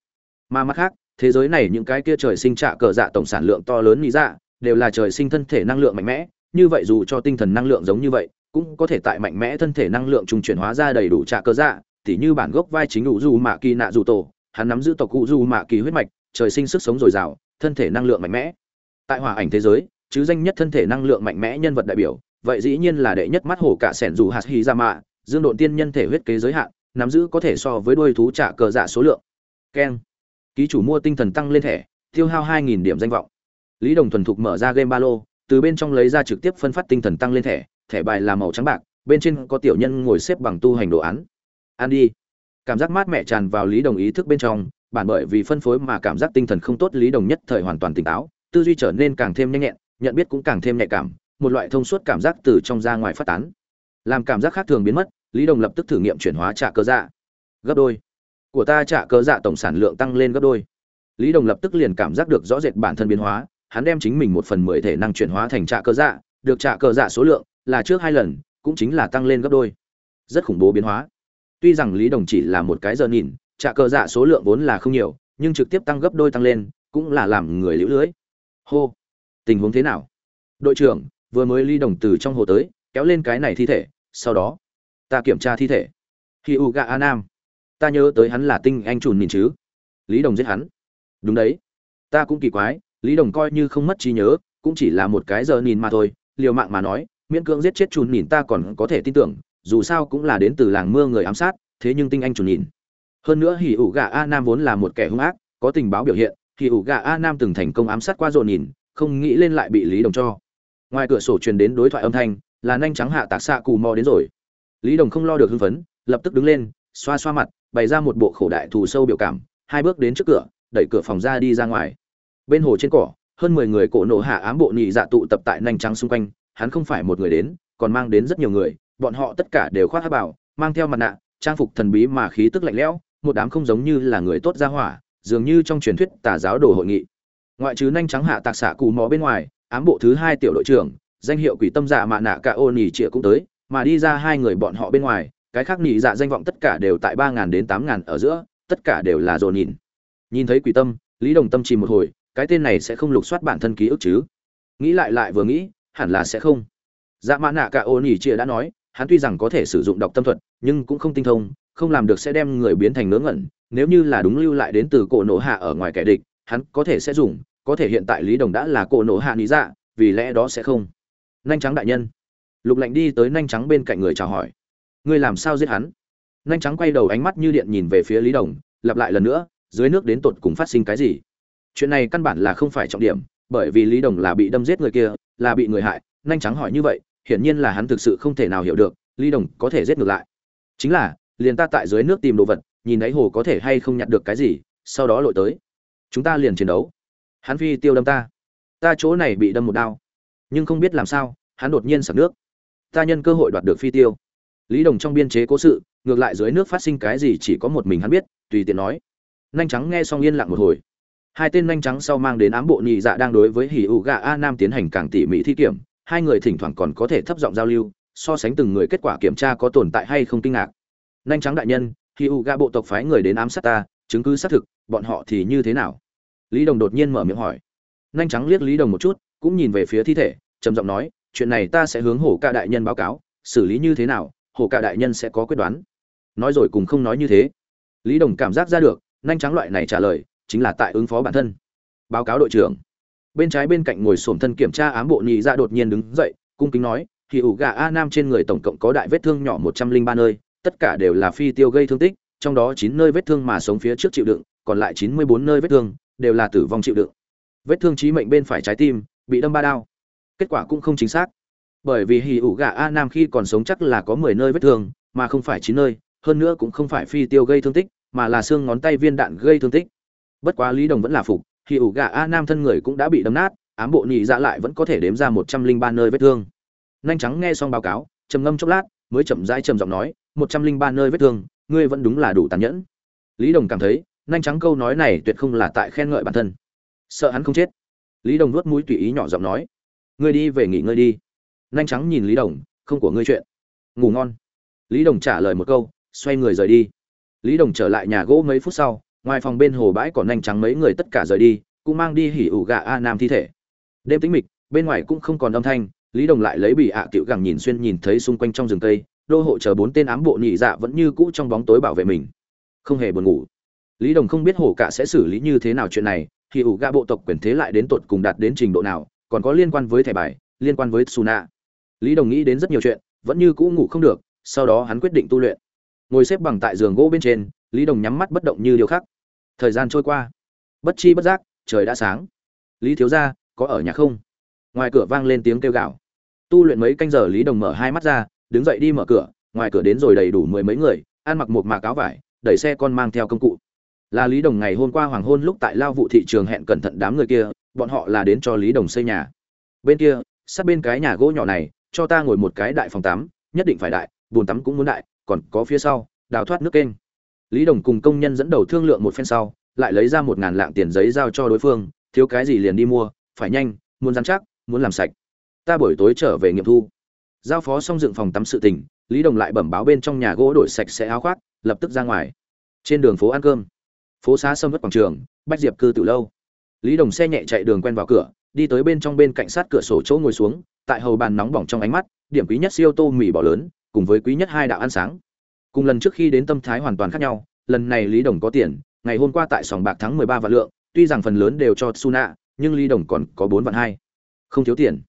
Speaker 1: Mà mặt khác thế giới này những cái kia trời sinh trạ cờ dạ tổng sản lượng to lớn lý dạ đều là trời sinh thân thể năng lượng mạnh mẽ, như vậy dù cho tinh thần năng lượng giống như vậy, cũng có thể tại mạnh mẽ thân thể năng lượng trung chuyển hóa ra đầy đủ trạ cờ dạ tỉ như bản gốc vai chính đủ du mạ kỳ nạ dù tổ hắn nắm giữ tộc cụ du mạ kỳ huyết mạch, trời sinh sức sống dồi dào, thân thể năng lượng mạnh mẽ. Tại hòa ảnh thế giới, chứ danh nhất thân thể năng lượng mạnh mẽ nhân vật đại biểu, vậy dĩ nhiên là đệ nhất mắt hồ cả sẻn dù hạt hy ra mạ dương độn tiên nhân thể huyết kế giới hạn, nắm giữ có thể so với đôi thú trả cờ dạ số lượng. Keng ký chủ mua tinh thần tăng lên thẻ, tiêu hao hai nghìn điểm danh vọng. Lý đồng thuần thục mở ra game ba lô, từ bên trong lấy ra trực tiếp phân phát tinh thần tăng lên thẻ thẻ bài là màu trắng bạc, bên trên có tiểu nhân ngồi xếp bằng tu hành đồ án. Ăn đi cảm giác mát mẻ tràn vào lý đồng ý thức bên trong, bản bởi vì phân phối mà cảm giác tinh thần không tốt lý đồng nhất thời hoàn toàn tỉnh táo, tư duy trở nên càng thêm nhanh nhẹn, nhận biết cũng càng thêm nhạy cảm, một loại thông suốt cảm giác từ trong ra ngoài phát tán. Làm cảm giác khác thường biến mất, lý đồng lập tức thử nghiệm chuyển hóa trả cơ dạ. Gấp đôi của ta trả cơ dạ tổng sản lượng tăng lên gấp đôi. Lý đồng lập tức liền cảm giác được rõ rệt bản thân biến hóa, hắn đem chính mình một phần mười thể năng chuyển hóa thành trả cơ dạ được trả cơ dạ số lượng là trước hai lần, cũng chính là tăng lên gấp đôi. Rất khủng bố biến hóa. Tuy rằng lý đồng chỉ là một cái giờ nhìn, trả cơ dạ số lượng vốn là không nhiều, nhưng trực tiếp tăng gấp đôi tăng lên, cũng là làm người liễu lưới. Hô! Tình huống thế nào? Đội trưởng, vừa mới ly đồng từ trong hồ tới, kéo lên cái này thi thể, sau đó, ta kiểm tra thi thể. Khi u gà a nam ta nhớ tới hắn là tinh anh trùn nhìn chứ. Lý đồng giết hắn. Đúng đấy. Ta cũng kỳ quái, lý đồng coi như không mất trí nhớ, cũng chỉ là một cái giờ nhìn mà thôi, liều mạng mà nói, miễn cưỡng giết chết trùn nhìn ta còn có thể tin tưởng, dù sao cũng là đến từ làng mưa người ám sát, thế nhưng tinh anh trùn nhìn. Hơn nữa hỉ ủ gà a nam vốn là một kẻ hung ác, có tình báo biểu hiện, hỉ ủ gà a nam từng thành công ám sát qua dồn nhìn, không nghĩ lên lại bị lý đồng cho. Ngoài cửa sổ truyền đến đối thoại âm thanh, là nhanh trắng hạ tạc xạ cù mò đến rồi. Lý đồng không lo được hưng phấn, lập tức đứng lên, xoa xoa mặt bày ra một bộ khổ đại thù sâu biểu cảm, hai bước đến trước cửa, đẩy cửa phòng ra đi ra ngoài. Bên hồ trên cỏ, hơn mười người cổ nổ hạ ám bộ nhị dạ tụ tập tại nhanh trắng xung quanh, hắn không phải một người đến, còn mang đến rất nhiều người, bọn họ tất cả đều khoác hát bảo mang theo mặt nạ, trang phục thần bí mà khí tức lạnh lẽo, một đám không giống như là người tốt ra hỏa, dường như trong truyền thuyết tà giáo đồ hội nghị. Ngoại trừ nhanh trắng hạ tạc xạ cù mò bên ngoài, ám bộ thứ hai tiểu đội trưởng, danh hiệu quỷ tâm dạ mạ nạ cả ô nỉ trịa cũng tới, mà đi ra hai người bọn họ bên ngoài cái khác nhị dạ danh vọng tất cả đều tại ba ngàn đến tám ngàn ở giữa, tất cả đều là dồn nhìn. Nhìn thấy quỷ tâm, lý đồng tâm chìm một hồi, cái tên này sẽ không lục soát bản thân ký ức chứ? Nghĩ lại lại vừa nghĩ, hẳn là sẽ không. Dạ mã nạ cả ô nỉ chia đã nói, hắn tuy rằng có thể sử dụng đọc tâm thuật, nhưng cũng không tinh thông, không làm được sẽ đem người biến thành ngớ ngẩn, nếu như là đúng lưu lại đến từ cổ nổ hạ ở ngoài kẻ địch, hắn có thể sẽ dùng, có thể hiện tại lý đồng đã là cổ nổ hạ lý dạ vì lẽ đó sẽ không. Nhanh trắng đại nhân. Lục lạnh đi tới nhanh trắng bên cạnh người chào hỏi ngươi làm sao giết hắn? Nhanh trắng quay đầu ánh mắt như điện nhìn về phía lý đồng, lặp lại lần nữa, dưới nước đến tột cùng phát sinh cái gì? Chuyện này căn bản là không phải trọng điểm, bởi vì lý đồng là bị đâm giết người kia, là bị người hại, nhanh trắng hỏi như vậy, hiển nhiên là hắn thực sự không thể nào hiểu được, Lý đồng có thể giết ngược lại. Chính là, liền ta tại dưới nước tìm đồ vật, nhìn đáy hồ có thể hay không nhặt được cái gì, sau đó lội tới. Chúng ta liền chiến đấu. Hắn phi tiêu đâm ta. Ta chỗ này bị đâm một đao. Nhưng không biết làm sao, hắn đột nhiên sặc nước. Ta nhân cơ hội đoạt được phi tiêu lý đồng trong biên chế cố sự, ngược lại dưới nước phát sinh cái gì chỉ có một mình hắn biết, tùy tiện nói. Nhanh trắng nghe xong yên lặng một hồi. Hai tên nhanh trắng sau mang đến ám bộ nhị dạ đang đối với hỉ ủ gà a nam tiến hành càng tỉ mỉ thi kiểm, hai người thỉnh thoảng còn có thể thấp giọng giao lưu, so sánh từng người kết quả kiểm tra có tồn tại hay không kinh ngạc. Nhanh trắng đại nhân, hỉ ủ gà bộ tộc phái người đến ám sát ta, chứng cứ xác thực, bọn họ thì như thế nào? Lý đồng đột nhiên mở miệng hỏi. Nhanh trắng liếc lý đồng một chút, cũng nhìn về phía thi thể, trầm giọng nói, chuyện này ta sẽ hướng hổ ca đại nhân báo cáo, xử lý như thế nào hổ Cả đại nhân sẽ có quyết đoán. Nói rồi cùng không nói như thế, lý đồng cảm giác ra được, nhanh trắng loại này trả lời, chính là tại ứng phó bản thân. Báo cáo đội trưởng. Bên trái bên cạnh ngồi xổm thân kiểm tra ám bộ nhị ra đột nhiên đứng dậy, cung kính nói, thì ủ gà a nam trên người tổng cộng có đại vết thương nhỏ một trăm linh ba nơi, tất cả đều là phi tiêu gây thương tích, trong đó chín nơi vết thương mà sống phía trước chịu đựng, còn lại chín mươi bốn nơi vết thương đều là tử vong chịu đựng. Vết thương chí mệnh bên phải trái tim, bị đâm ba đao. Kết quả cũng không chính xác bởi vì hì ủ gà a nam khi còn sống chắc là có mười nơi vết thương, mà không phải chín nơi, hơn nữa cũng không phải phi tiêu gây thương tích, mà là xương ngón tay viên đạn gây thương tích. Bất quá lý đồng vẫn là phục, hì ủ gà a nam thân người cũng đã bị đấm nát, ám bộ nhị dạ lại vẫn có thể đếm ra một trăm linh ba nơi vết thương. Nhanh trắng nghe xong báo cáo, trầm ngâm chốc lát, mới chậm rãi trầm giọng nói, một trăm linh ba nơi vết thương, ngươi vẫn đúng là đủ tàn nhẫn. Lý đồng cảm thấy, nhanh trắng câu nói này tuyệt không là tại khen ngợi bản thân. Sợ hắn không chết. Lý đồng nuốt mũi tùy ý nhỏ giọng nói, ngươi đi về nghỉ ngơi đi nhanh trắng nhìn lý đồng, không của ngươi chuyện. Ngủ ngon. Lý đồng trả lời một câu, xoay người rời đi. Lý đồng trở lại nhà gỗ mấy phút sau, ngoài phòng bên hồ bãi còn nhanh trắng mấy người tất cả rời đi, cũng mang đi hỉ ủ gà a nam thi thể. Đêm tĩnh mịch, bên ngoài cũng không còn âm thanh, lý đồng lại lấy bị ạ à cựu gẳng nhìn xuyên nhìn thấy xung quanh trong rừng cây, đô hộ chờ bốn tên ám bộ nhị dạ vẫn như cũ trong bóng tối bảo vệ mình. Không hề buồn ngủ. Lý đồng không biết hổ cả sẽ xử lý như thế nào chuyện này thì ủ gạ bộ tộc quyền thế lại đến tột cùng đạt đến trình độ nào, còn có liên quan với thẻ bài, liên quan với suna lý đồng nghĩ đến rất nhiều chuyện, vẫn như cũ ngủ không được, sau đó hắn quyết định tu luyện. Ngồi xếp bằng tại giường gỗ bên trên, lý đồng nhắm mắt bất động như điều khác thời gian trôi qua. Bất chi bất giác, trời đã sáng. Lý thiếu gia, có ở nhà không? Ngoài cửa vang lên tiếng kêu gào. Tu luyện mấy canh giờ, lý đồng mở hai mắt ra, đứng dậy đi mở cửa, ngoài cửa đến rồi đầy đủ mười mấy người, ăn mặc một mạc áo vải, đẩy xe con mang theo công cụ. Là lý đồng ngày hôm qua hoàng hôn lúc tại lao vụ thị trường hẹn cẩn thận đám người kia, bọn họ là đến cho lý đồng xây nhà. Bên kia, sát bên cái nhà gỗ nhỏ này cho ta ngồi một cái đại phòng tắm, nhất định phải đại bồn tắm cũng muốn đại, còn có phía sau, đào thoát nước kênh. Lý đồng cùng công nhân dẫn đầu thương lượng một phen sau, lại lấy ra một ngàn lạng tiền giấy giao cho đối phương, thiếu cái gì liền đi mua, phải nhanh, muốn dán chắc, muốn làm sạch. Ta buổi tối trở về nghiệm thu. Giao phó xong dựng phòng tắm sự tình, lý đồng lại bẩm báo bên trong nhà gỗ đổi sạch sẽ áo khoác, lập tức ra ngoài. Trên đường phố ăn cơm. Phố xá sâm vất quảng trường, bách diệp cư từ lâu. Lý đồng xe nhẹ chạy đường quen vào cửa đi tới bên trong bên cạnh sát cửa sổ chỗ ngồi xuống, tại hầu bàn nóng bỏng trong ánh mắt, điểm quý nhất siêu tô mì bỏ lớn, cùng với quý nhất hai đạo ăn sáng. Cùng lần trước khi đến tâm thái hoàn toàn khác nhau, lần này lý đồng có tiền, ngày hôm qua tại sòng bạc thắng mười ba vạn lượng, tuy rằng phần lớn đều cho suna nhưng lý đồng còn có bốn vạn hai. Không thiếu tiền.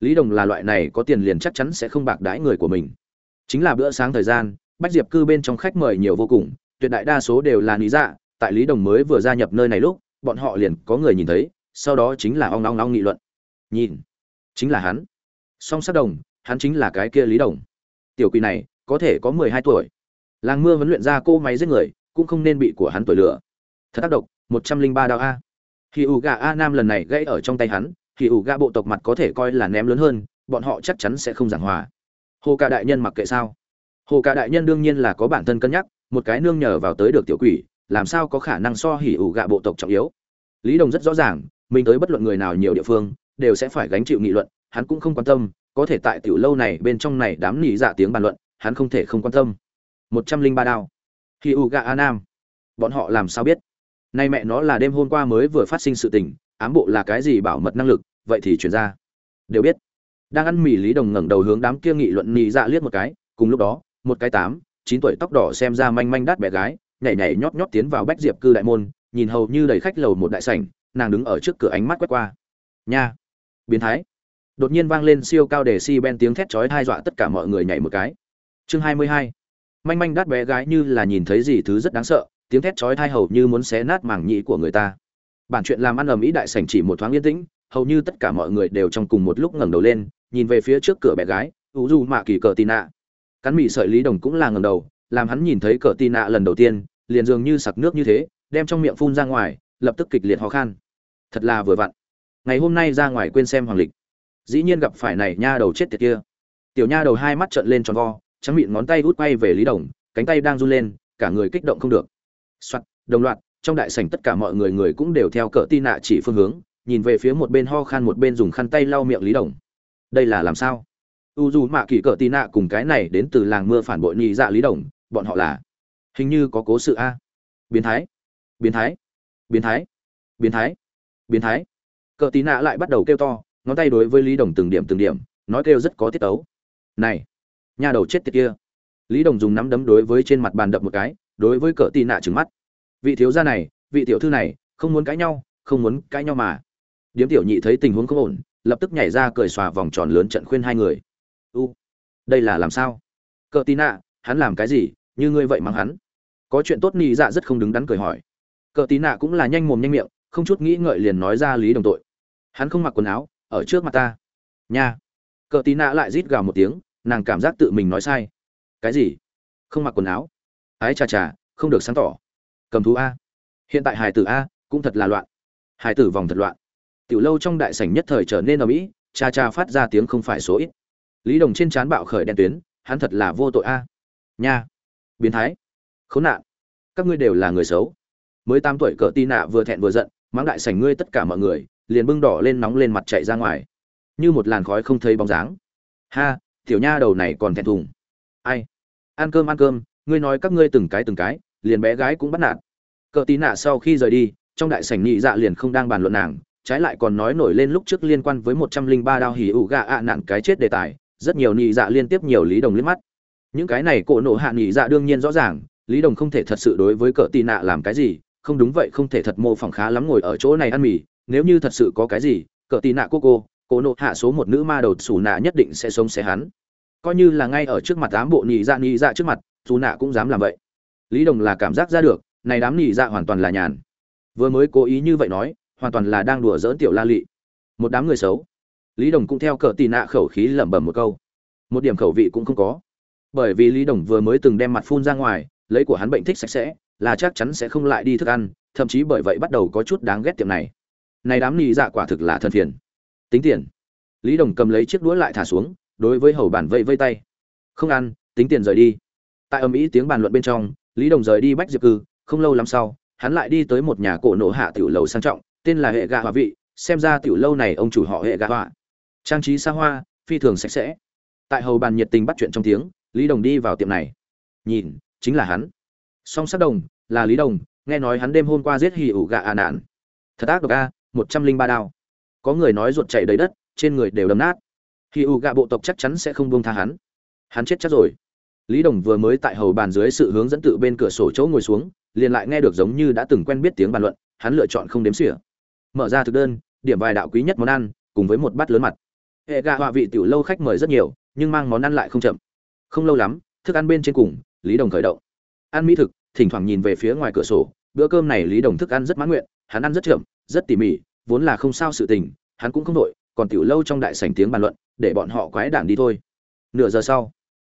Speaker 1: Lý đồng là loại này có tiền liền chắc chắn sẽ không bạc đãi người của mình. Chính là bữa sáng thời gian, bách diệp cư bên trong khách mời nhiều vô cùng, tuyệt đại đa số đều là lý dạ tại lý đồng mới vừa gia nhập nơi này lúc, bọn họ liền có người nhìn thấy sau đó chính là ong ong ong nghị luận. Nhìn, chính là hắn. Song sát đồng, hắn chính là cái kia lý đồng. Tiểu quỷ này, có thể có mười hai tuổi. Làng mưa huấn luyện ra cô máy giết người, cũng không nên bị của hắn tuổi lửa thật tác động một trăm linh ba đao a. Khi ủ gà a nam lần này gãy ở trong tay hắn khi ủ gà bộ tộc mặt có thể coi là ném lớn hơn, bọn họ chắc chắn sẽ không giảng hòa. Hồ Cả đại nhân mặc kệ sao? Hồ Cả đại nhân đương nhiên là có bản thân cân nhắc, một cái nương nhờ vào tới được tiểu quỷ, làm sao có khả năng so hỉ ủ gạ bộ tộc trọng yếu? Lý đồng rất rõ ràng mình tới bất luận người nào nhiều địa phương, đều sẽ phải gánh chịu nghị luận, hắn cũng không quan tâm, có thể tại tiểu lâu này bên trong này đám nỉ dạ tiếng bàn luận, hắn không thể không quan tâm. Một trăm linh ba đao. Khi u gạ a nam. Bọn họ làm sao biết? Nay mẹ nó là đêm hôm qua mới vừa phát sinh sự tình, ám bộ là cái gì bảo mật năng lực, vậy thì chuyển ra. Đều biết. Đang ăn mì lý đồng ngẩng đầu hướng đám kia nghị luận nỉ dạ liếc một cái, cùng lúc đó, một cái tám, chín tuổi tóc đỏ xem ra manh manh đắt bé gái, nhảy nhảy nhót nhót tiến vào bách diệp cư đại môn, nhìn hầu như đầy khách lầu một đại sảnh nàng đứng ở trước cửa ánh mắt quét qua. Nha. Biến thái. Đột nhiên vang lên siêu cao để si ben tiếng thét chói hai dọa tất cả mọi người nhảy một cái. Chương hai mươi hai. Manh manh đắt bé gái như là nhìn thấy gì thứ rất đáng sợ, tiếng thét chói thai hầu như muốn xé nát màng nhĩ của người ta. Bản chuyện làm ăn ầm ĩ đại sảnh chỉ một thoáng yên tĩnh, hầu như tất cả mọi người đều trong cùng một lúc ngẩng đầu lên, nhìn về phía trước cửa bé gái, ủ dù mạ kỳ cờ tì nạ. Cắn mị sợi lý đồng cũng là ngẩng đầu, làm hắn nhìn thấy cờ tì nạ lần đầu tiên, liền dường như sặc nước như thế, đem trong miệng phun ra ngoài lập tức kịch liệt ho khan. Thật là vừa vặn. Ngày hôm nay ra ngoài quên xem hoàng lịch. Dĩ nhiên gặp phải này nha đầu chết tiệt kia. Tiểu nha đầu hai mắt trợn lên tròn vo, trắng miệng ngón tay út quay về lý đồng, cánh tay đang run lên, cả người kích động không được. Soạt, đồng loạt, trong đại sảnh tất cả mọi người người cũng đều theo cỡ tin nạ chỉ phương hướng, nhìn về phía một bên ho khan một bên dùng khăn tay lau miệng lý đồng. Đây là làm sao? U dù mạ kỳ cỡ tin nạ cùng cái này đến từ làng mưa phản bội nhị dạ lý đồng, bọn họ là? Hình như có cố sự a. Biến thái. Biến thái biến thái. Biến thái. Biến thái. Cờ tí nạ lại bắt đầu kêu to, ngón tay đối với lý đồng từng điểm từng điểm, nói kêu rất có tiết tấu. Này, nhà đầu chết tiệt kia. Lý đồng dùng nắm đấm đối với trên mặt bàn đập một cái, đối với cờ tì nạ trừng mắt. Vị thiếu gia này, vị tiểu thư này, không muốn cãi nhau, không muốn cãi nhau mà. Điếm tiểu nhị thấy tình huống không ổn, lập tức nhảy ra cười xòa vòng tròn lớn trận khuyên hai người. U, đây là làm sao? Cờ tì nạ, hắn làm cái gì, như ngươi vậy mắng hắn? Có chuyện tốt nị dạ rất không đứng đắn cười hỏi cờ tí nạ cũng là nhanh mồm nhanh miệng, không chút nghĩ ngợi liền nói ra lý đồng tội. Hắn không mặc quần áo, ở trước mặt ta. Nha. Cờ tí nạ lại rít gào một tiếng, nàng cảm giác tự mình nói sai. Cái gì? Không mặc quần áo? Ái chà chà, không được sáng tỏ. Cầm thú a. Hiện tại hải tử a, cũng thật là loạn. Hải tử vòng thật loạn. Tiểu lâu trong đại sảnh nhất thời trở nên ở mỹ cha cha phát ra tiếng không phải số ít. Lý đồng trên trán bạo khởi đen tuyến, hắn thật là vô tội a. Nha. Biến thái. Khốn nạn. Các ngươi đều là người xấu mới tám tuổi cỡ Tì nạ vừa thẹn vừa giận mang đại sảnh ngươi tất cả mọi người, liền bưng đỏ lên nóng lên mặt chạy ra ngoài. Như một làn khói không thấy bóng dáng. Ha, tiểu nha đầu này còn thẹn thùng. Ai? Ăn cơm ăn cơm, ngươi nói các ngươi từng cái từng cái, liền bé gái cũng bắt nạt. Cờ Tì nạ sau khi rời đi, trong đại sảnh nhị dạ liền không đang bàn luận nàng, trái lại còn nói nổi lên lúc trước liên quan với một trăm linh ba đao hỉ ủ gạ ạ nạn cái chết đề tài, rất nhiều nhị dạ liên tiếp nhiều lý đồng liếc mắt. Những cái này cổ nộ hạ nhị dạ đương nhiên rõ ràng, lý đồng không thể thật sự đối với cờ tì nạ làm cái gì không đúng vậy không thể thật mô phỏng khá lắm ngồi ở chỗ này ăn mì, nếu như thật sự có cái gì, cờ tì nạ cô cô cô nộ hạ số một nữ ma đầu xù nạ nhất định sẽ sống xé hắn. Coi như là ngay ở trước mặt đám bộ nhị dạ nhị dạ trước mặt, dù nạ cũng dám làm vậy. Lý đồng là cảm giác ra được, này đám nhị dạ hoàn toàn là nhàn. Vừa mới cố ý như vậy nói, hoàn toàn là đang đùa dỡn tiểu la lị. Một đám người xấu. Lý đồng cũng theo cờ tì nạ khẩu khí lẩm bẩm một câu. Một điểm khẩu vị cũng không có. Bởi vì lý đồng vừa mới từng đem mặt phun ra ngoài, lấy của hắn bệnh thích sạch sẽ là chắc chắn sẽ không lại đi thức ăn, thậm chí bởi vậy bắt đầu có chút đáng ghét tiệm này. Này đám nị dạ quả thực là thân phiền. Tính tiền. Lý đồng cầm lấy chiếc đũa lại thả xuống, đối với hầu bản vây vây tay. Không ăn, tính tiền rời đi. Tại âm ý tiếng bàn luận bên trong, lý đồng rời đi bách diệp cư, không lâu lắm sau, hắn lại đi tới một nhà cổ nổ hạ tiểu lầu sang trọng, tên là hệ gà hòa vị, xem ra tiểu lâu này ông chủ họ hệ gà hòa trang trí xa hoa, phi thường sạch sẽ. Tại hầu bàn nhiệt tình bắt chuyện trong tiếng, lý đồng đi vào tiệm này. Nhìn, chính là hắn song sắc đồng, là lý đồng, nghe nói hắn đêm hôm qua giết hì ủ gạ à nạn. Thật ác độc a, một trăm linh ba đao. Có người nói ruột chảy đầy đất, trên người đều đấm nát. Hì ủ gạ bộ tộc chắc chắn sẽ không buông tha hắn. Hắn chết chắc rồi. Lý đồng vừa mới tại hầu bàn dưới sự hướng dẫn tự bên cửa sổ chỗ ngồi xuống, liền lại nghe được giống như đã từng quen biết tiếng bàn luận, hắn lựa chọn không đếm xỉa. Mở ra thực đơn, điểm vài đạo quý nhất món ăn, cùng với một bát lớn mặt. Hệ gạ họa vị tiểu lâu khách mời rất nhiều, nhưng mang món ăn lại không chậm. Không lâu lắm, thức ăn bên trên cùng, lý đồng khởi động ăn mỹ thực, thỉnh thoảng nhìn về phía ngoài cửa sổ, bữa cơm này lý đồng thức ăn rất mãn nguyện, hắn ăn rất chậm, rất tỉ mỉ, vốn là không sao sự tình, hắn cũng không đội còn tiểu lâu trong đại sảnh tiếng bàn luận, để bọn họ quái đảng đi thôi. Nửa giờ sau,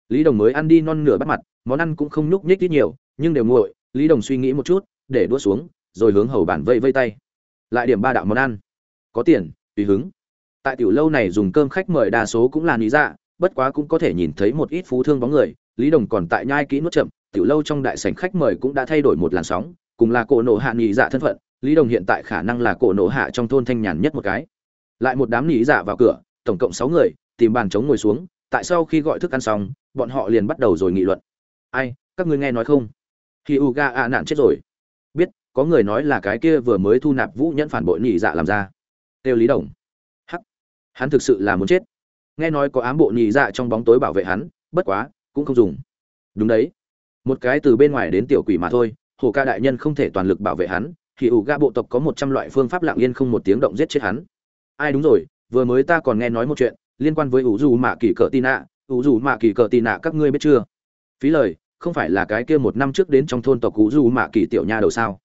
Speaker 1: lý đồng mới ăn đi non nửa bắt mặt, món ăn cũng không nhúc nhích ít nhiều, nhưng đều nguội, lý đồng suy nghĩ một chút, để đua xuống, rồi hướng hầu bản vây vây tay. Lại điểm ba đạo món ăn. Có tiền, tùy hứng. Tại tiểu lâu này dùng cơm khách mời đa số cũng là lý dạ bất quá cũng có thể nhìn thấy một ít phú thương bóng người, lý đồng còn tại nhai kỹ nuốt chậm tiểu lâu trong đại sảnh khách mời cũng đã thay đổi một làn sóng, cùng là cổ nổ hạ nhị dạ thân phận, lý đồng hiện tại khả năng là cổ nổ hạ trong thôn thanh nhàn nhất một cái. Lại một đám nhị dạ vào cửa, tổng cộng sáu người, tìm bàn trống ngồi xuống, tại sau khi gọi thức ăn xong, bọn họ liền bắt đầu rồi nghị luận. Ai, các ngươi nghe nói không? Khi ạ a nạn chết rồi. Biết, có người nói là cái kia vừa mới thu nạp vũ nhẫn phản bội nhị dạ làm ra. Têu lý đồng. Hắc. Hắn thực sự là muốn chết. Nghe nói có ám bộ nhị dạ trong bóng tối bảo vệ hắn, bất quá, cũng không dùng. Đúng đấy một cái từ bên ngoài đến tiểu quỷ mà thôi, hồ ca đại nhân không thể toàn lực bảo vệ hắn, thì ủ ga bộ tộc có một trăm loại phương pháp lặng yên không một tiếng động giết chết hắn. Ai đúng rồi, vừa mới ta còn nghe nói một chuyện, liên quan với ủ dù mạ kỳ cờ tì nạ, ủ dù mạ kỳ cờ tì nạ các ngươi biết chưa? Phí lời, không phải là cái kia một năm trước đến trong thôn tộc ủ dù mạ kỳ tiểu nha đầu sao?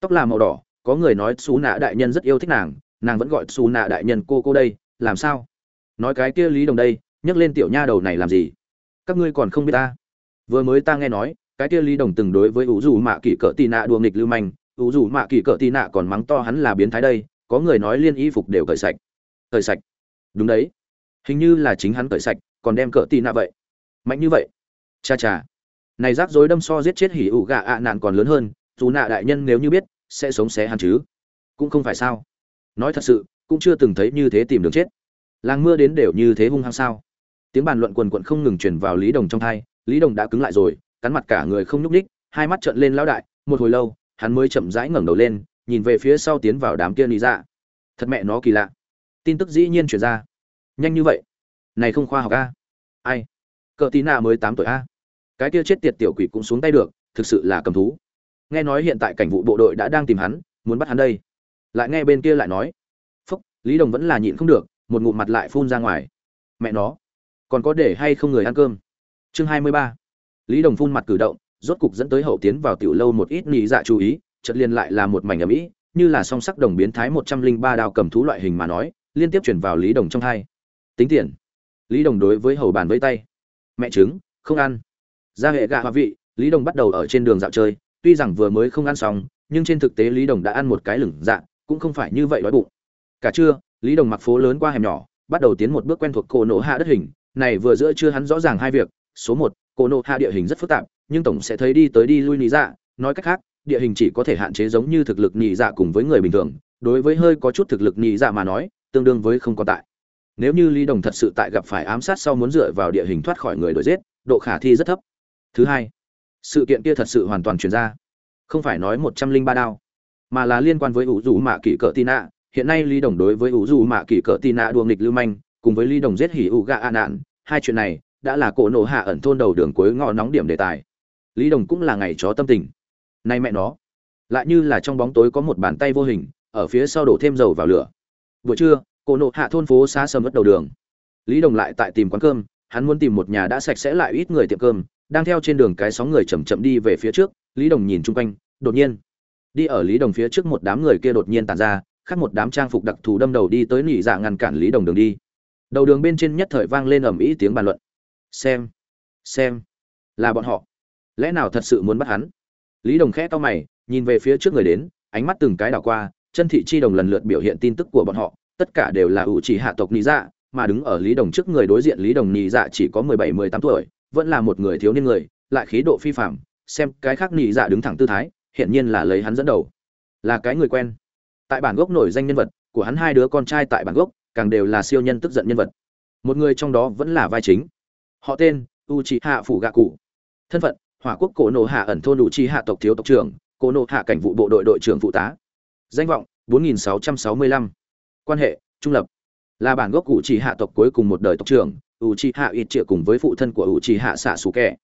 Speaker 1: Tóc là màu đỏ, có người nói xú nạ đại nhân rất yêu thích nàng nàng vẫn gọi xù nạ đại nhân cô cô đây, làm sao? Nói cái kia lý đồng đây, nhắc lên tiểu nha đầu này làm gì? Các ngươi còn không biết ta? Vừa mới ta nghe nói cái kia lý đồng từng đối với ủ dù mạ kỳ cỡ tì nạ đùa nghịch lưu manh. Ủ dù mạ kỳ cỡ tì nạ còn mắng to hắn là biến thái đây, có người nói liên y phục đều cởi sạch. Cởi sạch. Đúng đấy. Hình như là chính hắn cởi sạch, còn đem cỡ tì nạ vậy. Mạnh như vậy. Cha cha. Này rắc rối đâm so giết chết hỉ ủ gà ạ nạn còn lớn hơn, dù nạ đại nhân nếu như biết, sẽ sống xé hắn chứ. Cũng không phải sao. Nói thật sự, cũng chưa từng thấy như thế tìm đường chết. Làng mưa đến đều như thế hung hăng sao. Tiếng bàn luận quần quận không ngừng truyền vào lý đồng trong thai lý đồng đã cứng lại rồi cắn mặt cả người không nhúc ních hai mắt trợn lên lão đại, một hồi lâu, hắn mới chậm rãi ngẩng đầu lên, nhìn về phía sau tiến vào đám kia lý dạ. Thật mẹ nó kỳ lạ. Tin tức dĩ nhiên truyền ra. Nhanh như vậy? Này không khoa học a. Ai? Cờ tí nạ mới tám tuổi a. Cái kia chết tiệt tiểu quỷ cũng xuống tay được, thực sự là cầm thú. Nghe nói hiện tại cảnh vụ bộ đội đã đang tìm hắn, muốn bắt hắn đây. Lại nghe bên kia lại nói. Phúc, lý đồng vẫn là nhịn không được, một ngụm mặt lại phun ra ngoài. Mẹ nó. Còn có để hay không người ăn cơm? Chương hai mươi ba lý đồng phun mặt cử động, rốt cục dẫn tới hậu tiến vào tiểu lâu một ít nhị dạ chú ý, chợt liền lại là một mảnh ầm ĩ như là song sắc đồng biến thái một trăm linh ba đao cầm thú loại hình mà nói, liên tiếp chuyển vào lý đồng trong hai. Tính tiền. Lý đồng đối với hầu bàn vây tay. Mẹ trứng, không ăn. Ra hệ gạ hòa vị, lý đồng bắt đầu ở trên đường dạo chơi, tuy rằng vừa mới không ăn xong, nhưng trên thực tế lý đồng đã ăn một cái lửng dạ cũng không phải như vậy đói bụng. Cả trưa, lý đồng mặc phố lớn qua hẻm nhỏ, bắt đầu tiến một bước quen thuộc cổ nổ hạ đất hình, này vừa giữa chưa hắn rõ ràng hai việc, số một cổ nộ hạ địa hình rất phức tạp, nhưng tổng sẽ thấy đi tới đi lui lý dạ. Nói cách khác, địa hình chỉ có thể hạn chế giống như thực lực nhị dạ cùng với người bình thường. Đối với hơi có chút thực lực nhị dạ mà nói, tương đương với không còn tại. Nếu như lý đồng thật sự tại gặp phải ám sát sau muốn dựa vào địa hình thoát khỏi người đuổi giết, độ khả thi rất thấp. Thứ hai, sự kiện kia thật sự hoàn toàn chuyển ra. Không phải nói một trăm linh ba đao, mà là liên quan với ủ dù mạ kỷ cỡ tin ạ hiện nay lý đồng đối với ủ dù mạ kỷ cỡ tin ạ đua nghịch lưu manh, cùng với lý đồng giết hỉ ủ gạ a nạn. Hai chuyện này đã là cổ nổ hạ ẩn thôn đầu đường cuối ngõ nóng điểm đề tài. Lý đồng cũng là ngày chó tâm tình. Nay mẹ nó, lại như là trong bóng tối có một bàn tay vô hình, ở phía sau đổ thêm dầu vào lửa. Buổi trưa, cổ nộ hạ thôn phố xa sầm mất đầu đường. Lý đồng lại tại tìm quán cơm, hắn muốn tìm một nhà đã sạch sẽ lại ít người tiệm cơm, đang theo trên đường cái sóng người chậm chậm đi về phía trước, lý đồng nhìn chung quanh, đột nhiên, đi ở lý đồng phía trước một đám người kia đột nhiên tàn ra, khác một đám trang phục đặc thù đâm đầu đi tới nỉ dạ ngăn cản lý đồng đường đi. Đầu đường bên trên nhất thời vang lên ầm ĩ tiếng bàn luận xem. Xem. Là bọn họ. Lẽ nào thật sự muốn bắt hắn? Lý đồng khẽ to mày, nhìn về phía trước người đến, ánh mắt từng cái đảo qua, chân thị chi đồng lần lượt biểu hiện tin tức của bọn họ, tất cả đều là ủ chỉ hạ tộc nỉ dạ mà đứng ở lý đồng trước người đối diện lý đồng nỉ dạ chỉ có mười bảy, mười tám tuổi, vẫn là một người thiếu niên người, lại khí độ phi phạm xem cái khác nỉ dạ đứng thẳng tư thái hiện nhiên là lấy hắn dẫn đầu. Là cái người quen. Tại bản gốc nổi danh nhân vật của hắn hai đứa con trai tại bản gốc, càng đều là siêu nhân tức giận nhân vật. Một người trong đó vẫn là vai chính họ tên u c hạ phủ gạ cụ thân phận, hỏa quốc cổ nộ hạ ẩn thôn u c hạ tộc thiếu tộc trưởng, cổ nộ hạ cảnh vụ bộ đội đội trưởng phụ tá. Danh vọng 4665. quan hệ, trung lập. Là bản gốc u c hạ tộc cuối cùng một đời tộc trưởng u c hạ ít triệu cùng với phụ thân của u c hạ xạ xù kẻ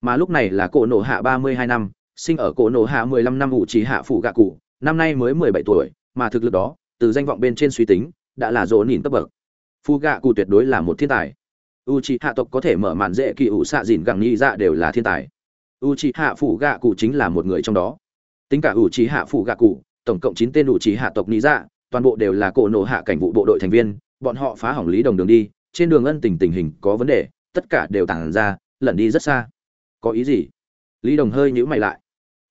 Speaker 1: mà lúc này là cổ nộ hạ 32 năm, sinh ở cổ nộ hạ 15 năm u c hạ phủ gạ cụ năm nay mới 17 tuổi, mà thực lực đó, từ danh vọng bên trên suy tính, đã là dỗ nhìn cấp bậc. Phu gạ cụ tuyệt đối là một thiên tài u c h i hạ tộc có thể mở màn dễ kỳ ủ xạ dìn gẳng nghĩ dạ đều là thiên tài. U c h i hạ phủ gạ cụ chính là một người trong đó. Tính cả u c h i hạ phủ gạ cụ, tổng cộng chín tên u c h i hạ tộc nghĩ dạ toàn bộ đều là cổ nộ hạ cảnh vụ bộ đội thành viên, bọn họ phá hỏng lý đồng đường đi, trên đường ân tình tình hình có vấn đề, tất cả đều tản ra, lẩn đi rất xa. Có ý gì? Lý đồng hơi nhíu mày lại.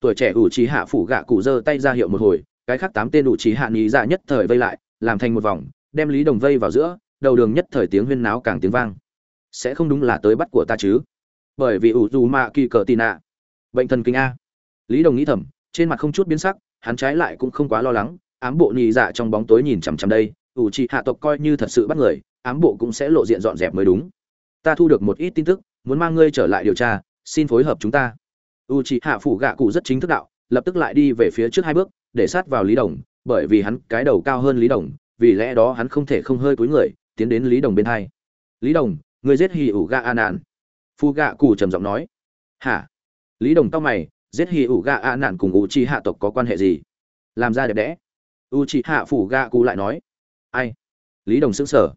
Speaker 1: Tuổi trẻ ủ trí hạ phủ gạ cụ giơ tay ra hiệu một hồi, cái khác tám tên ủ trí hạ nghĩ dạ nhất thời vây lại, làm thành một vòng, đem lý đồng vây vào giữa, đầu đường nhất thời tiếng huyên náo càng tiếng vang sẽ không đúng là tới bắt của ta chứ? Bởi vì ủ dù mạ kỳ cờ tì nạ. Bệnh thần kinh a. Lý đồng nghĩ thầm, trên mặt không chút biến sắc, hắn trái lại cũng không quá lo lắng, ám bộ nhị dạ trong bóng tối nhìn chằm chằm đây, ủ trị hạ tộc coi như thật sự bắt người, ám bộ cũng sẽ lộ diện dọn dẹp mới đúng. Ta thu được một ít tin tức, muốn mang ngươi trở lại điều tra, xin phối hợp chúng ta. U trị hạ phủ gạ cụ rất chính thức đạo, lập tức lại đi về phía trước hai bước, để sát vào lý đồng, bởi vì hắn cái đầu cao hơn lý đồng, vì lẽ đó hắn không thể không hơi cúi người, tiến đến lý đồng bên hai. Lý đồng người giết hì ủ ga a nạn phu gạ cụ trầm giọng nói. Hả? Lý đồng tao mày, giết hì ủ ga a nạn cùng u chi hạ tộc có quan hệ gì? Làm ra đẹp đẽ. U chi hạ phủ gạ cụ lại nói. Ai? Lý đồng sững sờ.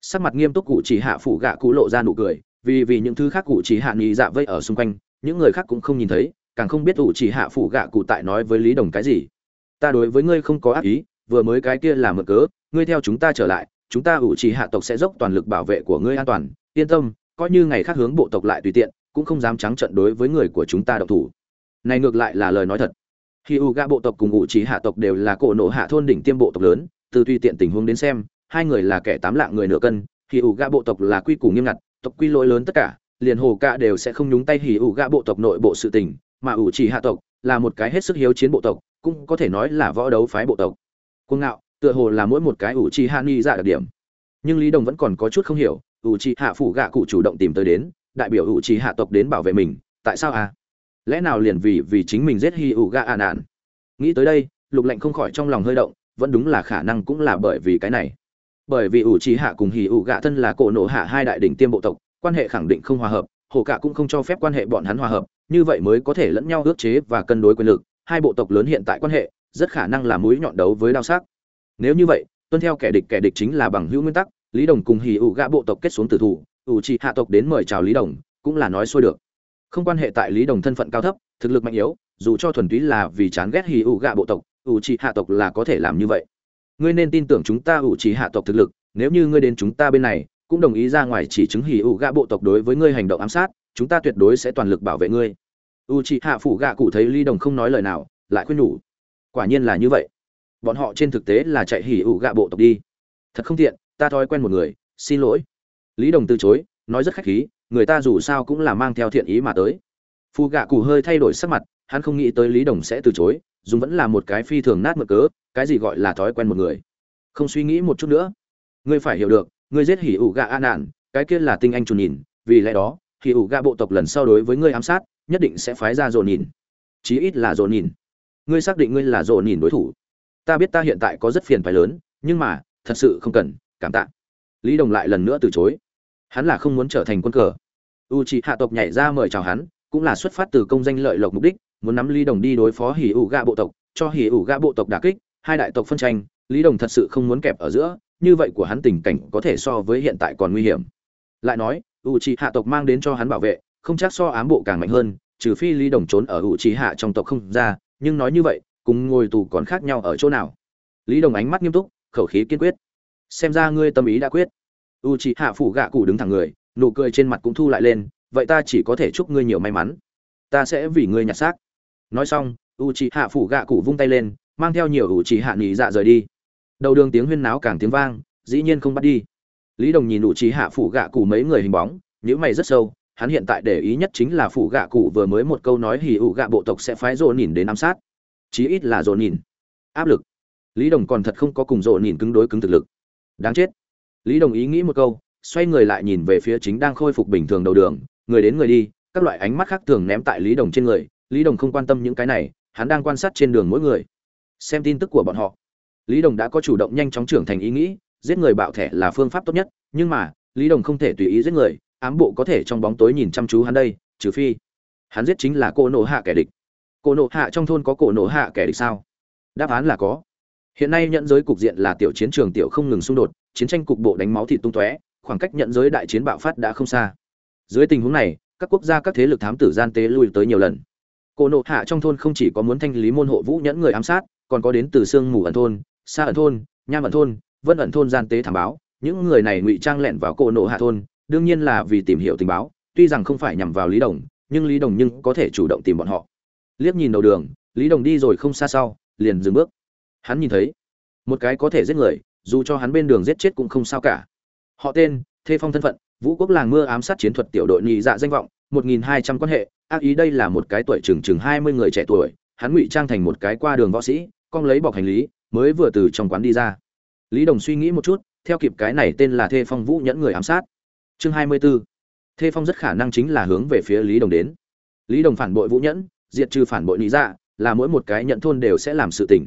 Speaker 1: Sắc mặt nghiêm túc cụ chỉ hạ phủ gạ cụ lộ ra nụ cười, vì vì những thứ khác cụ chỉ hạ nghĩ dạ vây ở xung quanh, những người khác cũng không nhìn thấy, càng không biết cụ chỉ hạ phủ gạ cụ tại nói với lý đồng cái gì. Ta đối với ngươi không có ác ý, vừa mới cái kia là mở cớ, ngươi theo chúng ta trở lại, chúng ta ủ chỉ hạ tộc sẽ dốc toàn lực bảo vệ của ngươi an toàn yên tâm, coi như ngày khác hướng bộ tộc lại tùy tiện, cũng không dám trắng trận đối với người của chúng ta độc thủ. Này ngược lại là lời nói thật. Khi u gạ bộ tộc cùng Ngụ trí hạ tộc đều là cổ nộ hạ thôn đỉnh tiêm bộ tộc lớn, từ tùy tiện tình huống đến xem, hai người là kẻ tám lạng người nửa cân, khi U gạ bộ tộc là quy củ nghiêm ngặt, tộc quy lỗi lớn tất cả, liền hồ cạ đều sẽ không nhúng tay hỉ ủ gạ bộ tộc nội bộ sự tình, mà ủ trì hạ tộc là một cái hết sức hiếu chiến bộ tộc, cũng có thể nói là võ đấu phái bộ tộc. Cuồng ngạo, tựa hồ là mỗi một cái ủ trì hạ ni dạ đặc điểm. Nhưng lý đồng vẫn còn có chút không hiểu ủ trì hạ phủ gạ cụ chủ động tìm tới đến, đại biểu ủ trì hạ tộc đến bảo vệ mình, tại sao à? Lẽ nào liền vì vì chính mình giết hi ủ gạ à nạn nghĩ tới đây, lục lạnh không khỏi trong lòng hơi động, vẫn đúng là khả năng cũng là bởi vì cái này. Bởi vì ủ trì hạ cùng hì ủ gạ thân là cổ nộ hạ hai đại đỉnh tiêm bộ tộc, quan hệ khẳng định không hòa hợp, hồ cả cũng không cho phép quan hệ bọn hắn hòa hợp, như vậy mới có thể lẫn nhau ước chế và cân đối quyền lực, hai bộ tộc lớn hiện tại quan hệ, rất khả năng là mũi nhọn đấu với đao sắc. Nếu như vậy, tuân theo kẻ địch kẻ địch chính là bằng hữu nguyên tắc lý đồng cùng hì ủ gạ bộ tộc kết xuống tử thủ, ủ trị hạ tộc đến mời chào lý đồng, cũng là nói xuôi được. Không quan hệ tại lý đồng thân phận cao thấp, thực lực mạnh yếu, dù cho thuần túy là vì chán ghét hì ủ gạ bộ tộc, ủ trị hạ tộc là có thể làm như vậy. Ngươi nên tin tưởng chúng ta ủ trị hạ tộc thực lực, nếu như ngươi đến chúng ta bên này, cũng đồng ý ra ngoài chỉ chứng hỉ ủ gạ bộ tộc đối với ngươi hành động ám sát, chúng ta tuyệt đối sẽ toàn lực bảo vệ ngươi. U chị hạ phủ gạ cụ thấy ly đồng không nói lời nào, lại khuyên nhủ. Quả nhiên là như vậy. Bọn họ trên thực tế là chạy hỉ ủ gạ bộ tộc đi. Thật không tiện ta thói quen một người, xin lỗi. Lý đồng từ chối, nói rất khách khí, người ta dù sao cũng là mang theo thiện ý mà tới. Phù gạ cụ hơi thay đổi sắc mặt, hắn không nghĩ tới lý đồng sẽ từ chối, dùng vẫn là một cái phi thường nát mực cớ, cái gì gọi là thói quen một người. Không suy nghĩ một chút nữa. Ngươi phải hiểu được, ngươi giết hỉ ủ gạ an nạn cái kia là tinh anh trù nhìn, vì lẽ đó, hỉ ủ gạ bộ tộc lần sau đối với ngươi ám sát, nhất định sẽ phái ra dồn nhìn chí ít là dồn nhìn ngươi xác định ngươi là dồn nhìn đối thủ. Ta biết ta hiện tại có rất phiền phái lớn, nhưng mà, thật sự không cần cảm tạ. Lý đồng lại lần nữa từ chối. Hắn là không muốn trở thành quân cờ. U c hạ tộc nhảy ra mời chào hắn, cũng là xuất phát từ công danh lợi lộc mục đích, muốn nắm lý đồng đi đối phó hỉ ủ gạ bộ tộc, cho hỉ ủ gạ bộ tộc đà kích, hai đại tộc phân tranh, lý đồng thật sự không muốn kẹp ở giữa, như vậy của hắn tình cảnh có thể so với hiện tại còn nguy hiểm. Lại nói u c hạ tộc mang đến cho hắn bảo vệ, không chắc so ám bộ càng mạnh hơn, trừ phi lý đồng trốn ở u c hạ trong tộc không ra, nhưng nói như vậy, cùng ngồi tù còn khác nhau ở chỗ nào? Lý đồng ánh mắt nghiêm túc, khẩu khí kiên quyết xem ra ngươi tâm ý đã quyết. U c hạ phủ gạ cụ đứng thẳng người, nụ cười trên mặt cũng thu lại lên, vậy ta chỉ có thể chúc ngươi nhiều may mắn. Ta sẽ vì ngươi nhặt xác. Nói xong, u c hạ phủ gạ cụ vung tay lên, mang theo nhiều u c hạ nghỉ dạ rời đi. Đầu đường tiếng huyên náo càng tiếng vang, dĩ nhiên không bắt đi. Lý đồng nhìn u trí hạ phủ gạ cụ mấy người hình bóng nhữ mày rất sâu, hắn hiện tại để ý nhất chính là phủ gạ cụ vừa mới một câu nói hì ụ gạ bộ tộc sẽ phái rộ nhìn đến ám sát. Chí ít là rộ nhìn. Áp lực. Lý đồng còn thật không có cùng rộ nhìn cứng đối cứng thực lực đáng chết. Lý đồng ý nghĩ một câu, xoay người lại nhìn về phía chính đang khôi phục bình thường đầu đường, người đến người đi, các loại ánh mắt khác thường ném tại lý đồng trên người, lý đồng không quan tâm những cái này, hắn đang quan sát trên đường mỗi người, xem tin tức của bọn họ. Lý đồng đã có chủ động nhanh chóng trưởng thành ý nghĩ, giết người bạo thẻ là phương pháp tốt nhất, nhưng mà, lý đồng không thể tùy ý giết người, ám bộ có thể trong bóng tối nhìn chăm chú hắn đây, trừ phi, hắn giết chính là cô nộ hạ kẻ địch. Cô nộ hạ trong thôn có cổ nộ hạ kẻ địch sao? Đáp án là có hiện nay nhận giới cục diện là tiểu chiến trường tiểu không ngừng xung đột, chiến tranh cục bộ đánh máu thịt tung tóe, khoảng cách nhận giới đại chiến bạo phát đã không xa. Dưới tình huống này, các quốc gia các thế lực thám tử gian tế lui tới nhiều lần. Cổ nộ hạ trong thôn không chỉ có muốn thanh lý môn hộ vũ nhẫn người ám sát, còn có đến từ sương mù ẩn thôn xa ẩn thôn, nham ẩn thôn, vân ẩn thôn gian tế thảm báo. Những người này ngụy trang lẻn vào cổ nộ hạ thôn, đương nhiên là vì tìm hiểu tình báo, tuy rằng không phải nhằm vào lý đồng, nhưng lý đồng nhưng có thể chủ động tìm bọn họ. Liếc nhìn đầu đường, lý đồng đi rồi không xa sau, liền dừng bước hắn nhìn thấy, một cái có thể giết người, dù cho hắn bên đường giết chết cũng không sao cả. Họ tên, thê phong thân phận, vũ quốc làng mưa ám sát chiến thuật tiểu đội nhị dạ danh vọng, một nghìn hai trăm quan hệ, ác ý đây là một cái tuổi chừng chừng hai mươi người trẻ tuổi, hắn ngụy trang thành một cái qua đường võ sĩ, con lấy bọc hành lý, mới vừa từ trong quán đi ra. Lý đồng suy nghĩ một chút, theo kịp cái này tên là thê phong vũ nhẫn người ám sát. Chương hai mươi b ố thê phong rất khả năng chính là hướng về phía lý đồng đến. Lý đồng phản bội vũ nhẫn, diệt trừ phản bội lý dạ là mỗi một cái nhận thôn đều sẽ làm sự tỉnh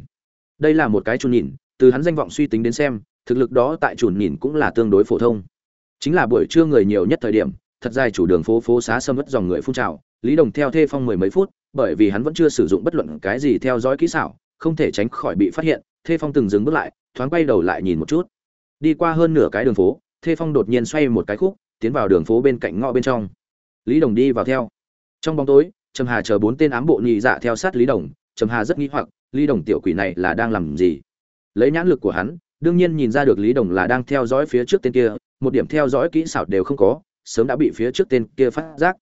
Speaker 1: đây là một cái chùn nhìn, từ hắn danh vọng suy tính đến xem, thực lực đó tại chùn nhìn cũng là tương đối phổ thông. Chính là buổi trưa người nhiều nhất thời điểm, thật dài chủ đường phố phố xá sâm mất dòng người phun trào, lý đồng theo thê phong mười mấy phút, bởi vì hắn vẫn chưa sử dụng bất luận cái gì theo dõi kỹ xảo, không thể tránh khỏi bị phát hiện, thê phong từng dừng bước lại, thoáng quay đầu lại nhìn một chút. Đi qua hơn nửa cái đường phố, thê phong đột nhiên xoay một cái khúc, tiến vào đường phố bên cạnh ngõ bên trong. Lý đồng đi vào theo. Trong bóng tối, trầm hà chờ bốn tên ám bộ nhị dạ theo sát lý đồng, trầm hà rất nghi hoặc lý đồng tiểu quỷ này là đang làm gì? Lấy nhãn lực của hắn, đương nhiên nhìn ra được lý đồng là đang theo dõi phía trước tên kia, một điểm theo dõi kỹ xảo đều không có, sớm đã bị phía trước tên kia phát giác.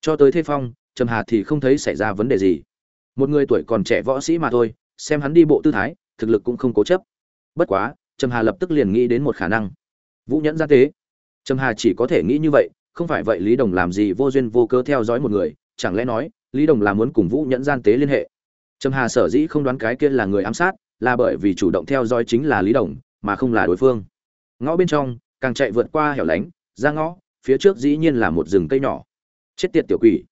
Speaker 1: Cho tới Thế phong, trầm hà thì không thấy xảy ra vấn đề gì. Một người tuổi còn trẻ võ sĩ mà thôi, xem hắn đi bộ tư thái, thực lực cũng không cố chấp. Bất quá, trầm hà lập tức liền nghĩ đến một khả năng. Vũ nhẫn gia tế. Trầm hà chỉ có thể nghĩ như vậy, không phải vậy lý đồng làm gì vô duyên vô cớ theo dõi một người, chẳng lẽ nói lý đồng là muốn cùng vũ nhẫn gian tế liên hệ? Trầm hà sở dĩ không đoán cái kia là người ám sát, là bởi vì chủ động theo dõi chính là lý đồng, mà không là đối phương. Ngõ bên trong, càng chạy vượt qua hẻo lánh, ra ngõ, phía trước dĩ nhiên là một rừng cây nhỏ. Chết tiệt tiểu quỷ.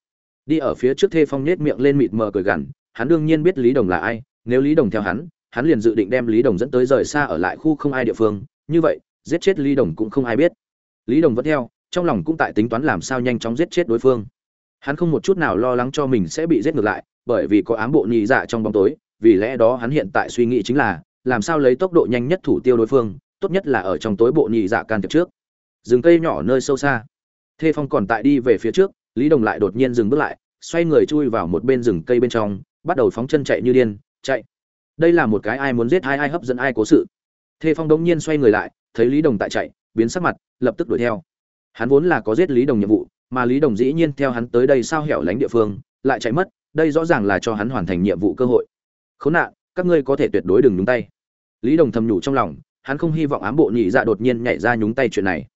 Speaker 1: Đi ở phía trước thê phong nết miệng lên mịt mờ cười gằn, hắn đương nhiên biết lý đồng là ai, nếu lý đồng theo hắn hắn liền dự định đem lý đồng dẫn tới rời xa ở lại khu không ai địa phương, như vậy, giết chết lý đồng cũng không ai biết. Lý đồng vẫn theo, trong lòng cũng tại tính toán làm sao nhanh chóng giết chết đối phương. Hắn không một chút nào lo lắng cho mình sẽ bị giết ngược lại bởi vì có ám bộ nhị dạ trong bóng tối, vì lẽ đó hắn hiện tại suy nghĩ chính là, làm sao lấy tốc độ nhanh nhất thủ tiêu đối phương, tốt nhất là ở trong tối bộ nhị dạ can thiệp trước. Rừng cây nhỏ nơi sâu xa. Thê phong còn tại đi về phía trước, lý đồng lại đột nhiên dừng bước lại, xoay người chui vào một bên rừng cây bên trong, bắt đầu phóng chân chạy như điên, chạy. Đây là một cái ai muốn giết ai ai hấp dẫn ai cố sự. Thê phong đống nhiên xoay người lại, thấy lý đồng tại chạy, biến sắc mặt, lập tức đuổi theo. Hắn vốn là có giết lý đồng nhiệm vụ, mà lý đồng dĩ nhiên theo hắn tới đây sao hẻo lánh địa phương, lại chạy mất đây rõ ràng là cho hắn hoàn thành nhiệm vụ cơ hội. Khốn nạn, các ngươi có thể tuyệt đối đừng nhúng tay. Lý đồng thầm nhủ trong lòng, hắn không hy vọng ám bộ nhị dạ đột nhiên nhảy ra nhúng tay chuyện này.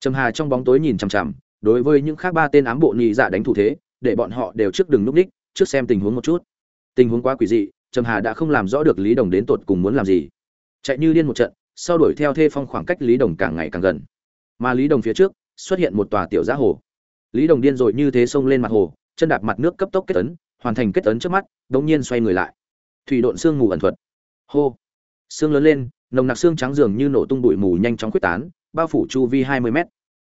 Speaker 1: Trầm hà trong bóng tối nhìn chằm chằm, đối với những khác ba tên ám bộ nhị dạ đánh thủ thế, để bọn họ đều trước đừng núp ních trước xem tình huống một chút. Tình huống quá quỷ dị, trầm hà đã không làm rõ được lý đồng đến tột cùng muốn làm gì. Chạy như điên một trận, sau đuổi theo thê phong khoảng cách lý đồng càng ngày càng gần. Mà lý đồng phía trước, xuất hiện một tòa tiểu giá hồ. Lý đồng điên rồi như thế xông lên mặt hồ, chân đạp mặt nước cấp tốc kết ấn hoàn thành kết ấn trước mắt đống nhiên xoay người lại. Thủy độn xương mù ẩn thuật. Hô. Xương lớn lên, nồng nặc xương trắng dường như nổ tung bụi mù nhanh chóng quyết tán, bao phủ chu vi hai mươi mét.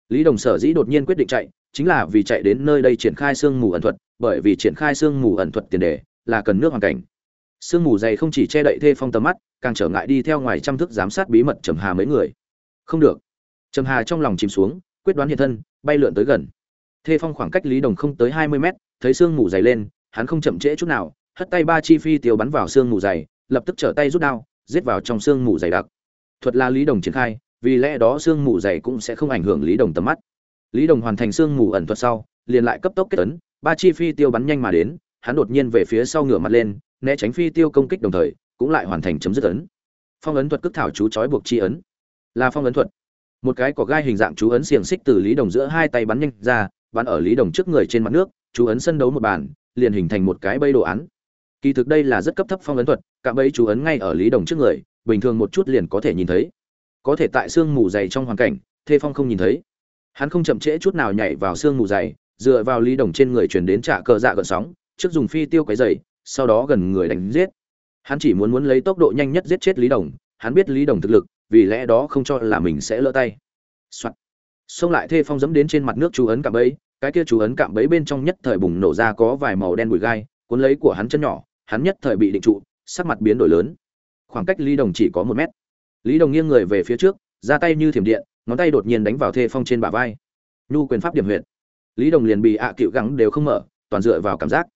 Speaker 1: Lý đồng sở dĩ đột nhiên quyết định chạy, chính là vì chạy đến nơi đây triển khai xương mù ẩn thuật, bởi vì triển khai xương mù ẩn thuật tiền đề là cần nước hoàn cảnh. Sương mù dày không chỉ che đậy thê phong tầm mắt, càng trở ngại đi theo ngoài trăm thức giám sát bí mật trầm hà mấy người. Không được. Trầm hà trong lòng chìm xuống, quyết đoán hiện thân, bay lượn tới gần. Thê phong khoảng cách lý đồng không tới hai mươi mét, thấy sương mù dày lên hắn không chậm trễ chút nào, hất tay ba chi phi tiêu bắn vào xương mù dày, lập tức trở tay rút đao, giết vào trong xương mù dày đặc. Thuật là lý đồng triển khai, vì lẽ đó xương mù dày cũng sẽ không ảnh hưởng lý đồng tầm mắt. Lý đồng hoàn thành xương mù ẩn thuật sau, liền lại cấp tốc kết tấn ba chi phi tiêu bắn nhanh mà đến, hắn đột nhiên về phía sau ngửa mặt lên, né tránh phi tiêu công kích đồng thời, cũng lại hoàn thành chấm dứt ấn. Phong ấn thuật cước thảo chú trói buộc chi ấn. Là phong ấn thuật. Một cái có gai hình dạng chú ấn xiềng xích từ lý đồng giữa hai tay bắn nhanh ra, bắn ở lý đồng trước người trên mặt nước, chú ấn sân đấu một bàn liền hình thành một cái bẫy đồ án. Kỳ thực đây là rất cấp thấp phong ấn thuật, cạm bẫy chú ấn ngay ở lý đồng trước người, bình thường một chút liền có thể nhìn thấy. Có thể tại sương mù dày trong hoàn cảnh, thê phong không nhìn thấy. Hắn không chậm trễ chút nào nhảy vào sương mù dày, dựa vào lý đồng trên người truyền đến trả cờ dạ gợn sóng, trước dùng phi tiêu quấy dày sau đó gần người đánh giết. Hắn chỉ muốn muốn lấy tốc độ nhanh nhất giết chết lý đồng, hắn biết lý đồng thực lực, vì lẽ đó không cho là mình sẽ lỡ tay. Soạn. xông lại thê phong dẫm đến trên mặt nước chú ấn cạm bẫy cái kia chú ấn cạm bẫy bên trong nhất thời bùng nổ ra có vài màu đen bụi gai, cuốn lấy của hắn chân nhỏ, hắn nhất thời bị định trụ, sắc mặt biến đổi lớn. Khoảng cách lý đồng chỉ có một mét. Lý đồng nghiêng người về phía trước, ra tay như thiểm điện, ngón tay đột nhiên đánh vào thê phong trên bả vai. Nhu quyền pháp điểm huyệt. Lý đồng liền bị ạ cựu gắng đều không mở, toàn dựa vào cảm giác.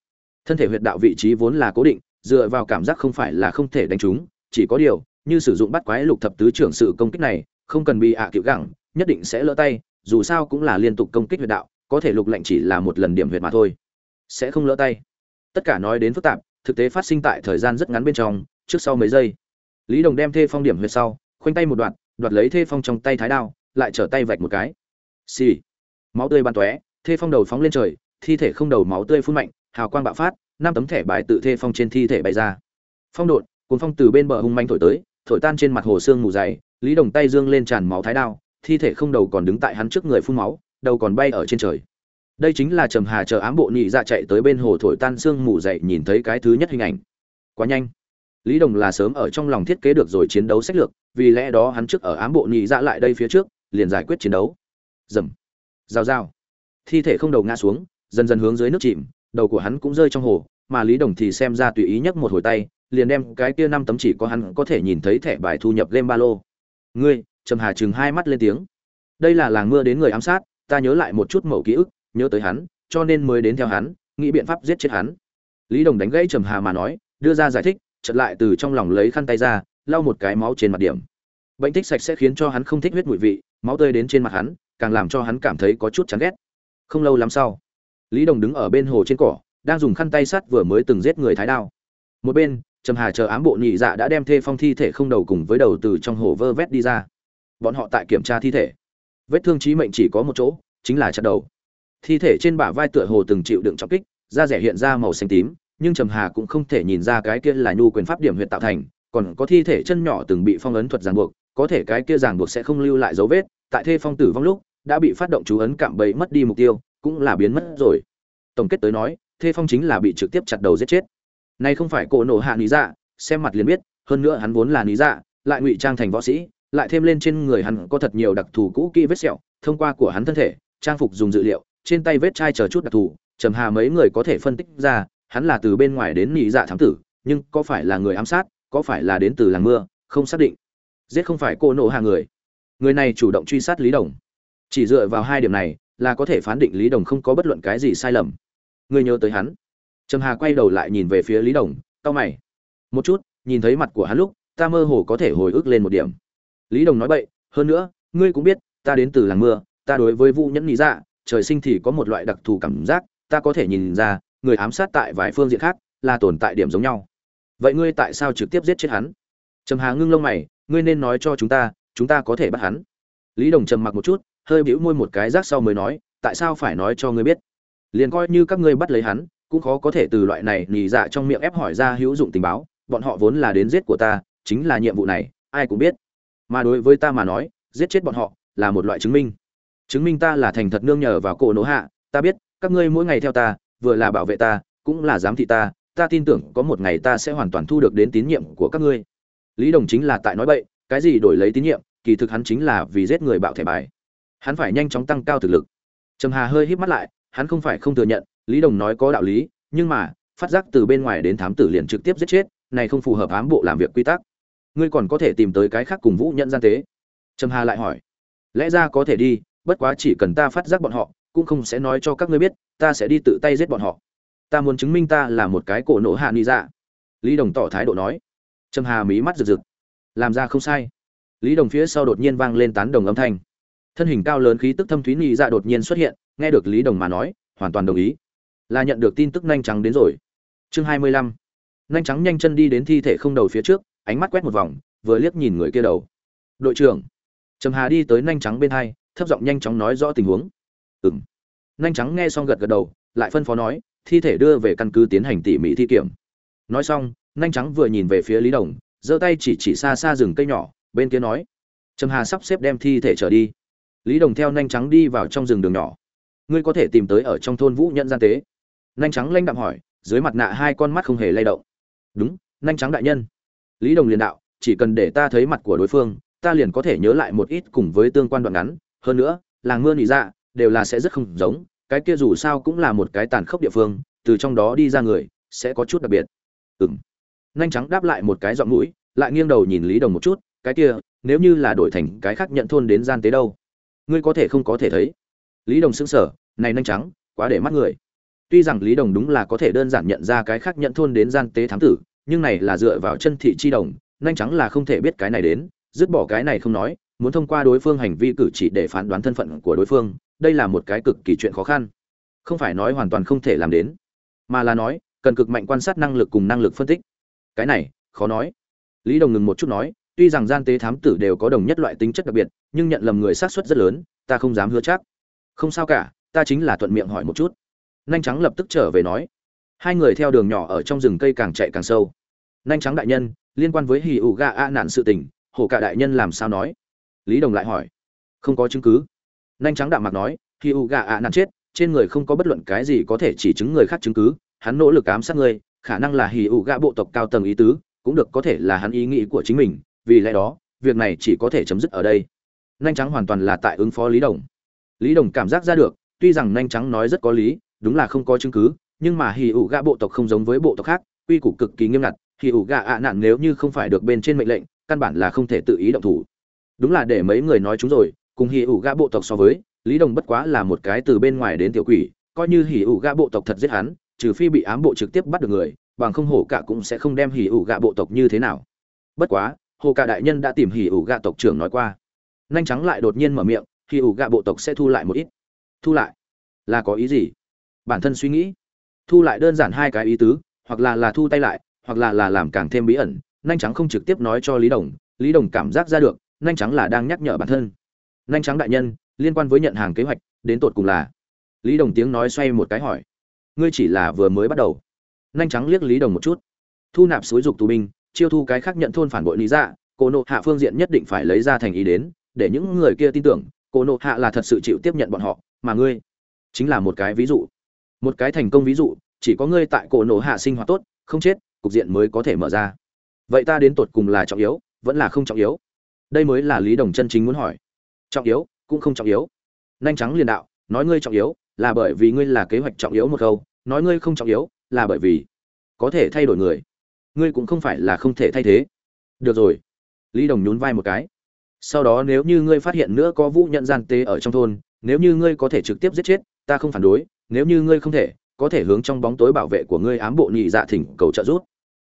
Speaker 1: Thân thể huyệt đạo vị trí vốn là cố định, dựa vào cảm giác không phải là không thể đánh trúng, chỉ có điều, như sử dụng bắt quái lục thập tứ trưởng sự công kích này, không cần bị ạ à cựu gẳng nhất định sẽ lỡ tay, dù sao cũng là liên tục công kích huyệt đạo có thể lục lệnh chỉ là một lần điểm huyệt mà thôi. Sẽ không lỡ tay. Tất cả nói đến phức tạp, thực tế phát sinh tại thời gian rất ngắn bên trong, trước sau mấy giây. Lý đồng đem thê phong điểm huyệt sau, khoanh tay một đoạn, đoạt lấy thê phong trong tay thái đao, lại trở tay vạch một cái. Xì. Máu tươi bắn tóe, thê phong đầu phóng lên trời, thi thể không đầu máu tươi phun mạnh, hào quang bạo phát, năm tấm thẻ bài tự thê phong trên thi thể bay ra. Phong đột cuốn phong từ bên bờ hung manh thổi tới, thổi tan trên mặt hồ xương mù dày, lý đồng tay dương lên tràn máu thái đao, thi thể không đầu còn đứng tại hắn trước người phun máu đầu còn bay ở trên trời. Đây chính là trầm hà chờ ám bộ nhị dạ chạy tới bên hồ thổi tan xương mù dậy nhìn thấy cái thứ nhất hình ảnh. Quá nhanh. Lý đồng là sớm ở trong lòng thiết kế được rồi chiến đấu sách lược, vì lẽ đó hắn trước ở ám bộ nhị dạ lại đây phía trước, liền giải quyết chiến đấu. Dầm rào rào. Thi thể không đầu ngã xuống, dần dần hướng dưới nước chìm, đầu của hắn cũng rơi trong hồ, mà lý đồng thì xem ra tùy ý nhấc một hồi tay, liền đem cái kia năm tấm chỉ có hắn có thể nhìn thấy thẻ bài thu nhập game ba lô. Ngươi, trầm hà chừng hai mắt lên tiếng. Đây là làng mưa đến người ám sát ta nhớ lại một chút mẩu ký ức, nhớ tới hắn, cho nên mới đến theo hắn, nghĩ biện pháp giết chết hắn. Lý đồng đánh gãy trầm hà mà nói, đưa ra giải thích, chợt lại từ trong lòng lấy khăn tay ra, lau một cái máu trên mặt điểm. Bệnh tích sạch sẽ khiến cho hắn không thích huyết mùi vị, máu tươi đến trên mặt hắn, càng làm cho hắn cảm thấy có chút chán ghét. Không lâu lắm sau, lý đồng đứng ở bên hồ trên cỏ, đang dùng khăn tay sắt vừa mới từng giết người thái đao. Một bên, trầm hà chờ ám bộ nhị dạ đã đem thê phong thi thể không đầu cùng với đầu từ trong hồ vơ vét đi ra. Bọn họ tại kiểm tra thi thể vết thương chí mệnh chỉ có một chỗ, chính là chặt đầu. Thi thể trên bả vai tựa hồ từng chịu đựng trọng kích, da rẻ hiện ra màu xanh tím, nhưng trầm hà cũng không thể nhìn ra cái kia là nhu quyền pháp điểm huyệt tạo thành, còn có thi thể chân nhỏ từng bị phong ấn thuật ràng buộc, có thể cái kia ràng buộc sẽ không lưu lại dấu vết, tại thê phong tử vong lúc, đã bị phát động chú ấn cạm bẫy mất đi mục tiêu, cũng là biến mất rồi. Tổng kết tới nói, thê phong chính là bị trực tiếp chặt đầu giết chết. Này không phải cổ nổ hạ lý dạ xem mặt liền biết, hơn nữa hắn vốn là lý dạ lại ngụy trang thành võ sĩ lại thêm lên trên người hắn có thật nhiều đặc thù cũ kỹ vết sẹo, thông qua của hắn thân thể, trang phục dùng dữ liệu, trên tay vết chai chờ chút đặc thù, trầm hà mấy người có thể phân tích ra, hắn là từ bên ngoài đến nhị dạ thám tử, nhưng có phải là người ám sát, có phải là đến từ làng mưa, không xác định. Giết không phải cô nộ hạ người. Người này chủ động truy sát lý đồng. Chỉ dựa vào hai điểm này là có thể phán định lý đồng không có bất luận cái gì sai lầm. Người nhớ tới hắn. Trầm hà quay đầu lại nhìn về phía lý đồng tao mày. Một chút, nhìn thấy mặt của hắn lúc, ta mơ hồ có thể hồi ức lên một điểm lý đồng nói bậy, hơn nữa, ngươi cũng biết, ta đến từ làng mưa, ta đối với vũ nhẫn nghĩ dạ trời sinh thì có một loại đặc thù cảm giác, ta có thể nhìn ra, người ám sát tại vài phương diện khác là tồn tại điểm giống nhau. Vậy ngươi tại sao trực tiếp giết chết hắn? Trầm hà ngưng lông mày, ngươi nên nói cho chúng ta chúng ta có thể bắt hắn. Lý đồng trầm mặc một chút, hơi bĩu môi một cái rác sau mới nói, tại sao phải nói cho ngươi biết? Liền coi như các ngươi bắt lấy hắn, cũng khó có thể từ loại này nhì dạ trong miệng ép hỏi ra hữu dụng tình báo, bọn họ vốn là đến giết của ta, chính là nhiệm vụ này, ai cũng biết mà đối với ta mà nói, giết chết bọn họ là một loại chứng minh. Chứng minh ta là thành thật nương nhờ vào cổ nỗ hạ, ta biết, các ngươi mỗi ngày theo ta, vừa là bảo vệ ta, cũng là giám thị ta ta tin tưởng có một ngày ta sẽ hoàn toàn thu được đến tín nhiệm của các ngươi. Lý đồng chính là tại nói bậy, cái gì đổi lấy tín nhiệm, kỳ thực hắn chính là vì giết người bạo thẻ bài. Hắn phải nhanh chóng tăng cao thực lực. Trầm hà hơi híp mắt lại, hắn không phải không thừa nhận, lý đồng nói có đạo lý, nhưng mà, phát giác từ bên ngoài đến thám tử liền trực tiếp giết chết, này không phù hợp ám bộ làm việc quy tắc ngươi còn có thể tìm tới cái khác cùng vũ nhận gian tế. Trầm hà lại hỏi. Lẽ ra có thể đi, bất quá chỉ cần ta phát giác bọn họ, cũng không sẽ nói cho các ngươi biết, ta sẽ đi tự tay giết bọn họ. Ta muốn chứng minh ta là một cái cổ nổ hạ ni dạ. Lý đồng tỏ thái độ nói. Trầm hà mí mắt rực rực. Làm ra không sai. Lý đồng phía sau đột nhiên vang lên tán đồng âm thanh. Thân hình cao lớn khí tức thâm thúy ni dạ đột nhiên xuất hiện, nghe được lý đồng mà nói, hoàn toàn đồng ý. Là nhận được tin tức nhanh trắng đến rồi. Chương hai mươi lăm. Nhanh trắng nhanh chân đi đến thi thể không đầu phía trước ánh mắt quét một vòng, vừa liếc nhìn người kia đầu. Đội trưởng. Trầm hà đi tới nhanh trắng bên hai, thấp giọng nhanh chóng nói rõ tình huống. Ừng nhanh trắng nghe xong gật gật đầu, lại phân phó nói, thi thể đưa về căn cứ tiến hành tỉ mỉ thi kiểm. Nói xong nhanh trắng vừa nhìn về phía lý đồng, giơ tay chỉ chỉ xa xa rừng cây nhỏ, bên kia nói, trầm hà sắp xếp đem thi thể trở đi. Lý đồng theo nhanh trắng đi vào trong rừng đường nhỏ. Ngươi có thể tìm tới ở trong thôn vũ nhận gian tế. Nhanh trắng lanh đạm hỏi, dưới mặt nạ hai con mắt không hề lay động. Đúng nhanh trắng đại nhân lý đồng liền đạo, chỉ cần để ta thấy mặt của đối phương, ta liền có thể nhớ lại một ít cùng với tương quan đoạn ngắn. Hơn nữa, làng mưa nỉ dạ đều là sẽ rất không giống, cái kia dù sao cũng là một cái tàn khốc địa phương, từ trong đó đi ra người, sẽ có chút đặc biệt. Ừ m nhanh trắng đáp lại một cái giọng mũi, lại nghiêng đầu nhìn lý đồng một chút, cái kia, nếu như là đổi thành cái khác nhận thôn đến gian tế đâu? Ngươi có thể không có thể thấy. Lý đồng xứng sở này nhanh trắng quá để mắt người. Tuy rằng lý đồng đúng là có thể đơn giản nhận ra cái khác nhận thôn đến gian tế thám tử nhưng này là dựa vào chân thị chi đồng, nhanh trắng là không thể biết cái này đến, dứt bỏ cái này không nói, muốn thông qua đối phương hành vi cử chỉ để phán đoán thân phận của đối phương, đây là một cái cực kỳ chuyện khó khăn. Không phải nói hoàn toàn không thể làm đến, mà là nói, cần cực mạnh quan sát năng lực cùng năng lực phân tích. Cái này, khó nói. Lý đồng ngừng một chút nói, tuy rằng gian tế thám tử đều có đồng nhất loại tính chất đặc biệt, nhưng nhận lầm người sát suất rất lớn, ta không dám hứa chắc. Không sao cả, ta chính là thuận miệng hỏi một chút. Nhanh trắng lập tức trở về nói hai người theo đường nhỏ ở trong rừng cây càng chạy càng sâu. Nhanh trắng đại nhân, liên quan với hì ủ gà a nạn sự tình, hổ cả đại nhân làm sao nói? Lý đồng lại hỏi. Không có chứng cứ. Nhanh trắng đạm mặt nói hì ủ gà a nạn chết, trên người không có bất luận cái gì có thể chỉ chứng người khác chứng cứ, hắn nỗ lực ám sát ngươi khả năng là hì ủ gà bộ tộc cao tầng ý tứ, cũng được có thể là hắn ý nghĩ của chính mình, vì lẽ đó, việc này chỉ có thể chấm dứt ở đây. Nhanh trắng hoàn toàn là tại ứng phó lý đồng. Lý đồng cảm giác ra được, tuy rằng nhanh trắng nói rất có lý, đúng là không có chứng cứ nhưng mà hì ủ gạ bộ tộc không giống với bộ tộc khác, quy củ cực kỳ nghiêm ngặt hì ủ gạ ạ nạn nếu như không phải được bên trên mệnh lệnh, căn bản là không thể tự ý động thủ. Đúng là để mấy người nói chúng rồi, cùng hì ủ gạ bộ tộc so với, lý đồng bất quá là một cái từ bên ngoài đến tiểu quỷ, coi như hì ủ gạ bộ tộc thật giết hắn, trừ phi bị ám bộ trực tiếp bắt được người, bằng không hổ cả cũng sẽ không đem hì ủ gạ bộ tộc như thế nào. Bất quá, hồ cả đại nhân đã tìm hì ủ gạ tộc trưởng nói qua. Nhanh trắng lại đột nhiên mở miệng hì ủ gạ bộ tộc sẽ thu lại một ít. Thu lại? Là có ý gì? Bản thân suy nghĩ thu lại đơn giản hai cái ý tứ, hoặc là là thu tay lại, hoặc là là làm càng thêm bí ẩn nhanh trắng không trực tiếp nói cho lý đồng lý đồng cảm giác ra được nhanh trắng là đang nhắc nhở bản thân. Nhanh trắng đại nhân, liên quan với nhận hàng kế hoạch, đến tột cùng là? Lý đồng tiếng nói xoay một cái hỏi. Ngươi chỉ là vừa mới bắt đầu. Nhanh trắng liếc lý đồng một chút. Thu nạp xúi dục tù binh, chiêu thu cái khác nhận thôn phản bội lý dạ cô nộ hạ phương diện nhất định phải lấy ra thành ý đến, để những người kia tin tưởng, cô nộ hạ là thật sự chịu tiếp nhận bọn họ, mà ngươi chính là một cái ví dụ một cái thành công ví dụ, chỉ có ngươi tại cổ nổ hạ sinh hoạt tốt, không chết, cục diện mới có thể mở ra. Vậy ta đến tột cùng là trọng yếu, vẫn là không trọng yếu? Đây mới là lý đồng chân chính muốn hỏi. Trọng yếu, cũng không trọng yếu. Nhanh trắng liền đạo, nói ngươi trọng yếu, là bởi vì ngươi là kế hoạch trọng yếu một câu, nói ngươi không trọng yếu, là bởi vì có thể thay đổi người. Ngươi cũng không phải là không thể thay thế. Được rồi. Lý đồng nhún vai một cái. Sau đó nếu như ngươi phát hiện nữa có vũ nhận gian tế ở trong thôn, nếu như ngươi có thể trực tiếp giết chết, ta không phản đối nếu như ngươi không thể, có thể hướng trong bóng tối bảo vệ của ngươi ám bộ nhị dạ thỉnh cầu trợ giúp.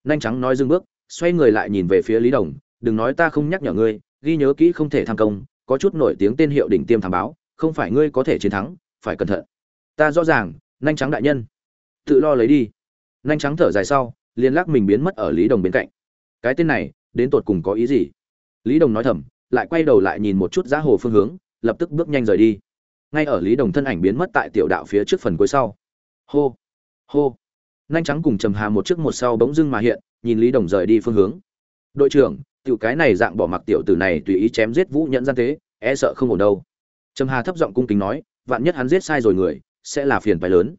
Speaker 1: Nhanh trắng nói dưng bước, xoay người lại nhìn về phía lý đồng, đừng nói ta không nhắc nhở ngươi, ghi nhớ kỹ không thể tham công, có chút nổi tiếng tên hiệu đỉnh tiêm thảm báo, không phải ngươi có thể chiến thắng, phải cẩn thận. Ta rõ ràng nhanh trắng đại nhân. Tự lo lấy đi. Nhanh trắng thở dài sau, liền lắc mình biến mất ở lý đồng bên cạnh. Cái tên này, đến tột cùng có ý gì? Lý đồng nói thầm, lại quay đầu lại nhìn một chút giá hồ phương hướng, lập tức bước nhanh rời đi ngay ở lý đồng thân ảnh biến mất tại tiểu đạo phía trước phần cuối sau. Hô hô. Nhanh trắng cùng trầm hà một trước một sau bỗng dưng mà hiện, nhìn lý đồng rời đi phương hướng. Đội trưởng, tiểu cái này dạng bỏ mặc tiểu tử này tùy ý chém giết vũ nhẫn gian thế e sợ không ổn đâu. Trầm hà thấp giọng cung kính nói, vạn nhất hắn giết sai rồi người, sẽ là phiền phái lớn.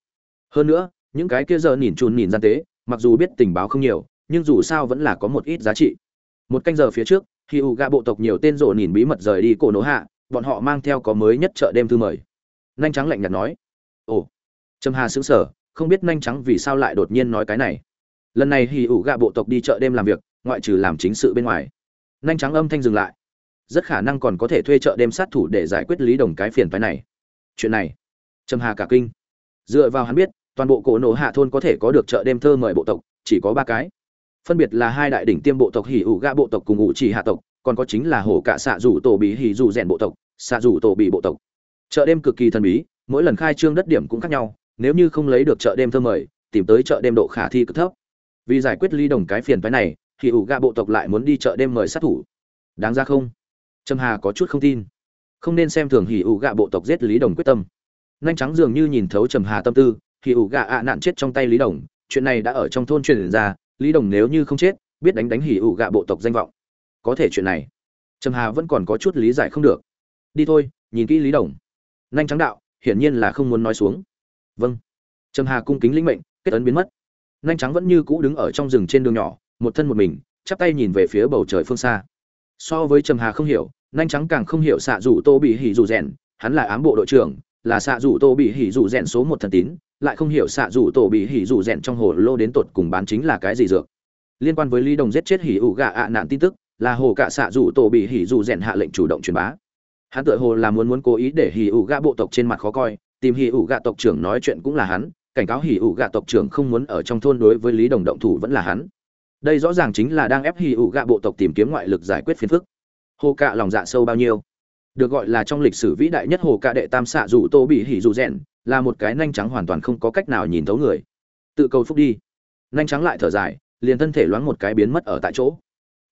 Speaker 1: Hơn nữa, những cái kia giờ nhìn chun nhìn gian tế, mặc dù biết tình báo không nhiều, nhưng dù sao vẫn là có một ít giá trị. Một canh giờ phía trước khi u gạ bộ tộc nhiều tên rộ nhìn bí mật rời đi cổ nỗ hạ bọn họ mang theo có mới nhất chợ đêm thư mời. Nhanh trắng lạnh nhạt nói. Ồ, trầm hà xứng sở không biết nhanh trắng vì sao lại đột nhiên nói cái này. Lần này hì ủ gạ bộ tộc đi chợ đêm làm việc, ngoại trừ làm chính sự bên ngoài. Nhanh trắng âm thanh dừng lại. Rất khả năng còn có thể thuê chợ đêm sát thủ để giải quyết lý đồng cái phiền phái này. Chuyện này, trầm hà cả kinh. Dựa vào hắn biết, toàn bộ cổ nổ hạ thôn có thể có được chợ đêm thơ mời bộ tộc, chỉ có ba cái. Phân biệt là hai đại đỉnh tiêm bộ tộc hỉ ủ gạ bộ tộc cùng ngụ chỉ hạ tộc, còn có chính là hổ cả xạ rủ tổ bí hỉ rủ rèn bộ tộc xạ rủ tổ bị bộ tộc. Chợ đêm cực kỳ thần bí, mỗi lần khai trương đất điểm cũng khác nhau, nếu như không lấy được chợ đêm thơ mời, tìm tới chợ đêm độ khả thi cực thấp. Vì giải quyết ly đồng cái phiền phái này thì ủ gạ bộ tộc lại muốn đi chợ đêm mời sát thủ. Đáng ra không? Trâm hà có chút không tin. Không nên xem thường hỉ ủ gạ bộ tộc giết lý đồng quyết tâm. Nhanh trắng dường như nhìn thấu trầm hà tâm tư, hỉ ủ gạ ạ nạn chết trong tay lý đồng, chuyện này đã ở trong thôn truyền ra, lý đồng nếu như không chết, biết đánh đánh hỉ ủ gạ bộ tộc danh vọng. Có thể chuyện này, trầm hà vẫn còn có chút lý giải không được đi thôi, nhìn kỹ lý đồng. Nhanh trắng đạo, hiển nhiên là không muốn nói xuống. Vâng. Trầm hà cung kính lĩnh mệnh, kết ấn biến mất. Nhanh trắng vẫn như cũ đứng ở trong rừng trên đường nhỏ, một thân một mình, chắp tay nhìn về phía bầu trời phương xa. So với trầm hà không hiểu, nhanh trắng càng không hiểu xạ rủ tô bị hỉ rủ rèn, hắn là ám bộ đội trưởng, là xạ rủ tô bị hỉ rủ rèn số một thần tín, lại không hiểu xạ rủ tổ bị hỉ rủ rèn trong hồ lô đến tột cùng bán chính là cái gì dược. Liên quan với lý đồng giết chết hỉ ủ gạ ạ nạn tin tức, là hồ cả xạ rủ tổ bị hỉ rủ rèn hạ lệnh chủ động truyền bá hắn tự hồ là muốn muốn cố ý để hỉ ủ gạ bộ tộc trên mặt khó coi, tìm hỉ ủ gạ tộc trưởng nói chuyện cũng là hắn, cảnh cáo hỉ ủ gạ tộc trưởng không muốn ở trong thôn đối với lý đồng động thủ vẫn là hắn. Đây rõ ràng chính là đang ép hỉ ủ gạ bộ tộc tìm kiếm ngoại lực giải quyết phiền phức. Hồ cạ lòng dạ sâu bao nhiêu? Được gọi là trong lịch sử vĩ đại nhất hồ cạ đệ tam xạ dù tô bị hỉ dù rèn, là một cái nhanh trắng hoàn toàn không có cách nào nhìn thấu người. Tự cầu phúc đi. Nhanh trắng lại thở dài, liền thân thể loáng một cái biến mất ở tại chỗ.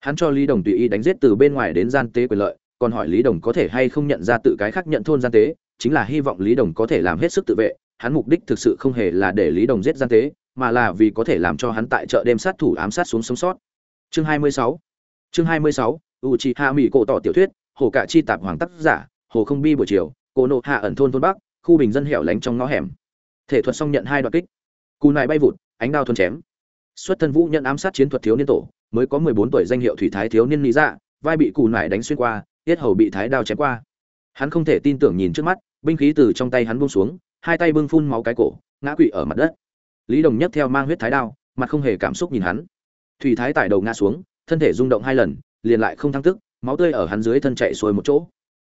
Speaker 1: Hắn cho lý đồng tùy ý đánh giết từ bên ngoài đến gian tế quyền lợi còn hỏi lý đồng có thể hay không nhận ra tự cái khác nhận thôn gian tế chính là hy vọng lý đồng có thể làm hết sức tự vệ hắn mục đích thực sự không hề là để lý đồng giết gian tế mà là vì có thể làm cho hắn tại chợ đêm sát thủ ám sát xuống sống sót. Chương 26 chương 26, Uchiha Mỹ cổ tỏ tiểu thuyết hồ cạ chi tạp hoàng tác giả hồ không bi buổi chiều cô nộ hạ ẩn thôn thôn bắc khu bình dân hẻo lánh trong ngõ hẻm. Thể thuật xong nhận hai đoạn kích. Cù nại bay vụt ánh đao thuần chém. Xuất thân vũ nhận ám sát chiến thuật thiếu niên tổ mới có mười bốn tuổi danh hiệu thủy thái thiếu niên lý dạ vai bị cù nại đánh xuyên qua tiết hầu bị thái đao chém qua. Hắn không thể tin tưởng nhìn trước mắt, binh khí từ trong tay hắn buông xuống, hai tay bưng phun máu cái cổ, ngã quỵ ở mặt đất. Lý đồng nhất theo mang huyết thái đao, mặt không hề cảm xúc nhìn hắn. Thủy thái tải đầu ngã xuống, thân thể rung động hai lần, liền lại không thăng tức, máu tươi ở hắn dưới thân chạy xuôi một chỗ.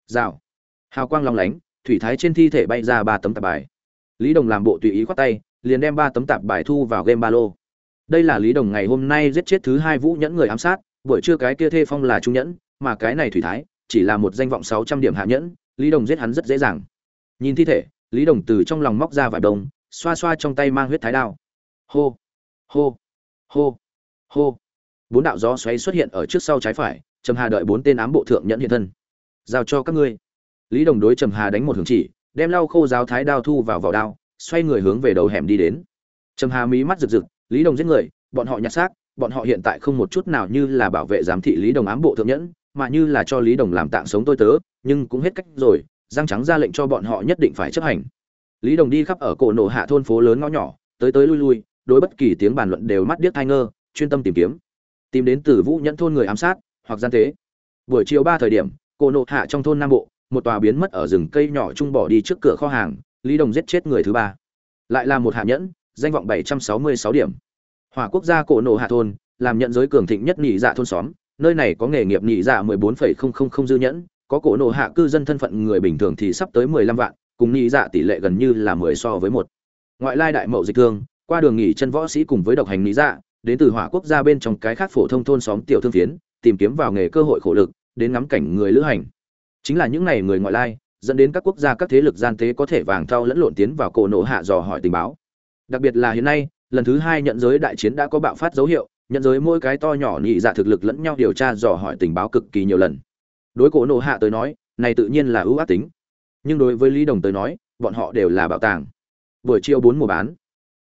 Speaker 1: Rào. Hào quang long lánh, thủy thái trên thi thể bay ra ba tấm tạp bài. Lý đồng làm bộ tùy ý khoát tay, liền đem ba tấm tạp bài thu vào game ba lô. Đây là lý đồng ngày hôm nay giết chết thứ hai vũ nhẫn người ám sát, buổi trưa cái kia thê phong là trung nhẫn, mà cái này thủy thái chỉ là một danh vọng sáu trăm điểm hạ nhẫn, lý đồng giết hắn rất dễ dàng. Nhìn thi thể, lý đồng từ trong lòng móc ra vải đồng xoa xoa trong tay mang huyết thái đao. Hô hô hô hô. Bốn đạo gió xoáy xuất hiện ở trước sau trái phải, trầm hà đợi bốn tên ám bộ thượng nhẫn hiện thân. Giao cho các ngươi. Lý đồng đối trầm hà đánh một hướng chỉ, đem lau khô giáo thái đao thu vào vỏ đao, xoay người hướng về đầu hẻm đi đến. Trầm hà mí mắt rực rực, lý đồng giết người, bọn họ nhặt xác, bọn họ hiện tại không một chút nào như là bảo vệ giám thị lý đồng ám bộ thượng nhẫn mà như là cho lý đồng làm tạng sống tôi tớ, nhưng cũng hết cách rồi giang trắng ra lệnh cho bọn họ nhất định phải chấp hành. Lý đồng đi khắp ở cổ nổ hạ thôn phố lớn ngõ nhỏ, tới tới lui lui, đối bất kỳ tiếng bàn luận đều mắt điếc thai ngơ, chuyên tâm tìm kiếm. Tìm đến từ vũ nhẫn thôn người ám sát, hoặc gian tế. Buổi chiều ba thời điểm, cổ nổ hạ trong thôn nam bộ, một tòa biến mất ở rừng cây nhỏ trung bỏ đi trước cửa kho hàng, lý đồng giết chết người thứ ba. Lại là một hạ nhẫn, danh vọng bảy trăm sáu mươi sáu điểm. Hỏa quốc gia cổ nổ hạ thôn, làm nhận giới cường thịnh nhất nhị dạ thôn xóm nơi này có nghề nghiệp nhị dạ mười bốn phẩy không không không dư nhẫn, có cổ nổ hạ cư dân thân phận người bình thường thì sắp tới mười lăm vạn, cùng nhị dạ tỷ lệ gần như là mười so với một. Ngoại lai đại mậu dịch thương, qua đường nghỉ chân võ sĩ cùng với độc hành nhị dạ đến từ hỏa quốc gia bên trong cái khác phổ thông thôn xóm tiểu thương phiến, tìm kiếm vào nghề cơ hội khổ lực, đến ngắm cảnh người lữ hành. Chính là những này người ngoại lai, dẫn đến các quốc gia các thế lực gian tế có thể vàng thau lẫn lộn tiến vào cổ nổ hạ dò hỏi tình báo. Đặc biệt là hiện nay, lần thứ hai nhận giới đại chiến đã có bạo phát dấu hiệu nhận giới mỗi cái to nhỏ nhị dạ thực lực lẫn nhau điều tra dò hỏi tình báo cực kỳ nhiều lần. Đối cổ nổ hạ tới nói, này tự nhiên là ưu ác tính. Nhưng đối với lý đồng tới nói, bọn họ đều là bảo tàng. Buổi chiều bốn mùa bán,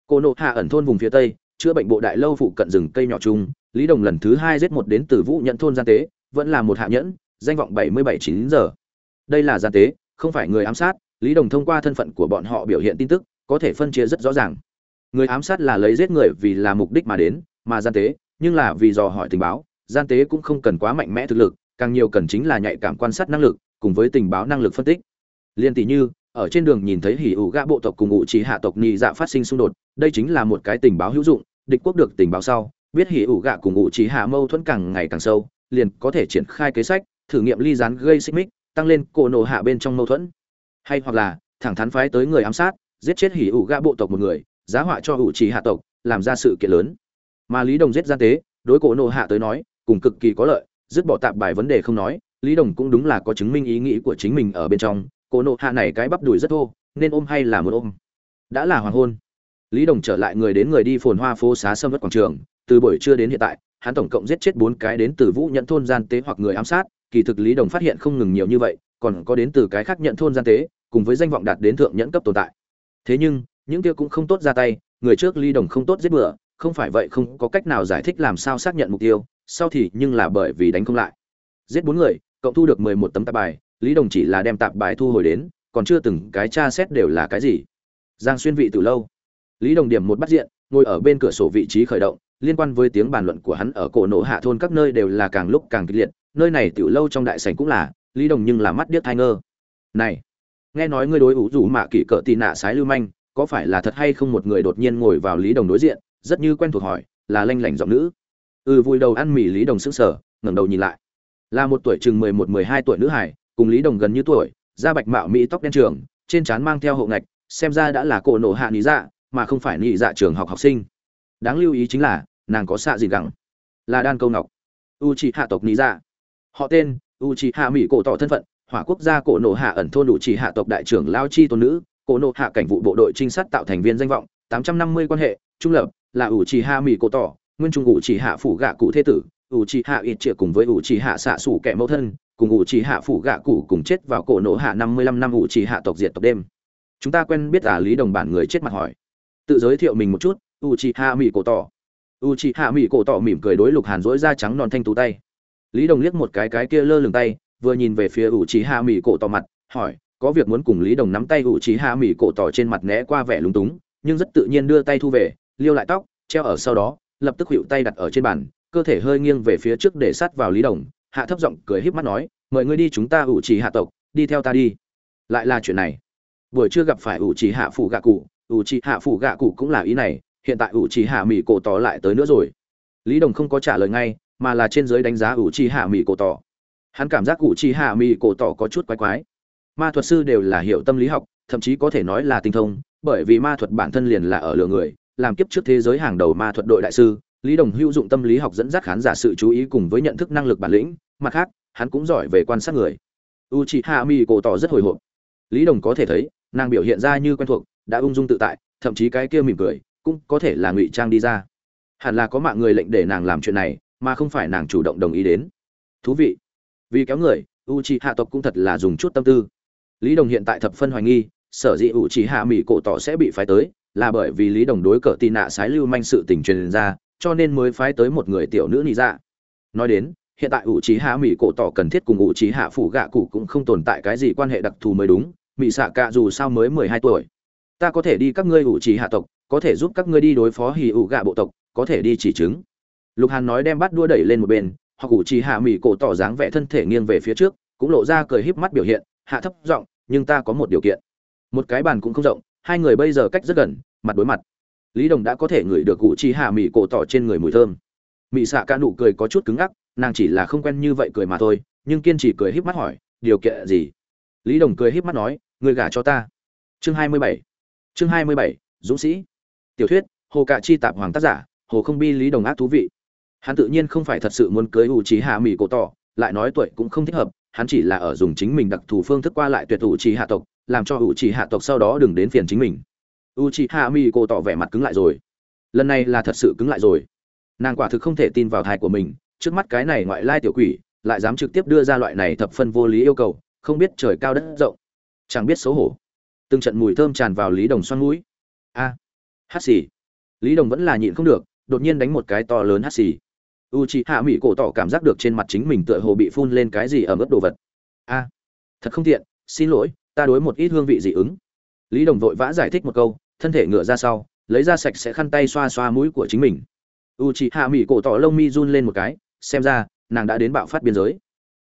Speaker 1: cổ nổ hạ ẩn thôn vùng phía tây, chữa bệnh bộ đại lâu phụ cận rừng cây nhỏ chung, lý đồng lần thứ hai giết một đến từ vũ nhận thôn gian tế, vẫn là một hạ nhẫn, danh vọng bảy mươi bảy chín giờ. Đây là gian tế, không phải người ám sát, lý đồng thông qua thân phận của bọn họ biểu hiện tin tức, có thể phân chia rất rõ ràng. Người ám sát là lấy giết người vì là mục đích mà đến mà gian tế, nhưng là vì dò hỏi tình báo, gian tế cũng không cần quá mạnh mẽ thực lực, càng nhiều cần chính là nhạy cảm quan sát năng lực, cùng với tình báo năng lực phân tích. Liên tỷ như, ở trên đường nhìn thấy hỉ ủ gã bộ tộc cùng ngụ trí hạ tộc nhị dạ phát sinh xung đột, đây chính là một cái tình báo hữu dụng, địch quốc được tình báo sau, biết hỉ ủ gạ cùng ngụ trí hạ mâu thuẫn càng ngày càng sâu, liền có thể triển khai kế sách, thử nghiệm ly rán gây xích mích, tăng lên cổ nổ hạ bên trong mâu thuẫn. Hay hoặc là, thẳng thắn phái tới người ám sát, giết chết hỉ ủ gã bộ tộc một người, giá họa cho ủ trí hạ tộc, làm ra sự kiện lớn mà lý đồng giết gian tế, đối cổ nộ hạ tới nói, cùng cực kỳ có lợi, dứt bỏ tạp bài vấn đề không nói, lý đồng cũng đúng là có chứng minh ý nghĩ của chính mình ở bên trong, cổ nộ hạ này cái bắp đùi rất thô, nên ôm hay là một ôm? Đã là hoàng hôn. Lý đồng trở lại người đến người đi phồn hoa phố xá sâm vất quảng trường, từ buổi trưa đến hiện tại, hắn tổng cộng giết chết bốn cái đến từ vũ nhận thôn gian tế hoặc người ám sát, kỳ thực lý đồng phát hiện không ngừng nhiều như vậy, còn có đến từ cái khác nhận thôn gian tế, cùng với danh vọng đạt đến thượng nhẫn cấp tồn tại. Thế nhưng, những kia cũng không tốt ra tay, người trước lý đồng không tốt giết bừa không phải vậy không có cách nào giải thích làm sao xác nhận mục tiêu, sau thì nhưng là bởi vì đánh không lại. Giết bốn người, cậu thu được mười một tấm tạp bài, lý đồng chỉ là đem tạp bài thu hồi đến, còn chưa từng cái tra xét đều là cái gì. Giang xuyên vị từ lâu. Lý đồng điểm một bắt diện, ngồi ở bên cửa sổ vị trí khởi động, liên quan với tiếng bàn luận của hắn ở cổ nổ hạ thôn các nơi đều là càng lúc càng kịch liệt, nơi này tiểu lâu trong đại sảnh cũng là, lý đồng nhưng là mắt điếc thai ngơ. Này, nghe nói ngươi đối ủ rủ mạ kỷ cỡ tì nạ sái lưu manh, có phải là thật hay không một người đột nhiên ngồi vào lý đồng đối diện rất như quen thuộc hỏi, là lanh lảnh giọng nữ. Ừ vui đầu ăn mì lý đồng sững sờ, ngẩng đầu nhìn lại. Là một tuổi chừng mười một, mười hai tuổi nữ hải cùng lý đồng gần như tuổi, da bạch mạo mỹ tóc đen trường, trên trán mang theo hộ ngạch xem ra đã là cổ nổ hạ lý dạ mà không phải lý dạ trường học học sinh. Đáng lưu ý chính là, nàng có xạ gì gẳng. Là đan câu ngọc. U c hạ tộc lý dạ. Họ tên u c hạ mỹ cổ tỏ thân phận, hỏa quốc gia cổ nổ hạ ẩn thôn đủ chỉ hạ tộc đại trưởng lao chi tôn nữ, cổ nổ hạ cảnh vụ bộ đội trinh sát tạo thành viên danh vọng, tám trăm năm mươi quan hệ, trung lập là ủ trì hạ mỹ cổ tỏ nguyên trung ủ trì hạ phủ gạ cụ thế tử ủ trì hạ ít triệu cùng với ủ trì hạ xạ sủ kẻ mẫu thân, cùng ủ trì hạ phủ gạ cụ cùng chết vào cổ nổ hạ năm mươi lăm năm ủ trì hạ tộc diệt tộc đêm. Chúng ta quen biết à lý đồng bản người chết mặt hỏi. Tự giới thiệu mình một chút ủ trì hạ mỹ cổ tỏ ủ trì hạ mỹ cổ tỏ mỉm cười đối lục hàn dỗi da trắng non thanh tú tay. Lý đồng liếc một cái cái kia lơ lửng tay, vừa nhìn về phía ủ trì hạ mỹ cổ tỏ mặt, hỏi, có việc muốn cùng lý đồng nắm tay ủ trì hạ mỹ cổ tỏ trên mặt né qua vẻ lúng túng, nhưng rất tự nhiên đưa tay thu về liêu lại tóc, treo ở sau đó, lập tức hữu tay đặt ở trên bàn, cơ thể hơi nghiêng về phía trước để sát vào lý đồng. Hạ thấp giọng cười híp mắt nói, mời ngươi đi chúng ta ủ trì hạ tộc, đi theo ta đi. Lại là chuyện này. Buổi chưa gặp phải ủ trì hạ phủ gạ cụ, ủ trì hạ phủ gạ cụ cũng là ý này, hiện tại ủ trì hạ mỹ cổ tỏ lại tới nữa rồi. Lý đồng không có trả lời ngay, mà là trên giới đánh giá ủ trì hạ mỹ cổ tỏ. Hắn cảm giác ủ trì hạ mỹ cổ tỏ có chút quái quái. Ma thuật sư đều là hiểu tâm lý học, thậm chí có thể nói là tinh thông, bởi vì ma thuật bản thân liền là ở lừa người làm kiếp trước thế giới hàng đầu ma thuật đội đại sư, lý đồng hữu dụng tâm lý học dẫn dắt khán giả sự chú ý cùng với nhận thức năng lực bản lĩnh, mặt khác, hắn cũng giỏi về quan sát người. U chị hạ mi cổ tỏ rất hồi hộp. Lý đồng có thể thấy, nàng biểu hiện ra như quen thuộc, đã ung dung tự tại, thậm chí cái kia mỉm cười, cũng có thể là ngụy trang đi ra. Hẳn là có mạng người lệnh để nàng làm chuyện này, mà không phải nàng chủ động đồng ý đến. Thú vị. Vì kéo người u chị hạ tộc cũng thật là dùng chút tâm tư. Lý đồng hiện tại thập phân hoài nghi, sở dĩ u chị hạ mỹ cổ tỏ sẽ bị phái tới là bởi vì lý đồng đối cờ tì nạ sái lưu manh sự tình truyền ra, cho nên mới phái tới một người tiểu nữ nị dạ. Nói đến, hiện tại ủ trí hạ mỹ cổ tỏ cần thiết cùng ủ trí hạ phủ gạ cụ cũng không tồn tại cái gì quan hệ đặc thù mới đúng mỹ xạ cạ dù sao mới mười hai tuổi. Ta có thể đi các ngươi ủ trí hạ tộc, có thể giúp các ngươi đi đối phó hì ủ gạ bộ tộc, có thể đi chỉ chứng. Lục hàn nói đem bắt đua đẩy lên một bên, hoặc ủ trí hạ mỹ cổ tỏ dáng vẻ thân thể nghiêng về phía trước, cũng lộ ra cười híp mắt biểu hiện, hạ thấp giọng, nhưng ta có một điều kiện. Một cái bàn cũng không rộng hai người bây giờ cách rất gần, mặt đối mặt. Lý đồng đã có thể ngửi được cụ trì hạ mỹ cổ tỏ trên người mùi thơm. Mỹ xạ ca nụ cười có chút cứng ngắc, nàng chỉ là không quen như vậy cười mà thôi, nhưng kiên trì cười híp mắt hỏi, điều kiện gì? Lý đồng cười híp mắt nói, người gả cho ta. Chương hai mươi bảy. Chương hai mươi bảy, dũng sĩ. Tiểu thuyết, hồ cạ chi tạp hoàng tác giả, hồ không bi lý đồng ác thú vị. Hắn tự nhiên không phải thật sự muốn cưới u trí hạ mỹ cổ tỏ, lại nói tuổi cũng không thích hợp, hắn chỉ là ở dùng chính mình đặc thù phương thức qua lại tuyệt thủ trí hạ tộc làm cho u hạ tộc sau đó đừng đến phiền chính mình. U hạ mỹ cổ tỏ vẻ mặt cứng lại rồi. Lần này là thật sự cứng lại rồi. Nàng quả thực không thể tin vào thai của mình trước mắt cái này ngoại lai tiểu quỷ lại dám trực tiếp đưa ra loại này thập phân vô lý yêu cầu không biết trời cao đất rộng. Chẳng biết xấu hổ. Từng trận mùi thơm tràn vào lý đồng xoăn mũi. A à, hát xì. Lý đồng vẫn là nhịn không được đột nhiên đánh một cái to lớn hát xì. U c hạ mỹ cổ tỏ cảm giác được trên mặt chính mình tựa hồ bị phun lên cái gì ở mức đồ vật. A thật không tiện xin lỗi ta đối một ít hương vị dị ứng. Lý đồng vội vã giải thích một câu thân thể ngựa ra sau lấy ra sạch sẽ khăn tay xoa xoa mũi của chính mình. U chị hạ mỹ cổ tỏ lông mi run lên một cái xem ra nàng đã đến bạo phát biên giới.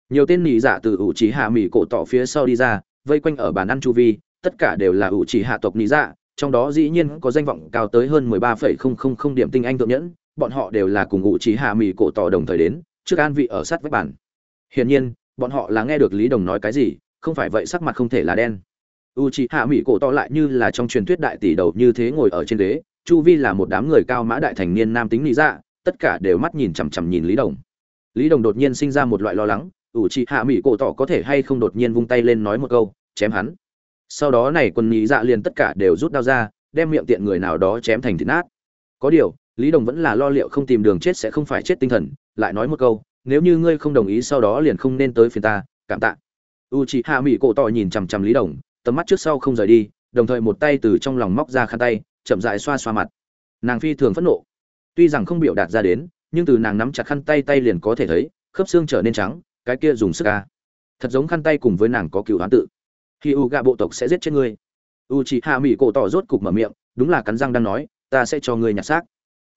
Speaker 1: Nhiều tên nỉ dạ từ u chị hạ mỹ cổ tỏ phía sau đi ra vây quanh ở bàn ăn chu vi tất cả đều là u chị hạ tộc nỉ dạ trong đó dĩ nhiên có danh vọng cao tới hơn 13,000 điểm tinh anh thượng nhẫn, bọn họ đều là cùng ngụ trí hạ mì cổ tỏ đồng thời đến, trước an vị ở sát vách bàn. Hiển nhiên, bọn họ là nghe được Lý Đồng nói cái gì, không phải vậy sắc mặt không thể là đen. Uchiha Mị cổ to lại như là trong truyền thuyết đại tỷ đầu như thế ngồi ở trên ghế, chu vi là một đám người cao mã đại thành niên nam tính lý dạ, tất cả đều mắt nhìn chằm chằm nhìn Lý Đồng. Lý Đồng đột nhiên sinh ra một loại lo lắng, Uchiha Mị cổ tỏ có thể hay không đột nhiên vung tay lên nói một câu, chém hắn sau đó này quân lý dạ liền tất cả đều rút đao ra đem miệng tiện người nào đó chém thành thịt nát có điều lý đồng vẫn là lo liệu không tìm đường chết sẽ không phải chết tinh thần lại nói một câu nếu như ngươi không đồng ý sau đó liền không nên tới phiền ta cảm tạ u chị hạ mỹ cổ tỏ nhìn chằm chằm lý đồng, tầm mắt trước sau không rời đi, đồng thời một tay từ trong lòng móc ra khăn tay, chậm dại xoa xoa mặt. Nàng phi thường phẫn nộ. Tuy rằng không biểu đạt ra đến, nhưng từ nàng nắm chặt khăn tay tay liền có thể thấy, khớp xương trở nên trắng, cái kia dùng sức ca thật giống khăn tay cùng với nàng có cựu hoán tự. Khi u gạ bộ tộc sẽ giết chết ngươi. U c hạ mỹ cổ tỏ rốt cục mở miệng, đúng là cắn răng đang nói, ta sẽ cho ngươi nhặt xác.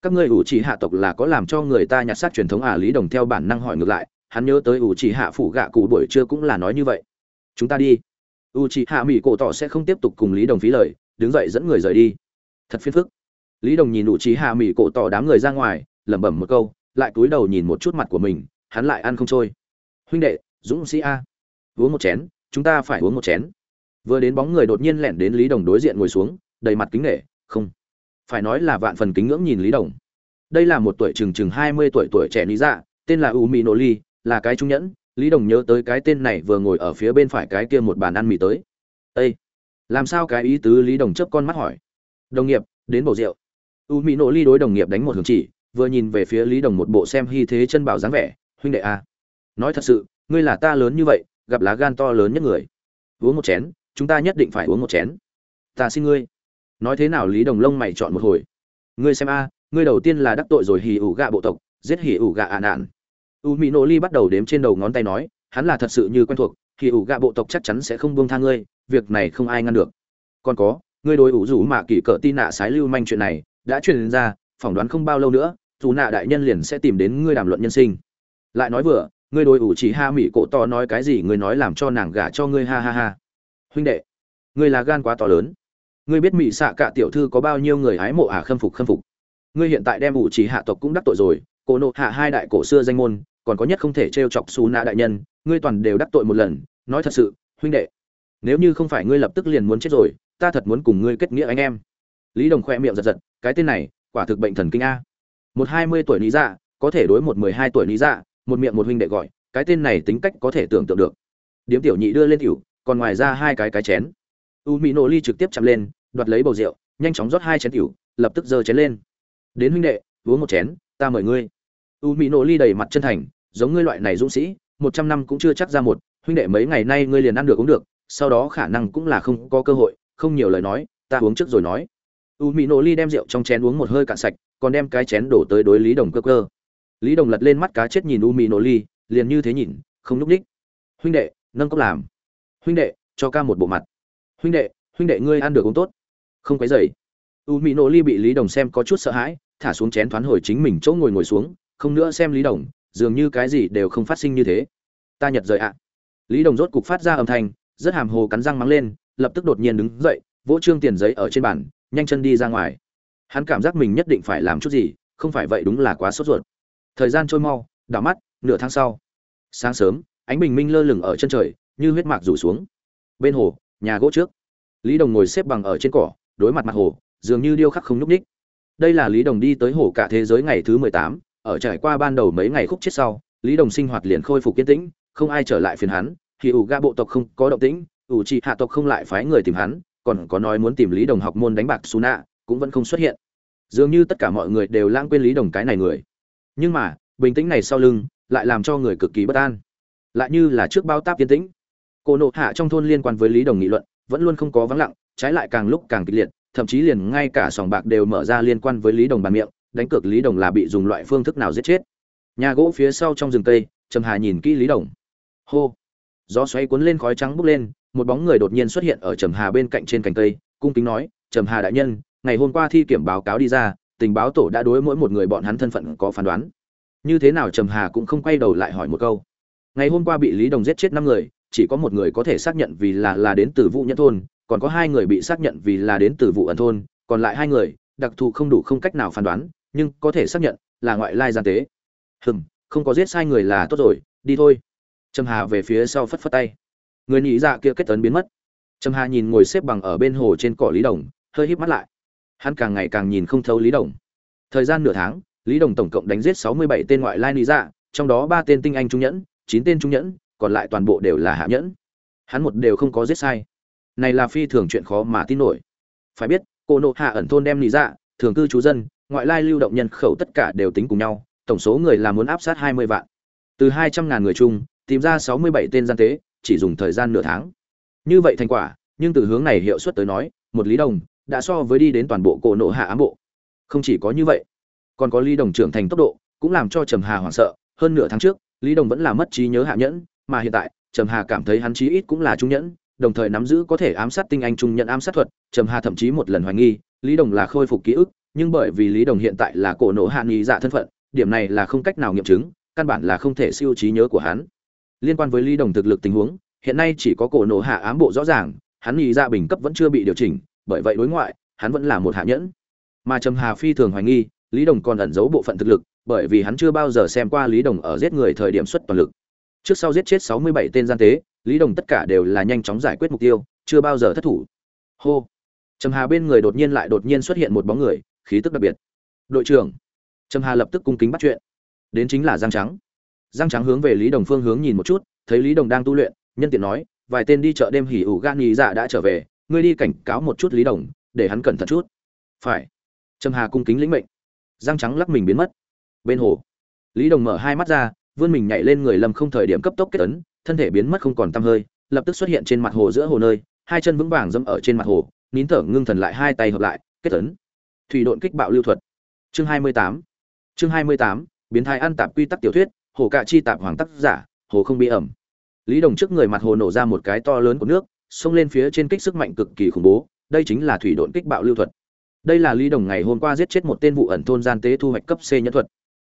Speaker 1: Các ngươi u c hạ tộc là có làm cho người ta nhặt xác truyền thống à lý đồng theo bản năng hỏi ngược lại hắn nhớ tới u chỉ hạ phủ gạ cụ buổi trưa cũng là nói như vậy. Chúng ta đi. U chỉ hạ mỹ cổ tỏ sẽ không tiếp tục cùng lý đồng phí lời, đứng dậy dẫn người rời đi. Thật phiền phức. Lý đồng nhìn u chỉ hạ mỹ cổ tỏ đám người ra ngoài, lẩm bẩm một câu, lại cúi đầu nhìn một chút mặt của mình, hắn lại ăn không trôi. Huynh đệ, dũng sĩ a. Uống một chén, chúng ta phải uống một chén. Vừa đến bóng người đột nhiên lẻn đến lý đồng đối diện ngồi xuống, đầy mặt kính nghệ không. Phải nói là vạn phần kính ngưỡng nhìn lý đồng. Đây là một tuổi chừng chừng hai mươi tuổi tuổi trẻ lý dạ tên là u mỹ nô ly là cái trung nhẫn, lý đồng nhớ tới cái tên này vừa ngồi ở phía bên phải cái kia một bàn ăn mì tới. Ây làm sao cái ý tứ lý đồng chớp con mắt hỏi? Đồng nghiệp, đến bầu rượu. U mỹ nỗ ly đối đồng nghiệp đánh một hướng chỉ, vừa nhìn về phía lý đồng một bộ xem hy thế chân bảo dáng vẻ, huynh đệ a, nói thật sự, ngươi là ta lớn như vậy, gặp lá gan to lớn nhất người. Uống một chén, chúng ta nhất định phải uống một chén. Ta xin ngươi. Nói thế nào lý đồng lông mày chọn một hồi. Ngươi xem a, ngươi đầu tiên là đắc tội rồi hì ủ gạ bộ tộc, giết hì ủ gạ à nạn u mỹ nô ly bắt đầu đếm trên đầu ngón tay nói, hắn là thật sự như quen thuộc thì ủ gạ bộ tộc chắc chắn sẽ không buông tha ngươi, việc này không ai ngăn được. Còn có, ngươi đối ủ rủ mạ kỷ cỡ tin nạ sái lưu manh chuyện này, đã truyền ra, phỏng đoán không bao lâu nữa, dù nạ đại nhân liền sẽ tìm đến ngươi đàm luận nhân sinh. Lại nói vừa, ngươi đối ủ chỉ ha mỹ cổ to nói cái gì ngươi nói làm cho nàng gả cho ngươi ha ha ha. Huynh đệ, ngươi là gan quá to lớn. Ngươi biết mỹ xạ cả tiểu thư có bao nhiêu người hái mộ à khâm phục khâm phục. Ngươi hiện tại đem ủ chỉ hạ tộc cũng đắc tội rồi, cổ nộ hạ hai đại cổ xưa danh môn còn có nhất không thể trêu chọc xù nạ đại nhân, ngươi toàn đều đắc tội một lần, nói thật sự, huynh đệ, nếu như không phải ngươi lập tức liền muốn chết rồi, ta thật muốn cùng ngươi kết nghĩa anh em. Lý đồng khoe miệng giật giật, cái tên này, quả thực bệnh thần kinh a. Một hai mươi tuổi lý dạ có thể đối một mười hai tuổi lý dạ một miệng một huynh đệ gọi, cái tên này tính cách có thể tưởng tượng được. Điếm tiểu nhị đưa lên tiểu, còn ngoài ra hai cái cái chén. U mỹ nổ ly trực tiếp chạm lên, đoạt lấy bầu rượu, nhanh chóng rót hai chén tiểu, lập tức giơ chén lên. Đến huynh đệ, uống một chén, ta mời ngươi. U mỹ nổ ly đầy mặt chân thành giống ngươi loại này dũng sĩ, một trăm năm cũng chưa chắc ra một, huynh đệ mấy ngày nay ngươi liền ăn được uống được, sau đó khả năng cũng là không có cơ hội, không nhiều lời nói, ta uống trước rồi nói. U mỹ nổ ly đem rượu trong chén uống một hơi cạn sạch, còn đem cái chén đổ tới đối lý đồng cơ cơ. Lý đồng lật lên mắt cá chết nhìn u mỹ nổ ly, liền như thế nhìn, không núp ních huynh đệ, nâng cốc làm. Huynh đệ, cho ca một bộ mặt. Huynh đệ huynh đệ ngươi ăn được uống tốt. Không quấy dày u mỹ nổ ly bị lý đồng xem có chút sợ hãi, thả xuống chén thoán hồi chính mình chỗ ngồi ngồi xuống, không nữa xem lý đồng dường như cái gì đều không phát sinh như thế. Ta nhật rời ạ. Lý đồng rốt cục phát ra âm thanh, rất hàm hồ cắn răng mắng lên, lập tức đột nhiên đứng dậy, vỗ trương tiền giấy ở trên bàn, nhanh chân đi ra ngoài. Hắn cảm giác mình nhất định phải làm chút gì, không phải vậy đúng là quá sốt ruột. Thời gian trôi mau, đảo mắt, nửa tháng sau. Sáng sớm, ánh bình minh lơ lửng ở chân trời, như huyết mạc rủ xuống. Bên hồ, nhà gỗ trước. Lý đồng ngồi xếp bằng ở trên cỏ, đối mặt mặt hồ, dường như điêu khắc không nhúc ních đây là lý đồng đi tới hồ cả thế giới ngày thứ mười tám ở trải qua ban đầu mấy ngày khúc chết sau, lý đồng sinh hoạt liền khôi phục kiên tĩnh, không ai trở lại phiền hắn, thì ủ ga bộ tộc không có động tĩnh, ủ trị hạ tộc không lại phái người tìm hắn, còn có nói muốn tìm lý đồng học môn đánh bạc xú nạ, cũng vẫn không xuất hiện. Dường như tất cả mọi người đều lãng quên lý đồng cái này người. Nhưng mà, bình tĩnh này sau lưng, lại làm cho người cực kỳ bất an. Lại như là trước bao táp yên tĩnh. Cô nộ hạ trong thôn liên quan với lý đồng nghị luận, vẫn luôn không có vắng lặng, trái lại càng lúc càng kịch liệt, thậm chí liền ngay cả sòng bạc đều mở ra liên quan với lý đồng bàn miệng đánh cược lý đồng là bị dùng loại phương thức nào giết chết. Nhà gỗ phía sau trong rừng cây, trầm hà nhìn kỹ lý đồng. Hô! Gió xoáy cuốn lên khói trắng bốc lên, một bóng người đột nhiên xuất hiện ở trầm hà bên cạnh trên cành cây, cung kính nói, trầm hà đại nhân, ngày hôm qua thi kiểm báo cáo đi ra, tình báo tổ đã đối mỗi một người bọn hắn thân phận có phán đoán. Như thế nào trầm hà cũng không quay đầu lại hỏi một câu. Ngày hôm qua bị lý đồng giết chết năm người, chỉ có một người có thể xác nhận vì là là đến từ vụ nhân thôn, còn có hai người bị xác nhận vì là đến từ vụ ẩn thôn, còn lại hai người, đặc thù không đủ không cách nào phán đoán nhưng có thể xác nhận là ngoại lai gian tế. Hừm, không có giết sai người là tốt rồi, đi thôi. Trầm hà về phía sau phất phất tay. Người nhị dạ kia kết tấn biến mất. Trầm hà nhìn ngồi xếp bằng ở bên hồ trên cỏ lý đồng, hơi híp mắt lại. Hắn càng ngày càng nhìn không thấu lý đồng. Thời gian nửa tháng, lý đồng tổng cộng đánh giết sáu mươi bảy tên ngoại lai nhị dạ trong đó ba tên tinh anh trung nhẫn, chín tên trung nhẫn, còn lại toàn bộ đều là hạ nhẫn. Hắn một đều không có giết sai. Này là phi thường chuyện khó mà tin nổi. Phải biết, cô nộ hạ ẩn thôn đem lý dạ thường cư trú dân ngoại lai lưu động nhân khẩu tất cả đều tính cùng nhau, tổng số người là muốn áp sát hai mươi vạn. Từ hai trăm ngàn người chung, tìm ra sáu mươi bảy tên gian tế, chỉ dùng thời gian nửa tháng. Như vậy thành quả, nhưng từ hướng này hiệu suất tới nói, một lý đồng đã so với đi đến toàn bộ cổ nộ hạ ám bộ. Không chỉ có như vậy, còn có lý đồng trưởng thành tốc độ, cũng làm cho trầm hà hoảng sợ. Hơn nửa tháng trước, lý đồng vẫn là mất trí nhớ hạ nhẫn, mà hiện tại, trầm hà cảm thấy hắn chí ít cũng là trung nhẫn, đồng thời nắm giữ có thể ám sát tinh anh trung nhận ám sát thuật. Trầm hà thậm chí một lần hoài nghi, lý đồng là khôi phục ký ức nhưng bởi vì lý đồng hiện tại là cổ Nổ hạ nghi dạ thân phận, điểm này là không cách nào nghiệm chứng, căn bản là không thể siêu trí nhớ của hắn. Liên quan với lý đồng thực lực tình huống, hiện nay chỉ có cổ Nổ hạ ám bộ rõ ràng, hắn nghi dạ bình cấp vẫn chưa bị điều chỉnh, bởi vậy đối ngoại, hắn vẫn là một hạ nhẫn. Mà trầm hà phi thường hoài nghi, lý đồng còn ẩn giấu bộ phận thực lực, bởi vì hắn chưa bao giờ xem qua lý đồng ở giết người thời điểm xuất toàn lực. Trước sau giết chết sáu mươi bảy tên gian tế, lý đồng tất cả đều là nhanh chóng giải quyết mục tiêu, chưa bao giờ thất thủ. Hô! Trầm hà bên người đột nhiên lại đột nhiên xuất hiện một bóng người khí tức đặc biệt. Đội trưởng, trầm hà lập tức cung kính bắt chuyện. Đến chính là giang trắng. Giang trắng hướng về lý đồng phương hướng nhìn một chút, thấy lý đồng đang tu luyện, nhân tiện nói, vài tên đi chợ đêm hỉ ủ gan nhì dạ đã trở về, ngươi đi cảnh cáo một chút lý đồng, để hắn cẩn thận chút. Phải. Trầm hà cung kính lĩnh mệnh. Giang trắng lắc mình biến mất. Bên hồ, lý đồng mở hai mắt ra, vươn mình nhảy lên người lâm không thời điểm cấp tốc kết ấn, thân thể biến mất không còn tăm hơi, lập tức xuất hiện trên mặt hồ giữa hồ nơi, hai chân vững vàng dẫm ở trên mặt hồ, nín thở ngưng thần lại hai tay hợp lại, kết ấn thủy độn kích bạo lưu thuật. Chương hai mươi tám. Chương hai mươi tám, biến thái ăn tạp quy tắc tiểu thuyết, hồ cạ chi tạp hoàng tác giả, hồ không bị ẩm lý đồng trước người mặt hồ nổ ra một cái to lớn của nước, xông lên phía trên kích sức mạnh cực kỳ khủng bố, đây chính là thủy độn kích bạo lưu thuật. Đây là lý đồng ngày hôm qua giết chết một tên vụ ẩn thôn gian tế thu hoạch cấp c nhẫn thuật.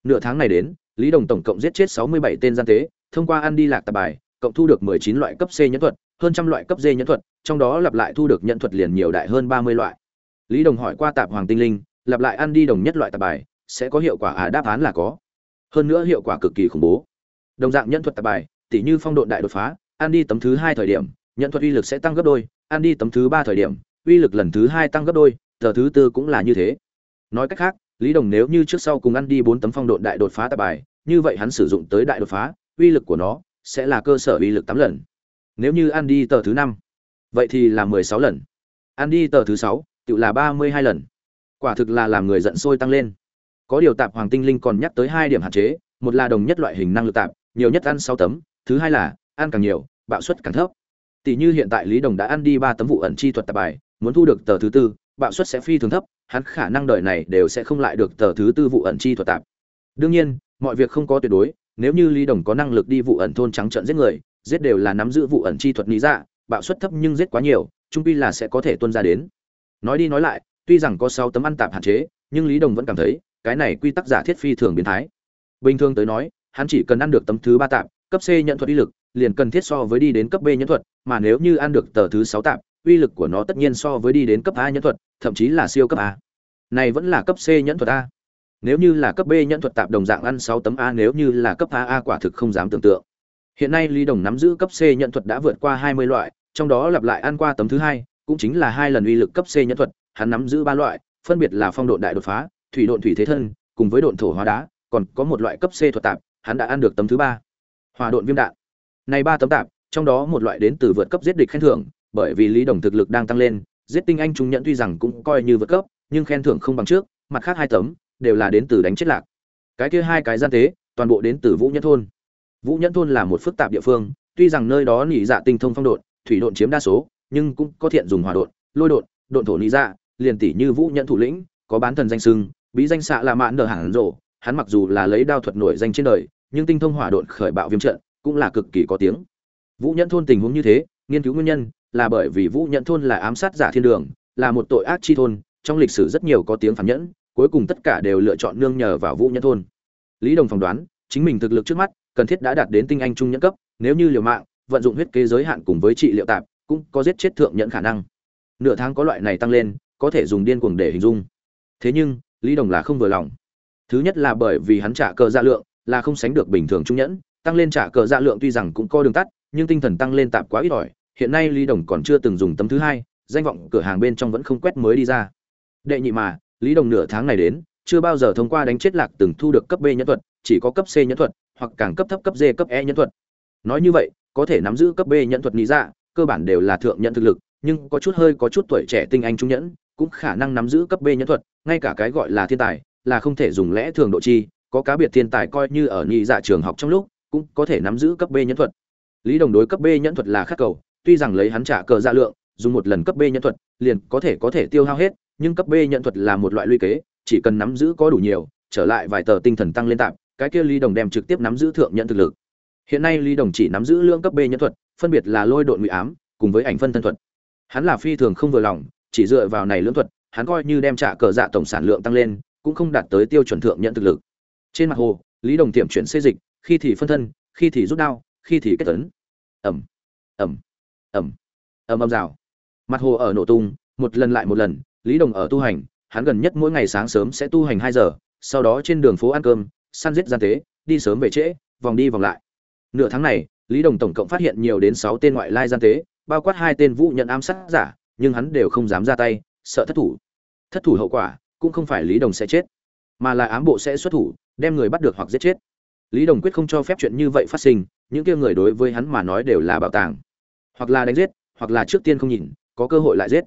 Speaker 1: Nửa tháng này đến, lý đồng tổng cộng giết chết sáu mươi bảy tên gian tế, thông qua ăn đi lạc tạp bài, cộng thu được mười chín loại cấp c nhẫn thuật, hơn trăm loại cấp d nhẫn thuật, trong đó lặp lại thu được nhẫn thuật liền nhiều đại hơn ba mươi loại lý đồng hỏi qua tạp hoàng tinh linh, lặp lại ăn đi đồng nhất loại tạp bài, sẽ có hiệu quả à? Đáp án là có. Hơn nữa hiệu quả cực kỳ khủng bố. Đồng dạng nhân thuật tạp bài, tỉ như phong độ đại đột phá, ăn đi tấm thứ hai thời điểm, nhân thuật uy lực sẽ tăng gấp đôi, ăn đi tấm thứ ba thời điểm, uy lực lần thứ hai tăng gấp đôi giờ thứ tư cũng là như thế. Nói cách khác, lý đồng nếu như trước sau cùng ăn đi bốn tấm phong độn đại đột phá tạp bài, như vậy hắn sử dụng tới đại đột phá, uy lực của nó sẽ là cơ sở uy lực tám lần. Nếu như ăn đi tờ thứ năm, vậy thì là mười sáu lần. Ăn đi tờ thứ sáu tự là ba mươi hai lần. Quả thực là làm người giận sôi tăng lên. Có điều tạp hoàng tinh linh còn nhắc tới hai điểm hạn chế, một là đồng nhất loại hình năng lực tạp, nhiều nhất ăn sáu tấm, thứ hai là ăn càng nhiều, bạo suất càng thấp. Tỷ như hiện tại lý đồng đã ăn đi ba tấm vụ ẩn chi thuật tạp bài, muốn thu được tờ thứ tư, bạo suất sẽ phi thường thấp, hắn khả năng đời này đều sẽ không lại được tờ thứ tư vụ ẩn chi thuật tạp. Đương nhiên, mọi việc không có tuyệt đối, nếu như lý đồng có năng lực đi vụ ẩn thôn trắng trợn giết người, giết đều là nắm giữ vụ ẩn chi thuật lý dạ bạo suất thấp nhưng giết quá nhiều, trung pi là sẽ có thể tuân ra đến nói đi nói lại, tuy rằng có sáu tấm ăn tạp hạn chế, nhưng lý đồng vẫn cảm thấy, cái này quy tắc giả thiết phi thường biến thái. Bình thường tới nói, hắn chỉ cần ăn được tấm thứ ba tạp, cấp c nhận thuật uy lực, liền cần thiết so với đi đến cấp b nhẫn thuật, mà nếu như ăn được tờ thứ sáu tạp, uy lực của nó tất nhiên so với đi đến cấp a nhẫn thuật, thậm chí là siêu cấp a. Này vẫn là cấp c nhẫn thuật a. Nếu như là cấp b nhẫn thuật tạp đồng dạng ăn sáu tấm a, nếu như là cấp a a quả thực không dám tưởng tượng. Hiện nay lý đồng nắm giữ cấp c nhẫn thuật đã vượt qua hai mươi loại, trong đó lặp lại ăn qua tấm thứ hai cũng chính là hai lần uy lực cấp c nhẫn thuật, hắn nắm giữ ba loại, phân biệt là phong độn đại đột phá, thủy độn thủy thế thân, cùng với độn thổ hóa đá, còn có một loại cấp c thuật tạp, hắn đã ăn được tấm thứ ba. Hỏa độn viêm đạn. Này ba tấm tạp, trong đó một loại đến từ vượt cấp giết địch khen thưởng, bởi vì lý đồng thực lực đang tăng lên, giết tinh anh chúng nhận tuy rằng cũng coi như vượt cấp, nhưng khen thưởng không bằng trước, mặt khác hai tấm đều là đến từ đánh chết lạc. Cái kia hai cái gian tế, toàn bộ đến từ vũ nhẫn thôn. Vũ nhẫn thôn là một phức tạp địa phương, tuy rằng nơi đó nhị dạ tinh thông phong độn, thủy độn chiếm đa số nhưng cũng có thiện dùng hòa độn, lôi độn độn thổ nỉ ra dạ, liền tỷ như vũ nhẫn thủ lĩnh, có bán thần danh sưng bí danh xạ là mãn nở hẳn rộ hắn mặc dù là lấy đao thuật nổi danh trên đời, nhưng tinh thông hỏa độn khởi bạo viêm trận, cũng là cực kỳ có tiếng. Vũ nhẫn thôn tình huống như thế, nghiên cứu nguyên nhân là bởi vì vũ nhẫn thôn là ám sát giả thiên đường, là một tội ác chi thôn, trong lịch sử rất nhiều có tiếng phản nhẫn, cuối cùng tất cả đều lựa chọn nương nhờ vào vũ nhẫn thôn. Lý đồng phỏng đoán, chính mình thực lực trước mắt, cần thiết đã đạt đến tinh anh trung nhẫn cấp, nếu như liều mạng, vận dụng huyết kế giới hạn cùng với trị liệu tạp cũng có giết chết thượng nhẫn khả năng. Nửa tháng có loại này tăng lên, có thể dùng điên cuồng để hình dung. Thế nhưng, lý đồng là không vừa lòng. Thứ nhất là bởi vì hắn trả cờ dạ lượng, là không sánh được bình thường trung nhẫn, tăng lên trả cờ dạ lượng tuy rằng cũng có đường tắt, nhưng tinh thần tăng lên tạp quá ít ỏi. Hiện nay lý đồng còn chưa từng dùng tấm thứ hai, danh vọng cửa hàng bên trong vẫn không quét mới đi ra. Đệ nhị mà, lý đồng nửa tháng này đến, chưa bao giờ thông qua đánh chết lạc từng thu được cấp b nhẫn thuật, chỉ có cấp c nhẫn thuật, hoặc càng cấp thấp cấp d, cấp e nhẫn thuật. Nói như vậy, có thể nắm giữ cấp b nhẫn thuật lý dạ cơ bản đều là thượng nhận thực lực, nhưng có chút hơi có chút tuổi trẻ tinh anh trung nhẫn, cũng khả năng nắm giữ cấp b nhẫn thuật, ngay cả cái gọi là thiên tài là không thể dùng lẽ thường độ chi, có cá biệt thiên tài coi như ở nhị dạ trường học trong lúc, cũng có thể nắm giữ cấp b nhẫn thuật. Lý đồng đối cấp b nhẫn thuật là khắc cầu, tuy rằng lấy hắn trả cờ dạ lượng, dùng một lần cấp b nhẫn thuật, liền có thể có thể tiêu hao hết, nhưng cấp b nhẫn thuật là một loại luy kế, chỉ cần nắm giữ có đủ nhiều, trở lại vài tờ tinh thần tăng lên tạm, cái kia lý đồng đem trực tiếp nắm giữ thượng nhận thực lực. Hiện nay lý đồng chỉ nắm giữ lượng cấp b nhẫn thuật phân biệt là lôi độn ngụy ám, cùng với ảnh phân thân thuật. Hắn là phi thường không vừa lòng, chỉ dựa vào này lưỡng thuật, hắn coi như đem trả cờ dạ tổng sản lượng tăng lên, cũng không đạt tới tiêu chuẩn thượng nhận thực lực. Trên mặt hồ, lý đồng tiệm chuyển xây dịch, khi thì phân thân, khi thì rút đao, khi thì kết tấn. Ẩm ẩm ẩm ẩm ẩm rào. Mặt hồ ở nổ tung, một lần lại một lần, lý đồng ở tu hành, hắn gần nhất mỗi ngày sáng sớm sẽ tu hành hai giờ, sau đó trên đường phố ăn cơm, săn giết gian tế, đi sớm về trễ, vòng đi vòng lại. Nửa tháng này lý đồng tổng cộng phát hiện nhiều đến sáu tên ngoại lai gian tế, bao quát hai tên vũ nhận ám sát giả, nhưng hắn đều không dám ra tay, sợ thất thủ. Thất thủ hậu quả, cũng không phải lý đồng sẽ chết, mà là ám bộ sẽ xuất thủ, đem người bắt được hoặc giết chết. Lý đồng quyết không cho phép chuyện như vậy phát sinh, những kia người đối với hắn mà nói đều là bảo tàng. Hoặc là đánh giết, hoặc là trước tiên không nhìn, có cơ hội lại giết.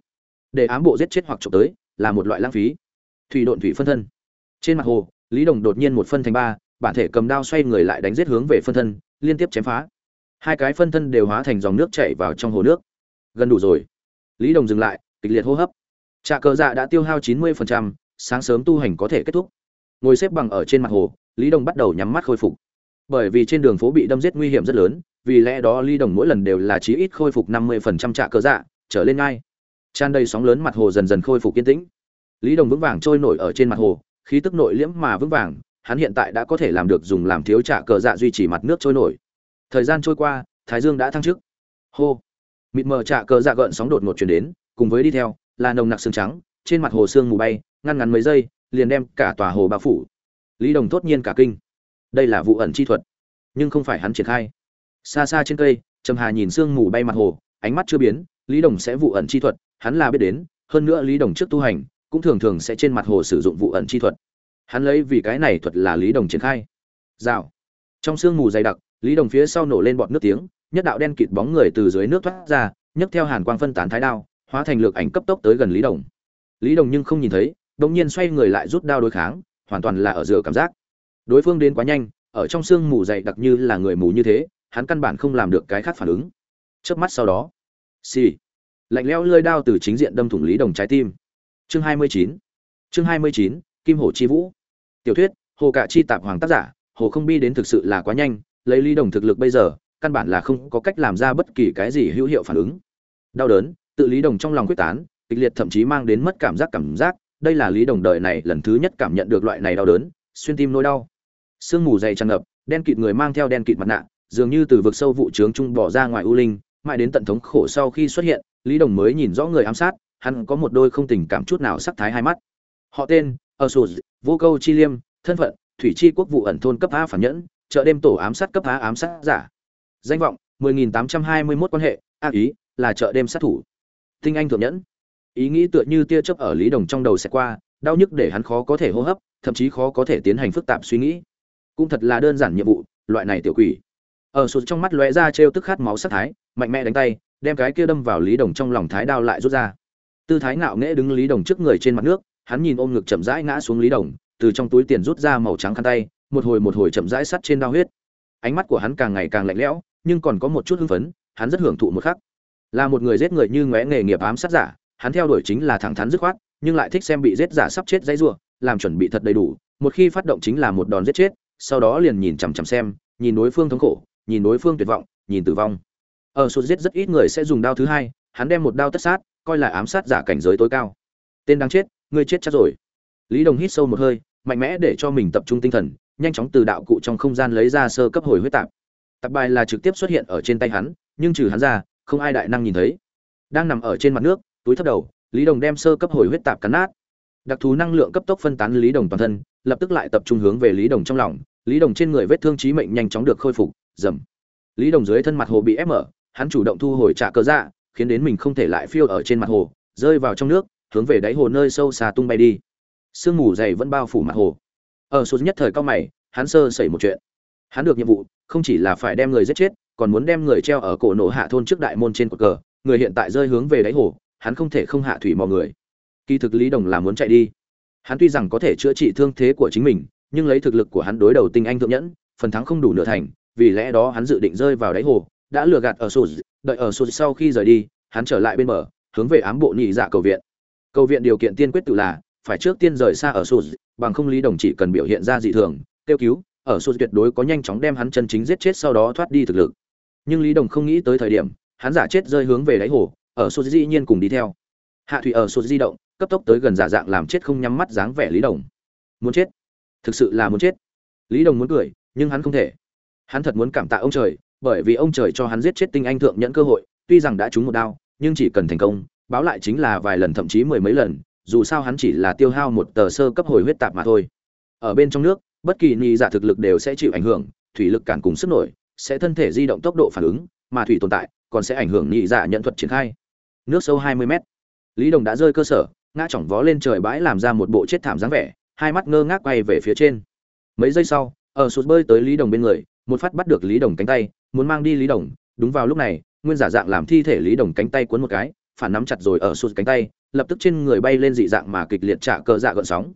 Speaker 1: Để ám bộ giết chết hoặc chụp tới, là một loại lãng phí. Thủy độn thủy phân thân. Trên mặt hồ, lý đồng đột nhiên một phân thành ba, bản thể cầm đao xoay người lại đánh giết hướng về phân thân, liên tiếp chém phá hai cái phân thân đều hóa thành dòng nước chảy vào trong hồ nước. Gần đủ rồi. Lý đồng dừng lại, kịch liệt hô hấp. Trà cờ dạ đã tiêu hao chín mươi sáng sớm tu hành có thể kết thúc. Ngồi xếp bằng ở trên mặt hồ, lý đồng bắt đầu nhắm mắt khôi phục. Bởi vì trên đường phố bị đâm giết nguy hiểm rất lớn, vì lẽ đó lý đồng mỗi lần đều là chí ít khôi phục năm mươi phần trăm cờ dạ trở lên ngay. Tràn đầy sóng lớn mặt hồ dần dần khôi phục kiên tĩnh. Lý đồng vững vàng trôi nổi ở trên mặt hồ, khí tức nội liễm mà vững vàng, hắn hiện tại đã có thể làm được dùng làm thiếu trả cờ dạ duy trì mặt nước trôi nổi thời gian trôi qua, thái dương đã thăng chức. Hô. Mịt mờ trạ cờ dạ gợn sóng đột ngột chuyển đến, cùng với đi theo, là nồng nặc xương trắng, trên mặt hồ sương mù bay, ngăn ngắn mấy giây, liền đem cả tòa hồ bao phủ. Lý đồng thốt nhiên cả kinh. Đây là vụ ẩn chi thuật, nhưng không phải hắn triển khai. Xa xa trên cây, trầm hà nhìn sương mù bay mặt hồ, ánh mắt chưa biến, lý đồng sẽ vụ ẩn chi thuật, hắn là biết đến, hơn nữa lý đồng trước tu hành, cũng thường thường sẽ trên mặt hồ sử dụng vụ ẩn chi thuật. Hắn lấy vì cái này thuật là lý đồng triển khai. Rào. Trong sương mù dày đặc lý đồng phía sau nổ lên bọt nước tiếng, nhất đạo đen kịt bóng người từ dưới nước thoát ra, nhấc theo hàn quang phân tán thái đao, hóa thành lược ảnh cấp tốc tới gần lý đồng. Lý đồng nhưng không nhìn thấy đột nhiên xoay người lại rút đao đối kháng, hoàn toàn là ở giữa cảm giác. Đối phương đến quá nhanh, ở trong sương mù dày đặc như là người mù như thế, hắn căn bản không làm được cái khác phản ứng. Chớp mắt sau đó, xì、sì. lạnh leo lơi đao từ chính diện đâm thủng lý đồng trái tim. Chương hai mươi chín. Chương hai mươi chín, kim hổ chi vũ. Tiểu thuyết, hồ cạ chi tạp hoàng tác giả, hồ không bi đến thực sự là quá nhanh lấy lý đồng thực lực bây giờ, căn bản là không có cách làm ra bất kỳ cái gì hữu hiệu phản ứng. Đau đớn, tự lý đồng trong lòng quyết tán, kịch liệt thậm chí mang đến mất cảm giác cảm giác, đây là lý đồng đời này lần thứ nhất cảm nhận được loại này đau đớn, xuyên tim nỗi đau. Sương mù dày tràn ngập, đen kịt người mang theo đen kịt mặt nạ, dường như từ vực sâu vụ trướng trung bỏ ra ngoài u linh, mãi đến tận thống khổ sau khi xuất hiện, lý đồng mới nhìn rõ người ám sát, hắn có một đôi không tình cảm chút nào sắc thái hai mắt. Họ tên ở sù vô câu chi liêm, thân phận, thủy chi quốc vụ ẩn thôn cấp a phản nhẫn chợ đêm tổ ám sát cấp phá ám sát giả. Danh vọng 10.821 quan hệ, ác ý, là chợ đêm sát thủ. Tinh anh thượng nhẫn. Ý nghĩ tựa như tia chớp ở lý đồng trong đầu sẽ qua, đau nhức để hắn khó có thể hô hấp, thậm chí khó có thể tiến hành phức tạp suy nghĩ. Cũng thật là đơn giản nhiệm vụ, loại này tiểu quỷ. Ở sụt trong mắt lóe ra trêu tức khát máu sát thái, mạnh mẽ đánh tay, đem cái kia đâm vào lý đồng trong lòng thái đao lại rút ra. Tư thái ngạo nghễ đứng lý đồng trước người trên mặt nước, hắn nhìn ôm ngực chậm rãi ngã xuống lý đồng, từ trong túi tiền rút ra màu trắng khăn tay một hồi một hồi chậm rãi sắt trên đao huyết. Ánh mắt của hắn càng ngày càng lạnh lẽo, nhưng còn có một chút hưng phấn, hắn rất hưởng thụ một khắc. Là một người giết người như ngóe nghề nghiệp ám sát giả, hắn theo đuổi chính là thẳng thắn dứt khoát, nhưng lại thích xem bị giết giả sắp chết dãy rủa, làm chuẩn bị thật đầy đủ, một khi phát động chính là một đòn giết chết, sau đó liền nhìn chằm chằm xem, nhìn đối phương thống khổ, nhìn đối phương tuyệt vọng, nhìn tử vong. Ở sụt giết rất ít người sẽ dùng đao thứ hai, hắn đem một đao tất sát, coi là ám sát giả cảnh giới tối cao. Tên đáng chết, ngươi chết chắc rồi. Lý đồng hít sâu một hơi, mạnh mẽ để cho mình tập trung tinh thần nhanh chóng từ đạo cụ trong không gian lấy ra sơ cấp hồi huyết tạp. Tạp bài là trực tiếp xuất hiện ở trên tay hắn, nhưng trừ hắn ra, không ai đại năng nhìn thấy. Đang nằm ở trên mặt nước, túi thấp đầu, lý đồng đem sơ cấp hồi huyết tạp cắn nát. Đặc thù năng lượng cấp tốc phân tán lý đồng toàn thân, lập tức lại tập trung hướng về lý đồng trong lòng. Lý đồng trên người vết thương trí mệnh nhanh chóng được khôi phục dầm lý đồng dưới thân mặt hồ bị ép mở, hắn chủ động thu hồi trả cơ dạ khiến đến mình không thể lại phiêu ở trên mặt hồ, rơi vào trong nước, hướng về đáy hồ nơi sâu xa tung bay đi. Sương mù dày vẫn bao phủ mặt hồ. Ờ, ở số nhất thời cao mày, hắn sơ xảy một chuyện. Hắn được nhiệm vụ, không chỉ là phải đem người giết chết, còn muốn đem người treo ở cổ nổ hạ thôn trước đại môn trên cột cờ, người hiện tại rơi hướng về đáy hồ, hắn không thể không hạ thủy mọi người. Kỳ thực lý đồng là muốn chạy đi. Hắn tuy rằng có thể chữa trị thương thế của chính mình, nhưng lấy thực lực của hắn đối đầu tinh anh thượng nhẫn, phần thắng không đủ nửa thành, vì lẽ đó hắn dự định rơi vào đáy hồ, đã lừa gạt ở sụt, đợi ở sụt sau khi rời đi, hắn trở lại bên bờ, hướng về ám bộ nhị dạ cầu viện. Cầu viện điều kiện tiên quyết tự là phải trước tiên rời xa ở sụt, bằng không lý đồng chỉ cần biểu hiện ra dị thường, kêu cứu, ở sụt tuyệt đối có nhanh chóng đem hắn chân chính giết chết sau đó thoát đi thực lực. Nhưng lý đồng không nghĩ tới thời điểm, hắn giả chết rơi hướng về đáy hồ, ở sụt dĩ nhiên cùng đi theo. Hạ thủy ở sụt di động, cấp tốc tới gần giả dạng làm chết không nhắm mắt dáng vẻ lý đồng. Muốn chết? Thực sự là muốn chết? Lý đồng muốn cười, nhưng hắn không thể. Hắn thật muốn cảm tạ ông trời, bởi vì ông trời cho hắn giết chết tinh anh thượng nhẫn cơ hội, tuy rằng đã trúng một đao, nhưng chỉ cần thành công, báo lại chính là vài lần thậm chí mười mấy lần dù sao hắn chỉ là tiêu hao một tờ sơ cấp hồi huyết tạp mà thôi. Ở bên trong nước, bất kỳ nhị giả dạ thực lực đều sẽ chịu ảnh hưởng, thủy lực cản cùng sức nổi, sẽ thân thể di động tốc độ phản ứng, mà thủy tồn tại còn sẽ ảnh hưởng nhị giả dạ nhận thuật triển khai. Nước sâu 20 mét. Lý đồng đã rơi cơ sở, ngã chỏng vó lên trời bãi làm ra một bộ chết thảm dáng vẻ, hai mắt ngơ ngác quay về phía trên. Mấy giây sau, ở sụt bơi tới lý đồng bên người, một phát bắt được lý đồng cánh tay, muốn mang đi lý đồng. Đúng vào lúc này, nguyên giả dạng làm thi thể lý đồng cánh tay cuốn một cái phản nắm chặt rồi ở sụt cánh tay, lập tức trên người bay lên dị dạng mà kịch liệt trả cờ dạ gợn sóng.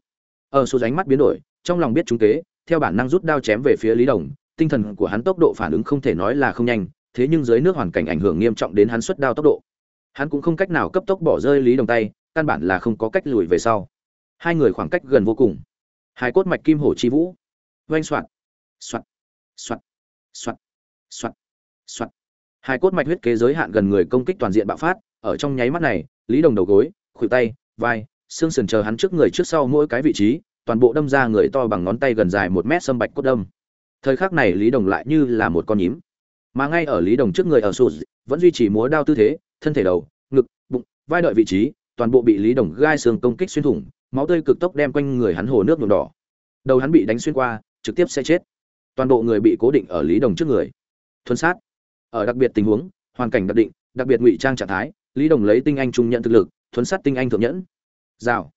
Speaker 1: Ở sụt ánh mắt biến đổi, trong lòng biết chúng kế, theo bản năng rút đao chém về phía lý đồng, tinh thần của hắn tốc độ phản ứng không thể nói là không nhanh, thế nhưng dưới nước hoàn cảnh ảnh hưởng nghiêm trọng đến hắn xuất đao tốc độ. Hắn cũng không cách nào cấp tốc bỏ rơi lý đồng tay, căn bản là không có cách lùi về sau. Hai người khoảng cách gần vô cùng. Hai cốt mạch kim hổ chi vũ. Oanh soạt. Soạt. Soạt. Soạt. Soạt. Soạt. Hai cốt mạch huyết kế giới hạn gần người công kích toàn diện bạo phát ở trong nháy mắt này, lý đồng đầu gối, khuỷu tay, vai, xương sườn chờ hắn trước người trước sau mỗi cái vị trí, toàn bộ đâm ra người to bằng ngón tay gần dài một mét sâm bạch cốt đâm. Thời khắc này lý đồng lại như là một con nhím. Mà ngay ở lý đồng trước người ở sụt, vẫn duy trì múa đao tư thế, thân thể đầu, ngực, bụng, vai đợi vị trí, toàn bộ bị lý đồng gai xương công kích xuyên thủng, máu tươi cực tốc đem quanh người hắn hồ nước nhuộm đỏ. Đầu hắn bị đánh xuyên qua, trực tiếp sẽ chết. Toàn bộ người bị cố định ở lý đồng trước người. Thuần sát. Ở đặc biệt tình huống, hoàn cảnh đặc định, đặc biệt ngụy trang trạng thái lý đồng lấy tinh anh trung nhận thực lực, thuấn sát tinh anh thượng nhẫn. Rào.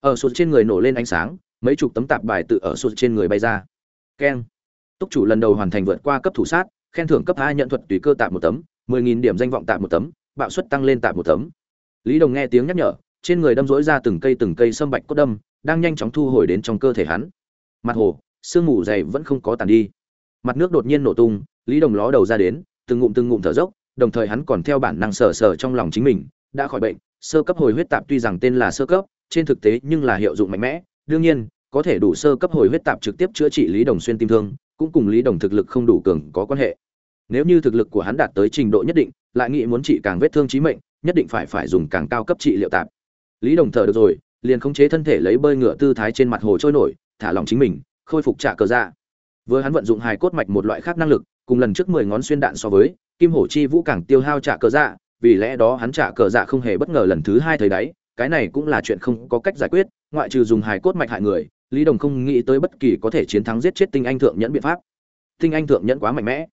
Speaker 1: Ở sụt trên người nổ lên ánh sáng, mấy chục tấm tạp bài tự ở sụt trên người bay ra. Keng. Túc chủ lần đầu hoàn thành vượt qua cấp thủ sát, khen thưởng cấp hai nhận thuật tùy cơ tạm một tấm, mười nghìn điểm danh vọng tạm một tấm, bạo suất tăng lên tạm một tấm. Lý đồng nghe tiếng nhắc nhở, trên người đâm rỗi ra từng cây từng cây sâm bạch cốt đâm, đang nhanh chóng thu hồi đến trong cơ thể hắn. Mặt hồ, sương mù dày vẫn không có tàn đi. Mặt nước đột nhiên nổ tung, lý đồng ló đầu ra đến, từng ngụm từng ngụm thở dốc đồng thời hắn còn theo bản năng sờ sờ trong lòng chính mình, đã khỏi bệnh, sơ cấp hồi huyết tạp tuy rằng tên là sơ cấp, trên thực tế nhưng là hiệu dụng mạnh mẽ. Đương nhiên, có thể đủ sơ cấp hồi huyết tạp trực tiếp chữa trị lý đồng xuyên tim thương, cũng cùng lý đồng thực lực không đủ cường có quan hệ. Nếu như thực lực của hắn đạt tới trình độ nhất định, lại nghĩ muốn trị càng vết thương chí mệnh, nhất định phải phải dùng càng cao cấp trị liệu tạp. Lý đồng thở được rồi, liền khống chế thân thể lấy bơi ngựa tư thái trên mặt hồ trôi nổi, thả lỏng chính mình, khôi phục trả cờ dạ. Vừa hắn vận dụng hài cốt mạch một loại khác năng lực, cùng lần trước mười ngón xuyên đạn so với kim hổ chi vũ càng tiêu hao trả cờ dạ vì lẽ đó hắn trả cờ dạ không hề bất ngờ lần thứ hai thấy đáy cái này cũng là chuyện không có cách giải quyết, ngoại trừ dùng hài cốt mạch hại người, lý đồng không nghĩ tới bất kỳ có thể chiến thắng giết chết tinh anh thượng nhẫn biện pháp. Tinh anh thượng nhẫn quá mạnh mẽ.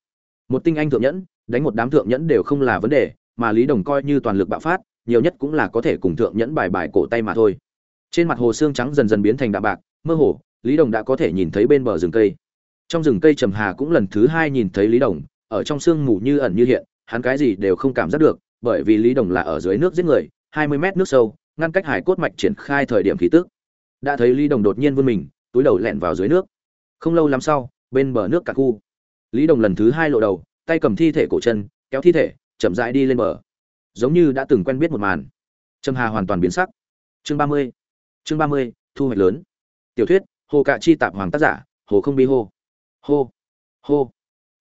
Speaker 1: Một tinh anh thượng nhẫn, đánh một đám thượng nhẫn đều không là vấn đề, mà lý đồng coi như toàn lực bạo phát, nhiều nhất cũng là có thể cùng thượng nhẫn bài bài cổ tay mà thôi. Trên mặt hồ xương trắng dần dần biến thành đạm bạc, mơ hồ, lý đồng đã có thể nhìn thấy bên bờ rừng cây. Trong rừng cây trầm hà cũng lần thứ hai nhìn thấy lý đồng ở trong sương mù như ẩn như hiện, hắn cái gì đều không cảm giác được, bởi vì lý đồng là ở dưới nước giết người, hai mươi mét nước sâu, ngăn cách hải cốt mạch triển khai thời điểm khí tức. Đã thấy lý đồng đột nhiên vươn mình, túi đầu lẹn vào dưới nước. Không lâu lắm sau, bên bờ nước cả khu. Lý đồng lần thứ hai lộ đầu, tay cầm thi thể cổ chân, kéo thi thể, chậm rãi đi lên bờ. Giống như đã từng quen biết một màn. Trầm hà hoàn toàn biến sắc. Chương ba mươi. Chương ba mươi, thu hoạch lớn. Tiểu thuyết, hồ cạ chi tạp hoàng tác giả, hồ không bi Hồ hô. Hô.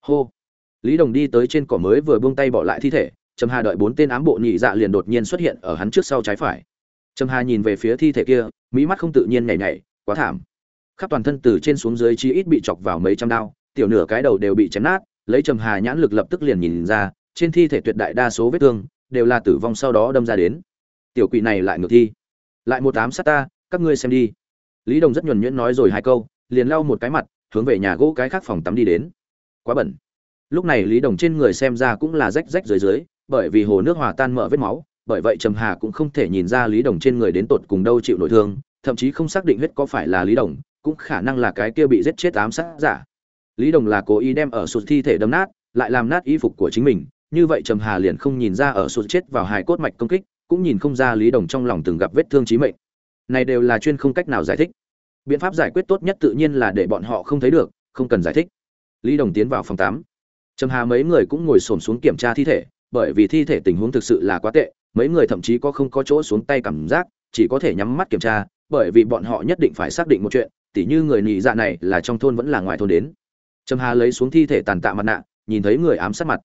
Speaker 1: Hô lý đồng đi tới trên cỏ mới vừa buông tay bỏ lại thi thể, trầm hà đợi bốn tên ám bộ nhị dạ liền đột nhiên xuất hiện ở hắn trước sau trái phải. Trầm hà nhìn về phía thi thể kia, mỹ mắt không tự nhiên nhảy nhảy, quá thảm. Khắp toàn thân từ trên xuống dưới chi ít bị chọc vào mấy trăm đao, tiểu nửa cái đầu đều bị chém nát, lấy trầm hà nhãn lực lập tức liền nhìn ra, trên thi thể tuyệt đại đa số vết thương, đều là tử vong sau đó đâm ra đến. Tiểu quỷ này lại ngược thi. Lại một ám sát ta, các ngươi xem đi. Lý đồng rất nhuần nhuyễn nói rồi hai câu, liền lau một cái mặt, hướng về nhà gỗ cái khác phòng tắm đi đến. Quá bẩn lúc này lý đồng trên người xem ra cũng là rách rách dưới dưới, bởi vì hồ nước hòa tan mở vết máu, bởi vậy trầm hà cũng không thể nhìn ra lý đồng trên người đến tột cùng đâu chịu nội thương, thậm chí không xác định huyết có phải là lý đồng, cũng khả năng là cái kia bị giết chết ám sát giả. Lý đồng là cố ý đem ở sụt thi thể đâm nát, lại làm nát y phục của chính mình, như vậy trầm hà liền không nhìn ra ở sụt chết vào hài cốt mạch công kích, cũng nhìn không ra lý đồng trong lòng từng gặp vết thương chí mệnh. Này đều là chuyên không cách nào giải thích. Biện pháp giải quyết tốt nhất tự nhiên là để bọn họ không thấy được, không cần giải thích. Lý đồng tiến vào phòng tám trầm hà mấy người cũng ngồi xổm xuống kiểm tra thi thể, bởi vì thi thể tình huống thực sự là quá tệ, mấy người thậm chí có không có chỗ xuống tay cảm giác, chỉ có thể nhắm mắt kiểm tra, bởi vì bọn họ nhất định phải xác định một chuyện, tỉ như người nhị dạ này là trong thôn vẫn là ngoài thôn đến. Trầm hà lấy xuống thi thể tàn tạ mặt nạ, nhìn thấy người ám sát mặt.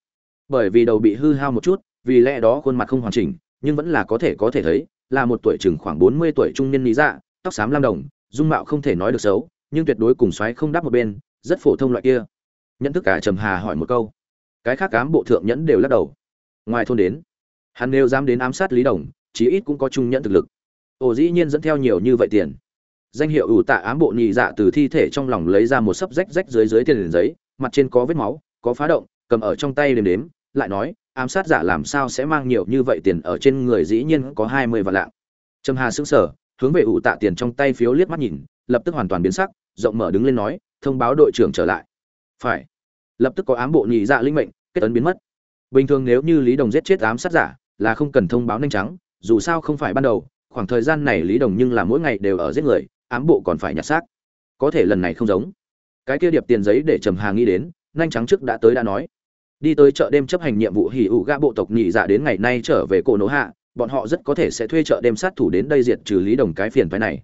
Speaker 1: Bởi vì đầu bị hư hao một chút, vì lẽ đó khuôn mặt không hoàn chỉnh, nhưng vẫn là có thể có thể thấy, là một tuổi chừng khoảng bốn mươi tuổi trung niên nị dạ tóc xám lam đồng, dung mạo không thể nói được xấu, nhưng tuyệt đối cùng xoáy không đáp một bên, rất phổ thông loại kia nhận thức cả trầm hà hỏi một câu. Cái khác cám bộ thượng nhẫn đều lắc đầu. Ngoài thôn đến, hắn nếu dám đến ám sát lý đồng, chí ít cũng có trung nhẫn thực lực. Ồ dĩ nhiên dẫn theo nhiều như vậy tiền. Danh hiệu ủ tạ ám bộ nhị dạ từ thi thể trong lòng lấy ra một sấp rách rách dưới dưới tiền giấy, mặt trên có vết máu, có phá động, cầm ở trong tay đếm đếm, lại nói, ám sát giả làm sao sẽ mang nhiều như vậy tiền ở trên người dĩ nhiên có hai mươi vạn lạng. Trầm hà sững sờ, hướng về ủ tạ tiền trong tay phiếu liếc mắt nhìn, lập tức hoàn toàn biến sắc, rộng mở đứng lên nói, thông báo đội trưởng trở lại phải. Lập tức có ám bộ nhị dạ linh mệnh, kết tấn biến mất. Bình thường nếu như lý đồng giết chết ám sát giả, là không cần thông báo nhanh trắng dù sao không phải ban đầu, khoảng thời gian này lý đồng nhưng là mỗi ngày đều ở giết người, ám bộ còn phải nhặt xác. Có thể lần này không giống. Cái kia điệp tiền giấy để trầm hà nghĩ đến, nhanh trắng trước đã tới đã nói. Đi tới chợ đêm chấp hành nhiệm vụ hỉ ủ gã bộ tộc nhị dạ đến ngày nay trở về cổ nỗ hạ, bọn họ rất có thể sẽ thuê chợ đêm sát thủ đến đây diệt trừ lý đồng cái phiền phái này.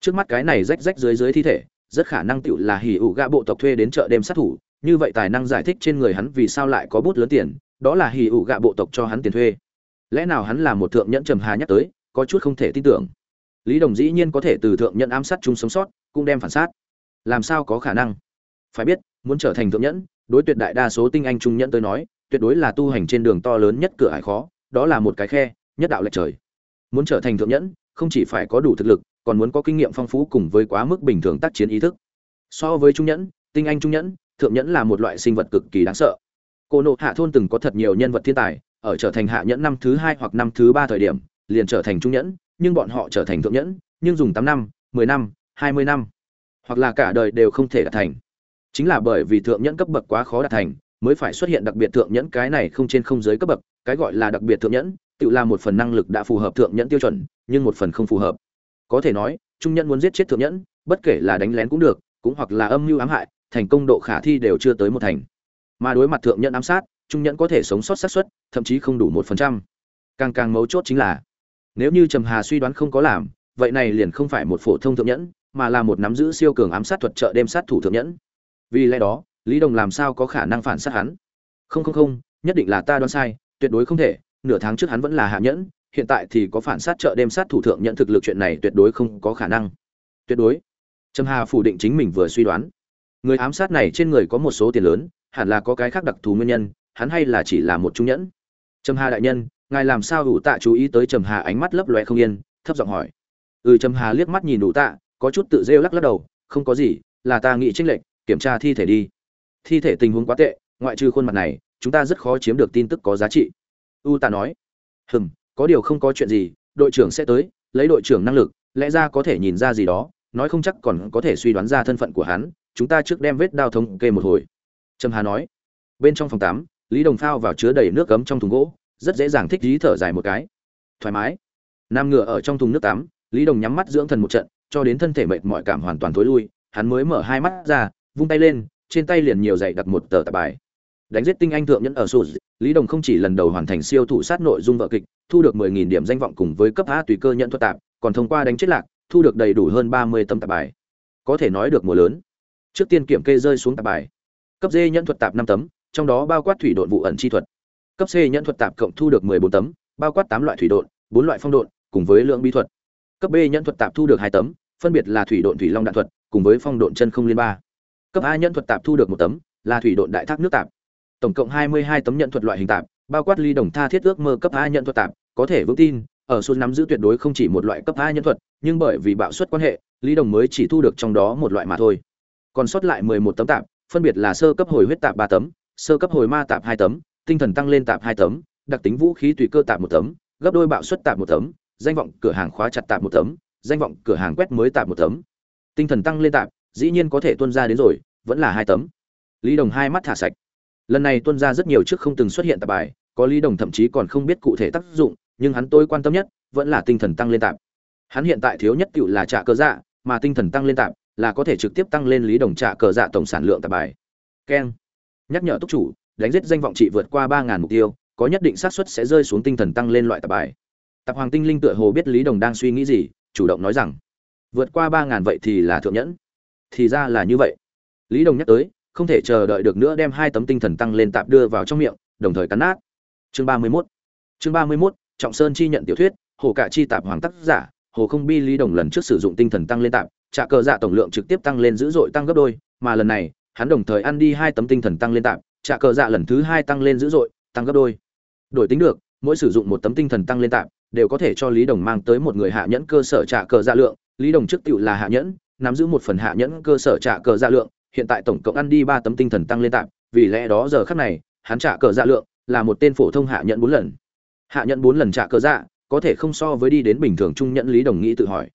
Speaker 1: Trước mắt cái này rách rách dưới dưới thi thể rất khả năng tựu là hỉ ủ gạ bộ tộc thuê đến chợ đêm sát thủ, như vậy tài năng giải thích trên người hắn vì sao lại có bút lớn tiền, đó là hỉ ủ gạ bộ tộc cho hắn tiền thuê. Lẽ nào hắn là một thượng nhẫn trầm hà nhắc tới, có chút không thể tin tưởng. Lý đồng dĩ nhiên có thể từ thượng nhẫn ám sát chúng sống sót, cũng đem phản sát. Làm sao có khả năng? Phải biết, muốn trở thành thượng nhẫn, đối tuyệt đại đa số tinh anh trung nhẫn tới nói, tuyệt đối là tu hành trên đường to lớn nhất cửa ải khó, đó là một cái khe, nhất đạo lệch trời. Muốn trở thành thượng nhẫn, không chỉ phải có đủ thực lực còn muốn có kinh nghiệm phong phú cùng với quá mức bình thường tác chiến ý thức. So với trung nhẫn, tinh anh trung nhẫn, thượng nhẫn là một loại sinh vật cực kỳ đáng sợ. Cô nộ hạ thôn từng có thật nhiều nhân vật thiên tài, ở trở thành hạ nhẫn năm thứ hai hoặc năm thứ ba thời điểm, liền trở thành trung nhẫn, nhưng bọn họ trở thành thượng nhẫn, nhưng dùng tám năm, mười năm, hai mươi năm, hoặc là cả đời đều không thể đạt thành. Chính là bởi vì thượng nhẫn cấp bậc quá khó đạt thành, mới phải xuất hiện đặc biệt thượng nhẫn cái này không trên không dưới cấp bậc, cái gọi là đặc biệt thượng nhẫn, tự là một phần năng lực đã phù hợp thượng nhẫn tiêu chuẩn, nhưng một phần không phù hợp có thể nói, trung nhẫn muốn giết chết thượng nhẫn, bất kể là đánh lén cũng được, cũng hoặc là âm mưu ám hại, thành công độ khả thi đều chưa tới một thành. Mà đối mặt thượng nhẫn ám sát, trung nhẫn có thể sống sót xác suất, thậm chí không đủ một phần trăm. Càng càng mấu chốt chính là, nếu như trầm hà suy đoán không có làm, vậy này liền không phải một phổ thông thượng nhẫn, mà là một nắm giữ siêu cường ám sát thuật trợ đêm sát thủ thượng nhẫn. Vì lẽ đó, lý đồng làm sao có khả năng phản sát hắn? Không không không, nhất định là ta đoán sai, tuyệt đối không thể, nửa tháng trước hắn vẫn là hạ nhẫn hiện tại thì có phản sát trợ đêm sát thủ thượng nhận thực lực chuyện này tuyệt đối không có khả năng. Tuyệt đối. Trầm hà phủ định chính mình vừa suy đoán. Người ám sát này trên người có một số tiền lớn, hẳn là có cái khác đặc thù nguyên nhân, hắn hay là chỉ là một trung nhẫn. Trầm hà đại nhân, ngài làm sao đủ tạ chú ý tới trầm hà ánh mắt lấp loe không yên, thấp giọng hỏi. Ừ trầm hà liếc mắt nhìn đủ tạ, có chút tự rêu lắc lắc đầu, không có gì, là ta nghĩ trinh lệnh kiểm tra thi thể đi. Thi thể tình huống quá tệ, ngoại trừ khuôn mặt này, chúng ta rất khó chiếm được tin tức có giá trị. U tạ nói. Hừm có điều không có chuyện gì, đội trưởng sẽ tới, lấy đội trưởng năng lực, lẽ ra có thể nhìn ra gì đó, nói không chắc còn có thể suy đoán ra thân phận của hắn, chúng ta trước đem vết đao thống kê một hồi. Trầm hà nói. Bên trong phòng tắm lý đồng phao vào chứa đầy nước cấm trong thùng gỗ, rất dễ dàng thích dí thở dài một cái. Thoải mái. Nam ngựa ở trong thùng nước tắm lý đồng nhắm mắt dưỡng thần một trận, cho đến thân thể mệt mỏi cảm hoàn toàn thối lui, hắn mới mở hai mắt ra, vung tay lên, trên tay liền nhiều dày đặt một tờ tạp bài. Đánh giết tinh anh thượng nhẫn ở sụt lý đồng không chỉ lần đầu hoàn thành siêu thủ sát nội dung vợ kịch, thu được 10.000 điểm danh vọng cùng với cấp a tùy cơ nhận thuật tạp, còn thông qua đánh chết lạc, thu được đầy đủ hơn 30 tấm tạp bài. Có thể nói được mùa lớn. Trước tiên kiểm kê rơi xuống tạp bài. Cấp d nhận thuật tạp 5 tấm, trong đó bao quát thủy độn vụ ẩn chi thuật. Cấp c nhận thuật tạp cộng thu được 14 tấm, bao quát 8 loại thủy độn 4 loại phong độn, cùng với lượng bí thuật. Cấp b nhận thuật tạp thu được 2 tấm, phân biệt là thủy độn thủy long đạn thuật, cùng với phong độn chân không liên ba. Cấp a nhận thuật tạp thu được một tấm, là thủy độn đại thác nước tạp tổng cộng 22 tấm nhận thuật loại hình tạp, bao quát ly đồng tha thiết ước mơ cấp A nhận thuật tạp, có thể vững tin, ở số nắm giữ tuyệt đối không chỉ một loại cấp A nhận thuật, nhưng bởi vì bạo suất quan hệ, Lý Đồng mới chỉ thu được trong đó một loại mà thôi. Còn sót lại 11 tấm tạp, phân biệt là sơ cấp hồi huyết tạp 3 tấm, sơ cấp hồi ma tạp 2 tấm, tinh thần tăng lên tạp 2 tấm, đặc tính vũ khí tùy cơ tạp 1 tấm, gấp đôi bạo suất tạp 1 tấm, danh vọng cửa hàng khóa chặt tạp 1 tấm, danh vọng cửa hàng quét mới tạp 1 tấm. Tinh thần tăng lên tạp, dĩ nhiên có thể tuân ra đến rồi, vẫn là hai tấm. Lý Đồng hai mắt thả sạch lần này tuân ra rất nhiều trước không từng xuất hiện tạp bài, có lý đồng thậm chí còn không biết cụ thể tác dụng, nhưng hắn tôi quan tâm nhất vẫn là tinh thần tăng lên tạp. Hắn hiện tại thiếu nhất cựu là trả cờ dạ mà tinh thần tăng lên tạp là có thể trực tiếp tăng lên lý đồng trả cờ dạ tổng sản lượng tạp bài. Keng. Nhắc nhở túc chủ, đánh giết danh vọng trị vượt qua ba ngàn mục tiêu, có nhất định xác suất sẽ rơi xuống tinh thần tăng lên loại tạp bài. Tạp hoàng tinh linh tựa hồ biết lý đồng đang suy nghĩ gì, chủ động nói rằng, vượt qua ba ngàn vậy thì là thượng nhẫn. Thì ra là như vậy. Lý đồng nhắc tới không thể chờ đợi được nữa đem hai tấm tinh thần tăng lên tạp đưa vào trong miệng, đồng thời cắn nát. Chương ba mươi 31. Chương ba mươi 31, Trọng Sơn chi nhận tiểu thuyết, hồ cả chi tạp hoàng tác giả, hồ không bi lý đồng lần trước sử dụng tinh thần tăng lên tạp, trả cờ dạ tổng lượng trực tiếp tăng lên dữ dội tăng gấp đôi, mà lần này, hắn đồng thời ăn đi hai tấm tinh thần tăng lên tạp, trả cờ dạ lần thứ hai tăng lên dữ dội, tăng gấp đôi. Đổi tính được, mỗi sử dụng một tấm tinh thần tăng lên tạp, đều có thể cho Lý Đồng mang tới một người hạ nhẫn cơ sở trả cờ dạ lượng, Lý Đồng trước tiểu là hạ nhẫn, nắm giữ một phần hạ nhẫn cơ sở trả cờ dạ lượng, hiện tại tổng cộng ăn đi ba tấm tinh thần tăng lên tạm, vì lẽ đó giờ khắc này, hắn trả cờ dạ lượng là một tên phổ thông hạ nhận bốn lần. Hạ nhận bốn lần trả cờ dạ có thể không so với đi đến bình thường trung nhận lý đồng nghĩ tự hỏi.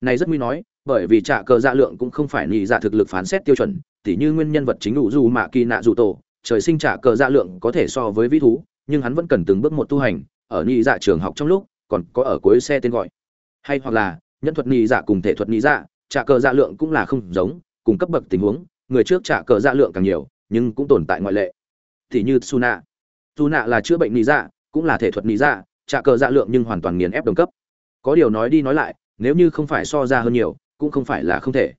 Speaker 1: Này rất nguy nói, bởi vì trả cờ dạ lượng cũng không phải nhị dạ thực lực phán xét tiêu chuẩn, tỉ như nguyên nhân vật chính đủ dù mạ kỳ nạ dù tổ, trời sinh trả cờ dạ lượng có thể so với vĩ thú, nhưng hắn vẫn cần từng bước một tu hành, ở nhị dạ trường học trong lúc, còn có ở cuối xe tên gọi. Hay hoặc là, nhân thuật nhị dạ cùng thể thuật nhị dạ trả cờ dạ lượng cũng là không giống, cùng cấp bậc tình huống người trước trả cờ dạ lượng càng nhiều, nhưng cũng tồn tại ngoại lệ. Thì như suna. Suna là chữa bệnh lý dạ cũng là thể thuật lý dạ trả cờ dạ lượng nhưng hoàn toàn nghiền ép đồng cấp. Có điều nói đi nói lại, nếu như không phải so ra hơn nhiều, cũng không phải là không thể.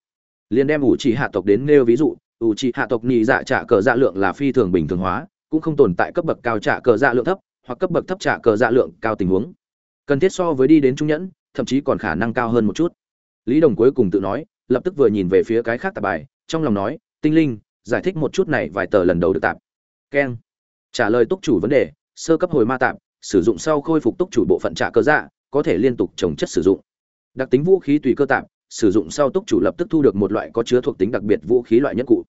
Speaker 1: Liền đem ủ trì hạ tộc đến nêu ví dụ ủ trì hạ tộc nhị dạ trả cờ dạ lượng là phi thường bình thường hóa, cũng không tồn tại cấp bậc cao trả cờ dạ lượng thấp, hoặc cấp bậc thấp trả cờ dạ lượng cao tình huống. Cần thiết so với đi đến trung nhẫn, thậm chí còn khả năng cao hơn một chút. Lý đồng cuối cùng tự nói, lập tức vừa nhìn về phía cái khác tạp bài trong lòng nói, tinh linh, giải thích một chút này vài tờ lần đầu được tạp. Keng. Trả lời túc chủ vấn đề, sơ cấp hồi ma tạp, sử dụng sau khôi phục túc chủ bộ phận trả cơ dạ có thể liên tục trồng chất sử dụng. Đặc tính vũ khí tùy cơ tạp, sử dụng sau túc chủ lập tức thu được một loại có chứa thuộc tính đặc biệt vũ khí loại nhất cụ.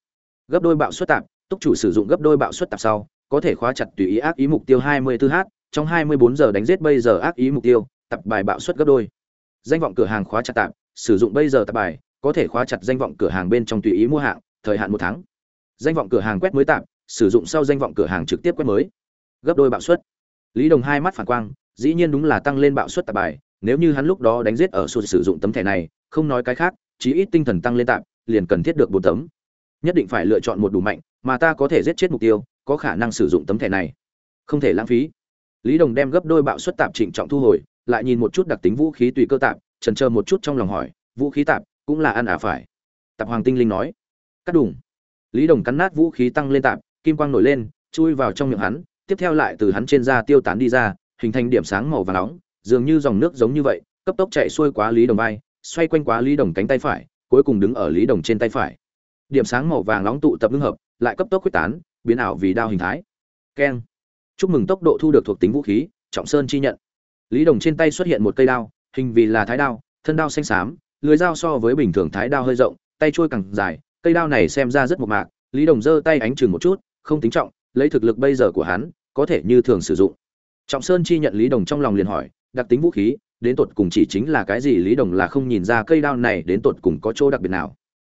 Speaker 1: Gấp đôi bạo suất tạp, túc chủ sử dụng gấp đôi bạo suất tạp sau, có thể khóa chặt tùy ý ác ý mục tiêu 24 h, trong 24 giờ đánh giết bây giờ ác ý mục tiêu, tập bài bạo suất gấp đôi. Danh vọng cửa hàng khóa chặt tạp, sử dụng bây giờ tập bài có thể khóa chặt danh vọng cửa hàng bên trong tùy ý mua hạng, thời hạn một tháng. Danh vọng cửa hàng quét mới tạm, sử dụng sau danh vọng cửa hàng trực tiếp quét mới. Gấp đôi bạo suất. Lý đồng hai mắt phản quang, dĩ nhiên đúng là tăng lên bạo suất tạp bài, nếu như hắn lúc đó đánh giết ở sụt sử dụng tấm thẻ này, không nói cái khác, chí ít tinh thần tăng lên tạm liền cần thiết được bốn tấm. Nhất định phải lựa chọn một đủ mạnh, mà ta có thể giết chết mục tiêu, có khả năng sử dụng tấm thẻ này. Không thể lãng phí. Lý đồng đem gấp đôi bạo suất tạp trịnh trọng thu hồi, lại nhìn một chút đặc tính vũ khí tùy cơ tạp trần chờ một chút trong lòng hỏi, vũ khí tạp cũng là ăn à phải. Tạp hoàng tinh linh nói. Cắt đủng lý đồng cắn nát vũ khí tăng lên tạp, kim quang nổi lên, chui vào trong miệng hắn, tiếp theo lại từ hắn trên da tiêu tán đi ra, hình thành điểm sáng màu vàng nóng, dường như dòng nước giống như vậy, cấp tốc chạy xuôi quá lý đồng vai, xoay quanh quá lý đồng cánh tay phải, cuối cùng đứng ở lý đồng trên tay phải. Điểm sáng màu vàng nóng tụ tập ngưng hợp, lại cấp tốc quyết tán, biến ảo vì đao hình thái. Keng. Chúc mừng tốc độ thu được thuộc tính vũ khí, trọng sơn chi nhận. Lý đồng trên tay xuất hiện một cây đao, hình vì là thái đao, thân đao xanh xám lưới dao so với bình thường thái đao hơi rộng, tay trôi càng dài, cây đao này xem ra rất mộc mạc, lý đồng giơ tay ánh chừng một chút, không tính trọng, lấy thực lực bây giờ của hắn, có thể như thường sử dụng. Trọng sơn chi nhận lý đồng trong lòng liền hỏi, đặc tính vũ khí, đến tột cùng chỉ chính là cái gì? Lý đồng là không nhìn ra cây đao này đến tột cùng có chỗ đặc biệt nào.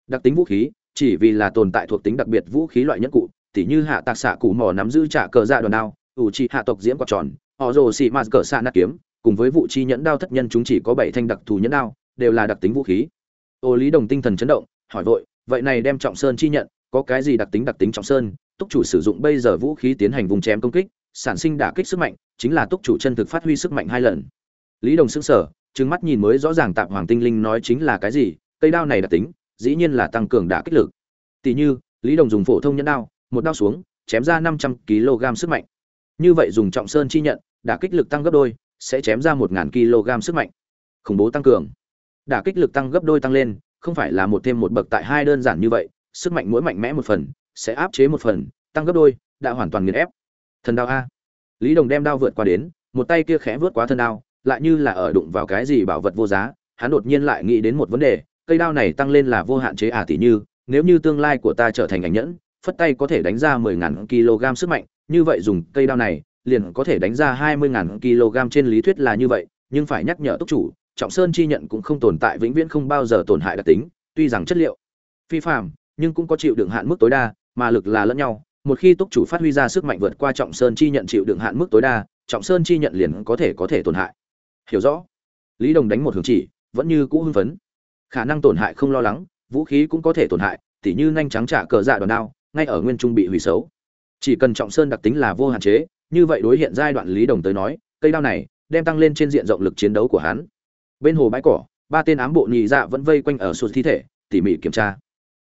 Speaker 1: Đặc tính vũ khí, chỉ vì là tồn tại thuộc tính đặc biệt vũ khí loại nhất cụ, tỉ như hạ tạc xạ cụ mỏ nắm giữ trả cờ dạ đòn đao, ủ trị hạ tộc diễm quạt tròn, họ rồ xị mạt cờ xạ nát kiếm, cùng với vụ chi nhẫn đao thất nhân chúng chỉ có bảy thanh đặc thù nhẫn đao đều là đặc tính vũ khí. Ô lý đồng tinh thần chấn động, hỏi vội, vậy này đem trọng sơn chi nhận, có cái gì đặc tính đặc tính trọng sơn? Túc chủ sử dụng bây giờ vũ khí tiến hành vùng chém công kích, sản sinh đả kích sức mạnh, chính là túc chủ chân thực phát huy sức mạnh hai lần. Lý đồng sững sờ, trừng mắt nhìn mới rõ ràng tạm hoàng tinh linh nói chính là cái gì, cây đao này đặc tính, dĩ nhiên là tăng cường đả kích lực. Tỷ như, lý đồng dùng phổ thông nhẫn đao, một đao xuống, chém ra năm trăm kg sức mạnh. Như vậy dùng trọng sơn chi nhận, đả kích lực tăng gấp đôi, sẽ chém ra một kg sức mạnh. Khủng bố tăng cường đả kích lực tăng gấp đôi tăng lên, không phải là một thêm một bậc tại hai đơn giản như vậy, sức mạnh mỗi mạnh mẽ một phần, sẽ áp chế một phần, tăng gấp đôi, đã hoàn toàn nghiền ép. Thần đao a. Lý đồng đem đao vượt qua đến, một tay kia khẽ vượt qua thân đao, lại như là ở đụng vào cái gì bảo vật vô giá, hắn đột nhiên lại nghĩ đến một vấn đề, cây đao này tăng lên là vô hạn chế à tỷ như, nếu như tương lai của ta trở thành ảnh nhẫn, phất tay có thể đánh ra mười ngàn kg sức mạnh, như vậy dùng cây đao này, liền có thể đánh ra hai mươi ngàn kg, trên lý thuyết là như vậy, nhưng phải nhắc nhở tốc chủ trọng sơn chi nhận cũng không tồn tại vĩnh viễn không bao giờ tổn hại đặc tính, tuy rằng chất liệu, phi phạm nhưng cũng có chịu đựng hạn mức tối đa, mà lực là lẫn nhau. Một khi túc chủ phát huy ra sức mạnh vượt qua trọng sơn chi nhận chịu đựng hạn mức tối đa, trọng sơn chi nhận liền có thể có thể tổn hại. Hiểu rõ. Lý đồng đánh một hướng chỉ, vẫn như cũ hưng phấn. Khả năng tổn hại không lo lắng, vũ khí cũng có thể tổn hại, tỉ như nhanh trắng trả cờ dạ đòn đao, ngay ở nguyên trung bị hủy xấu. Chỉ cần trọng sơn đặc tính là vô hạn chế, như vậy đối hiện giai đoạn lý đồng tới nói, cây đao này đem tăng lên trên diện rộng lực chiến đấu của hắn bên hồ bãi cỏ, ba tên ám bộ nhị dạ vẫn vây quanh ở sụt thi thể, tỉ mỉ kiểm tra.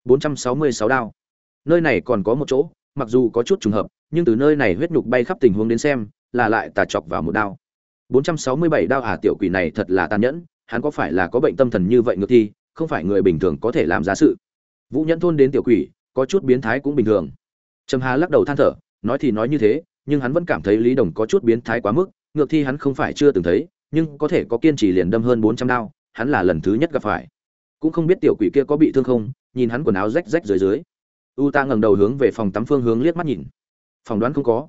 Speaker 1: 466 đao. Nơi này còn có một chỗ, mặc dù có chút trùng hợp, nhưng từ nơi này huyết nhục bay khắp tình huống đến xem, là lại tà chọc vào một đao. 467 đao à tiểu quỷ này thật là tàn nhẫn, hắn có phải là có bệnh tâm thần như vậy ngược thi, không phải người bình thường có thể làm ra sự. Vũ nhẫn thôn đến tiểu quỷ, có chút biến thái cũng bình thường. Trầm hà lắc đầu than thở, nói thì nói như thế, nhưng hắn vẫn cảm thấy lý đồng có chút biến thái quá mức, ngược thi hắn không phải chưa từng thấy nhưng có thể có kiên trì liền đâm hơn bốn trăm đao, hắn là lần thứ nhất gặp phải. Cũng không biết tiểu quỷ kia có bị thương không, nhìn hắn quần áo rách rách dưới dưới. U ta ngẩng đầu hướng về phòng tắm phương hướng liếc mắt nhìn. Phòng đoán không có.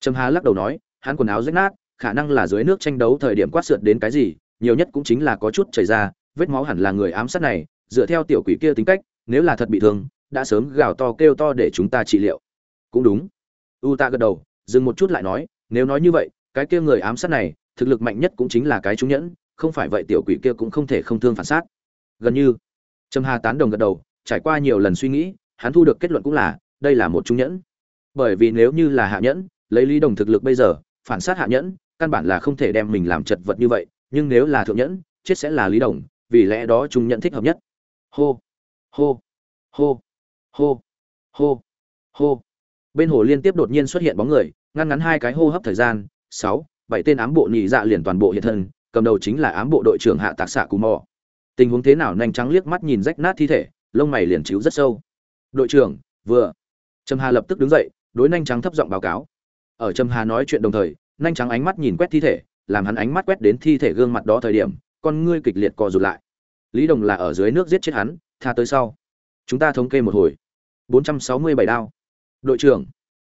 Speaker 1: Trầm hà lắc đầu nói, hắn quần áo rách nát, khả năng là dưới nước tranh đấu thời điểm quát sượt đến cái gì, nhiều nhất cũng chính là có chút chảy ra, vết máu hẳn là người ám sát này, dựa theo tiểu quỷ kia tính cách, nếu là thật bị thương, đã sớm gào to kêu to để chúng ta trị liệu. Cũng đúng. U ta gật đầu, dừng một chút lại nói, nếu nói như vậy, cái kia người ám sát này thực lực mạnh nhất cũng chính là cái trung nhẫn, không phải vậy tiểu quỷ kia cũng không thể không thương phản sát. Gần như, trầm hà tán đồng gật đầu, trải qua nhiều lần suy nghĩ, hắn thu được kết luận cũng là, đây là một trung nhẫn. Bởi vì nếu như là hạ nhẫn, lấy lý đồng thực lực bây giờ, phản sát hạ nhẫn, căn bản là không thể đem mình làm chật vật như vậy, nhưng nếu là thượng nhẫn, chết sẽ là lý đồng, vì lẽ đó trung nhẫn thích hợp nhất. Hô hô hô hô hô hô. Bên hồ liên tiếp đột nhiên xuất hiện bóng người, ngăn ngắn hai cái hô hấp thời gian, sáu bảy tên ám bộ nhị dạ liền toàn bộ hiện thân, cầm đầu chính là ám bộ đội trưởng hạ tạc xạ cù mò. Tình huống thế nào nhanh trắng liếc mắt nhìn rách nát thi thể, lông mày liền chiếu rất sâu. Đội trưởng, vừa. Trầm hà lập tức đứng dậy, đối nhanh trắng thấp giọng báo cáo. Ở trầm hà nói chuyện đồng thời, nhanh trắng ánh mắt nhìn quét thi thể, làm hắn ánh mắt quét đến thi thể gương mặt đó thời điểm, con ngươi kịch liệt co rụt lại. Lý đồng là ở dưới nước giết chết hắn, tha tới sau. Chúng ta thống kê một hồi. 467 đao. Đội trưởng.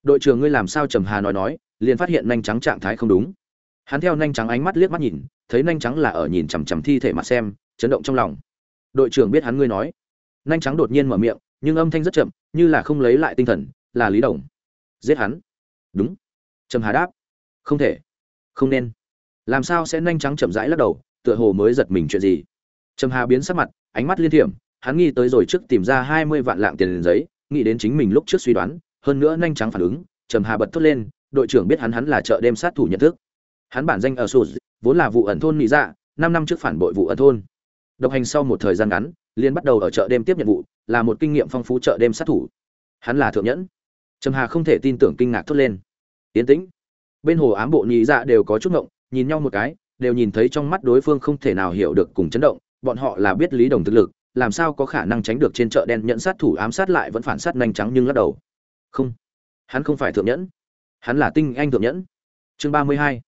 Speaker 1: Đội trưởng ngươi làm sao trầm hà nói nói? Liền phát hiện nhanh trắng trạng thái không đúng. Hắn theo nhanh trắng ánh mắt liếc mắt nhìn, thấy nhanh trắng là ở nhìn chằm chằm thi thể mà xem, chấn động trong lòng. Đội trưởng biết hắn ngươi nói. Nhanh trắng đột nhiên mở miệng, nhưng âm thanh rất chậm, như là không lấy lại tinh thần, là lý đồng. Giết hắn. Đúng. Trầm hà đáp. Không thể. Không nên. Làm sao sẽ nhanh trắng chậm rãi lắc đầu, tựa hồ mới giật mình chuyện gì? Trầm hà biến sắc mặt, ánh mắt liên thiểm, hắn nghi tới rồi trước tìm ra hai mươi vạn lạng tiền giấy, nghĩ đến chính mình lúc trước suy đoán, hơn nữa nhanh trắng phản ứng, trầm hà bật thốt lên đội trưởng biết hắn hắn là chợ đêm sát thủ nhận thức. Hắn bản danh ở sụt vốn là vụ ẩn thôn mỹ dạ năm năm trước phản bội vụ ẩn thôn. Độc hành sau một thời gian ngắn liên bắt đầu ở chợ đêm tiếp nhận vụ, là một kinh nghiệm phong phú chợ đêm sát thủ. Hắn là thượng nhẫn. Trầm hà không thể tin tưởng kinh ngạc thốt lên. Yến tĩnh. Bên hồ ám bộ nhị dạ đều có chút ngộng, nhìn nhau một cái, đều nhìn thấy trong mắt đối phương không thể nào hiểu được cùng chấn động, bọn họ là biết lý đồng thực lực, làm sao có khả năng tránh được trên chợ đen nhận sát thủ ám sát lại vẫn phản sát nhanh trắng nhưng lắc đầu. Không. Hắn không phải thượng nhẫn hắn là tinh anh thượng nhẫn. Chương ba mươi hai.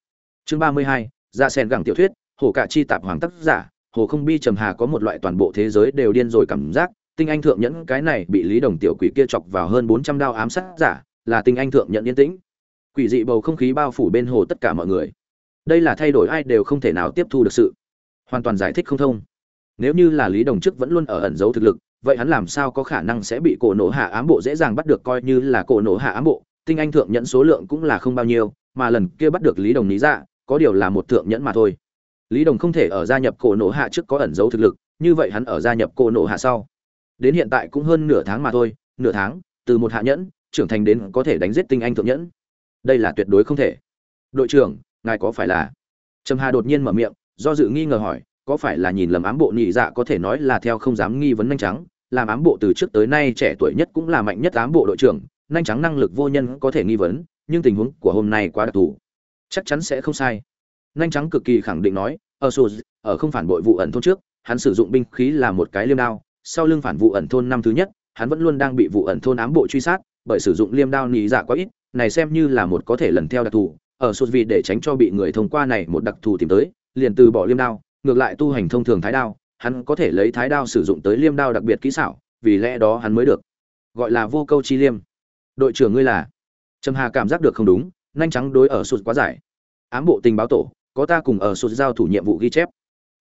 Speaker 1: Chương ba mươi hai, ra sen gẳng tiểu thuyết, hồ cả chi tạp hoàng tác giả, hồ không bi trầm hà có một loại toàn bộ thế giới đều điên rồi cảm giác, tinh anh thượng nhẫn cái này bị lý đồng tiểu quỷ kia chọc vào hơn bốn trăm đao ám sát giả, là tinh anh thượng nhẫn yên tĩnh. Quỷ dị bầu không khí bao phủ bên hồ tất cả mọi người. Đây là thay đổi ai đều không thể nào tiếp thu được sự hoàn toàn giải thích không thông. Nếu như là lý đồng chức vẫn luôn ở ẩn giấu thực lực, vậy hắn làm sao có khả năng sẽ bị cổ nổ hạ ám bộ dễ dàng bắt được coi như là cổ nổ hạ ám bộ? Tinh anh thượng nhẫn số lượng cũng là không bao nhiêu, mà lần kia bắt được lý đồng lý dạ có điều là một thượng nhẫn mà thôi. Lý đồng không thể ở gia nhập cổ nổ hạ trước có ẩn giấu thực lực, như vậy hắn ở gia nhập cổ nổ hạ sau. Đến hiện tại cũng hơn nửa tháng mà thôi, nửa tháng, từ một hạ nhẫn, trưởng thành đến có thể đánh giết tinh anh thượng nhẫn. Đây là tuyệt đối không thể. Đội trưởng, ngài có phải là? Trầm hà đột nhiên mở miệng, do dự nghi ngờ hỏi, có phải là nhìn lầm ám bộ nhị dạ có thể nói là theo không dám nghi vấn nhanh trắng làm ám bộ từ trước tới nay trẻ tuổi nhất cũng là mạnh nhất ám bộ đội trưởng nhanh trắng năng lực vô nhân có thể nghi vấn, nhưng tình huống của hôm nay quá đặc thù. Chắc chắn sẽ không sai. Nhanh trắng cực kỳ khẳng định nói, ở sô ở không phản bội vụ ẩn thôn trước, hắn sử dụng binh khí là một cái liêm đao, sau lưng phản vụ ẩn thôn năm thứ nhất, hắn vẫn luôn đang bị vụ ẩn thôn ám bộ truy sát, bởi sử dụng liêm đao nhị dạ quá ít, này xem như là một có thể lần theo đặc thù. Ở sụt vì để tránh cho bị người thông qua này một đặc thù tìm tới, liền từ bỏ liêm đao, ngược lại tu hành thông thường thái đao, hắn có thể lấy thái đao sử dụng tới liêm đao đặc biệt kỹ xảo, vì lẽ đó hắn mới được. Gọi là vô câu chi liêm đội trưởng ngươi là? Trầm hà cảm giác được không đúng, nhanh trắng đối ở sụt quá giải. Ám bộ tình báo tổ, có ta cùng ở sụt giao thủ nhiệm vụ ghi chép.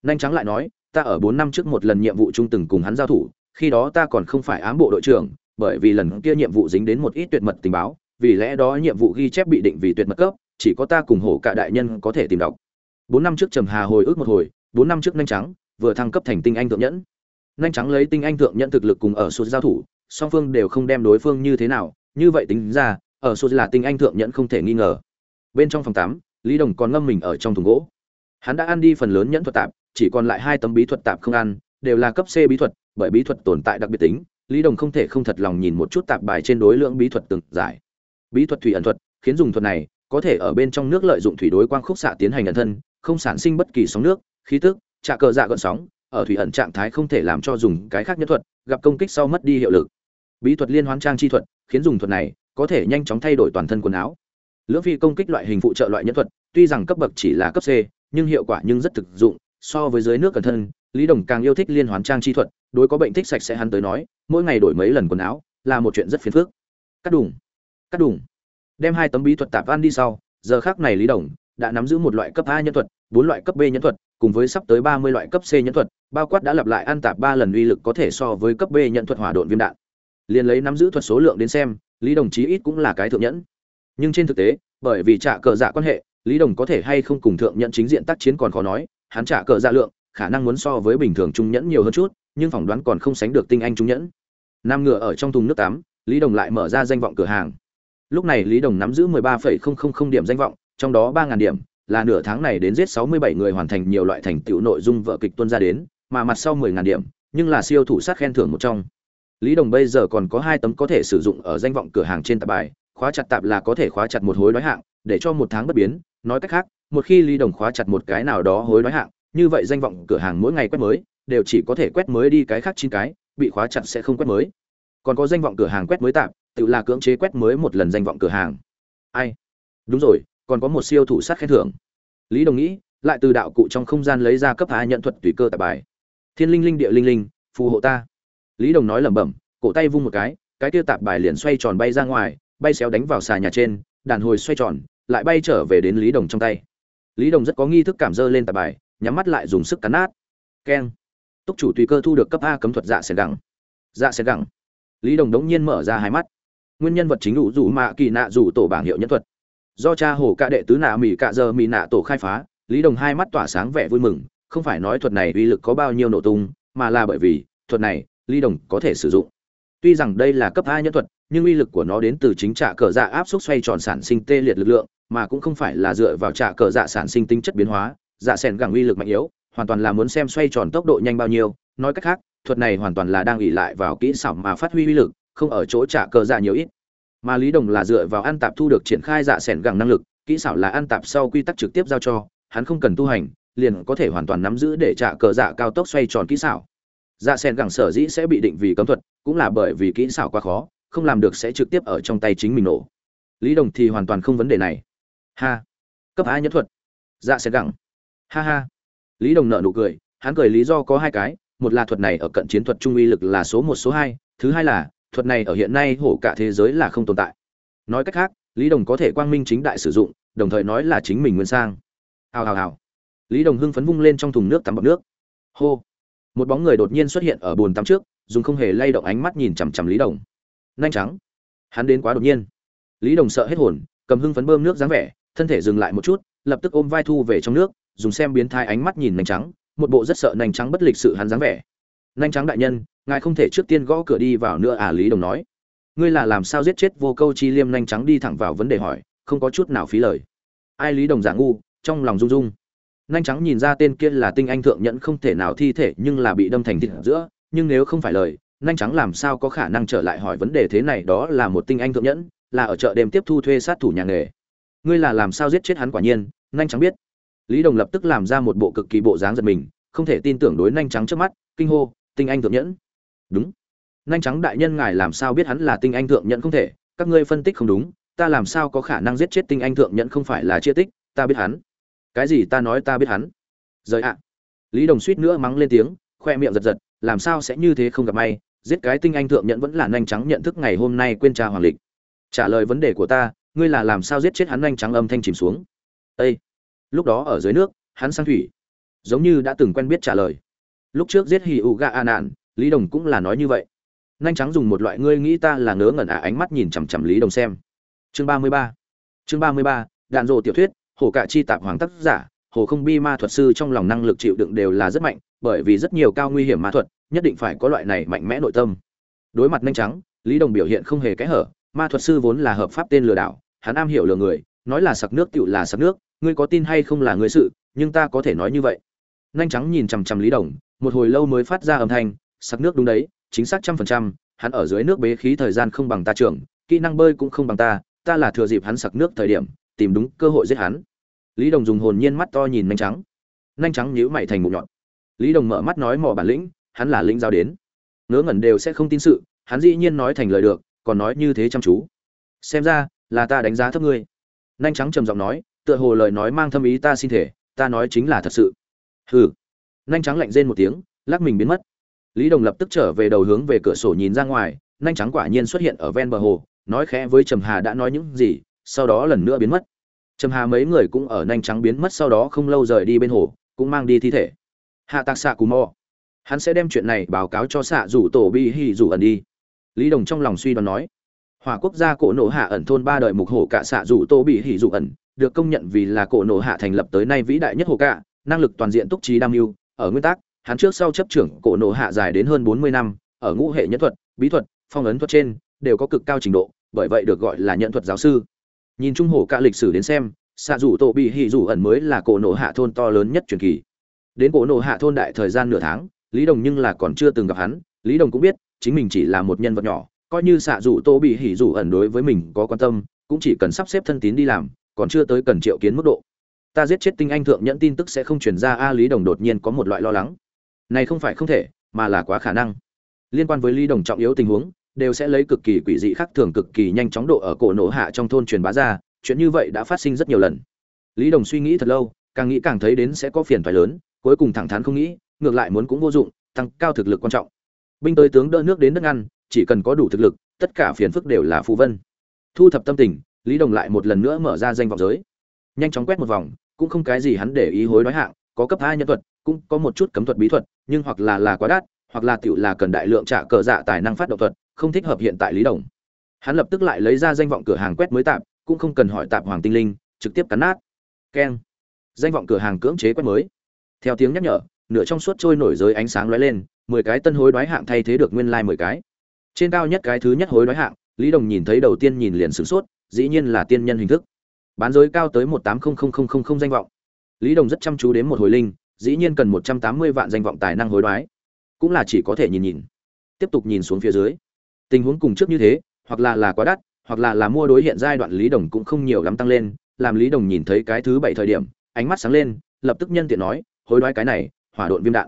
Speaker 1: Nhanh trắng lại nói, ta ở bốn năm trước một lần nhiệm vụ chung từng cùng hắn giao thủ, khi đó ta còn không phải ám bộ đội trưởng, bởi vì lần kia nhiệm vụ dính đến một ít tuyệt mật tình báo, vì lẽ đó nhiệm vụ ghi chép bị định vì tuyệt mật cấp, chỉ có ta cùng hổ cả đại nhân có thể tìm đọc. Bốn năm trước trầm hà hồi ức một hồi, bốn năm trước nhanh trắng vừa thăng cấp thành tinh anh thượng nhẫn. Nhanh trắng lấy tinh anh thượng nhẫn thực lực cùng ở sụt giao thủ, song phương đều không đem đối phương như thế nào như vậy tính ra, ở số là tinh anh thượng nhẫn không thể nghi ngờ. Bên trong phòng tám, lý đồng còn ngâm mình ở trong thùng gỗ. Hắn đã ăn đi phần lớn nhẫn thuật tạp, chỉ còn lại hai tấm bí thuật tạp không ăn, đều là cấp c bí thuật, bởi bí thuật tồn tại đặc biệt tính, lý đồng không thể không thật lòng nhìn một chút tạp bài trên đối lượng bí thuật từng giải. Bí thuật thủy ẩn thuật, khiến dùng thuật này, có thể ở bên trong nước lợi dụng thủy đối quang khúc xạ tiến hành ẩn thân, không sản sinh bất kỳ sóng nước, khí tức, trạ cờ dạ gọn sóng, ở thủy ẩn trạng thái không thể làm cho dùng cái khác nhất thuật, gặp công kích sau mất đi hiệu lực bí thuật liên hoán trang chi thuật, khiến dùng thuật này có thể nhanh chóng thay đổi toàn thân quần áo. Lưỡng phi công kích loại hình phụ trợ loại nhân thuật, tuy rằng cấp bậc chỉ là cấp c, nhưng hiệu quả nhưng rất thực dụng, so với dưới nước cẩn thân, lý đồng càng yêu thích liên hoán trang chi thuật, đối có bệnh thích sạch sẽ hắn tới nói, mỗi ngày đổi mấy lần quần áo là một chuyện rất phiền phức. Cắt đủng cắt đủng đem hai tấm bí thuật tạp van đi sau, giờ khác này lý đồng đã nắm giữ một loại cấp a nhân thuật, bốn loại cấp b nhân thuật, cùng với sắp tới ba mươi loại cấp c nhân thuật, bao quát đã lặp lại ăn tạp ba lần uy lực có thể so với cấp b nhân thuật hỏa độn viêm đạn liền lấy nắm giữ thuật số lượng đến xem lý đồng chí ít cũng là cái thượng nhẫn. Nhưng trên thực tế bởi vì trả cờ dạ quan hệ lý đồng có thể hay không cùng thượng nhẫn chính diện tác chiến còn khó nói hắn trả cờ dạ lượng khả năng muốn so với bình thường trung nhẫn nhiều hơn chút nhưng phỏng đoán còn không sánh được tinh anh trung nhẫn. Nam ngựa ở trong thùng nước tắm lý đồng lại mở ra danh vọng cửa hàng. Lúc này lý đồng nắm giữ 13,000 điểm danh vọng trong đó 3.000 điểm là nửa tháng này đến giết 67 người hoàn thành nhiều loại thành tựu nội dung vợ kịch tuân ra đến mà mặt sau 10.000 điểm nhưng là siêu thủ sát khen thưởng một trong lý đồng bây giờ còn có hai tấm có thể sử dụng ở danh vọng cửa hàng trên tạp bài, khóa chặt tạp là có thể khóa chặt một hối đoái hạng, để cho một tháng bất biến. Nói cách khác, một khi lý đồng khóa chặt một cái nào đó hối đoái hạng, như vậy danh vọng cửa hàng mỗi ngày quét mới, đều chỉ có thể quét mới đi cái khác chín cái, bị khóa chặt sẽ không quét mới. Còn có danh vọng cửa hàng quét mới tạm tự là cưỡng chế quét mới một lần danh vọng cửa hàng. Ai? Đúng rồi, còn có một siêu thủ sát khen thưởng. Lý đồng nghĩ, lại từ đạo cụ trong không gian lấy ra cấp hạ nhận thuật tùy cơ tạp bài. Thiên linh linh địa linh linh, phù hộ ta lý đồng nói lẩm bẩm, cổ tay vung một cái cái kia tạp bài liền xoay tròn bay ra ngoài, bay xéo đánh vào xà nhà trên, đàn hồi xoay tròn, lại bay trở về đến lý đồng trong tay. Lý đồng rất có nghi thức cảm dơ lên tạp bài, nhắm mắt lại dùng sức cắn nát. Keng. Túc chủ tùy cơ thu được cấp a cấm thuật dạ xẻ gẳng. Dạ xẻ gẳng. Lý đồng đống nhiên mở ra hai mắt. Nguyên nhân vật chính đủ rủ mạ kỳ nạ rủ tổ bảng hiệu nhân thuật. Do cha hồ ca đệ tứ nạ mỹ cạ giờ mỹ nạ tổ khai phá, lý đồng hai mắt tỏa sáng vẻ vui mừng, không phải nói thuật này uy lực có bao nhiêu nổ tung, mà là bởi vì, thuật này lý đồng có thể sử dụng. Tuy rằng đây là cấp hai nhân thuật, nhưng uy lực của nó đến từ chính trạ cờ dạ áp suất xoay tròn sản sinh tê liệt lực lượng, mà cũng không phải là dựa vào trạ cờ dạ sản sinh tính chất biến hóa. Dạ sẻn gẳng uy lực mạnh yếu, hoàn toàn là muốn xem xoay tròn tốc độ nhanh bao nhiêu. Nói cách khác, thuật này hoàn toàn là đang ỉ lại vào kỹ xảo mà phát huy uy lực, không ở chỗ trả cờ dạ nhiều ít. Mà lý đồng là dựa vào ăn tạp thu được triển khai dạ sẻn gẳng năng lực, kỹ xảo là ăn tạp sau quy tắc trực tiếp giao cho, hắn không cần tu hành, liền có thể hoàn toàn nắm giữ để trả cờ dạ cao tốc xoay tròn kỹ xảo dạ sen gẳng sở dĩ sẽ bị định vì cấm thuật, cũng là bởi vì kỹ xảo quá khó, không làm được sẽ trực tiếp ở trong tay chính mình nổ. Lý đồng thì hoàn toàn không vấn đề này. Ha, cấp hai nhất thuật. Dạ sen gẳng. Ha ha. Lý đồng nợ nụ cười, hắn cười lý do có hai cái, một là thuật này ở cận chiến thuật trung uy lực là số một, số hai, thứ hai là thuật này ở hiện nay hổ cả thế giới là không tồn tại. Nói cách khác, lý đồng có thể quang minh chính đại sử dụng, đồng thời nói là chính mình nguyên sang. Hào hào hào. Lý đồng hưng phấn vung lên trong thùng nước tắm bọc nước. Hô một bóng người đột nhiên xuất hiện ở bồn tắm trước, dùng không hề lay động ánh mắt nhìn chằm chằm lý đồng. Nhanh trắng hắn đến quá đột nhiên. Lý đồng sợ hết hồn, cầm hưng phấn bơm nước dáng vẻ, thân thể dừng lại một chút, lập tức ôm vai thu về trong nước, dùng xem biến thai ánh mắt nhìn nhanh trắng một bộ rất sợ nhanh trắng bất lịch sự hắn dáng vẻ. Nhanh trắng đại nhân, ngài không thể trước tiên gõ cửa đi vào nữa à lý đồng nói. Ngươi là làm sao giết chết vô câu chi liêm nhanh trắng đi thẳng vào vấn đề hỏi, không có chút nào phí lời. Ai lý đồng giả ngu, trong lòng rung rung nhanh trắng nhìn ra tên kia là tinh anh thượng nhẫn không thể nào thi thể nhưng là bị đâm thành thịt giữa, nhưng nếu không phải lời, nhanh trắng làm sao có khả năng trở lại hỏi vấn đề thế này đó là một tinh anh thượng nhẫn, là ở chợ đêm tiếp thu thuê sát thủ nhà nghề. Ngươi là làm sao giết chết hắn quả nhiên, nhanh trắng biết. Lý đồng lập tức làm ra một bộ cực kỳ bộ dáng giật mình, không thể tin tưởng đối nhanh trắng trước mắt, kinh hô, tinh anh thượng nhẫn. Đúng. Nhanh trắng đại nhân ngài làm sao biết hắn là tinh anh thượng nhẫn không thể, các ngươi phân tích không đúng, ta làm sao có khả năng giết chết tinh anh thượng nhẫn không phải là chia tích, ta biết hắn cái gì ta nói ta biết hắn. Rời ạ. Lý đồng suýt nữa mắng lên tiếng, khoe miệng giật giật, làm sao sẽ như thế không gặp may, giết cái tinh anh thượng nhận vẫn là nhanh trắng nhận thức ngày hôm nay quên cha hoàng lịch. Trả lời vấn đề của ta, ngươi là làm sao giết chết hắn nhanh trắng âm thanh chìm xuống. Ây lúc đó ở dưới nước, hắn sang thủy. Giống như đã từng quen biết trả lời. Lúc trước giết hì ụ ga a nạn, lý đồng cũng là nói như vậy. Nhanh trắng dùng một loại ngươi nghĩ ta là ngớ ngẩn ả ánh mắt nhìn chằm chằm lý đồng xem. Chương ba mươi ba. Chương ba mươi ba, đạn rộ tiểu thuyết hồ cả chi tạp hoàng tác giả, hồ không bi ma thuật sư trong lòng năng lực chịu đựng đều là rất mạnh, bởi vì rất nhiều cao nguy hiểm ma thuật, nhất định phải có loại này mạnh mẽ nội tâm. Đối mặt nhanh trắng lý đồng biểu hiện không hề kẽ hở, ma thuật sư vốn là hợp pháp tên lừa đảo, hắn am hiểu lừa người, nói là sặc nước tựu là sặc nước, ngươi có tin hay không là ngươi sự, nhưng ta có thể nói như vậy. Nhanh trắng nhìn chằm chằm lý đồng, một hồi lâu mới phát ra âm thanh, sặc nước đúng đấy, chính xác trăm phần trăm, hắn ở dưới nước bế khí thời gian không bằng ta trưởng, kỹ năng bơi cũng không bằng ta ta là thừa dịp hắn sặc nước thời điểm tìm đúng cơ hội giết hắn. Lý đồng dùng hồn nhiên mắt to nhìn nhanh trắng. Nhanh trắng nhíu mày thành mụ nhọn. Lý đồng mở mắt nói mò bản lĩnh, hắn là lĩnh giao đến. Ngớ ngẩn đều sẽ không tin sự, hắn dĩ nhiên nói thành lời được, còn nói như thế chăm chú. Xem ra, là ta đánh giá thấp ngươi. Nhanh trắng trầm giọng nói, tựa hồ lời nói mang thâm ý ta xin thể, ta nói chính là thật sự. Hừ. Nhanh trắng lạnh rên một tiếng, lắc mình biến mất. Lý đồng lập tức trở về đầu hướng về cửa sổ nhìn ra ngoài, nhanh trắng quả nhiên xuất hiện ở ven bờ hồ, nói khẽ với trầm hà đã nói những gì sau đó lần nữa biến mất. Trầm hà mấy người cũng ở nhanh trắng biến mất sau đó không lâu rời đi bên hồ, cũng mang đi thi thể. Hạ tạc xạ cù mò. Hắn sẽ đem chuyện này báo cáo cho xạ rủ tổ bi hì rủ ẩn đi. Lý đồng trong lòng suy đoán nói, hỏa quốc gia cổ nổ hạ ẩn thôn ba đời mục hổ cả xạ rủ tô bị hỉ rủ ẩn, được công nhận vì là cổ nổ hạ thành lập tới nay vĩ đại nhất hồ cả, năng lực toàn diện túc trí đam mưu. Ở nguyên tắc, hắn trước sau chấp trưởng cổ nổ hạ dài đến hơn bốn mươi năm, ở ngũ hệ nhân thuật, bí thuật, phong ấn thuật trên, đều có cực cao trình độ, bởi vậy được gọi là nhận thuật giáo sư nhìn trung hồ cả lịch sử đến xem xạ rủ tổ bị hỉ rủ ẩn mới là cổ nổ hạ thôn to lớn nhất truyền kỳ. Đến cổ nổ hạ thôn đại thời gian nửa tháng, lý đồng nhưng là còn chưa từng gặp hắn. Lý đồng cũng biết, chính mình chỉ là một nhân vật nhỏ, coi như xạ rủ tô bị hỉ rủ ẩn đối với mình có quan tâm, cũng chỉ cần sắp xếp thân tín đi làm, còn chưa tới cần triệu kiến mức độ. Ta giết chết tinh anh thượng nhẫn tin tức sẽ không truyền ra, a, lý đồng đột nhiên có một loại lo lắng. Này không phải không thể, mà là quá khả năng. Liên quan với lý đồng trọng yếu tình huống đều sẽ lấy cực kỳ quỷ dị khác thường cực kỳ nhanh chóng độ ở cổ nổ hạ trong thôn truyền bá ra, chuyện như vậy đã phát sinh rất nhiều lần. Lý đồng suy nghĩ thật lâu, càng nghĩ càng thấy đến sẽ có phiền thoái lớn, cuối cùng thẳng thắn không nghĩ, ngược lại muốn cũng vô dụng, tăng cao thực lực quan trọng. Binh tới tướng đỡ nước đến nước ngăn, chỉ cần có đủ thực lực, tất cả phiền phức đều là phù vân. Thu thập tâm tình, lý đồng lại một lần nữa mở ra danh vọng giới. Nhanh chóng quét một vòng, cũng không cái gì hắn để ý hối nói hạng, có cấp hai nhân thuật, cũng có một chút cấm thuật bí thuật, nhưng hoặc là là quá đắt, hoặc là tiểu là cần đại lượng trả cờ dạ tài năng phát động thuật không thích hợp hiện tại lý đồng. Hắn lập tức lại lấy ra danh vọng cửa hàng quét mới tạp, cũng không cần hỏi tạp hoàng tinh linh, trực tiếp cắn nát. Keng. Danh vọng cửa hàng cưỡng chế quét mới. Theo tiếng nhắc nhở, nửa trong suốt trôi nổi giới ánh sáng lóe lên, mười cái tân hối đoái hạng thay thế được nguyên lai like mười cái. Trên cao nhất cái thứ nhất hối đoái hạng, lý đồng nhìn thấy đầu tiên nhìn liền sửng sốt, dĩ nhiên là tiên nhân hình thức. Bán giới cao tới một tám không không không không không danh vọng. Lý đồng rất chăm chú đến một hồi linh, dĩ nhiên cần một trăm tám mươi vạn danh vọng tài năng hối đoái. Cũng là chỉ có thể nhìn nhìn. Tiếp tục nhìn xuống phía dưới tình huống cùng trước như thế, hoặc là là quá đắt, hoặc là là mua đối hiện giai đoạn lý đồng cũng không nhiều lắm tăng lên, làm lý đồng nhìn thấy cái thứ bảy thời điểm, ánh mắt sáng lên, lập tức nhân tiện nói, hối đoái cái này, hỏa độn viêm đạn.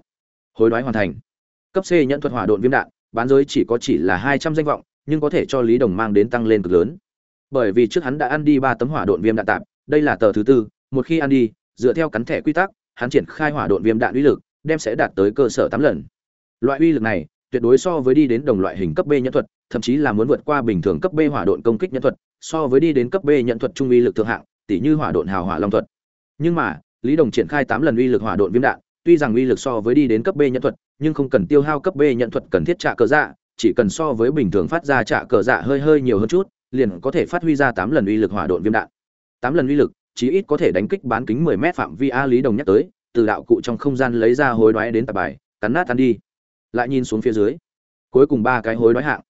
Speaker 1: Hối đoái hoàn thành. Cấp c nhận thuật hỏa độn viêm đạn, bán giới chỉ có chỉ là hai trăm danh vọng, nhưng có thể cho lý đồng mang đến tăng lên cực lớn. Bởi vì trước hắn đã ăn đi ba tấm hỏa độn viêm đạn tạm, đây là tờ thứ tư, một khi ăn đi, dựa theo cắn thẻ quy tắc, hắn triển khai hỏa độn viêm đạn uy lực, đem sẽ đạt tới cơ sở tám lần. Loại uy lực này tuyệt đối so với đi đến đồng loại hình cấp b nhận thuật, thậm chí là muốn vượt qua bình thường cấp b hỏa độn công kích nhận thuật, so với đi đến cấp b nhận thuật trung uy lực thượng hạng tỷ như hỏa độn hào hỏa long thuật. Nhưng mà, lý đồng triển khai tám lần uy lực hỏa độn viêm đạn, tuy rằng uy lực so với đi đến cấp b nhận thuật, nhưng không cần tiêu hao cấp b nhận thuật cần thiết trả cờ dạ chỉ cần so với bình thường phát ra trả cờ dạ hơi hơi nhiều hơn chút, liền có thể phát huy ra tám lần uy lực hỏa độn viêm đạn. Tám lần uy lực, chí ít có thể đánh kích bán kính 10 mét phạm vi a lý đồng nhắc tới, từ đạo cụ trong không gian lấy ra hối đoái đến tạp bài, cắn nát ăn đi lại nhìn xuống phía dưới. Cuối cùng ba cái hối đoái hạng.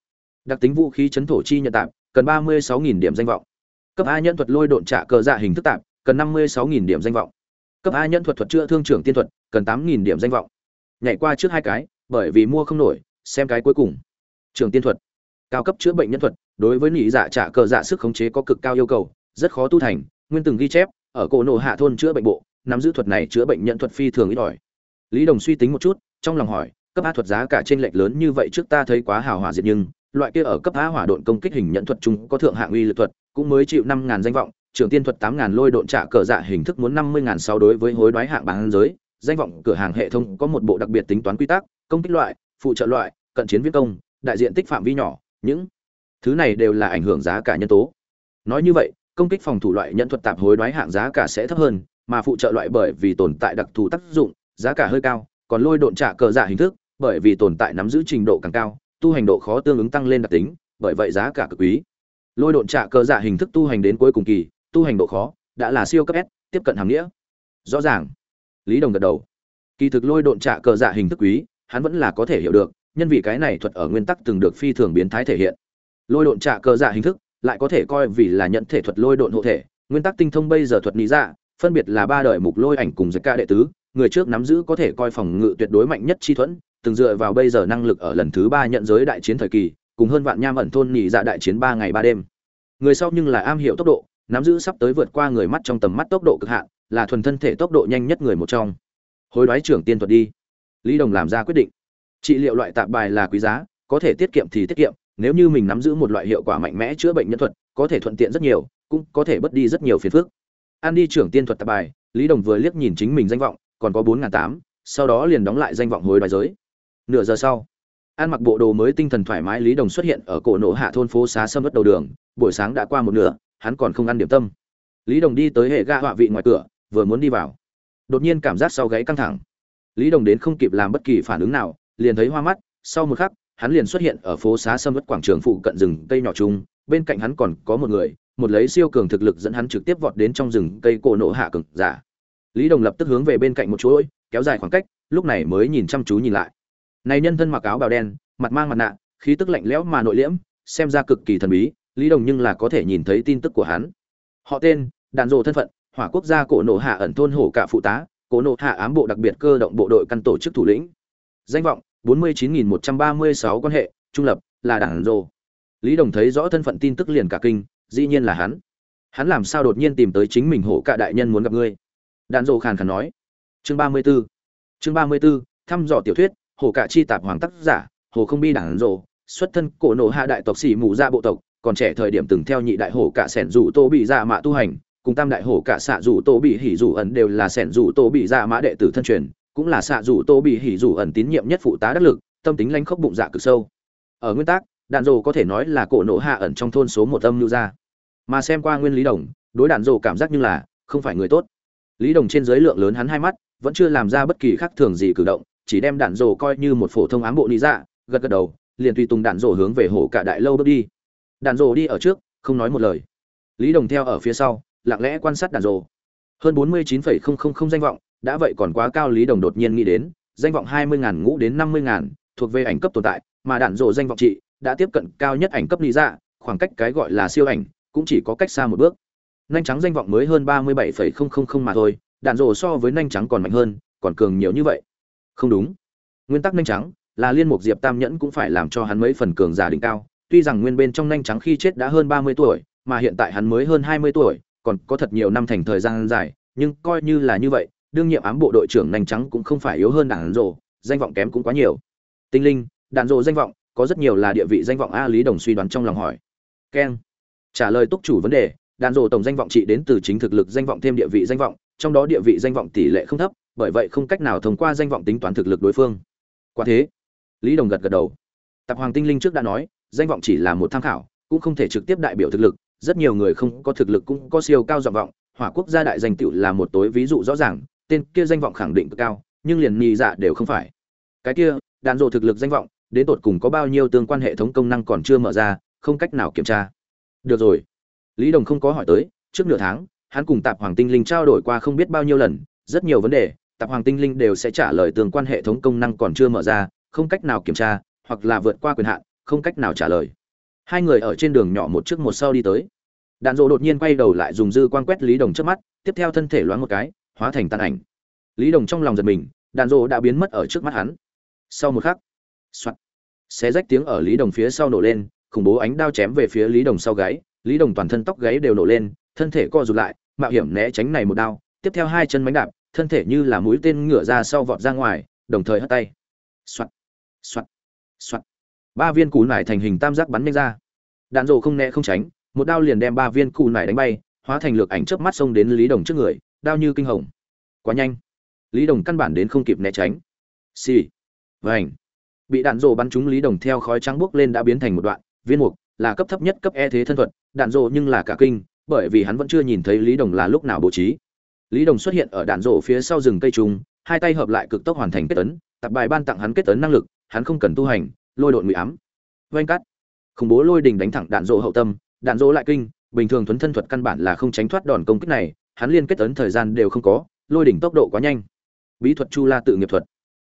Speaker 1: Đặc tính vũ khí chấn thổ chi nhận tạp, cần 36.000 điểm danh vọng. Cấp a nhân thuật lôi độn trả cờ dạ hình thức tạp, cần 56.000 điểm danh vọng. Cấp a nhân thuật thuật chữa thương trưởng tiên thuật, cần 8.000 điểm danh vọng. Nhảy qua trước hai cái, bởi vì mua không nổi, xem cái cuối cùng. Trường tiên thuật. Cao cấp chữa bệnh nhân thuật, đối với nỉ dạ trả cờ dạ sức khống chế có cực cao yêu cầu, rất khó tu thành, nguyên từng ghi chép, ở cổ nổ hạ thôn chữa bệnh bộ, nắm giữ thuật này chữa bệnh nhân thuật phi thường ít ỏi. Lý đồng suy tính một chút, trong lòng hỏi cấp a thuật giá cả trên lệch lớn như vậy trước ta thấy quá hào hỏa diệt nhưng, loại kia ở cấp a hỏa độn công kích hình nhận thuật chúng có thượng hạng uy lực thuật, cũng mới chịu năm ngàn danh vọng, trưởng tiên thuật tám ngàn lôi độn trả cờ dạ hình thức muốn năm mươi ngàn sau đối với hối đoái hạng bán giới, danh vọng cửa hàng hệ thống có một bộ đặc biệt tính toán quy tắc, công kích loại, phụ trợ loại, cận chiến viết công, đại diện tích phạm vi nhỏ, những thứ này đều là ảnh hưởng giá cả nhân tố. Nói như vậy, công kích phòng thủ loại nhận thuật tạp hối đoái hạng giá cả sẽ thấp hơn, mà phụ trợ loại bởi vì tồn tại đặc thù tác dụng, giá cả hơi cao, còn lôi độn trả cờ dạ hình thức bởi vì tồn tại nắm giữ trình độ càng cao, tu hành độ khó tương ứng tăng lên đặc tính, bởi vậy giá cả cực quý. Lôi độn trạ cơ dạ hình thức tu hành đến cuối cùng kỳ, tu hành độ khó đã là siêu cấp s, tiếp cận hàm nghĩa. Rõ ràng. Lý đồng gật đầu. Kỳ thực lôi độn trạ cơ dạ hình thức quý, hắn vẫn là có thể hiểu được, nhân vì cái này thuật ở nguyên tắc từng được phi thường biến thái thể hiện. Lôi độn trạ cơ dạ hình thức lại có thể coi vì là nhận thể thuật lôi độn hộ thể, nguyên tắc tinh thông bây giờ thuật lý dạ phân biệt là ba đời mục lôi ảnh cùng giật ca đệ tứ, người trước nắm giữ có thể coi phòng ngự tuyệt đối mạnh nhất chi thuẫn từng dựa vào bây giờ năng lực ở lần thứ ba nhận giới đại chiến thời kỳ, cùng hơn vạn nham ẩn thôn nhị dạ đại chiến ba ngày ba đêm. Người sau nhưng là am hiểu tốc độ, nắm giữ sắp tới vượt qua người mắt trong tầm mắt tốc độ cực hạn, là thuần thân thể tốc độ nhanh nhất người một trong. Hối đoái trưởng tiên thuật đi. Lý đồng làm ra quyết định. Trị liệu loại tạp bài là quý giá, có thể tiết kiệm thì tiết kiệm, nếu như mình nắm giữ một loại hiệu quả mạnh mẽ chữa bệnh nhân thuật, có thể thuận tiện rất nhiều, cũng có thể bớt đi rất nhiều phiền phức. An đi trưởng tiên thuật tạp bài, lý đồng vừa liếc nhìn chính mình danh vọng, còn có bốn n tám, sau đó liền đóng lại danh vọng hối đoái giới nửa giờ sau, ăn mặc bộ đồ mới tinh thần thoải mái lý đồng xuất hiện ở cổ nổ hạ thôn phố xá sâm ớt đầu đường, buổi sáng đã qua một nửa, hắn còn không ăn điểm tâm. Lý đồng đi tới hệ ga họa vị ngoài cửa, vừa muốn đi vào, đột nhiên cảm giác sau gáy căng thẳng. Lý đồng đến không kịp làm bất kỳ phản ứng nào, liền thấy hoa mắt, sau một khắc, hắn liền xuất hiện ở phố xá sâm ớt quảng trường phụ cận rừng cây nhỏ chung, bên cạnh hắn còn có một người, một lấy siêu cường thực lực dẫn hắn trực tiếp vọt đến trong rừng cây cổ nổ hạ cực giả. Lý đồng lập tức hướng về bên cạnh một chuỗi, kéo dài khoảng cách, lúc này mới nhìn chăm chú nhìn lại này nhân thân mặc áo bào đen, mặt mang mặt nạ, khí tức lạnh lẽo mà nội liễm, xem ra cực kỳ thần bí, lý đồng nhưng là có thể nhìn thấy tin tức của hắn. Họ tên đàn rộ thân phận, hỏa quốc gia cổ nổ hạ ẩn thôn hổ cả phụ tá, cổ nổ hạ ám bộ đặc biệt cơ động bộ đội căn tổ chức thủ lĩnh. Danh vọng 49.136 quan hệ, trung lập, là đàn rộ lý đồng thấy rõ thân phận tin tức liền cả kinh, dĩ nhiên là hắn. Hắn làm sao đột nhiên tìm tới chính mình hổ cả đại nhân muốn gặp ngươi? Đàn rộ khàn khàn nói. Chương 34 chương 34 thăm dò tiểu thuyết hổ cả chi tạp hoàng tác giả, hồ không bi đảng rộ, xuất thân cổ nổ hạ đại tộc sĩ mù gia bộ tộc, còn trẻ thời điểm từng theo nhị đại hổ cả sẻn rủ tô bị dạ mạ tu hành, cùng tam đại hổ cả xạ rủ tô bị hỉ rủ ẩn đều là sẻn rủ tô bị dạ mã đệ tử thân truyền, cũng là xạ rủ tô bị hỉ rủ ẩn tín nhiệm nhất phụ tá đắc lực, tâm tính lanh khốc bụng dạ cực sâu. Ở nguyên tắc, đạn rồ có thể nói là cổ nổ hạ ẩn trong thôn số một âm lưu gia. Mà xem qua nguyên lý đồng, đối đạn rồ cảm giác như là không phải người tốt. Lý đồng trên giới lượng lớn hắn hai mắt, vẫn chưa làm ra bất kỳ khác thường gì cử động chỉ đem đạn rồ coi như một phổ thông ám bộ lý dạ gật gật đầu, liền tùy tùng đạn rồ hướng về hổ cả đại lâu bước đi. Đạn rồ đi ở trước, không nói một lời. Lý đồng theo ở phía sau, lặng lẽ quan sát đạn rồ hơn bốn mươi chín phẩy không không không danh vọng, đã vậy còn quá cao, lý đồng đột nhiên nghĩ đến, danh vọng hai mươi ngàn ngũ đến năm mươi ngàn, thuộc về ảnh cấp tồn tại, mà đạn rồ danh vọng trị đã tiếp cận cao nhất ảnh cấp lý dạ khoảng cách cái gọi là siêu ảnh cũng chỉ có cách xa một bước. Nhanh trắng danh vọng mới hơn ba mươi bảy phẩy không không không mà thôi, đạn rồ so với nhanh trắng còn mạnh hơn, còn cường nhiều như vậy không đúng. Nguyên tắc nhanh trắng, là liên mục diệp tam nhẫn cũng phải làm cho hắn mấy phần cường giả đỉnh cao. Tuy rằng nguyên bên trong nhanh trắng khi chết đã hơn ba mươi tuổi, mà hiện tại hắn mới hơn hai mươi tuổi, còn có thật nhiều năm thành thời gian dài, nhưng coi như là như vậy, đương nhiệm ám bộ đội trưởng nhanh trắng cũng không phải yếu hơn đảng rồ danh vọng kém cũng quá nhiều. Tinh linh, đạn rồ danh vọng, có rất nhiều là địa vị danh vọng a lý đồng suy đoán trong lòng hỏi. Keng. Trả lời túc chủ vấn đề, đạn rồ tổng danh vọng trị đến từ chính thực lực danh vọng thêm địa vị danh vọng, trong đó địa vị danh vọng tỷ lệ không thấp bởi vậy không cách nào thông qua danh vọng tính toán thực lực đối phương. Quả thế, lý đồng gật gật đầu. Tạp hoàng tinh linh trước đã nói, danh vọng chỉ là một tham khảo, cũng không thể trực tiếp đại biểu thực lực. Rất nhiều người không có thực lực cũng có siêu cao giọng vọng. Hỏa quốc gia đại danh tựu là một tối ví dụ rõ ràng, tên kia danh vọng khẳng định cực cao, nhưng liền nhì dạ đều không phải. Cái kia, đàn dộ thực lực danh vọng, đến tột cùng có bao nhiêu tương quan hệ thống công năng còn chưa mở ra, không cách nào kiểm tra. Được rồi. Lý đồng không có hỏi tới, trước nửa tháng, hắn cùng tạp hoàng tinh linh trao đổi qua không biết bao nhiêu lần, rất nhiều vấn đề tạp hoàng tinh linh đều sẽ trả lời tương quan hệ thống công năng còn chưa mở ra, không cách nào kiểm tra, hoặc là vượt qua quyền hạn, không cách nào trả lời. Hai người ở trên đường nhỏ một trước một sau đi tới. Đạn dộ đột nhiên quay đầu lại dùng dư quan quét lý đồng trước mắt, tiếp theo thân thể loáng một cái, hóa thành tàn ảnh. Lý đồng trong lòng giật mình, đạn dộ đã biến mất ở trước mắt hắn. Sau một khắc, soạt, xé rách tiếng ở lý đồng phía sau nổ lên, khủng bố ánh đao chém về phía lý đồng sau gáy, lý đồng toàn thân tóc gáy đều nổ lên, thân thể co rụt lại, mạo hiểm né tránh này một đao, tiếp theo hai chân bánh đạp thân thể như là mũi tên ngựa ra sau vọt ra ngoài, đồng thời hất tay. Soạt soạt soạt ba viên cù nải thành hình tam giác bắn nhanh ra. Đạn rộ không né không tránh, một đao liền đem ba viên cù nải đánh bay, hóa thành lược ảnh chớp mắt xông đến lý đồng trước người, đao như kinh hồng. Quá nhanh. Lý đồng căn bản đến không kịp né tránh. Xì. Vảnh bị đạn rộ bắn trúng, lý đồng theo khói trắng bước lên đã biến thành một đoạn, viên mục, là cấp thấp nhất cấp e thế thân thuật, đạn rộ nhưng là cả kinh, bởi vì hắn vẫn chưa nhìn thấy lý đồng là lúc nào bố trí lý đồng xuất hiện ở đạn rổ phía sau rừng cây trung hai tay hợp lại cực tốc hoàn thành kết tấn tập bài ban tặng hắn kết tấn năng lực, hắn không cần tu hành, lôi đội ngụy ám. Vanh cắt. Khủng bố lôi đình đánh thẳng đạn rộ hậu tâm đạn rổ lại kinh, bình thường thuấn thân thuật căn bản là không tránh thoát đòn công kích này, hắn liên kết tấn thời gian đều không có, lôi đỉnh tốc độ quá nhanh. Bí thuật chu la tự nghiệp thuật.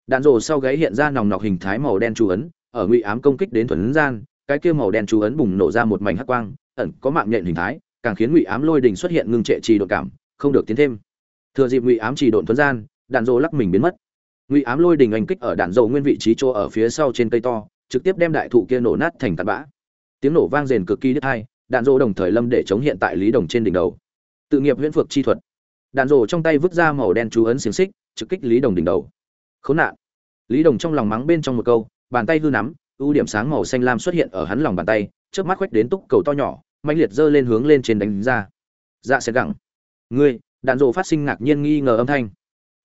Speaker 1: Đạn rộ sau gáy hiện ra nòng nọc hình thái màu đen chu ấn, ở ngụy ám công kích đến thuần gian, cái kia màu đen chú ấn bùng nổ ra một mảnh hắc quang, ẩn có mạng nhện hình thái, càng khiến ngụy ám lôi đình xuất hiện ngưng trệ trì độ cảm không được tiến thêm. Thừa dịp ngụy ám trì độn thuấn gian, đạn rộ lắc mình biến mất. Ngụy ám lôi đình oanh kích ở đạn dầu nguyên vị trí chỗ ở phía sau trên cây to, trực tiếp đem đại thụ kia nổ nát thành tạt bã. Tiếng nổ vang rền cực kỳ đứt hai, đạn dỗ đồng thời lâm để chống hiện tại lý đồng trên đỉnh đầu. Tự nghiệp huyễn phược chi thuật. Đạn dỗ trong tay vứt ra màu đen chú ấn xiềng xích, trực kích lý đồng đỉnh đầu. Khốn nạn. Lý đồng trong lòng mắng bên trong một câu, bàn tay hư nắm, ưu điểm sáng màu xanh lam xuất hiện ở hắn lòng bàn tay trước mắt khoách đến túc cầu to nhỏ mạnh liệt giơ lên hướng lên trên đánh ra. Dạ sẽ gẳng ngươi, đạn rộ phát sinh ngạc nhiên nghi ngờ âm thanh.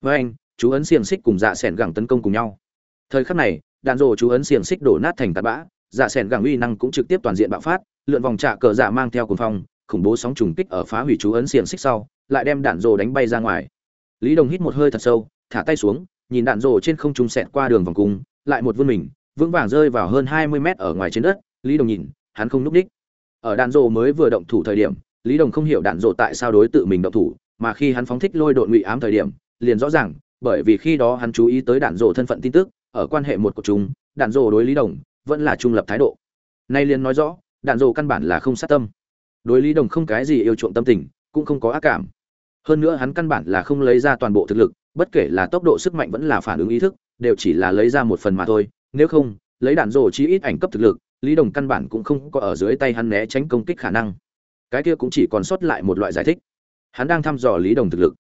Speaker 1: Với anh, chú ấn xiềng xích cùng dạ s ẻ gẳng tấn công cùng nhau. Thời khắc này, đạn rộ chú ấn xiềng xích đổ nát thành tạt bã dạ s ẻ gẳng uy năng cũng trực tiếp toàn diện bạo phát, lượn vòng trạ cờ dạ mang theo cuồng phong, khủng bố sóng trùng kích ở phá hủy chú ấn xiềng xích sau, lại đem đạn rộ đánh bay ra ngoài. Lý đồng hít một hơi thật sâu, thả tay xuống, nhìn đạn rộ trên không trung xẹt qua đường vòng cung, lại một vươn mình, vững vàng rơi vào hơn hai mươi mét ở ngoài trên đất. Lý đồng nhìn, hắn không núp đích. Ở đạn rộ mới vừa động thủ thời điểm lý đồng không hiểu đạn dộ tại sao đối tự mình động thủ, mà khi hắn phóng thích lôi đội ngụy ám thời điểm, liền rõ ràng, bởi vì khi đó hắn chú ý tới đạn dộ thân phận tin tức, ở quan hệ một của chúng, đạn dộ đối lý đồng vẫn là trung lập thái độ. Nay liền nói rõ, đạn dộ căn bản là không sát tâm. Đối lý đồng không cái gì yêu chuộng tâm tình, cũng không có ác cảm. Hơn nữa hắn căn bản là không lấy ra toàn bộ thực lực, bất kể là tốc độ sức mạnh vẫn là phản ứng ý thức, đều chỉ là lấy ra một phần mà thôi. Nếu không, lấy đạn rồ chí ít ảnh cấp thực lực, lý đồng căn bản cũng không có ở dưới tay hắn né tránh công kích khả năng cái kia cũng chỉ còn sót lại một loại giải thích. Hắn đang thăm dò lý đồng thực lực.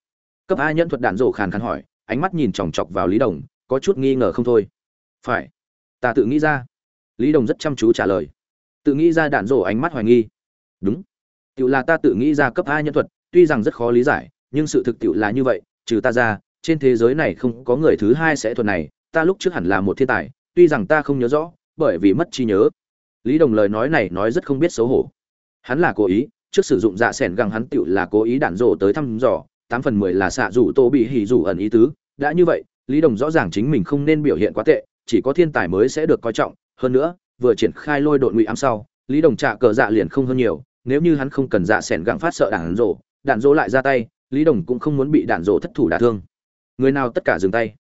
Speaker 1: Cấp a nhân thuật đạn rồ khàn khàn hỏi, ánh mắt nhìn chòng chọc vào lý đồng, có chút nghi ngờ không thôi. Phải. Ta tự nghĩ ra. Lý đồng rất chăm chú trả lời. Tự nghĩ ra đạn rổ ánh mắt hoài nghi. Đúng. Tự là ta tự nghĩ ra cấp a nhân thuật, tuy rằng rất khó lý giải, nhưng sự thực tiệu là như vậy, trừ ta ra, trên thế giới này không có người thứ hai sẽ thuật này, ta lúc trước hẳn là một thiên tài, tuy rằng ta không nhớ rõ, bởi vì mất trí nhớ. Lý đồng lời nói này nói rất không biết xấu hổ. Hắn là cố ý trước sử dụng dạ sẻn găng hắn tựu là cố ý đạn rổ tới thăm dò, tám phần mười là xạ rủ tô bị hỉ rủ ẩn ý tứ. Đã như vậy, lý đồng rõ ràng chính mình không nên biểu hiện quá tệ, chỉ có thiên tài mới sẽ được coi trọng. Hơn nữa, vừa triển khai lôi đội ngụy ám sau, lý đồng trạ cờ dạ liền không hơn nhiều. Nếu như hắn không cần dạ sẻn găng gặng phát sợ đạn rổ đạn rổ lại ra tay, lý đồng cũng không muốn bị đạn rổ thất thủ đả thương. Người nào tất cả dừng tay?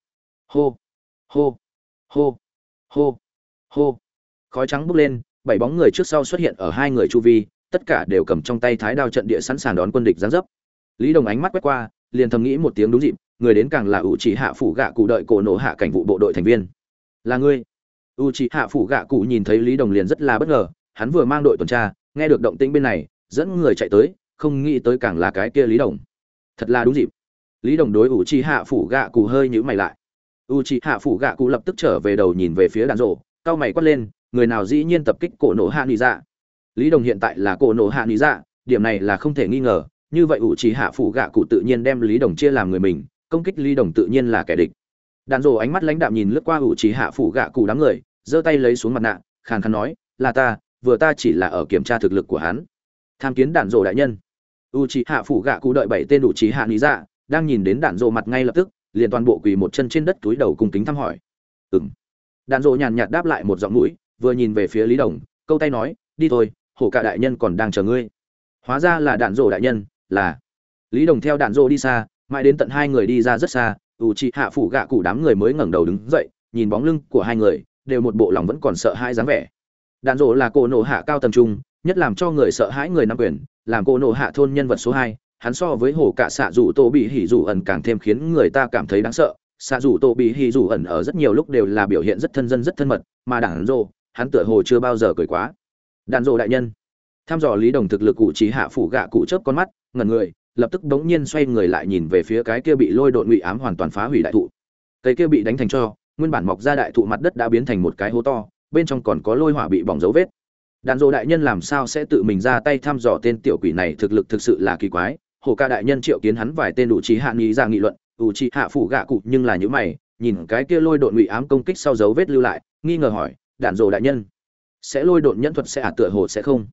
Speaker 1: Hô hô hô hô hô. Khói trắng bốc lên, bảy bóng người trước sau xuất hiện ở hai người chu vi tất cả đều cầm trong tay thái đao trận địa sẵn sàng đón quân địch giáng dấp. Lý đồng ánh mắt quét qua, liền thầm nghĩ một tiếng đúng dịp, người đến càng là ủ chỉ hạ phủ gạ cụ đợi cổ nổ hạ cảnh vụ bộ đội thành viên. Là ngươi? U chỉ hạ phủ gạ cụ nhìn thấy lý đồng liền rất là bất ngờ, hắn vừa mang đội tuần tra, nghe được động tĩnh bên này, dẫn người chạy tới, không nghĩ tới càng là cái kia lý đồng. Thật là đúng dịp. Lý đồng đối u chỉ hạ phủ gạ cụ hơi nhữ mày lại. U chỉ hạ phủ gạ cụ lập tức trở về đầu nhìn về phía đàn rổ cao mày quát lên, người nào dĩ nhiên tập kích cổ nổ hạ lý dạ? Lý đồng hiện tại là cổ nổ hạ lý dạ điểm này là không thể nghi ngờ, như vậy ủ trì hạ phủ gạ cụ tự nhiên đem lý đồng chia làm người mình, công kích lý đồng tự nhiên là kẻ địch. Đàn rổ ánh mắt lãnh đạm nhìn lướt qua ủ trì hạ phủ gạ cụ đám người, giơ tay lấy xuống mặt nạ, khàn khàn nói, là ta, vừa ta chỉ là ở kiểm tra thực lực của hắn. Tham kiến đàn rổ đại nhân. U trì hạ phủ gạ cụ đợi bảy tên ủ trì hạ lý dạ đang nhìn đến đàn rổ mặt ngay lập tức, liền toàn bộ quỳ một chân trên đất túi đầu cung kính thăm hỏi. Ừng đàn rổ nhàn nhạt đáp lại một giọng mũi, vừa nhìn về phía lý đồng, câu tay nói, đi thôi hổ cả đại nhân còn đang chờ ngươi. Hóa ra là đạn rổ đại nhân, là. Lý đồng theo đạn rổ đi xa, mãi đến tận hai người đi ra rất xa, ủ trị hạ phủ gạ cụ đám người mới ngẩng đầu đứng dậy, nhìn bóng lưng của hai người, đều một bộ lòng vẫn còn sợ hãi dáng vẻ. Đạn rổ là cổ nổ hạ cao tầm trung, nhất làm cho người sợ hãi người nam quyền, làm cổ nổ hạ thôn nhân vật số hai, hắn so với hổ cả xạ rủ tô bị hỉ rủ ẩn càng thêm khiến người ta cảm thấy đáng sợ. Xạ rủ tô bị hỉ rủ ẩn ở rất nhiều lúc đều là biểu hiện rất thân dân rất thân mật, mà đạn rổ, hắn tựa hồ chưa bao giờ cười quá đàn rộ đại nhân. Tham dò lý đồng thực lực cụ trí hạ phủ gạ cụ chớp con mắt, ngẩn người, lập tức đống nhiên xoay người lại nhìn về phía cái kia bị lôi đội ngụy ám hoàn toàn phá hủy đại thụ. Cây kia bị đánh thành cho, nguyên bản mọc ra đại thụ mặt đất đã biến thành một cái hố to, bên trong còn có lôi hỏa bị bỏng dấu vết. Đàn rộ đại nhân làm sao sẽ tự mình ra tay thăm dò tên tiểu quỷ này thực lực thực sự là kỳ quái. Hồ ca đại nhân triệu kiến hắn vài tên đủ trí hạ nghĩ ra nghị luận, đủ trí hạ phủ gạ cụ nhưng là những mày, nhìn cái kia lôi đội ngụy ám công kích sau dấu vết lưu lại, nghi ngờ hỏi đàn rộ đại nhân sẽ lôi độn nhẫn thuật sẽ ả à tựa hồ sẽ không?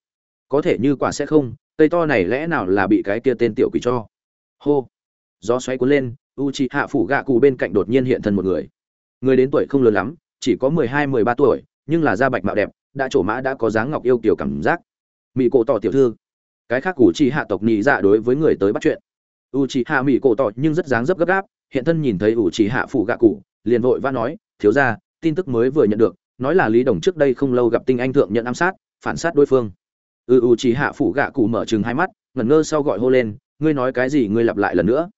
Speaker 1: Có thể như quả sẽ không, cây to này lẽ nào là bị cái kia tên tiểu quỷ cho? Hô! Gió xoáy cuốn lên u c hạ phủ gạ cụ bên cạnh đột nhiên hiện thân một người. Người đến tuổi không lớn lắm, chỉ có mười hai, mười ba tuổi, nhưng là da bạch mạo đẹp, đã trổ mã đã có dáng ngọc yêu kiểu cảm giác. Mỹ cổ tỏ tiểu thư. Cái khác u c hạ tộc nhị dạ đối với người tới bắt chuyện. U c hạ mỹ cổ tỏ nhưng rất dáng dấp gấp gáp, hiện thân nhìn thấy u c hạ phủ gạ cụ, liền vội vã nói, thiếu ra tin tức mới vừa nhận được nói là lý đồng trước đây không lâu gặp tinh anh thượng nhận ám sát, phản sát đối phương. Ừ ừ chỉ hạ phủ gạ cụ mở chừng hai mắt, ngẩn ngơ sau gọi hô lên, ngươi nói cái gì ngươi lặp lại lần nữa?